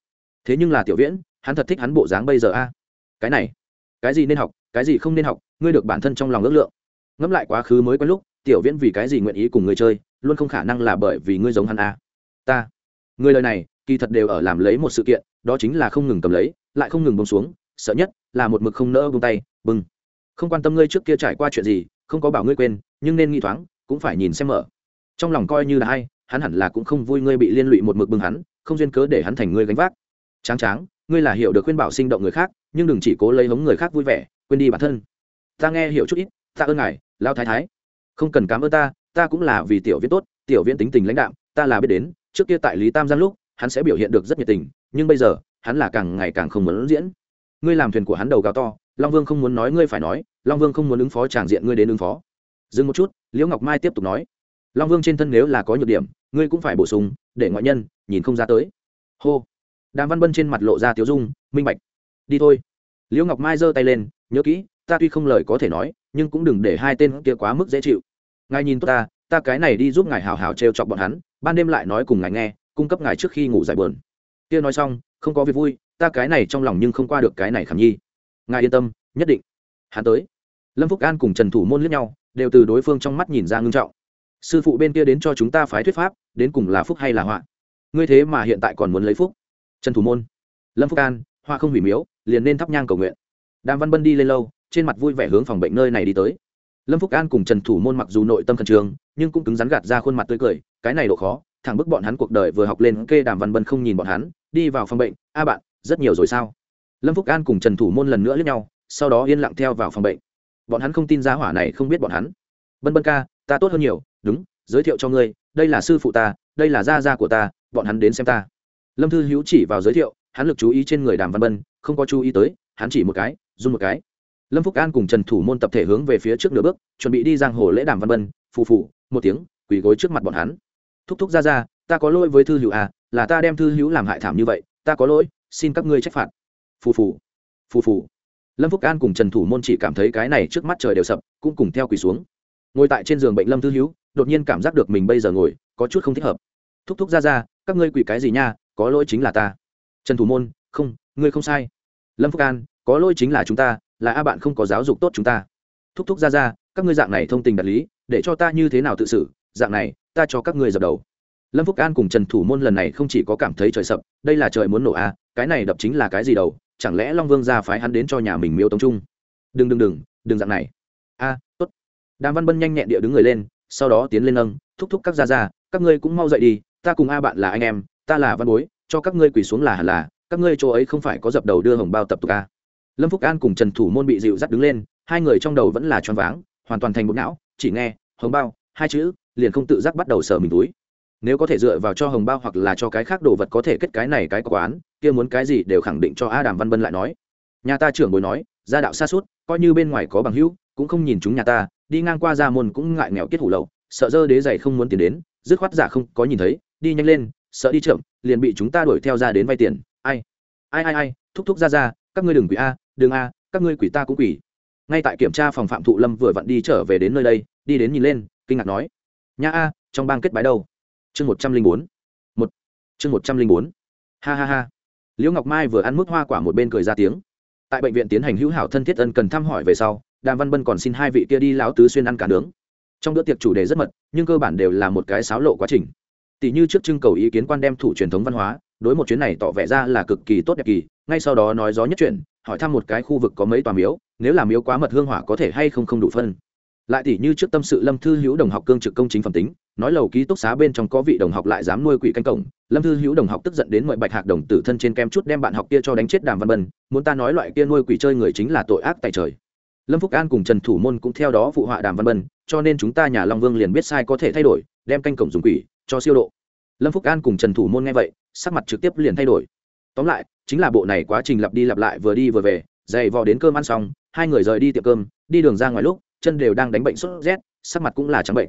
[SPEAKER 1] Thế nhưng là tiểu viễn hắn thật thích hắn bộ dáng bây giờ a. Cái này, cái gì nên học, cái gì không nên học, ngươi được bản thân trong lòng ước lượng. Ngẫm lại quá khứ mới quen lúc, tiểu viễn vì cái gì nguyện ý cùng ngươi chơi, luôn không khả năng là bởi vì ngươi giống hắn a. Ta. Người lời này, kỳ thật đều ở làm lấy một sự kiện, đó chính là không ngừng cầm lấy, lại không ngừng bông xuống sợ nhất là một mực không nỡ bung tay bưng không quan tâm ngươi trước kia trải qua chuyện gì, không có bảo ngươi quên, nhưng nên nghi thoáng, cũng phải nhìn xem mở. Trong lòng coi như là hay, hắn hẳn là cũng không vui ngươi bị liên lụy một mực bưng hắn, không duyên cớ để hắn thành ngươi gánh vác. Tráng tráng, ngươi là hiểu được khuyên bảo sinh động người khác, nhưng đừng chỉ cố lấy hống người khác vui vẻ, quên đi bản thân. Ta nghe hiểu chút ít, ta ơn ngài lao thái thái. Không cần cảm ơn ta ta cũng là vì tiểu viễn tốt, tiểu viễn tính tình lãnh đạm, ta là biết đến, trước kia tại lý tam giang lúc, hắn sẽ biểu hiện được rất nhiệt tình, nhưng bây giờ, hắn là càng ngày càng không muốn diễn ngươi làm thuyền của hắn đầu gào to, long vương không muốn nói ngươi phải nói, long vương không muốn ứng phó tràng diện ngươi đến ứng phó. Dừng một chút, liễu ngọc mai tiếp tục nói. Long vương trên thân nếu là có nhược điểm, ngươi cũng phải bổ sung, để ngoại nhân, nhìn không ra tới. Hô. Đàm văn bân trên mặt lộ ra tiếu dung, minh bạch. Đi thôi. Liễu ngọc mai giơ tay lên, nhớ kỹ, ta tuy không lời có thể nói, nhưng cũng đừng để hai tên kia quá mức dễ chịu. Ngài nhìn tốt ta ta cái này đi giúp ngài hào hào trêu chọc bọn hắn, ban đêm lại nói cùng ngài nghe, cung cấp ngài trước khi ngủ giải bờn kia nói xong, không có việc vui ta cái này trong lòng nhưng không qua được cái này khảm nhi. Ngài yên tâm, nhất định. Hắn tới. Lâm phúc an cùng trần thủ môn lướt nhau, đều từ đối phương trong mắt nhìn ra ngưng trọng. Sư phụ bên kia đến cho chúng ta phái thuyết pháp, đến cùng là phúc hay là họa? Ngươi thế mà hiện tại còn muốn lấy phúc? Trần thủ môn. Lâm phúc an hoa không hủy miếu, liền nên thắp nhang cầu nguyện. Đàm văn bân đi lên lâu, trên mặt vui vẻ hướng phòng bệnh nơi này đi tới. Lâm phúc an cùng trần thủ môn mặc dù nội tâm khẩn trương, nhưng cũng cứng rắn gạt ra khuôn mặt tươi cười, cái này độ khó, thẳng bức bọn hắn cuộc đời vừa học lên kê đàm văn bân không nhìn bọn hắn, đi vào phòng bệnh, a bạn rất nhiều rồi sao? Lâm phúc an cùng trần thủ môn lần nữa lướt nhau, sau đó yên lặng theo vào phòng bệnh. Bọn hắn không tin giá hỏa này không biết bọn hắn. Bân bân ca, ta tốt hơn nhiều, đúng, giới thiệu cho ngươi, đây là sư phụ ta, đây là gia gia của ta, bọn hắn đến xem ta. Lâm thư hữu chỉ vào giới thiệu, hắn lực chú ý trên người đàm văn bân, không có chú ý tới, hắn chỉ một cái, run một cái. Lâm phúc an cùng trần thủ môn tập thể hướng về phía trước nửa bước, chuẩn bị đi giang hồ lễ đàm văn bân, phù phù, một tiếng, quỳ gối trước mặt bọn hắn. Thúc thúc ra ra ta có lỗi với thư hữu à là ta đem thư hữu làm hại thảm như vậy, ta có lỗi xin các ngươi trách phạt. Phù phù. Phù phù. Lâm phúc an cùng trần thủ môn chỉ cảm thấy cái này trước mắt trời đều sập, cũng cùng theo quỳ xuống. Ngồi tại trên giường bệnh lâm thư hữu đột nhiên cảm giác được mình bây giờ ngồi, có chút không thích hợp. Thúc thúc ra ra, các ngươi quỳ cái gì nha, có lỗi chính là ta. Trần thủ môn, không, ngươi không sai. Lâm phúc an, có lỗi chính là chúng ta, là a bạn không có giáo dục tốt chúng ta. Thúc thúc ra ra, các ngươi dạng này thông tình đạt lý, để cho ta như thế nào tự xử, dạng này, ta cho các ngươi dập đầu. Lâm phúc an cùng trần thủ môn lần này không chỉ có cảm thấy trời sập, đây là trời muốn nổ a cái này đập chính là cái gì đầu? Chẳng lẽ long vương ra phái hắn đến cho nhà mình miêu tống trung đừng đừng đừng đừng dạng này. A, tốt. Đàm văn bân nhanh nhẹn địa đứng người lên, sau đó tiến lên nâng, thúc thúc các gia gia, các ngươi cũng mau dậy đi, ta cùng a bạn là anh em, ta là văn bối, cho các ngươi quỳ xuống là hẳn là, các ngươi chỗ ấy không phải có dập đầu đưa hồng bao tập tục a. Lâm phúc an cùng trần thủ môn bị dịu dắt đứng lên, hai người trong đầu vẫn là choáng váng, hoàn toàn thành một não, chỉ nghe, hồng bao, hai chữ, liền không tự giác bắt đầu sờ mình túi. Nếu có thể dựa vào cho hồng bao hoặc là cho cái khác đồ vật có thể kết cái này cái quán kia muốn cái gì đều khẳng định cho a đàm văn bân lại nói. Nhà ta trưởng bồi nói, gia đạo xa suốt, coi như bên ngoài có bằng hữu, cũng không nhìn chúng nhà ta, đi ngang qua gia môn cũng ngại nghèo kết hủ lậu, sợ dơ đế giày không muốn tiền đến, dứt khoát giả không có nhìn thấy, đi nhanh lên, sợ đi chậm, liền bị chúng ta đuổi theo ra đến vay tiền. Ai ai ai ai, thúc thúc ra ra, các ngươi đừng quỷ a, đừng a, các ngươi quỷ ta cũng quỷ. Ngay tại kiểm tra phòng phạm thụ lâm vừa vặn đi trở về đến nơi đây, đi đến nhìn lên, kinh ngạc nói, nha a, trong bang kết bái đâu? Chương một trăm linh bốn. Một. Chương một trăm linh bốn. Ha ha ha liễu ngọc mai vừa ăn mức hoa quả một bên cười ra tiếng. Tại bệnh viện tiến hành hữu hảo thân thiết ân cần thăm hỏi về sau, đàm văn bân còn xin hai vị kia đi lão tứ xuyên ăn cả nướng. Trong bữa tiệc chủ đề rất mật, nhưng cơ bản đều là một cái xáo lộ quá trình. Tỷ như trước trưng cầu ý kiến quan đem thủ truyền thống văn hóa, đối một chuyến này tỏ vẻ ra là cực kỳ tốt đẹp kỳ, ngay sau đó nói gió nhất chuyện hỏi thăm một cái khu vực có mấy tòa miếu, nếu là miếu quá mật hương hỏa có thể hay không không đủ phân. Lại tỷ như trước tâm sự lâm thư hữu đồng học cương trực công chính phẩm tính nói lầu ký túc xá bên trong có vị đồng học lại dám nuôi quỷ canh cổng. Lâm thư hữu đồng học tức giận đến mọi bạch hạc đồng tử thân trên kem chút đem bạn học kia cho đánh chết đàm văn bân, muốn ta nói loại kia nuôi quỷ chơi người chính là tội ác tại trời. Lâm phúc an cùng trần thủ môn cũng theo đó phụ họa đàm văn bân, cho nên chúng ta nhà long vương liền biết sai có thể thay đổi, đem canh cổng dùng quỷ cho siêu độ. Lâm phúc an cùng trần thủ môn nghe vậy, sắc mặt trực tiếp liền thay đổi. Tóm lại, chính là bộ này quá trình lặp đi lặp lại vừa đi vừa về, dày vò đến cơm ăn xong, hai người rời đi tiệm cơm, đi đường ra ngoài lúc, chân đều đang đánh bệnh sốt rét, sắc mặt cũng là trắng bệnh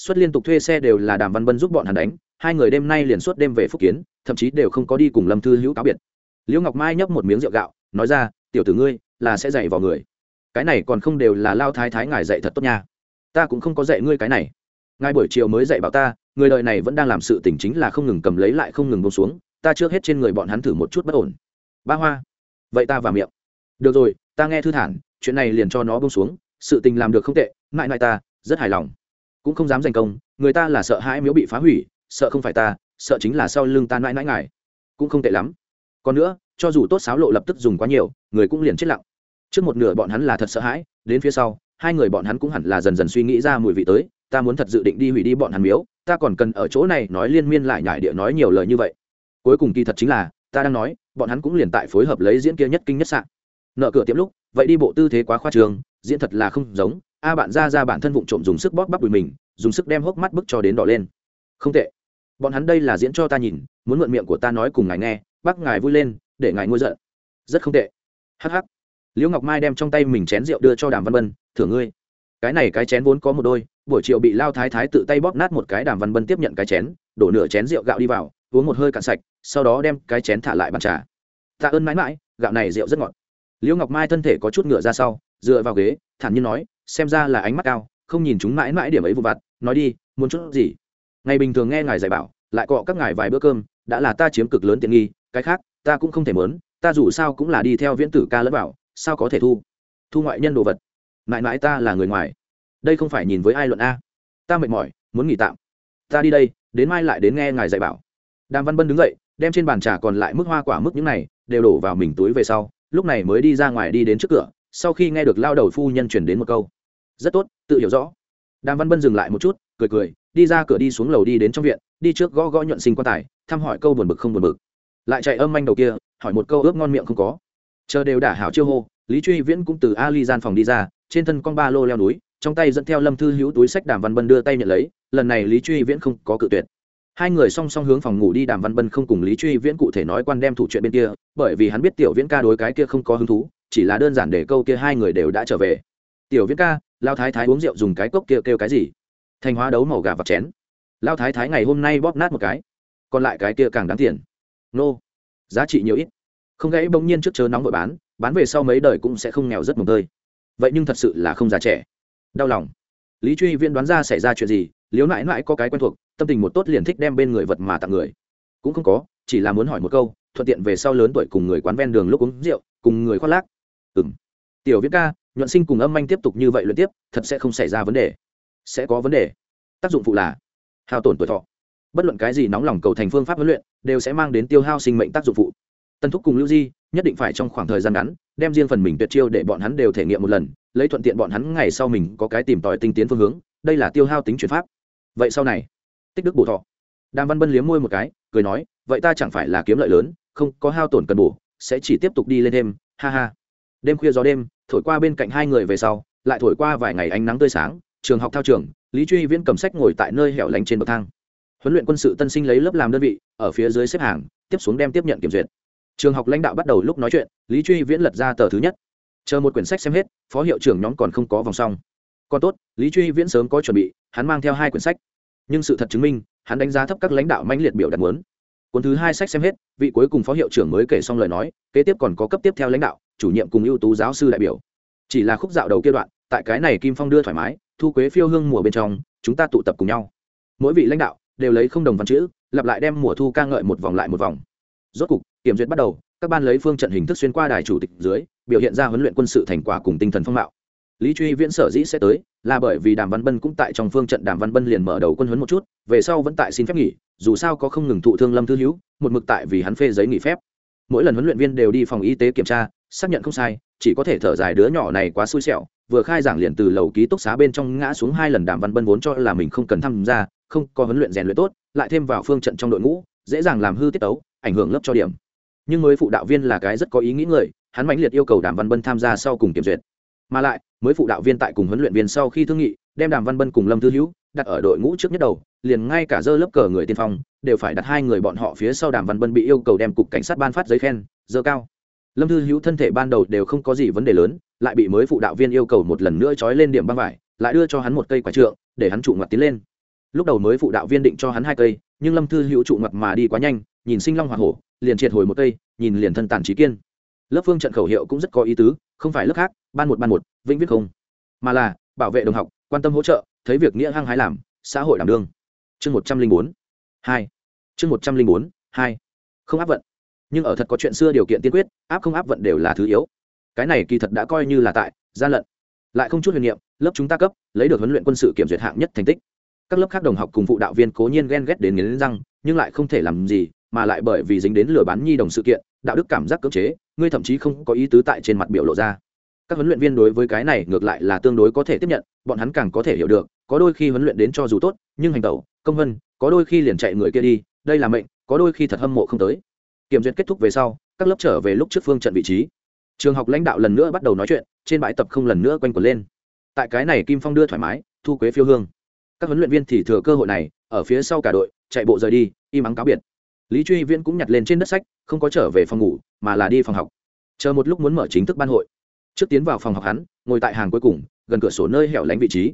[SPEAKER 1] suất liên tục thuê xe đều là đàm văn bân giúp bọn hắn đánh, hai người đêm nay liền suốt đêm về phúc kiến, thậm chí đều không có đi cùng lâm thư hữu cáo biệt. Liễu ngọc mai nhấp một miếng rượu gạo, nói ra, tiểu tử ngươi, là sẽ dạy vào người. Cái này còn không đều là lao thái thái ngài dạy thật tốt nha. Ta cũng không có dạy ngươi cái này. Ngay buổi chiều mới dạy bảo ta, người đời này vẫn đang làm sự tình chính là không ngừng cầm lấy lại không ngừng bông xuống, ta trước hết trên người bọn hắn thử một chút bất ổn. Ba hoa, vậy ta vào miệng. Được rồi, ta nghe thư thản, chuyện này liền cho nó bông xuống, sự tình làm được không tệ, mãi mãi ta, rất hài lòng cũng không dám giành công, người ta là sợ hãi miếu bị phá hủy, sợ không phải ta, sợ chính là sau lưng ta mãi mãi ngài. Cũng không tệ lắm. Còn nữa, cho dù tốt sáo lộ lập tức dùng quá nhiều, người cũng liền chết lặng. Trước một nửa bọn hắn là thật sợ hãi, đến phía sau, hai người bọn hắn cũng hẳn là dần dần suy nghĩ ra mùi vị tới, ta muốn thật dự định đi hủy đi bọn hắn miếu, ta còn cần ở chỗ này nói liên miên lại nhải địa nói nhiều lời như vậy. Cuối cùng kỳ thật chính là, ta đang nói, bọn hắn cũng liền tại phối hợp lấy diễn kia nhất kinh nhất sạn nợ cửa tiệm lúc, vậy đi bộ tư thế quá khoa trường diễn thật là không giống a à, bạn ra ra bản thân vụng trộm dùng sức bóp bắp đùi mình, dùng sức đem hốc mắt bức cho đến đỏ lên. Không tệ. Bọn hắn đây là diễn cho ta nhìn, muốn mượn miệng của ta nói cùng ngài nghe, bác ngài vui lên, để ngài ngôi giận. Rất không tệ. Hh liễu ngọc mai đem trong tay mình chén rượu đưa cho đàm văn bân thưởng ngươi. Cái này cái chén vốn có một đôi, buổi chiều bị lao thái thái tự tay bóp nát một cái, đàm văn bân tiếp nhận cái chén, đổ nửa chén rượu gạo đi vào, uống một hơi cạn sạch, sau đó đem cái chén thả lại bàn trà. Tạ ơn mãi mãi, gạo này rượu rất ngọt. Liễu ngọc mai thân thể có chút ngựa ra sau, dựa vào ghế, thản nhiên nói xem ra là ánh mắt cao, không nhìn chúng mãi mãi điểm ấy vụ vặt, nói đi, muốn chút gì? Ngày bình thường nghe ngài dạy bảo, lại cọ các ngài vài bữa cơm, đã là ta chiếm cực lớn tiện nghi, cái khác, ta cũng không thể mớn, ta dù sao cũng là đi theo viễn tử ca lẫn bảo, sao có thể thu? Thu ngoại nhân đồ vật. Mãi mãi ta là người ngoài. Đây không phải nhìn với ai luận a. Ta mệt mỏi, muốn nghỉ tạm. Ta đi đây, đến mai lại đến nghe ngài dạy bảo. Đàm văn bân đứng dậy, đem trên bàn trà còn lại mức hoa quả mức những này, đều đổ vào mình túi về sau, lúc này mới đi ra ngoài đi đến trước cửa sau khi nghe được lao đầu phu nhân chuyển đến một câu, rất tốt, tự hiểu rõ. Đàm văn bân dừng lại một chút, cười cười, đi ra cửa đi xuống lầu đi đến trong viện, đi trước gõ gõ nhuận sinh quan tài, thăm hỏi câu buồn bực không buồn bực. Lại chạy âm manh đầu kia, hỏi một câu ướp ngon miệng không có. Chờ đều đả hảo chiêu hô, lý truy viễn cũng từ ali gian phòng đi ra, trên thân con ba lô leo núi, trong tay dẫn theo lâm thư hữu túi sách đàm văn bân đưa tay nhận lấy, lần này lý truy viễn không có cự tuyệt. Hai người song song hướng phòng ngủ đi, đàm văn bân không cùng lý truy viễn cụ thể nói quan đem thủ chuyện bên kia, bởi vì hắn biết tiểu viễn ca đối cái kia không có hứng thú chỉ là đơn giản để câu kia hai người đều đã trở về. Tiểu viễn ca, lao thái thái uống rượu dùng cái cốc kia kêu cái gì? Thanh hóa đấu màu gà vặt chén. Lao thái thái ngày hôm nay bóp nát một cái. Còn lại cái kia càng đáng tiền. Nô. Giá trị nhiều ít. Không gãy bỗng nhiên trước chớ nóng vội bán bán về sau mấy đời cũng sẽ không nghèo rất mồm tơi. Vậy nhưng thật sự là không già trẻ. Đau lòng. Lý truy viên đoán ra xảy ra chuyện gì liếu nãi nãi có cái quen thuộc, tâm tình một tốt liền thích đem bên người vật mà tặng người. Cũng không có, chỉ là muốn hỏi một câu, thuận tiện về sau lớn tuổi cùng người quán ven đường lúc uống rượu, cùng người khoác lác ừ m tiểu viết ca, nhuận sinh cùng âm anh tiếp tục như vậy luyện tiếp, thật sẽ không xảy ra vấn đề. Sẽ có vấn đề. Tác dụng phụ là, hao tổn tuổi thọ. Bất luận cái gì nóng lòng cầu thành phương pháp huấn luyện, đều sẽ mang đến tiêu hao sinh mệnh tác dụng phụ. Tân thúc cùng lưu di, nhất định phải trong khoảng thời gian ngắn, đem riêng phần mình tuyệt chiêu để bọn hắn đều thể nghiệm một lần, lấy thuận tiện bọn hắn ngày sau mình có cái tìm tòi tinh tiến phương hướng, đây là tiêu hao tính chuyển pháp. Vậy sau này, tích đức bổ thọ. Đàm văn bân liếm môi một cái, cười nói, vậy ta chẳng phải là kiếm lợi lớn, không có hao tổn cần bổ, sẽ chỉ tiếp tục đi lên thêm, ha ha đêm khuya gió đêm, thổi qua bên cạnh hai người về sau, lại thổi qua vài ngày ánh nắng tươi sáng, trường học thao trường, lý truy viễn cầm sách ngồi tại nơi hẻo lánh trên bậc thang. Huấn luyện quân sự tân sinh lấy lớp làm đơn vị, ở phía dưới xếp hàng, tiếp xuống đem tiếp nhận kiểm duyệt. Trường học lãnh đạo bắt đầu lúc nói chuyện, lý truy viễn lật ra tờ thứ nhất. Chờ một quyển sách xem hết, phó hiệu trưởng nhóm còn không có vòng xong. Còn tốt, lý truy viễn sớm có chuẩn bị, hắn mang theo hai quyển sách. Nhưng sự thật chứng minh, hắn đánh giá thấp các lãnh đạo mãnh liệt biểu đạt muốn cuốn thứ hai sách xem hết, vị cuối cùng phó hiệu trưởng mới kể xong lời nói, kế tiếp còn có cấp tiếp theo lãnh đạo, chủ nhiệm cùng ưu tú giáo sư đại biểu. Chỉ là khúc dạo đầu kia đoạn, tại cái này kim phong đưa thoải mái, thu quế phiêu hương mùa bên trong, chúng ta tụ tập cùng nhau. Mỗi vị lãnh đạo đều lấy không đồng văn chữ, lặp lại đem mùa thu ca ngợi một vòng lại một vòng. Rốt cục, kiểm duyệt bắt đầu, các ban lấy phương trận hình thức xuyên qua đài chủ tịch dưới, biểu hiện ra huấn luyện quân sự thành quả cùng tinh thần phong mạo lý truy viễn sở dĩ sẽ tới là bởi vì đàm văn bân cũng tại trong phương trận đàm văn bân liền mở đầu quân huấn một chút, về sau vẫn tại xin phép nghỉ, dù sao có không ngừng thụ thương lâm thư hữu một mực tại vì hắn phê giấy nghỉ phép. Mỗi lần huấn luyện viên đều đi phòng y tế kiểm tra, xác nhận không sai, chỉ có thể thở dài đứa nhỏ này quá xui xẻo, vừa khai giảng liền từ lầu ký túc xá bên trong ngã xuống hai lần đàm văn bân vốn cho là mình không cần tham gia, không có huấn luyện rèn luyện tốt, lại thêm vào phương trận trong đội ngũ, dễ dàng làm hư tiết tấu, ảnh hưởng lớp cho điểm. Nhưng mới phụ đạo viên là cái rất có ý nghĩ người, hắn mãnh liệt yêu cầu đàm văn bân tham gia sau cùng kiểm duyệt. Mà lại mới phụ đạo viên tại cùng huấn luyện viên sau khi thương nghị, đem đàm văn bân cùng lâm thư hữu đặt ở đội ngũ trước nhất đầu, liền ngay cả dơ lớp cờ người tiên phong đều phải đặt hai người bọn họ phía sau đàm văn bân bị yêu cầu đem cục cảnh sát ban phát giấy khen, dơ cao. Lâm thư hữu thân thể ban đầu đều không có gì vấn đề lớn, lại bị mới phụ đạo viên yêu cầu một lần nữa trói lên điểm băng vải, lại đưa cho hắn một cây quả trượng, để hắn trụ ngoặt tiến lên. Lúc đầu mới phụ đạo viên định cho hắn hai cây, nhưng lâm thư hữu trụ ngoặt mà đi quá nhanh, nhìn sinh long hoa hổ, liền triệt hồi một cây, nhìn liền thân tàn trí kiên lớp phương trận khẩu hiệu cũng rất có ý tứ, không phải lớp khác, ban một ban một, vĩnh viết không. Mà là, bảo vệ đồng học, quan tâm hỗ trợ, thấy việc nghĩa hăng hái làm, xã hội đảm đương. Chương một trăm linh bốn, hai. Chương một trăm linh bốn, hai. Không áp vận. Nhưng ở thật có chuyện xưa điều kiện tiên quyết, áp không áp vận đều là thứ yếu. Cái này kỳ thật đã coi như là tại, gian lận. Lại không chút huyền niệm, lớp chúng ta cấp, lấy được huấn luyện quân sự kiểm duyệt hạng nhất thành tích. Các lớp khác đồng học cùng phụ đạo viên cố nhiên ghen ghét đến nghiến răng, nhưng lại không thể làm gì, mà lại bởi vì dính đến lừa bán nhi đồng sự kiện, đạo đức cảm giác cưỡng chế ngươi thậm chí không có ý tứ tại trên mặt biểu lộ ra. Các huấn luyện viên đối với cái này ngược lại là tương đối có thể tiếp nhận, bọn hắn càng có thể hiểu được, có đôi khi huấn luyện đến cho dù tốt, nhưng hành tẩu, công vân, có đôi khi liền chạy người kia đi, đây là mệnh, có đôi khi thật hâm mộ không tới. Kiểm duyệt kết thúc về sau, các lớp trở về lúc trước phương trận vị trí. Trường học lãnh đạo lần nữa bắt đầu nói chuyện, trên bãi tập không lần nữa quanh quẩn lên. Tại cái này kim phong đưa thoải mái, thu quế phiêu hương. Các huấn luyện viên thì thừa cơ hội này, ở phía sau cả đội, chạy bộ rời đi, im ắng cáo biệt lý truy viễn cũng nhặt lên trên đất sách, không có trở về phòng ngủ, mà là đi phòng học. Chờ một lúc muốn mở chính thức ban hội. Trước tiến vào phòng học hắn, ngồi tại hàng cuối cùng, gần cửa sổ nơi hẻo lánh vị trí.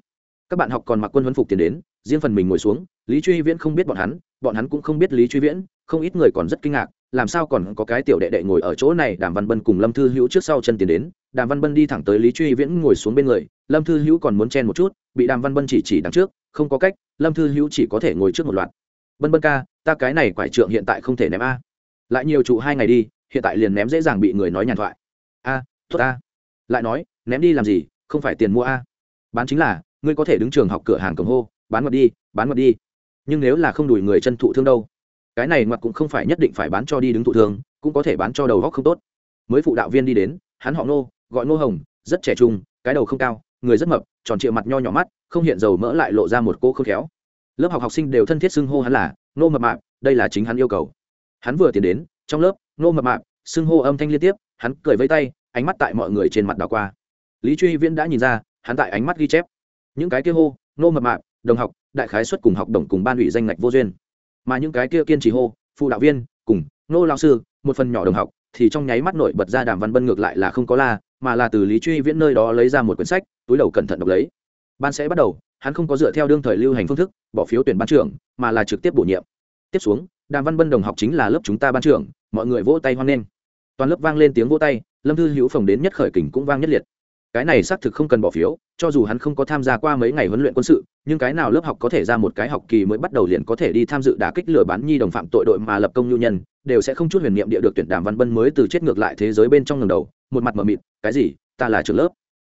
[SPEAKER 1] Các bạn học còn mặc quân huấn phục tiến đến, riêng phần mình ngồi xuống, lý truy viễn không biết bọn hắn bọn hắn cũng không biết lý truy viễn, không ít người còn rất kinh ngạc, làm sao còn có cái tiểu đệ đệ ngồi ở chỗ này, đàm văn bân cùng lâm thư hữu trước sau chân tiến đến. Đàm văn bân đi thẳng tới lý truy viễn ngồi xuống bên người, lâm thư hữu còn muốn chen một chút, bị đàm văn bân chỉ chỉ đằng trước, không có cách, lâm thư hữu chỉ có thể ngồi trước một loạt. Bân bân ca ta cái này quải trượng hiện tại không thể ném a. Lại nhiều trụ hai ngày đi, hiện tại liền ném dễ dàng bị người nói nhàn thoại. A, tốt a lại nói, ném đi làm gì, không phải tiền mua a. Bán chính là, ngươi có thể đứng trường học cửa hàng cổng hô, bán mặt đi, bán mặt đi. Nhưng nếu là không đùi người chân thụ thương đâu, cái này mặt cũng không phải nhất định phải bán cho đi đứng thụ thương, cũng có thể bán cho đầu góc không tốt. Mới phụ đạo viên đi đến, hắn họ nô gọi nô hồng, rất trẻ trung, cái đầu không cao, người rất mập, tròn trịa mặt nho nhỏ mắt, không hiện dầu mỡ lại lộ ra một cô khôn khéo. Lớp học học sinh đều thân thiết xưng hô hắn là nô mập mạp, đây là chính hắn yêu cầu. Hắn vừa tiến đến, trong lớp nô mập mạp xưng hô âm thanh liên tiếp, hắn cười vây tay, ánh mắt tại mọi người trên mặt đảo qua. Lý truy viễn đã nhìn ra, hắn tại ánh mắt ghi chép. Những cái kia hô nô mập mạp, đồng học, đại khái xuất cùng học đồng cùng ban ủy danh ngạch vô duyên. Mà những cái kia kiên trì hô, phụ đạo viên, cùng nô lao sư, một phần nhỏ đồng học, thì trong nháy mắt nổi bật ra đàm văn bân ngược lại là không có la, mà là từ lý truy viễn nơi đó lấy ra một quyển sách, túi đầu cẩn thận đọc lấy. Ban sẽ bắt đầu hắn không có dựa theo đương thời lưu hành phương thức bỏ phiếu tuyển ban trưởng, mà là trực tiếp bổ nhiệm. Tiếp xuống, đàm văn bân đồng học chính là lớp chúng ta ban trưởng, mọi người vỗ tay hoan nghênh. Toàn lớp vang lên tiếng vỗ tay, lâm thư hữu phòng đến nhất khởi kình cũng vang nhất liệt. Cái này xác thực không cần bỏ phiếu, cho dù hắn không có tham gia qua mấy ngày huấn luyện quân sự, nhưng cái nào lớp học có thể ra một cái học kỳ mới bắt đầu liền có thể đi tham dự đả kích lừa bán nhi đồng phạm tội đội mà lập công nhu nhân, đều sẽ không chút huyền niệm địa được tuyển đàm văn bân mới từ chết ngược lại thế giới bên trong ngầm đầu, một mặt mờ mịt, cái gì? Ta là trưởng lớp.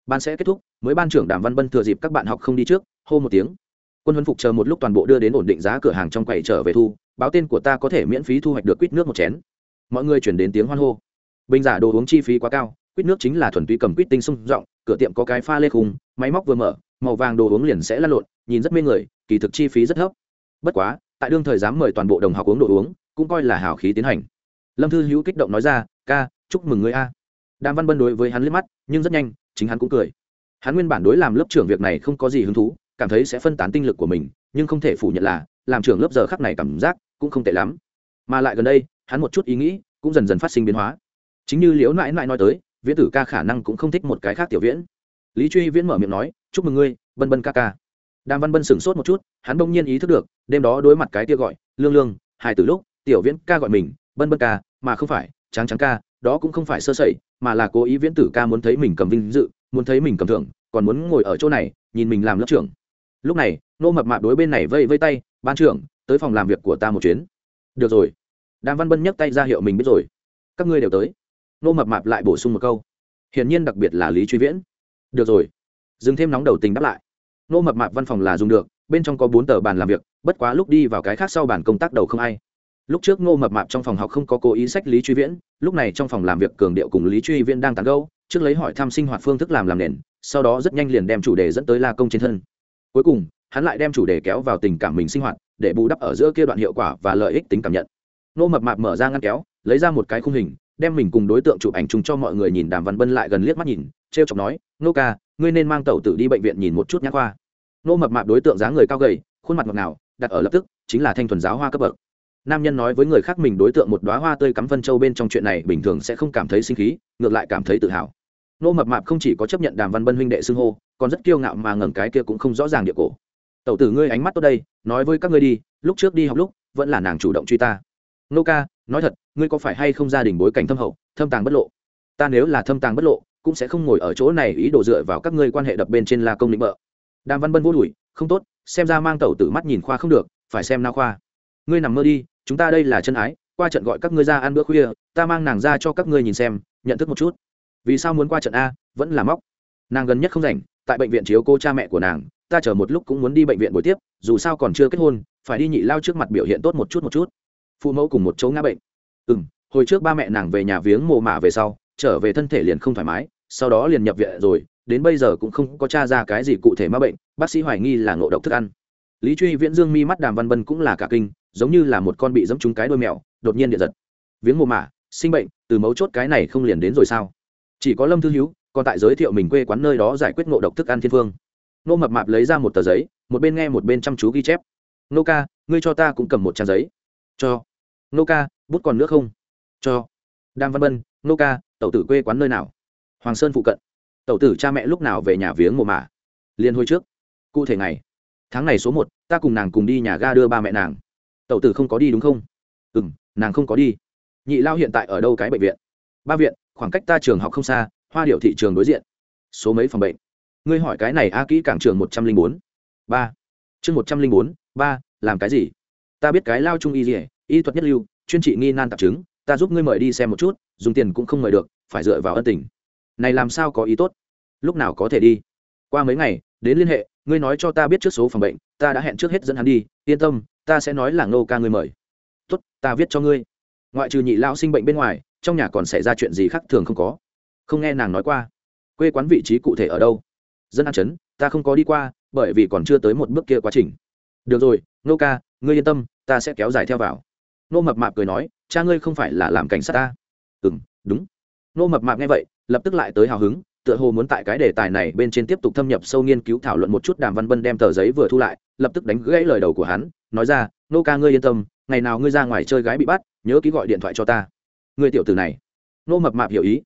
[SPEAKER 1] Ban sẽ kết thúc, mới ban trưởng đàm văn bân thừa dịp các bạn học không đi trước hô một tiếng. Quân huấn phục chờ một lúc toàn bộ đưa đến ổn định giá cửa hàng trong quầy trở về thu, báo tên của ta có thể miễn phí thu hoạch được quýt nước một chén. Mọi người chuyển đến tiếng hoan hô. Bình giả đồ uống chi phí quá cao, quýt nước chính là thuần túy cầm quýt tinh sung rộng, cửa tiệm có cái pha lê khung, máy móc vừa mở, màu vàng đồ uống liền sẽ lăn lộn, nhìn rất mê người, kỳ thực chi phí rất thấp. Bất quá, tại đương thời dám mời toàn bộ đồng học uống đồ uống, cũng coi là hào khí tiến hành. Lâm thư hữu kích động nói ra, ca, chúc mừng người a. Đàm văn bân đối với hắn liếc mắt, nhưng rất nhanh, chính hắn cũng cười. Hắn nguyên bản đối làm lớp trưởng việc này không có gì hứng thú cảm thấy sẽ phân tán tinh lực của mình, nhưng không thể phủ nhận là, làm trưởng lớp giờ khắc này cảm giác cũng không tệ lắm. Mà lại gần đây, hắn một chút ý nghĩ cũng dần dần phát sinh biến hóa. Chính như liễu nãi nãi nói tới, viễn tử ca khả năng cũng không thích một cái khác tiểu viễn. Lý truy viễn mở miệng nói, chúc mừng ngươi bân bân ca ca. Đàm văn bân sửng sốt một chút, hắn bỗng nhiên ý thức được, đêm đó đối mặt cái kia gọi, lương lương hai từ lúc, tiểu viễn ca gọi mình bân bân ca, mà không phải trắng trắng ca, đó cũng không phải sơ sẩy, mà là cố ý viễn tử ca muốn thấy mình cầm vinh dự, muốn thấy mình cầm thưởng, còn muốn ngồi ở chỗ này, nhìn mình làm lớp trưởng lúc này, nô mập mạp đối bên này vây vây tay, ban trưởng, tới phòng làm việc của ta một chuyến. Được rồi. Đàm văn bân nhấc tay ra hiệu mình biết rồi. Các ngươi đều tới. Nô mập mạp lại bổ sung một câu. Hiển nhiên đặc biệt là lý truy viễn. Được rồi. Dừng thêm nóng đầu tình đáp lại. Nô mập mạp văn phòng là dùng được, bên trong có bốn tờ bàn làm việc, bất quá lúc đi vào cái khác sau bàn công tác đầu không ai. Lúc trước ngô mập mạp trong phòng học không có cố ý sách lý truy viễn, lúc này trong phòng làm việc cường điệu cùng lý truy viễn đang tán gâu trước lấy hỏi thăm sinh hoạt phương thức làm làm nền, sau đó rất nhanh liền đem chủ đề dẫn tới la công trên thân cuối cùng, hắn lại đem chủ đề kéo vào tình cảm mình sinh hoạt, để bù đắp ở giữa kia đoạn hiệu quả và lợi ích tính cảm nhận. Nô mập mạp mở ra ngăn kéo, lấy ra một cái khung hình, đem mình cùng đối tượng chụp ảnh chung cho mọi người nhìn đàm văn bân lại gần liếc mắt nhìn t r e o chọc nói, nô ca, ngươi nên mang tàu tử đi bệnh viện nhìn một chút nhãn khoa. Nô mập mạp đối tượng dáng người cao gầy, khuôn mặt ngọt ngào, đặt ở lập tức, chính là thanh thuần giáo hoa cấp bậc. Nam nhân nói với người khác mình đối tượng một đoá hoa tươi cắm phân châu bên trong chuyện này bình thường sẽ không cảm thấy sinh khí, ngược lại cảm thấy tự hào. Nô mập mạp không chỉ có chấp nhận đàm văn bân huynh đệ xưng hô còn rất kiêu ngạo mà ngẩng cái kia cũng không rõ ràng địa cổ. Tẩu tử ngươi ánh mắt tốt đây, nói với các ngươi đi, lúc trước đi học lúc, vẫn là nàng chủ động truy ta. Nô ca, nói thật, ngươi có phải hay không gia đình bối cảnh thâm hậu, thâm tàng bất lộ? Ta nếu là thâm tàng bất lộ, cũng sẽ không ngồi ở chỗ này ý đồ dựa vào các ngươi quan hệ đập bên trên là công định bợ. Đàm văn bân vô đùi không tốt, xem ra mang tẩu tử mắt nhìn khoa không được, phải xem na khoa. Ngươi nằm mơ đi, chúng ta đây là chân ái, qua trận gọi các ngươi ra ăn bữa khuya, ta mang nàng ra cho các ngươi nhìn xem, nhận thức một chút. Vì sao muốn qua trận a, vẫn là móc? Nàng gần nhất không rảnh tại bệnh viện chiếu cô cha mẹ của nàng, ta chờ một lúc cũng muốn đi bệnh viện buổi tiếp, dù sao còn chưa kết hôn, phải đi nhị lao trước mặt biểu hiện tốt một chút một chút. Phụ mẫu cùng một chỗ ngã bệnh. Ừ m hồi trước ba mẹ nàng về nhà viếng mồ mả về sau, trở về thân thể liền không thoải mái, sau đó liền nhập viện rồi, đến bây giờ cũng không có t r a ra cái gì cụ thể m a bệnh, bác sĩ hoài nghi là ngộ độc thức ăn. Lý truy viễn dương mi mắt đàm văn vân cũng là cả kinh, giống như là một con bị dẫm trúng cái đôi mèo, đột nhiên điện giật. Viếng mồ mả, sinh bệnh, từ mấu chốt cái này không liền đến rồi sao? Chỉ có lâm thư hữu còn tại giới thiệu mình quê quán nơi đó giải quyết ngộ độc thức ăn thiên phương. Nô mập mạp lấy ra một tờ giấy, một bên nghe một bên chăm chú ghi chép. Nô ca, ngươi cho ta cũng cầm một trang giấy. Cho. Nô ca, bút còn nước không? Cho. Đàm văn bân nô ca, tẩu tử quê quán nơi nào? Hoàng sơn phụ cận. Tẩu tử cha mẹ lúc nào về nhà viếng mồ mả? Liên hồi trước. Cụ thể ngày. Tháng này số một, ta cùng nàng cùng đi nhà ga đưa ba mẹ nàng. Tẩu tử không có đi đúng không? Ừ m nàng không có đi. Nhị lao hiện tại ở đâu cái bệnh viện? Ba viện, khoảng cách ta trường học không xa hoa điệu thị trường đối diện. Số mấy phòng bệnh? Ngươi hỏi cái này a kỹ cảng trường một trăm linh bốn. Ba. Chương một trăm linh bốn, ba, làm cái gì? Ta biết cái lao trung y dỉa y thuật nhất lưu, chuyên trị nghi nan tạp chứng. Ta giúp ngươi mời đi xem một chút, dùng tiền cũng không mời được, phải dựa vào ân tình. Này làm sao có ý tốt? Lúc nào có thể đi? Qua mấy ngày, đến liên hệ, ngươi nói cho ta biết trước số phòng bệnh, ta đã hẹn trước hết dẫn hắn đi, yên tâm, ta sẽ nói là ngô ca ngươi mời. Tốt, ta viết cho ngươi. Ngoại trừ nhị lão sinh bệnh bên ngoài, trong nhà còn xảy ra chuyện gì khác thường không có không nghe nàng nói qua. Quê quán vị trí cụ thể ở đâu? Dân an chấn, ta không có đi qua, bởi vì còn chưa tới một bước kia quá trình. Được rồi, nô ca, ngươi yên tâm, ta sẽ kéo dài theo vào. Nô mập mạp cười nói, cha ngươi không phải là làm cảnh sát ta. Ừ m đúng. Nô mập mạp nghe vậy, lập tức lại tới hào hứng, tựa hồ muốn tại cái đề tài này bên trên tiếp tục thâm nhập sâu nghiên cứu thảo luận một chút đàm văn bân đem tờ giấy vừa thu lại, lập tức đánh gãy lời đầu của hắn, nói ra, nô ca ngươi yên tâm, ngày nào ngươi ra ngoài chơi gái bị bắt, nhớ ký gọi điện thoại cho ta. Ngươi tiểu tử này. Nô mập mạp hiểu ý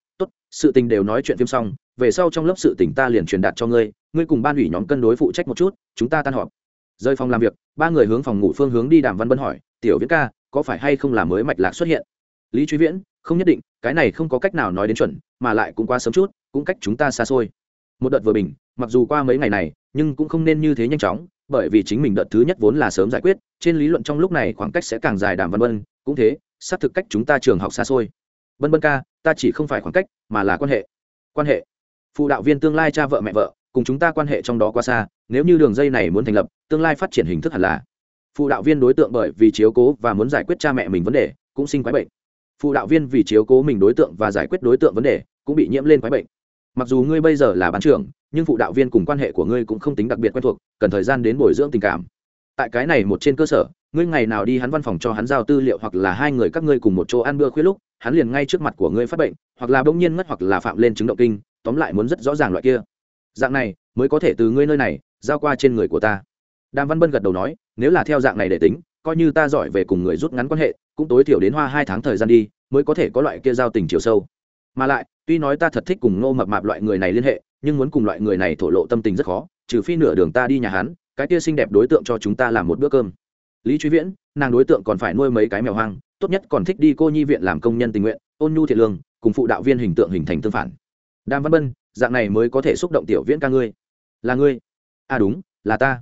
[SPEAKER 1] sự tình đều nói chuyện phim xong, về sau trong lớp sự tình ta liền truyền đạt cho ngươi ngươi cùng ban ủy nhóm cân đối phụ trách một chút, chúng ta tan họp. Rơi phòng làm việc, ba người hướng phòng ngủ phương hướng đi đàm văn bân hỏi, tiểu viễn ca, có phải hay không là mới mạch lạc xuất hiện? Lý truy viễn, không nhất định, cái này không có cách nào nói đến chuẩn, mà lại cũng quá sớm chút, cũng cách chúng ta xa xôi. Một đợt vừa bình, mặc dù qua mấy ngày này, nhưng cũng không nên như thế nhanh chóng, bởi vì chính mình đợt thứ nhất vốn là sớm giải quyết, trên lý luận trong lúc này khoảng cách sẽ càng dài đàm Văn Bân, cũng thế xác thực cách chúng ta trường học xa xôi. Vân vân ca ta chỉ không phải khoảng cách, mà là quan hệ. Quan hệ. Phụ đạo viên tương lai cha vợ mẹ vợ, cùng chúng ta quan hệ trong đó quá xa, nếu như đường dây này muốn thành lập, tương lai phát triển hình thức hẳn là. Phụ đạo viên đối tượng bởi vì chiếu cố và muốn giải quyết cha mẹ mình vấn đề, cũng sinh quái bệnh. Phụ đạo viên vì chiếu cố mình đối tượng và giải quyết đối tượng vấn đề, cũng bị nhiễm lên quái bệnh. Mặc dù ngươi bây giờ là bán trưởng, nhưng phụ đạo viên cùng quan hệ của ngươi cũng không tính đặc biệt quen thuộc, cần thời gian đến bồi dưỡng tình cảm. Tại cái này một trên cơ sở ngươi ngày nào đi hắn văn phòng cho hắn giao tư liệu hoặc là hai người các ngươi cùng một chỗ ăn bữa khuya lúc, hắn liền ngay trước mặt của ngươi phát bệnh, hoặc là bỗng nhiên ngất hoặc là phạm lên chứng động kinh, tóm lại muốn rất rõ ràng loại kia. Dạng này, mới có thể từ ngươi nơi này, giao qua trên người của ta. Đàm văn bân gật đầu nói, nếu là theo dạng này để tính, coi như ta giỏi về cùng người rút ngắn quan hệ, cũng tối thiểu đến hoa hai tháng thời gian đi, mới có thể có loại kia giao tình chiều sâu. Mà lại, tuy nói ta thật thích cùng ngô mập mạp loại người này liên hệ, nhưng muốn cùng loại người này thổ lộ tâm tình rất khó, trừ phi nửa đường ta đi nhà hắn, cái kia xinh đẹp đối tượng cho chúng ta làm một bữa cơm lý truy viễn, nàng đối tượng còn phải nuôi mấy cái mèo hoang, tốt nhất còn thích đi cô nhi viện làm công nhân tình nguyện, ôn nhu thiện lương, cùng phụ đạo viên hình tượng hình thành tương phản. Đàm văn bân, dạng này mới có thể xúc động tiểu viễn ca ngươi. Là ngươi? À đúng, là ta.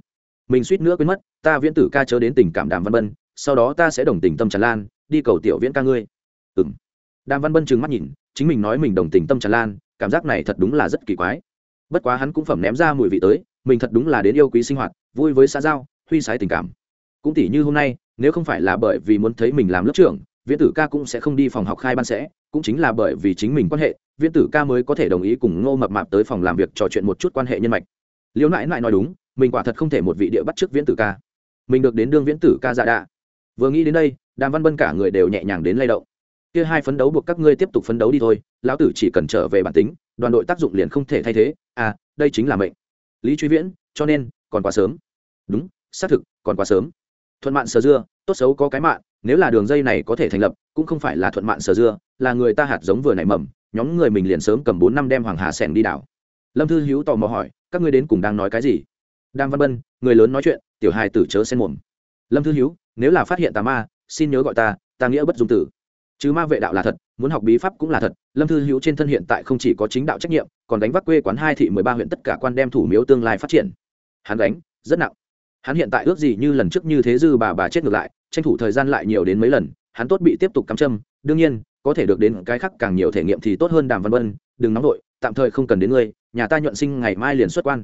[SPEAKER 1] Mình suýt nữa quên mất, ta viễn tử ca chớ đến tình cảm đàm văn bân, sau đó ta sẽ đồng tình tâm tràn lan, đi cầu tiểu viễn ca ngươi. Ừ m đàm văn bân trừng mắt nhìn, chính mình nói mình đồng tình tâm tràn lan, cảm giác này thật đúng là rất kỳ quái. Bất quá hắn cũng phẩm ném ra mùi vị tới, mình thật đúng là đến yêu quý sinh hoạt, vui với xã giao, huy sái tình cảm cũng tỷ như hôm nay, nếu không phải là bởi vì muốn thấy mình làm lớp trưởng, viễn tử ca cũng sẽ không đi phòng học khai ban sẽ, cũng chính là bởi vì chính mình quan hệ, viễn tử ca mới có thể đồng ý cùng ngô mập mạp tới phòng làm việc trò chuyện một chút quan hệ nhân mạch. Liễu nãi nãi nói đúng, mình quả thật không thể một vị địa bắt trước viễn tử ca. Mình được đến đương viễn tử ca dạ đạ. Vừa nghĩ đến đây, đàm văn bân cả người đều nhẹ nhàng đến lay động. Kia hai phấn đấu buộc các ngươi tiếp tục phấn đấu đi thôi, lão tử chỉ cần trở về bản tính, đoàn đội tác dụng liền không thể thay thế. À đây chính là mệnh. Lý truy viễn, cho nên, còn quá sớm. Đúng, xác thực, còn quá sớm thuận mạn sờ dưa, tốt xấu có cái mạng nếu là đường dây này có thể thành lập, cũng không phải là thuận mạn sờ dưa, là người ta hạt giống vừa nảy mầm, nhóm người mình liền sớm cầm bốn năm đem hoàng hà sẻn đi đảo. Lâm thư hữu tò mò hỏi, các ngươi đến cùng đang nói cái gì? Đang văn bân, người lớn nói chuyện, tiểu hài tử chớ xen mồm. Lâm thư hữu, nếu là phát hiện tà ma, xin nhớ gọi ta ta nghĩa bất dung tử. Chứ ma vệ đạo là thật, muốn học bí pháp cũng là thật, lâm thư hữu trên thân hiện tại không chỉ có chính đạo trách nhiệm, còn đánh vác quê quán hai thị mười ba huyện tất cả quan đem thủ miếu tương lai phát triển. Hắn đánh, rất nặng hắn hiện tại ước gì như lần trước như thế dư bà bà chết ngược lại, tranh thủ thời gian lại nhiều đến mấy lần, hắn tốt bị tiếp tục cắm châm, đương nhiên, có thể được đến cái khác càng nhiều thể nghiệm thì tốt hơn đàm văn vân, đừng nóng vội, tạm thời không cần đến ngươi, nhà ta nhuận sinh ngày mai liền xuất quan.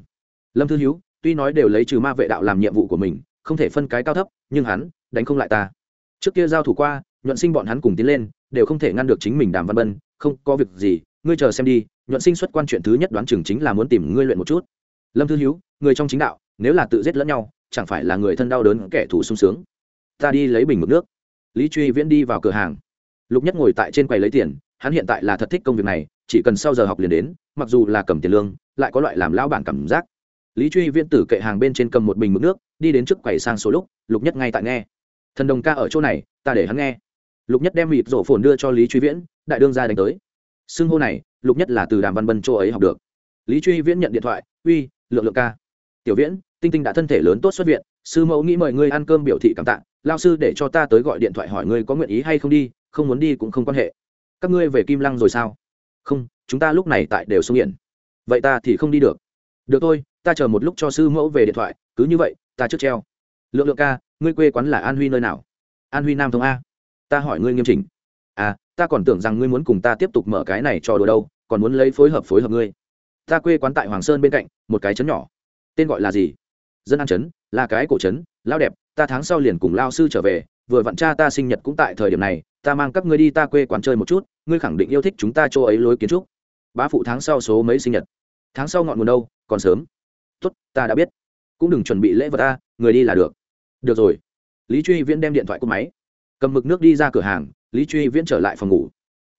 [SPEAKER 1] Lâm thư hữu tuy nói đều lấy trừ ma vệ đạo làm nhiệm vụ của mình, không thể phân cái cao thấp, nhưng hắn đánh không lại ta. Trước kia giao thủ qua, nhuận sinh bọn hắn cùng tiến lên, đều không thể ngăn được chính mình đàm văn bân không có việc gì, ngươi chờ xem đi, nhuận sinh xuất quan chuyện thứ nhất đoán chừng chính là muốn tìm ngươi luyện một chút. Lâm thư hữu người trong chính đạo, nếu là tự giết lẫn nhau chẳng phải là người thân đau đớn kẻ thù sung sướng. Ta đi lấy bình mực nước. Lý truy viễn đi vào cửa hàng. Lục nhất ngồi tại trên quầy lấy tiền, hắn hiện tại là thật thích công việc này, chỉ cần sau giờ học liền đến, mặc dù là cầm tiền lương, lại có loại làm lão bản cảm giác. Lý truy viễn tử kệ hàng bên trên cầm một bình mực nước, đi đến trước quầy sang số lúc, lục nhất ngay tại nghe. Thần đồng ca ở chỗ này, ta để hắn nghe. Lục nhất đem mịt rổ phồn đưa cho lý truy viễn, đại đương ra đánh tới. Xưng hô này, lục nhất là từ đàm văn bân chỗ ấy học được. Lý truy viễn nhận điện thoại, uy, lượng lượng ca. Tiểu viễn tinh tinh đã thân thể lớn tốt xuất viện, sư mẫu nghĩ mời ngươi ăn cơm biểu thị cảm tạ, lao sư để cho ta tới gọi điện thoại hỏi ngươi có nguyện ý hay không đi, không muốn đi cũng không quan hệ. Các ngươi về kim lăng rồi sao? Không, chúng ta lúc này tại đều sông hiển vậy ta thì không đi được. Được thôi, ta chờ một lúc cho sư mẫu về điện thoại, cứ như vậy, ta trước treo. Lượng lượng ca, ngươi quê quán là an huy nơi nào? An huy nam thông a. Ta hỏi ngươi nghiêm chỉnh. À ta còn tưởng rằng ngươi muốn cùng ta tiếp tục mở cái này cho đùa đâu, còn muốn lấy phối hợp phối hợp ngươi. Ta quê quán tại hoàng sơn bên cạnh, một cái trấn nhỏ. Tên gọi là gì? Dân an trấn là cái cổ trấn lao đẹp, ta tháng sau liền cùng lao sư trở về, vừa vặn cha ta sinh nhật cũng tại thời điểm này, ta mang các ngươi đi ta quê quán chơi một chút, ngươi khẳng định yêu thích chúng ta chỗ ấy lối kiến trúc. Bá phụ tháng sau số mấy sinh nhật? Tháng sau ngọn nguồn đâu, còn sớm. Tốt, ta đã biết. Cũng đừng chuẩn bị lễ vật ta, người đi là được. Được rồi. Lý truy viễn đem điện thoại cúp máy. Cầm mực nước đi ra cửa hàng, lý truy viễn trở lại phòng ngủ.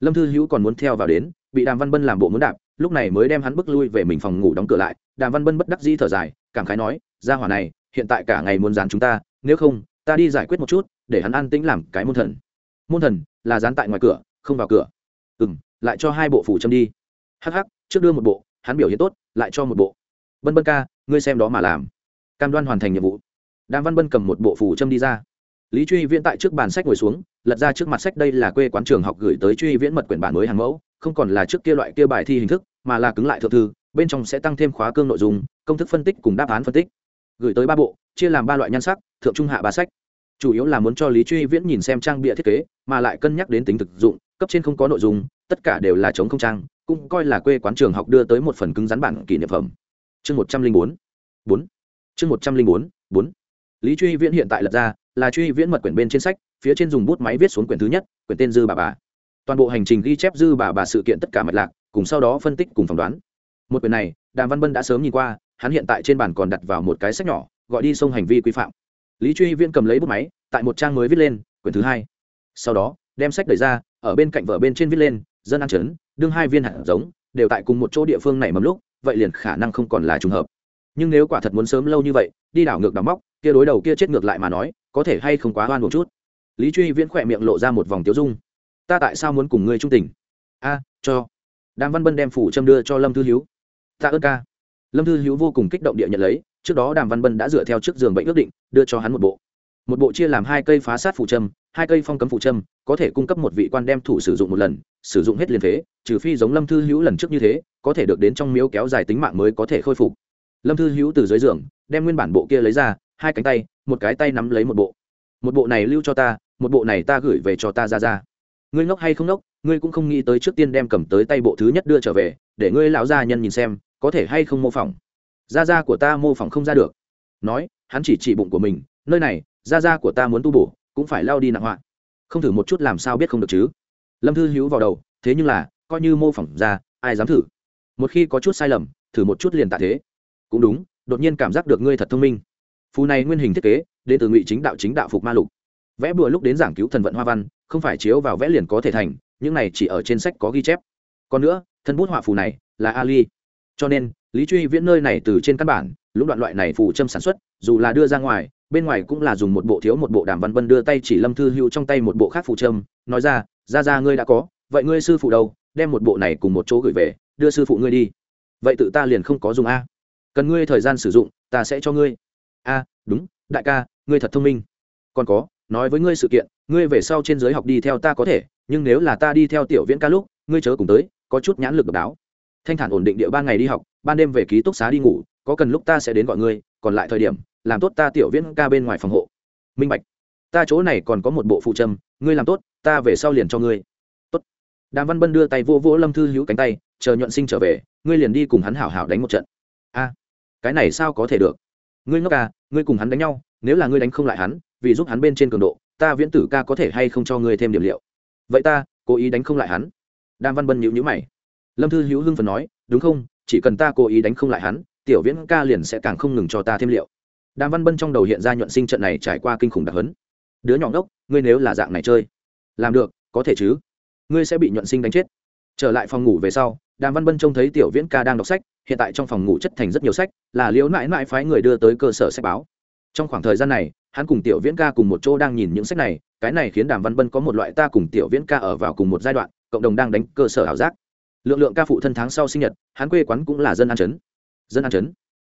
[SPEAKER 1] Lâm thư hữu còn muốn theo vào đến, bị đàm văn bân làm bộ muốn đạp lúc này mới đem hắn bước lui về mình phòng ngủ đóng cửa lại, đàm văn bân bất đắc dĩ thở dài, cảm khái nói ra hỏa này, hiện tại cả ngày muốn dán chúng ta, nếu không, ta đi giải quyết một chút, để hắn an tĩnh làm cái môn thần. Môn thần, là dán tại ngoài cửa, không vào cửa. Ừ m lại cho hai bộ phủ châm đi. Hh trước đưa một bộ, hắn biểu hiện tốt, lại cho một bộ. Bân bân ca, ngươi xem đó mà làm. Cam đoan hoàn thành nhiệm vụ. Đàm văn bân cầm một bộ phủ châm đi ra. Lý truy viễn tại trước bàn sách ngồi xuống, lật ra trước mặt sách đây là quê quán trường học gửi tới truy viễn mật quyển bản mới hàng mẫu, không còn là trước kia loại kia bài thi hình thức mà là cứng lại thượng thư, bên trong sẽ tăng thêm khóa cương nội dung, công thức phân tích cùng đáp án phân tích. Gửi tới ba bộ, chia làm ba loại nhan sắc, thượng trung hạ ba sách. Chủ yếu là muốn cho lý truy viễn nhìn xem trang bịa thiết kế, mà lại cân nhắc đến tính thực dụng, cấp trên không có nội dung, tất cả đều là chống không trang, cũng coi là quê quán trường học đưa tới một phần cứng rắn bản kỷ niệm phẩm. Chương một trăm linh bốn bốn. Chương một trăm linh bốn bốn. Lý truy viễn hiện tại lật ra, là truy viễn mật quyển bên trên sách, phía trên dùng bút máy viết xuống quyển thứ nhất, quyển tên dư bà bà. Toàn bộ hành trình ghi chép dư bà bà sự kiện tất cả mạch lạc cùng sau đó phân tích cùng phỏng đoán. Một quyển này, đàm văn bân đã sớm nhìn qua, hắn hiện tại trên bàn còn đặt vào một cái sách nhỏ, gọi đi sông hành vi quy phạm. Lý truy viễn cầm lấy bút máy, tại một trang mới viết lên, quyển thứ hai. Sau đó, đem sách đẩy ra, ở bên cạnh vở bên trên viết lên, dân ăn chấn, đương hai viên hạt giống, đều tại cùng một chỗ địa phương này mầm lúc, vậy liền khả năng không còn là trùng hợp. Nhưng nếu quả thật muốn sớm lâu như vậy, đi đảo ngược đào móc, kia đối đầu kia chết ngược lại mà nói, có thể hay không quá oan một chút. Lý truy viễn khỏe miệng lộ ra một vòng tiêu dung. Ta tại sao muốn cùng ngươi trung tình? A, cho đàm văn bân đem phủ châm đưa cho lâm thư hiếu. Ta ơn ca. Lâm thư hiếu vô cùng kích động địa nhận lấy, trước đó đàm văn bân đã dựa theo trước giường bệnh ước định, đưa cho hắn một bộ. Một bộ chia làm hai cây phá sát phủ châm, hai cây phong cấm phủ châm, có thể cung cấp một vị quan đem thủ sử dụng một lần, sử dụng hết liền phế trừ phi giống lâm thư hữu lần trước như thế, có thể được đến trong miếu kéo dài tính mạng mới có thể khôi phục. Lâm thư hữu từ dưới giường, đem nguyên bản bộ kia lấy ra, hai cánh tay, một cái tay nắm lấy một bộ. Một bộ này lưu cho ta, một bộ này ta gửi về cho ta ra ra ngươi ngốc hay không ngốc, ngươi cũng không nghĩ tới trước tiên đem cầm tới tay bộ thứ nhất đưa trở về, để ngươi lão gia nhân nhìn xem, có thể hay không mô phỏng. Da da của ta mô phỏng không ra được. Nói, hắn chỉ chỉ bụng của mình, nơi này da da của ta muốn tu bổ, cũng phải lao đi nặng họa. Không thử một chút làm sao biết không được chứ? Lâm thư hữu vào đầu, thế nhưng là, coi như mô phỏng ra, ai dám thử? Một khi có chút sai lầm, thử một chút liền tạ thế. Cũng đúng, đột nhiên cảm giác được ngươi thật thông minh. Phù này nguyên hình thiết kế, đến từ ngụy chính đạo chính đạo phục ma lục vẽ bùa lúc đến giảng cứu thần vận hoa văn, không phải chiếu vào vẽ liền có thể thành, những này chỉ ở trên sách có ghi chép. Còn nữa thân bút họa phù này là ali. Cho nên, lý truy viễn nơi này từ trên căn bản lúc đoạn loại này phù châm sản xuất, dù là đưa ra ngoài, bên ngoài cũng là dùng một bộ thiếu một bộ đàm văn vân đưa tay chỉ lâm thư hữu trong tay một bộ khác phù châm, nói ra ra ra, ngươi đã có, vậy ngươi sư phụ đâu, đem một bộ này cùng một chỗ gửi về, đưa sư phụ ngươi đi. Vậy tự ta liền không có dùng a. Cần ngươi thời gian sử dụng, ta sẽ cho ngươi. A, đúng, đại ca, ngươi thật thông minh. Còn có nói với ngươi sự kiện, ngươi về sau trên giới học đi theo ta có thể, nhưng nếu là ta đi theo tiểu viễn ca lúc, ngươi chớ cùng tới, có chút nhãn lực độc đáo. Thanh thản ổn định địa ban ngày đi học, ban đêm về ký túc xá đi ngủ, có cần lúc ta sẽ đến gọi ngươi, còn lại thời điểm, làm tốt ta tiểu viễn ca bên ngoài phòng hộ. Minh bạch, ta chỗ này còn có một bộ phụ trâm, ngươi làm tốt, ta về sau liền cho ngươi. Tốt. Đàm văn bân đưa tay vô vỗ lâm thư hữu cánh tay, chờ nhuận sinh trở về, ngươi liền đi cùng hắn hảo hảo đánh một trận. A, cái này sao có thể được? Ngươi ngốc à ngươi cùng hắn đánh nhau nếu là ngươi đánh không lại hắn, vì giúp hắn bên trên cường độ, ta viễn tử ca có thể hay không cho ngươi thêm điểm liệu? Vậy ta, cố ý đánh không lại hắn. Đàm văn bân nhíu nhíu mày. Lâm thư hữu hưng phần nói, đúng không, chỉ cần ta cố ý đánh không lại hắn, tiểu viễn ca liền sẽ càng không ngừng cho ta thêm liệu. Đàm văn bân trong đầu hiện ra nhuận sinh trận này trải qua kinh khủng đặc hấn đứa nhỏ ngốc, ngươi nếu là dạng này chơi, làm được, có thể chứ? Ngươi sẽ bị nhuận sinh đánh chết. Trở lại phòng ngủ về sau, đàm văn bân trông thấy tiểu viễn ca đang đọc sách, hiện tại trong phòng ngủ chất thành rất nhiều sách, là liễu mãi mãi phái người đưa tới cơ sở sách báo trong khoảng thời gian này, hắn cùng tiểu viễn ca cùng một chỗ đang nhìn những sách này, cái này khiến đàm văn bân có một loại ta cùng tiểu viễn ca ở vào cùng một giai đoạn, cộng đồng đang đánh cơ sở ảo giác. Lượng lượng ca phụ thân tháng sau sinh nhật, hắn quê quán cũng là dân an chấn dân an chấn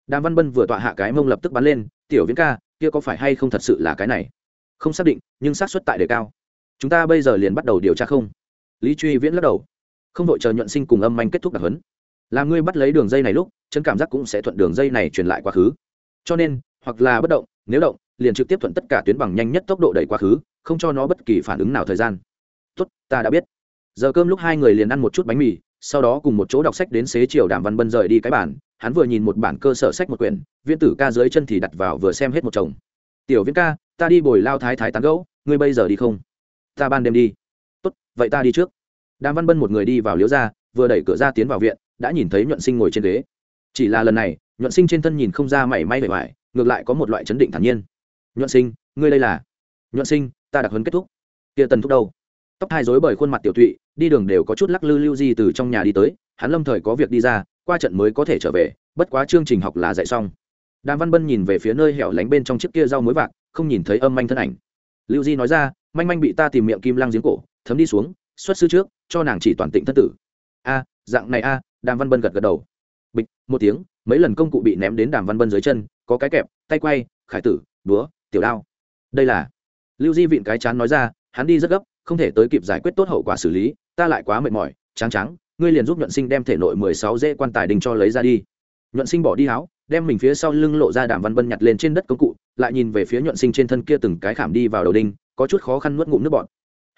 [SPEAKER 1] đàm văn bân vừa tọa hạ cái mông lập tức bắn lên, tiểu viễn ca, kia có phải hay không thật sự là cái này? Không xác định, nhưng xác suất tại đề cao. Chúng ta bây giờ liền bắt đầu điều tra không? Lý truy viễn lắc đầu. Không đội chờ nhuận sinh cùng âm anh kết thúc đặc hấn làm ngươi bắt lấy đường dây này lúc, chân cảm giác cũng sẽ thuận đường dây này truyền lại quá khứ. Cho nên hoặc là bất động, nếu động, liền trực tiếp thuận tất cả tuyến bằng nhanh nhất tốc độ đẩy quá khứ, không cho nó bất kỳ phản ứng nào thời gian. Tốt, ta đã biết. Giờ cơm lúc hai người liền ăn một chút bánh mì, sau đó cùng một chỗ đọc sách đến xế chiều đàm văn bân rời đi cái bản hắn vừa nhìn một bản cơ sở sách một quyển viên tử ca dưới chân thì đặt vào vừa xem hết một chồng. Tiểu viên ca, ta đi bồi lao thái thái tán gẫu, ngươi bây giờ đi không? Ta ban đêm đi. Tốt, vậy ta đi trước. Đàm văn bân một người đi vào liếu ra, vừa đẩy cửa ra tiến vào viện, đã nhìn thấy nhuận sinh ngồi trên ghế. Chỉ là lần này, nhuận sinh trên thân nhìn không ra mảy may vẻ vải ngược lại có một loại chấn định thản nhiên. Nhuận sinh, ngươi đây là? Nhuận sinh, ta đặc hấn kết thúc. Kia tần thúc đâu? Tóc hai rối bởi khuôn mặt tiểu thụy đi đường đều có chút lắc lư lưu di từ trong nhà đi tới, hắn lâm thời có việc đi ra, qua trận mới có thể trở về, bất quá chương trình học là dạy xong. Đàm văn bân nhìn về phía nơi hẻo lánh bên trong chiếc kia rau muối vạc, không nhìn thấy âm manh thân ảnh. Lưu di nói ra, manh manh bị ta tìm miệng kim lăng giếng cổ, thấm đi xuống, xuất sư trước, cho nàng chỉ toàn tịnh thân tử. A, dạng này a, đàm văn bân gật gật đầu. Bịch, một tiếng, mấy lần công cụ bị ném đến đàm văn bân dưới chân có cái kẹp, tay quay, khải tử, búa, tiểu đao. Đây là. Lưu di vịn cái chán nói ra, hắn đi rất gấp, không thể tới kịp giải quyết tốt hậu quả xử lý, ta lại quá mệt mỏi trắng trắng ngươi liền giúp nhuận sinh đem thể nội mười sáu dễ quan tài đình cho lấy ra đi. Nhuận sinh bỏ đi háo, đem mình phía sau lưng lộ ra đàm văn bân nhặt lên trên đất công cụ, lại nhìn về phía nhuận sinh trên thân kia từng cái khảm đi vào đầu đinh, có chút khó khăn nuốt ngụm nước bọt.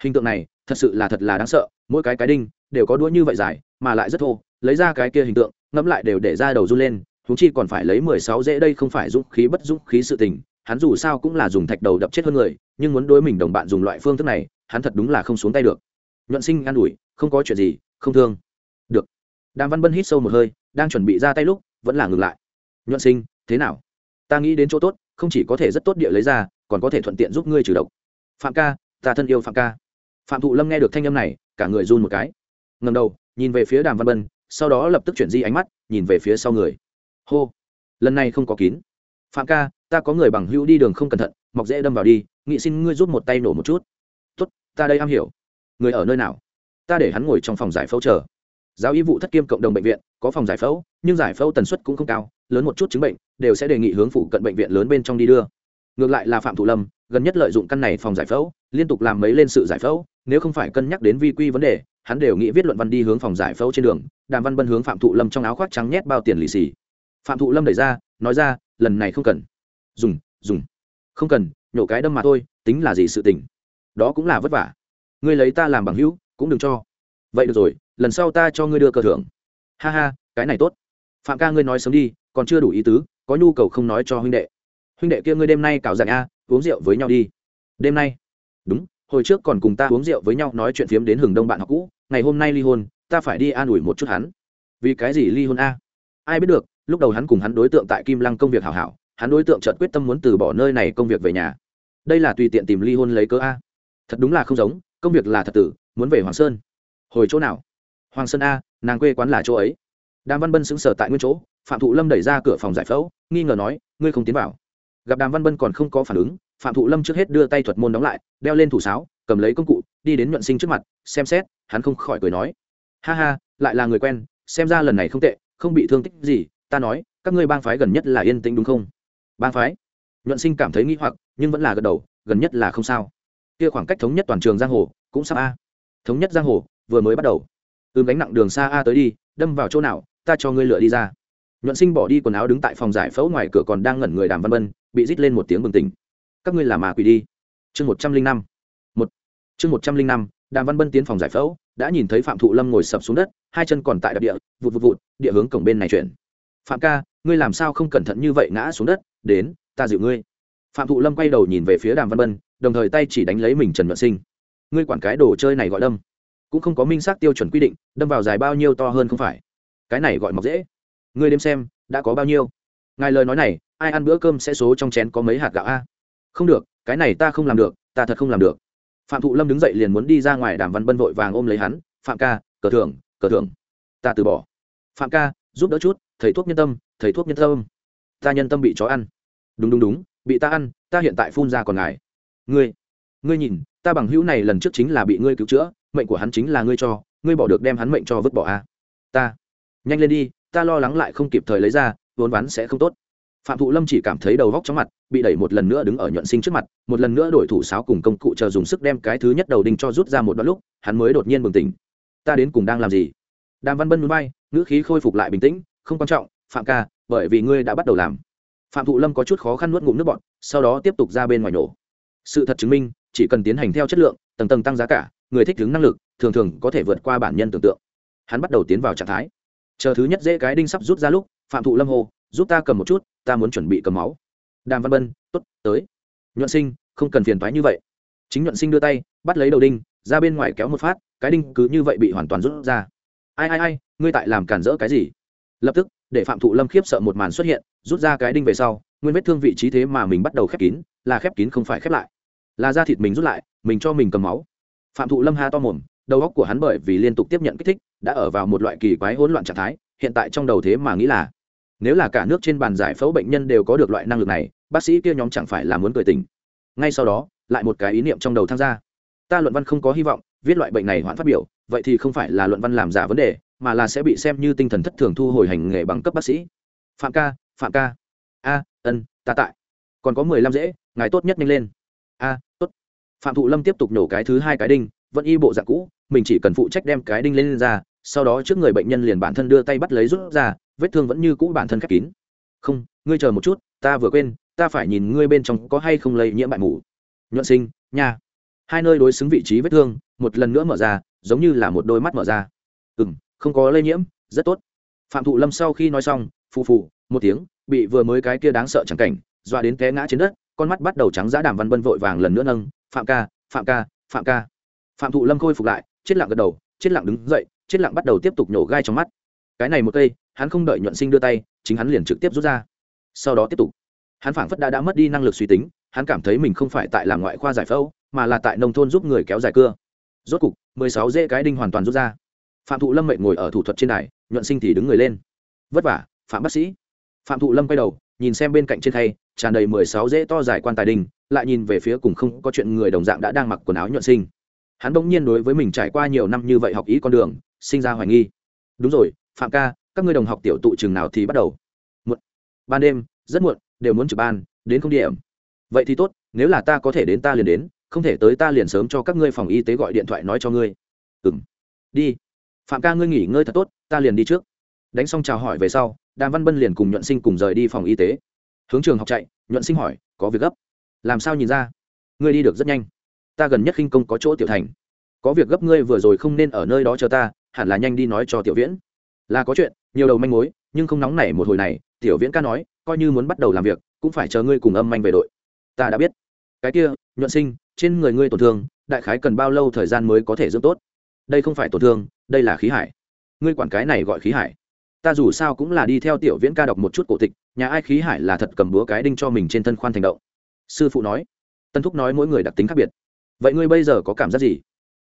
[SPEAKER 1] Hình tượng này, thật sự là thật là đáng sợ, mỗi cái cái đinh đều có đũa như vậy dài, mà lại rất thô, lấy ra cái kia hình tượng, ngẫm lại đều để ra đầu run lên chúng chi còn phải lấy mười sáu dễ đây không phải dũng khí bất dũng khí sự tình, hắn dù sao cũng là dùng thạch đầu đập chết hơn người, nhưng muốn đối mình đồng bạn dùng loại phương thức này, hắn thật đúng là không xuống tay được. Nhuận sinh an ủi, không có chuyện gì, không thương. Được. Đàm văn bân hít sâu một hơi, đang chuẩn bị ra tay lúc, vẫn là ngừng lại. Nhuận sinh, thế nào? Ta nghĩ đến chỗ tốt, không chỉ có thể rất tốt địa lấy ra, còn có thể thuận tiện giúp ngươi trừ độc. Phạm ca, ta thân yêu phạm ca. Phạm thụ lâm nghe được thanh âm này, cả người run một cái. Ngầm đầu, nhìn về phía đàm văn bân, sau đó lập tức chuyển di ánh mắt, nhìn về phía sau người hô. Lần này không có kín. Phạm ca, ta có người bằng hữu đi đường không cẩn thận, mọc dễ đâm vào đi, nghị xin ngươi giúp một tay nổ một chút. Tốt, ta đây am hiểu. Người ở nơi nào? Ta để hắn ngồi trong phòng giải phẫu chờ. Giáo y vụ thất kiêm cộng đồng bệnh viện, có phòng giải phẫu, nhưng giải phẫu tần suất cũng không cao, lớn một chút chứng bệnh, đều sẽ đề nghị hướng phụ cận bệnh viện lớn bên trong đi đưa. Ngược lại là phạm thụ lâm, gần nhất lợi dụng căn này phòng giải phẫu, liên tục làm mấy lên sự giải phẫu, nếu không phải cân nhắc đến vi quy vấn đề, hắn đều nghĩ viết luận văn đi hướng phòng giải phẫu trên đường, đàm văn bân hướng phạm thụ lâm trong áo khoác trắng nhét bao tiền lì xì phạm thụ lâm đẩy ra, nói ra, lần này không cần. Dùng dùng. Không cần, nhổ cái đâm mà thôi, tính là gì sự tình. Đó cũng là vất vả. Ngươi lấy ta làm bằng hữu, cũng đừng cho. Vậy được rồi, lần sau ta cho ngươi đưa cờ thưởng. Ha ha, cái này tốt. Phạm ca, ngươi nói sớm đi, còn chưa đủ ý tứ, có nhu cầu không nói cho huynh đệ. Huynh đệ kia ngươi đêm nay cào dạng a, uống rượu với nhau đi. Đêm nay? Đúng, hồi trước còn cùng ta uống rượu với nhau, nói chuyện phiếm đến hừng đông bạn học cũ, ngày hôm nay ly hôn, ta phải đi an ủi một chút hắn. Vì cái gì ly hôn a? Ai biết được lúc đầu hắn cùng hắn đối tượng tại kim lăng công việc hảo hảo, hắn đối tượng chợt quyết tâm muốn từ bỏ nơi này công việc về nhà. Đây là tùy tiện tìm ly hôn lấy cớ a. Thật đúng là không giống, công việc là thật tử, muốn về hoàng sơn. Hồi chỗ nào? Hoàng sơn a, nàng quê quán là chỗ ấy. Đàm văn bân xứng sở tại nguyên chỗ, phạm thụ lâm đẩy ra cửa phòng giải phẫu, nghi ngờ nói, ngươi không tiến vào. Gặp đàm văn bân còn không có phản ứng, phạm thụ lâm trước hết đưa tay thuật môn đóng lại, đeo lên thủ sáo, cầm lấy công cụ, đi đến nhuận sinh trước mặt, xem xét, hắn không khỏi cười nói, ha ha, lại là người quen, xem ra lần này không tệ, không bị thương tích gì ta nói, các ngươi bang phái gần nhất là yên tĩnh đúng không? Bang phái? Nhuận sinh cảm thấy nghĩ hoặc, nhưng vẫn là gật đầu, gần nhất là không sao. Kia khoảng cách thống nhất toàn trường giang hồ, cũng sắp a. Thống nhất giang hồ, vừa mới bắt đầu. Ưm gánh nặng đường xa a tới đi, đâm vào chỗ nào, ta cho ngươi lựa đi ra. Nhuận sinh bỏ đi quần áo đứng tại phòng giải phẫu ngoài cửa còn đang ngẩn người đàm văn bân bị rít lên một tiếng bừng tỉnh. Các ngươi là mà quỷ đi. Chương một trăm linh năm. Một. Chương một trăm linh năm, đàm văn bân tiến phòng giải phẫu, đã nhìn thấy phạm thụ lâm ngồi sập xuống đất, hai chân còn tại đập địa, vụt vụt vụt, địa hướng cổng bên này chuyển phạm ca, ngươi làm sao không cẩn thận như vậy ngã xuống đất? Đến, ta dịu ngươi. Phạm thụ lâm quay đầu nhìn về phía đàm văn bân, đồng thời tay chỉ đánh lấy mình trần nhuận sinh. Ngươi quản cái đồ chơi này gọi đâm. Cũng không có minh xác tiêu chuẩn quy định, đâm vào dài bao nhiêu to hơn không phải. Cái này gọi mọc dễ. Ngươi đếm xem, đã có bao nhiêu? Ngài lời nói này, ai ăn bữa cơm sẽ số trong chén có mấy hạt gạo a? Không được, cái này ta không làm được, ta thật không làm được. Phạm thụ lâm đứng dậy liền muốn đi ra ngoài, đàm văn bân vội vàng ôm lấy hắn. Phạm ca, cờ thưởng cờ thưởng. Ta từ bỏ. Phạm ca, giúp đỡ chút thầy thuốc nhân tâm, thầy thuốc nhân tâm. Ta nhân tâm bị chó ăn. Đúng đúng đúng, bị ta ăn, ta hiện tại phun ra còn ngài ngươi ngươi nhìn, ta bằng hữu này lần trước chính là bị ngươi cứu chữa, mệnh của hắn chính là ngươi cho, ngươi bỏ được đem hắn mệnh cho vứt bỏ a à? ta, nhanh lên đi, ta lo lắng lại không kịp thời lấy ra, vốn vắn sẽ không tốt. Phạm thụ lâm chỉ cảm thấy đầu vóc chóng mặt, bị đẩy một lần nữa đứng ở nhuận sinh trước mặt, một lần nữa đổi thủ sáo cùng công cụ chờ dùng sức đem cái thứ nhất đầu đinh cho rút ra một đoạn lúc, hắn mới đột nhiên bừng tỉnh. Ta đến cùng đang làm gì? Đàm văn bân núi bay, ngữ khí khôi phục lại bình tĩnh không quan trọng, phạm ca, bởi vì ngươi đã bắt đầu làm. Phạm thụ lâm có chút khó khăn nuốt ngụm nước bọn sau đó tiếp tục ra bên ngoài nổ. Sự thật chứng minh, chỉ cần tiến hành theo chất lượng, tầng tầng tăng giá cả, người thích ứng năng lực, thường thường có thể vượt qua bản nhân tưởng tượng. Hắn bắt đầu tiến vào trạng thái. Chờ thứ nhất dễ cái đinh sắp rút ra lúc, phạm thụ lâm hô, giúp ta cầm một chút, ta muốn chuẩn bị cầm máu. Đàm văn bân t ố t tới. Nhuận sinh, không cần phiền thoái như vậy. Chính nhuận sinh đưa tay, bắt lấy đầu đinh, ra bên ngoài kéo một phát, cái đinh cứ như vậy bị hoàn toàn rút ra. Ai ai ai, ngươi tại làm cản rỡ cái gì? Lập tức, để phạm thụ lâm khiếp sợ một màn xuất hiện, rút ra cái đinh về sau, nguyên vết thương vị trí thế mà mình bắt đầu khép kín, là khép kín không phải khép lại. Là da thịt mình rút lại, mình cho mình cầm máu. Phạm thụ lâm ha to mồm, đầu óc của hắn bởi vì liên tục tiếp nhận kích thích, đã ở vào một loại kỳ quái hỗn loạn trạng thái, hiện tại trong đầu thế mà nghĩ là, nếu là cả nước trên bàn giải phẫu bệnh nhân đều có được loại năng lực này, bác sĩ kia nhóm chẳng phải là muốn cười tình. Ngay sau đó, lại một cái ý niệm trong đầu tham gia ta luận văn không có hy vọng, viết loại bệnh này hoãn phát biểu, vậy thì không phải là luận văn làm giả vấn đề mà là sẽ bị xem như tinh thần thất thường thu hồi hành nghề bằng cấp bác sĩ. Phạm ca phạm ca. A ân ta tại. Còn có mười lăm dễ ngài tốt nhất nhanh lên. A tốt. Phạm thụ lâm tiếp tục nổ cái thứ hai cái đinh vẫn y bộ dạng cũ mình chỉ cần phụ trách đem cái đinh lên, lên ra sau đó trước người bệnh nhân liền bản thân đưa tay bắt lấy rút ra vết thương vẫn như cũ bản thân khép kín. Không ngươi chờ một chút ta vừa quên ta phải nhìn ngươi bên trong có hay không lây nhiễm bại mủ nhuận sinh nha. Hai nơi đối xứng vị trí vết thương một lần nữa mở ra giống như là một đôi mắt mở ra. Ừ m không có lây nhiễm, rất tốt. Phạm thụ lâm sau khi nói xong, phù phù, một tiếng, bị vừa mới cái kia đáng sợ chẳng cảnh, dọa đến té ngã trên đất, con mắt bắt đầu trắng giã đàm văn bân vội vàng lần nữa nâng, phạm ca phạm ca phạm ca. Phạm thụ lâm khôi phục lại, chết lặng gật đầu, chết lặng đứng dậy, chết lặng bắt đầu tiếp tục nhổ gai trong mắt. Cái này một cây, hắn không đợi nhuận sinh đưa tay, chính hắn liền trực tiếp rút ra. Sau đó tiếp tục. Hắn phảng phất đã đã mất đi năng lực suy tính, hắn cảm thấy mình không phải tại làm ngoại khoa giải phẫu, mà là tại nông thôn giúp người kéo dài cưa. Rốt cục, mười sáu dễ cái đinh hoàn toàn rút ra phạm thụ lâm mệnh ngồi ở thủ thuật trên đài, nhuận sinh thì đứng người lên. Vất vả, phạm bác sĩ. Phạm thụ lâm quay đầu, nhìn xem bên cạnh trên khay, tràn đầy mười sáu dễ to dài quan tài đình, lại nhìn về phía cùng không có chuyện người đồng dạng đã đang mặc quần áo nhuận sinh. Hắn bỗng nhiên đối với mình trải qua nhiều năm như vậy học ý con đường, sinh ra hoài nghi. Đúng rồi, phạm ca, các ngươi đồng học tiểu tụ trường nào thì bắt đầu? Muộn. Ban đêm, rất muộn, đều muốn trực ban, đến không điểm. Vậy thì tốt, nếu là ta có thể đến ta liền đến, không thể tới ta liền sớm cho các ngươi phòng y tế gọi điện thoại nói cho ngươi. Ừ m đi phạm ca ngươi nghỉ ngơi thật tốt, ta liền đi trước. Đánh xong chào hỏi về sau, đàm văn bân liền cùng nhuận sinh cùng rời đi phòng y tế. Hướng trường học chạy, nhuận sinh hỏi, có việc gấp? Làm sao nhìn ra? Ngươi đi được rất nhanh. Ta gần nhất khinh công có chỗ tiểu thành. Có việc gấp ngươi vừa rồi không nên ở nơi đó chờ ta, hẳn là nhanh đi nói cho tiểu viễn. Là có chuyện, nhiều đầu manh mối, nhưng không nóng nảy một hồi này, tiểu viễn ca nói, coi như muốn bắt đầu làm việc, cũng phải chờ ngươi cùng âm manh về đội. Ta đã biết. Cái kia, nhuận sinh, trên người ngươi tổn thương, đại khái cần bao lâu thời gian mới có thể dưỡng tốt? Đây không phải tổn thương đây là khí hải. Ngươi quản cái này gọi khí hải. Ta dù sao cũng là đi theo tiểu viễn ca đọc một chút cổ tịch, nhà ai khí hải là thật cầm búa cái đinh cho mình trên thân khoan thành động. Sư phụ nói. Tân thúc nói mỗi người đặc tính khác biệt. Vậy ngươi bây giờ có cảm giác gì?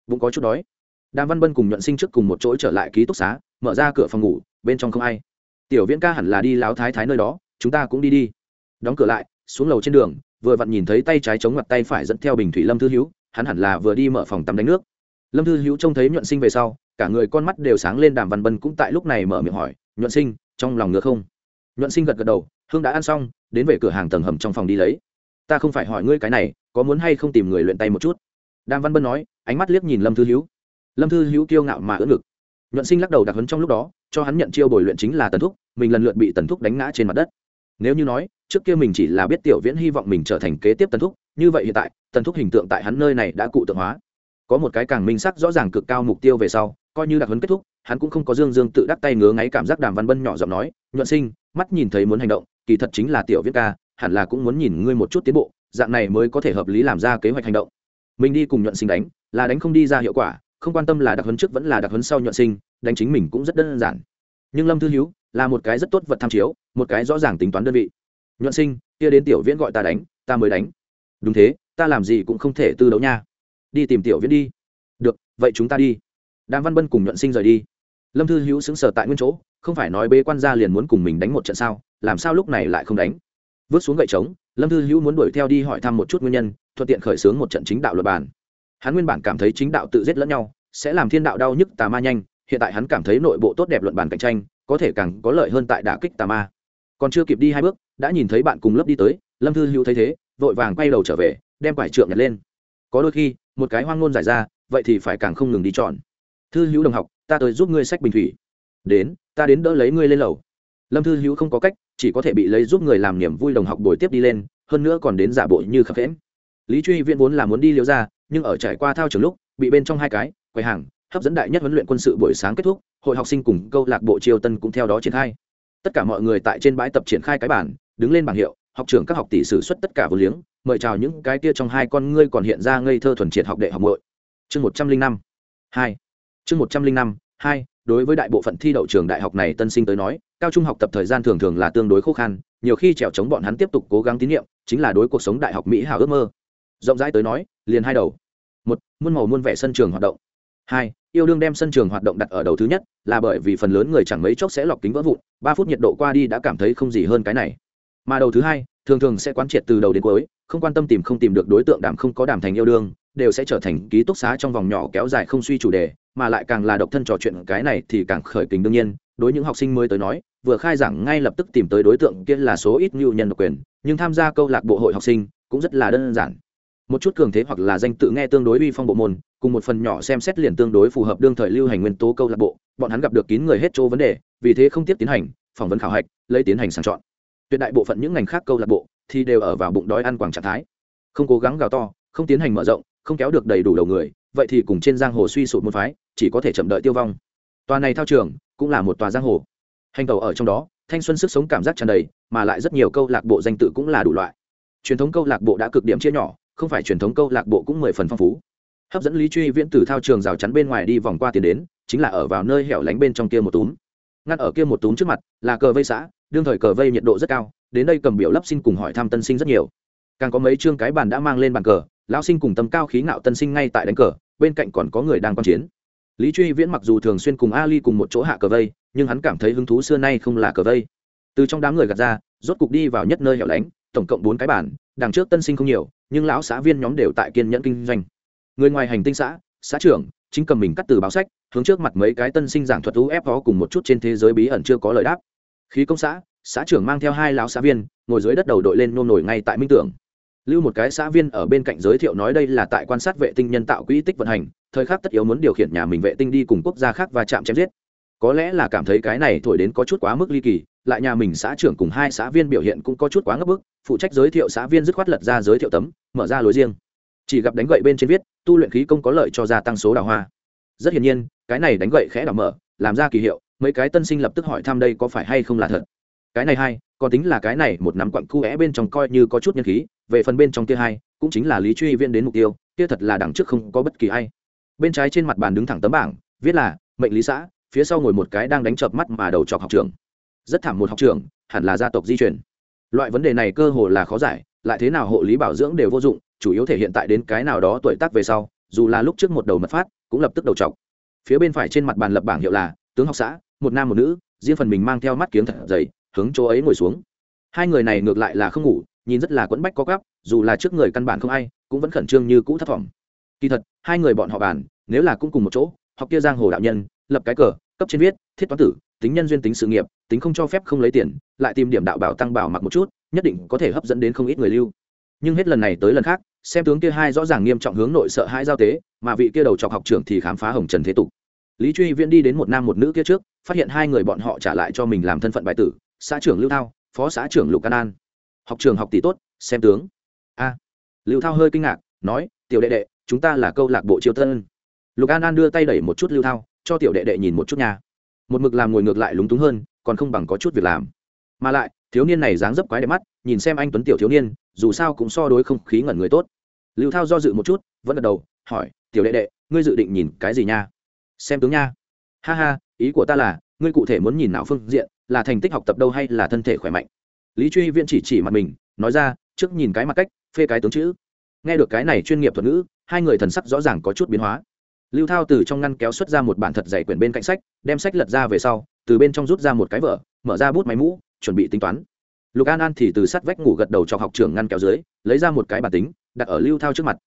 [SPEAKER 1] Bụng có chút đói. Đàm văn bân cùng nhuận sinh trước cùng một chỗ trở lại ký túc xá, mở ra cửa phòng ngủ, bên trong không ai. Tiểu viễn ca hẳn là đi láo thái thái nơi đó, chúng ta cũng đi đi. Đóng cửa lại, xuống lầu trên đường, vừa vặn nhìn thấy tay trái chống mặt tay phải dẫn theo bình thủy lâm thư hữu, hắn hẳn là vừa đi mở phòng tắm đánh nước lâm thư hữu trông thấy nhuận sinh về sau, cả người con mắt đều sáng lên đàm văn bân cũng tại lúc này mở miệng hỏi, nhuận sinh, trong lòng ngứa không? Nhuận sinh gật gật đầu, hương đã ăn xong, đến về cửa hàng tầng hầm trong phòng đi lấy. Ta không phải hỏi ngươi cái này, có muốn hay không tìm người luyện tay một chút? Đàm văn bân nói, ánh mắt liếc nhìn lâm thư hữu. Lâm thư hữu kiêu ngạo mà ưỡn ngực. Nhuận sinh lắc đầu đặc hấn trong lúc đó, cho hắn nhận chiêu bồi luyện chính là tần thúc, mình lần lượt bị tần thúc đánh ngã trên mặt đất. Nếu như nói, trước kia mình chỉ là biết tiểu viễn hy vọng mình trở thành kế tiếp tần thúc, như vậy hiện tại, tần thúc hình tượng tại hắn nơi này đã cụ tượng hóa có một cái càng minh sắc rõ ràng cực cao mục tiêu về sau, coi như đặc hấn kết thúc, hắn cũng không có dương dương tự đắc tay ngứa ngáy cảm giác đàm văn bân nhỏ giọng nói, nhuận sinh, mắt nhìn thấy muốn hành động, kỳ thật chính là tiểu viễn ca, hẳn là cũng muốn nhìn ngươi một chút tiến bộ, dạng này mới có thể hợp lý làm ra kế hoạch hành động. Mình đi cùng nhuận sinh đánh, là đánh không đi ra hiệu quả, không quan tâm là đặc huấn trước vẫn là đặc huấn sau nhuận sinh, đánh chính mình cũng rất đơn giản. Nhưng lâm thư hiếu là một cái rất tốt vật tham chiếu, một cái rõ ràng tính toán đơn vị. Nhuận sinh, kia đến tiểu viễn gọi ta đánh, ta mới đánh. Đúng thế, ta làm gì cũng không thể tư đấu nha đi tìm tiểu viễn đi. Được, vậy chúng ta đi. Đàm văn bân cùng nhuận sinh rời đi. Lâm thư hữu xứng sở tại nguyên chỗ, không phải nói bế quan gia liền muốn cùng mình đánh một trận sao, làm sao lúc này lại không đánh? Vứt xuống gậy trống, lâm thư hữu muốn đuổi theo đi hỏi thăm một chút nguyên nhân, thuận tiện khởi xướng một trận chính đạo luật bản hắn nguyên bản cảm thấy chính đạo tự giết lẫn nhau, sẽ làm thiên đạo đau nhức tà ma nhanh, hiện tại hắn cảm thấy nội bộ tốt đẹp luận bàn cạnh tranh, có thể càng có lợi hơn tại đả kích tà ma. Còn chưa kịp đi hai bước, đã nhìn thấy bạn cùng lớp đi tới, lâm thư hữu thấy thế, vội vàng quay đầu trở về, đem quải trượng nhặt lên có đôi khi, một cái hoang ngôn giải ra, vậy thì phải càng không ngừng đi chọn. Thư hữu đồng học, ta tới giúp ngươi sách bình thủy. Đến, ta đến đỡ lấy ngươi lên lầu. Lâm thư hữu không có cách, chỉ có thể bị lấy giúp người làm niềm vui đồng học buổi tiếp đi lên, hơn nữa còn đến giả bộ như khập khẽm lý truy viễn vốn là muốn đi liễu ra, nhưng ở trải qua thao trường lúc, bị bên trong hai cái, quầy hàng, hấp dẫn đại nhất huấn luyện quân sự buổi sáng kết thúc, hội học sinh cùng câu lạc bộ triều tân cũng theo đó triển khai. Tất cả mọi người tại trên bãi tập triển khai cái bản, đứng lên bảng hiệu học trưởng các học tỷ sử xuất tất cả vô liếng, mời chào những cái kia trong hai con ngươi còn hiện ra ngây thơ thuần triệt học đệ học muội. Chương một trăm linh năm, hai. Chương một trăm linh năm, hai, đối với đại bộ phận thi đậu trường đại học này tân sinh tới nói, cao trung học tập thời gian thường thường là tương đối khó khăn nhiều khi trèo chống bọn hắn tiếp tục cố gắng tín nhiệm, chính là đối cuộc sống đại học mỹ hảo ước mơ. Rộng rãi tới nói, liền hai đầu. Một, muôn màu muôn vẻ sân trường hoạt động. Hai, yêu đương đem sân trường hoạt động đặt ở đầu thứ nhất, là bởi vì phần lớn người chẳng mấy chốc sẽ lọc kính vỡ vụn, ba phút nhiệt độ qua đi đã cảm thấy không gì hơn cái này mà đầu thứ hai, thường thường sẽ quán triệt từ đầu đến cuối, không quan tâm tìm không tìm được đối tượng đảm không có đảm thành yêu đương, đều sẽ trở thành ký túc xá trong vòng nhỏ kéo dài không suy chủ đề, mà lại càng là độc thân trò chuyện, cái này thì càng khởi kính đương nhiên. Đối những học sinh mới tới nói, vừa khai giảng ngay lập tức tìm tới đối tượng kia là số ít ngưu nhân độc quyền, nhưng tham gia câu lạc bộ hội học sinh cũng rất là đơn giản. Một chút cường thế hoặc là danh tự nghe tương đối uy phong bộ môn, cùng một phần nhỏ xem xét liền tương đối phù hợp đương thời lưu hành nguyên tố câu lạc bộ, bọn hắn gặp được kín người hết chỗ vấn đề, vì thế không tiếp tiến hành, phỏng vấn khảo hạch, lấy tiến hành sàng chọn tuyệt đại bộ phận những ngành khác câu lạc bộ thì đều ở vào bụng đói ăn quảng trạng thái. Không cố gắng gào to, không tiến hành mở rộng, không kéo được đầy đủ đầu người, vậy thì cùng trên giang hồ suy sụp một phái, chỉ có thể chậm đợi tiêu vong. Tòa này thao trường cũng là một tòa giang hồ. Hành tàu ở trong đó, thanh xuân sức sống cảm giác tràn đầy, mà lại rất nhiều câu lạc bộ danh tự cũng là đủ loại. Truyền thống câu lạc bộ đã cực điểm chia nhỏ, không phải truyền thống câu lạc bộ cũng mười phần phong phú. Hấp dẫn lý truy viễn từ thao trường rào chắn bên ngoài đi vòng qua tiền đến, chính là ở vào nơi hẻo lánh bên trong kia một túm. Ngắt ở kia một túm trước mặt là cờ vây xã đương thời cờ vây nhiệt độ rất cao, đến đây cầm biểu lấp xin cùng hỏi thăm tân sinh rất nhiều. Càng có mấy chương cái bàn đã mang lên bàn cờ, lão sinh cùng tâm cao khí ngạo tân sinh ngay tại đánh cờ, bên cạnh còn có người đang quan chiến. Lý truy viễn mặc dù thường xuyên cùng ali cùng một chỗ hạ cờ vây, nhưng hắn cảm thấy hứng thú xưa nay không là cờ vây. Từ trong đám người gạt ra, rốt cục đi vào nhất nơi hẻo lánh, tổng cộng bốn cái bàn, đằng trước tân sinh không nhiều, nhưng lão xã viên nhóm đều tại kiên nhẫn kinh doanh. Người ngoài hành tinh xã xã trưởng, chính cầm mình cắt từ báo sách, hướng trước mặt mấy cái tân sinh giảng thuật ép có cùng một chút trên thế giới bí ẩn chưa có lời đáp khí công xã xã trưởng mang theo hai lão xã viên, ngồi dưới đất đầu đội lên nôm nổi ngay tại minh tưởng. Lưu một cái xã viên ở bên cạnh giới thiệu nói đây là tại quan sát vệ tinh nhân tạo quỹ tích vận hành, thời khắc tất yếu muốn điều khiển nhà mình vệ tinh đi cùng quốc gia khác và chạm chém giết. Có lẽ là cảm thấy cái này thổi đến có chút quá mức ly kỳ, lại nhà mình xã trưởng cùng hai xã viên biểu hiện cũng có chút quá ngấp bức, phụ trách giới thiệu xã viên dứt khoát lật ra giới thiệu tấm, mở ra lối riêng. Chỉ gặp đánh gậy bên trên viết, tu luyện khí công có lợi cho gia tăng số đào hoa. Rất hiển nhiên, cái này đánh gậy khẽ đào mở, làm ra kỳ hiệu mấy cái tân sinh lập tức hỏi thăm đây có phải hay không là thật. Cái này hai, còn tính là cái này một nắm quặng cu é bên trong coi như có chút nhân khí, về phần bên trong kia hai, cũng chính là lý truy viên đến mục tiêu, kia thật là đằng trước không có bất kỳ ai. Bên trái trên mặt bàn đứng thẳng tấm bảng, viết là, mệnh lý xã, phía sau ngồi một cái đang đánh chợp mắt mà đầu chọc học trường rất thảm một học trường hẳn là gia tộc di chuyển loại vấn đề này cơ hồ là khó giải, lại thế nào hộ lý bảo dưỡng đều vô dụng, chủ yếu thể hiện tại đến cái nào đó tuổi tác về sau, dù là lúc trước một đầu mật phát, cũng lập tức đầu chọc. Phía bên phải trên mặt bàn lập bảng hiệu là tướng học xã, một nam một nữ, riêng phần mình mang theo mắt kiếng thật dày, hướng chỗ ấy ngồi xuống. Hai người này ngược lại là không ngủ, nhìn rất là quẫn bách có gắp dù là trước người căn bản không ai, cũng vẫn khẩn trương như cũ thất vọng kỳ thật, hai người bọn họ bàn, nếu là cũng cùng một chỗ, học kia giang hồ đạo nhân, lập cái cờ, cấp trên viết, thiết toán tử, tính nhân duyên tính sự nghiệp, tính không cho phép không lấy tiền, lại tìm điểm đạo bảo tăng bảo mặc một chút, nhất định có thể hấp dẫn đến không ít người lưu. Nhưng hết lần này tới lần khác, xem tướng kia hai rõ ràng nghiêm trọng hướng nội sợ hãi giao tế, mà vị kia đầu trọc học trưởng thì khám phá hồng trần thế tục lý truy viễn đi đến một nam một nữ kia trước, phát hiện hai người bọn họ trả lại cho mình làm thân phận bài tử, xã trưởng lưu thao, phó xã trưởng lục An an. Học trường học tỷ tốt, xem tướng. A. Lưu thao hơi kinh ngạc, nói, tiểu đệ đệ, chúng ta là câu lạc bộ triều tân. Lục an an đưa tay đẩy một chút lưu thao, cho tiểu đệ đệ nhìn một chút nhà một mực làm ngồi ngược lại lúng túng hơn, còn không bằng có chút việc làm. Mà lại, thiếu niên này dáng dấp quái đẹp mắt, nhìn xem anh tuấn tiểu thiếu niên, dù sao cũng so đối không khí ngẩn người tốt. Lưu thao do dự một chút, vẫn gật đầu, hỏi, tiểu đệ đệ, ngươi dự định nhìn cái gì nha? Xem tướng nha. Ha ha, ý của ta là, ngươi cụ thể muốn nhìn nào phương diện, là thành tích học tập đâu hay là thân thể khỏe mạnh? Lý truy viễn chỉ chỉ mặt mình, nói ra, trước nhìn cái mặt cách, phê cái tướng chữ. Nghe được cái này chuyên nghiệp thuật ngữ, hai người thần sắc rõ ràng có chút biến hóa. Lưu thao từ trong ngăn kéo xuất ra một bản thật dày quyển bên cạnh sách, đem sách lật ra về sau, từ bên trong rút ra một cái vở, mở ra bút máy mũ, chuẩn bị tính toán. Lục an an thì từ sắt vách ngủ gật đầu cho học trưởng ngăn kéo dưới, lấy ra một cái bản tính, đặt ở lưu thao trước mặt.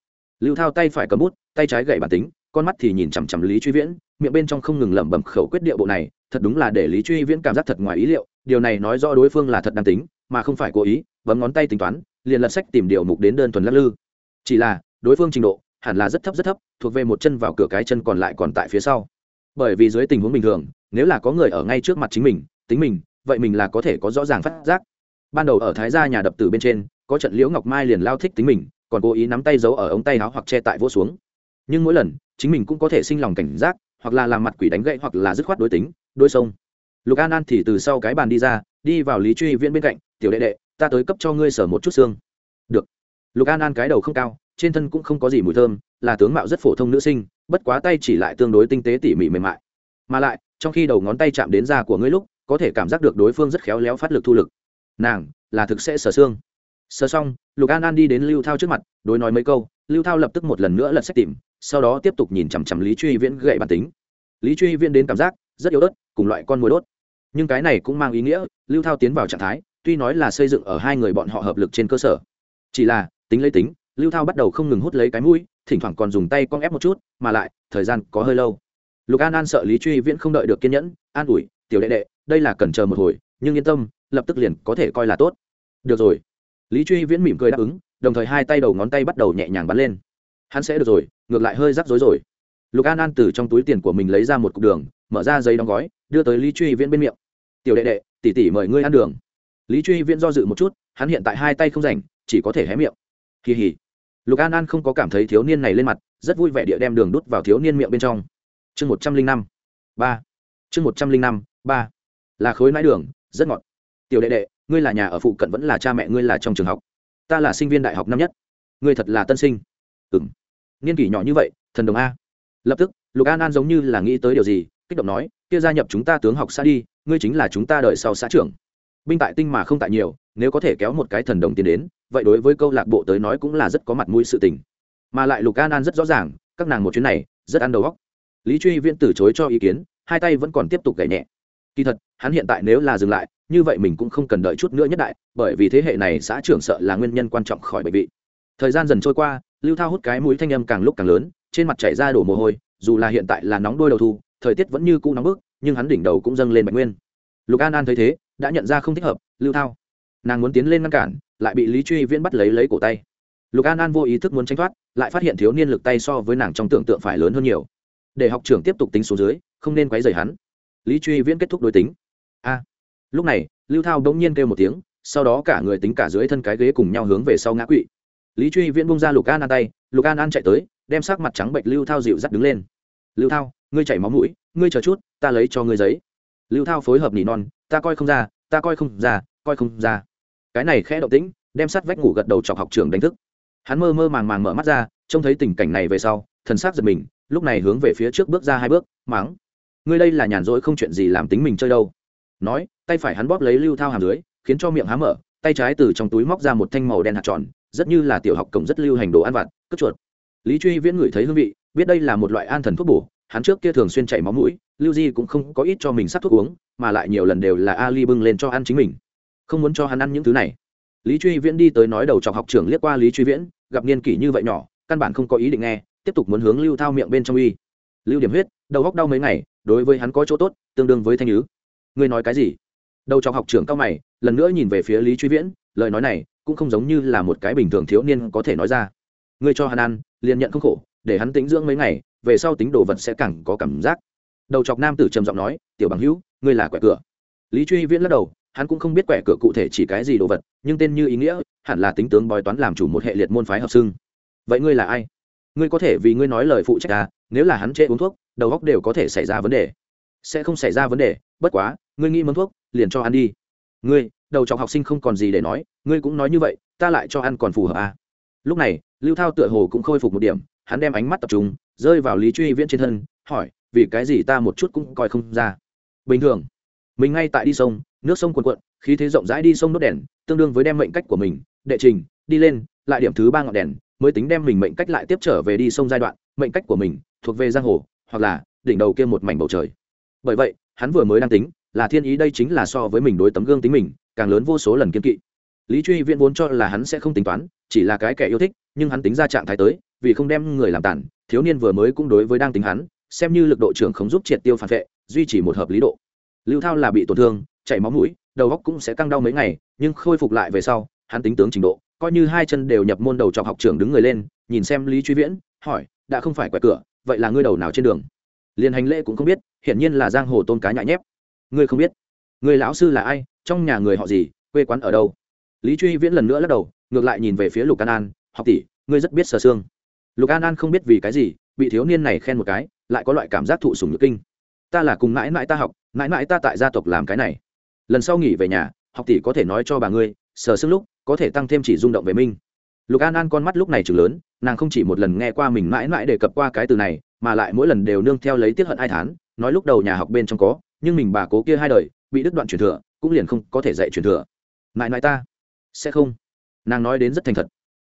[SPEAKER 1] Lưu thao tay phải cầm bút, tay trái gậy bản tính con mắt thì nhìn chằm chằm lý truy viễn, miệng bên trong không ngừng lẩm bẩm khẩu quyết địa bộ này, thật đúng là để lý truy viễn cảm giác thật ngoài ý liệu, điều này nói rõ đối phương là thật đang tính, mà không phải cố ý, bấm ngón tay tính toán, liền lật sách tìm điều mục đến đơn thuần lắc lư. Chỉ là, đối phương trình độ, hẳn là rất thấp rất thấp, thuộc về một chân vào cửa cái chân còn lại còn tại phía sau. Bởi vì dưới tình huống bình thường, nếu là có người ở ngay trước mặt chính mình, tính mình, vậy mình là có thể có rõ ràng phát giác. Ban đầu ở thái gia nhà đập tử bên trên, có trận liễu ngọc mai liền lao thích tính mình, còn cố ý nắm tay giấu ở ống tay áo hoặc che tại vỗ xuống. Nhưng mỗi lần chính mình cũng có thể sinh lòng cảnh giác, hoặc là làm mặt quỷ đánh gậy, hoặc là dứt khoát đối tính, đôi sông. Lục an an thì từ sau cái bàn đi ra, đi vào lý truy viễn bên cạnh, tiểu đệ đệ, ta tới cấp cho ngươi sở một chút xương. Được. Lục an an cái đầu không cao, trên thân cũng không có gì mùi thơm, là tướng mạo rất phổ thông nữ sinh, bất quá tay chỉ lại tương đối tinh tế tỉ mỉ mềm mại. Mà lại, trong khi đầu ngón tay chạm đến da của ngươi lúc, có thể cảm giác được đối phương rất khéo léo phát lực thu lực. Nàng, là thực sẽ sở xương. Sờ xong, lục an an đi đến lưu thao trước mặt, đối nói mấy câu lưu thao lập tức một lần nữa lật sách tìm, sau đó tiếp tục nhìn chằm chằm lý truy viễn gậy bản tính. Lý truy viễn đến cảm giác rất yếu ớt, cùng loại con mồi đốt. Nhưng cái này cũng mang ý nghĩa, lưu thao tiến vào trạng thái, tuy nói là xây dựng ở hai người bọn họ hợp lực trên cơ sở. Chỉ là, tính lấy tính, lưu thao bắt đầu không ngừng hút lấy cái mũi, thỉnh thoảng còn dùng tay con ép một chút, mà lại, thời gian có hơi lâu. Lục an an sợ lý truy viễn không đợi được kiên nhẫn, an ủi, tiểu đệ đệ, đây là cần chờ một hồi, nhưng yên tâm, lập tức liền có thể coi là tốt. Được rồi. Lý truy viễn mỉm cười đáp ứng đồng thời hai tay đầu ngón tay bắt đầu nhẹ nhàng bắn lên. Hắn sẽ được rồi, ngược lại hơi rắc rối rồi. Lục an an từ trong túi tiền của mình lấy ra một cục đường, mở ra giấy đóng gói, đưa tới lý truy viễn bên miệng. Tiểu đệ đệ tỉ tỉ mời ngươi ăn đường. Lý truy viễn do dự một chút, hắn hiện tại hai tay không rảnh, chỉ có thể hé miệng. Kỳ hỉ. Lục an an không có cảm thấy thiếu niên này lên mặt, rất vui vẻ địa đem đường đút vào thiếu niên miệng bên trong. Chương một trăm linh năm, ba. Chương một trăm linh năm, ba. Là khối nãi đường, rất ngọt. Tiểu đệ đệ, ngươi là nhà ở phụ cận vẫn là cha mẹ ngươi là trong trường học ta là sinh viên đại học năm nhất. Ngươi thật là tân sinh. Ừ m niên kỷ nhỏ như vậy, thần đồng a. Lập tức, lục an an giống như là nghĩ tới điều gì, kích động nói, kia gia nhập chúng ta tướng học xã đi, ngươi chính là chúng ta đợi sau xã trưởng. Binh tại tinh mà không tại nhiều, nếu có thể kéo một cái thần đồng tiến đến, vậy đối với câu lạc bộ tới nói cũng là rất có mặt mũi sự tình. Mà lại lục an an rất rõ ràng, các nàng một chuyến này, rất ăn đầu góc lý truy viễn từ chối cho ý kiến, hai tay vẫn còn tiếp tục gảy nhẹ. Kỳ thật, hắn hiện tại nếu là dừng lại như vậy mình cũng không cần đợi chút nữa nhất đại, bởi vì thế hệ này xã trưởng sợ là nguyên nhân quan trọng khỏi bệnh vị. Thời gian dần trôi qua, lưu thao hút cái mũi thanh âm càng lúc càng lớn, trên mặt chảy ra đổ mồ hôi, dù là hiện tại là nóng đôi đầu thu, thời tiết vẫn như cũ nóng bức, nhưng hắn đỉnh đầu cũng dâng lên bạch nguyên. Lục an an thấy thế, đã nhận ra không thích hợp, lưu thao, nàng muốn tiến lên ngăn cản, lại bị lý truy viễn bắt lấy lấy cổ tay. Lục an an vô ý thức muốn tranh thoát, lại phát hiện thiếu niên lực tay so với nàng trong tưởng tượng phải lớn hơn nhiều. Để học trưởng tiếp tục tính xuống dưới, không nên quấy rầy hắn. Lý truy viễn kết thúc đối tính. A lúc này, lưu thao bỗng nhiên kêu một tiếng, sau đó cả người tính cả dưới thân cái ghế cùng nhau hướng về sau ngã quỵ. Lý truy viễn bung ra lục an an tay, lục an an chạy tới, đem sắc mặt trắng bệnh lưu thao dịu dắt đứng lên. Lưu thao, ngươi chảy máu mũi, ngươi chờ chút, ta lấy cho ngươi giấy. Lưu thao phối hợp nỉ non, ta coi không ra, ta coi không ra, coi không ra. Cái này khẽ động tĩnh, đem sắt vách ngủ gật đầu chọc học trường đánh thức. Hắn mơ mơ màng màng mở mắt ra, trông thấy tình cảnh này về sau, thần sắc giật mình, lúc này hướng về phía trước bước ra hai bước, mắng, ngươi đây là nhàn rỗi không chuyện gì làm tính mình chơi đâu. Nói tay phải hắn bóp lấy lưu thao hàm dưới, khiến cho miệng há mở, tay trái từ trong túi móc ra một thanh màu đen hạt tròn, rất như là tiểu học cổng rất lưu hành đồ ăn vặt, cất chuột. Lý truy viễn ngửi thấy hương vị, biết đây là một loại an thần thuốc bổ, hắn trước kia thường xuyên chảy máu mũi, lưu di cũng không có ít cho mình sắp thuốc uống, mà lại nhiều lần đều là ali bưng lên cho ăn chính mình. Không muốn cho hắn ăn những thứ này. Lý truy viễn đi tới nói đầu chọc học trưởng liếc qua lý truy viễn, gặp niên kỷ như vậy nhỏ, căn bản không có ý định nghe, tiếp tục muốn hướng lưu thao miệng bên trong uy. Lưu điểm huyết, đầu góc đau mấy ngày, đối với hắn có chỗ tốt, tương đương với thanh nhứ ngươi nói cái gì? Đầu cho học trưởng cao mày, lần nữa nhìn về phía lý truy viễn, lời nói này cũng không giống như là một cái bình thường thiếu niên có thể nói ra. Ngươi cho hắn ăn, liền nhận không khổ, để hắn tính dưỡng mấy ngày, về sau tính đồ vật sẽ càng có cảm giác. Đầu chọc nam tử trầm giọng nói, tiểu bằng hữu, ngươi là quẻ cửa. Lý truy viễn lắc đầu, hắn cũng không biết quẻ cửa cụ thể chỉ cái gì đồ vật, nhưng tên như ý nghĩa, hẳn là tính tướng bói toán làm chủ một hệ liệt môn phái học xưng. Vậy ngươi là ai? Ngươi có thể vì ngươi nói lời phụ trách à nếu là hắn chê uống thuốc, đầu góc đều có thể xảy ra vấn đề sẽ không xảy ra vấn đề, bất quá, ngươi nghĩ món thuốc, liền cho ăn đi. Ngươi, đầu chọc học sinh không còn gì để nói, ngươi cũng nói như vậy, ta lại cho ăn còn phù hợp à? Lúc này, lưu thao tựa hồ cũng khôi phục một điểm, hắn đem ánh mắt tập trung, rơi vào lý truy viễn trên thân, hỏi, vì cái gì ta một chút cũng coi không ra? Bình thường, mình ngay tại đi sông, nước sông cuồn cuộn, khí thế rộng rãi đi sông đốt đèn, tương đương với đem mệnh cách của mình, đệ trình, đi lên, lại điểm thứ ba ngọn đèn, mới tính đem mình mệnh cách lại tiếp trở về đi sông giai đoạn, mệnh cách của mình thuộc về giang hồ, hoặc là đỉnh đầu kia một mảnh bầu trời bởi vậy, hắn vừa mới đang tính, là thiên ý đây chính là so với mình đối tấm gương tính mình, càng lớn vô số lần kiên kỵ. Lý truy viễn vốn cho là hắn sẽ không tính toán, chỉ là cái kẻ yêu thích, nhưng hắn tính ra trạng thái tới, vì không đem người làm tản thiếu niên vừa mới cũng đối với đang tính hắn, xem như lực độ trưởng không giúp triệt tiêu phản vệ, duy trì một hợp lý độ. Lưu thao là bị tổn thương, chảy máu mũi, đầu góc cũng sẽ căng đau mấy ngày, nhưng khôi phục lại về sau, hắn tính tướng trình độ, coi như hai chân đều nhập môn đầu trọc học trưởng đứng người lên, nhìn xem lý truy viễn, hỏi, đã không phải quẹt cửa, vậy là ngươi đầu nào trên đường? Liền hành lễ cũng không biết hiển nhiên là giang hồ tôn cá nhại nhép. Ngươi không biết người lão sư là ai, trong nhà người họ gì, quê quán ở đâu? Lý truy viễn lần nữa lắc đầu, ngược lại nhìn về phía lục an an, học tỷ, ngươi rất biết sờ xương lục an an không biết vì cái gì, bị thiếu niên này khen một cái, lại có loại cảm giác thụ sùng nhược kinh. Ta là cùng mãi mãi ta học, mãi mãi ta tại gia tộc làm cái này. Lần sau nghỉ về nhà, học tỷ có thể nói cho bà ngươi sờ xương lúc có thể tăng thêm chỉ rung động về minh lục an an con mắt lúc này chừng lớn, nàng không chỉ một lần nghe qua mình mãi mãi đề cập qua cái từ này, mà lại mỗi lần đều nương theo lấy tiết hận ai thán nói lúc đầu nhà học bên trong có, nhưng mình bà cố kia hai đời, bị đứt đoạn truyền thừa, cũng liền không có thể dạy truyền thừa. Mãi mãi ta, sẽ không. Nàng nói đến rất thành thật,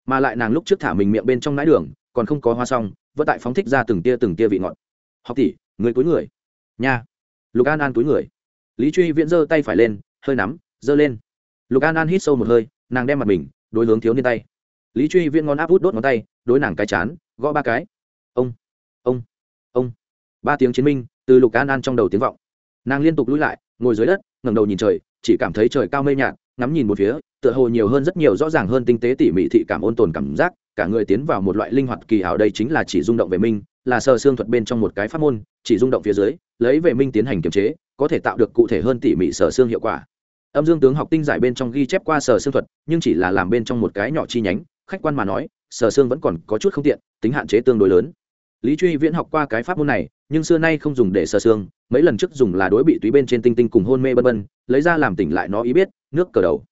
[SPEAKER 1] mà lại nàng lúc trước thả mình miệng bên trong nãi đường, còn không có hoa xong, vẫn tại phóng thích ra từng tia từng tia vị ngọt. Học tỷ, người túi người. Nha. Lục an an túi người. Lý truy viễn giơ tay phải lên, hơi nắm, giơ lên. Lục an an hít sâu một hơi, nàng đem mặt mình đối hướng thiếu niên tay. Lý truy viễn ngón áp út đốt ngón tay, đối nàng cái chán, gõ ba cái. Ông ông ông. Ba tiếng chiến minh từ lục an an trong đầu tiếng vọng. Nàng liên tục lui lại, ngồi dưới đất, ngẩng đầu nhìn trời, chỉ cảm thấy trời cao mây nhạt, ngắm nhìn một phía, tựa hồ nhiều hơn rất nhiều rõ ràng hơn tinh tế tỉ mỉ thị cảm ôn tồn cảm giác, cả người tiến vào một loại linh hoạt kỳ ảo đây chính là chỉ rung động về minh là sơ xương thuật bên trong một cái pháp môn, chỉ rung động phía dưới, lấy về minh tiến hành kiềm chế, có thể tạo được cụ thể hơn tỉ mỉ sở xương hiệu quả. Âm dương tướng học tinh giải bên trong ghi chép qua sở xương thuật, nhưng chỉ là làm bên trong một cái nhỏ chi nhánh, khách quan mà nói sở xương vẫn còn có chút không tiện, tính hạn chế tương đối lớn lý truy viễn học qua cái pháp môn này, nhưng xưa nay không dùng để sờ xương mấy lần trước dùng là đối bị túy bên trên tinh tinh cùng hôn mê bân bân, lấy ra làm tỉnh lại nó ý biết, nước cờ đầu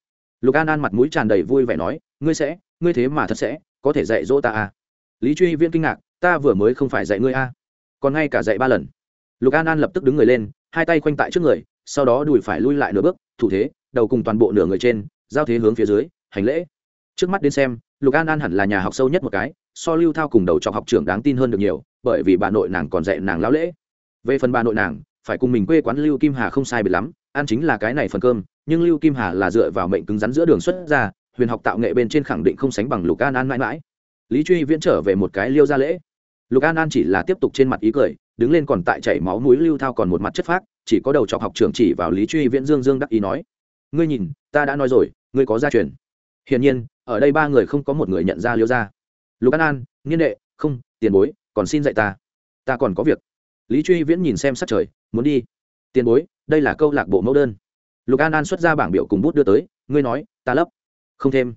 [SPEAKER 1] lục an an mặt mũi tràn đầy vui vẻ nói, ngươi sẽ, ngươi thế mà thật sẽ, có thể dạy dỗ ta à. lý truy viễn kinh ngạc, ta vừa mới không phải dạy ngươi à. còn ngay cả dạy ba lần lục an an lập tức đứng người lên, hai tay khoanh tại trước người, sau đó đùi phải lui lại nửa bước, thủ thế, đầu cùng toàn bộ nửa người trên, giao thế hướng phía dưới, hành lễ trước mắt đến xem lục an an hẳn là nhà học sâu nhất một cái, so lưu thao cùng đầu trọc học trưởng đáng tin hơn được nhiều, bởi vì bà nội nàng còn dạy nàng lão lễ. Về phần bà nội nàng, phải cùng mình quê quán lưu kim hà không sai biệt lắm, ăn chính là cái này phần cơm, nhưng lưu kim hà là dựa vào mệnh cứng rắn giữa đường xuất ra, huyền học tạo nghệ bên trên khẳng định không sánh bằng lục an an mãi mãi. Lý truy viễn trở về một cái liêu ra lễ. Lục an an chỉ là tiếp tục trên mặt ý cười, đứng lên còn tại chảy máu núi lưu thao còn một mặt chất phác, chỉ có đầu trọc học trưởng chỉ vào lý truy viễn dương dương đắc ý nói, ngươi nhìn, ta đã nói rồi, ngươi có gia truyền. Hiển nhiên ở đây ba người không có một người nhận ra liêu gia. Lục an an, nghiên đệ, không, tiền bối, còn xin dạy ta. Ta còn có việc. Lý truy viễn nhìn xem sát trời, muốn đi. Tiền bối, đây là câu lạc bộ mẫu đơn. Lục an an xuất ra bảng biểu cùng bút đưa tới, ngươi nói, ta lấp. Không thêm.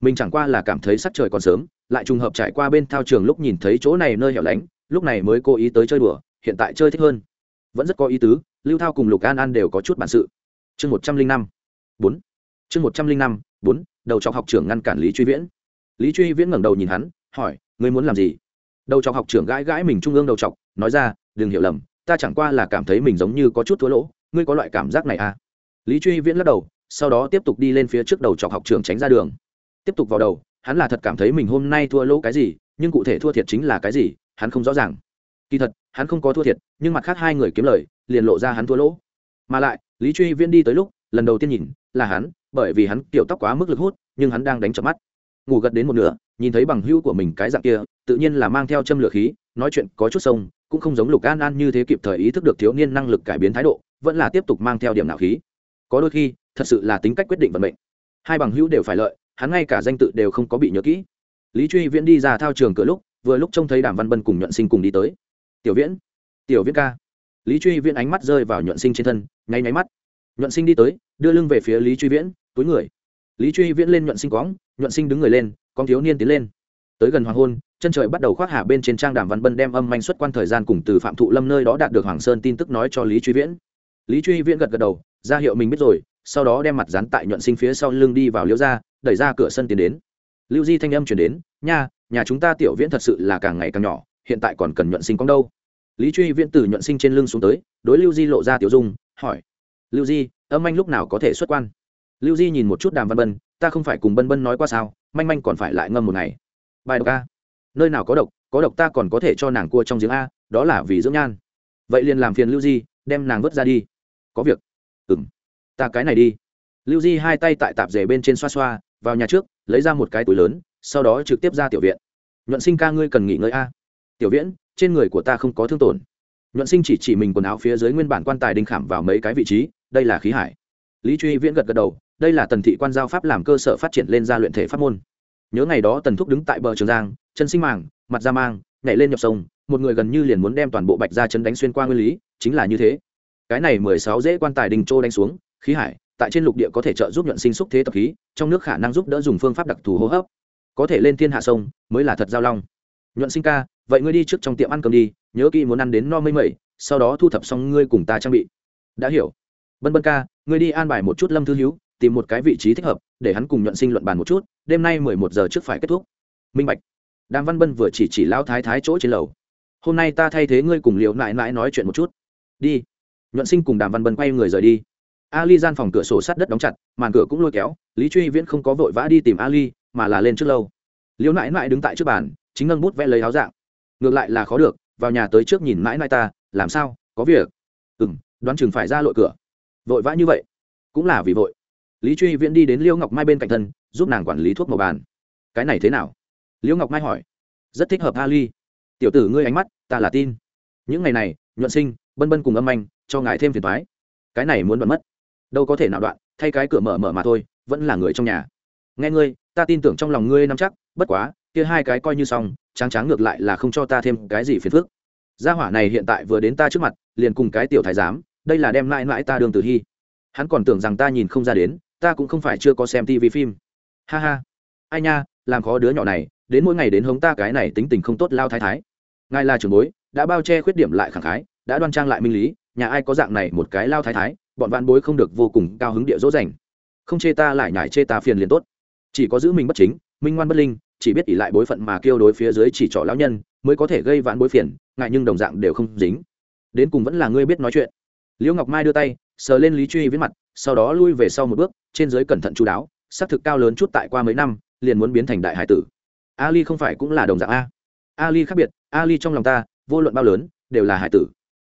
[SPEAKER 1] Mình chẳng qua là cảm thấy sắc trời còn sớm, lại trùng hợp trải qua bên thao trường lúc nhìn thấy chỗ này nơi hẻo lánh, lúc này mới cố ý tới chơi đùa, hiện tại chơi thích hơn. Vẫn rất có ý tứ, lưu thao cùng lục an an đều có chút bản sự. Chương một trăm linh năm. Bốn. Chương một trăm linh năm bốn, đầu trọc học trưởng ngăn cản lý truy viễn. Lý truy viễn ngẩng đầu nhìn hắn, hỏi, ngươi muốn làm gì? Đầu trọc học trưởng gãi gãi mình trung ương đầu trọc nói ra, đừng hiểu lầm, ta chẳng qua là cảm thấy mình giống như có chút thua lỗ, ngươi có loại cảm giác này à? Lý truy viễn lắc đầu, sau đó tiếp tục đi lên phía trước đầu trọc học trưởng tránh ra đường. Tiếp tục vào đầu, hắn là thật cảm thấy mình hôm nay thua lỗ cái gì, nhưng cụ thể thua thiệt chính là cái gì, hắn không rõ ràng. Kỳ thật, hắn không có thua thiệt, nhưng mặt khác hai người kiếm lời, liền lộ ra hắn thua lỗ. Mà lại, lý truy viễn đi tới lúc, lần đầu tiên nhìn, là hắn bởi vì hắn kiểu tóc quá mức lực hút, nhưng hắn đang đánh chợp mắt. Ngủ gật đến một nửa, nhìn thấy bằng hữu của mình cái dạng kia, tự nhiên là mang theo châm lửa khí, nói chuyện có chút sông, cũng không giống lục an an như thế kịp thời ý thức được thiếu niên năng lực cải biến thái độ, vẫn là tiếp tục mang theo điểm nạo khí. Có đôi khi, thật sự là tính cách quyết định vận mệnh. Hai bằng hữu đều phải lợi, hắn ngay cả danh tự đều không có bị nhớ kỹ. Lý truy viễn đi ra thao trường cửa lúc, vừa lúc trông thấy đàm văn bân cùng nhuận sinh cùng đi tới. Tiểu viễn tiểu viễn ca. Lý truy viễn ánh mắt rơi vào nhuận sinh trên thân, nháy nháy mắt nhuận sinh đi tới, đưa lưng về phía lý truy viễn, túi người. Lý truy viễn lên nhuận sinh cóng nhuận sinh đứng người lên, con thiếu niên tiến lên. Tới gần hoàng hôn, chân trời bắt đầu khoác hà bên trên trang đàm văn bân đem âm manh xuất quan thời gian cùng từ phạm thụ lâm nơi đó đạt được hoàng sơn tin tức nói cho lý truy viễn. Lý truy viễn gật gật đầu, ra hiệu mình biết rồi, sau đó đem mặt dán tại nhuận sinh phía sau lưng đi vào liễu ra đẩy ra cửa sân tiến đến. Lưu di thanh âm chuyển đến, nha, nhà chúng ta tiểu viễn thật sự là càng ngày càng nhỏ, hiện tại còn cần nhuận sinh cóng đâu? Lý truy viễn từ nhuận sinh trên lưng xuống tới, đối lưu di lộ ra tiểu dung, hỏi lưu di, âm anh lúc nào có thể xuất quan? Lưu di nhìn một chút đàm văn bân, ta không phải cùng bân bân nói qua sao, manh manh còn phải lại ngâm một ngày. Bài độc a. Nơi nào có độc có độc ta còn có thể cho nàng cua trong giếng a, đó là vì dưỡng nhan. Vậy liền làm phiền lưu di, đem nàng vớt ra đi. Có việc. Ừ m ta cái này đi. Lưu di hai tay tại tạp rể bên trên xoa xoa, vào nhà trước, lấy ra một cái túi lớn, sau đó trực tiếp ra tiểu viện. Nhuận sinh ca ngươi cần nghỉ ngơi a. Tiểu viễn, trên người của ta không có thương tổn. Nhuận sinh chỉ chỉ mình quần áo phía dưới nguyên bản quan tài đinh khảm vào mấy cái vị trí đây là khí hải. Lý truy viễn gật gật đầu, đây là tần thị quan giao pháp làm cơ sở phát triển lên gia luyện thể pháp môn. Nhớ ngày đó tần thúc đứng tại bờ trường giang, chân sinh màng, mặt da mang, nhảy lên nhập sông, một người gần như liền muốn đem toàn bộ bạch ra chân đánh xuyên qua nguyên lý, chính là như thế. Cái này mười sáu dễ quan tài đình trô đánh xuống, khí hải, tại trên lục địa có thể trợ giúp nhuận sinh xúc thế tập khí, trong nước khả năng giúp đỡ dùng phương pháp đặc thù hô hấp. Có thể lên thiên hạ sông, mới là thật giao long. Nhuận sinh ca, vậy ngươi đi trước trong tiệm ăn cơm đi, nhớ kỹ muốn ăn đến no mây mẩy, sau đó thu thập xong ngươi cùng ta trang bị. Đã hiểu bân bân ca, ngươi đi an bài một chút lâm thư hữu tìm một cái vị trí thích hợp, để hắn cùng nhuận sinh luận bàn một chút, đêm nay mười một giờ trước phải kết thúc. Minh bạch. Đàm văn bân vừa chỉ chỉ lão thái thái chỗ trên lầu. Hôm nay ta thay thế ngươi cùng liệu nại nại nói chuyện một chút. Đi. Nhuận sinh cùng đàm văn bân quay người rời đi. Ali gian phòng cửa sổ sát đất đóng chặt, màn cửa cũng lôi kéo, lý truy viễn không có vội vã đi tìm ali, mà là lên trước lâu liễu nãi nãi đứng tại trước bàn, chính ngân bút vẽ lấy áo dạng. Ngược lại là khó được, vào nhà tới trước nhìn mãi nãi ta, làm sao, có việc? Ừ m đoán chừng phải ra lội cửa vội vã như vậy. Cũng là vì vội. Lý truy viễn đi đến liễu ngọc mai bên cạnh thân, giúp nàng quản lý thuốc màu bàn. Cái này thế nào? Liễu ngọc mai hỏi. Rất thích hợp ali. Tiểu tử ngươi ánh mắt, ta là tin. Những ngày này, nhuận sinh, bân bân cùng âm anh cho ngài thêm phiền thoái cái này muốn đoạn mất. Đâu có thể nào đoạn, thay cái cửa mở mở mà thôi, vẫn là người trong nhà. Nghe ngươi, ta tin tưởng trong lòng ngươi nắm chắc, bất quá, kia hai cái coi như xong, tráng tráng ngược lại là không cho ta thêm cái gì phiền phức. Gia hỏa này hiện tại vừa đến ta trước mặt, liền cùng cái tiểu thái giám đây là đem mãi mãi ta đường tử hy. Hắn còn tưởng rằng ta nhìn không ra đến, ta cũng không phải chưa có xem tv phim. Ha ha. Ai nha, làm khó đứa nhỏ này, đến mỗi ngày đến hống ta cái này tính tình không tốt lao thái thái. Ngài là trưởng bối, đã bao che khuyết điểm lại khẳng khái, đã đoan trang lại minh lý, nhà ai có dạng này một cái lao thái thái, bọn vạn bối không được vô cùng cao hứng địa dỗ dành. Không chê ta lại nhải chê ta phiền liền tốt. Chỉ có giữ mình bất chính, minh ngoan bất linh, chỉ biết ỷ lại bối phận mà kêu đối phía dưới chỉ trỏ lão nhân, mới có thể gây vãn bối phiền, ngại nhưng đồng dạng đều không dính. Đến cùng vẫn là ngươi biết nói chuyện liễu ngọc mai đưa tay, sờ lên lý truy viết mặt, sau đó lui về sau một bước, trên dưới cẩn thận chú đáo xác thực cao lớn chút tại qua mấy năm, liền muốn biến thành đại hải tử. Ali không phải cũng là đồng dạng a. Ali khác biệt, ali trong lòng ta, vô luận bao lớn, đều là hải tử.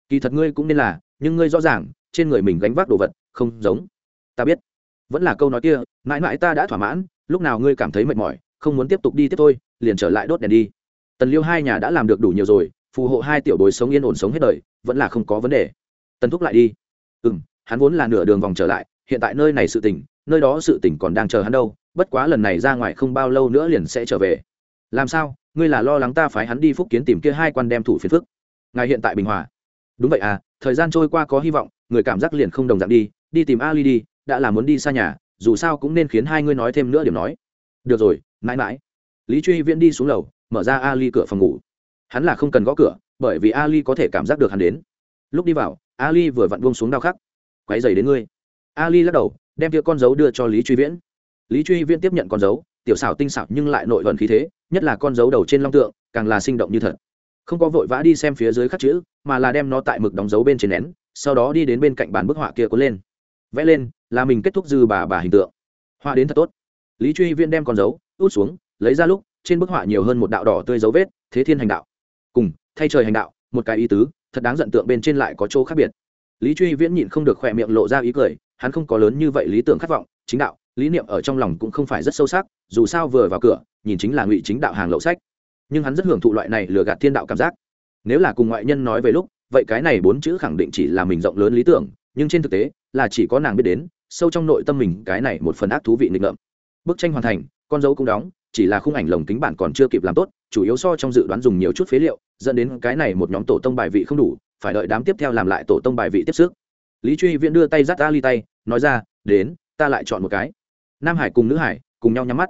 [SPEAKER 1] Kỳ thật ngươi cũng nên là, nhưng ngươi rõ ràng, trên người mình gánh vác đồ vật, không giống. Ta biết. Vẫn là câu nói kia, mãi mãi ta đã thỏa mãn, lúc nào ngươi cảm thấy mệt mỏi, không muốn tiếp tục đi tiếp thôi, liền trở lại đốt đèn đi. Tần liêu hai nhà đã làm được đủ nhiều rồi, phù hộ hai tiểu bối sống yên ổn sống hết đời, vẫn là không có vấn đề tần thúc lại đi. Ừ m hắn vốn là nửa đường vòng trở lại, hiện tại nơi này sự tỉnh nơi đó sự tỉnh còn đang chờ hắn đâu, bất quá lần này ra ngoài không bao lâu nữa liền sẽ trở về. Làm sao? Ngươi là lo lắng ta phái hắn đi phúc kiến tìm kia hai quan đem thủ phiền phức. Ngài hiện tại bình hòa. Đúng vậy à thời gian trôi qua có hy vọng, người cảm giác liền không đồng dạng đi đi tìm ali đi, đã là muốn đi xa nhà, dù sao cũng nên khiến hai ngươi nói thêm nữa điểm nói. Được rồi, mãi mãi. Lý truy viễn đi xuống lầu, mở ra ali cửa phòng ngủ. Hắn là không cần gõ cửa, bởi vì ali có thể cảm giác được hắn đến. Lúc đi vào ali vừa vặn buông xuống đau khắc. Quáy dày đến ngươi. Ali lắc đầu, đem kia con dấu đưa cho lý truy viễn. Lý truy viễn tiếp nhận con dấu, tiểu xảo tinh xảo nhưng lại nội vận khí thế, nhất là con dấu đầu trên long tượng, càng là sinh động như thật. Không có vội vã đi xem phía dưới khắc chữ, mà là đem nó tại mực đóng dấu bên trên nén, sau đó đi đến bên cạnh bàn bức họa kia cuốn lên. Vẽ lên, là mình kết thúc dư bà bà hình tượng. Họa đến thật tốt. Lý truy viên đem con dấu, út xuống, lấy ra lúc, trên bức họa nhiều hơn một đạo đỏ tươi dấu vết, thế thiên hành đạo. Cùng, thay trời hành đạo, một cái ý tứ thật đáng giận tượng bên trên lại có chỗ khác biệt. Lý truy viễn nhịn không được khỏe miệng lộ ra ý cười, hắn không có lớn như vậy lý tưởng khát vọng, chính đạo, lý niệm ở trong lòng cũng không phải rất sâu sắc, dù sao vừa vào cửa, nhìn chính là ngụy chính đạo hàng lậu sách. Nhưng hắn rất hưởng thụ loại này lừa gạt thiên đạo cảm giác. Nếu là cùng ngoại nhân nói về lúc, vậy cái này bốn chữ khẳng định chỉ là mình rộng lớn lý tưởng, nhưng trên thực tế, là chỉ có nàng biết đến, sâu trong nội tâm mình cái này một phần ác thú vị nghịch ngợm bức tranh hoàn thành, con dấu cũng đóng, chỉ là khung ảnh lồng kính bản còn chưa kịp làm tốt, chủ yếu so trong dự đoán dùng nhiều chút phế liệu, dẫn đến cái này một nhóm tổ tông bài vị không đủ, phải đợi đám tiếp theo làm lại tổ tông bài vị tiếp sức. Lý truy viễn đưa tay dắt ly tay, nói ra, đến, ta lại chọn một cái. Nam hải cùng nữ hải cùng nhau nhắm mắt.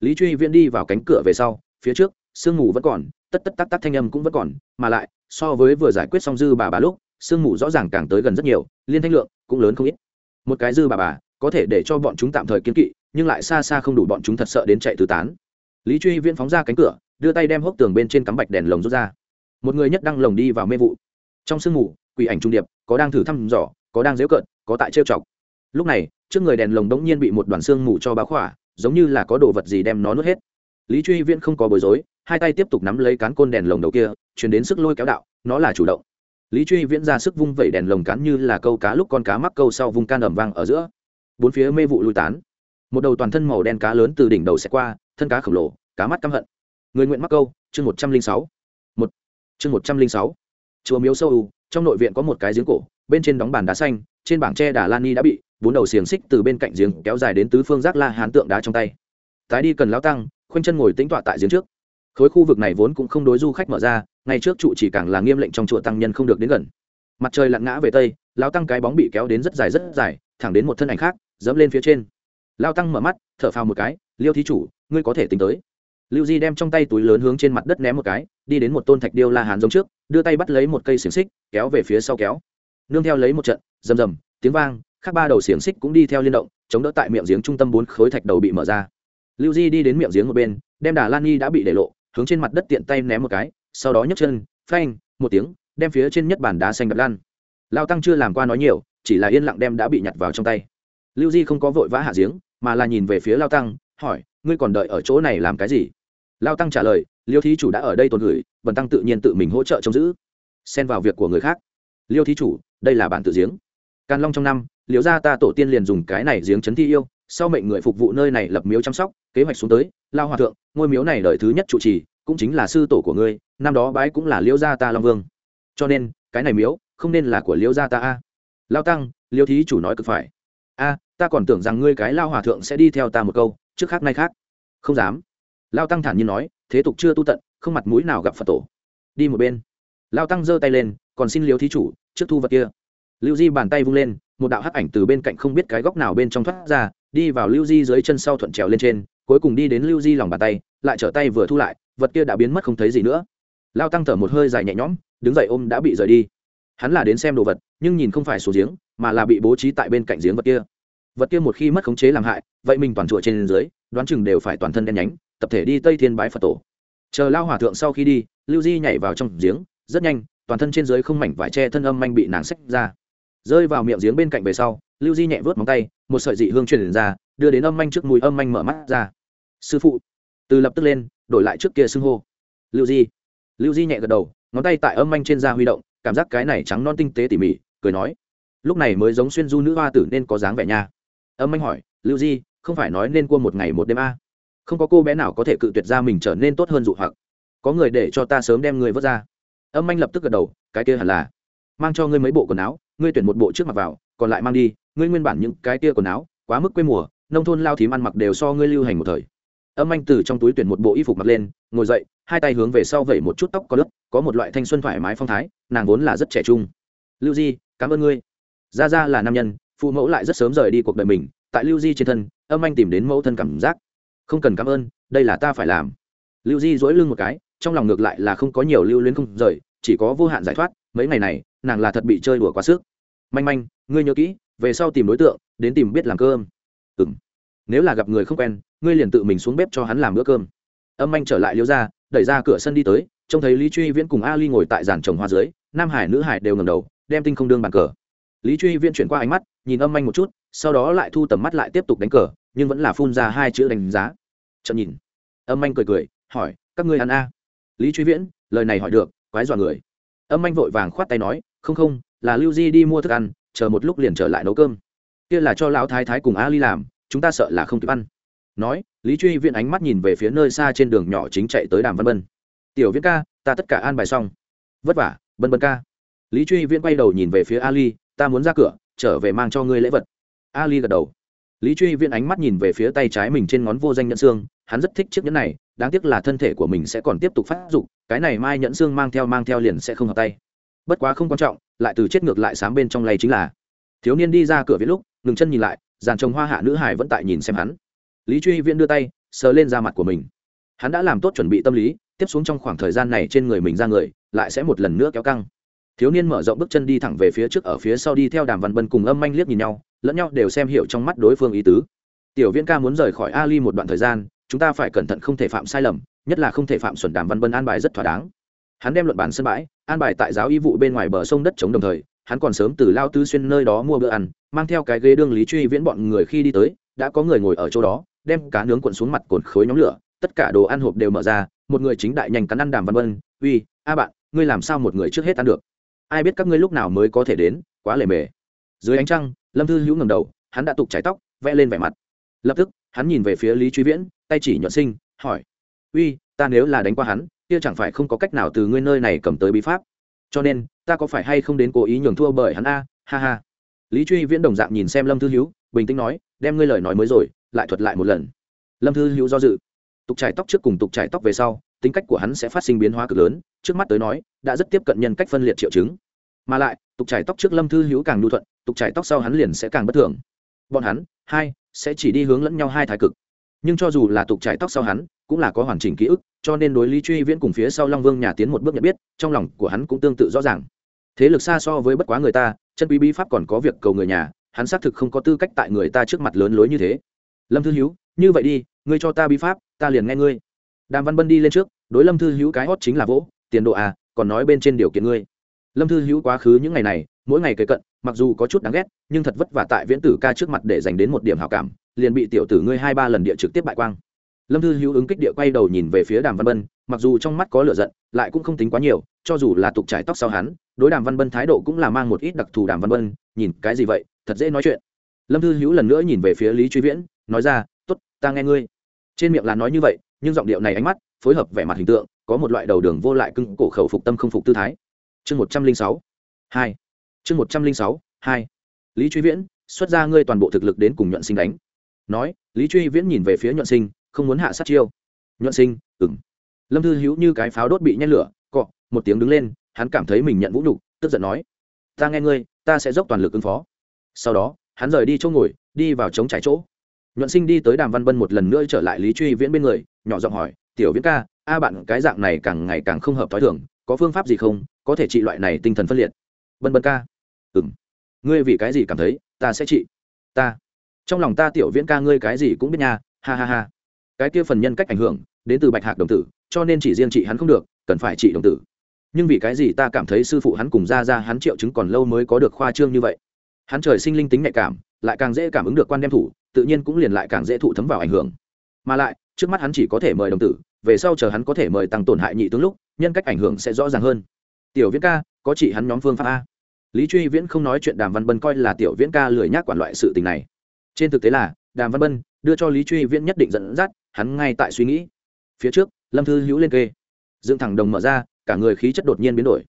[SPEAKER 1] Lý truy viễn đi vào cánh cửa về sau, phía trước, sương mù vẫn còn, tất tất tắc tắc thanh âm cũng vẫn còn, mà lại, so với vừa giải quyết xong dư bà bà lúc, sương mù rõ ràng càng tới gần rất nhiều, liên thanh lượng cũng lớn không ít. Một cái dư bà bà có thể để cho bọn chúng tạm thời kiến kỵ, nhưng lại xa xa không đủ bọn chúng thật sợ đến chạy tứ tán. Lý truy viễn phóng ra cánh cửa, đưa tay đem hốc tường bên trên cắm bạch đèn lồng rút ra. Một người nhất đăng lồng đi vào mê vụ. Trong sương mù, quỷ ảnh trung điệp, có đang thử thăm dò, có đang dễu cợt, có tại trêu chọc. Lúc này, trước người đèn lồng đống nhiên bị một đoàn sương mù cho bá khỏa, giống như là có đồ vật gì đem nó nuốt hết. Lý truy viễn không có bối rối, hai tay tiếp tục nắm lấy cán côn đèn lồng đầu kia, chuyển đến sức lôi kéo đạo, nó là chủ động. Lý truy viễn ra sức vung vẩy đèn lồng cán như là câu cá lúc con cá mắc câu sau vung can ẩm vang ở giữa bốn phía mê vụ lui tán. Một đầu toàn thân màu đen cá lớn từ đỉnh đầu xẹt qua, thân cá khổng lồ, cá mắt căm hận. Người nguyện mắc câu, chương một trăm linh sáu. Một. Chương một trăm linh sáu. Chùa miếu sâu u trong nội viện có một cái giếng cổ, bên trên đóng bàn đá xanh, trên bảng tre đà lan ni đã bị bốn đầu xiềng xích từ bên cạnh giếng kéo dài đến tứ phương giác la hán tượng đá trong tay. Tái đi cần lao tăng, khoanh chân ngồi tĩnh tọa tại giếng trước. Khối khu vực này vốn cũng không đối du khách mở ra, ngay trước trụ chỉ càng là nghiêm lệnh trong chùa tăng nhân không được đến gần. Mặt trời lặn ngã về tây lao tăng cái bóng bị kéo đến rất dài rất dài, thẳng đến một thân ảnh khác dẫm lên phía trên. Lao tăng mở mắt, thở phào một cái, liêu thí chủ, ngươi có thể tính tới. Lưu di đem trong tay túi lớn hướng trên mặt đất ném một cái, đi đến một tôn thạch điêu la hán giống trước, đưa tay bắt lấy một cây xiềng xích, kéo về phía sau kéo. Nương theo lấy một trận, rầm rầm, tiếng vang, khác ba đầu xiềng xích cũng đi theo liên động, chống đỡ tại miệng giếng trung tâm bốn khối thạch đầu bị mở ra. Lưu di đi đến miệng giếng một bên, đem đà lan nhi đã bị để lộ, hướng trên mặt đất tiện tay ném một cái, sau đó nhấc chân, phanh, một tiếng, đem phía trên nhất bàn đá xanh đập lan. Lao tăng chưa làm qua nói nhiều, chỉ là yên lặng đem đã bị nhặt vào trong tay lưu di không có vội vã hạ giếng, mà là nhìn về phía lao tăng, hỏi, ngươi còn đợi ở chỗ này làm cái gì? Lao tăng trả lời, liêu thí chủ đã ở đây tồn gửi, bần tăng tự nhiên tự mình hỗ trợ trông giữ. Xen vào việc của người khác. Liêu thí chủ, đây là bản tự giếng. Càn long trong năm liễu gia ta tổ tiên liền dùng cái này giếng chấn thi yêu, sau mệnh người phục vụ nơi này lập miếu chăm sóc, kế hoạch xuống tới, lao hòa thượng, ngôi miếu này đợi thứ nhất trụ trì, cũng chính là sư tổ của ngươi, năm đó bái cũng là liễu gia ta long vương. Cho nên, cái này miếu không nên là của liễu gia ta a. Lao tăng liễu thí chủ nói cực phải. A ta còn tưởng rằng ngươi cái lao hòa thượng sẽ đi theo ta một câu, trước khác nay khác. Không dám. Lao tăng thản nhiên nói, thế tục chưa tu tận, không mặt mũi nào gặp phật tổ. Đi một bên. Lao tăng giơ tay lên, còn xin liếu thí chủ, trước thu vật kia. Lưu di bàn tay vung lên, một đạo hắc ảnh từ bên cạnh không biết cái góc nào bên trong thoát ra, đi vào lưu di dưới chân sau thuận trèo lên trên, cuối cùng đi đến lưu di lòng bàn tay, lại trở tay vừa thu lại, vật kia đã biến mất không thấy gì nữa. Lao tăng thở một hơi dài nhẹ nhõm, đứng dậy ôm đã bị rời đi. Hắn là đến xem đồ vật, nhưng nhìn không phải số giếng, mà là bị bố trí tại bên cạnh giếng vật kia vật kia một khi mất khống chế làm hại, vậy mình toàn chùa trên dưới, đoán chừng đều phải toàn thân đen nhánh, tập thể đi tây thiên bái phật tổ. Chờ lao hòa thượng sau khi đi, lưu di nhảy vào trong giếng, rất nhanh, toàn thân trên dưới không mảnh vải che thân âm manh bị nàng xách ra. Rơi vào miệng giếng bên cạnh về sau, lưu di nhẹ vớt móng tay, một sợi dị hương truyền ra, đưa đến âm manh trước mùi âm manh mở mắt ra. Sư phụ. Từ lập tức lên, đổi lại trước kia xưng hô. Lưu di. Lưu di nhẹ gật đầu, ngón tay tại âm manh trên da huy động, cảm giác cái này trắng non tinh tế tỉ mỉ, cười nói, lúc này mới giống xuyên du nữ hoa tử nên có dáng vẻ nha âm Anh hỏi, lưu di, không phải nói nên cua một ngày một đêm a? À? không có cô bé nào có thể cự tuyệt ra mình trở nên tốt hơn dụ hoặc. Có người để cho ta sớm đem người vớt ra. Âm anh lập tức gật đầu, cái kia hẳn là. Mang cho ngươi mấy bộ quần áo, ngươi tuyển một bộ trước mặt vào, còn lại mang đi, ngươi nguyên bản những cái kia quần áo, quá mức quê mùa, nông thôn lao thím ăn mặc đều so ngươi lưu hành một thời. Âm anh từ trong túi tuyển một bộ y phục mặc lên, ngồi dậy, hai tay hướng về sau vẩy một chút tóc có nước có một loại thanh xuân thoải mái phong thái, nàng vốn là rất trẻ trung. Lưu di, cảm ơn ngươi. Ra ra là nam nhân phụ mẫu lại rất sớm rời đi cuộc đời mình, tại lưu di trên thân, âm anh tìm đến mẫu thân cảm giác. Không cần cảm ơn, đây là ta phải làm. Lưu di dỗi lưng một cái, trong lòng ngược lại là không có nhiều lưu luyến không rời, chỉ có vô hạn giải thoát, mấy ngày này, nàng là thật bị chơi đùa quá sức. Manh manh, ngươi nhớ kỹ, về sau tìm đối tượng, đến tìm biết làm cơm. Ừ m nếu là gặp người không quen, ngươi liền tự mình xuống bếp cho hắn làm bữa cơm. Âm anh trở lại liêu ra đẩy ra cửa sân đi tới, trông thấy lý truy viễn cùng ali ngồi tại giàn trồng hoa dưới, nam hải nữ hải đều ngầm đầu, đem tinh không đương bàn cờ lý truy viễn chuyển qua ánh mắt, nhìn âm anh một chút, sau đó lại thu tầm mắt lại tiếp tục đánh cờ, nhưng vẫn là phun ra hai chữ đánh giá. Chậm nhìn, âm anh cười cười, hỏi, các ngươi ăn a? Lý truy viễn, lời này hỏi được, quái dọa người. Âm anh vội vàng khoát tay nói, không không, là lưu di đi mua thức ăn, chờ một lúc liền trở lại nấu cơm. Kia là cho lão thái thái cùng a ly làm, chúng ta sợ là không kịp ăn. Nói, lý truy viễn ánh mắt nhìn về phía nơi xa trên đường nhỏ chính chạy tới đàm văn bân. Tiểu viễn ca, ta tất cả an bài xong. Vất vả, bân bân ca. Lý truy viễn quay đầu nhìn về phía ali ta muốn ra cửa, trở về mang cho ngươi lễ vật. Ali gật đầu. Lý truy viễn ánh mắt nhìn về phía tay trái mình trên ngón vô danh nhẫn xương, hắn rất thích chiếc nhẫn này, đáng tiếc là thân thể của mình sẽ còn tiếp tục phát dụng cái này mai nhẫn xương mang theo mang theo liền sẽ không hợp tay. Bất quá không quan trọng, lại từ chết ngược lại sáng bên trong lay chính là. Thiếu niên đi ra cửa viết lúc, ngừng chân nhìn lại, dàn trồng hoa hạ nữ hải vẫn tại nhìn xem hắn. Lý truy viễn đưa tay, sờ lên da mặt của mình. Hắn đã làm tốt chuẩn bị tâm lý, tiếp xuống trong khoảng thời gian này trên người mình ra người, lại sẽ một lần nữa kéo căng thiếu niên mở rộng bước chân đi thẳng về phía trước ở phía sau đi theo đàm văn bân cùng âm anh liếc nhìn nhau, lẫn nhau đều xem hiểu trong mắt đối phương ý tứ. Tiểu viễn ca muốn rời khỏi ali một đoạn thời gian, chúng ta phải cẩn thận không thể phạm sai lầm, nhất là không thể phạm xuẩn đàm văn bân an bài rất thỏa đáng. Hắn đem luận bản sân bãi, an bài tại giáo y vụ bên ngoài bờ sông đất chống đồng thời, hắn còn sớm từ lao tư xuyên nơi đó mua bữa ăn, mang theo cái ghế đương lý truy viễn bọn người khi đi tới, đã có người ngồi ở chỗ đó, đem cá nướng cuộn xuống mặt cồn khối nhóm lửa, tất cả đồ ăn hộp đều mở ra, một người chính đại nhanh cắn ăn đàm văn vân uy, a bạn, ngươi làm sao một người trước hết ăn được? Ai biết các ngươi lúc nào mới có thể đến, quá lề mề. Dưới ánh trăng, lâm thư hữu ngầm đầu, hắn đã tục trái tóc, vẽ lên vẻ mặt. Lập tức, hắn nhìn về phía lý truy viễn, tay chỉ nhuận sinh, hỏi, uy, ta nếu là đánh qua hắn, kia chẳng phải không có cách nào từ ngươi nơi này cầm tới bí pháp? Cho nên, ta có phải hay không đến cố ý nhường thua bởi hắn a? Ha ha. Lý truy viễn đồng dạng nhìn xem lâm thư hữu, bình tĩnh nói, đem ngươi lời nói mới rồi, lại thuật lại một lần. Lâm thư hữu do dự, tục trải tóc trước cùng tục trải tóc về sau tính cách của hắn sẽ phát sinh biến hóa cực lớn, trước mắt tới nói, đã rất tiếp cận nhân cách phân liệt triệu chứng. Mà lại, tục trải tóc trước lâm thư hữu càng nhu thuận, tục trải tóc sau hắn liền sẽ càng bất thường. Bọn hắn, hai, sẽ chỉ đi hướng lẫn nhau hai thái cực. Nhưng cho dù là tục trải tóc sau hắn, cũng là có hoàn chỉnh ký ức, cho nên đối lý truy viễn cùng phía sau long vương nhà tiến một bước nhận biết, trong lòng của hắn cũng tương tự rõ ràng. Thế lực xa so với bất quá người ta, chân quý bí pháp còn có việc cầu người nhà, hắn xác thực không có tư cách tại người ta trước mặt lớn lối như thế. Lâm thư hữu, như vậy đi, ngươi cho ta bí pháp, ta liền nghe ngươi đàm văn bân đi lên trước, đối lâm thư hữu cái hót chính là vỗ, tiền độ à còn nói bên trên điều kiện ngươi. Lâm thư hữu quá khứ những ngày này, mỗi ngày kế cận, mặc dù có chút đáng ghét, nhưng thật vất vả tại viễn tử ca trước mặt để dành đến một điểm hảo cảm, liền bị tiểu tử ngươi hai ba lần địa trực tiếp bại quang. Lâm thư hữu ứng kích địa quay đầu nhìn về phía đàm văn bân, mặc dù trong mắt có lửa giận, lại cũng không tính quá nhiều, cho dù là tục trải tóc sau hắn, đối đàm văn bân thái độ cũng là mang một ít đặc thù đàm văn bân, nhìn, cái gì vậy? Thật dễ nói chuyện. Lâm thư hữu lần nữa nhìn về phía lý truy viễn, nói ra t ố t ta nghe ngươi. Trên miệng là nói như vậy nhưng giọng điệu này ánh mắt, phối hợp vẻ mặt hình tượng, có một loại đầu đường vô lại cưng cổ khẩu phục tâm không phục tư thái. Chương một trăm linh sáu, hai. Chương một trăm linh sáu, hai. Lý truy viễn, xuất ra ngươi toàn bộ thực lực đến cùng nhuận sinh đánh. Nói, lý truy viễn nhìn về phía nhuận sinh, không muốn hạ sát chiêu. Nhuận sinh ừng lâm thư hữu như cái pháo đốt bị nhét lửa, cọ, một tiếng đứng lên, hắn cảm thấy mình nhận vũ nhục, tức giận nói, ta nghe ngươi, ta sẽ dốc toàn lực ứng phó. Sau đó, hắn rời đi chỗ ngồi, đi vào chống trải chỗ nhuận sinh đi tới đàm văn bân một lần nữa trở lại lý truy viễn bên người, nhỏ giọng hỏi, tiểu viễn ca, a bạn cái dạng này càng ngày càng không hợp t h o i thưởng có phương pháp gì không? Có thể trị loại này tinh thần phân liệt? Bân bân ca. Ừ m ngươi vì cái gì cảm thấy ta sẽ trị? Ta. Trong lòng ta tiểu viễn ca ngươi cái gì cũng biết nha, ha ha ha. Cái kia phần nhân cách ảnh hưởng, đến từ bạch hạc đồng tử, cho nên chỉ riêng trị hắn không được, cần phải trị đồng tử. Nhưng vì cái gì ta cảm thấy sư phụ hắn cùng ra ra hắn triệu chứng còn lâu mới có được khoa trương như vậy? Hắn trời sinh linh tính nhạy cảm, lại càng dễ cảm ứng được quan đem thủ tự nhiên cũng liền lại càng dễ thụ thấm vào ảnh hưởng. Mà lại, trước mắt hắn chỉ có thể mời đồng tử, về sau chờ hắn có thể mời tăng tổn hại nhị tướng lúc, nhân cách ảnh hưởng sẽ rõ ràng hơn. Tiểu viễn ca, có chị hắn nhóm phương pháp a. Lý truy viễn không nói chuyện đàm văn bân coi là tiểu viễn ca lười nhác quản loại sự tình này. Trên thực tế là, đàm văn bân đưa cho lý truy viễn nhất định dẫn dắt, hắn ngay tại suy nghĩ. Phía trước, lâm thư hữu lên kê. Dựng thẳng đồng mở ra, cả người khí chất đột nhiên biến đổi.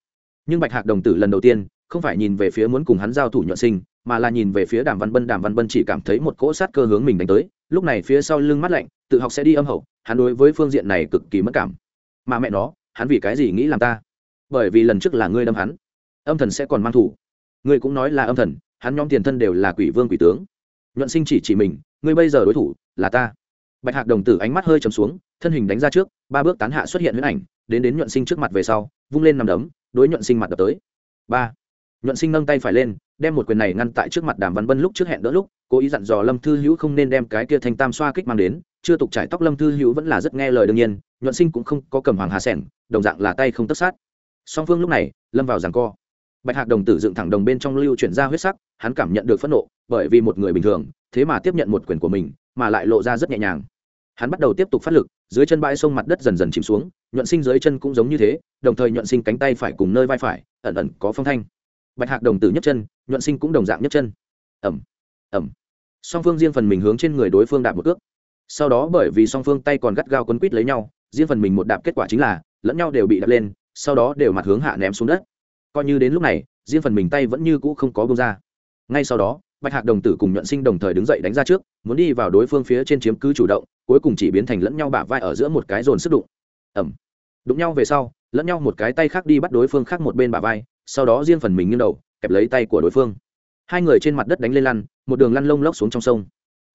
[SPEAKER 1] Nhưng bạch hạc đồng tử lần đầu tiên, không phải nhìn về phía muốn cùng hắn giao thủ nhuận sinh mà là nhìn về phía đàm văn bân, đàm văn bân chỉ cảm thấy một cỗ sát cơ hướng mình đánh tới, lúc này phía sau lưng mắt lạnh, tự học sẽ đi âm hậu, hắn đối với phương diện này cực kỳ mất cảm. Mà mẹ nó, hắn vì cái gì nghĩ làm ta? Bởi vì lần trước là ngươi đâm hắn, âm thần sẽ còn mang thủ. Ngươi cũng nói là âm thần, hắn nhóm tiền thân đều là quỷ vương quỷ tướng. Nhuận sinh chỉ chỉ mình, ngươi bây giờ đối thủ là ta. Bạch hạc đồng tử ánh mắt hơi trầm xuống, thân hình đánh ra trước, ba bước tán hạ xuất hiện huyễn ảnh, đến đến nhuận sinh trước mặt về sau, vung lên nằm đấm, đối nhuận sinh mặt đập tới. Ba. Nhuận sinh nâng tay phải lên đem một quyền này ngăn tại trước mặt đàm văn bân lúc trước hẹn đỡ lúc, cố ý dặn dò lâm thư hữu không nên đem cái kia thanh tam xoa kích mang đến, chưa tục trải tóc lâm thư hữu vẫn là rất nghe lời đương nhiên, nhuận sinh cũng không có cầm hoàng hà sẻng, đồng dạng là tay không tất sát. Song phương lúc này, lâm vào giằng co. Bạch hạc đồng tử dựng thẳng đồng bên trong lưu chuyển ra huyết sắc, hắn cảm nhận được phẫn nộ, bởi vì một người bình thường, thế mà tiếp nhận một quyền của mình, mà lại lộ ra rất nhẹ nhàng. Hắn bắt đầu tiếp tục phát lực, dưới chân bãi sông mặt đất dần dần chìm xuống, nhuận sinh dưới chân cũng giống như thế, đồng thời nhuận sinh cánh tay phải cùng nơi vai phải, ẩn ẩn có phong thanh bạch hạc đồng tử nhấc chân, nhuận sinh cũng đồng dạng nhấc chân. Ẩm ẩm song phương riêng phần mình hướng trên người đối phương đạp một cước. Sau đó bởi vì song phương tay còn gắt gao quấn quít lấy nhau, riêng phần mình một đạp kết quả chính là lẫn nhau đều bị đạp lên, sau đó đều mặt hướng hạ ném xuống đất. Coi như đến lúc này, riêng phần mình tay vẫn như cũ không có bông ra. Ngay sau đó, bạch hạc đồng tử cùng nhuận sinh đồng thời đứng dậy đánh ra trước, muốn đi vào đối phương phía trên chiếm cứ chủ động, cuối cùng chỉ biến thành lẫn nhau bả vai ở giữa một cái dồn sức đụng. Ẩm đụng nhau về sau, lẫn nhau một cái tay khác đi bắt đối phương khác một bên bả vai sau đó riêng phần mình nghiêng đầu, kẹp lấy tay của đối phương. Hai người trên mặt đất đánh lên lăn, một đường lăn lông lốc xuống trong sông.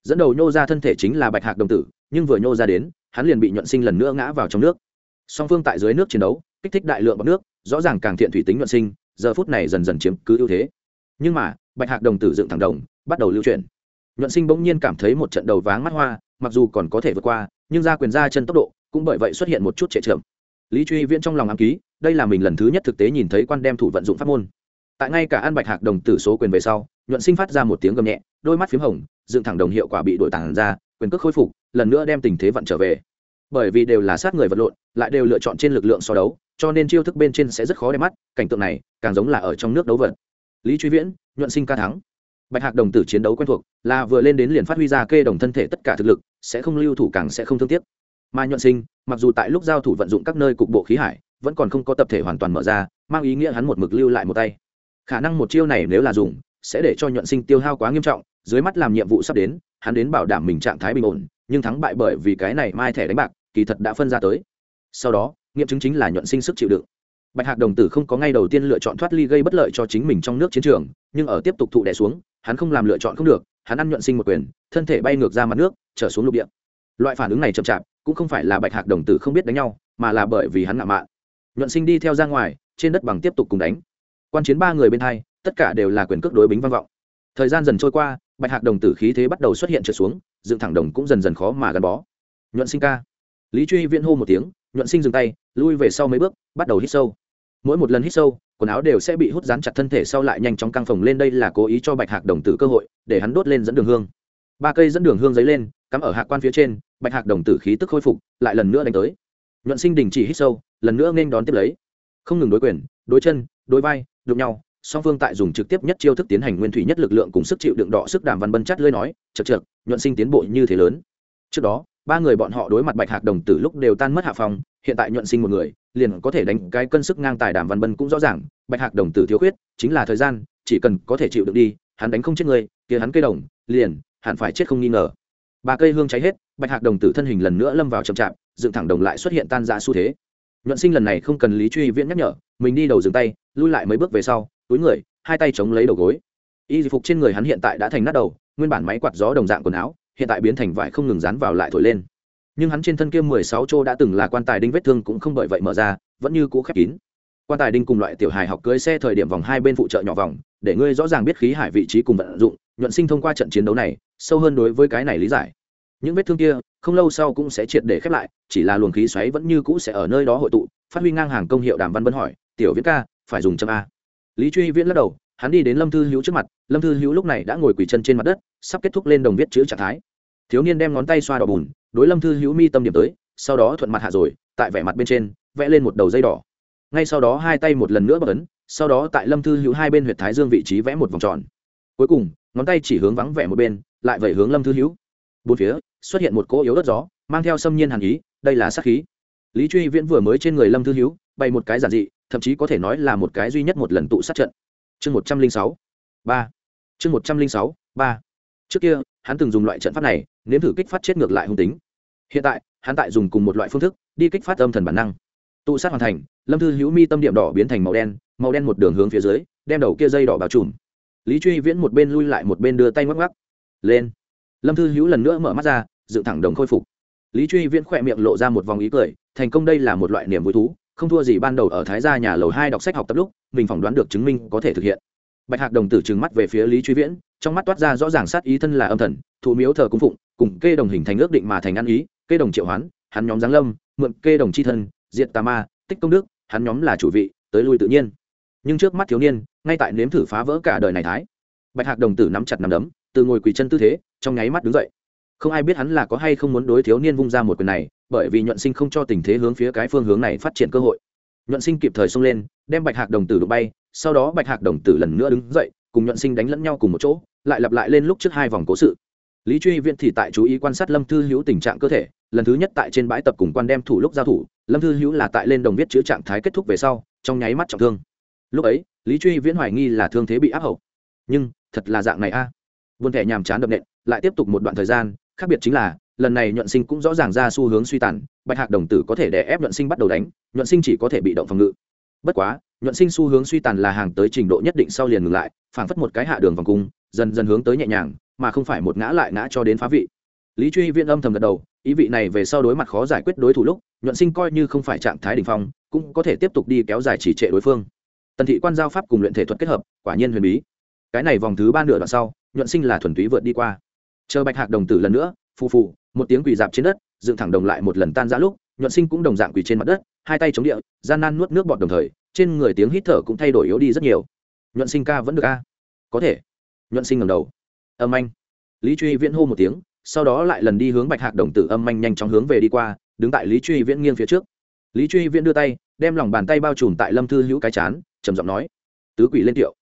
[SPEAKER 1] Dẫn đầu nhô ra thân thể chính là bạch hạc đồng tử, nhưng vừa nhô ra đến, hắn liền bị nhuận sinh lần nữa ngã vào trong nước. Song phương tại dưới nước chiến đấu, kích thích đại lượng bọc nước, rõ ràng càng thiện thủy tính nhuận sinh, giờ phút này dần dần chiếm cứ ưu thế. Nhưng mà, bạch hạc đồng tử dựng thẳng đồng, bắt đầu lưu chuyển. Nhuận sinh bỗng nhiên cảm thấy một trận đầu váng mắt hoa, mặc dù còn có thể vượt qua, nhưng ra quyền ra chân tốc độ cũng bởi vậy xuất hiện một chút trệ trượm lý truy viễn trong lòng ám ký, đây là mình lần thứ nhất thực tế nhìn thấy quan đem thủ vận dụng pháp môn. Tại ngay cả an bạch hạc đồng tử số quyền về sau, nhuận sinh phát ra một tiếng gầm nhẹ, đôi mắt p h í m hồng, dựng thẳng đồng hiệu quả bị đội tàn ra, quyền cước khôi phục, lần nữa đem tình thế vận trở về. Bởi vì đều là sát người vật lộn, lại đều lựa chọn trên lực lượng so đấu, cho nên chiêu thức bên trên sẽ rất khó đem mắt, cảnh tượng này càng giống là ở trong nước đấu vật. Lý truy viễn, nhuận sinh ca thắng. Bạch hạc đồng tử chiến đấu quen thuộc, là vừa lên đến liền phát huy ra kê đồng thân thể tất cả thực lực, sẽ không lưu thủ càng sẽ không thương tiếc. Mà nhuận sinh mặc dù tại lúc giao thủ vận dụng các nơi cục bộ khí hải, vẫn còn không có tập thể hoàn toàn mở ra, mang ý nghĩa hắn một mực lưu lại một tay. Khả năng một chiêu này nếu là dùng, sẽ để cho nhuận sinh tiêu hao quá nghiêm trọng, dưới mắt làm nhiệm vụ sắp đến, hắn đến bảo đảm mình trạng thái bình ổn, nhưng thắng bại bởi vì cái này mai thẻ đánh bạc, kỳ thật đã phân ra tới. Sau đó, nghiệm chứng chính là nhuận sinh sức chịu đựng. Bạch hạc đồng tử không có ngay đầu tiên lựa chọn thoát ly gây bất lợi cho chính mình trong nước chiến trường, nhưng ở tiếp tục thụ đẻ xuống, hắn không làm lựa chọn không được, hắn ăn nhuận sinh một quyền, thân thể bay ngược ra mặt nước, trở xuống lục địa. Loại phản ứng này chậm chạp cũng không phải là bạch hạc đồng tử không biết đánh nhau, mà là bởi vì hắn ngạo mạn. Nhuận sinh đi theo ra ngoài, trên đất bằng tiếp tục cùng đánh. Quan chiến ba người bên hai, tất cả đều là quyền cước đối bính vang vọng. Thời gian dần trôi qua, bạch hạc đồng tử khí thế bắt đầu xuất hiện trượt xuống, dựng thẳng đồng cũng dần dần khó mà gắn bó. Nhuận sinh ca. Lý truy viễn hô một tiếng, nhuận sinh dừng tay, lui về sau mấy bước, bắt đầu hít sâu. Mỗi một lần hít sâu, quần áo đều sẽ bị hút dán chặt thân thể sau lại nhanh chóng căng phồng lên đây là cố ý cho bạch hạc đồng tử cơ hội, để hắn đốt lên dẫn đường hương. Ba cây dẫn đường hương dấy lên cắm ở hạc quan phía trên, bạch hạc đồng tử khí tức khôi phục, lại lần nữa đánh tới. Nhuận sinh đình chỉ hít sâu, lần nữa nên đón tiếp lấy. Không ngừng đối quyền, đối chân, đối vai, đụng nhau, song phương tại dùng trực tiếp nhất chiêu thức tiến hành nguyên thủy nhất lực lượng cùng sức chịu đựng đỏ sức đàm văn bân chắt lơi nói chật chật nhuận sinh tiến bộ như thế lớn. Trước đó, ba người bọn họ đối mặt bạch hạc đồng tử lúc đều tan mất hạ phòng, hiện tại nhuận sinh một người, liền có thể đánh cái cân sức ngang tài đàm văn bân cũng rõ ràng, bạch hạc đồng tử thiếu khuyết, chính là thời gian, chỉ cần có thể chịu được đi, hắn đánh không chết người, kia hắn cây đồng, liền, hẳn phải chết không nghi ngờ ba cây hương cháy hết, bạch hạc đồng tử thân hình lần nữa lâm vào chậm chạp dựng thẳng đồng lại xuất hiện tan ra xu thế. Nhuận sinh lần này không cần lý truy viễn nhắc nhở, mình đi đầu dừng tay, lui lại mấy bước về sau, túi người, hai tay chống lấy đầu gối. Y phục trên người hắn hiện tại đã thành nát đầu, nguyên bản máy quạt gió đồng dạng quần áo, hiện tại biến thành vải không ngừng dán vào lại thổi lên. Nhưng hắn trên thân kia mười sáu chỗ đã từng là quan tài đinh vết thương cũng không bởi vậy mở ra, vẫn như cũ khép kín. Quan tài đinh cùng loại tiểu hài học cưới xe thời điểm vòng hai bên phụ trợ nhỏ vòng, để ngươi rõ ràng biết khí hải vị trí cùng vận dụng, nhuận sinh thông qua trận chiến đấu này sâu hơn đối với cái này lý giải. Những vết thương kia, không lâu sau cũng sẽ triệt để khép lại, chỉ là luồng khí xoáy vẫn như cũ sẽ ở nơi đó hội tụ, phát huy ngang hàng công hiệu đàm văn vân hỏi, tiểu viễn ca, phải dùng châm a? Lý truy viễn lắc đầu, hắn đi đến lâm thư hữu trước mặt, lâm thư hữu lúc này đã ngồi quỳ chân trên mặt đất, sắp kết thúc lên đồng viết chữ trạng thái. Thiếu niên đem ngón tay xoa đỏ bùn, đối lâm thư hữu mi tâm điểm tới, sau đó thuận mặt hạ rồi, tại vẻ mặt bên trên, vẽ lên một đầu dây đỏ. Ngay sau đó hai tay một lần nữa bật ấn, sau đó tại lâm thư hữu hai bên huyệt thái dương vị trí vẽ một vòng tròn. Cuối cùng, ngón tay chỉ hướng vắng vẻ một bên lại vẩy hướng lâm thư hữu. Bốn phía, xuất hiện một cỗ yếu đất gió, mang theo xâm nhiên hàn ý, đây là sát khí. Lý truy viễn vừa mới trên người lâm thư hữu, bày một cái giản dị, thậm chí có thể nói là một cái duy nhất một lần tụ sát trận. Chương một trăm linh sáu, ba. Chương một trăm linh sáu, ba. Trước kia, hắn từng dùng loại trận pháp này, nếm thử kích phát chết ngược lại hung tính. Hiện tại, hắn tại dùng cùng một loại phương thức, đi kích phát âm thần bản năng. Tụ sát hoàn thành, lâm thư hữu mi tâm điểm đỏ biến thành màu đen màu đen một đường hướng phía dưới, đem đầu kia dây đỏ bao trùm. Lý truy viễn một bên lui lại một bên đưa tay ngoắc ngoắc lên. Lâm thư hữu lần nữa mở mắt ra, dựng thẳng đồng khôi phục. Lý truy viễn khỏe miệng lộ ra một vòng ý cười, thành công đây là một loại niềm vui thú, không thua gì ban đầu ở thái gia nhà lầu hai đọc sách học tập lúc, mình phỏng đoán được chứng minh có thể thực hiện. Bạch hạc đồng tử trừng mắt về phía lý truy viễn, trong mắt toát ra rõ ràng sát ý thân là âm thần, thụ miếu thờ cung phụng, cùng kê đồng hình thành ước định mà thành ăn ý, kê đồng triệu hoán, hắn nhóm giáng lâm, mượn kê đồng c h i thân diện tà ma, tích công đức, hắn nhóm là chủ vị, tới lui tự nhiên. Nhưng trước mắt thiếu niên, ngay tại nếm thử phá vỡ cả đời này thái. Bạch hạc đồng tử nắm chặt nắm đấm từ ngồi quỳ chân tư thế, trong nháy mắt đứng dậy. Không ai biết hắn là có hay không muốn đối thiếu niên vung ra một quyền này, bởi vì nhuận sinh không cho tình thế hướng phía cái phương hướng này phát triển cơ hội. Nhuận sinh kịp thời xông lên, đem bạch hạc đồng tử đụng bay, sau đó bạch hạc đồng tử lần nữa đứng dậy, cùng nhuận sinh đánh lẫn nhau cùng một chỗ, lại lặp lại lên lúc trước hai vòng cố sự. Lý truy viễn thì tại chú ý quan sát lâm thư hữu tình trạng cơ thể, lần thứ nhất tại trên bãi tập cùng quan đem thủ lúc giao thủ, lâm thư hữu là tại lên đồng viết chữ trạng thái kết thúc về sau, trong nháy mắt trọng thương. Lúc ấy, lý truy viễn hoài nghi là thương thế bị áp hậu. Nhưng, thật là dạng này a. à vườn thẻ nhàm chán đập nện, lại tiếp tục một đoạn thời gian, khác biệt chính là, lần này nhuận sinh cũng rõ ràng ra xu hướng suy tàn, bạch hạc đồng tử có thể đè ép nhuận sinh bắt đầu đánh, nhuận sinh chỉ có thể bị động phòng ngự. Bất quá, nhuận sinh xu hướng suy tàn là hàng tới trình độ nhất định sau liền ngừng lại, phảng phất một cái hạ đường vòng cung, dần dần hướng tới nhẹ nhàng, mà không phải một ngã lại ngã cho đến phá vị. Lý truy viên âm thầm gật đầu, ý vị này về sau đối mặt khó giải quyết đối thủ lúc, nhuận sinh coi như không phải trạng thái đ ỉ n h phong, cũng có thể tiếp tục đi kéo dài chỉ trệ đối phương. Tần thị quan giao pháp cùng luyện thể thuật kết hợp, quả nhiên huyền bí. Cái này vòng thứ ba nửa đoạn sau nhuận sinh là thuần túy vượt đi qua. Chờ bạch hạc đồng tử lần nữa, phù phù, một tiếng quỳ dạp trên đất, dựng thẳng đồng lại một lần tan ra lúc, nhuận sinh cũng đồng dạng quỳ trên mặt đất, hai tay chống địa, gian nan nuốt nước bọt đồng thời, trên người tiếng hít thở cũng thay đổi yếu đi rất nhiều. Nhuận sinh ca vẫn được a? Có thể. Nhuận sinh ngầm đầu. Âm anh. Lý truy viễn hô một tiếng, sau đó lại lần đi hướng bạch hạc đồng tử âm anh nhanh chóng hướng về đi qua, đứng tại lý truy viễn nghiêng phía trước. Lý truy viễn đưa tay, đem lòng bàn tay bao trùm tại lâm thư hữu cái chán, trầm giọng nói, tứ quỷ lên tiệu.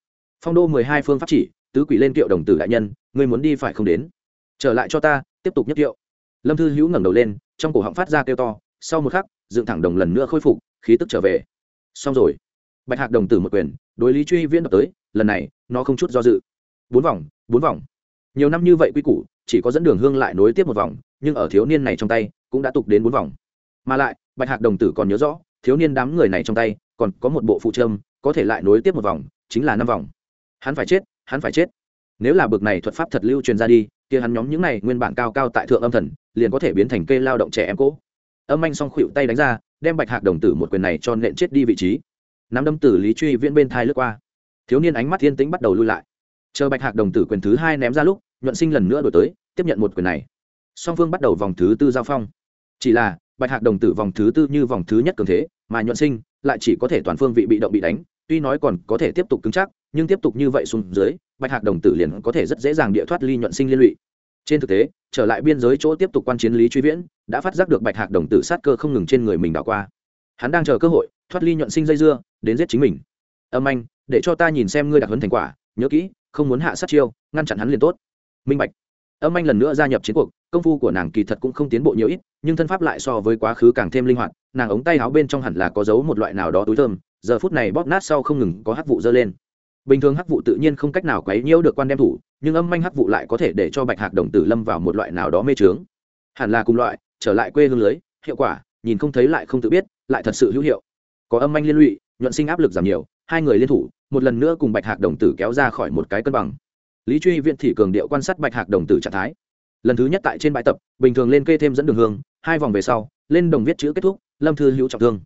[SPEAKER 1] Phong đô mười hai phương pháp chỉ tứ quỷ lên kiệu đồng tử đại nhân, ngươi muốn đi phải không đến? Trở lại cho ta, tiếp tục nhất kiệu. Lâm thư hữu ngẩng đầu lên, trong cổ họng phát ra kêu to, sau một khắc, dựng thẳng đồng lần nữa khôi phục, khí tức trở về. Xong rồi. Bạch hạc đồng tử một quyền, đối lý truy viễn đập tới, lần này, nó không chút do dự. Bốn vòng bốn vòng. Nhiều năm như vậy quy củ, chỉ có dẫn đường hương lại nối tiếp một vòng, nhưng ở thiếu niên này trong tay, cũng đã tục đến bốn vòng. Mà lại, bạch hạc đồng tử còn nhớ rõ, thiếu niên đám người này trong tay, còn có một bộ phụ trâm, có thể lại nối tiếp một vòng, chính là năm vòng. Hắn phải chết hắn phải chết. Nếu là bực này thuật pháp thật lưu truyền ra đi, kia hắn nhóm những này nguyên bản cao cao tại thượng âm thần, liền có thể biến thành cây lao động trẻ em cỗ. Âm anh song khuỵu tay đánh ra, đem bạch hạc đồng tử một quyền này cho nện chết đi vị trí. Nắm đâm tử lý truy viễn bên thai lướt qua. Thiếu niên ánh mắt thiên tĩnh bắt đầu lui lại. Chờ bạch hạc đồng tử quyền thứ hai ném ra lúc, nhuận sinh lần nữa đổi tới, tiếp nhận một quyền này. Song phương bắt đầu vòng thứ tư giao phong. Chỉ là, bạch hạc đồng tử vòng thứ tư như vòng thứ nhất cường thế, mà nhuận sinh lại chỉ có thể toàn phương vị bị động bị đánh, tuy nói còn có thể tiếp tục cứng chắc nhưng tiếp tục như vậy xuống dưới, bạch hạc đồng tử liền có thể rất dễ dàng địa thoát ly nhuận sinh liên lụy. Trên thực tế, trở lại biên giới chỗ tiếp tục quan chiến lý truy viễn, đã phát giác được bạch hạc đồng tử sát cơ không ngừng trên người mình đảo qua. Hắn đang chờ cơ hội, thoát ly nhuận sinh dây dưa, đến giết chính mình. Âm anh, để cho ta nhìn xem ngươi đặc hấn thành quả, nhớ kỹ, không muốn hạ sát chiêu, ngăn chặn hắn liền tốt. Minh bạch. Âm anh lần nữa gia nhập chiến cuộc, công phu của nàng kỳ thật cũng không tiến bộ nhiều ít, nhưng thân pháp lại so với quá khứ càng thêm linh hoạt, nàng ống tay áo bên trong hẳn là có giấu một loại nào đó túi thơm, giờ phút này bóp nát sau không ngừng có hát vụ dơ lên bình thường hắc vụ tự nhiên không cách nào quấy nhiễu được quan đem thủ, nhưng âm manh hắc vụ lại có thể để cho bạch hạc đồng tử lâm vào một loại nào đó mê trướng hẳn là cùng loại, trở lại quê hương lưới, hiệu quả, nhìn không thấy lại không tự biết, lại thật sự hữu hiệu. Có âm manh liên lụy, nhuận sinh áp lực giảm nhiều, hai người liên thủ, một lần nữa cùng bạch hạc đồng tử kéo ra khỏi một cái cân bằng. Lý truy viện thị cường điệu quan sát bạch hạc đồng tử trạng thái. Lần thứ nhất tại trên bãi tập, bình thường lên kê thêm dẫn đường hương, hai vòng về sau, lên đồng viết chữ kết thúc, lâm thư hữu trọng thương.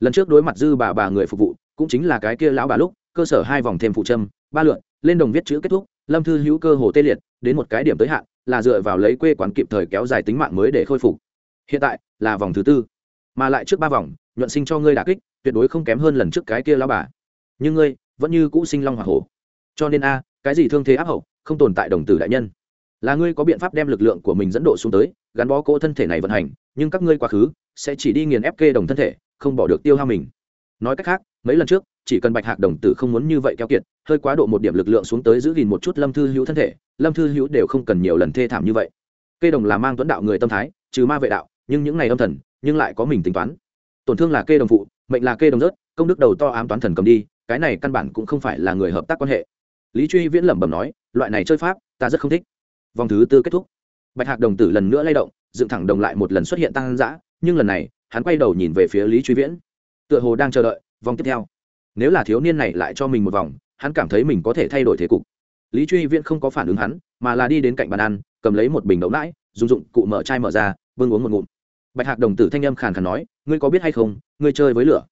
[SPEAKER 1] Lần trước đối mặt dư bà bà người phục vụ, cũng chính là cái kia lão bà lúc cơ sở hai vòng thêm phụ trâm ba lượn, lên đồng viết chữ kết thúc, lâm thư hữu cơ hồ tê liệt, đến một cái điểm tới hạn, là dựa vào lấy quê quán kịp thời kéo dài tính mạng mới để khôi phục. Hiện tại, là vòng thứ tư, mà lại trước ba vòng, nhuận sinh cho ngươi đà kích, tuyệt đối không kém hơn lần trước cái kia lao bà. Nhưng ngươi, vẫn như cũ sinh long hoa hổ. Cho nên a, cái gì thương thế áp hậu, không tồn tại đồng tử đại nhân. Là ngươi có biện pháp đem lực lượng của mình dẫn độ xuống tới, gắn bó cỗ thân thể này vận hành, nhưng các ngươi quá khứ, sẽ chỉ đi nghiền ép kê đồng thân thể, không bỏ được tiêu hao mình. Nói cách khác, mấy lần trước chỉ cần bạch hạc đồng tử không muốn như vậy keo kiệt, hơi quá độ một điểm lực lượng xuống tới giữ gìn một chút lâm thư hữu thân thể, lâm thư hữu đều không cần nhiều lần thê thảm như vậy. Kê đồng là mang tuấn đạo người tâm thái, trừ ma vệ đạo, nhưng những ngày âm thần, nhưng lại có mình tính toán. Tổn thương là kê đồng phụ, mệnh là kê đồng rớt, công đức đầu to ám toán thần cầm đi, cái này căn bản cũng không phải là người hợp tác quan hệ. Lý truy viễn lẩm bẩm nói, loại này chơi pháp, ta rất không thích. Vòng thứ tư kết thúc. Bạch hạc đồng tử lần nữa lay động, dựng thẳng đồng lại một lần xuất hiện tăng giã nhưng lần này, hắn quay đầu nhìn về phía lý truy viễn. Tựa hồ đang chờ đợi, vòng tiếp theo nếu là thiếu niên này lại cho mình một vòng, hắn cảm thấy mình có thể thay đổi thế cục. Lý truy viễn không có phản ứng hắn, mà là đi đến cạnh bàn ăn, cầm lấy một bình đậu nãi, dùng dụng cụ mở chai mở ra, vương uống một ngụm. Bạch hạc đồng tử thanh âm khàn khàn nói, ngươi có biết hay không, ngươi chơi với lửa.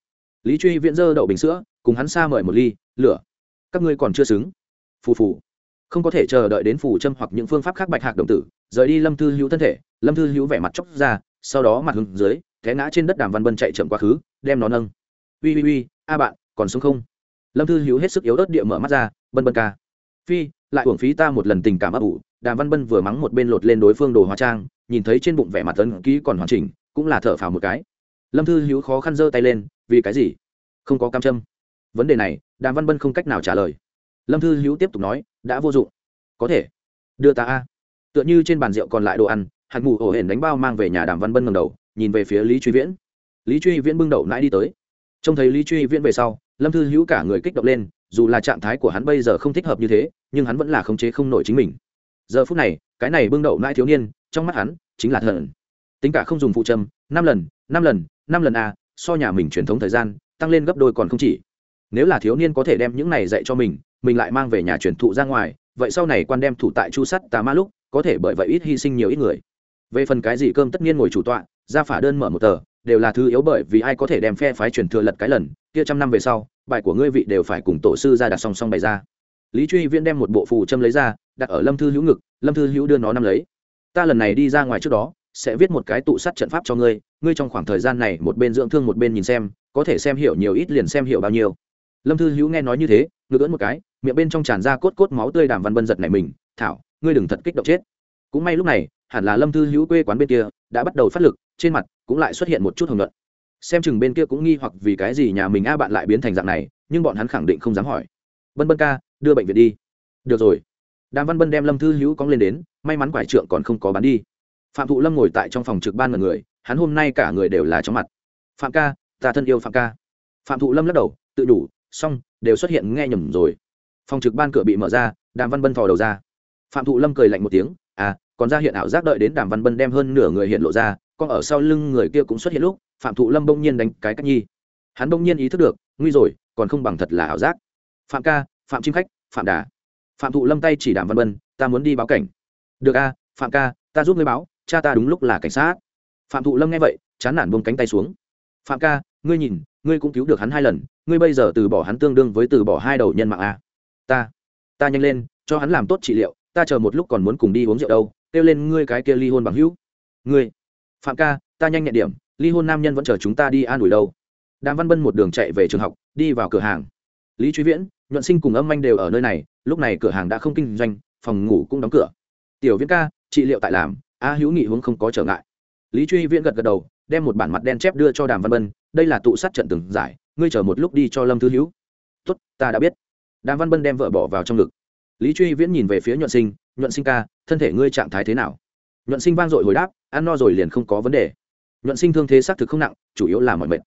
[SPEAKER 1] Lý truy viễn dơ đậu bình sữa, cùng hắn xa mời một ly, lửa, các ngươi còn chưa xứng. Phù phù. Không có thể chờ đợi đến phù châm hoặc những phương pháp khác bạch hạc đồng tử, rời đi lâm thư hữu thân thể, lâm thư hữu vẻ mặt chóc ra, sau đó mặt hướng dưới, té ngã trên đất đàm văn bân chạy chậm quá khứ, đem nó nâng. Ui ui ui a bạn còn sống không? Lâm thư hữu hết sức yếu ớt địa mở mắt ra, bân bân ca, phi, lại uổng phí ta một lần tình cảm ấp ủ. Đàm văn bân vừa mắng một bên lột lên đối phương đồ hóa trang, nhìn thấy trên bụng vẻ mặt tấn ký còn hoàn chỉnh, cũng là thở phào một cái. Lâm thư hữu khó khăn giơ tay lên, vì cái gì? Không có cam châm. Vấn đề này, đàm văn bân không cách nào trả lời. Lâm thư hữu tiếp tục nói, đã vô dụng. Có thể. Đưa ta a. Tựa như trên bàn rượu còn lại đồ ăn, hạt mù ổ hển đánh bao mang về nhà đàm văn bân ngầm đầu, nhìn về phía lý truy viễn. Lý truy viễn bưng đậu nãi đi tới. Trông thấy lý truy viễn về sau lâm thư hữu cả người kích động lên, dù là trạng thái của hắn bây giờ không thích hợp như thế, nhưng hắn vẫn là khống chế không nổi chính mình. Giờ phút này, cái này bưng đậu nãi thiếu niên, trong mắt hắn, chính là thần tính cả không dùng phụ châm năm lần năm lần năm lần a so nhà mình truyền thống thời gian, tăng lên gấp đôi còn không chỉ. Nếu là thiếu niên có thể đem những này dạy cho mình mình lại mang về nhà truyền thụ ra ngoài, vậy sau này quan đem thủ tại chu sắt tà ma lúc, có thể bởi vậy ít hy sinh nhiều ít người. Về phần cái gì cơm tất nhiên ngồi chủ tọa, ra phả đơn mở một tờ, đều là thứ yếu bởi vì ai có thể đem phe phái truyền thừa lật cái lần kia trăm năm về sau, bài của ngươi vị đều phải cùng tổ sư ra đặt song song bày ra. Lý truy viễn đem một bộ phù châm lấy ra, đặt ở lâm thư hữu ngực, lâm thư hữu đưa nó năm lấy. Ta lần này đi ra ngoài trước đó, sẽ viết một cái tụ sắt trận pháp cho ngươi ngươi trong khoảng thời gian này một bên dưỡng thương một bên nhìn xem, có thể xem hiểu nhiều ít liền xem hiểu bao nhiêu. Lâm thư hữu nghe nói như thế ngược ưỡn một cái, miệng bên trong tràn ra cốt cốt máu tươi đàm văn bân giật này mình, thảo, ngươi đừng thật kích động chết. Cũng may lúc này, hẳn là lâm thư hữu quê quán bên kia đã bắt đầu phát lực, trên mặt cũng lại xuất hiện một chút hồng luận xem chừng bên kia cũng nghi hoặc vì cái gì nhà mình a bạn lại biến thành dạng này, nhưng bọn hắn khẳng định không dám hỏi. Bân bân ca, đưa bệnh viện đi. Được rồi. Đàm văn bân đem lâm thư hữu cóng lên đến, may mắn quải trượng còn không có bán đi. Phạm thụ lâm ngồi tại trong phòng trực ban mật người, hắn hôm nay cả người đều là chóng mặt. Phạm ca, ta thân yêu phạm ca. Phạm thụ lâm lắc đầu, tự đủ, xong, đều xuất hiện nghe nhầm rồi. Phòng trực ban cửa bị mở ra, đàm văn bân thò đầu ra. Phạm thụ lâm cười lạnh một tiếng à còn ra hiện ảo giác đợi đến đàm văn bân đem hơn nửa người hiện lộ ra con ở sau lưng người kia cũng xuất hiện lúc, phạm thụ lâm bỗng nhiên đánh cái cách nhi. Hắn bỗng nhiên ý thức được, nguy rồi, còn không bằng thật là ảo giác. Phạm ca, phạm chim khách, phạm đà. Phạm thụ lâm tay chỉ đàm văn bân ta muốn đi báo cảnh. Được a, phạm ca, ta giúp ngươi báo, cha ta đúng lúc là cảnh sát. Phạm thụ lâm nghe vậy, chán nản buông cánh tay xuống. Phạm ca, ngươi nhìn, ngươi cũng cứu được hắn hai lần, ngươi bây giờ từ bỏ hắn tương đương với từ bỏ hai đầu nhân mạng a. Ta ta nhanh lên, cho hắn làm tốt trị liệu, ta chờ một lúc còn muốn cùng đi uống rượu đâu, kêu lên ngươi cái kia ly hôn bằng hữu. Ngươi phạm ca, ta nhanh nhẹn điểm, ly hôn nam nhân vẫn chờ chúng ta đi an ủi đâu. Đàm văn bân một đường chạy về trường học, đi vào cửa hàng. Lý truy viễn, nhuận sinh cùng âm anh đều ở nơi này, lúc này cửa hàng đã không kinh doanh, phòng ngủ cũng đóng cửa. Tiểu viễn ca trị liệu tại làm? A hữu nghị hướng không có trở ngại. Lý truy viễn gật gật đầu, đem một bản mặt đen chép đưa cho đàm văn bân, đây là tụ sát trận từng giải, ngươi chờ một lúc đi cho lâm thư hữu. Tuất ta đã biết. Đàm văn bân đem vợ bỏ vào trong ngực. Lý truy viễn nhìn về phía nhuận sinh nhuận sinh ca, thân thể ngươi trạng thái thế nào? Nhuận sinh vang dội hồi đáp, ăn no rồi liền không có vấn đề. Nhuận sinh thương thế xác thực không nặng, chủ yếu là mọi mệt.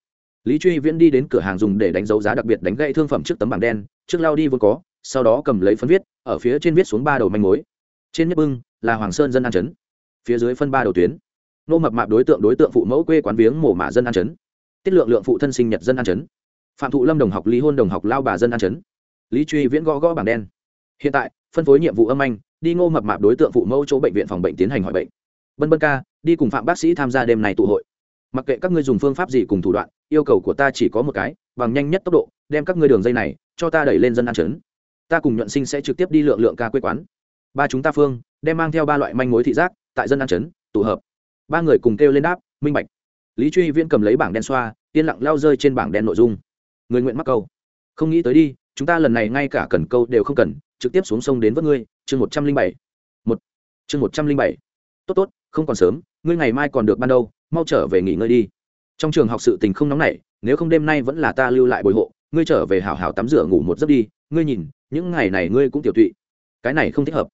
[SPEAKER 1] Lý truy viễn đi đến cửa hàng dùng để đánh dấu giá đặc biệt đánh gậy thương phẩm trước tấm bảng đen, trước lao đi vốn có, sau đó cầm lấy phân viết, ở phía trên viết xuống ba đầu manh mối. Trên nhấp bưng, là hoàng sơn dân an chấn. Phía dưới phân ba đầu tuyến. Nô mập mạp đối tượng đối tượng phụ mẫu quê quán viếng mổ mả dân an chấn. Tiết lượng lượng phụ thân sinh nhật dân an chấn. Phạm thụ lâm đồng học, lý hôn đồng học, lao bà dân an chấn. Lý truy viễn gõ gõ bảng đen. Hiện tại, phân phối nhiệm vụ âm anh đi ngô mập mạp đối tượng phụ mẫu chỗ bệnh viện phòng bệnh tiến hành hỏi bệnh. Bân bân ca, đi cùng phạm bác sĩ tham gia đêm này tụ hội. Mặc kệ các ngươi dùng phương pháp gì cùng thủ đoạn, yêu cầu của ta chỉ có một cái, bằng nhanh nhất tốc độ, đem các ngươi đường dây này cho ta đẩy lên dân an chấn ta cùng nhuận sinh sẽ trực tiếp đi lượng lượng ca quê quán. Ba chúng ta phương, đem mang theo ba loại manh mối thị giác, tại dân an chấn tụ hợp. Ba người cùng kêu lên đáp, minh bạch. Lý truy viễn cầm lấy bảng đen xoa, yên lặng lao rơi trên bảng đen nội dung. Người nguyện mắc câu. Không nghĩ tới đi, chúng ta lần này ngay cả cần câu đều không cần trực tiếp xuống sông đến vớt ngươi, chương một trăm linh bảy. Một. Chương một trăm linh bảy. Tốt tốt, không còn sớm, ngươi ngày mai còn được ban đâu, mau trở về nghỉ ngơi đi. Trong trường học sự tình không nóng nảy, nếu không đêm nay vẫn là ta lưu lại bồi hộ, ngươi trở về hảo hảo tắm rửa ngủ một giấc đi, ngươi nhìn, những ngày này ngươi cũng tiểu tụy. Cái này không thích hợp.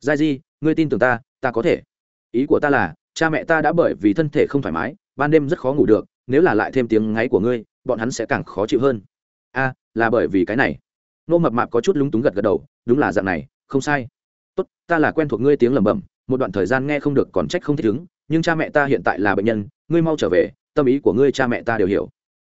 [SPEAKER 1] Giai di, ngươi tin tưởng ta ta có thể. Ý của ta là, cha mẹ ta đã bởi vì thân thể không thoải mái, ban đêm rất khó ngủ được, nếu là lại thêm tiếng ngáy của ngươi, bọn hắn sẽ càng khó chịu hơn. A, là bởi vì cái này. Nô mập mạp có chút lúng túng gật gật đầu đúng là dạng này, không sai. Tốt, ta là quen thuộc ngươi tiếng lẩm bẩm, một đoạn thời gian nghe không được còn trách không thích ứng, nhưng cha mẹ ta hiện tại là bệnh nhân, ngươi mau trở về, tâm ý của ngươi cha mẹ ta đều hiểu.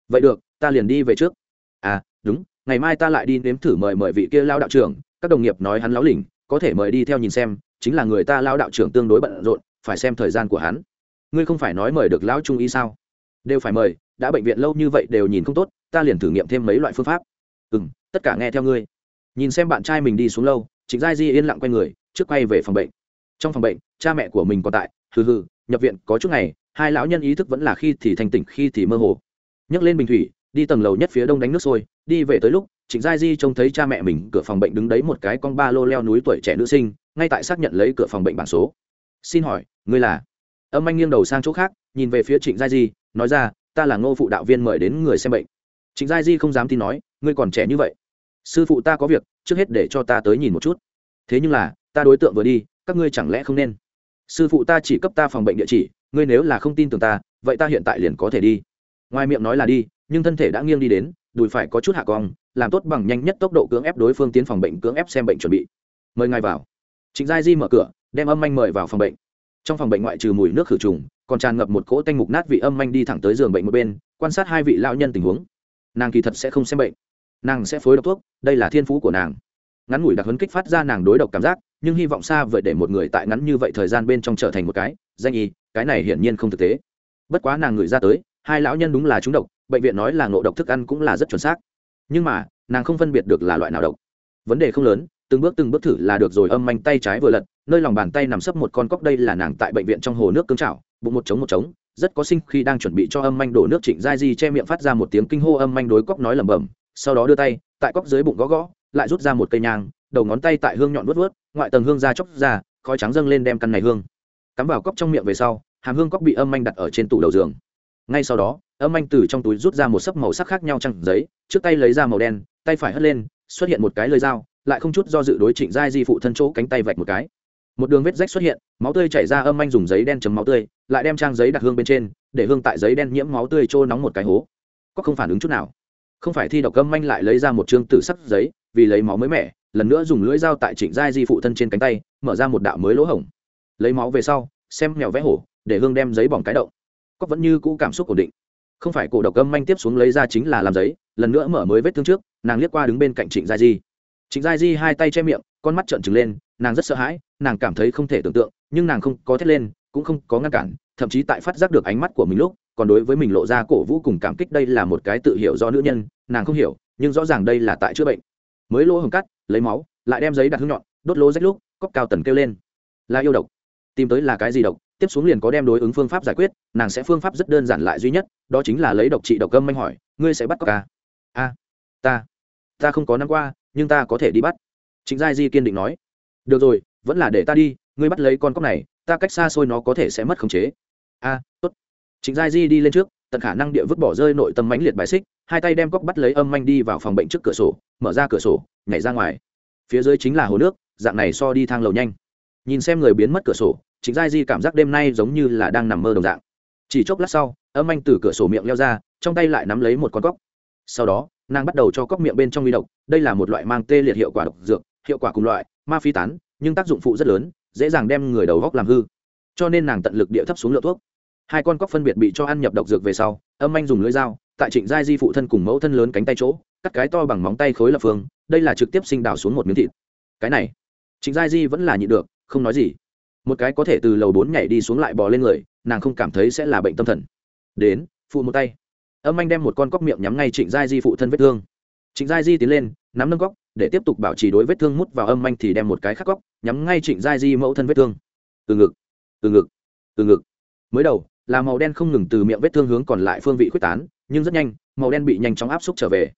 [SPEAKER 1] Vậy được, ta liền đi về trước. À đúng, ngày mai ta lại đi nếm thử mời mời vị kia lao đạo trưởng, các đồng nghiệp nói hắn láo lỉnh, có thể mời đi theo nhìn xem, chính là người ta lao đạo trưởng tương đối bận rộn, phải xem thời gian của hắn. Ngươi không phải nói mời được lão trung y sao? Đều phải mời, đã bệnh viện lâu như vậy đều nhìn không tốt, ta liền thử nghiệm thêm mấy loại phương pháp. Ừ m tất cả nghe theo ngươi nhìn xem bạn trai mình đi xuống lâu, trịnh giai di yên lặng q u a y người, trước quay về phòng bệnh. Trong phòng bệnh, cha mẹ của mình còn tại, hừ hừ, nhập viện, có chút ngày, hai lão nhân ý thức vẫn là khi thì thành tỉnh, khi thì mơ hồ. Nhấc lên bình thủy, đi tầng lầu nhất phía đông đánh nước sôi, đi về tới lúc, trịnh giai di trông thấy cha mẹ mình, cửa phòng bệnh đứng đấy một cái con ba lô leo núi tuổi trẻ nữ sinh, ngay tại xác nhận lấy cửa phòng bệnh bản số. Xin hỏi, ngươi là? Âm anh nghiêng đầu sang chỗ khác, nhìn về phía trịnh giai di, nói ra, ta là ngô phụ đạo viên mời đến người xem bệnh. Trịnh giai di không dám tin nói, ngươi còn trẻ như vậy sư phụ ta có việc, trước hết để cho ta tới nhìn một chút. Thế nhưng là, ta đối tượng vừa đi, các ngươi chẳng lẽ không nên? Sư phụ ta chỉ cấp ta phòng bệnh địa chỉ, ngươi nếu là không tin tưởng ta, vậy ta hiện tại liền có thể đi. Ngoài miệng nói là đi, nhưng thân thể đã nghiêng đi đến, đùi phải có chút hạ cong, làm tốt bằng nhanh nhất tốc độ cưỡng ép đối phương tiến phòng bệnh, cưỡng ép xem bệnh chuẩn bị. Mời ngài vào. Trịnh giai di mở cửa, đem âm anh mời vào phòng bệnh. Trong phòng bệnh ngoại trừ mùi nước khử trùng, còn tràn ngập một cỗ tanh mục nát vị âm anh đi thẳng tới giường bệnh một bên, quan sát hai vị lão nhân tình huống. Nàng kỳ thật sẽ không xem bệnh nàng sẽ phối độc thuốc, đây là thiên phú của nàng. Ngắn ngủi đặc hấn kích phát ra nàng đối độc cảm giác, nhưng hy vọng xa vậy để một người tại ngắn như vậy thời gian bên trong trở thành một cái, danh y, cái này hiển nhiên không thực tế. Bất quá nàng ngửi ra tới, hai lão nhân đúng là trúng độc, bệnh viện nói là ngộ độc thức ăn cũng là rất chuẩn xác. Nhưng mà, nàng không phân biệt được là loại nào độc. Vấn đề không lớn, từng bước từng bước thử là được rồi, âm manh tay trái vừa lật, nơi lòng bàn tay nằm sấp một con cóc, đây là nàng tại bệnh viện trong hồ nước cương chảo bụng một trống một trống, rất có sinh khi đang chuẩn bị cho âm manh đổ nước trịnh giai di che miệng phát ra một tiếng kinh hô, âm manh đối cóc nói lẩm bẩm sau đó đưa tay, tại cóc dưới bụng gõ gõ, lại rút ra một cây nhang, đầu ngón tay tại hương nhọn vớt vớt ngoại tầng hương ra chóc ra, khói trắng dâng lên đem căn này hương cắm vào cóc trong miệng về sau, hàm hương cóc bị âm anh đặt ở trên tủ đầu giường. Ngay sau đó, âm anh từ trong túi rút ra một sấp màu sắc khác nhau trăng giấy, trước tay lấy ra màu đen, tay phải hất lên, xuất hiện một cái lơi dao, lại không chút do dự đối trịnh giai di phụ thân chỗ cánh tay vạch một cái. Một đường vết rách xuất hiện, máu tươi chảy ra, âm anh dùng giấy đen chấm máu tươi, lại đem trang giấy đặt hương bên trên, để hương tại giấy đen nhiễm máu tươi trôi nóng một cái hố. Có không phản ứng chút nào không phải thi độc gâm anh lại lấy ra một chương tử sắc giấy, vì lấy máu mới mẻ, lần nữa dùng lưỡi dao tại trịnh giai di phụ thân trên cánh tay, mở ra một đạo mới lỗ hổng. Lấy máu về sau, xem mèo vẽ hổ, để hương đem giấy bỏng cái động cóc vẫn như cũ cảm xúc ổn định. Không phải cổ độc gâm manh tiếp xuống lấy ra chính là làm giấy, lần nữa mở mới vết thương trước, nàng liếc qua đứng bên cạnh trịnh giai di. Trịnh giai di hai tay che miệng, con mắt trợn trừng lên, nàng rất sợ hãi, nàng cảm thấy không thể tưởng tượng, nhưng nàng không có thét lên, cũng không có ngăn cản, thậm chí tại phát giác được ánh mắt của mình lúc, còn đối với mình lộ ra cổ vũ cùng cảm kích đây là một cái tự hiểu do nữ nhân nàng không hiểu, nhưng rõ ràng đây là tại chữa bệnh. Mới lỗ hồng cắt, lấy máu, lại đem giấy đặt hương nhọn, đốt lỗ rách lúc cóc cao tần kêu lên. Là yêu độc. Tìm tới là cái gì độc? Tiếp xuống liền có đem đối ứng phương pháp giải quyết, nàng sẽ phương pháp rất đơn giản lại duy nhất, đó chính là lấy độc trị độc cơm manh hỏi, ngươi sẽ bắt cóc ca a, ta. Ta không có năm qua, nhưng ta có thể đi bắt. Chính giai di kiên định nói. Được rồi, vẫn là để ta đi, ngươi bắt lấy con cóc này, ta cách xa xôi nó có thể sẽ mất khống chế. A, tốt. Chính giai di đi lên trước, tận khả năng địa vứt bỏ rơi nội tâm mãnh liệt bài xích hai tay đem cóc bắt lấy âm manh đi vào phòng bệnh trước cửa sổ, mở ra cửa sổ, nhảy ra ngoài. Phía dưới chính là hồ nước, dạng này so đi thang lầu nhanh. Nhìn xem người biến mất cửa sổ chính giai di cảm giác đêm nay giống như là đang nằm mơ đồng dạng. Chỉ chốc lát sau, âm anh từ cửa sổ miệng leo ra, trong tay lại nắm lấy một con cóc. Sau đó, nàng bắt đầu cho cóc miệng bên trong huy độc, đây là một loại mang tê liệt hiệu quả độc dược, hiệu quả cùng loại, ma phi tán, nhưng tác dụng phụ rất lớn, dễ dàng đem người đầu góc làm hư. Cho nên nàng tận lực địa thấp xuống lượng thuốc hai con cóc phân biệt bị cho ăn nhập độc dược về sau, âm anh dùng lưỡi dao, tại trịnh giai di phụ thân cùng mẫu thân lớn cánh tay chỗ, cắt cái to bằng móng tay khối lập phương, đây là trực tiếp sinh đào xuống một miếng thịt. Cái này, trịnh giai di vẫn là nhịn được, không nói gì. Một cái có thể từ lầu bốn nhảy đi xuống lại bò lên người, nàng không cảm thấy sẽ là bệnh tâm thần. Đến, phụ một tay. Âm anh đem một con cóc miệng nhắm ngay trịnh giai di phụ thân vết thương. Trịnh giai di tiến lên, nắm nâng cóc, để tiếp tục bảo trì đối vết thương mút vào âm anh thì đem một cái khắc cóc nhắm ngay trịnh giai di mẫu thân vết thương. Từ ngực từ ngực từ ngực. Mới đầu là màu đen không ngừng từ miệng vết thương hướng còn lại phương vị quyết tán, nhưng rất nhanh, màu đen bị nhanh chóng áp xúc trở về.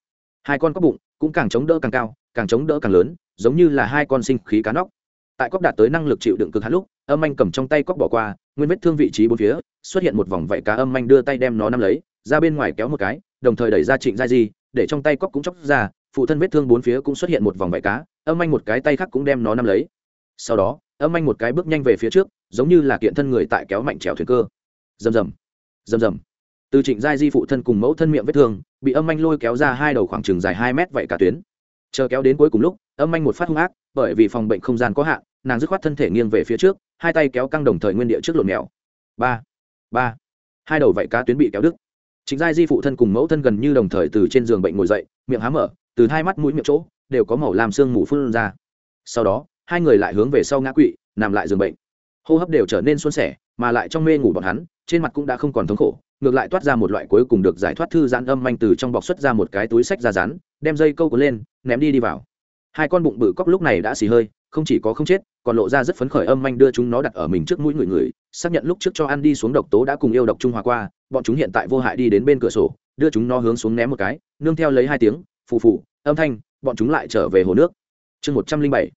[SPEAKER 1] Hai con cóc bụng cũng càng chống đỡ càng cao, càng chống đỡ càng lớn, giống như là hai con sinh khí cá nóc. Tại cóc đạt tới năng lực chịu đựng cực hạn lúc, âm anh cầm trong tay cóc bỏ qua, nguyên vết thương vị trí bốn phía, xuất hiện một vòng vảy cá âm anh đưa tay đem nó nắm lấy, ra bên ngoài kéo một cái, đồng thời đẩy ra trịnh giai di, để trong tay cóc cũng chóc ra, phụ thân vết thương bốn phía cũng xuất hiện một vòng vảy cá, âm anh một cái tay khác cũng đem nó nắm lấy. Sau đó, âm anh một cái bước nhanh về phía trước, giống như là kiện thân người tại kéo mạnh trèo thuyền cơ rầm rầm. Rầm rầm. Từ trịnh giai di phụ thân cùng mẫu thân miệng vết thương, bị âm anh lôi kéo ra hai đầu khoảng chừng dài hai mét vậy cả tuyến. Chờ kéo đến cuối cùng lúc, âm anh một phát hung ác, bởi vì phòng bệnh không gian có hạn, nàng dứt khoát thân thể nghiêng về phía trước, hai tay kéo căng đồng thời nguyên địa trước lộn mèo. Ba ba. Hai đầu vạy cá tuyến bị kéo đứt. Chính giai di phụ thân cùng mẫu thân gần như đồng thời từ trên giường bệnh ngồi dậy, miệng há mở, từ hai mắt mũi miệng chỗ, đều có màu làm sương mù phun ra. Sau đó, hai người lại hướng về sau ngã quỵ, nằm lại giường bệnh. Hô hấp đều trở nên xuân sẻ, mà lại trong mê ngủ bọn hắn trên mặt cũng đã không còn thống khổ, ngược lại toát ra một loại cuối cùng được giải thoát thư giãn âm manh từ trong bọc xuất ra một cái túi sách ra rán, đem dây câu cuốn lên, ném đi đi vào. Hai con bụng bự cóc lúc này đã xì hơi, không chỉ có không chết, còn lộ ra rất phấn khởi âm manh đưa chúng nó đặt ở mình trước mũi người người, xác nhận lúc trước cho ăn đi xuống độc tố đã cùng yêu độc trung hòa qua, bọn chúng hiện tại vô hại đi đến bên cửa sổ, đưa chúng nó hướng xuống ném một cái, nương theo lấy hai tiếng, phù phù, âm thanh, bọn chúng lại trở về hồ nước. Chương một trăm linh bảy,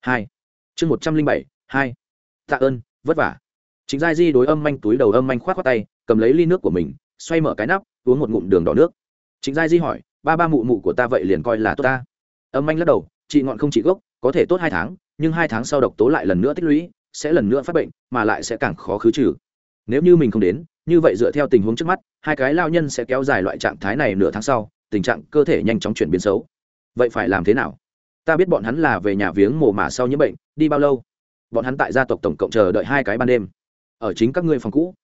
[SPEAKER 1] hai. Chương một trăm linh bảy, hai. Tạ ơn, vất vả chính giai di đối âm manh túi đầu âm manh k h o á t khoác tay, cầm lấy ly nước của mình, xoay mở cái nắp, uống một ngụm đường đỏ nước. Chính giai di hỏi, ba ba mụ mụ của ta vậy liền coi là tốt ta? Âm manh lắc đầu, chị ngọn không chị gốc, có thể tốt hai tháng, nhưng hai tháng sau độc tố lại lần nữa tích lũy, sẽ lần nữa phát bệnh, mà lại sẽ càng khó khứ trừ. Nếu như mình không đến, như vậy dựa theo tình huống trước mắt, hai cái lao nhân sẽ kéo dài loại trạng thái này nửa tháng sau, tình trạng cơ thể nhanh chóng chuyển biến xấu. Vậy phải làm thế nào? Ta biết bọn hắn là về nhà viếng mồ mả sau nhiễm bệnh, đi bao lâu? Bọn hắn tại gia tộc tổng cộng chờ đợi hai cái ban đêm ở chính các ngươi phòng cũ.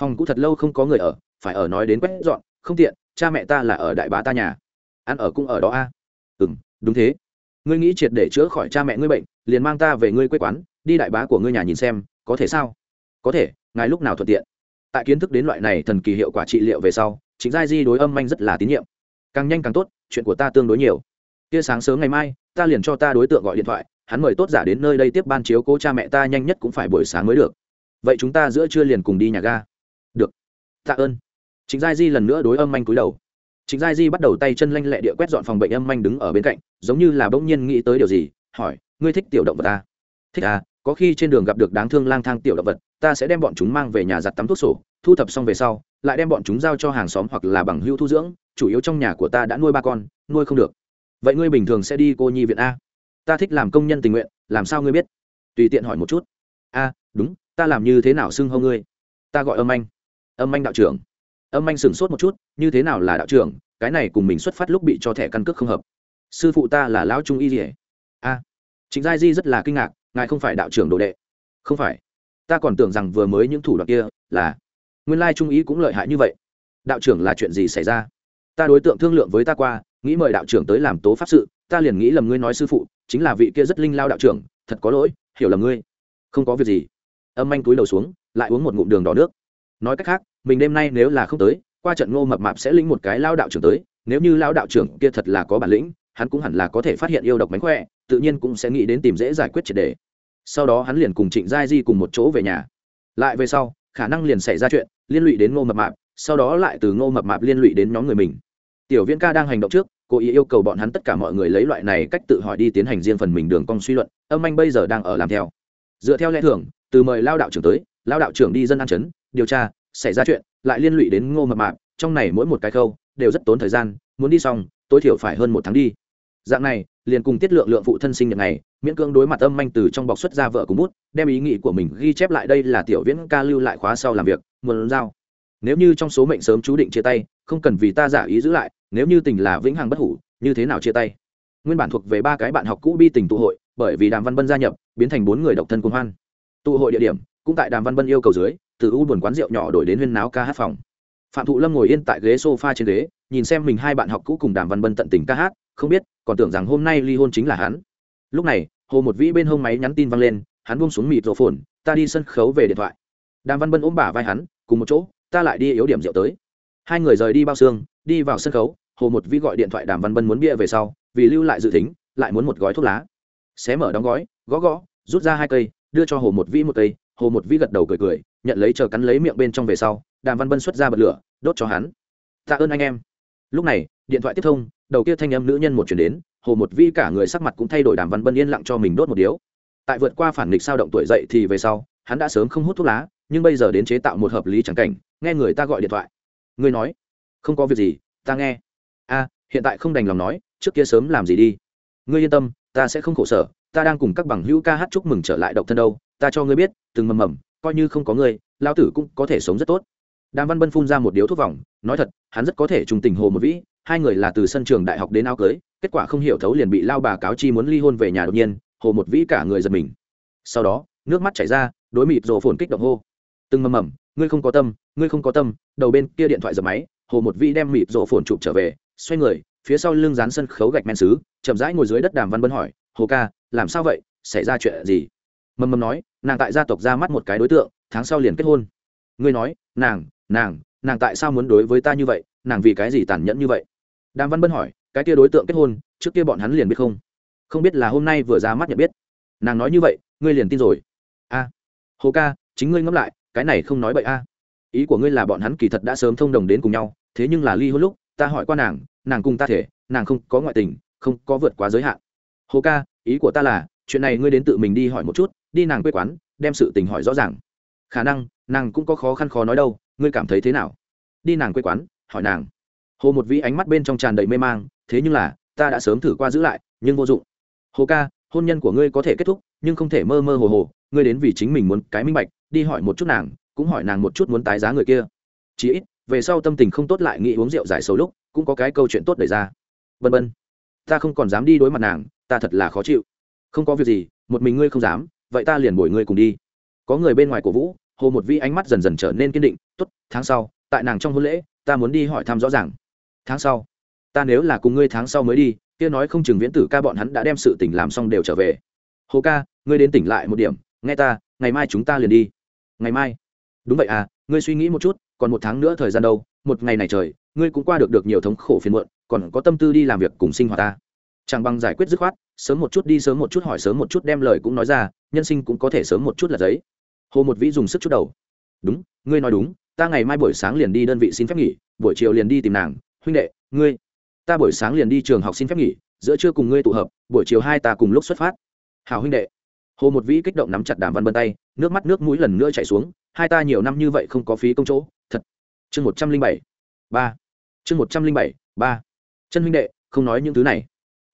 [SPEAKER 1] Phòng cũ thật lâu không có người ở, phải ở nói đến quét dọn, không tiện, cha mẹ ta là ở đại bá ta nhà. Ăn ở cũng ở đó a. À? ừ m đúng thế. Ngươi nghĩ triệt để chữa khỏi cha mẹ ngươi bệnh, liền mang ta về ngươi quê quán, đi đại bá của ngươi nhà nhìn xem, có thể sao? Có thể, ngài lúc nào thuận tiện. Tại kiến thức đến loại này thần kỳ hiệu quả trị liệu về sau chính giai di đối âm anh rất là tín nhiệm. Càng nhanh càng tốt, chuyện của ta tương đối nhiều. Tia sáng sớm ngày mai, ta liền cho ta đối tượng gọi điện thoại, hắn mời tốt giả đến nơi đây tiếp ban chiếu cố cha mẹ ta nhanh nhất cũng phải buổi sáng mới được vậy chúng ta giữa trưa liền cùng đi nhà ga. Được. Tạ ơn. Chính giai di lần nữa đối âm anh cúi đầu. Chính giai di bắt đầu tay chân lanh lẹ địa quét dọn phòng bệnh âm anh đứng ở bên cạnh, giống như là bỗng nhiên nghĩ tới điều gì, hỏi, ngươi thích tiểu động vật ta thích à có khi trên đường gặp được đáng thương lang thang tiểu động vật, ta sẽ đem bọn chúng mang về nhà giặt tắm thuốc sổ, thu thập xong về sau, lại đem bọn chúng giao cho hàng xóm hoặc là bằng hữu thu dưỡng, chủ yếu trong nhà của ta đã nuôi ba con, nuôi không được. Vậy ngươi bình thường sẽ đi cô nhi viện a? Ta thích làm công nhân tình nguyện, làm sao ngươi biết? Tùy tiện hỏi một chút. A, đúng ta làm như thế nào xưng hô ngươi? Ta gọi âm anh. Âm anh đạo trưởng. Âm anh sửng sốt một chút, như thế nào là đạo trưởng? Cái này cùng mình xuất phát lúc bị cho thẻ căn cước không hợp. Sư phụ ta là lão trung y rỉa a. Trịnh giai di rất là kinh ngạc, ngài không phải đạo trưởng đồ đệ. Không phải. Ta còn tưởng rằng vừa mới những thủ đoạn kia là nguyên lai trung ý cũng lợi hại như vậy. Đạo trưởng là chuyện gì xảy ra? Ta đối tượng thương lượng với ta qua, nghĩ mời đạo trưởng tới làm tố pháp sự, ta liền nghĩ lầm ngươi nói sư phụ, chính là vị kia rất linh lao đạo trưởng, thật có lỗi, hiểu lầm ngươi. Không có việc gì âm anh túi đầu xuống, lại uống một ngụm đường đỏ nước. Nói cách khác, mình đêm nay nếu là không tới, qua trận ngô mập mạp sẽ lĩnh một cái lao đạo trưởng tới, nếu như lao đạo trưởng kia thật là có bản lĩnh, hắn cũng hẳn là có thể phát hiện yêu độc mánh khỏe, tự nhiên cũng sẽ nghĩ đến tìm dễ giải quyết triệt đề. Sau đó hắn liền cùng trịnh giai di cùng một chỗ về nhà. Lại về sau, khả năng liền xảy ra chuyện, liên lụy đến ngô mập mạp, sau đó lại từ ngô mập mạp liên lụy đến nhóm người mình. Tiểu viễn ca đang hành động trước, cô ý yêu cầu bọn hắn tất cả mọi người lấy loại này cách tự hỏi đi tiến hành riêng phần mình đường cong suy luận, âm anh bây giờ đang ở làm theo. Dựa theo lẽ thường từ mời lao đạo trưởng tới, lao đạo trưởng đi dân an chấn, điều tra, xảy ra chuyện, lại liên lụy đến ngô mập mạp, trong này mỗi một cái khâu, đều rất tốn thời gian, muốn đi xong, tối thiểu phải hơn một tháng đi. Dạng này, liền cùng tiết lượng lượng phụ thân sinh nhật này, miễn cưỡng đối mặt âm manh từ trong bọc xuất ra vợ cùng bút, đem ý nghĩ của mình ghi chép lại đây là tiểu viễn ca lưu lại khóa sau làm việc, muốn giao. Nếu như trong số mệnh sớm chú định chia tay, không cần vì ta giả ý giữ lại, nếu như tình là vĩnh hằng bất hủ, như thế nào chia tay? Nguyên bản thuộc về ba cái bạn học cũ bi tình tụ hội, bởi vì đàm văn bân gia nhập, biến thành bốn người độc thân cùng hoan tụ hội địa điểm, cũng tại đàm văn bân yêu cầu dưới, từ u buồn quán rượu nhỏ đổi đến huyên náo ca hát phòng. Phạm thụ lâm ngồi yên tại ghế sofa trên ghế, nhìn xem mình hai bạn học cũ cùng đàm văn bân tận tình ca hát, không biết, còn tưởng rằng hôm nay ly hôn chính là hắn. Lúc này, hồ một vĩ bên hông máy nhắn tin văng lên, hắn buông xuống mịt rổ phồn, ta đi sân khấu về điện thoại. Đàm văn bân ôm bả vai hắn, cùng một chỗ, ta lại đi yếu điểm rượu tới. Hai người rời đi bao xương, đi vào sân khấu, hồ một vĩ gọi điện thoại đàm văn bân muốn bia về sau, vì lưu lại dự tính, lại muốn một gói thuốc lá. Xé mở đóng gói, gõ gõ, rút ra hai cây đưa cho hồ một vĩ một cây, hồ một vĩ gật đầu cười cười, nhận lấy chờ cắn lấy miệng bên trong về sau, đàm văn bân xuất ra bật lửa, đốt cho hắn. Tạ ơn anh em. Lúc này, điện thoại tiếp thông, đầu kia thanh âm nữ nhân một chuyển đến, hồ một vi cả người sắc mặt cũng thay đổi, đàm văn bân yên lặng cho mình đốt một điếu. Tại vượt qua phản nghịch sao động tuổi dậy thì về sau, hắn đã sớm không hút thuốc lá, nhưng bây giờ đến chế tạo một hợp lý chẳng cảnh, nghe người ta gọi điện thoại. Ngươi nói, không có việc gì, ta nghe. A, hiện tại không đành lòng nói, trước kia sớm làm gì đi. Ngươi yên tâm, ta sẽ không khổ sở ta đang cùng các bằng hữu ca hát chúc mừng trở lại độc thân đâu, ta cho ngươi biết, từng mầm mầm, coi như không có ngươi lao tử cũng có thể sống rất tốt. Đàm văn bân phun ra một điếu thuốc vòng, nói thật, hắn rất có thể trùng tình hồ một vĩ, hai người là từ sân trường đại học đến áo cưới, kết quả không hiểu thấu liền bị lao bà cáo chi muốn ly hôn về nhà đột nhiên, hồ một vĩ cả người giật mình. Sau đó, nước mắt chảy ra, đối mịt rồ phồn kích động hô. Từng mầm mầm, ngươi không có tâm, ngươi không có tâm, đầu bên kia điện thoại giật máy, hồ một vĩ đem mịt rồ phồn chụp trở về, xoay người, phía sau lưng dán sân khấu gạch men xứ, chậm rãi ngồi dưới đất đàm văn bân hỏi hồ ca, làm sao vậy? Xảy ra chuyện gì? Mầm mầm nói, nàng tại gia tộc ra mắt một cái đối tượng, tháng sau liền kết hôn. Ngươi nói, nàng nàng nàng tại sao muốn đối với ta như vậy? Nàng vì cái gì tàn nhẫn như vậy? Đàm văn bân hỏi, cái kia đối tượng kết hôn, trước kia bọn hắn liền biết không? Không biết là hôm nay vừa ra mắt nhận biết. Nàng nói như vậy, ngươi liền tin rồi. A, hồ ca, chính ngươi ngẫm lại, cái này không nói bậy a. Ý của ngươi là bọn hắn kỳ thật đã sớm thông đồng đến cùng nhau, thế nhưng là ly hôn lúc, ta hỏi qua nàng nàng cùng ta thể, nàng không có ngoại tình, không có vượt quá giới hạn hồ ca, ý của ta là, chuyện này ngươi đến tự mình đi hỏi một chút, đi nàng quê quán, đem sự tình hỏi rõ ràng. Khả năng, nàng cũng có khó khăn khó nói đâu, ngươi cảm thấy thế nào? Đi nàng quê quán, hỏi nàng. Hồ một vĩ ánh mắt bên trong tràn đầy mê mang, thế nhưng là, ta đã sớm thử qua giữ lại, nhưng vô dụng. Hồ ca, hôn nhân của ngươi có thể kết thúc, nhưng không thể mơ mơ hồ hồ, ngươi đến vì chính mình muốn cái minh bạch, đi hỏi một chút nàng, cũng hỏi nàng một chút muốn tái giá người kia. Chí ít, về sau tâm tình không tốt lại nghĩ uống rượu giải sầu lúc, cũng có cái câu chuyện tốt đẩy ra. Vân vân. Ta không còn dám đi đối mặt nàng ta thật là khó chịu. Không có việc gì, một mình ngươi không dám, vậy ta liền bồi ngươi cùng đi. Có người bên ngoài cổ vũ, hồ một vi ánh mắt dần dần trở nên kiên định t ố t tháng sau, tại nàng trong hôn lễ, ta muốn đi hỏi thăm rõ ràng. Tháng sau? Ta nếu là cùng ngươi tháng sau mới đi, kia nói không chừng viễn tử ca bọn hắn đã đem sự tỉnh làm xong đều trở về. Hồ ca, ngươi đến tỉnh lại một điểm, nghe ta, ngày mai chúng ta liền đi. Ngày mai? Đúng vậy à ngươi suy nghĩ một chút, còn một tháng nữa thời gian đâu, một ngày này trời, ngươi cũng qua được được nhiều thống khổ phiền muộn, còn có tâm tư đi làm việc cùng sinh hoạt ta chẳng bằng giải quyết dứt khoát, sớm một chút đi, sớm một chút hỏi, sớm một chút đem lời cũng nói ra, nhân sinh cũng có thể sớm một chút là giấy. Hồ một vĩ dùng sức chút đầu. Đúng, ngươi nói đúng, ta ngày mai buổi sáng liền đi đơn vị xin phép nghỉ, buổi chiều liền đi tìm nàng. Huynh đệ, ngươi, ta buổi sáng liền đi trường học xin phép nghỉ, giữa trưa cùng ngươi tụ hợp, buổi chiều hai ta cùng lúc xuất phát. Hào huynh đệ. Hồ một vĩ kích động nắm chặt đàm văn bân tay, nước mắt, nước mũi lần nữa chảy xuống, hai ta nhiều năm như vậy không có phí công chỗ. Thật. Chương một trăm linh bảy, ba. Chương một trăm linh bảy, ba. Chân huynh đệ, không nói những thứ này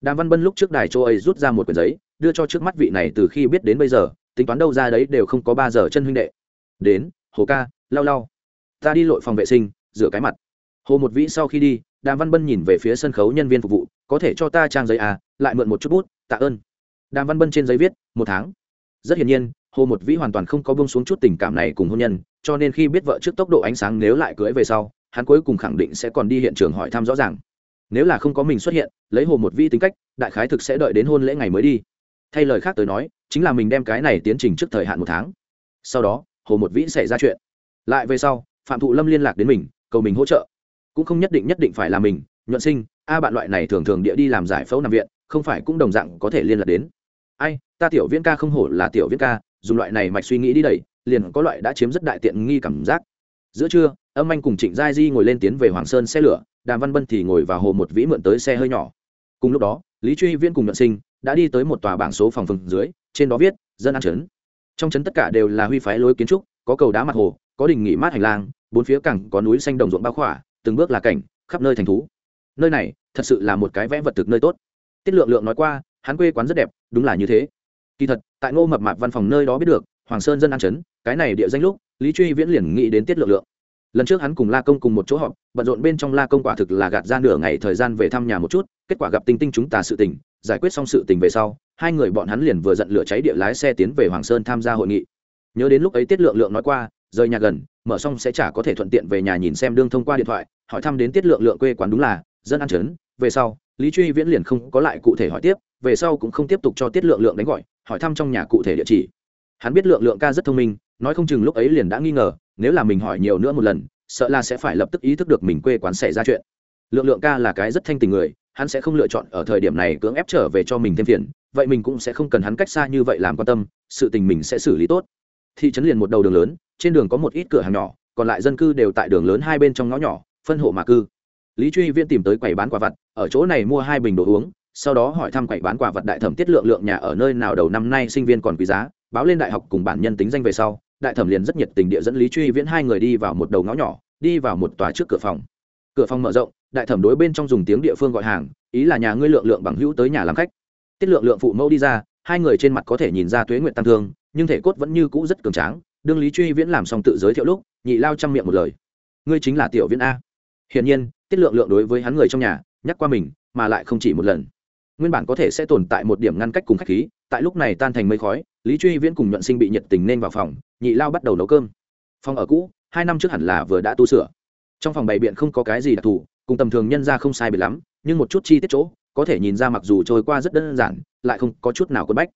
[SPEAKER 1] đàm văn bân lúc trước đài châu ấy rút ra một quyển giấy, đưa cho trước mắt vị này từ khi biết đến bây giờ, tính toán đâu ra đấy đều không có ba giờ chân huynh đệ. Đến, hồ ca, lau lau. Ta đi lội phòng vệ sinh, rửa cái mặt. Hồ một vĩ sau khi đi, đàm văn bân nhìn về phía sân khấu nhân viên phục vụ, có thể cho ta trang giấy à lại mượn một chút bút, tạ ơn. Đàm văn bân trên giấy viết, một tháng. Rất hiển nhiên, hồ một vĩ hoàn toàn không có bông xuống chút tình cảm này cùng hôn nhân, cho nên khi biết vợ trước tốc độ ánh sáng nếu lại cưới về sau, hắn cuối cùng khẳng định sẽ còn đi hiện trường hỏi thăm rõ ràng nếu là không có mình xuất hiện, lấy hồ một vĩ tính cách, đại khái thực sẽ đợi đến hôn lễ ngày mới đi. Thay lời khác tới nói, chính là mình đem cái này tiến trình trước thời hạn một tháng. Sau đó, hồ một vĩ xảy ra chuyện. Lại về sau, phạm thụ lâm liên lạc đến mình, cầu mình hỗ trợ. Cũng không nhất định nhất định phải là mình, nhuận sinh, a bạn loại này thường thường địa đi làm giải phẫu nằm viện, không phải cũng đồng dạng có thể liên lạc đến. Ai, ta tiểu viễn ca không hổ là tiểu viễn ca, dùng loại này mạch suy nghĩ đi đẩy, liền có loại đã chiếm rất đại tiện nghi cảm giác. Giữa trưa, âm anh cùng trịnh giai di ngồi lên tiến về hoàng sơn xe lửa đàm văn bân thì ngồi vào hồ một vĩ mượn tới xe hơi nhỏ. Cùng lúc đó, lý truy viễn cùng nhuận sinh đã đi tới một tòa bảng số phòng phường dưới, trên đó viết, dân an trấn. Trong trấn tất cả đều là huy phái lối kiến trúc, có cầu đá mặt hồ, có đình nghỉ mát hành lang, bốn phía cẳng có núi xanh đồng ruộng bao khỏa, từng bước là cảnh, khắp nơi thành thú. Nơi này thật sự là một cái vẽ vật thực nơi tốt. Tiết lượng lượng nói qua, hắn quê quán rất đẹp, đúng là như thế. Kỳ thật, tại ngô mập mạp văn phòng nơi đó biết được, hoàng sơn dân an trấn, cái này địa danh lúc, lý truy viễn liền nghĩ đến tiết lượng lượng lần trước hắn cùng la công cùng một chỗ họp, bận rộn bên trong la công quả thực là gạt ra nửa ngày thời gian về thăm nhà một chút, kết quả gặp tinh tinh chúng ta sự tình, giải quyết xong sự tình về sau, hai người bọn hắn liền vừa giận lửa cháy địa lái xe tiến về hoàng sơn tham gia hội nghị. Nhớ đến lúc ấy tiết lượng lượng nói qua, rời nhà gần, mở xong sẽ chả có thể thuận tiện về nhà nhìn xem đương thông qua điện thoại, hỏi thăm đến tiết lượng lượng quê quán đúng là, dân ăn trấn. Về sau, lý truy viễn liền không có lại cụ thể hỏi tiếp, về sau cũng không tiếp tục cho tiết lượng lượng đánh gọi, hỏi thăm trong nhà cụ thể địa chỉ. Hắn biết lượng lượng ca rất thông minh nói không chừng lúc ấy liền đã nghi ngờ, nếu là mình hỏi nhiều nữa một lần, sợ là sẽ phải lập tức ý thức được mình quê quán xảy ra chuyện. Lượng lượng ca là cái rất thanh tình người, hắn sẽ không lựa chọn ở thời điểm này cưỡng ép trở về cho mình thêm phiền, vậy mình cũng sẽ không cần hắn cách xa như vậy làm quan tâm, sự tình mình sẽ xử lý tốt. Thị trấn liền một đầu đường lớn, trên đường có một ít cửa hàng nhỏ, còn lại dân cư đều tại đường lớn hai bên trong ngõ nhỏ, phân hộ mà cư. Lý truy viên tìm tới quầy bán quả vặt, ở chỗ này mua hai bình đồ uống, sau đó hỏi thăm quầy bán quả vật đại thẩm tiết lượng lượng nhà ở nơi nào đầu năm nay sinh viên còn quý giá báo lên đại học cùng bản nhân tính danh về sau, đại thẩm liền rất nhiệt tình địa dẫn lý truy viễn hai người đi vào một đầu ngõ nhỏ, đi vào một tòa trước cửa phòng. Cửa phòng mở rộng, đại thẩm đối bên trong dùng tiếng địa phương gọi hàng, ý là nhà ngươi lượng lượng bằng hữu tới nhà làm khách. Tiết lượng lượng phụ mẫu đi ra, hai người trên mặt có thể nhìn ra tuế nguyện tăng thương, nhưng thể cốt vẫn như cũ rất cường tráng, đương lý truy viễn làm xong tự giới thiệu lúc, nhị lao chăm miệng một lời. Ngươi chính là tiểu viễn a. Hiển nhiên, tiết lượng lượng đối với hắn người trong nhà, nhắc qua mình, mà lại không chỉ một lần nguyên bản có thể sẽ tồn tại một điểm ngăn cách cùng khách khí, tại lúc này tan thành mây khói, lý truy viễn cùng nhuận sinh bị nhiệt tình nên vào phòng, nhị lao bắt đầu nấu cơm. Phòng ở cũ, hai năm trước hẳn là vừa đã tu sửa. Trong phòng bày biện không có cái gì đặc thù, cùng tầm thường nhân ra không sai biệt lắm, nhưng một chút chi tiết chỗ, có thể nhìn ra mặc dù trôi qua rất đơn giản, lại không có chút nào quất bách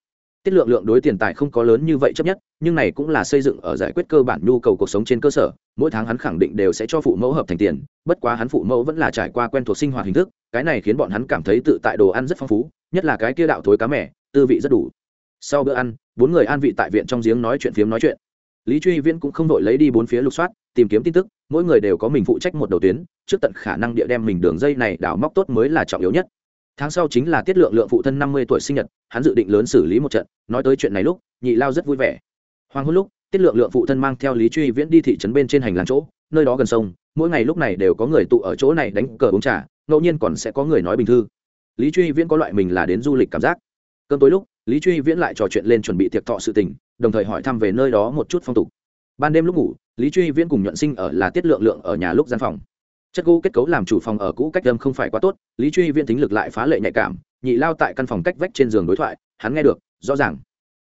[SPEAKER 1] tiết lượng lượng đối tiền tài không có lớn như vậy chấp nhất, nhưng này cũng là xây dựng ở giải quyết cơ bản nhu cầu cuộc sống trên cơ sở, mỗi tháng hắn khẳng định đều sẽ cho phụ mẫu hợp thành tiền, bất quá hắn phụ mẫu vẫn là trải qua quen thuộc sinh hoạt hình thức, cái này khiến bọn hắn cảm thấy tự tại đồ ăn rất phong phú, nhất là cái kia đạo thối cá mẻ tư vị rất đủ. Sau bữa ăn, bốn người an vị tại viện trong giếng nói chuyện phiếm nói chuyện. Lý truy viễn cũng không đội lấy đi bốn phía lục soát, tìm kiếm tin tức, mỗi người đều có mình phụ trách một đầu tuyến, trước tận khả năng địa đem mình đường dây này đảo móc tốt mới là trọng yếu nhất. Tháng sau chính là tiết lượng lượng phụ thân năm mươi tuổi sinh nhật hắn dự định lớn xử lý một trận, nói tới chuyện này lúc, nhị lao rất vui vẻ. Hoàng hôn lúc, tiết lượng lượng phụ thân mang theo lý truy viễn đi thị trấn bên trên hành lang chỗ, nơi đó gần sông, mỗi ngày lúc này đều có người tụ ở chỗ này đánh cờ uống trà, ngẫu nhiên còn sẽ có người nói bình thư. Lý truy viễn có loại mình là đến du lịch cảm giác. Cơn tối lúc, lý truy viễn lại trò chuyện lên chuẩn bị tiệc thọ sự tình, đồng thời hỏi thăm về nơi đó một chút phong tục. Ban đêm lúc ngủ, lý truy viễn cùng nhuận sinh ở là tiết lượng lượng ở nhà lúc gian phòng chất gỗ kết cấu làm chủ phòng ở cũ cách âm không phải quá tốt, lý truy Viên tính lực lại phá lệ nhạy cảm, nhị lao tại căn phòng cách vách trên giường đối thoại, hắn nghe được, rõ ràng.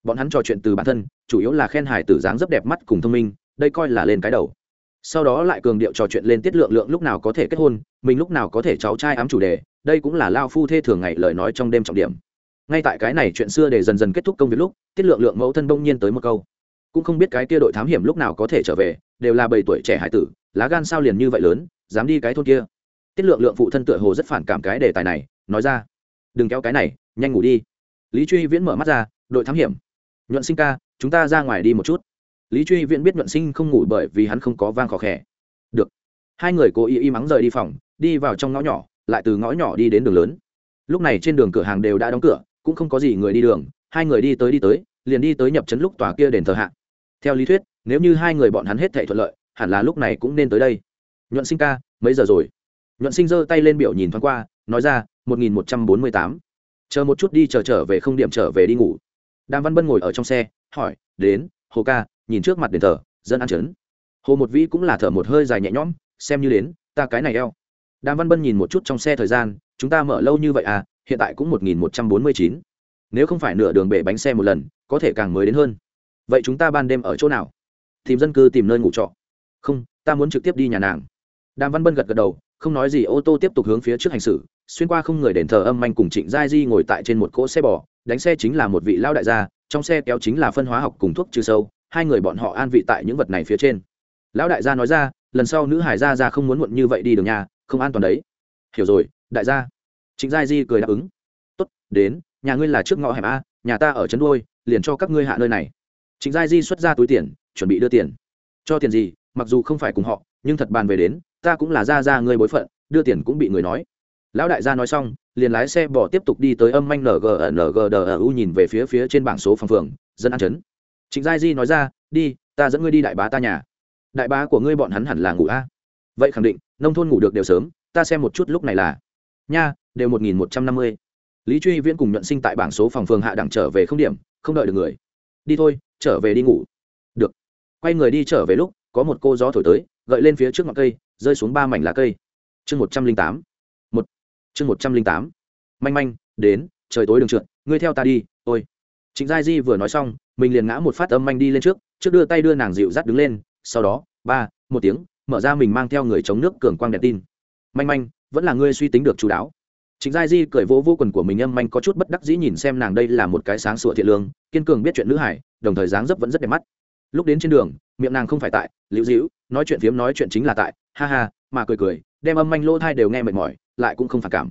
[SPEAKER 1] Bọn hắn trò chuyện từ bản thân, chủ yếu là khen hải tử dáng rất đẹp mắt cùng thông minh, đây coi là lên cái đầu. Sau đó lại cường điệu trò chuyện lên tiết lượng lượng lúc nào có thể kết hôn, mình lúc nào có thể cháu trai ám chủ đề, đây cũng là lao phu thê thường ngày lời nói trong đêm trọng điểm. Ngay tại cái này chuyện xưa để dần dần kết thúc công việc lúc, tiết lượng lượng mẫu thân đông nhiên tới một câu. Cũng không biết cái kia đội thám hiểm lúc nào có thể trở về, đều là bảy tuổi trẻ hải tử, lá gan sao liền như vậy lớn dám đi cái thôn kia. Tiết lượng lượng phụ thân tựa hồ rất phản cảm cái đề tài này, nói ra, đừng kéo cái này, nhanh ngủ đi. Lý truy viễn mở mắt ra, đội thám hiểm, nhuận sinh ca, chúng ta ra ngoài đi một chút. Lý truy viễn biết nhuận sinh không ngủ bởi vì hắn không có vang khó khẽ được. Hai người cố ý y mắng rời đi phòng, đi vào trong ngõ nhỏ, lại từ ngõ nhỏ đi đến đường lớn. Lúc này trên đường cửa hàng đều đã đóng cửa, cũng không có gì người đi đường, hai người đi tới đi tới, liền đi tới nhập trấn lúc tòa kia đền thờ hạ. Theo lý thuyết, nếu như hai người bọn hắn hết thể thuận lợi, hẳn là lúc này cũng nên tới đây nhuận sinh ca, mấy giờ rồi? Nhuận sinh giơ tay lên biểu nhìn thoáng qua, nói ra, một nghìn một trăm bốn mươi tám. Chờ một chút đi, chờ trở về không điểm trở về đi ngủ. Đàm văn bân ngồi ở trong xe, hỏi, đến, hồ ca, nhìn trước mặt đền thờ, dân ăn chấn hồ một vĩ cũng là thở một hơi dài nhẹ nhõm, xem như đến, ta cái này eo. Đàm văn bân nhìn một chút trong xe thời gian, chúng ta mở lâu như vậy à hiện tại cũng một nghìn một trăm bốn mươi chín. Nếu không phải nửa đường bể bánh xe một lần, có thể càng mới đến hơn. Vậy chúng ta ban đêm ở chỗ nào? Tìm dân cư tìm nơi ngủ trọ. Không, ta muốn trực tiếp đi nhà nàng đàm văn bân gật gật đầu, không nói gì, ô tô tiếp tục hướng phía trước hành xử. Xuyên qua không người đền thờ âm manh cùng trịnh giai di ngồi tại trên một cỗ xe bò, đánh xe chính là một vị lao đại gia, trong xe kéo chính là phân hóa học cùng thuốc trừ sâu, hai người bọn họ an vị tại những vật này phía trên. Lão đại gia nói ra, lần sau nữ hải gia ra không muốn muộn như vậy đi đường nhà, không an toàn đấy. Hiểu rồi, đại gia. Trịnh giai di cười đáp ứng. Tốt, đến, nhà ngươi là trước ngõ hẻm a, nhà ta ở trấn đôi liền cho các ngươi hạ nơi này. Trịnh giai di xuất ra túi tiền, chuẩn bị đưa tiền. Cho tiền gì, mặc dù không phải cùng họ, nhưng thật bàn về đến ta cũng là gia gia ngươi bối phận, đưa tiền cũng bị người nói. Lão đại gia nói xong, liền lái xe bỏ tiếp tục đi tới âm manh ng ng đờ u nhìn về phía phía trên bảng số phòng phường, dân an chấn. Trịnh giai di nói ra, đi, ta dẫn ngươi đi đại bá ta nhà. Đại bá của ngươi bọn hắn hẳn là ngủ a. Vậy khẳng định, nông thôn ngủ được đều sớm, ta xem một chút lúc này là. Nha, đều một nghìn một trăm năm mươi. Lý truy viễn cùng nhuận sinh tại bảng số phòng phường hạ đẳng trở về không điểm, không đợi được người. Đi thôi, trở về đi ngủ. Được. Quay người đi trở về lúc, có một cô gió thổi tới, gợi lên phía trước ngọn cây rơi xuống ba mảnh lá cây. Chương một trăm linh tám. Một. Chương một trăm linh tám. Manh manh đến trời tối đường trượt ngươi theo ta đi ôi. Trịnh giai di vừa nói xong mình liền ngã một phát âm manh đi lên trước trước đưa tay đưa nàng dịu dắt đứng lên sau đó ba một tiếng mở ra mình mang theo người chống nước cường quang đèn tin. Manh manh vẫn là ngươi suy tính được chú đáo. Trịnh Giai Di cởi vỗ vô quần của mình âm manh có chút bất đắc dĩ nhìn xem nàng đây là một cái sáng sủa thiện lương, kiên cường biết chuyện nữ hải, đồng thời dáng dấp vẫn rất đẹp mắt. Lúc đến trên đường, miệng nàng không phải tại, liễu dĩu, nói chuyện phiếm nói chuyện chính là tại, ha ha, mà cười cười, đem âm manh lỗ thai đều nghe mệt mỏi, lại cũng không phản cảm.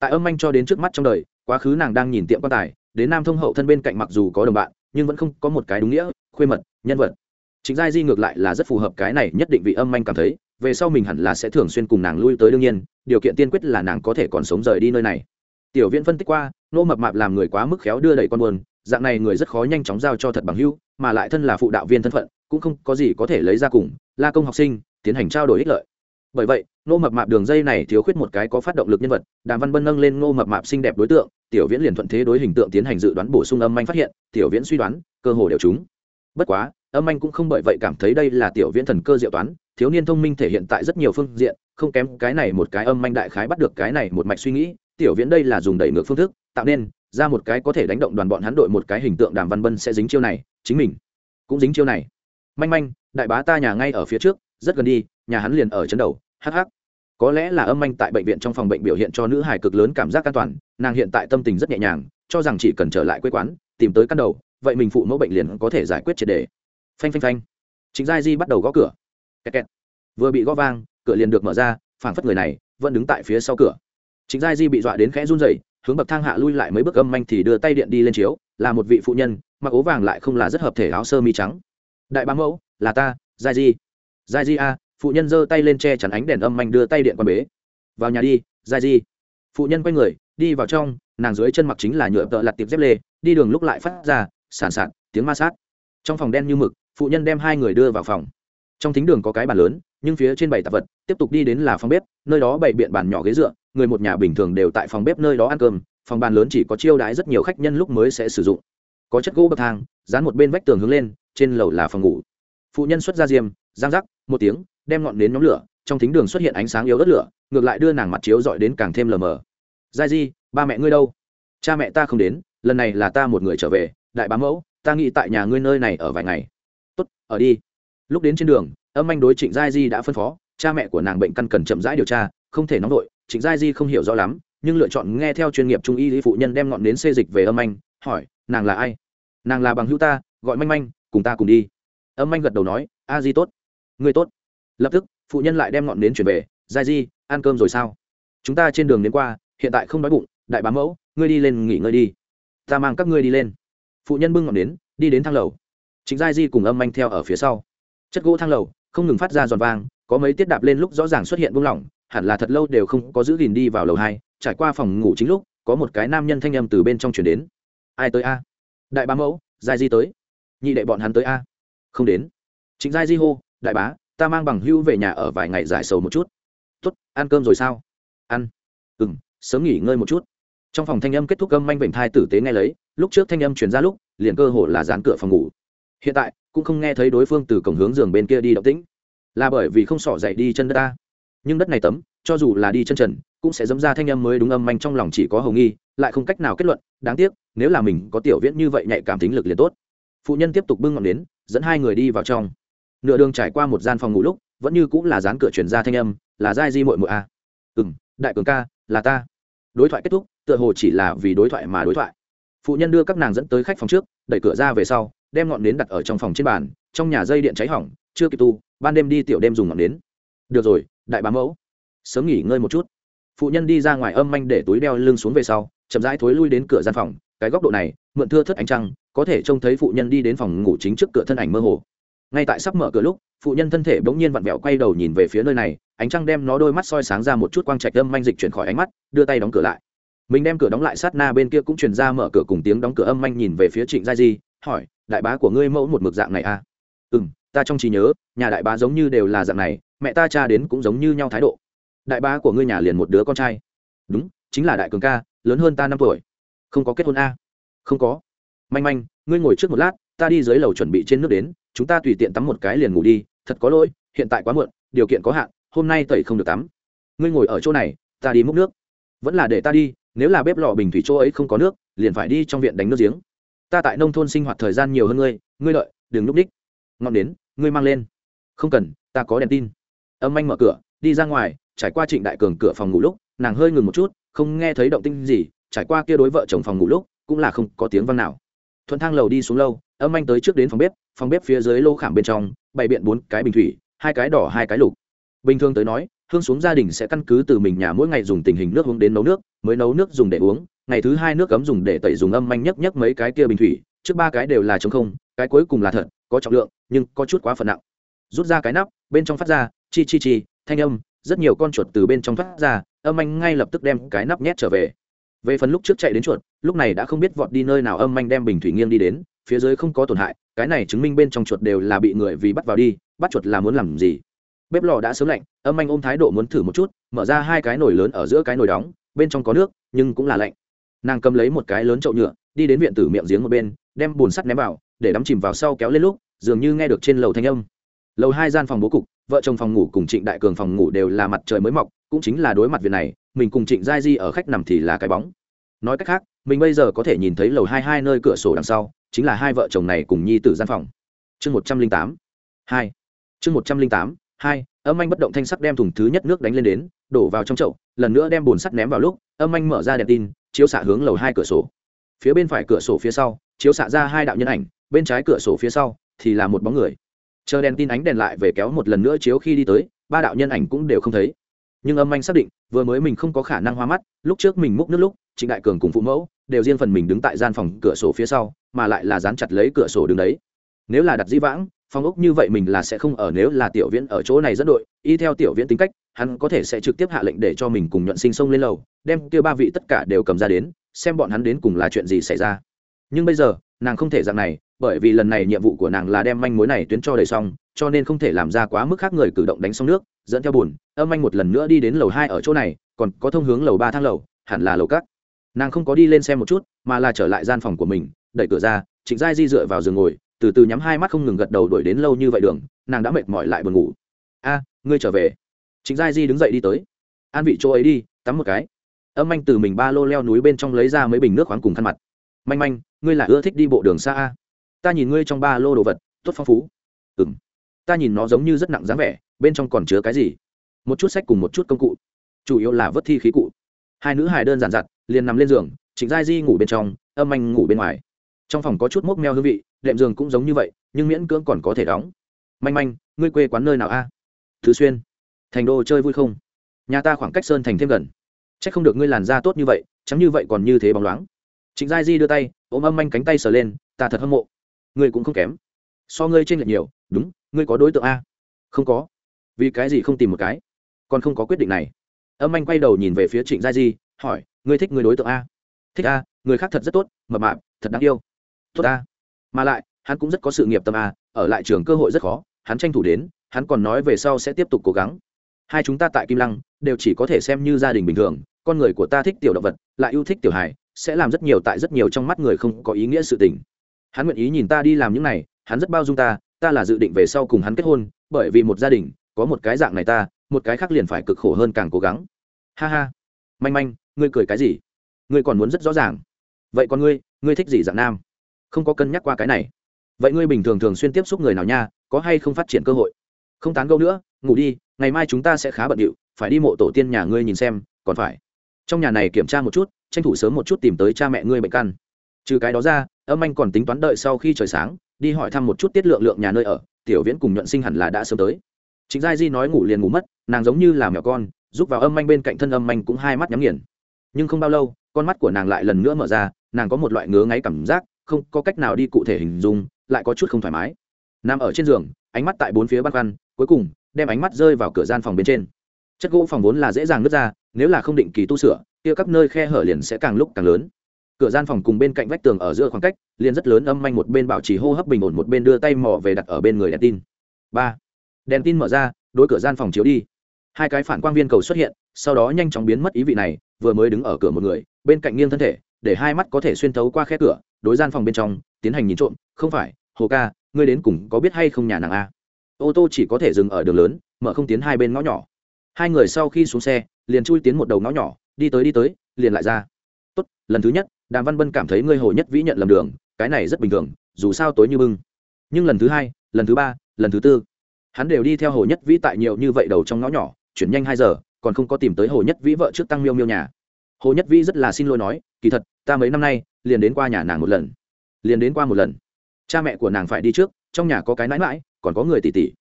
[SPEAKER 1] Tại âm manh cho đến trước mắt trong đời, quá khứ nàng đang nhìn tiệm quan tài, đến nam thông hậu thân bên cạnh mặc dù có đồng bạn, nhưng vẫn không có một cái đúng nghĩa, khuê mật, nhân vật. Chính Giai Di ngược lại là rất phù hợp cái này, nhất định vị âm manh cảm thấy, về sau mình hẳn là sẽ thường xuyên cùng nàng lui tới đương nhiên, điều kiện tiên quyết là nàng có thể còn sống rời đi nơi này tiểu viễn phân tích qua nô mập mạp làm người quá mức khéo đưa đẩy con buồn dạng này người rất khó nhanh chóng giao cho thật bằng hưu mà lại thân là phụ đạo viên thân phận cũng không có gì có thể lấy ra cùng la công học sinh tiến hành trao đổi ích lợi. Bởi vậy nô mập mạp đường dây này thiếu khuyết một cái có phát động lực nhân vật, đàm văn bân nâng lên nô mập mạp xinh đẹp đối tượng, tiểu viễn liền thuận thế đối hình tượng tiến hành dự đoán bổ sung âm anh phát hiện, tiểu viễn suy đoán, cơ hồ đều chúng bất quá, âm anh cũng không bởi vậy cảm thấy đây là tiểu viễn thần cơ diệu toán, thiếu niên thông minh thể hiện tại rất nhiều phương diện, không kém cái này một cái âm anh đại khái bắt được cái này một mạch suy nghĩ, tiểu viễn đây là dùng đẩy ngược phương thức, tạo nên, ra một cái có thể đánh động đoàn bọn hắn đội một cái hình tượng đàm văn bân sẽ dính chiêu này, chính mình cũng dính chiêu này. Manh manh, đại bá ta nhà ngay ở phía trước rất gần đi, nhà hắn liền ở chấn đầu hh có lẽ là âm anh tại bệnh viện trong phòng bệnh biểu hiện cho nữ hài cực lớn cảm giác an toàn, nàng hiện tại tâm tình rất nhẹ nhàng, cho rằng chỉ cần trở lại quê quán, tìm tới căn đầu, vậy mình phụ mẫu bệnh liền có thể giải quyết triệt đề. Phanh phanh phanh. Chính giai di bắt đầu gõ cửa. Kẹt kẹt. vừa bị gõ vang, cửa liền được mở ra, phảng phất người này vẫn đứng tại phía sau cửa. Chính giai di bị dọa đến khẽ run rẩy, hướng bậc thang hạ lui lại mấy bước âm anh thì đưa tay điện đi lên chiếu, là một vị phụ nhân, mặc ố vàng lại không là rất hợp thể áo sơ mi trắng. Đại bá mẫu, là ta, giai di giai di a, phụ nhân giơ tay lên che chắn ánh đèn âm manh đưa tay điện quan bế. Vào nhà đi giai di phụ nhân quay người, đi vào trong, nàng dưới chân mặc chính là nhựa tợ lặt tiệp dép lê, đi đường lúc lại phát ra sàn sạt, tiếng ma sát. Trong phòng đen như mực, phụ nhân đem hai người đưa vào phòng. Trong thính đường có cái bàn lớn, nhưng phía trên bảy tạp vật, tiếp tục đi đến là phòng bếp, nơi đó bày biện bàn nhỏ ghế dựa, người một nhà bình thường đều tại phòng bếp nơi đó ăn cơm, phòng bàn lớn chỉ có chiêu đãi rất nhiều khách nhân lúc mới sẽ sử dụng. Có chất gỗ bậc thang, dán một bên vách tường hướng lên, trên lầu là phòng ngủ. Phụ nhân xuất ra diêm, giang rắc một tiếng, đem ngọn nến nhóm lửa, trong thính đường xuất hiện ánh sáng yếu ớt lửa, ngược lại đưa nàng mặt chiếu dọi đến càng thêm lờ mờ. Giai di, ba mẹ ngươi đâu? Cha mẹ ta không đến, lần này là ta một người trở về, đại bá mẫu, ta nghĩ tại nhà ngươi nơi này ở vài ngày. Tốt, ở đi. Lúc đến trên đường, âm anh đối trịnh giai di đã phân phó, cha mẹ của nàng bệnh căn cần chậm rãi điều tra, không thể nóng vội, trịnh giai di không hiểu rõ lắm, nhưng lựa chọn nghe theo chuyên nghiệp trung y lý phụ nhân đem ngọn đến xê dịch về âm anh hỏi, nàng là ai? Nàng là bằng hữu ta, gọi manh manh, cùng ta cùng đi. Âm anh gật đầu nói, a di tốt người tốt. Lập tức, phụ nhân lại đem ngọn nến chuyển về. Giai di, ăn cơm rồi sao? Chúng ta trên đường đến qua, hiện tại không đói bụng, đại bá mẫu, ngươi đi lên nghỉ ngơi đi. Ta mang các ngươi đi lên. Phụ nhân bưng ngọn nến, đi đến thang lầu. Chính giai di cùng âm anh theo ở phía sau. Chất gỗ thang lầu, không ngừng phát ra giòn vang, có mấy tiết đạp lên lúc rõ ràng xuất hiện buông lỏng, hẳn là thật lâu đều không có giữ gìn đi vào lầu hai. Trải qua phòng ngủ chính lúc, có một cái nam nhân thanh âm từ bên trong chuyển đến. Ai tới a? Đại bá mẫu, giai di tới. Nhị đệ bọn hắn tới a? Không đến. Chính giai di hô đại bá ta mang bằng hưu về nhà ở vài ngày giải sầu một chút. Tốt, ăn cơm rồi sao? Ăn. Ừ m sớm nghỉ ngơi một chút. Trong phòng thanh âm kết thúc âm manh bệnh thai tử tế nghe lấy lúc trước thanh âm chuyển ra lúc liền cơ hồ là dán cửa phòng ngủ. Hiện tại cũng không nghe thấy đối phương từ cổng hướng giường bên kia đi động tĩnh. Là bởi vì không sỏ dậy đi chân đất ta. Nhưng đất này tấm cho dù là đi chân trần cũng sẽ dẫm ra thanh âm mới đúng âm manh trong lòng chỉ có hầu nghi lại không cách nào kết luận đáng tiếc nếu là mình có tiểu viễn như vậy nhạy cảm tính lực liền tốt. Phụ nhân tiếp tục bưng ngọn đến dẫn hai người đi vào trong nửa đường trải qua một gian phòng ngủ lúc, vẫn như cũng là dán cửa chuyển ra thanh âm, là giai di mội mội a. Ừ m đại cường ca, là ta. Đối thoại kết thúc, tựa hồ chỉ là vì đối thoại mà đối thoại. Phụ nhân đưa các nàng dẫn tới khách phòng trước, đẩy cửa ra về sau, đem ngọn nến đặt ở trong phòng trên bàn, trong nhà dây điện cháy hỏng, chưa kịp tu, ban đêm đi tiểu đêm dùng ngọn nến. Được rồi, đại bá mẫu, sớm nghỉ ngơi một chút. Phụ nhân đi ra ngoài âm manh để túi đeo lưng xuống về sau, chậm rãi thối lui đến cửa gian phòng. Cái góc độ này, mượn thưa thất ánh trăng, có thể trông thấy phụ nhân đi đến phòng ngủ chính trước cửa thân ảnh mơ hồ ngay tại sắp mở cửa lúc, phụ nhân thân thể bỗng nhiên vặn vẹo quay đầu nhìn về phía nơi này, ánh trăng đem nó đôi mắt soi sáng ra một chút quang trạch âm manh dịch chuyển khỏi ánh mắt, đưa tay đóng cửa lại. Mình đem cửa đóng lại sát na bên kia cũng truyền ra mở cửa cùng tiếng đóng cửa âm manh nhìn về phía trịnh gia di, hỏi, đại bá của ngươi mẫu một mực dạng này à? Ừ m ta trong trí nhớ, nhà đại bá giống như đều là dạng này, mẹ ta cha đến cũng giống như nhau thái độ. Đại bá của ngươi nhà liền một đứa con trai. Đúng, chính là đại cường ca, lớn hơn ta năm tuổi. Không có kết hôn a à? không có. Manh manh, ngươi ngồi trước một lát, ta đi dưới lầu chuẩn bị trên nước đến chúng ta tùy tiện tắm một cái liền ngủ đi, thật có lỗi, hiện tại quá muộn, điều kiện có hạn, hôm nay tẩy không được tắm. Ngươi ngồi ở chỗ này, ta đi múc nước. Vẫn là để ta đi, nếu là bếp lò bình thủy chỗ ấy không có nước, liền phải đi trong viện đánh nước giếng. Ta tại nông thôn sinh hoạt thời gian nhiều hơn ngươi ngươi lợi đừng núp đích. Ngọn đến ngươi mang lên. Không cần, ta có đèn tin. Âm anh mở cửa, đi ra ngoài, trải qua trịnh đại cường cửa phòng ngủ lúc, nàng hơi ngừng một chút, không nghe thấy động tinh gì, trải qua kia đối vợ chồng phòng ngủ lúc, cũng là không có tiếng văng nào. Thuận thang lầu đi xuống lâu âm anh tới trước đến phòng bếp phòng bếp phía dưới lô khảm bên trong, bày biện bốn cái bình thủy, hai cái đỏ, hai cái lục. Bình thường tới nói, hương xuống gia đình sẽ căn cứ từ mình nhà mỗi ngày dùng tình hình nước uống đến nấu nước, mới nấu nước dùng để uống. Ngày thứ hai nước cấm dùng để tẩy dùng âm manh nhấc nhấc mấy cái kia bình thủy, trước ba cái đều là chống không, cái cuối cùng là thật, có trọng lượng, nhưng có chút quá phần nặng. Rút ra cái nắp, bên trong phát ra, chi chi chi, thanh âm, rất nhiều con chuột từ bên trong phát ra, âm anh ngay lập tức đem cái nắp nhét trở về. Về phần lúc trước chạy đến chuột, lúc này đã không biết vọt đi nơi nào âm anh đem bình thủy nghiêng đi đến phía dưới không có tổn hại, cái này chứng minh bên trong chuột đều là bị người vì bắt vào đi, bắt chuột là muốn làm gì? Bếp lò đã sớm lạnh, âm anh ôm thái độ muốn thử một chút, mở ra hai cái nồi lớn ở giữa cái nồi đóng, bên trong có nước, nhưng cũng là lạnh. Nàng cầm lấy một cái lớn chậu nhựa, đi đến viện tử miệng giếng một bên, đem bùn sắt ném vào, để đắm chìm vào sau kéo lên lúc, dường như nghe được trên lầu thanh âm. Lầu hai gian phòng bố cục, vợ chồng phòng ngủ cùng trịnh đại cường phòng ngủ đều là mặt trời mới mọc, cũng chính là đối mặt việc này, mình cùng trịnh giai di ở khách nằm thì là cái bóng. Nói cách khác, mình bây giờ có thể nhìn thấy lầu hai hai nơi cửa sổ đằng sau chính là hai vợ chồng này cùng nhi tử gian phòng. Chương một trăm linh tám, hai. Chương một trăm linh tám, hai, âm anh bất động thanh sắc đem thùng thứ nhất nước đánh lên đến, đổ vào trong chậu, lần nữa đem bùn sắt ném vào lúc, âm anh mở ra đèn tin, chiếu xạ hướng lầu hai cửa sổ. Phía bên phải cửa sổ phía sau, chiếu xạ ra hai đạo nhân ảnh, bên trái cửa sổ phía sau thì là một bóng người. Chờ đèn tin ánh đèn lại về kéo một lần nữa chiếu khi đi tới, ba đạo nhân ảnh cũng đều không thấy. Nhưng âm anh xác định, vừa mới mình không có khả năng hoa mắt, lúc trước mình múc nước lúc, trịnh đại cường cùng phụ mẫu đều riêng phần mình đứng tại gian phòng cửa sổ phía sau mà lại là dán chặt lấy cửa sổ đứng đấy. Nếu là đặt di vãng phong ốc như vậy mình là sẽ không ở nếu là tiểu viễn ở chỗ này dẫn đội. Y theo tiểu viễn tính cách, hắn có thể sẽ trực tiếp hạ lệnh để cho mình cùng nhuận sinh sông lên lầu, đem kia ba vị tất cả đều cầm ra đến, xem bọn hắn đến cùng là chuyện gì xảy ra. Nhưng bây giờ, nàng không thể dạng này, bởi vì lần này nhiệm vụ của nàng là đem manh mối này tuyến cho đầy xong, cho nên không thể làm ra quá mức khác người cử động đánh xong nước, dẫn theo bùn âm anh một lần nữa đi đến lầu hai ở chỗ này, còn có thông hướng lầu ba thang lầu, hẳn là lầu cát nàng không có đi lên xem một chút, mà là trở lại gian phòng của mình đẩy cửa ra, trịnh giai di dựa vào giường ngồi, từ từ nhắm hai mắt không ngừng gật đầu đuổi đến lâu như vậy đường, nàng đã mệt mỏi lại buồn ngủ. A, ngươi trở về. Trịnh giai di đứng dậy đi tới. An vị chỗ ấy đi, tắm một cái. Âm anh từ mình ba lô leo núi bên trong lấy ra mấy bình nước khoáng cùng khăn mặt. Manh manh, ngươi là ưa thích đi bộ đường xa a? Ta nhìn ngươi trong ba lô đồ vật, tốt phong phú. Ừ m ta nhìn nó giống như rất nặng dáng vẻ, bên trong còn chứa cái gì? Một chút sách cùng một chút công cụ. Chủ yếu là vớt thi khí cụ. Hai nữ hài đơn giản giặt liền nằm lên giường, trịnh giai di ngủ bên trong, âm anh ngủ bên ngoài trong phòng có chút mốc meo hương vị, đệm giường cũng giống như vậy, nhưng miễn cưỡng còn có thể đóng. Manh manh, ngươi quê quán nơi nào a? Thứ xuyên. Thành đô chơi vui không? Nhà ta khoảng cách sơn thành thêm gần. C h ắ c không được ngươi làn da tốt như vậy chẳng như vậy còn như thế bóng loáng. Trịnh giai di đưa tay, ôm âm manh cánh tay sờ lên, ta thật hâm mộ. Ngươi cũng không kém. So ngươi t r ê n lệch nhiều, đúng, ngươi có đối tượng a? Không có. Vì cái gì không tìm một cái? Còn không có quyết định này. Âm anh quay đầu nhìn về phía trịnh gia di, hỏi, ngươi thích người đối tượng a? Thích a, người khác thật rất tốt, mập mạp, thật đáng yêu tốt ta. Mà lại, hắn cũng rất có sự nghiệp tâm a, ở lại trường cơ hội rất khó, hắn tranh thủ đến, hắn còn nói về sau sẽ tiếp tục cố gắng. Hai chúng ta tại kim lăng, đều chỉ có thể xem như gia đình bình thường, con người của ta thích tiểu động vật, lại yêu thích tiểu hài, sẽ làm rất nhiều tại rất nhiều trong mắt người không có ý nghĩa sự tình. Hắn nguyện ý nhìn ta đi làm những này, hắn rất bao dung ta ta là dự định về sau cùng hắn kết hôn, bởi vì một gia đình, có một cái dạng này ta, một cái khác liền phải cực khổ hơn càng cố gắng. Ha ha. Manh manh, ngươi cười cái gì? Ngươi còn muốn rất rõ ràng. Vậy còn ngươi ngươi thích gì dạng nam? Không có cân nhắc qua cái này. Vậy ngươi bình thường thường xuyên tiếp xúc người nào nha, có hay không phát triển cơ hội? Không tán gẫu nữa, ngủ đi, ngày mai chúng ta sẽ khá bận điệu, phải đi mộ tổ tiên nhà ngươi nhìn xem, còn phải. Trong nhà này kiểm tra một chút, tranh thủ sớm một chút tìm tới cha mẹ ngươi bệnh căn. Trừ cái đó ra, âm anh còn tính toán đợi sau khi trời sáng, đi hỏi thăm một chút tiết lượng lượng nhà nơi ở, tiểu viễn cùng nhuận sinh hẳn là đã sớm tới. Chính giai di nói ngủ liền ngủ mất, nàng giống như là mèo con, giúp vào âm anh bên cạnh thân âm anh cũng hai mắt nhắm nghiền. Nhưng không bao lâu, con mắt của nàng lại lần nữa mở ra, nàng có một loại ngứa ngáy cảm giác không có cách nào đi cụ thể hình dung, lại có chút không thoải mái. Nằm ở trên giường, ánh mắt tại bốn phía băn khoăn, cuối cùng, đem ánh mắt rơi vào cửa gian phòng bên trên. Chất gỗ phòng vốn là dễ dàng nứt ra, nếu là không định kỳ tu sửa, kia các nơi khe hở liền sẽ càng lúc càng lớn. Cửa gian phòng cùng bên cạnh vách tường ở giữa khoảng cách, liền rất lớn âm manh một bên bảo trì hô hấp bình ổn, một bên đưa tay mò về đặt ở bên người đèn tin. Ba. Đèn tin mở ra, đối cửa gian phòng chiếu đi. Hai cái phản quang viên cầu xuất hiện, sau đó nhanh chóng biến mất ý vị này, vừa mới đứng ở cửa một người, bên cạnh nghiêng thân thể để hai mắt có thể xuyên thấu qua khe cửa, đối gian phòng bên trong, tiến hành nhìn trộm, không phải, hồ ca, ngươi đến cùng có biết hay không nhà nàng a? Ô tô chỉ có thể dừng ở đường lớn, mở không tiến hai bên ngõ nhỏ. Hai người sau khi xuống xe, liền chui tiến một đầu ngõ nhỏ, đi tới đi tới, liền lại ra. Tốt, lần thứ nhất, đàm văn bân cảm thấy ngươi hồ nhất vĩ nhận lầm đường, cái này rất bình thường, dù sao tối như bưng. Nhưng lần thứ hai, lần thứ ba, lần thứ tư, hắn đều đi theo hồ nhất vĩ tại nhiều như vậy đầu trong ngõ nhỏ, chuyển nhanh hai giờ, còn không có tìm tới hồ nhất vĩ vợ trước tăng miêu miêu nhà hồ nhất vĩ rất là xin lỗi nói, kỳ thật, ta mấy năm nay liền đến qua nhà nàng một lần, liền đến qua một lần. Cha mẹ của nàng phải đi trước, trong nhà có cái nãi mãi còn có người tỷ tỷ.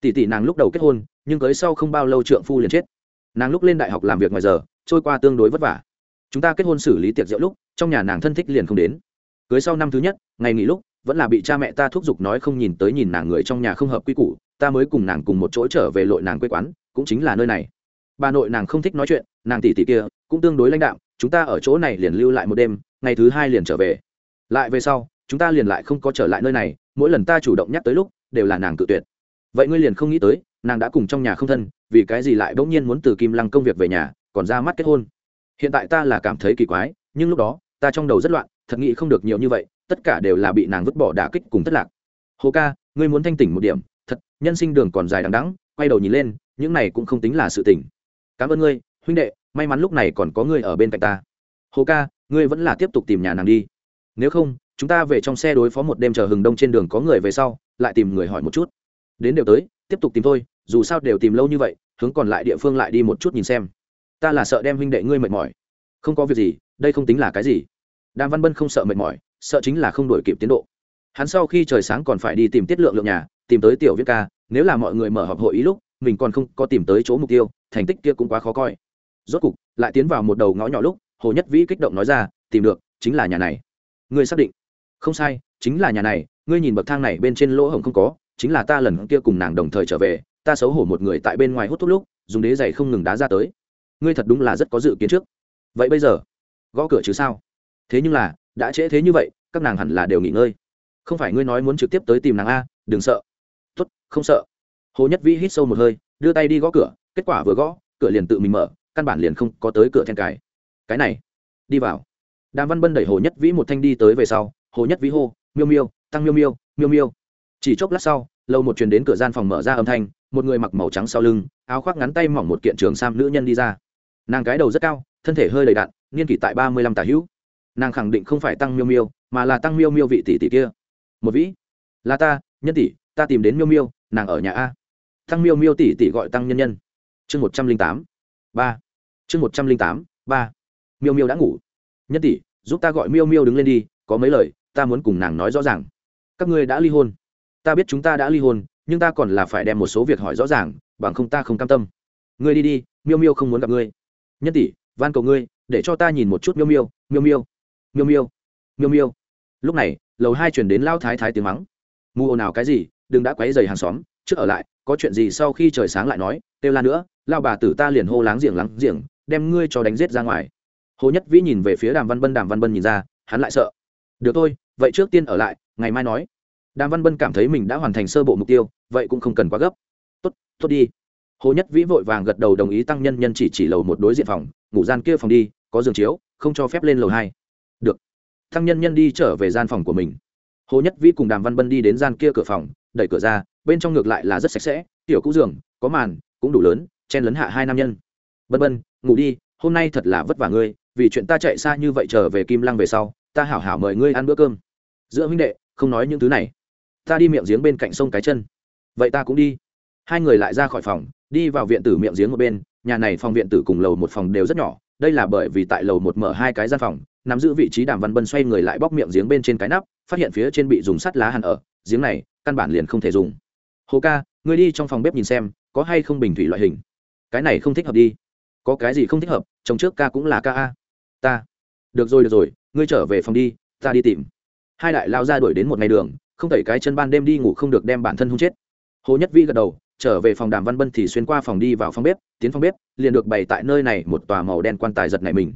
[SPEAKER 1] Tỷ tỷ nàng lúc đầu kết hôn, nhưng cưới sau không bao lâu trượng phu liền chết. Nàng lúc lên đại học làm việc ngoài giờ, trôi qua tương đối vất vả. Chúng ta kết hôn xử lý tiệc rượu lúc, trong nhà nàng thân thích liền không đến. Cưới sau năm thứ nhất, ngày nghỉ lúc, vẫn là bị cha mẹ ta thúc giục nói không nhìn tới nhìn nàng người trong nhà không hợp quy củ, ta mới cùng nàng cùng một chỗ trở về lội nàng quê quán, cũng chính là nơi này bà nội nàng không thích nói chuyện, nàng tỷ tỷ kia cũng tương đối lãnh đạo chúng ta ở chỗ này liền lưu lại một đêm, ngày thứ hai liền trở về. Lại về sau, chúng ta liền lại không có trở lại nơi này, mỗi lần ta chủ động nhắc tới lúc, đều là nàng cự tuyệt. Vậy ngươi liền không nghĩ tới, nàng đã cùng trong nhà không thân, vì cái gì lại bỗng nhiên muốn từ kim lăng công việc về nhà, còn ra mắt kết hôn. Hiện tại ta là cảm thấy kỳ quái, nhưng lúc đó, ta trong đầu rất loạn, thật nghĩ không được nhiều như vậy, tất cả đều là bị nàng vứt bỏ đả kích cùng thất lạc. Hồ ca, ngươi muốn thanh tỉnh một điểm, thật, nhân sinh đường còn dài đằng đắng quay đầu nhìn lên, những này cũng không tính là sự tỉnh cảm ơn ngươi, huynh đệ, may mắn lúc này còn có ngươi ở bên cạnh ta. Hồ ca, ngươi vẫn là tiếp tục tìm nhà nàng đi. Nếu không, chúng ta về trong xe đối phó một đêm chờ hừng đông trên đường có người về sau, lại tìm người hỏi một chút. Đến đều tới, tiếp tục tìm thôi, dù sao đều tìm lâu như vậy, hướng còn lại địa phương lại đi một chút nhìn xem. Ta là sợ đem huynh đệ ngươi mệt mỏi. Không có việc gì, đây không tính là cái gì. Đàm văn bân không sợ mệt mỏi, sợ chính là không đổi kịp tiến độ. Hắn sau khi trời sáng còn phải đi tìm tiết lượng lượng nhà, tìm tới tiểu viết ca, nếu là mọi người mở họp hội ý lúc mình còn không có tìm tới chỗ mục tiêu, thành tích kia cũng quá khó coi. Rốt cục, lại tiến vào một đầu ngõ nhỏ lúc, hồ nhất vĩ kích động nói ra, tìm được, chính là nhà này. Ngươi xác định? Không sai, chính là nhà này, ngươi nhìn bậc thang này bên trên lỗ hổng không có, chính là ta lần kia cùng nàng đồng thời trở về, ta xấu hổ một người tại bên ngoài hút thuốc lúc, dùng đế giày không ngừng đá ra tới. Ngươi thật đúng là rất có dự kiến trước. Vậy bây giờ, gõ cửa chứ sao? Thế nhưng là, đã trễ thế như vậy, các nàng hẳn là đều nghỉ ngơi. Không phải ngươi nói muốn trực tiếp tới tìm nàng a, đừng sợ. Tuất không sợ hồ nhất vĩ hít sâu một hơi, đưa tay đi gõ cửa, kết quả vừa gõ, cửa liền tự mình mở, căn bản liền không có tới cửa then cài. Cái này, đi vào. Đàm văn bân đẩy hồ nhất vĩ một thanh đi tới về sau, hồ nhất vĩ hô, miêu miêu, tăng miêu miêu miêu miêu. Chỉ chốc lát sau, lâu một truyền đến cửa gian phòng mở ra âm thanh, một người mặc màu trắng sau lưng, áo khoác ngắn tay mỏng một kiện trường sam nữ nhân đi ra. Nàng cái đầu rất cao, thân thể hơi đầy đạn niên kỷ tại ba mươi lăm tả hữu. Nàng khẳng định không phải tăng miêu miêu, mà là tăng miêu miêu vị tỷ tỷ kia. Một vĩ, là ta, nhân tỷ, ta tìm đến miêu miêu, nàng ở nhà a tăng miêu miêu tỷ tỷ gọi tăng nhân nhân. Chương một trăm linh tám, ba. Chương một trăm linh tám, ba. Miêu miêu đã ngủ. Nhân tỷ, giúp ta gọi miêu miêu đứng lên đi, có mấy lời, ta muốn cùng nàng nói rõ ràng. Các ngươi đã ly hôn. Ta biết chúng ta đã ly hôn, nhưng ta còn là phải đem một số việc hỏi rõ ràng, bằng không ta không cam tâm. Ngươi đi đi, miêu miêu không muốn gặp ngươi. Nhân tỷ, van cầu ngươi, để cho ta nhìn một chút miêu miêu miêu miêu. Miêu miêu. Miêu miêu. Lúc này, lầu hai chuyển đến lao thái thái tiếng mắng. Mù ồn nào cái gì, đừng đã quấy dày hàng xóm, trước ở lại có chuyện gì sau khi trời sáng lại nói kêu la nữa, lao bà tử ta liền hô láng giềng lắng giềng, đem ngươi cho đánh giết ra ngoài. Hồ nhất vĩ nhìn về phía đàm văn bân, đàm văn bân nhìn ra, hắn lại sợ. Được thôi, vậy trước tiên ở lại, ngày mai nói. Đàm văn bân cảm thấy mình đã hoàn thành sơ bộ mục tiêu, vậy cũng không cần quá gấp. Tốt tốt đi. Hồ nhất vĩ vội vàng gật đầu đồng ý tăng nhân nhân chỉ chỉ lầu một đối diện phòng, ngủ gian kia phòng đi, có giường chiếu, không cho phép lên lầu hai. Được. Tăng nhân nhân đi trở về gian phòng của mình. Hồ nhất vĩ cùng đàm văn bân đi đến gian kia cửa phòng đẩy cửa ra, bên trong ngược lại là rất sạch sẽ, tiểu cũ giường, có màn, cũng đủ lớn, chen lấn hạ hai nam nhân. Bân bân, ngủ đi, hôm nay thật là vất vả ngươi, vì chuyện ta chạy xa như vậy trở về kim lăng về sau, ta hảo hảo mời ngươi ăn bữa cơm. Giữa huynh đệ, không nói những thứ này. Ta đi miệng giếng bên cạnh sông cái chân. Vậy ta cũng đi. Hai người lại ra khỏi phòng, đi vào viện tử miệng giếng một bên, nhà này phòng viện tử cùng lầu một phòng đều rất nhỏ, đây là bởi vì tại lầu một mở hai cái gian phòng, nắm giữ vị trí đàm văn bân xoay người lại bóc miệng giếng bên trên cái nắp, phát hiện phía trên bị dùng sắt lá hàn ở giếng này, căn bản liền không thể dùng. Hồ ca người đi trong phòng bếp nhìn xem, có hay không bình thủy loại hình? Cái này không thích hợp đi. Có cái gì không thích hợp, chồng trước ca cũng là ca a. Ta. Được rồi được rồi, ngươi trở về phòng đi, ta đi tìm. Hai đại lao ra đuổi đến một ngày đường, không tẩy cái chân ban đêm đi ngủ không được đem bản thân hung chết. Hồ nhất vi gật đầu, trở về phòng đàm văn bân thì xuyên qua phòng đi vào phòng bếp, tiến phòng bếp, liền được bày tại nơi này một tòa màu đen quan tài giật này mình.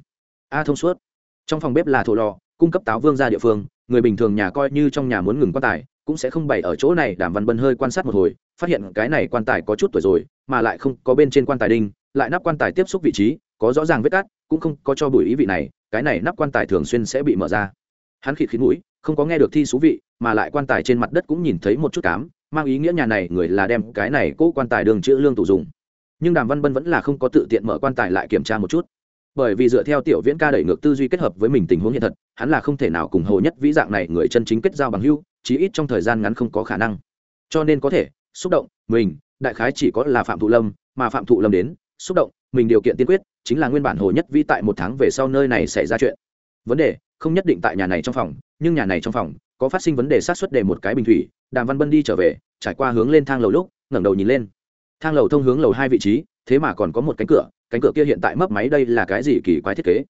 [SPEAKER 1] A thông suốt. Trong phòng bếp là thổ lò, cung cấp táo vương ra địa phương, người bình thường nhà coi như trong nhà muốn ngừng quan tài cũng sẽ không bày ở chỗ này, đàm văn bân hơi quan sát một hồi, phát hiện cái này quan tài có chút tuổi rồi, mà lại không có bên trên quan tài đinh, lại nắp quan tài tiếp xúc vị trí, có rõ ràng vết cắt cũng không có cho bùi ý vị này, cái này nắp quan tài thường xuyên sẽ bị mở ra. Hắn khịt khít mũi, không có nghe được thi số vị, mà lại quan tài trên mặt đất cũng nhìn thấy một chút cám, mang ý nghĩa nhà này người là đem cái này cố quan tài đường chữ lương tủ dùng. Nhưng đàm văn bân vẫn là không có tự tiện mở quan tài lại kiểm tra một chút. Bởi vì dựa theo tiểu viễn ca đẩy ngược tư duy kết hợp với mình tình huống hiện thật, hắn là không thể nào cùng hồ nhất vĩ dạng này người chân chính kết giao bằng hưu chí ít trong thời gian ngắn không có khả năng. Cho nên có thể, xúc động, mình, đại khái chỉ có là phạm thụ lâm, mà phạm thụ lâm đến, xúc động, mình điều kiện tiên quyết, chính là nguyên bản hồ nhất vĩ tại một tháng về sau nơi này xảy ra chuyện. Vấn đề, không nhất định tại nhà này trong phòng, nhưng nhà này trong phòng, có phát sinh vấn đề sát xuất để một cái bình thủy, đàm văn bân đi trở về, trải qua hướng lên thang lầu lúc, ngẩng đầu nhìn lên. Thang lầu thông hướng lầu hai vị trí, thế mà còn có một cánh cửa cánh cửa kia hiện tại mấp máy đây là cái gì kỳ quái thiết kế?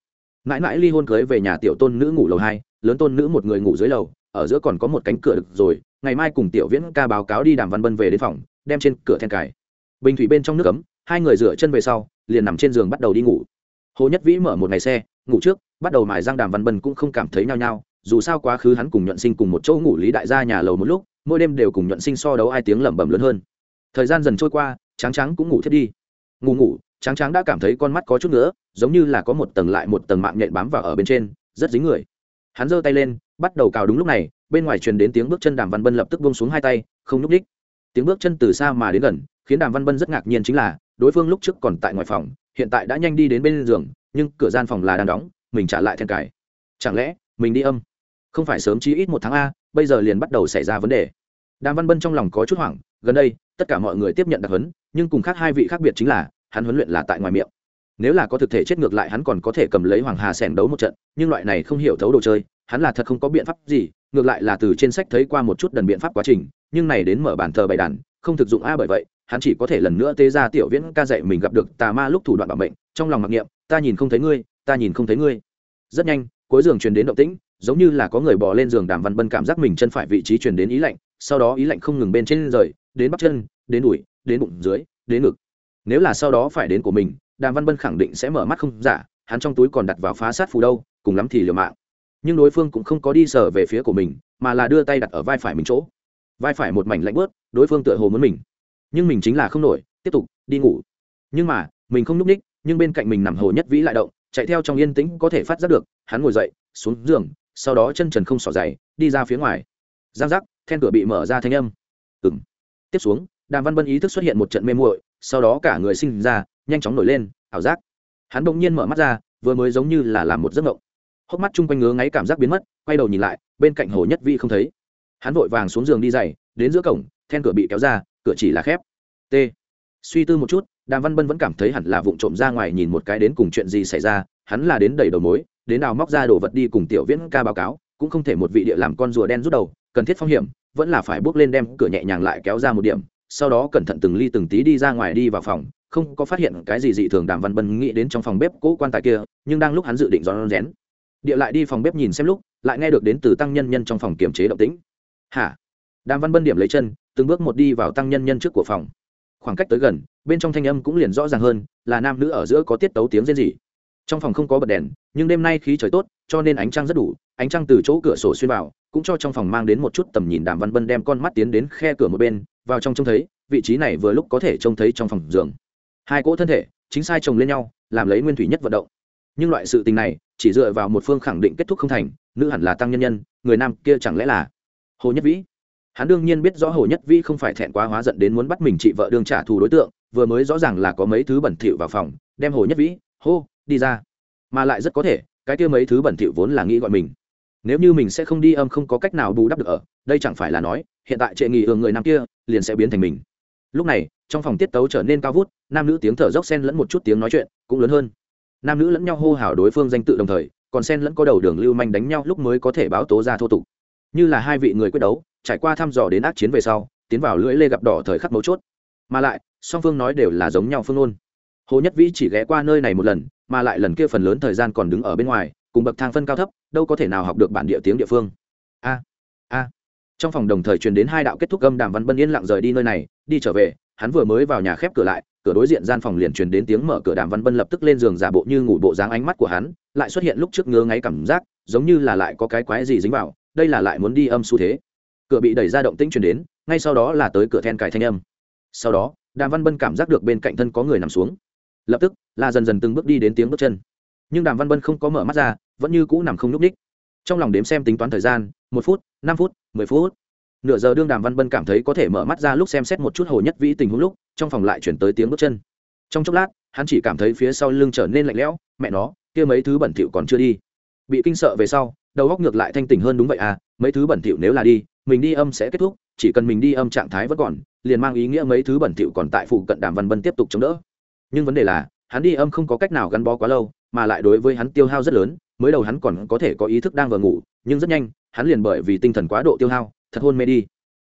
[SPEAKER 1] Mãi mãi ly hôn cưới về nhà tiểu tôn nữ ngủ lầu hai, lớn tôn nữ một người ngủ dưới lầu ở giữa còn có một cánh cửa được rồi, ngày mai cùng tiểu viễn ca báo cáo đi đàm văn bân về đến phòng, đem trên cửa then cài. Bình thủy bên trong nước cấm hai người rửa chân về sau, liền nằm trên giường bắt đầu đi ngủ. Hồ nhất vĩ mở một ngày xe, ngủ trước, bắt đầu mài giang đàm văn bân cũng không cảm thấy nhao nhao, dù sao quá khứ hắn cùng nhuận sinh cùng một chỗ ngủ lý đại gia nhà lầu một lúc, mỗi đêm đều cùng nhuận sinh so đấu ai tiếng lẩm bẩm lớn hơn. Thời gian dần trôi qua, tráng tráng cũng ngủ thiết đi. Ngủ ngủ, tráng tráng đã cảm thấy con mắt có chút nữa giống như là có một tầng lại một tầng mạng nhện bám vào ở bên trên, rất dính người. Hắn giơ tay lên bắt đầu cào đúng lúc này, bên ngoài truyền đến tiếng bước chân đàm văn bân lập tức bông xuống hai tay, không nhúc ních tiếng bước chân từ xa mà đến gần, khiến đàm văn bân rất ngạc nhiên chính là, đối phương lúc trước còn tại ngoài phòng, hiện tại đã nhanh đi đến bên giường, nhưng cửa gian phòng là đang đóng, mình trả lại then cài. Chẳng lẽ, mình đi âm? Không phải sớm chí ít một tháng a, bây giờ liền bắt đầu xảy ra vấn đề. Đàm văn bân trong lòng có chút hoảng, gần đây, tất cả mọi người tiếp nhận đặc huấn, nhưng cùng khác hai vị khác biệt chính là, hắn huấn luyện là tại ngoài miệng. Nếu là có thực thể chết ngược lại hắn còn có thể cầm lấy hoàng hà sẻn đấu một trận, nhưng loại này không hiểu thấu đồ chơi hắn là thật không có biện pháp gì, ngược lại là từ trên sách thấy qua một chút đần biện pháp quá trình, nhưng này đến mở bàn thờ bày đàn, không thực dụng a bởi vậy, hắn chỉ có thể lần nữa tế ra tiểu viễn ca dạy mình gặp được tà ma lúc thủ đoạn bảo mệnh, trong lòng mặc niệm, ta nhìn không thấy ngươi, ta nhìn không thấy ngươi. Rất nhanh, cuối giường truyền đến động tĩnh, giống như là có người bò lên giường đàm văn bân cảm giác mình chân phải vị trí truyền đến ý lạnh, sau đó ý lạnh không ngừng bên trên rời, đến bắp chân, đến đùi, đến bụng dưới, đến ngực. Nếu là sau đó phải đến của mình, đàm văn bân khẳng định sẽ mở mắt không giả, hắn trong túi còn đặt vào phá sát phù đâu, cùng lắm thì liều mạng nhưng đối phương cũng không có đi sở về phía của mình, mà là đưa tay đặt ở vai phải mình chỗ. Vai phải một mảnh lạnh bớt, đối phương tựa hồ muốn mình. Nhưng mình chính là không nổi, tiếp tục, đi ngủ. Nhưng mà, mình không n ú c ních nhưng bên cạnh mình nằm hồ nhất vĩ lại động, chạy theo trong yên tĩnh có thể phát giác được, hắn ngồi dậy, xuống giường, sau đó chân trần không xỏ dày đi ra phía ngoài. Giang giác, then cửa bị mở ra thanh âm. Ừ m tiếp xuống, đàm văn bân ý thức xuất hiện một trận mê muội, sau đó cả người sinh ra, nhanh chóng nổi lên, ảo giác. Hắn bỗng nhiên mở mắt ra, vừa mới giống như là làm một giấc mộng hốc mắt chung quanh ngứa ngáy cảm giác biến mất, quay đầu nhìn lại, bên cạnh hồ nhất vi không thấy. Hắn vội vàng xuống giường đi dày đến giữa cổng, then cửa bị kéo ra, cửa chỉ là khép. T. Suy tư một chút, đàm văn bân vẫn cảm thấy hẳn là vụng trộm ra ngoài nhìn một cái đến cùng chuyện gì xảy ra, hắn là đến đầy đầu mối, đến nào móc ra đồ vật đi cùng tiểu viễn ca báo cáo, cũng không thể một vị địa làm con rùa đen rút đầu, cần thiết phong hiểm, vẫn là phải bước lên đem cửa nhẹ nhàng lại kéo ra một điểm, sau đó cẩn thận từng ly từng tí đi ra ngoài đi vào phòng, không có phát hiện cái gì dị thường đàm văn bân nghĩ đến trong phòng bếp cỗ quan tài kia, nhưng đang lúc hắn dự định dọn rén địa lại đi phòng bếp nhìn xem lúc, lại nghe được đến từ tăng nhân nhân trong phòng kiềm chế động tĩnh. Hả? Đàm văn bân điểm lấy chân, từng bước một đi vào tăng nhân nhân trước của phòng. Khoảng cách tới gần, bên trong thanh âm cũng liền rõ ràng hơn, là nam nữ ở giữa có tiết tấu tiếng rên rỉ. Trong phòng không có bật đèn, nhưng đêm nay khí trời tốt, cho nên ánh trăng rất đủ, ánh trăng từ chỗ cửa sổ xuyên vào, cũng cho trong phòng mang đến một chút tầm nhìn đàm văn bân đem con mắt tiến đến khe cửa một bên, vào trong trông thấy, vị trí này vừa lúc có thể trông thấy trong phòng giường. Hai cỗ thân thể, chính sai chồng lên nhau, làm lấy nguyên thủy nhất vận động. Nhưng loại sự tình này chỉ dựa vào một phương khẳng định kết thúc không thành, nữ hẳn là tăng nhân nhân, người nam kia chẳng lẽ là hồ nhất vĩ? Hắn đương nhiên biết rõ hồ nhất vĩ không phải thẹn quá hóa giận đến muốn bắt mình chị vợ đương trả thù đối tượng, vừa mới rõ ràng là có mấy thứ bẩn thỉu vào phòng, đem hồ nhất vĩ, hô, đi ra. Mà lại rất có thể, cái kia mấy thứ bẩn thỉu vốn là nghĩ gọi mình. Nếu như mình sẽ không đi âm không có cách nào bù đắp được ở, đây chẳng phải là nói, hiện tại trệ nghị ương người nam kia, liền sẽ biến thành mình. Lúc này, trong phòng tiết tấu trở nên cao vút, nam nữ tiếng thở dốc sen lẫn một chút tiếng nói chuyện, cũng lớn hơn nam nữ lẫn nhau hô hào đối phương danh tự đồng thời, còn sen lẫn có đầu đường lưu manh đánh nhau lúc mới có thể báo tố ra thô tục. Như là hai vị người quyết đấu, trải qua thăm dò đến ác chiến về sau, tiến vào lưỡi lê gặp đỏ thời khắc mấu chốt. Mà lại, song phương nói đều là giống nhau phương ôn hồ nhất vĩ chỉ ghé qua nơi này một lần, mà lại lần kia phần lớn thời gian còn đứng ở bên ngoài, cùng bậc thang phân cao thấp, đâu có thể nào học được bản địa tiếng địa phương. A a. Trong phòng đồng thời truyền đến hai đạo kết thúc âm đàm văn bân yên lặng rời đi nơi này, đi trở về, hắn vừa mới vào nhà khép cửa lại cửa đối diện gian phòng liền truyền đến tiếng mở cửa đàm văn bân lập tức lên giường giả bộ như ngủ bộ dáng ánh mắt của hắn, lại xuất hiện lúc trước ngứa ngáy cảm giác, giống như là lại có cái quái gì dính vào, đây là lại muốn đi âm xu thế. Cửa bị đẩy ra động tĩnh truyền đến, ngay sau đó là tới cửa then cài thanh âm. Sau đó, đàm văn bân cảm giác được bên cạnh thân có người nằm xuống. Lập tức, là dần dần từng bước đi đến tiếng bước chân. Nhưng đàm văn bân không có mở mắt ra, vẫn như cũ nằm không nhúc ních trong lòng đếm xem tính toán thời gian, một phút, năm phút, mười phút nửa giờ đương đàm văn bân cảm thấy có thể mở mắt ra lúc xem xét một chút hồ nhất vĩ tình huống lúc, trong phòng lại chuyển tới tiếng bước chân. Trong chốc lát, hắn chỉ cảm thấy phía sau lưng trở nên lạnh lẽo, mẹ nó, kia mấy thứ bẩn thỉu còn chưa đi. Bị kinh sợ về sau, đầu góc ngược lại thanh tỉnh hơn đúng vậy à mấy thứ bẩn thỉu nếu là đi, mình đi âm sẽ kết thúc, chỉ cần mình đi âm trạng thái vẫn còn, liền mang ý nghĩa mấy thứ bẩn thỉu còn tại phụ cận đàm văn bân tiếp tục chống đỡ. Nhưng vấn đề là, hắn đi âm không có cách nào gắn bó quá lâu, mà lại đối với hắn tiêu hao rất lớn, mới đầu hắn còn có thể có ý thức đang vừa ngủ, nhưng rất nhanh, hắn liền bởi vì tinh thần quá độ tiêu hao thật hôn mê đi.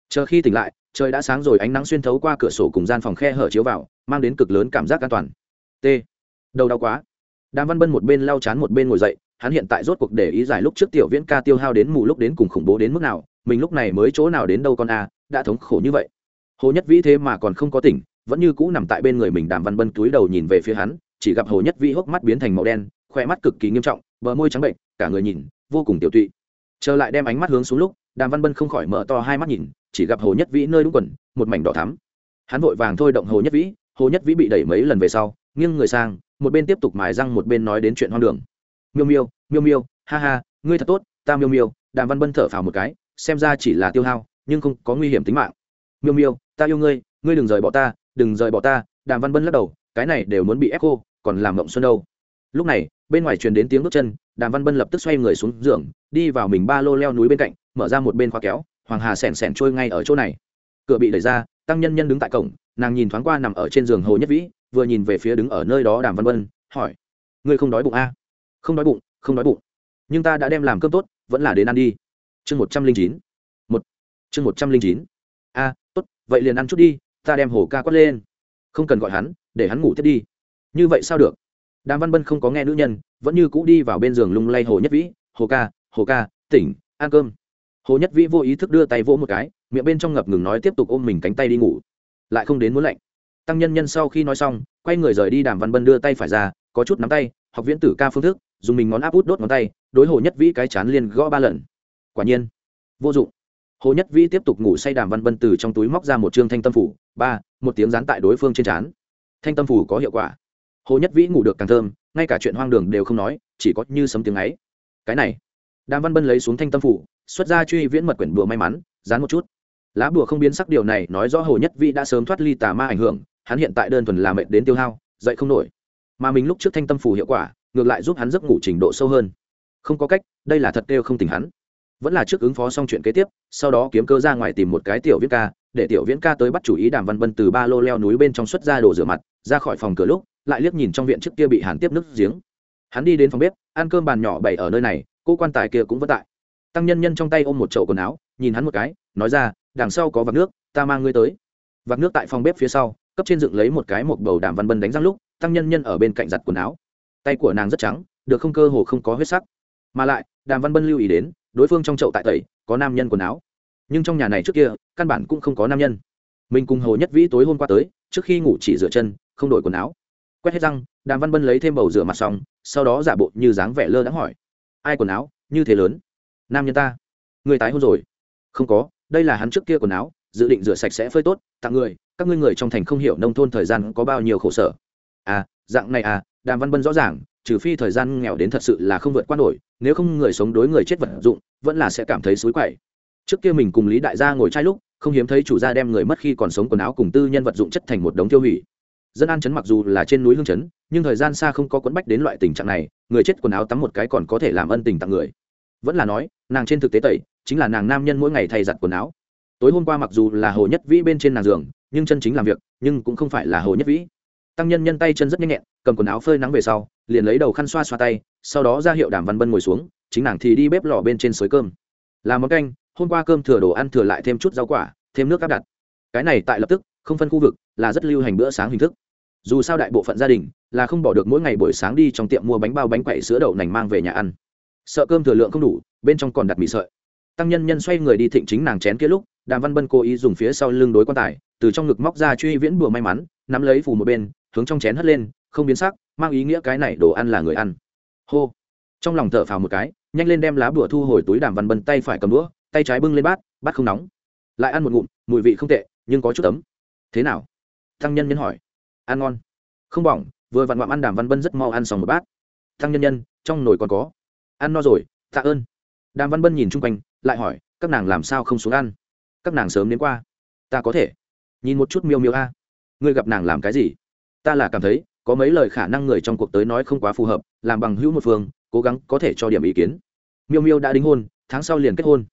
[SPEAKER 1] Chờ khi tỉnh lại, trời đã sáng rồi, ánh nắng xuyên thấu qua cửa sổ cùng gian phòng khe hở chiếu vào, mang đến cực lớn cảm giác an toàn. T. Đầu đau quá. Đàm văn bân một bên lau chán một bên ngồi dậy, hắn hiện tại rốt cuộc để ý giải lúc trước tiểu viễn ca tiêu hao đến mù lúc đến cùng khủng bố đến mức nào, mình lúc này mới chỗ nào đến đâu con a, đã thống khổ như vậy. Hồ nhất vĩ thế mà còn không có tỉnh, vẫn như cũ nằm tại bên người mình, đàm văn bân túi đầu nhìn về phía hắn, chỉ gặp hồ nhất vĩ hốc mắt biến thành màu đen khoe mắt cực kỳ nghiêm trọng, bờ môi trắng bệnh, cả người nhìn, vô cùng tiểu tụy trở lại đem ánh mắt hướng xuống lúc, đàm văn bân không khỏi mở to hai mắt nhìn, chỉ gặp hồ nhất vĩ nơi đúng quần, một mảnh đỏ thắm. Hắn vội vàng thôi động hồ nhất vĩ, hồ nhất vĩ bị đẩy mấy lần về sau, nghiêng người sang, một bên tiếp tục mài răng một bên nói đến chuyện hoang đường. Miêu miêu miêu miêu, ha ha, ngươi thật tốt, ta miêu miêu, đàm văn bân thở phào một cái, xem ra chỉ là tiêu hao, nhưng không có nguy hiểm tính mạng. Miêu miêu, ta yêu ngươi ngươi đừng rời bỏ ta, đừng rời bỏ ta, đàm văn bân lắc đầu, cái này đều muốn bị ép cô còn làm mộng xuân đâu. Lúc này bên ngoài truyền đến tiếng bước chân, đàm văn bân lập tức xoay người xuống giường, đi vào mình ba lô leo núi bên cạnh, mở ra một bên khóa kéo, hoàng hà sẻn sẻn trôi ngay ở chỗ này. Cửa bị đẩy ra, tăng nhân nhân đứng tại cổng, nàng nhìn thoáng qua nằm ở trên giường hồ nhất vĩ, vừa nhìn về phía đứng ở nơi đó đàm văn bân, hỏi, ngươi không đói bụng a à? không đói bụng, không đói bụng. Nhưng ta đã đem làm cơm tốt, vẫn là đến ăn đi. Chương một trăm linh chín. Một. Chương một trăm linh chín. A, tốt, vậy liền ăn chút đi, ta đem hồ ca quất lên. Không cần gọi hắn, để hắn ngủ thiết đi. Như vậy sao được? Đàm văn bân không có nghe nữ nhân vẫn như cũ đi vào bên giường lung lay hồ nhất vĩ hồ ca hồ ca tỉnh ăn cơm. Hồ nhất vĩ vô ý thức đưa tay vỗ một cái miệng bên trong ngập ngừng nói tiếp tục ôm mình cánh tay đi ngủ. Lại không đến muốn lạnh. Tăng nhân nhân sau khi nói xong quay người rời đi đàm văn bân đưa tay phải ra có chút nắm tay học viễn tử ca phương thức dùng mình ngón áp út đốt ngón tay đối hồ nhất vĩ cái chán liền gõ ba lần. Quả nhiên vô dụng. Hồ nhất vĩ tiếp tục ngủ say đàm văn bân từ trong túi móc ra một chương thanh tâm phủ ba một tiếng dán tại đối phương trên chán, thanh tâm phủ có hiệu quả hồ nhất vĩ ngủ được càng thơm, ngay cả chuyện hoang đường đều không nói, chỉ có như sấm tiếng ấy. Cái này, đàm văn bân lấy xuống thanh tâm phủ, xuất ra truy viễn mật quyển bùa may mắn, dán một chút. Lá bùa không biến sắc điều này nói rõ hồ nhất vĩ đã sớm thoát ly tà ma ảnh hưởng, hắn hiện tại đơn thuần là mệt đến tiêu hao, dậy không nổi. Mà mình lúc trước thanh tâm phủ hiệu quả, ngược lại giúp hắn giấc ngủ trình độ sâu hơn. Không có cách, đây là thật kêu không tỉnh hắn. Vẫn là trước ứng phó xong chuyện kế tiếp, sau đó kiếm cơ ra ngoài tìm một cái tiểu viễn ca, để tiểu viễn ca tới bắt chủ ý đàm văn bân từ ba lô leo núi bên trong xuất ra đồ rửa mặt, ra khỏi phòng cửa lúc lại liếc nhìn trong viện trước kia bị hàn tiếp nước giếng. Hắn đi đến phòng bếp, ăn cơm bàn nhỏ bày ở nơi này, cô quan tài kia cũng vất tại. Tăng nhân nhân trong tay ôm một chậu quần áo, nhìn hắn một cái, nói ra, đằng sau có vạc nước, ta mang ngươi tới. Vạc nước tại phòng bếp phía sau, cấp trên dựng lấy một cái một bầu đàm văn bân đánh răng lúc, tăng nhân nhân ở bên cạnh giặt quần áo. Tay của nàng rất trắng, được không cơ hồ không có huyết sắc. Mà lại đàm văn bân lưu ý đến, đối phương trong chậu tại tẩy, có nam nhân quần áo. Nhưng trong nhà này trước kia, căn bản cũng không có nam nhân. Mình cùng hồ nhất vĩ tối hôm qua tới, trước khi ngủ chỉ rửa chân, không đổi quần áo quét hết răng, đàm văn bân lấy thêm bầu rửa mặt xong, sau đó giả bộ như dáng vẻ lơ đãng hỏi, ai quần áo? Như thế lớn? Nam nhân ta? Người tái hôn rồi? Không có, đây là hắn trước kia quần áo, dự định rửa sạch sẽ phơi tốt, tặng người, các ngươi người trong thành không hiểu nông thôn thời gian có bao nhiêu khổ sở. À dạng này à đàm văn bân rõ ràng, trừ phi thời gian nghèo đến thật sự là không vượt qua nổi, nếu không người sống đối người chết vật dụng, vẫn là sẽ cảm thấy xối quậy. Trước kia mình cùng lý đại gia ngồi trai lúc, không hiếm thấy chủ gia đem người mất khi còn sống quần áo cùng tư nhân vật dụng chất thành một đống tiêu hủy dân an chấn mặc dù là trên núi hương chấn nhưng thời gian xa không có quấn bách đến loại tình trạng này, người chết quần áo tắm một cái còn có thể làm ân tình tặng người. Vẫn là nói, nàng trên thực tế tẩy, chính là nàng nam nhân mỗi ngày thay giặt quần áo. Tối hôm qua mặc dù là hồ nhất vĩ bên trên nàng giường, nhưng chân chính làm việc, nhưng cũng không phải là hồ nhất vĩ. Tăng nhân nhân tay chân rất nhanh nhẹn, cầm quần áo phơi nắng về sau, liền lấy đầu khăn xoa xoa tay, sau đó ra hiệu đàm văn bân ngồi xuống, chính nàng thì đi bếp lò bên trên xới cơm. Làm món canh, hôm qua cơm thừa đồ ăn thừa lại thêm chút rau quả, thêm nước áp đặt. Cái này tại lập tức không phân khu vực, là rất lưu hành bữa sáng hình thức. Dù sao đại bộ phận gia đình là không bỏ được mỗi ngày buổi sáng đi trong tiệm mua bánh bao bánh quậy sữa đậu nành mang về nhà ăn. Sợ cơm thừa lượng không đủ, bên trong còn đặt mì sợi. Tăng nhân nhân xoay người đi thịnh chính nàng chén kia lúc, đàm văn bân cố ý dùng phía sau lưng đối quan tài, từ trong ngực móc ra truy viễn bùa may mắn, nắm lấy phủ một bên, hướng trong chén hất lên, không biến sắc, mang ý nghĩa cái này đồ ăn là người ăn. Hô. Trong lòng thở phào một cái, nhanh lên đem lá bùa thu hồi túi đàm văn bân tay phải cầm đũa, tay trái bưng lên bát bát không nóng. Lại ăn một ngụm, mùi vị không tệ, nhưng có chút ấm thế nào? Tăng nhân nhân hỏi. Ăn ngon. Không bỏng, vừa vặn vặn ăn đàm văn bân rất mau ăn xong một bát. Tăng nhân nhân, trong nồi còn có. Ăn no rồi, tạ ơn. Đàm văn bân nhìn chung quanh, lại hỏi, các nàng làm sao không xuống ăn? Các nàng sớm đến qua. Ta có thể. Nhìn một chút miêu miêu a. Ngươi gặp nàng làm cái gì? Ta là cảm thấy, có mấy lời khả năng người trong cuộc tới nói không quá phù hợp, làm bằng hữu một phương, cố gắng có thể cho điểm ý kiến. Miêu miêu đã đính hôn, tháng sau liền kết hôn.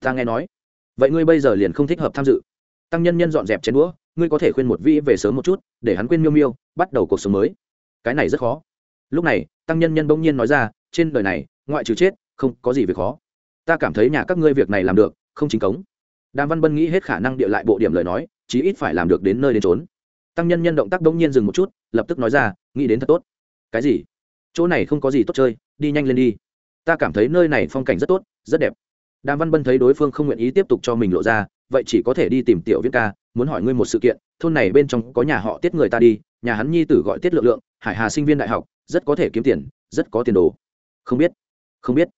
[SPEAKER 1] Ta nghe nói. Vậy ngươi bây giờ liền không thích hợp tham dự. Tăng nhân nhân dọn dẹp chén đũa ngươi có thể khuyên một vĩ về sớm một chút, để hắn quên miêu miêu, bắt đầu cuộc sống mới. Cái này rất khó. Lúc này, tăng nhân nhân bỗng nhiên nói ra, trên đời này, ngoại trừ chết, không có gì việc khó. Ta cảm thấy nhà các ngươi việc này làm được, không chính cống. Đàm văn bân nghĩ hết khả năng địa lại bộ điểm lời nói, chí ít phải làm được đến nơi đến trốn tăng nhân nhân động tác bỗng nhiên dừng một chút, lập tức nói ra, nghĩ đến thật tốt. Cái gì? Chỗ này không có gì tốt chơi, đi nhanh lên đi. Ta cảm thấy nơi này phong cảnh rất tốt, rất đẹp. Đàm văn bân thấy đối phương không nguyện ý tiếp tục cho mình lộ ra vậy chỉ có thể đi tìm tiểu Viễn ca, muốn hỏi ngươi một sự kiện, thôn này bên trong có nhà họ tiết người ta đi, nhà hắn nhi tử gọi tiết lượng lượng, hải hà sinh viên đại học, rất có thể kiếm tiền, rất có tiền đồ. Không biết không biết.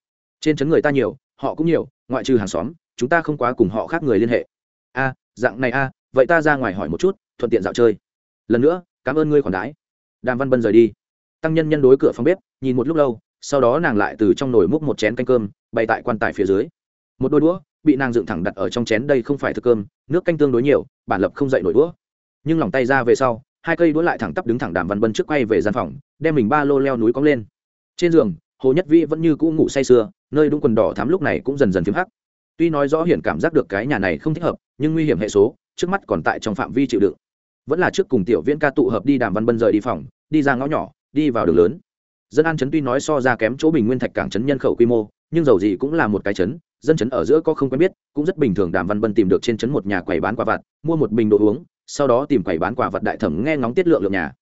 [SPEAKER 1] Trên trấn người ta nhiều, họ cũng nhiều, ngoại trừ hàng xóm, chúng ta không quá cùng họ khác người liên hệ. A, dạng này a, vậy ta ra ngoài hỏi một chút, thuận tiện dạo chơi. Lần nữa, cảm ơn ngươi khoản đãi. Đàm văn bân rời đi. Tăng nhân nhân đối cửa phòng bếp, nhìn một lúc lâu, sau đó nàng lại từ trong nồi múc một chén canh cơm, bày tại quan tài phía dưới. Một đôi đũa bị nàng dựng thẳng đặt ở trong chén đây không phải thức cơm, nước canh tương đối nhiều, bản lập không dậy nổi đũa. Nhưng lòng tay ra về sau, hai cây đũa lại thẳng tắp đứng thẳng đàm văn bân trước quay về gian phòng, đem mình ba lô leo núi cong lên. Trên giường, hồ nhất vĩ vẫn như cũ ngủ say sưa, nơi đúng quần đỏ thắm lúc này cũng dần dần phiếm hắc. Tuy nói rõ hiển cảm giác được cái nhà này không thích hợp, nhưng nguy hiểm hệ số, trước mắt còn tại trong phạm vi chịu đựng. Vẫn là trước cùng tiểu viễn ca tụ hợp đi đàm văn bân rời đi phòng, đi ra ngõ nhỏ, đi vào đường lớn. Dân an chấn tuy nói so ra kém chỗ bình nguyên thạch cảng chấn nhân khẩu quy mô nhưng dầu gì cũng là một cái chấn, dân chấn ở giữa có không quen biết, cũng rất bình thường đàm văn bân tìm được trên chấn một nhà quầy bán quả vặt, mua một bình đồ uống, sau đó tìm quầy bán quả vật đại thẩm nghe ngóng tiết lượng lượng nhà.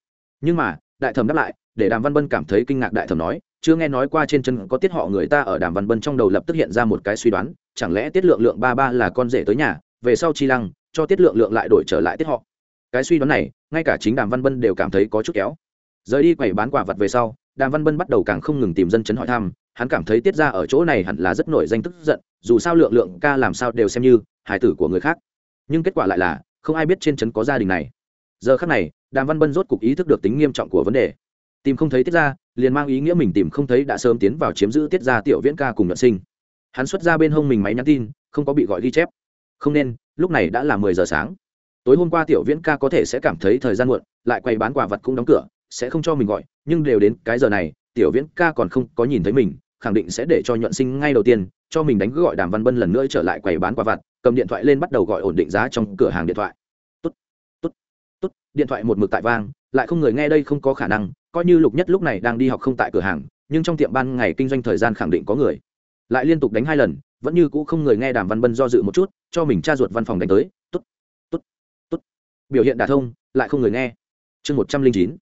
[SPEAKER 1] Nhưng mà, đại thẩm đáp lại, để đàm văn bân cảm thấy kinh ngạc đại thẩm nói, chưa nghe nói qua trên chân có tiết họ người ta ở đàm văn bân trong đầu lập tức hiện ra một cái suy đoán, chẳng lẽ tiết lượng lượng ba ba là con rể tới nhà, về sau chi lăng, cho tiết lượng lượng lại đổi trở lại tiết họ. Cái suy đoán này, ngay cả chính đàm văn bân đều cảm thấy có chút kéo. Rời đi quầy bán quả vật về sau đàm văn bân bắt đầu càng không ngừng tìm dân chấn hỏi thăm, hắn cảm thấy tiết ra ở chỗ này hẳn là rất nổi danh tức giận, dù sao lượng lượng ca làm sao đều xem như hài tử của người khác. Nhưng kết quả lại là, không ai biết trên trấn có gia đình này. Giờ khác này, đàm văn bân rốt cục ý thức được tính nghiêm trọng của vấn đề. Tìm không thấy tiết ra, liền mang ý nghĩa mình tìm không thấy đã sớm tiến vào chiếm giữ tiết ra tiểu viễn ca cùng nhuận sinh. Hắn xuất ra bên hông mình máy nhắn tin, không có bị gọi ghi chép. Không nên, lúc này đã là mười giờ sáng. Tối hôm qua tiểu viễn ca có thể sẽ cảm thấy thời gian muộn, lại quay bán quả vật cũng đóng cửa sẽ không cho mình gọi, nhưng đều đến cái giờ này, tiểu viễn ca còn không có nhìn thấy mình, khẳng định sẽ để cho nhuận sinh ngay đầu tiên, cho mình đánh gọi đàm văn bân lần nữa trở lại quầy bán quả vặt, cầm điện thoại lên bắt đầu gọi ổn định giá trong cửa hàng điện thoại. Tốt tốt tốt điện thoại một mực tại vang, lại không người nghe đây không có khả năng, coi như lục nhất lúc này đang đi học không tại cửa hàng, nhưng trong tiệm ban ngày kinh doanh thời gian khẳng định có người. Lại liên tục đánh hai lần, vẫn như cũ không người nghe đàm văn bân do dự một chút, cho mình tra ruột văn phòng đánh tới. Tốt tốt tốt biểu hiện đả thông, lại không người nghe. Chương một trăm linh chín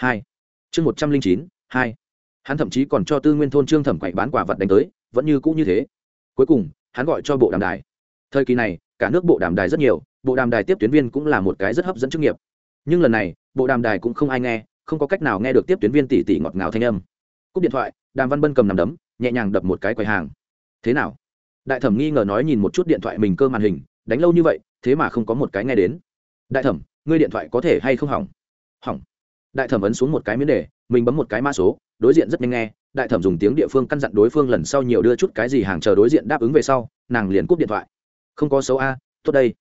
[SPEAKER 1] hai chương một trăm linh chín, hai hắn thậm chí còn cho tư nguyên thôn trương thẩm quậy bán quả vật đánh tới, vẫn như cũ như thế. Cuối cùng, hắn gọi cho bộ đàm đài. Thời kỳ này, cả nước bộ đàm đài rất nhiều, bộ đàm đài tiếp tuyến viên cũng là một cái rất hấp dẫn chức nghiệp. Nhưng lần này, bộ đàm đài cũng không ai nghe, không có cách nào nghe được tiếp tuyến viên tỷ tỷ ngọt ngào thanh âm. Cúp điện thoại, đàm văn bân cầm nằm đấm, nhẹ nhàng đập một cái quầy hàng. Thế nào? Đại thẩm nghi ngờ nói nhìn một chút điện thoại mình cơ màn hình, đánh lâu như vậy, thế mà không có một cái nghe đến. Đại thẩm, ngươi điện thoại có thể hay không hỏng? Hỏng đại thẩm ấn xuống một cái miếng đề, mình bấm một cái mã số, đối diện rất nhanh nghe, đại thẩm dùng tiếng địa phương căn dặn đối phương lần sau nhiều đưa chút cái gì hàng chờ đối diện đáp ứng về sau, nàng liền cúp điện thoại. Không có xấu a, tốt đây.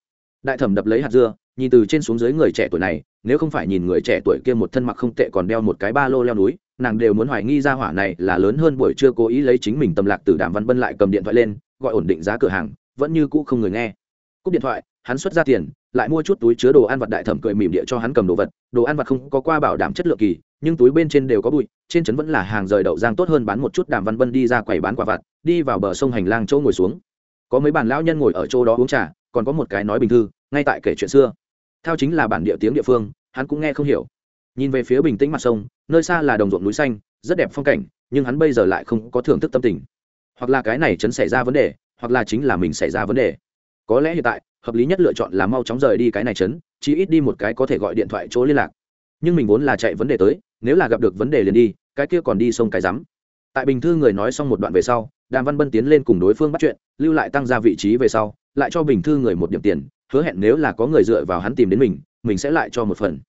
[SPEAKER 1] Đại thẩm đập lấy hạt dưa, nhìn từ trên xuống dưới người trẻ tuổi này, nếu không phải nhìn người trẻ tuổi kia một thân mặc không tệ còn đeo một cái ba lô leo núi, nàng đều muốn hoài nghi ra hỏa này là lớn hơn buổi trưa cố ý lấy chính mình tầm lạc từ đàm văn bân lại cầm điện thoại lên, gọi ổn định giá cửa hàng, vẫn như cũ không người nghe. Cúp điện thoại hắn xuất ra tiền, lại mua chút túi chứa đồ ăn vặt đại thẩm cười mỉm địa cho hắn cầm đồ vật. Đồ ăn vặt không có qua bảo đảm chất lượng kỳ, nhưng túi bên trên đều có bụi, trên trấn vẫn là hàng rời đậu giang tốt hơn bán một chút đàm văn vân đi ra quầy bán quả vặt, đi vào bờ sông hành lang chỗ ngồi xuống. Có mấy bàn lão nhân ngồi ở chỗ đó uống trà, còn có một cái nói bình thư, ngay tại kể chuyện xưa. Theo chính là bản địa tiếng địa phương, hắn cũng nghe không hiểu. Nhìn về phía bình tĩnh mặt sông, nơi xa là đồng ruộng núi xanh, rất đẹp phong cảnh, nhưng hắn bây giờ lại không có thưởng thức tâm tình. Hoặc là cái này chấn xảy ra vấn đề, hoặc là chính là mình xảy ra vấn đề. Có lẽ hiện tại hợp lý nhất lựa chọn là mau chóng rời đi cái này chấn chỉ ít đi một cái có thể gọi điện thoại chỗ liên lạc. Nhưng mình vốn là chạy vấn đề tới, nếu là gặp được vấn đề liền đi, cái kia còn đi sông cái rắm. Tại bình thư người nói xong một đoạn về sau, đàm văn bân tiến lên cùng đối phương bắt chuyện, lưu lại tăng ra vị trí về sau, lại cho bình thư người một điểm tiền, hứa hẹn nếu là có người dựa vào hắn tìm đến mình mình sẽ lại cho một phần.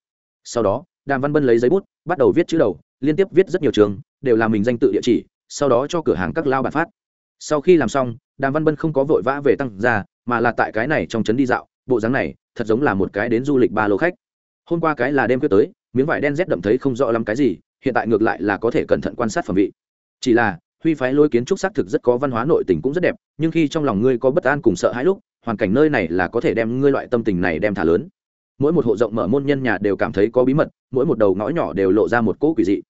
[SPEAKER 1] Sau đó, đàm văn bân lấy giấy bút, bắt đầu viết chữ đầu, liên tiếp viết rất nhiều trường, đều là mình danh tự địa chỉ, sau đó cho cửa hàng các lao bản phát. Sau khi làm xong, đàm văn bân không có vội vã về tăng ra mà là tại cái này trong trấn đi dạo, bộ dáng này thật giống là một cái đến du lịch ba lô khách. Hôm qua cái là đêm quyết tới, miếng vải đen rét đậm thấy không rõ lắm cái gì, hiện tại ngược lại là có thể cẩn thận quan sát phẩm vị. Chỉ là, huy phái lôi kiến trúc xác thực rất có văn hóa nội tình cũng rất đẹp, nhưng khi trong lòng ngươi có bất an cùng sợ hãi lúc, hoàn cảnh nơi này là có thể đem ngươi loại tâm tình này đem thả lớn. Mỗi một hộ rộng mở môn nhân nhà đều cảm thấy có bí mật, mỗi một đầu ngõ nhỏ đều lộ ra một cỗ quỷ dị.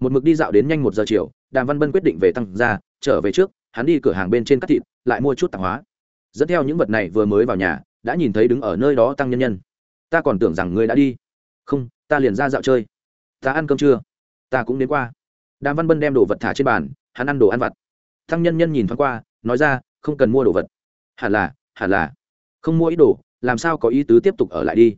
[SPEAKER 1] Một mực đi dạo đến nhanh một giờ chiều, đàm văn bân quyết định về tăng ra trở về trước, hắn đi cửa hàng bên trên cắt thịt, lại mua chút tạp hóa dẫn theo những vật này vừa mới vào nhà, đã nhìn thấy đứng ở nơi đó tăng nhân nhân. Ta còn tưởng rằng ngươi đã đi. Không, ta liền ra dạo chơi. Ta ăn cơm chưa ta cũng đến qua. Đàm văn bân đem đồ vật thả trên bàn, hắn ăn đồ ăn vặt. Tăng nhân nhân nhìn thoáng qua, nói ra, không cần mua đồ vật. Hẳn là hẳn là. Không mua ít đồ, làm sao có ý tứ tiếp tục ở lại đi?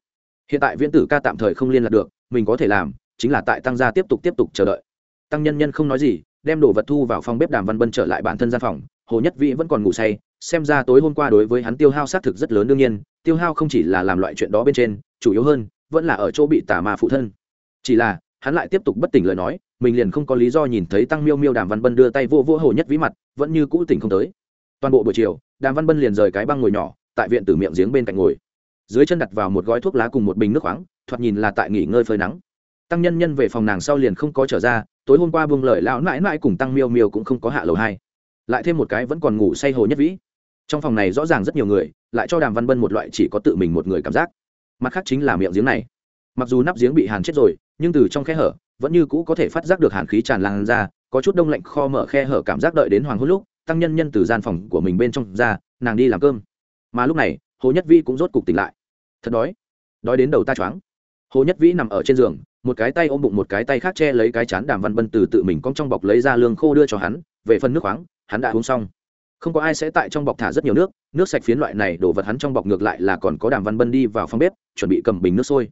[SPEAKER 1] Hiện tại viễn tử ca tạm thời không liên lạc được, mình có thể làm, chính là tại tăng gia tiếp tục tiếp tục chờ đợi. Tăng nhân nhân không nói gì, đem đồ vật thu vào phòng bếp đàm văn bân trở lại bản thân gian phòng hồ nhất vĩ vẫn còn ngủ say, xem ra tối hôm qua đối với hắn tiêu hao xác thực rất lớn đương nhiên, tiêu hao không chỉ là làm loại chuyện đó bên trên, chủ yếu hơn, vẫn là ở chỗ bị tà ma phụ thân. Chỉ là, hắn lại tiếp tục bất tỉnh lời nói, mình liền không có lý do nhìn thấy tăng miêu miêu đàm văn bân đưa tay vô vô hồ nhất vĩ mặt, vẫn như cũ tỉnh không tới. Toàn bộ buổi chiều, đàm văn bân liền rời cái băng ngồi nhỏ, tại viện tử miệng giếng bên cạnh ngồi. Dưới chân đặt vào một gói thuốc lá cùng một bình nước khoáng, thoạt nhìn là tại nghỉ ngơi phơi nắng. Tăng nhân nhân về phòng nàng sau liền không có trở ra, tối hôm qua buông lời lão mãi mãi cùng tăng miêu miêu cũng không có hạ lầu hai lại thêm một cái vẫn còn ngủ say hồ nhất vĩ. Trong phòng này rõ ràng rất nhiều người, lại cho đàm văn bân một loại chỉ có tự mình một người cảm giác. Mặt khác chính là miệng giếng này. Mặc dù nắp giếng bị hàn chết rồi, nhưng từ trong khe hở, vẫn như cũ có thể phát giác được hàn khí tràn lan ra, có chút đông lạnh kho mở khe hở cảm giác đợi đến hoàng hôn lúc, tăng nhân nhân từ gian phòng của mình bên trong ra, nàng đi làm cơm. Mà lúc này, hồ nhất vĩ cũng rốt cục tỉnh lại. Thật đói. Đói đến đầu ta choáng. Hồ nhất vĩ nằm ở trên giường, một cái tay ôm bụng một cái tay khác che lấy cái chán đàm văn bân từ tự mình cong trong bọc lấy ra lương khô đưa cho hắn, về phần nước khoáng hắn đã uống xong. Không có ai sẽ tại trong bọc thả rất nhiều nước nước sạch phiến loại này đổ vật hắn trong bọc ngược lại là còn có đàm văn bân đi vào phòng bếp chuẩn bị cầm bình nước sôi.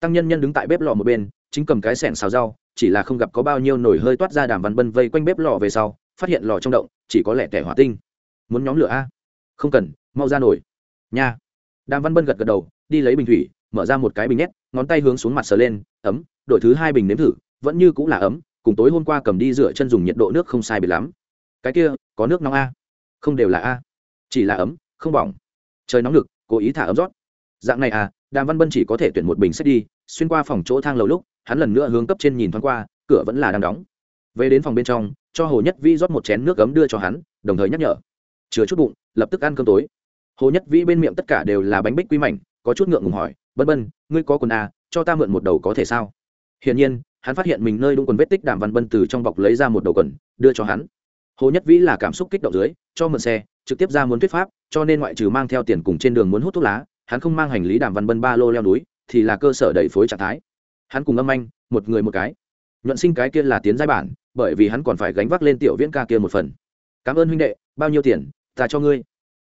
[SPEAKER 1] Tăng nhân nhân đứng tại bếp lò một bên chính cầm cái sẻng xào rau chỉ là không gặp có bao nhiêu nổi hơi toát ra đàm văn bân vây quanh bếp lò về sau phát hiện lò trong động chỉ có lẻ tẻ hỏa tinh. Muốn nhóm lửa a? Không cần mau ra nổi. Nha. Đàm văn bân gật gật đầu đi lấy bình thủy mở ra một cái bình nét, ngón tay hướng xuống mặt sờ lên ấm đổi thứ hai bình nếm thử vẫn như cũng là ấm cùng tối hôm qua cầm đi rửa chân dùng nhiệt độ nước không sai biệt lắm cái kia, có nước nóng a? Không đều là a. Chỉ là ấm, không bỏng. Trời nóng lực cố ý thả ấm rót. Dạng này à đàm văn bân chỉ có thể tuyển một bình xét đi, xuyên qua phòng chỗ thang lầu lúc, hắn lần nữa hướng cấp trên nhìn thoáng qua, cửa vẫn là đang đóng. Về đến phòng bên trong, cho hồ nhất vi rót một chén nước ấm đưa cho hắn, đồng thời nhắc nhở. Chứa chút bụng, lập tức ăn cơm tối. Hồ nhất vĩ bên miệng tất cả đều là bánh bích quy mảnh, có chút ngượng ngùng hỏi, bân bân, ngươi có quần à cho ta mượn một đầu có thể sao? Hiển nhiên, hắn phát hiện mình nơi đúng quần vết tích đàm văn bân từ trong bọc lấy ra một đầu quần, đưa cho hắn hồ nhất vĩ là cảm xúc kích động dưới, cho mượn xe, trực tiếp ra muốn thuyết pháp, cho nên ngoại trừ mang theo tiền cùng trên đường muốn hút thuốc lá, hắn không mang hành lý đàm văn bân ba lô leo núi, thì là cơ sở đẩy phối trạng thái. Hắn cùng âm anh, một người một cái. Nhuận sinh cái kia là tiến giai bản, bởi vì hắn còn phải gánh vác lên tiểu viễn ca kia một phần. Cảm ơn huynh đệ, bao nhiêu tiền, ta cho ngươi.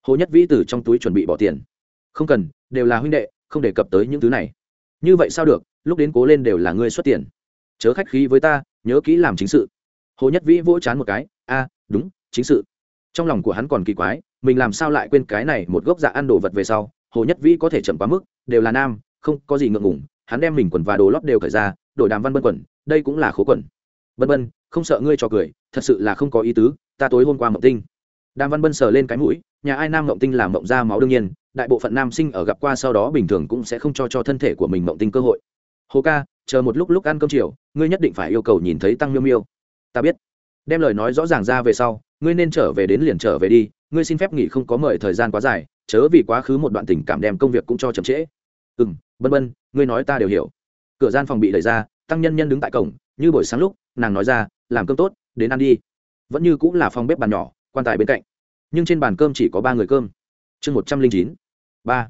[SPEAKER 1] Hồ nhất vĩ từ trong túi chuẩn bị bỏ tiền. Không cần, đều là huynh đệ, không đề cập tới những thứ này. Như vậy sao được, lúc đến cố lên đều là ngươi xuất tiền. Chớ khách khí với ta, nhớ kỹ làm chính sự. Hồ nhất vĩ vỗ chán một cái, a đúng, chính sự. Trong lòng của hắn còn kỳ quái, mình làm sao lại quên cái này một gốc dạ ăn đồ vật về sau, hồ nhất vĩ có thể chậm quá mức, đều là nam, không có gì ngượng ngủng hắn đem mình quần và đồ lót đều khởi ra, đổi đàm văn bân quần, đây cũng là khố quần. Bân bân, không sợ ngươi cho cười, thật sự là không có ý tứ, ta tối hôm qua mộng tinh. Đàm văn bân sờ lên cái mũi, nhà ai nam mộng tinh làm mộng ra máu đương nhiên, đại bộ phận nam sinh ở gặp qua sau đó bình thường cũng sẽ không cho cho thân thể của mình mộng tinh cơ hội. Hồ ca, chờ một lúc lúc ăn cơm chiều, ngươi nhất định phải yêu cầu nhìn thấy tăng miêu miêu. Ta biết đem lời nói rõ ràng ra về sau, ngươi nên trở về đến liền trở về đi, ngươi xin phép nghỉ không có mời thời gian quá dài, chớ vì quá khứ một đoạn tình cảm đem công việc cũng cho chậm trễ. Ừ m bân bân ngươi nói ta đều hiểu. Cửa gian phòng bị đẩy ra, tăng nhân nhân đứng tại cổng, như buổi sáng lúc, nàng nói ra, làm cơm tốt, đến ăn đi. Vẫn như cũng là phòng bếp bàn nhỏ, quan tài bên cạnh. Nhưng trên bàn cơm chỉ có ba người cơm. Chương một trăm linh chín, ba.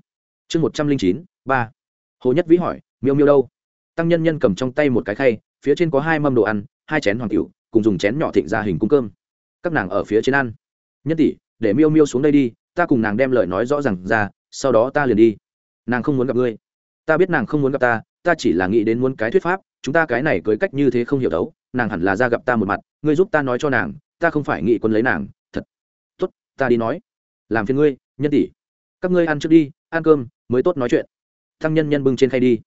[SPEAKER 1] Chương một trăm linh chín, ba. Hồ nhất vĩ hỏi, miêu miêu đâu? Tăng nhân nhân cầm trong tay một cái khay, phía trên có hai mâm đồ ăn, hai chén hoàng cựu cùng dùng chén nhỏ thịnh ra hình cung cơm. Các nàng ở phía trên ăn. Nhân tỷ, để miêu miêu xuống đây đi, ta cùng nàng đem lời nói rõ r à n g ra, sau đó ta liền đi. Nàng không muốn gặp ngươi. Ta biết nàng không muốn gặp ta ta chỉ là nghĩ đến muốn cái thuyết pháp, chúng ta cái này cưới cách như thế không hiểu đấu, nàng hẳn là ra gặp ta một mặt, ngươi giúp ta nói cho nàng, ta không phải nghĩ quân lấy nàng, thật. Tốt, ta đi nói. Làm phiền ngươi, nhân tỷ. Các ngươi ăn trước đi, ăn cơm, mới tốt nói chuyện. Thăng nhân nhân bưng trên khay đi.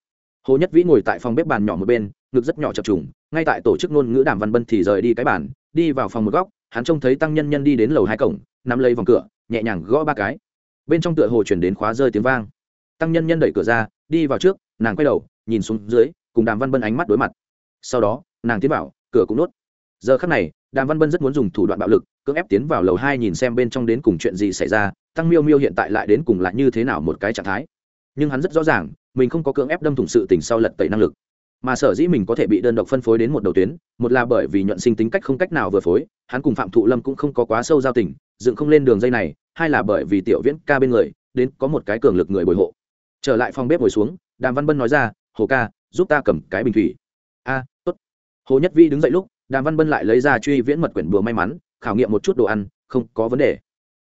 [SPEAKER 1] Hồ nhất vĩ ngồi tại phòng bếp bàn nhỏ một bên, ngực rất nhỏ chập trùng ngay tại tổ chức ngôn ngữ đàm văn bân thì rời đi cái bàn, đi vào phòng một góc, hắn trông thấy tăng nhân nhân đi đến lầu hai cổng, nắm lấy vòng cửa, nhẹ nhàng gõ ba cái. Bên trong tựa hồ chuyển đến khóa rơi tiếng vang. Tăng nhân nhân đẩy cửa ra, đi vào trước, nàng quay đầu, nhìn xuống dưới, cùng đàm văn bân ánh mắt đối mặt. Sau đó, nàng tiến vào, cửa cũng nốt. Giờ khắc này, đàm văn bân rất muốn dùng thủ đoạn bạo lực, cưỡng ép tiến vào lầu hai nhìn xem bên trong đến cùng chuyện gì xảy ra, tăng miêu miêu hiện tại lại đến cùng lại như thế nào một cái trạng thái. Nhưng hắn rất rõ ràng, mình không có cưỡng ép đâm thủng sự tình sau lật tẩy năng lực mà sở dĩ mình có thể bị đơn độc phân phối đến một đầu tuyến, một là bởi vì nhuận sinh tính cách không cách nào vừa phối, hắn cùng phạm thụ lâm cũng không có quá sâu giao tình, dựng không lên đường dây này, hai là bởi vì tiểu viễn ca bên người, đến có một cái cường lực người bồi hộ. Trở lại phòng bếp ngồi xuống, đàm văn bân nói ra, hồ ca, giúp ta cầm cái bình thủy. A, tốt. Hồ nhất vi đứng dậy lúc, đàm văn bân lại lấy ra truy viễn mật quyển bùa may mắn, khảo nghiệm một chút đồ ăn, không có vấn đề.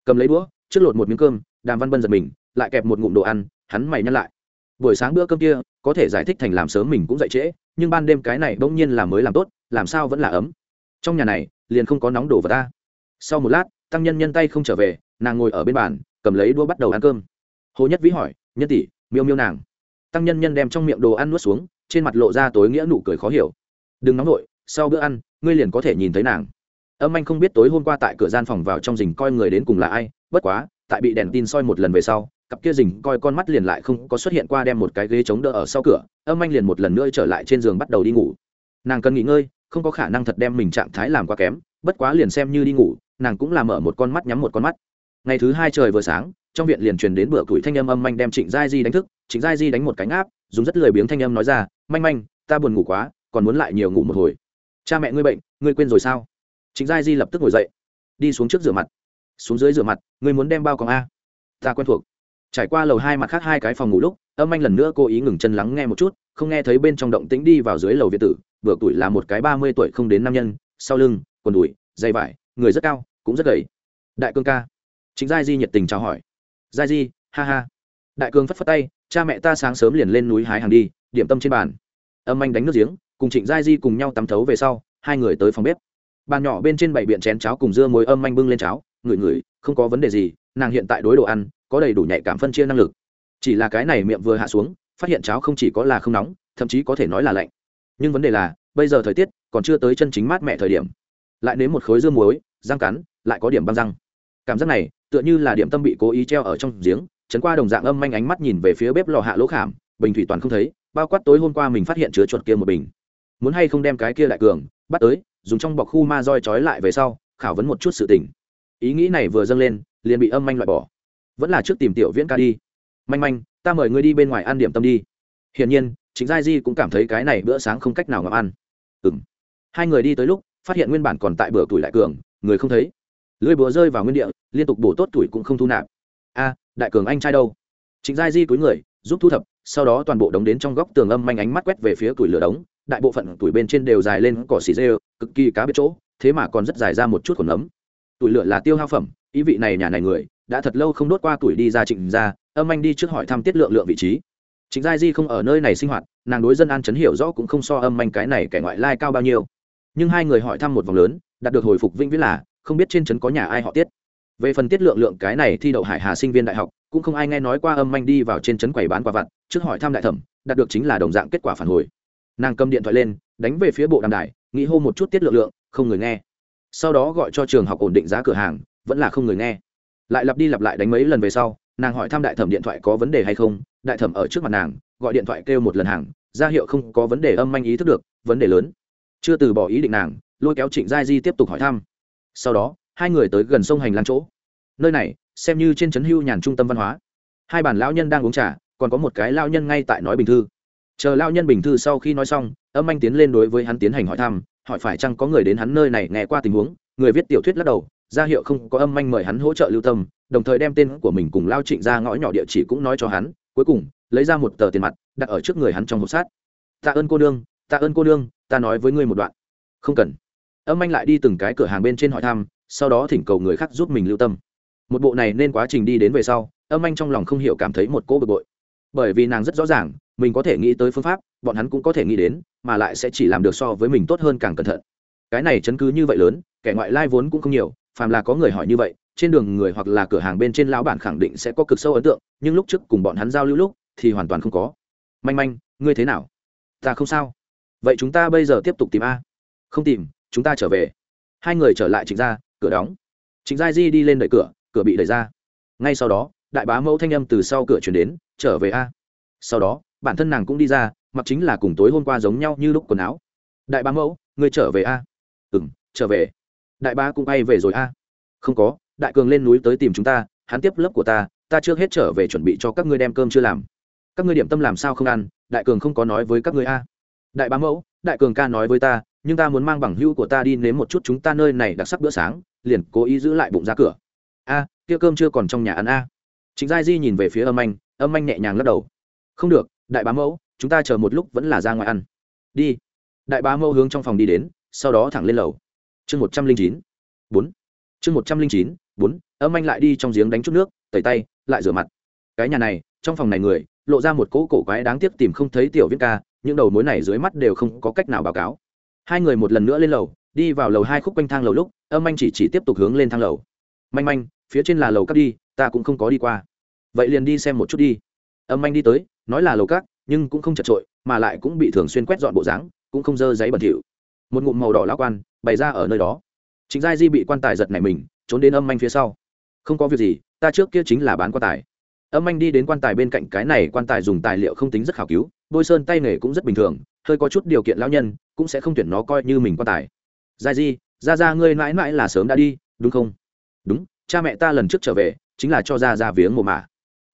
[SPEAKER 1] Cầm lấy đũa, trước lột một miếng cơm, đàm văn bân giật mình, lại kẹp một ngụm đồ ăn, hắn mày nhăn lại buổi sáng bữa cơm kia, có thể giải thích thành làm sớm mình cũng dậy trễ, nhưng ban đêm cái này bỗng nhiên làm mới làm tốt, làm sao vẫn là ấm. Trong nhà này, liền không có nóng đổ vào ta sau một lát, tăng nhân nhân tay không trở về, nàng ngồi ở bên bàn, cầm lấy đũa bắt đầu ăn cơm. Hồ nhất vĩ hỏi, nhân tỷ, miêu miêu nàng? Tăng nhân nhân đem trong miệng đồ ăn nuốt xuống, trên mặt lộ ra tối nghĩa nụ cười khó hiểu. Đừng nóng nổi sau bữa ăn, ngươi liền có thể nhìn thấy nàng. Âm anh không biết tối hôm qua tại cửa gian phòng vào trong rình coi người đến cùng là ai, bất quá tại bị đèn tin soi một lần về sau, cặp kia rình coi con mắt liền lại không có xuất hiện qua đem một cái ghế chống đỡ ở sau cửa, âm anh liền một lần nữa trở lại trên giường bắt đầu đi ngủ. Nàng cần nghỉ ngơi, không có khả năng thật đem mình trạng thái làm quá kém, bất quá liền xem như đi ngủ, nàng cũng làm mở một con mắt nhắm một con mắt. Ngày thứ hai trời vừa sáng, trong viện liền truyền đến bữa tuổi thanh âm âm manh đem trịnh giai di đánh thức, trịnh giai di đánh một cánh áp, dùng rất lười biếng thanh âm nói ra, manh manh, ta buồn ngủ quá, còn muốn lại nhiều ngủ một hồi. Cha mẹ ngươi bệnh, ngươi quên rồi sao? Trịnh giai di lập tức ngồi dậy, đi xuống trước rửa mặt xuống dưới rửa mặt, ngươi muốn đem bao còn a? Ta quen thuộc. Trải qua lầu hai mặt khác hai cái phòng ngủ lúc, âm anh lần nữa cố ý ngừng chân lắng nghe một chút, không nghe thấy bên trong động tĩnh đi vào dưới lầu việt tử, vừa tuổi là một cái ba mươi tuổi không đến nam nhân, sau lưng, quần đùi, dây vải, người rất cao, cũng rất gầy. Đại cương ca. Chính giai di nhiệt tình chào hỏi. Giai di, ha ha. Đại cương phất phất tay, cha mẹ ta sáng sớm liền lên núi hái hàng đi, điểm tâm trên bàn. Âm anh đánh nước giếng, cùng trịnh giai di cùng nhau tắm thấu về sau, hai người tới phòng bếp. Bàn nhỏ bên trên bảy biện chén cháo cùng dưa muối âm anh bưng lên cháo ngửi ngửi không có vấn đề gì, nàng hiện tại đối đồ ăn, có đầy đủ nhạy cảm phân chia năng lực. Chỉ là cái này miệng vừa hạ xuống, phát hiện cháo không chỉ có là không nóng, thậm chí có thể nói là lạnh. Nhưng vấn đề là, bây giờ thời tiết, còn chưa tới chân chính mát mẹ thời điểm. Lại nếm một khối dưa muối răng cắn, lại có điểm băng răng. Cảm giác này, tựa như là điểm tâm bị cố ý treo ở trong giếng, chấn qua đồng dạng âm manh ánh mắt nhìn về phía bếp lò hạ lỗ khảm, bình thủy toàn không thấy, bao quát tối hôm qua mình phát hiện chứa chuột kia một bình. Muốn hay không đem cái kia lại cường, bắt tới, dùng trong bọc khu ma roi trói lại về sau, khảo vấn một chút sự tình ý nghĩ này vừa dâng lên, liền bị âm manh loại bỏ. Vẫn là trước tìm tiểu viễn ca đi. Manh manh, ta mời ngươi đi bên ngoài ăn điểm tâm đi. Hiển nhiên chính giai di cũng cảm thấy cái này bữa sáng không cách nào ngậm ăn. Ừng hai người đi tới lúc, phát hiện nguyên bản còn tại bữa tuổi lại cường, người không thấy. Lưỡi búa rơi vào nguyên địa, liên tục bổ tốt tuổi cũng không thu nạp. A, đại cường anh trai đâu? Chính giai di cúi người, giúp thu thập, sau đó toàn bộ đống đến trong góc tường âm manh ánh mắt quét về phía tuổi lửa đống, đại bộ phận tuổi bên trên đều dài lên cỏ xì dê cực kỳ cá biệt chỗ, thế mà còn rất dài ra một chút còn nấm tuổi lửa là tiêu hao phẩm ý vị này nhà này người đã thật lâu không đốt qua tuổi đi ra trịnh gia, âm anh đi trước hỏi thăm tiết lượng lượng vị trí. Trịnh gia di không ở nơi này sinh hoạt nàng đối dân an chấn hiểu rõ cũng không so âm anh cái này kẻ ngoại lai cao bao nhiêu. Nhưng hai người hỏi thăm một vòng lớn đạt được hồi phục vĩnh viễn là không biết trên trấn có nhà ai họ tiết. Về phần tiết lượng lượng cái này thi đậu hải hà sinh viên đại học cũng không ai nghe nói qua âm anh đi vào trên trấn quầy bán quả vặt trước hỏi thăm đại thẩm đạt được chính là đồng dạng kết quả phản hồi. Nàng cầm điện thoại lên đánh về phía bộ đàm đài nghĩ hô một chút tiết lượng lượng không người nghe sau đó gọi cho trường học ổn định giá cửa hàng, vẫn là không người nghe. Lại lặp đi lặp lại đánh mấy lần về sau, nàng hỏi thăm đại thẩm điện thoại có vấn đề hay không, đại thẩm ở trước mặt nàng, gọi điện thoại kêu một lần hàng, ra hiệu không có vấn đề âm manh ý thức được, vấn đề lớn. Chưa từ bỏ ý định nàng, lôi kéo trịnh giai di tiếp tục hỏi thăm. Sau đó, hai người tới gần sông hành lan chỗ. Nơi này, xem như trên trấn hưu nhàn trung tâm văn hóa. Hai bản lão nhân đang uống trà, còn có một cái lao nhân ngay tại nói bình thư. Chờ lao nhân bình thư sau khi nói xong, âm anh tiến lên đối với hắn tiến hành hỏi thăm hỏi phải chăng có người đến hắn nơi này nghe qua tình huống người viết tiểu thuyết lắc đầu ra hiệu không có âm anh mời hắn hỗ trợ lưu tâm đồng thời đem tên của mình cùng lao trịnh ra ngõ nhỏ địa chỉ cũng nói cho hắn cuối cùng lấy ra một tờ tiền mặt đặt ở trước người hắn trong hộp sát tạ ơn cô đương, tạ ơn cô đương, ta nói với ngươi một đoạn. Không cần. Âm anh lại đi từng cái cửa hàng bên trên hỏi thăm sau đó thỉnh cầu người khác giúp mình lưu tâm. Một bộ này nên quá trình đi đến về sau âm anh trong lòng không hiểu cảm thấy một cỗ bực bội. Bởi vì nàng rất rõ ràng mình có thể nghĩ tới phương pháp, bọn hắn cũng có thể nghĩ đến, mà lại sẽ chỉ làm được so với mình tốt hơn càng cẩn thận. Cái này chấn cứ như vậy lớn, kẻ ngoại lai vốn cũng không nhiều, phàm là có người hỏi như vậy, trên đường người hoặc là cửa hàng bên trên lão bản khẳng định sẽ có cực sâu ấn tượng, nhưng lúc trước cùng bọn hắn giao lưu lúc, thì hoàn toàn không có. Manh manh, ngươi thế nào? Ta không sao. Vậy chúng ta bây giờ tiếp tục tìm a. Không tìm, chúng ta trở về. Hai người trở lại trịnh gia, cửa đóng. Trịnh gia di đi lên đợi cửa cửa bị đẩy ra. Ngay sau đó, đại bá mẫu thanh âm từ sau cửa chuyển đến, trở về a. Sau đó bản thân nàng cũng đi ra, mặc chính là cùng tối hôm qua giống nhau như lúc quần áo. Đại bá mẫu, ngươi trở về a? À? ừ m trở về. Đại bá cũng bay về rồi a? Không có, đại cường lên núi tới tìm chúng ta, hắn tiếp lớp của ta ta trước hết trở về chuẩn bị cho các ngươi đem cơm chưa làm. Các ngươi điểm tâm làm sao không ăn, đại cường không có nói với các ngươi a. Đại bá mẫu, đại cường ca nói với ta, nhưng ta muốn mang bằng hữu của ta đi nếm một chút chúng ta nơi này đặc sắc bữa sáng, liền cố ý giữ lại bụng ra cửa. A, kia cơm chưa còn trong nhà ăn a? Chính giai di nhìn về phía âm anh âm anh nhẹ nhàng lắc đầu. Không được đại bá mẫu, chúng ta chờ một lúc vẫn là ra ngoài ăn. Đi. Đại bá mẫu hướng trong phòng đi đến, sau đó thẳng lên lầu. Chương một trăm linh chín, bốn. Chương một trăm linh chín, bốn, âm anh lại đi trong giếng đánh chút nước, tẩy tay, lại rửa mặt. Cái nhà này, trong phòng này người, lộ ra một cỗ cổ quái đáng tiếc tìm không thấy tiểu viết ca, những đầu mối này dưới mắt đều không có cách nào báo cáo. Hai người một lần nữa lên lầu, đi vào lầu hai khúc quanh thang lầu lúc, âm anh chỉ chỉ tiếp tục hướng lên thang lầu. Manh manh, phía trên là lầu cắt đi, ta cũng không có đi qua. Vậy liền đi xem một chút đi. Âm anh đi tới nói là lầu cát, nhưng cũng không chật trội, mà lại cũng bị thường xuyên quét dọn bộ dáng, cũng không dơ giấy bẩn thỉu. Một ngụm màu đỏ lão quan bày ra ở nơi đó. Chính giai di bị quan tài giật này mình, trốn đến âm anh phía sau. Không có việc gì, ta trước kia chính là bán quan tài. Âm anh đi đến quan tài bên cạnh, cái này quan tài dùng tài liệu không tính rất khảo cứu, bôi sơn tay nghề cũng rất bình thường, hơi có chút điều kiện lão nhân, cũng sẽ không tuyển nó coi như mình quan tài. Giai di, ra ra ngươi mãi mãi là sớm đã đi, đúng không? Đúng, cha mẹ ta lần trước trở về, chính là cho ra ra viếng mồ mả.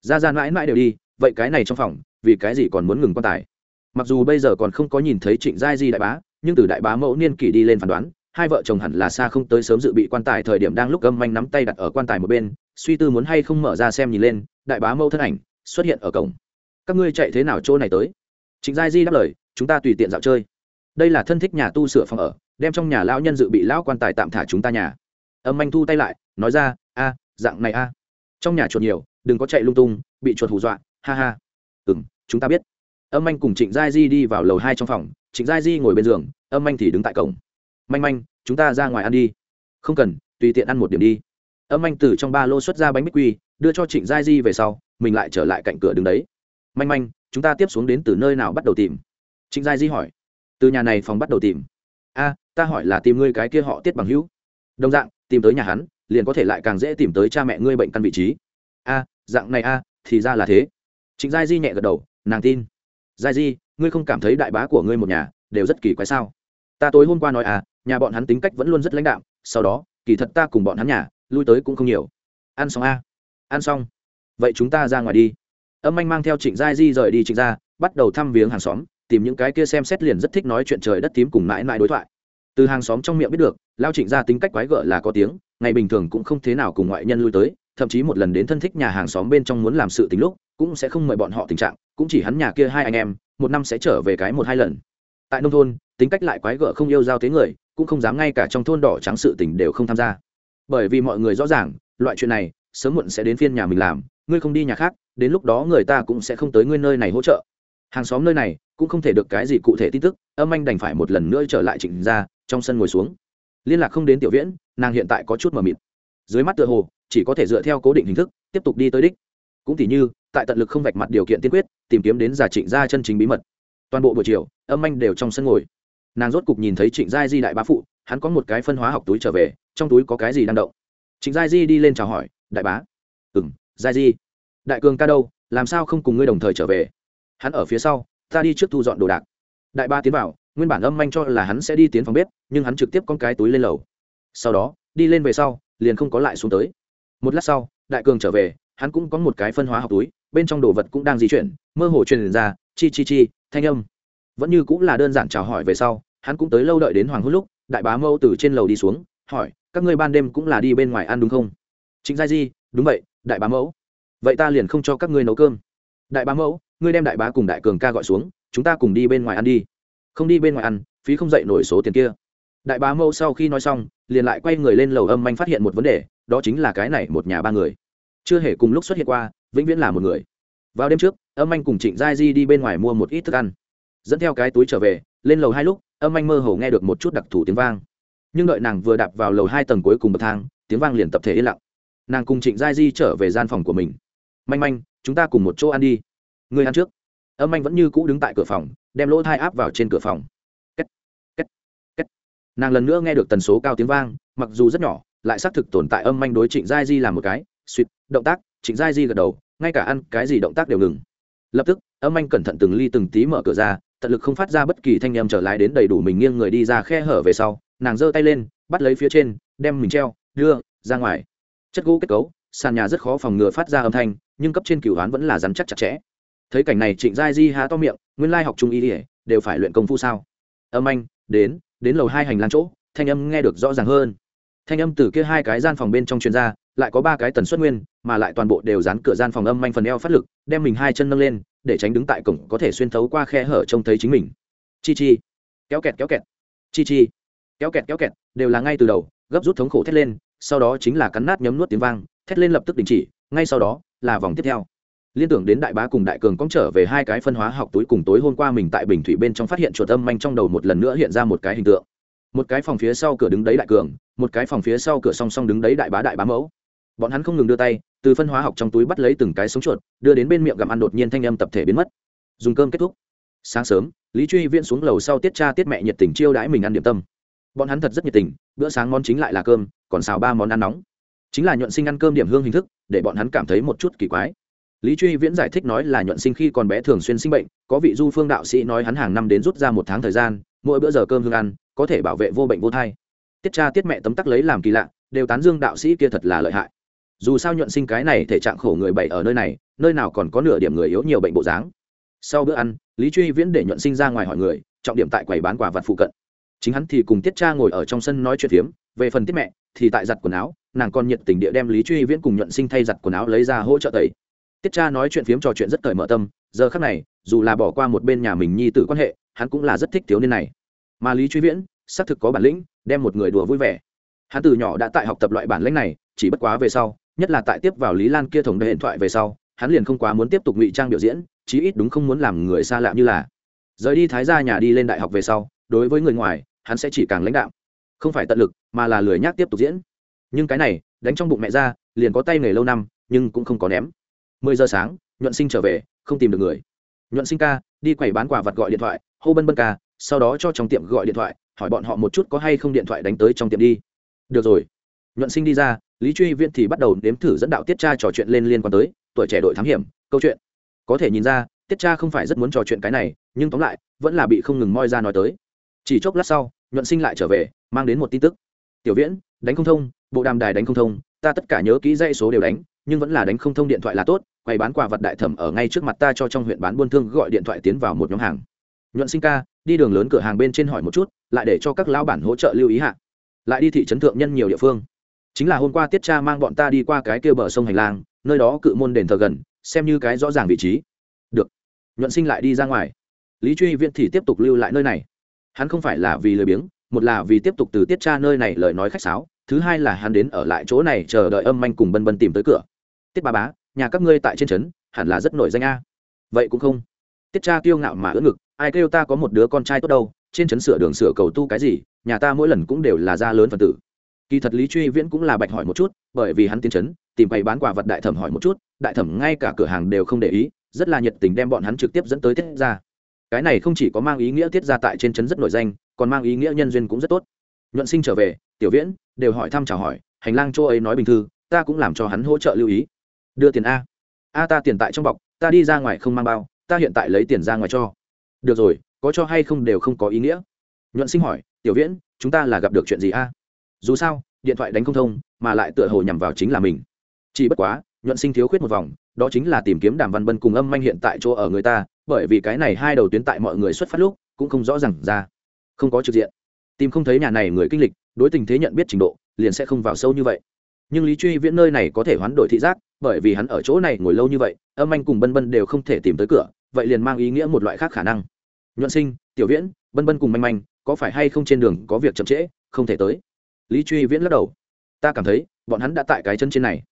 [SPEAKER 1] Ra ra mãi mãi đều đi vậy cái này trong phòng, vì cái gì còn muốn ngừng quan tài? Mặc dù bây giờ còn không có nhìn thấy trịnh giai di đại bá, nhưng từ đại bá mẫu niên kỷ đi lên phán đoán, hai vợ chồng hẳn là xa không tới sớm dự bị quan tài thời điểm đang lúc âm manh nắm tay đặt ở quan tài một bên, suy tư muốn hay không mở ra xem nhìn lên, đại bá mẫu thân ảnh xuất hiện ở cổng. Các ngươi chạy thế nào chỗ này tới? Trịnh giai di đáp lời, chúng ta tùy tiện dạo chơi. Đây là thân thích nhà tu sửa phòng ở, đem trong nhà lão nhân dự bị lão quan tài tạm thả chúng ta nhà. Âm anh thu tay lại, nói ra, a, dạng này a. Trong nhà chuột nhiều, đừng có chạy lung tung, bị chuột hù dọa ha ha. Ừ m chúng ta biết. Âm anh cùng trịnh giai di đi vào lầu hai trong phòng. Trịnh giai di ngồi bên giường, âm anh thì đứng tại cổng. Manh manh, chúng ta ra ngoài ăn đi. Không cần, tùy tiện ăn một điểm đi. Âm anh từ trong ba lô xuất ra bánh bích quy, đưa cho trịnh giai di về sau, mình lại trở lại cạnh cửa đứng đấy. Manh manh, chúng ta tiếp xuống đến từ nơi nào bắt đầu tìm? Trịnh giai di hỏi. Từ nhà này phòng bắt đầu tìm. A, ta hỏi là tìm ngươi cái kia họ tiết bằng hữu. Đồng dạng, tìm tới nhà hắn, liền có thể lại càng dễ tìm tới cha mẹ ngươi bệnh căn vị trí. A, dạng này a, thì ra là thế trịnh giai di nhẹ gật đầu, nàng tin. Giai di, ngươi không cảm thấy đại bá của ngươi một nhà đều rất kỳ quái sao? Ta tối hôm qua nói à nhà bọn hắn tính cách vẫn luôn rất lãnh đạm, sau đó, kỳ thật ta cùng bọn hắn nhà, lui tới cũng không nhiều. Ăn xong a, ăn xong. Vậy chúng ta ra ngoài đi. Âm anh mang theo trịnh giai di rời đi trịnh gia, bắt đầu thăm viếng hàng xóm, tìm những cái kia xem xét liền rất thích nói chuyện trời đất tím cùng mãi mãi đối thoại. Từ hàng xóm trong miệng biết được, lao trịnh gia tính cách quái gở là có tiếng, ngày bình thường cũng không thế nào cùng ngoại nhân lui tới, thậm chí một lần đến thân thích nhà hàng xóm bên trong muốn làm sự tính lúc cũng sẽ không mời bọn họ tình trạng, cũng chỉ hắn nhà kia hai anh em, một năm sẽ trở về cái một hai lần. Tại nông thôn, tính cách lại quái gở không yêu giao thế người, cũng không dám ngay cả trong thôn đỏ trắng sự tình đều không tham gia. Bởi vì mọi người rõ ràng, loại chuyện này, sớm muộn sẽ đến phiên nhà mình làm, ngươi không đi nhà khác, đến lúc đó người ta cũng sẽ không tới ngươi nơi này hỗ trợ. Hàng xóm nơi này, cũng không thể được cái gì cụ thể tin tức, âm anh đành phải một lần nữa trở lại trịnh ra trong sân ngồi xuống. Liên lạc không đến tiểu viễn, nàng hiện tại có chút mờ mịt. Dưới mắt tựa hồ, chỉ có thể dựa theo cố định hình thức, tiếp tục đi tới đích cũng tỉ như, tại tận lực không vạch mặt điều kiện tiên quyết, tìm kiếm đến giả trịnh gia chân chính bí mật. Toàn bộ buổi chiều, âm anh đều trong sân ngồi. Nàng rốt cục nhìn thấy trịnh gia di đại bá phụ, hắn có một cái phân hóa học túi trở về, trong túi có cái gì đang động? Trịnh gia di đi lên chào hỏi, đại bá. Ừ m giai di. Đại cường ca đâu, làm sao không cùng ngươi đồng thời trở về? Hắn ở phía sau, ta đi trước thu dọn đồ đạc. Đại ba tiến vào, nguyên bản âm anh cho là hắn sẽ đi tiến phòng bếp, nhưng hắn trực tiếp con cái túi lên lầu. Sau đó, đi lên về sau, liền không có lại xuống tới. Một lát sau, đại cường trở về hắn cũng có một cái phân hóa học túi, bên trong đồ vật cũng đang di chuyển, mơ hồ truyền ra, chi chi chi, thanh âm. Vẫn như cũng là đơn giản chào hỏi về sau, hắn cũng tới lâu đợi đến hoàng hôn lúc, đại bá mâu từ trên lầu đi xuống, hỏi, các ngươi ban đêm cũng là đi bên ngoài ăn đúng không? Chính giai di, đúng vậy, đại bá mẫu. Vậy ta liền không cho các ngươi nấu cơm. Đại bá mẫu, ngươi đem đại bá cùng đại cường ca gọi xuống, chúng ta cùng đi bên ngoài ăn đi. Không đi bên ngoài ăn, phí không dậy nổi số tiền kia. Đại bá mẫu sau khi nói xong, liền lại quay người lên lầu âm anh phát hiện một vấn đề, đó chính là cái này một nhà ba người chưa hề cùng lúc xuất hiện qua vĩnh viễn là một người. Vào đêm trước âm anh cùng trịnh giai di đi bên ngoài mua một ít thức ăn. Dẫn theo cái túi trở về lên lầu hai lúc âm anh mơ hồ nghe được một chút đặc thù tiếng vang. Nhưng đợi nàng vừa đạp vào lầu hai tầng cuối cùng bậc thang tiếng vang liền tập thể yên lặng. Nàng cùng trịnh giai di trở về gian phòng của mình. Manh manh chúng ta cùng một chỗ ăn đi. Người ăn trước. Âm anh vẫn như cũ đứng tại cửa phòng đem lỗ thai áp vào trên cửa phòng. Kết, kết, kết. nàng lần nữa nghe được tần số cao tiếng vang mặc dù rất nhỏ lại xác thực tồn tại âm anh đối trịnh giai di làm một cái suýt, động tác, trịnh giai di gật đầu, ngay cả ăn cái gì động tác đều ngừng. Lập tức, âm anh cẩn thận từng ly từng tí mở cửa ra, tận lực không phát ra bất kỳ thanh âm trở lại đến đầy đủ mình nghiêng người đi ra khe hở về sau, nàng giơ tay lên, bắt lấy phía trên, đem mình treo, đưa, ra ngoài. Chất gỗ kết cấu, sàn nhà rất khó phòng ngừa phát ra âm thanh, nhưng cấp trên cửu đoán vẫn là dám chắc chặt chẽ. Thấy cảnh này, trịnh giai di há to miệng, nguyên lai học trung y ỉa đều phải luyện công phu sao? Âm anh, đến đến lầu hai hành lang chỗ, thanh âm nghe được rõ ràng hơn. Thanh âm từ kia hai cái gian phòng bên trong chuyên gia lại có ba cái tần suất nguyên, mà lại toàn bộ đều dán cửa gian phòng âm manh phần eo phát lực, đem mình hai chân nâng lên, để tránh đứng tại cổng có thể xuyên thấu qua khe hở trông thấy chính mình. Chi chi. Kéo kẹt kéo kẹt. Chi chi. Kéo kẹt kéo kẹt, đều là ngay từ đầu, gấp rút thống khổ thét lên, sau đó chính là cắn nát nhấm nuốt tiếng vang, thét lên lập tức đình chỉ, ngay sau đó là vòng tiếp theo. Liên tưởng đến đại bá cùng đại cường cóng trở về hai cái phân hóa học túi cùng tối hôm qua mình tại bình thủy bên trong phát hiện chuột âm manh trong đầu một lần nữa hiện ra một cái hình tượng. Một cái phòng phía sau cửa đứng đấy đại cường, một cái phòng phía sau cửa song song đứng đấy đại bá đại bá mẫu bọn hắn không ngừng đưa tay, từ phân hóa học trong túi bắt lấy từng cái sống chuột, đưa đến bên miệng gặm ăn đột nhiên thanh âm tập thể biến mất. Dùng cơm kết thúc. Sáng sớm, lý truy viễn xuống lầu sau tiết cha tiết mẹ nhiệt tình chiêu đãi mình ăn điểm tâm. Bọn hắn thật rất nhiệt tình, bữa sáng món chính lại là cơm, còn xào ba món ăn nóng. Chính là nhuận sinh ăn cơm điểm hương hình thức, để bọn hắn cảm thấy một chút kỳ quái. Lý truy viễn giải thích nói là nhuận sinh khi còn bé thường xuyên sinh bệnh, có vị du phương đạo sĩ nói hắn hàng năm đến rút ra một tháng thời gian, mỗi bữa giờ cơm hương ăn, có thể bảo vệ vô bệnh vô thai. Tiết cha tiết mẹ tấm tắc lấy làm kỳ lạ, đều tán dương đạo sĩ kia thật là lợi hại dù sao nhuận sinh cái này thể trạng khổ người bậy ở nơi này, nơi nào còn có nửa điểm người yếu nhiều bệnh bộ dáng. Sau bữa ăn, lý truy viễn để nhuận sinh ra ngoài hỏi người, trọng điểm tại quầy bán quả vật phụ cận. Chính hắn thì cùng tiết cha ngồi ở trong sân nói chuyện phiếm, về phần tiết mẹ, thì tại giặt quần áo, nàng còn nhiệt tình địa đem lý truy viễn cùng nhuận sinh thay giặt quần áo lấy ra hỗ trợ tẩy. Tiết cha nói chuyện phiếm trò chuyện rất cởi mở tâm, giờ khác này, dù là bỏ qua một bên nhà mình nhi tử quan hệ, hắn cũng là rất thích thiếu niên này. Mà lý truy viễn, xác thực có bản lĩnh, đem một người đùa vui vẻ. Hắn từ nhỏ đã tại học tập loại bản lĩnh này, chỉ bất quá về sau nhất là tại tiếp vào lý lan kia thổng đề điện thoại về sau, hắn liền không quá muốn tiếp tục ngụy trang biểu diễn, chí ít đúng không muốn làm người xa lạ như là. Rời đi thái gia nhà đi lên đại học về sau, đối với người ngoài, hắn sẽ chỉ càng lãnh đạo không phải tận lực, mà là lười nhác tiếp tục diễn. Nhưng cái này, đánh trong bụng mẹ ra, liền có tay nghề lâu năm, nhưng cũng không có ném. Mười giờ sáng, nhuận sinh trở về, không tìm được người. Nhuận sinh ca, đi quầy bán quà vặt gọi điện thoại, hô bân bân ca, sau đó cho trong tiệm gọi điện thoại, hỏi bọn họ một chút có hay không điện thoại đánh tới trong tiệm đi. Được rồi. Nhuận sinh đi ra lý truy viễn thì bắt đầu nếm thử dẫn đạo tiết Tra trò chuyện lên liên quan tới, tuổi trẻ đội thám hiểm, câu chuyện. Có thể nhìn ra, tiết Tra không phải rất muốn trò chuyện cái này, nhưng tóm lại, vẫn là bị không ngừng moi ra nói tới. Chỉ chốc lát sau, nhuận sinh lại trở về, mang đến một tin tức. Tiểu viễn, đánh không thông, bộ đàm đài đánh không thông, ta tất cả nhớ kỹ dãy số đều đánh, nhưng vẫn là đánh không thông điện thoại là tốt, quầy bán quà vật đại thẩm ở ngay trước mặt ta cho trong huyện bán buôn thương gọi điện thoại tiến vào một nhóm hàng. Nhuận sinh ca, đi đường lớn cửa hàng bên trên hỏi một chút, lại để cho các lão bản hỗ trợ lưu ý hạ. Lại đi thị trấn thượng nhân nhiều địa phương chính là hôm qua tiết cha mang bọn ta đi qua cái kia bờ sông hành lang, nơi đó cự môn đền thờ gần, xem như cái rõ ràng vị trí. Được. Nhuận sinh lại đi ra ngoài. Lý truy viễn thì tiếp tục lưu lại nơi này. Hắn không phải là vì lười biếng, một là vì tiếp tục từ tiết cha nơi này lời nói khách sáo, thứ hai là hắn đến ở lại chỗ này chờ đợi âm manh cùng bân bân tìm tới cửa. Tiết ba bá, nhà các ngươi tại trên trấn, hẳn là rất nổi danh a. Vậy cũng không. Tiết cha kiêu ngạo mà ưỡn ngực, ai kêu ta có một đứa con trai tốt đâu, trên trấn sửa đường sửa cầu tu cái gì, nhà ta mỗi lần cũng đều là gia lớn phần tử kỳ thật lý truy viễn cũng là bạch hỏi một chút, bởi vì hắn tiến chấn, tìm bày bán quà vật đại thẩm hỏi một chút, đại thẩm ngay cả cửa hàng đều không để ý, rất là nhiệt tình đem bọn hắn trực tiếp dẫn tới tiết ra. Cái này không chỉ có mang ý nghĩa tiết ra tại trên trấn rất nổi danh, còn mang ý nghĩa nhân duyên cũng rất tốt. Nhuận sinh trở về, tiểu viễn đều hỏi thăm chào hỏi, hành lang chỗ ấy nói bình thư ta cũng làm cho hắn hỗ trợ lưu ý. Đưa tiền a. A ta tiền tại trong bọc, ta đi ra ngoài không mang bao, ta hiện tại lấy tiền ra ngoài cho. Được rồi, có cho hay không đều không có ý nghĩa. Nhuận sinh hỏi, tiểu viễn, chúng ta là gặp được chuyện gì a? Dù sao, điện thoại đánh không thông, mà lại tựa hồ nhằm vào chính là mình. Chỉ bất quá, nhuận sinh thiếu khuyết một vòng, đó chính là tìm kiếm đàm văn bân cùng âm manh hiện tại chỗ ở người ta, bởi vì cái này hai đầu tuyến tại mọi người xuất phát lúc, cũng không rõ r à n g ra. Không có trực diện. Tìm không thấy nhà này người kinh lịch, đối tình thế nhận biết trình độ, liền sẽ không vào sâu như vậy. Nhưng lý truy viễn nơi này có thể hoán đổi thị giác, bởi vì hắn ở chỗ này ngồi lâu như vậy, âm anh cùng bân bân đều không thể tìm tới cửa, vậy liền mang ý nghĩa một loại khác khả năng. Nhuận sinh, tiểu viễn, bân bân cùng manh manh, có phải hay không trên đường có việc chậm trễ, không thể tới lý truy viễn lắc đầu. Ta cảm thấy, bọn hắn đã tại cái chân trên này.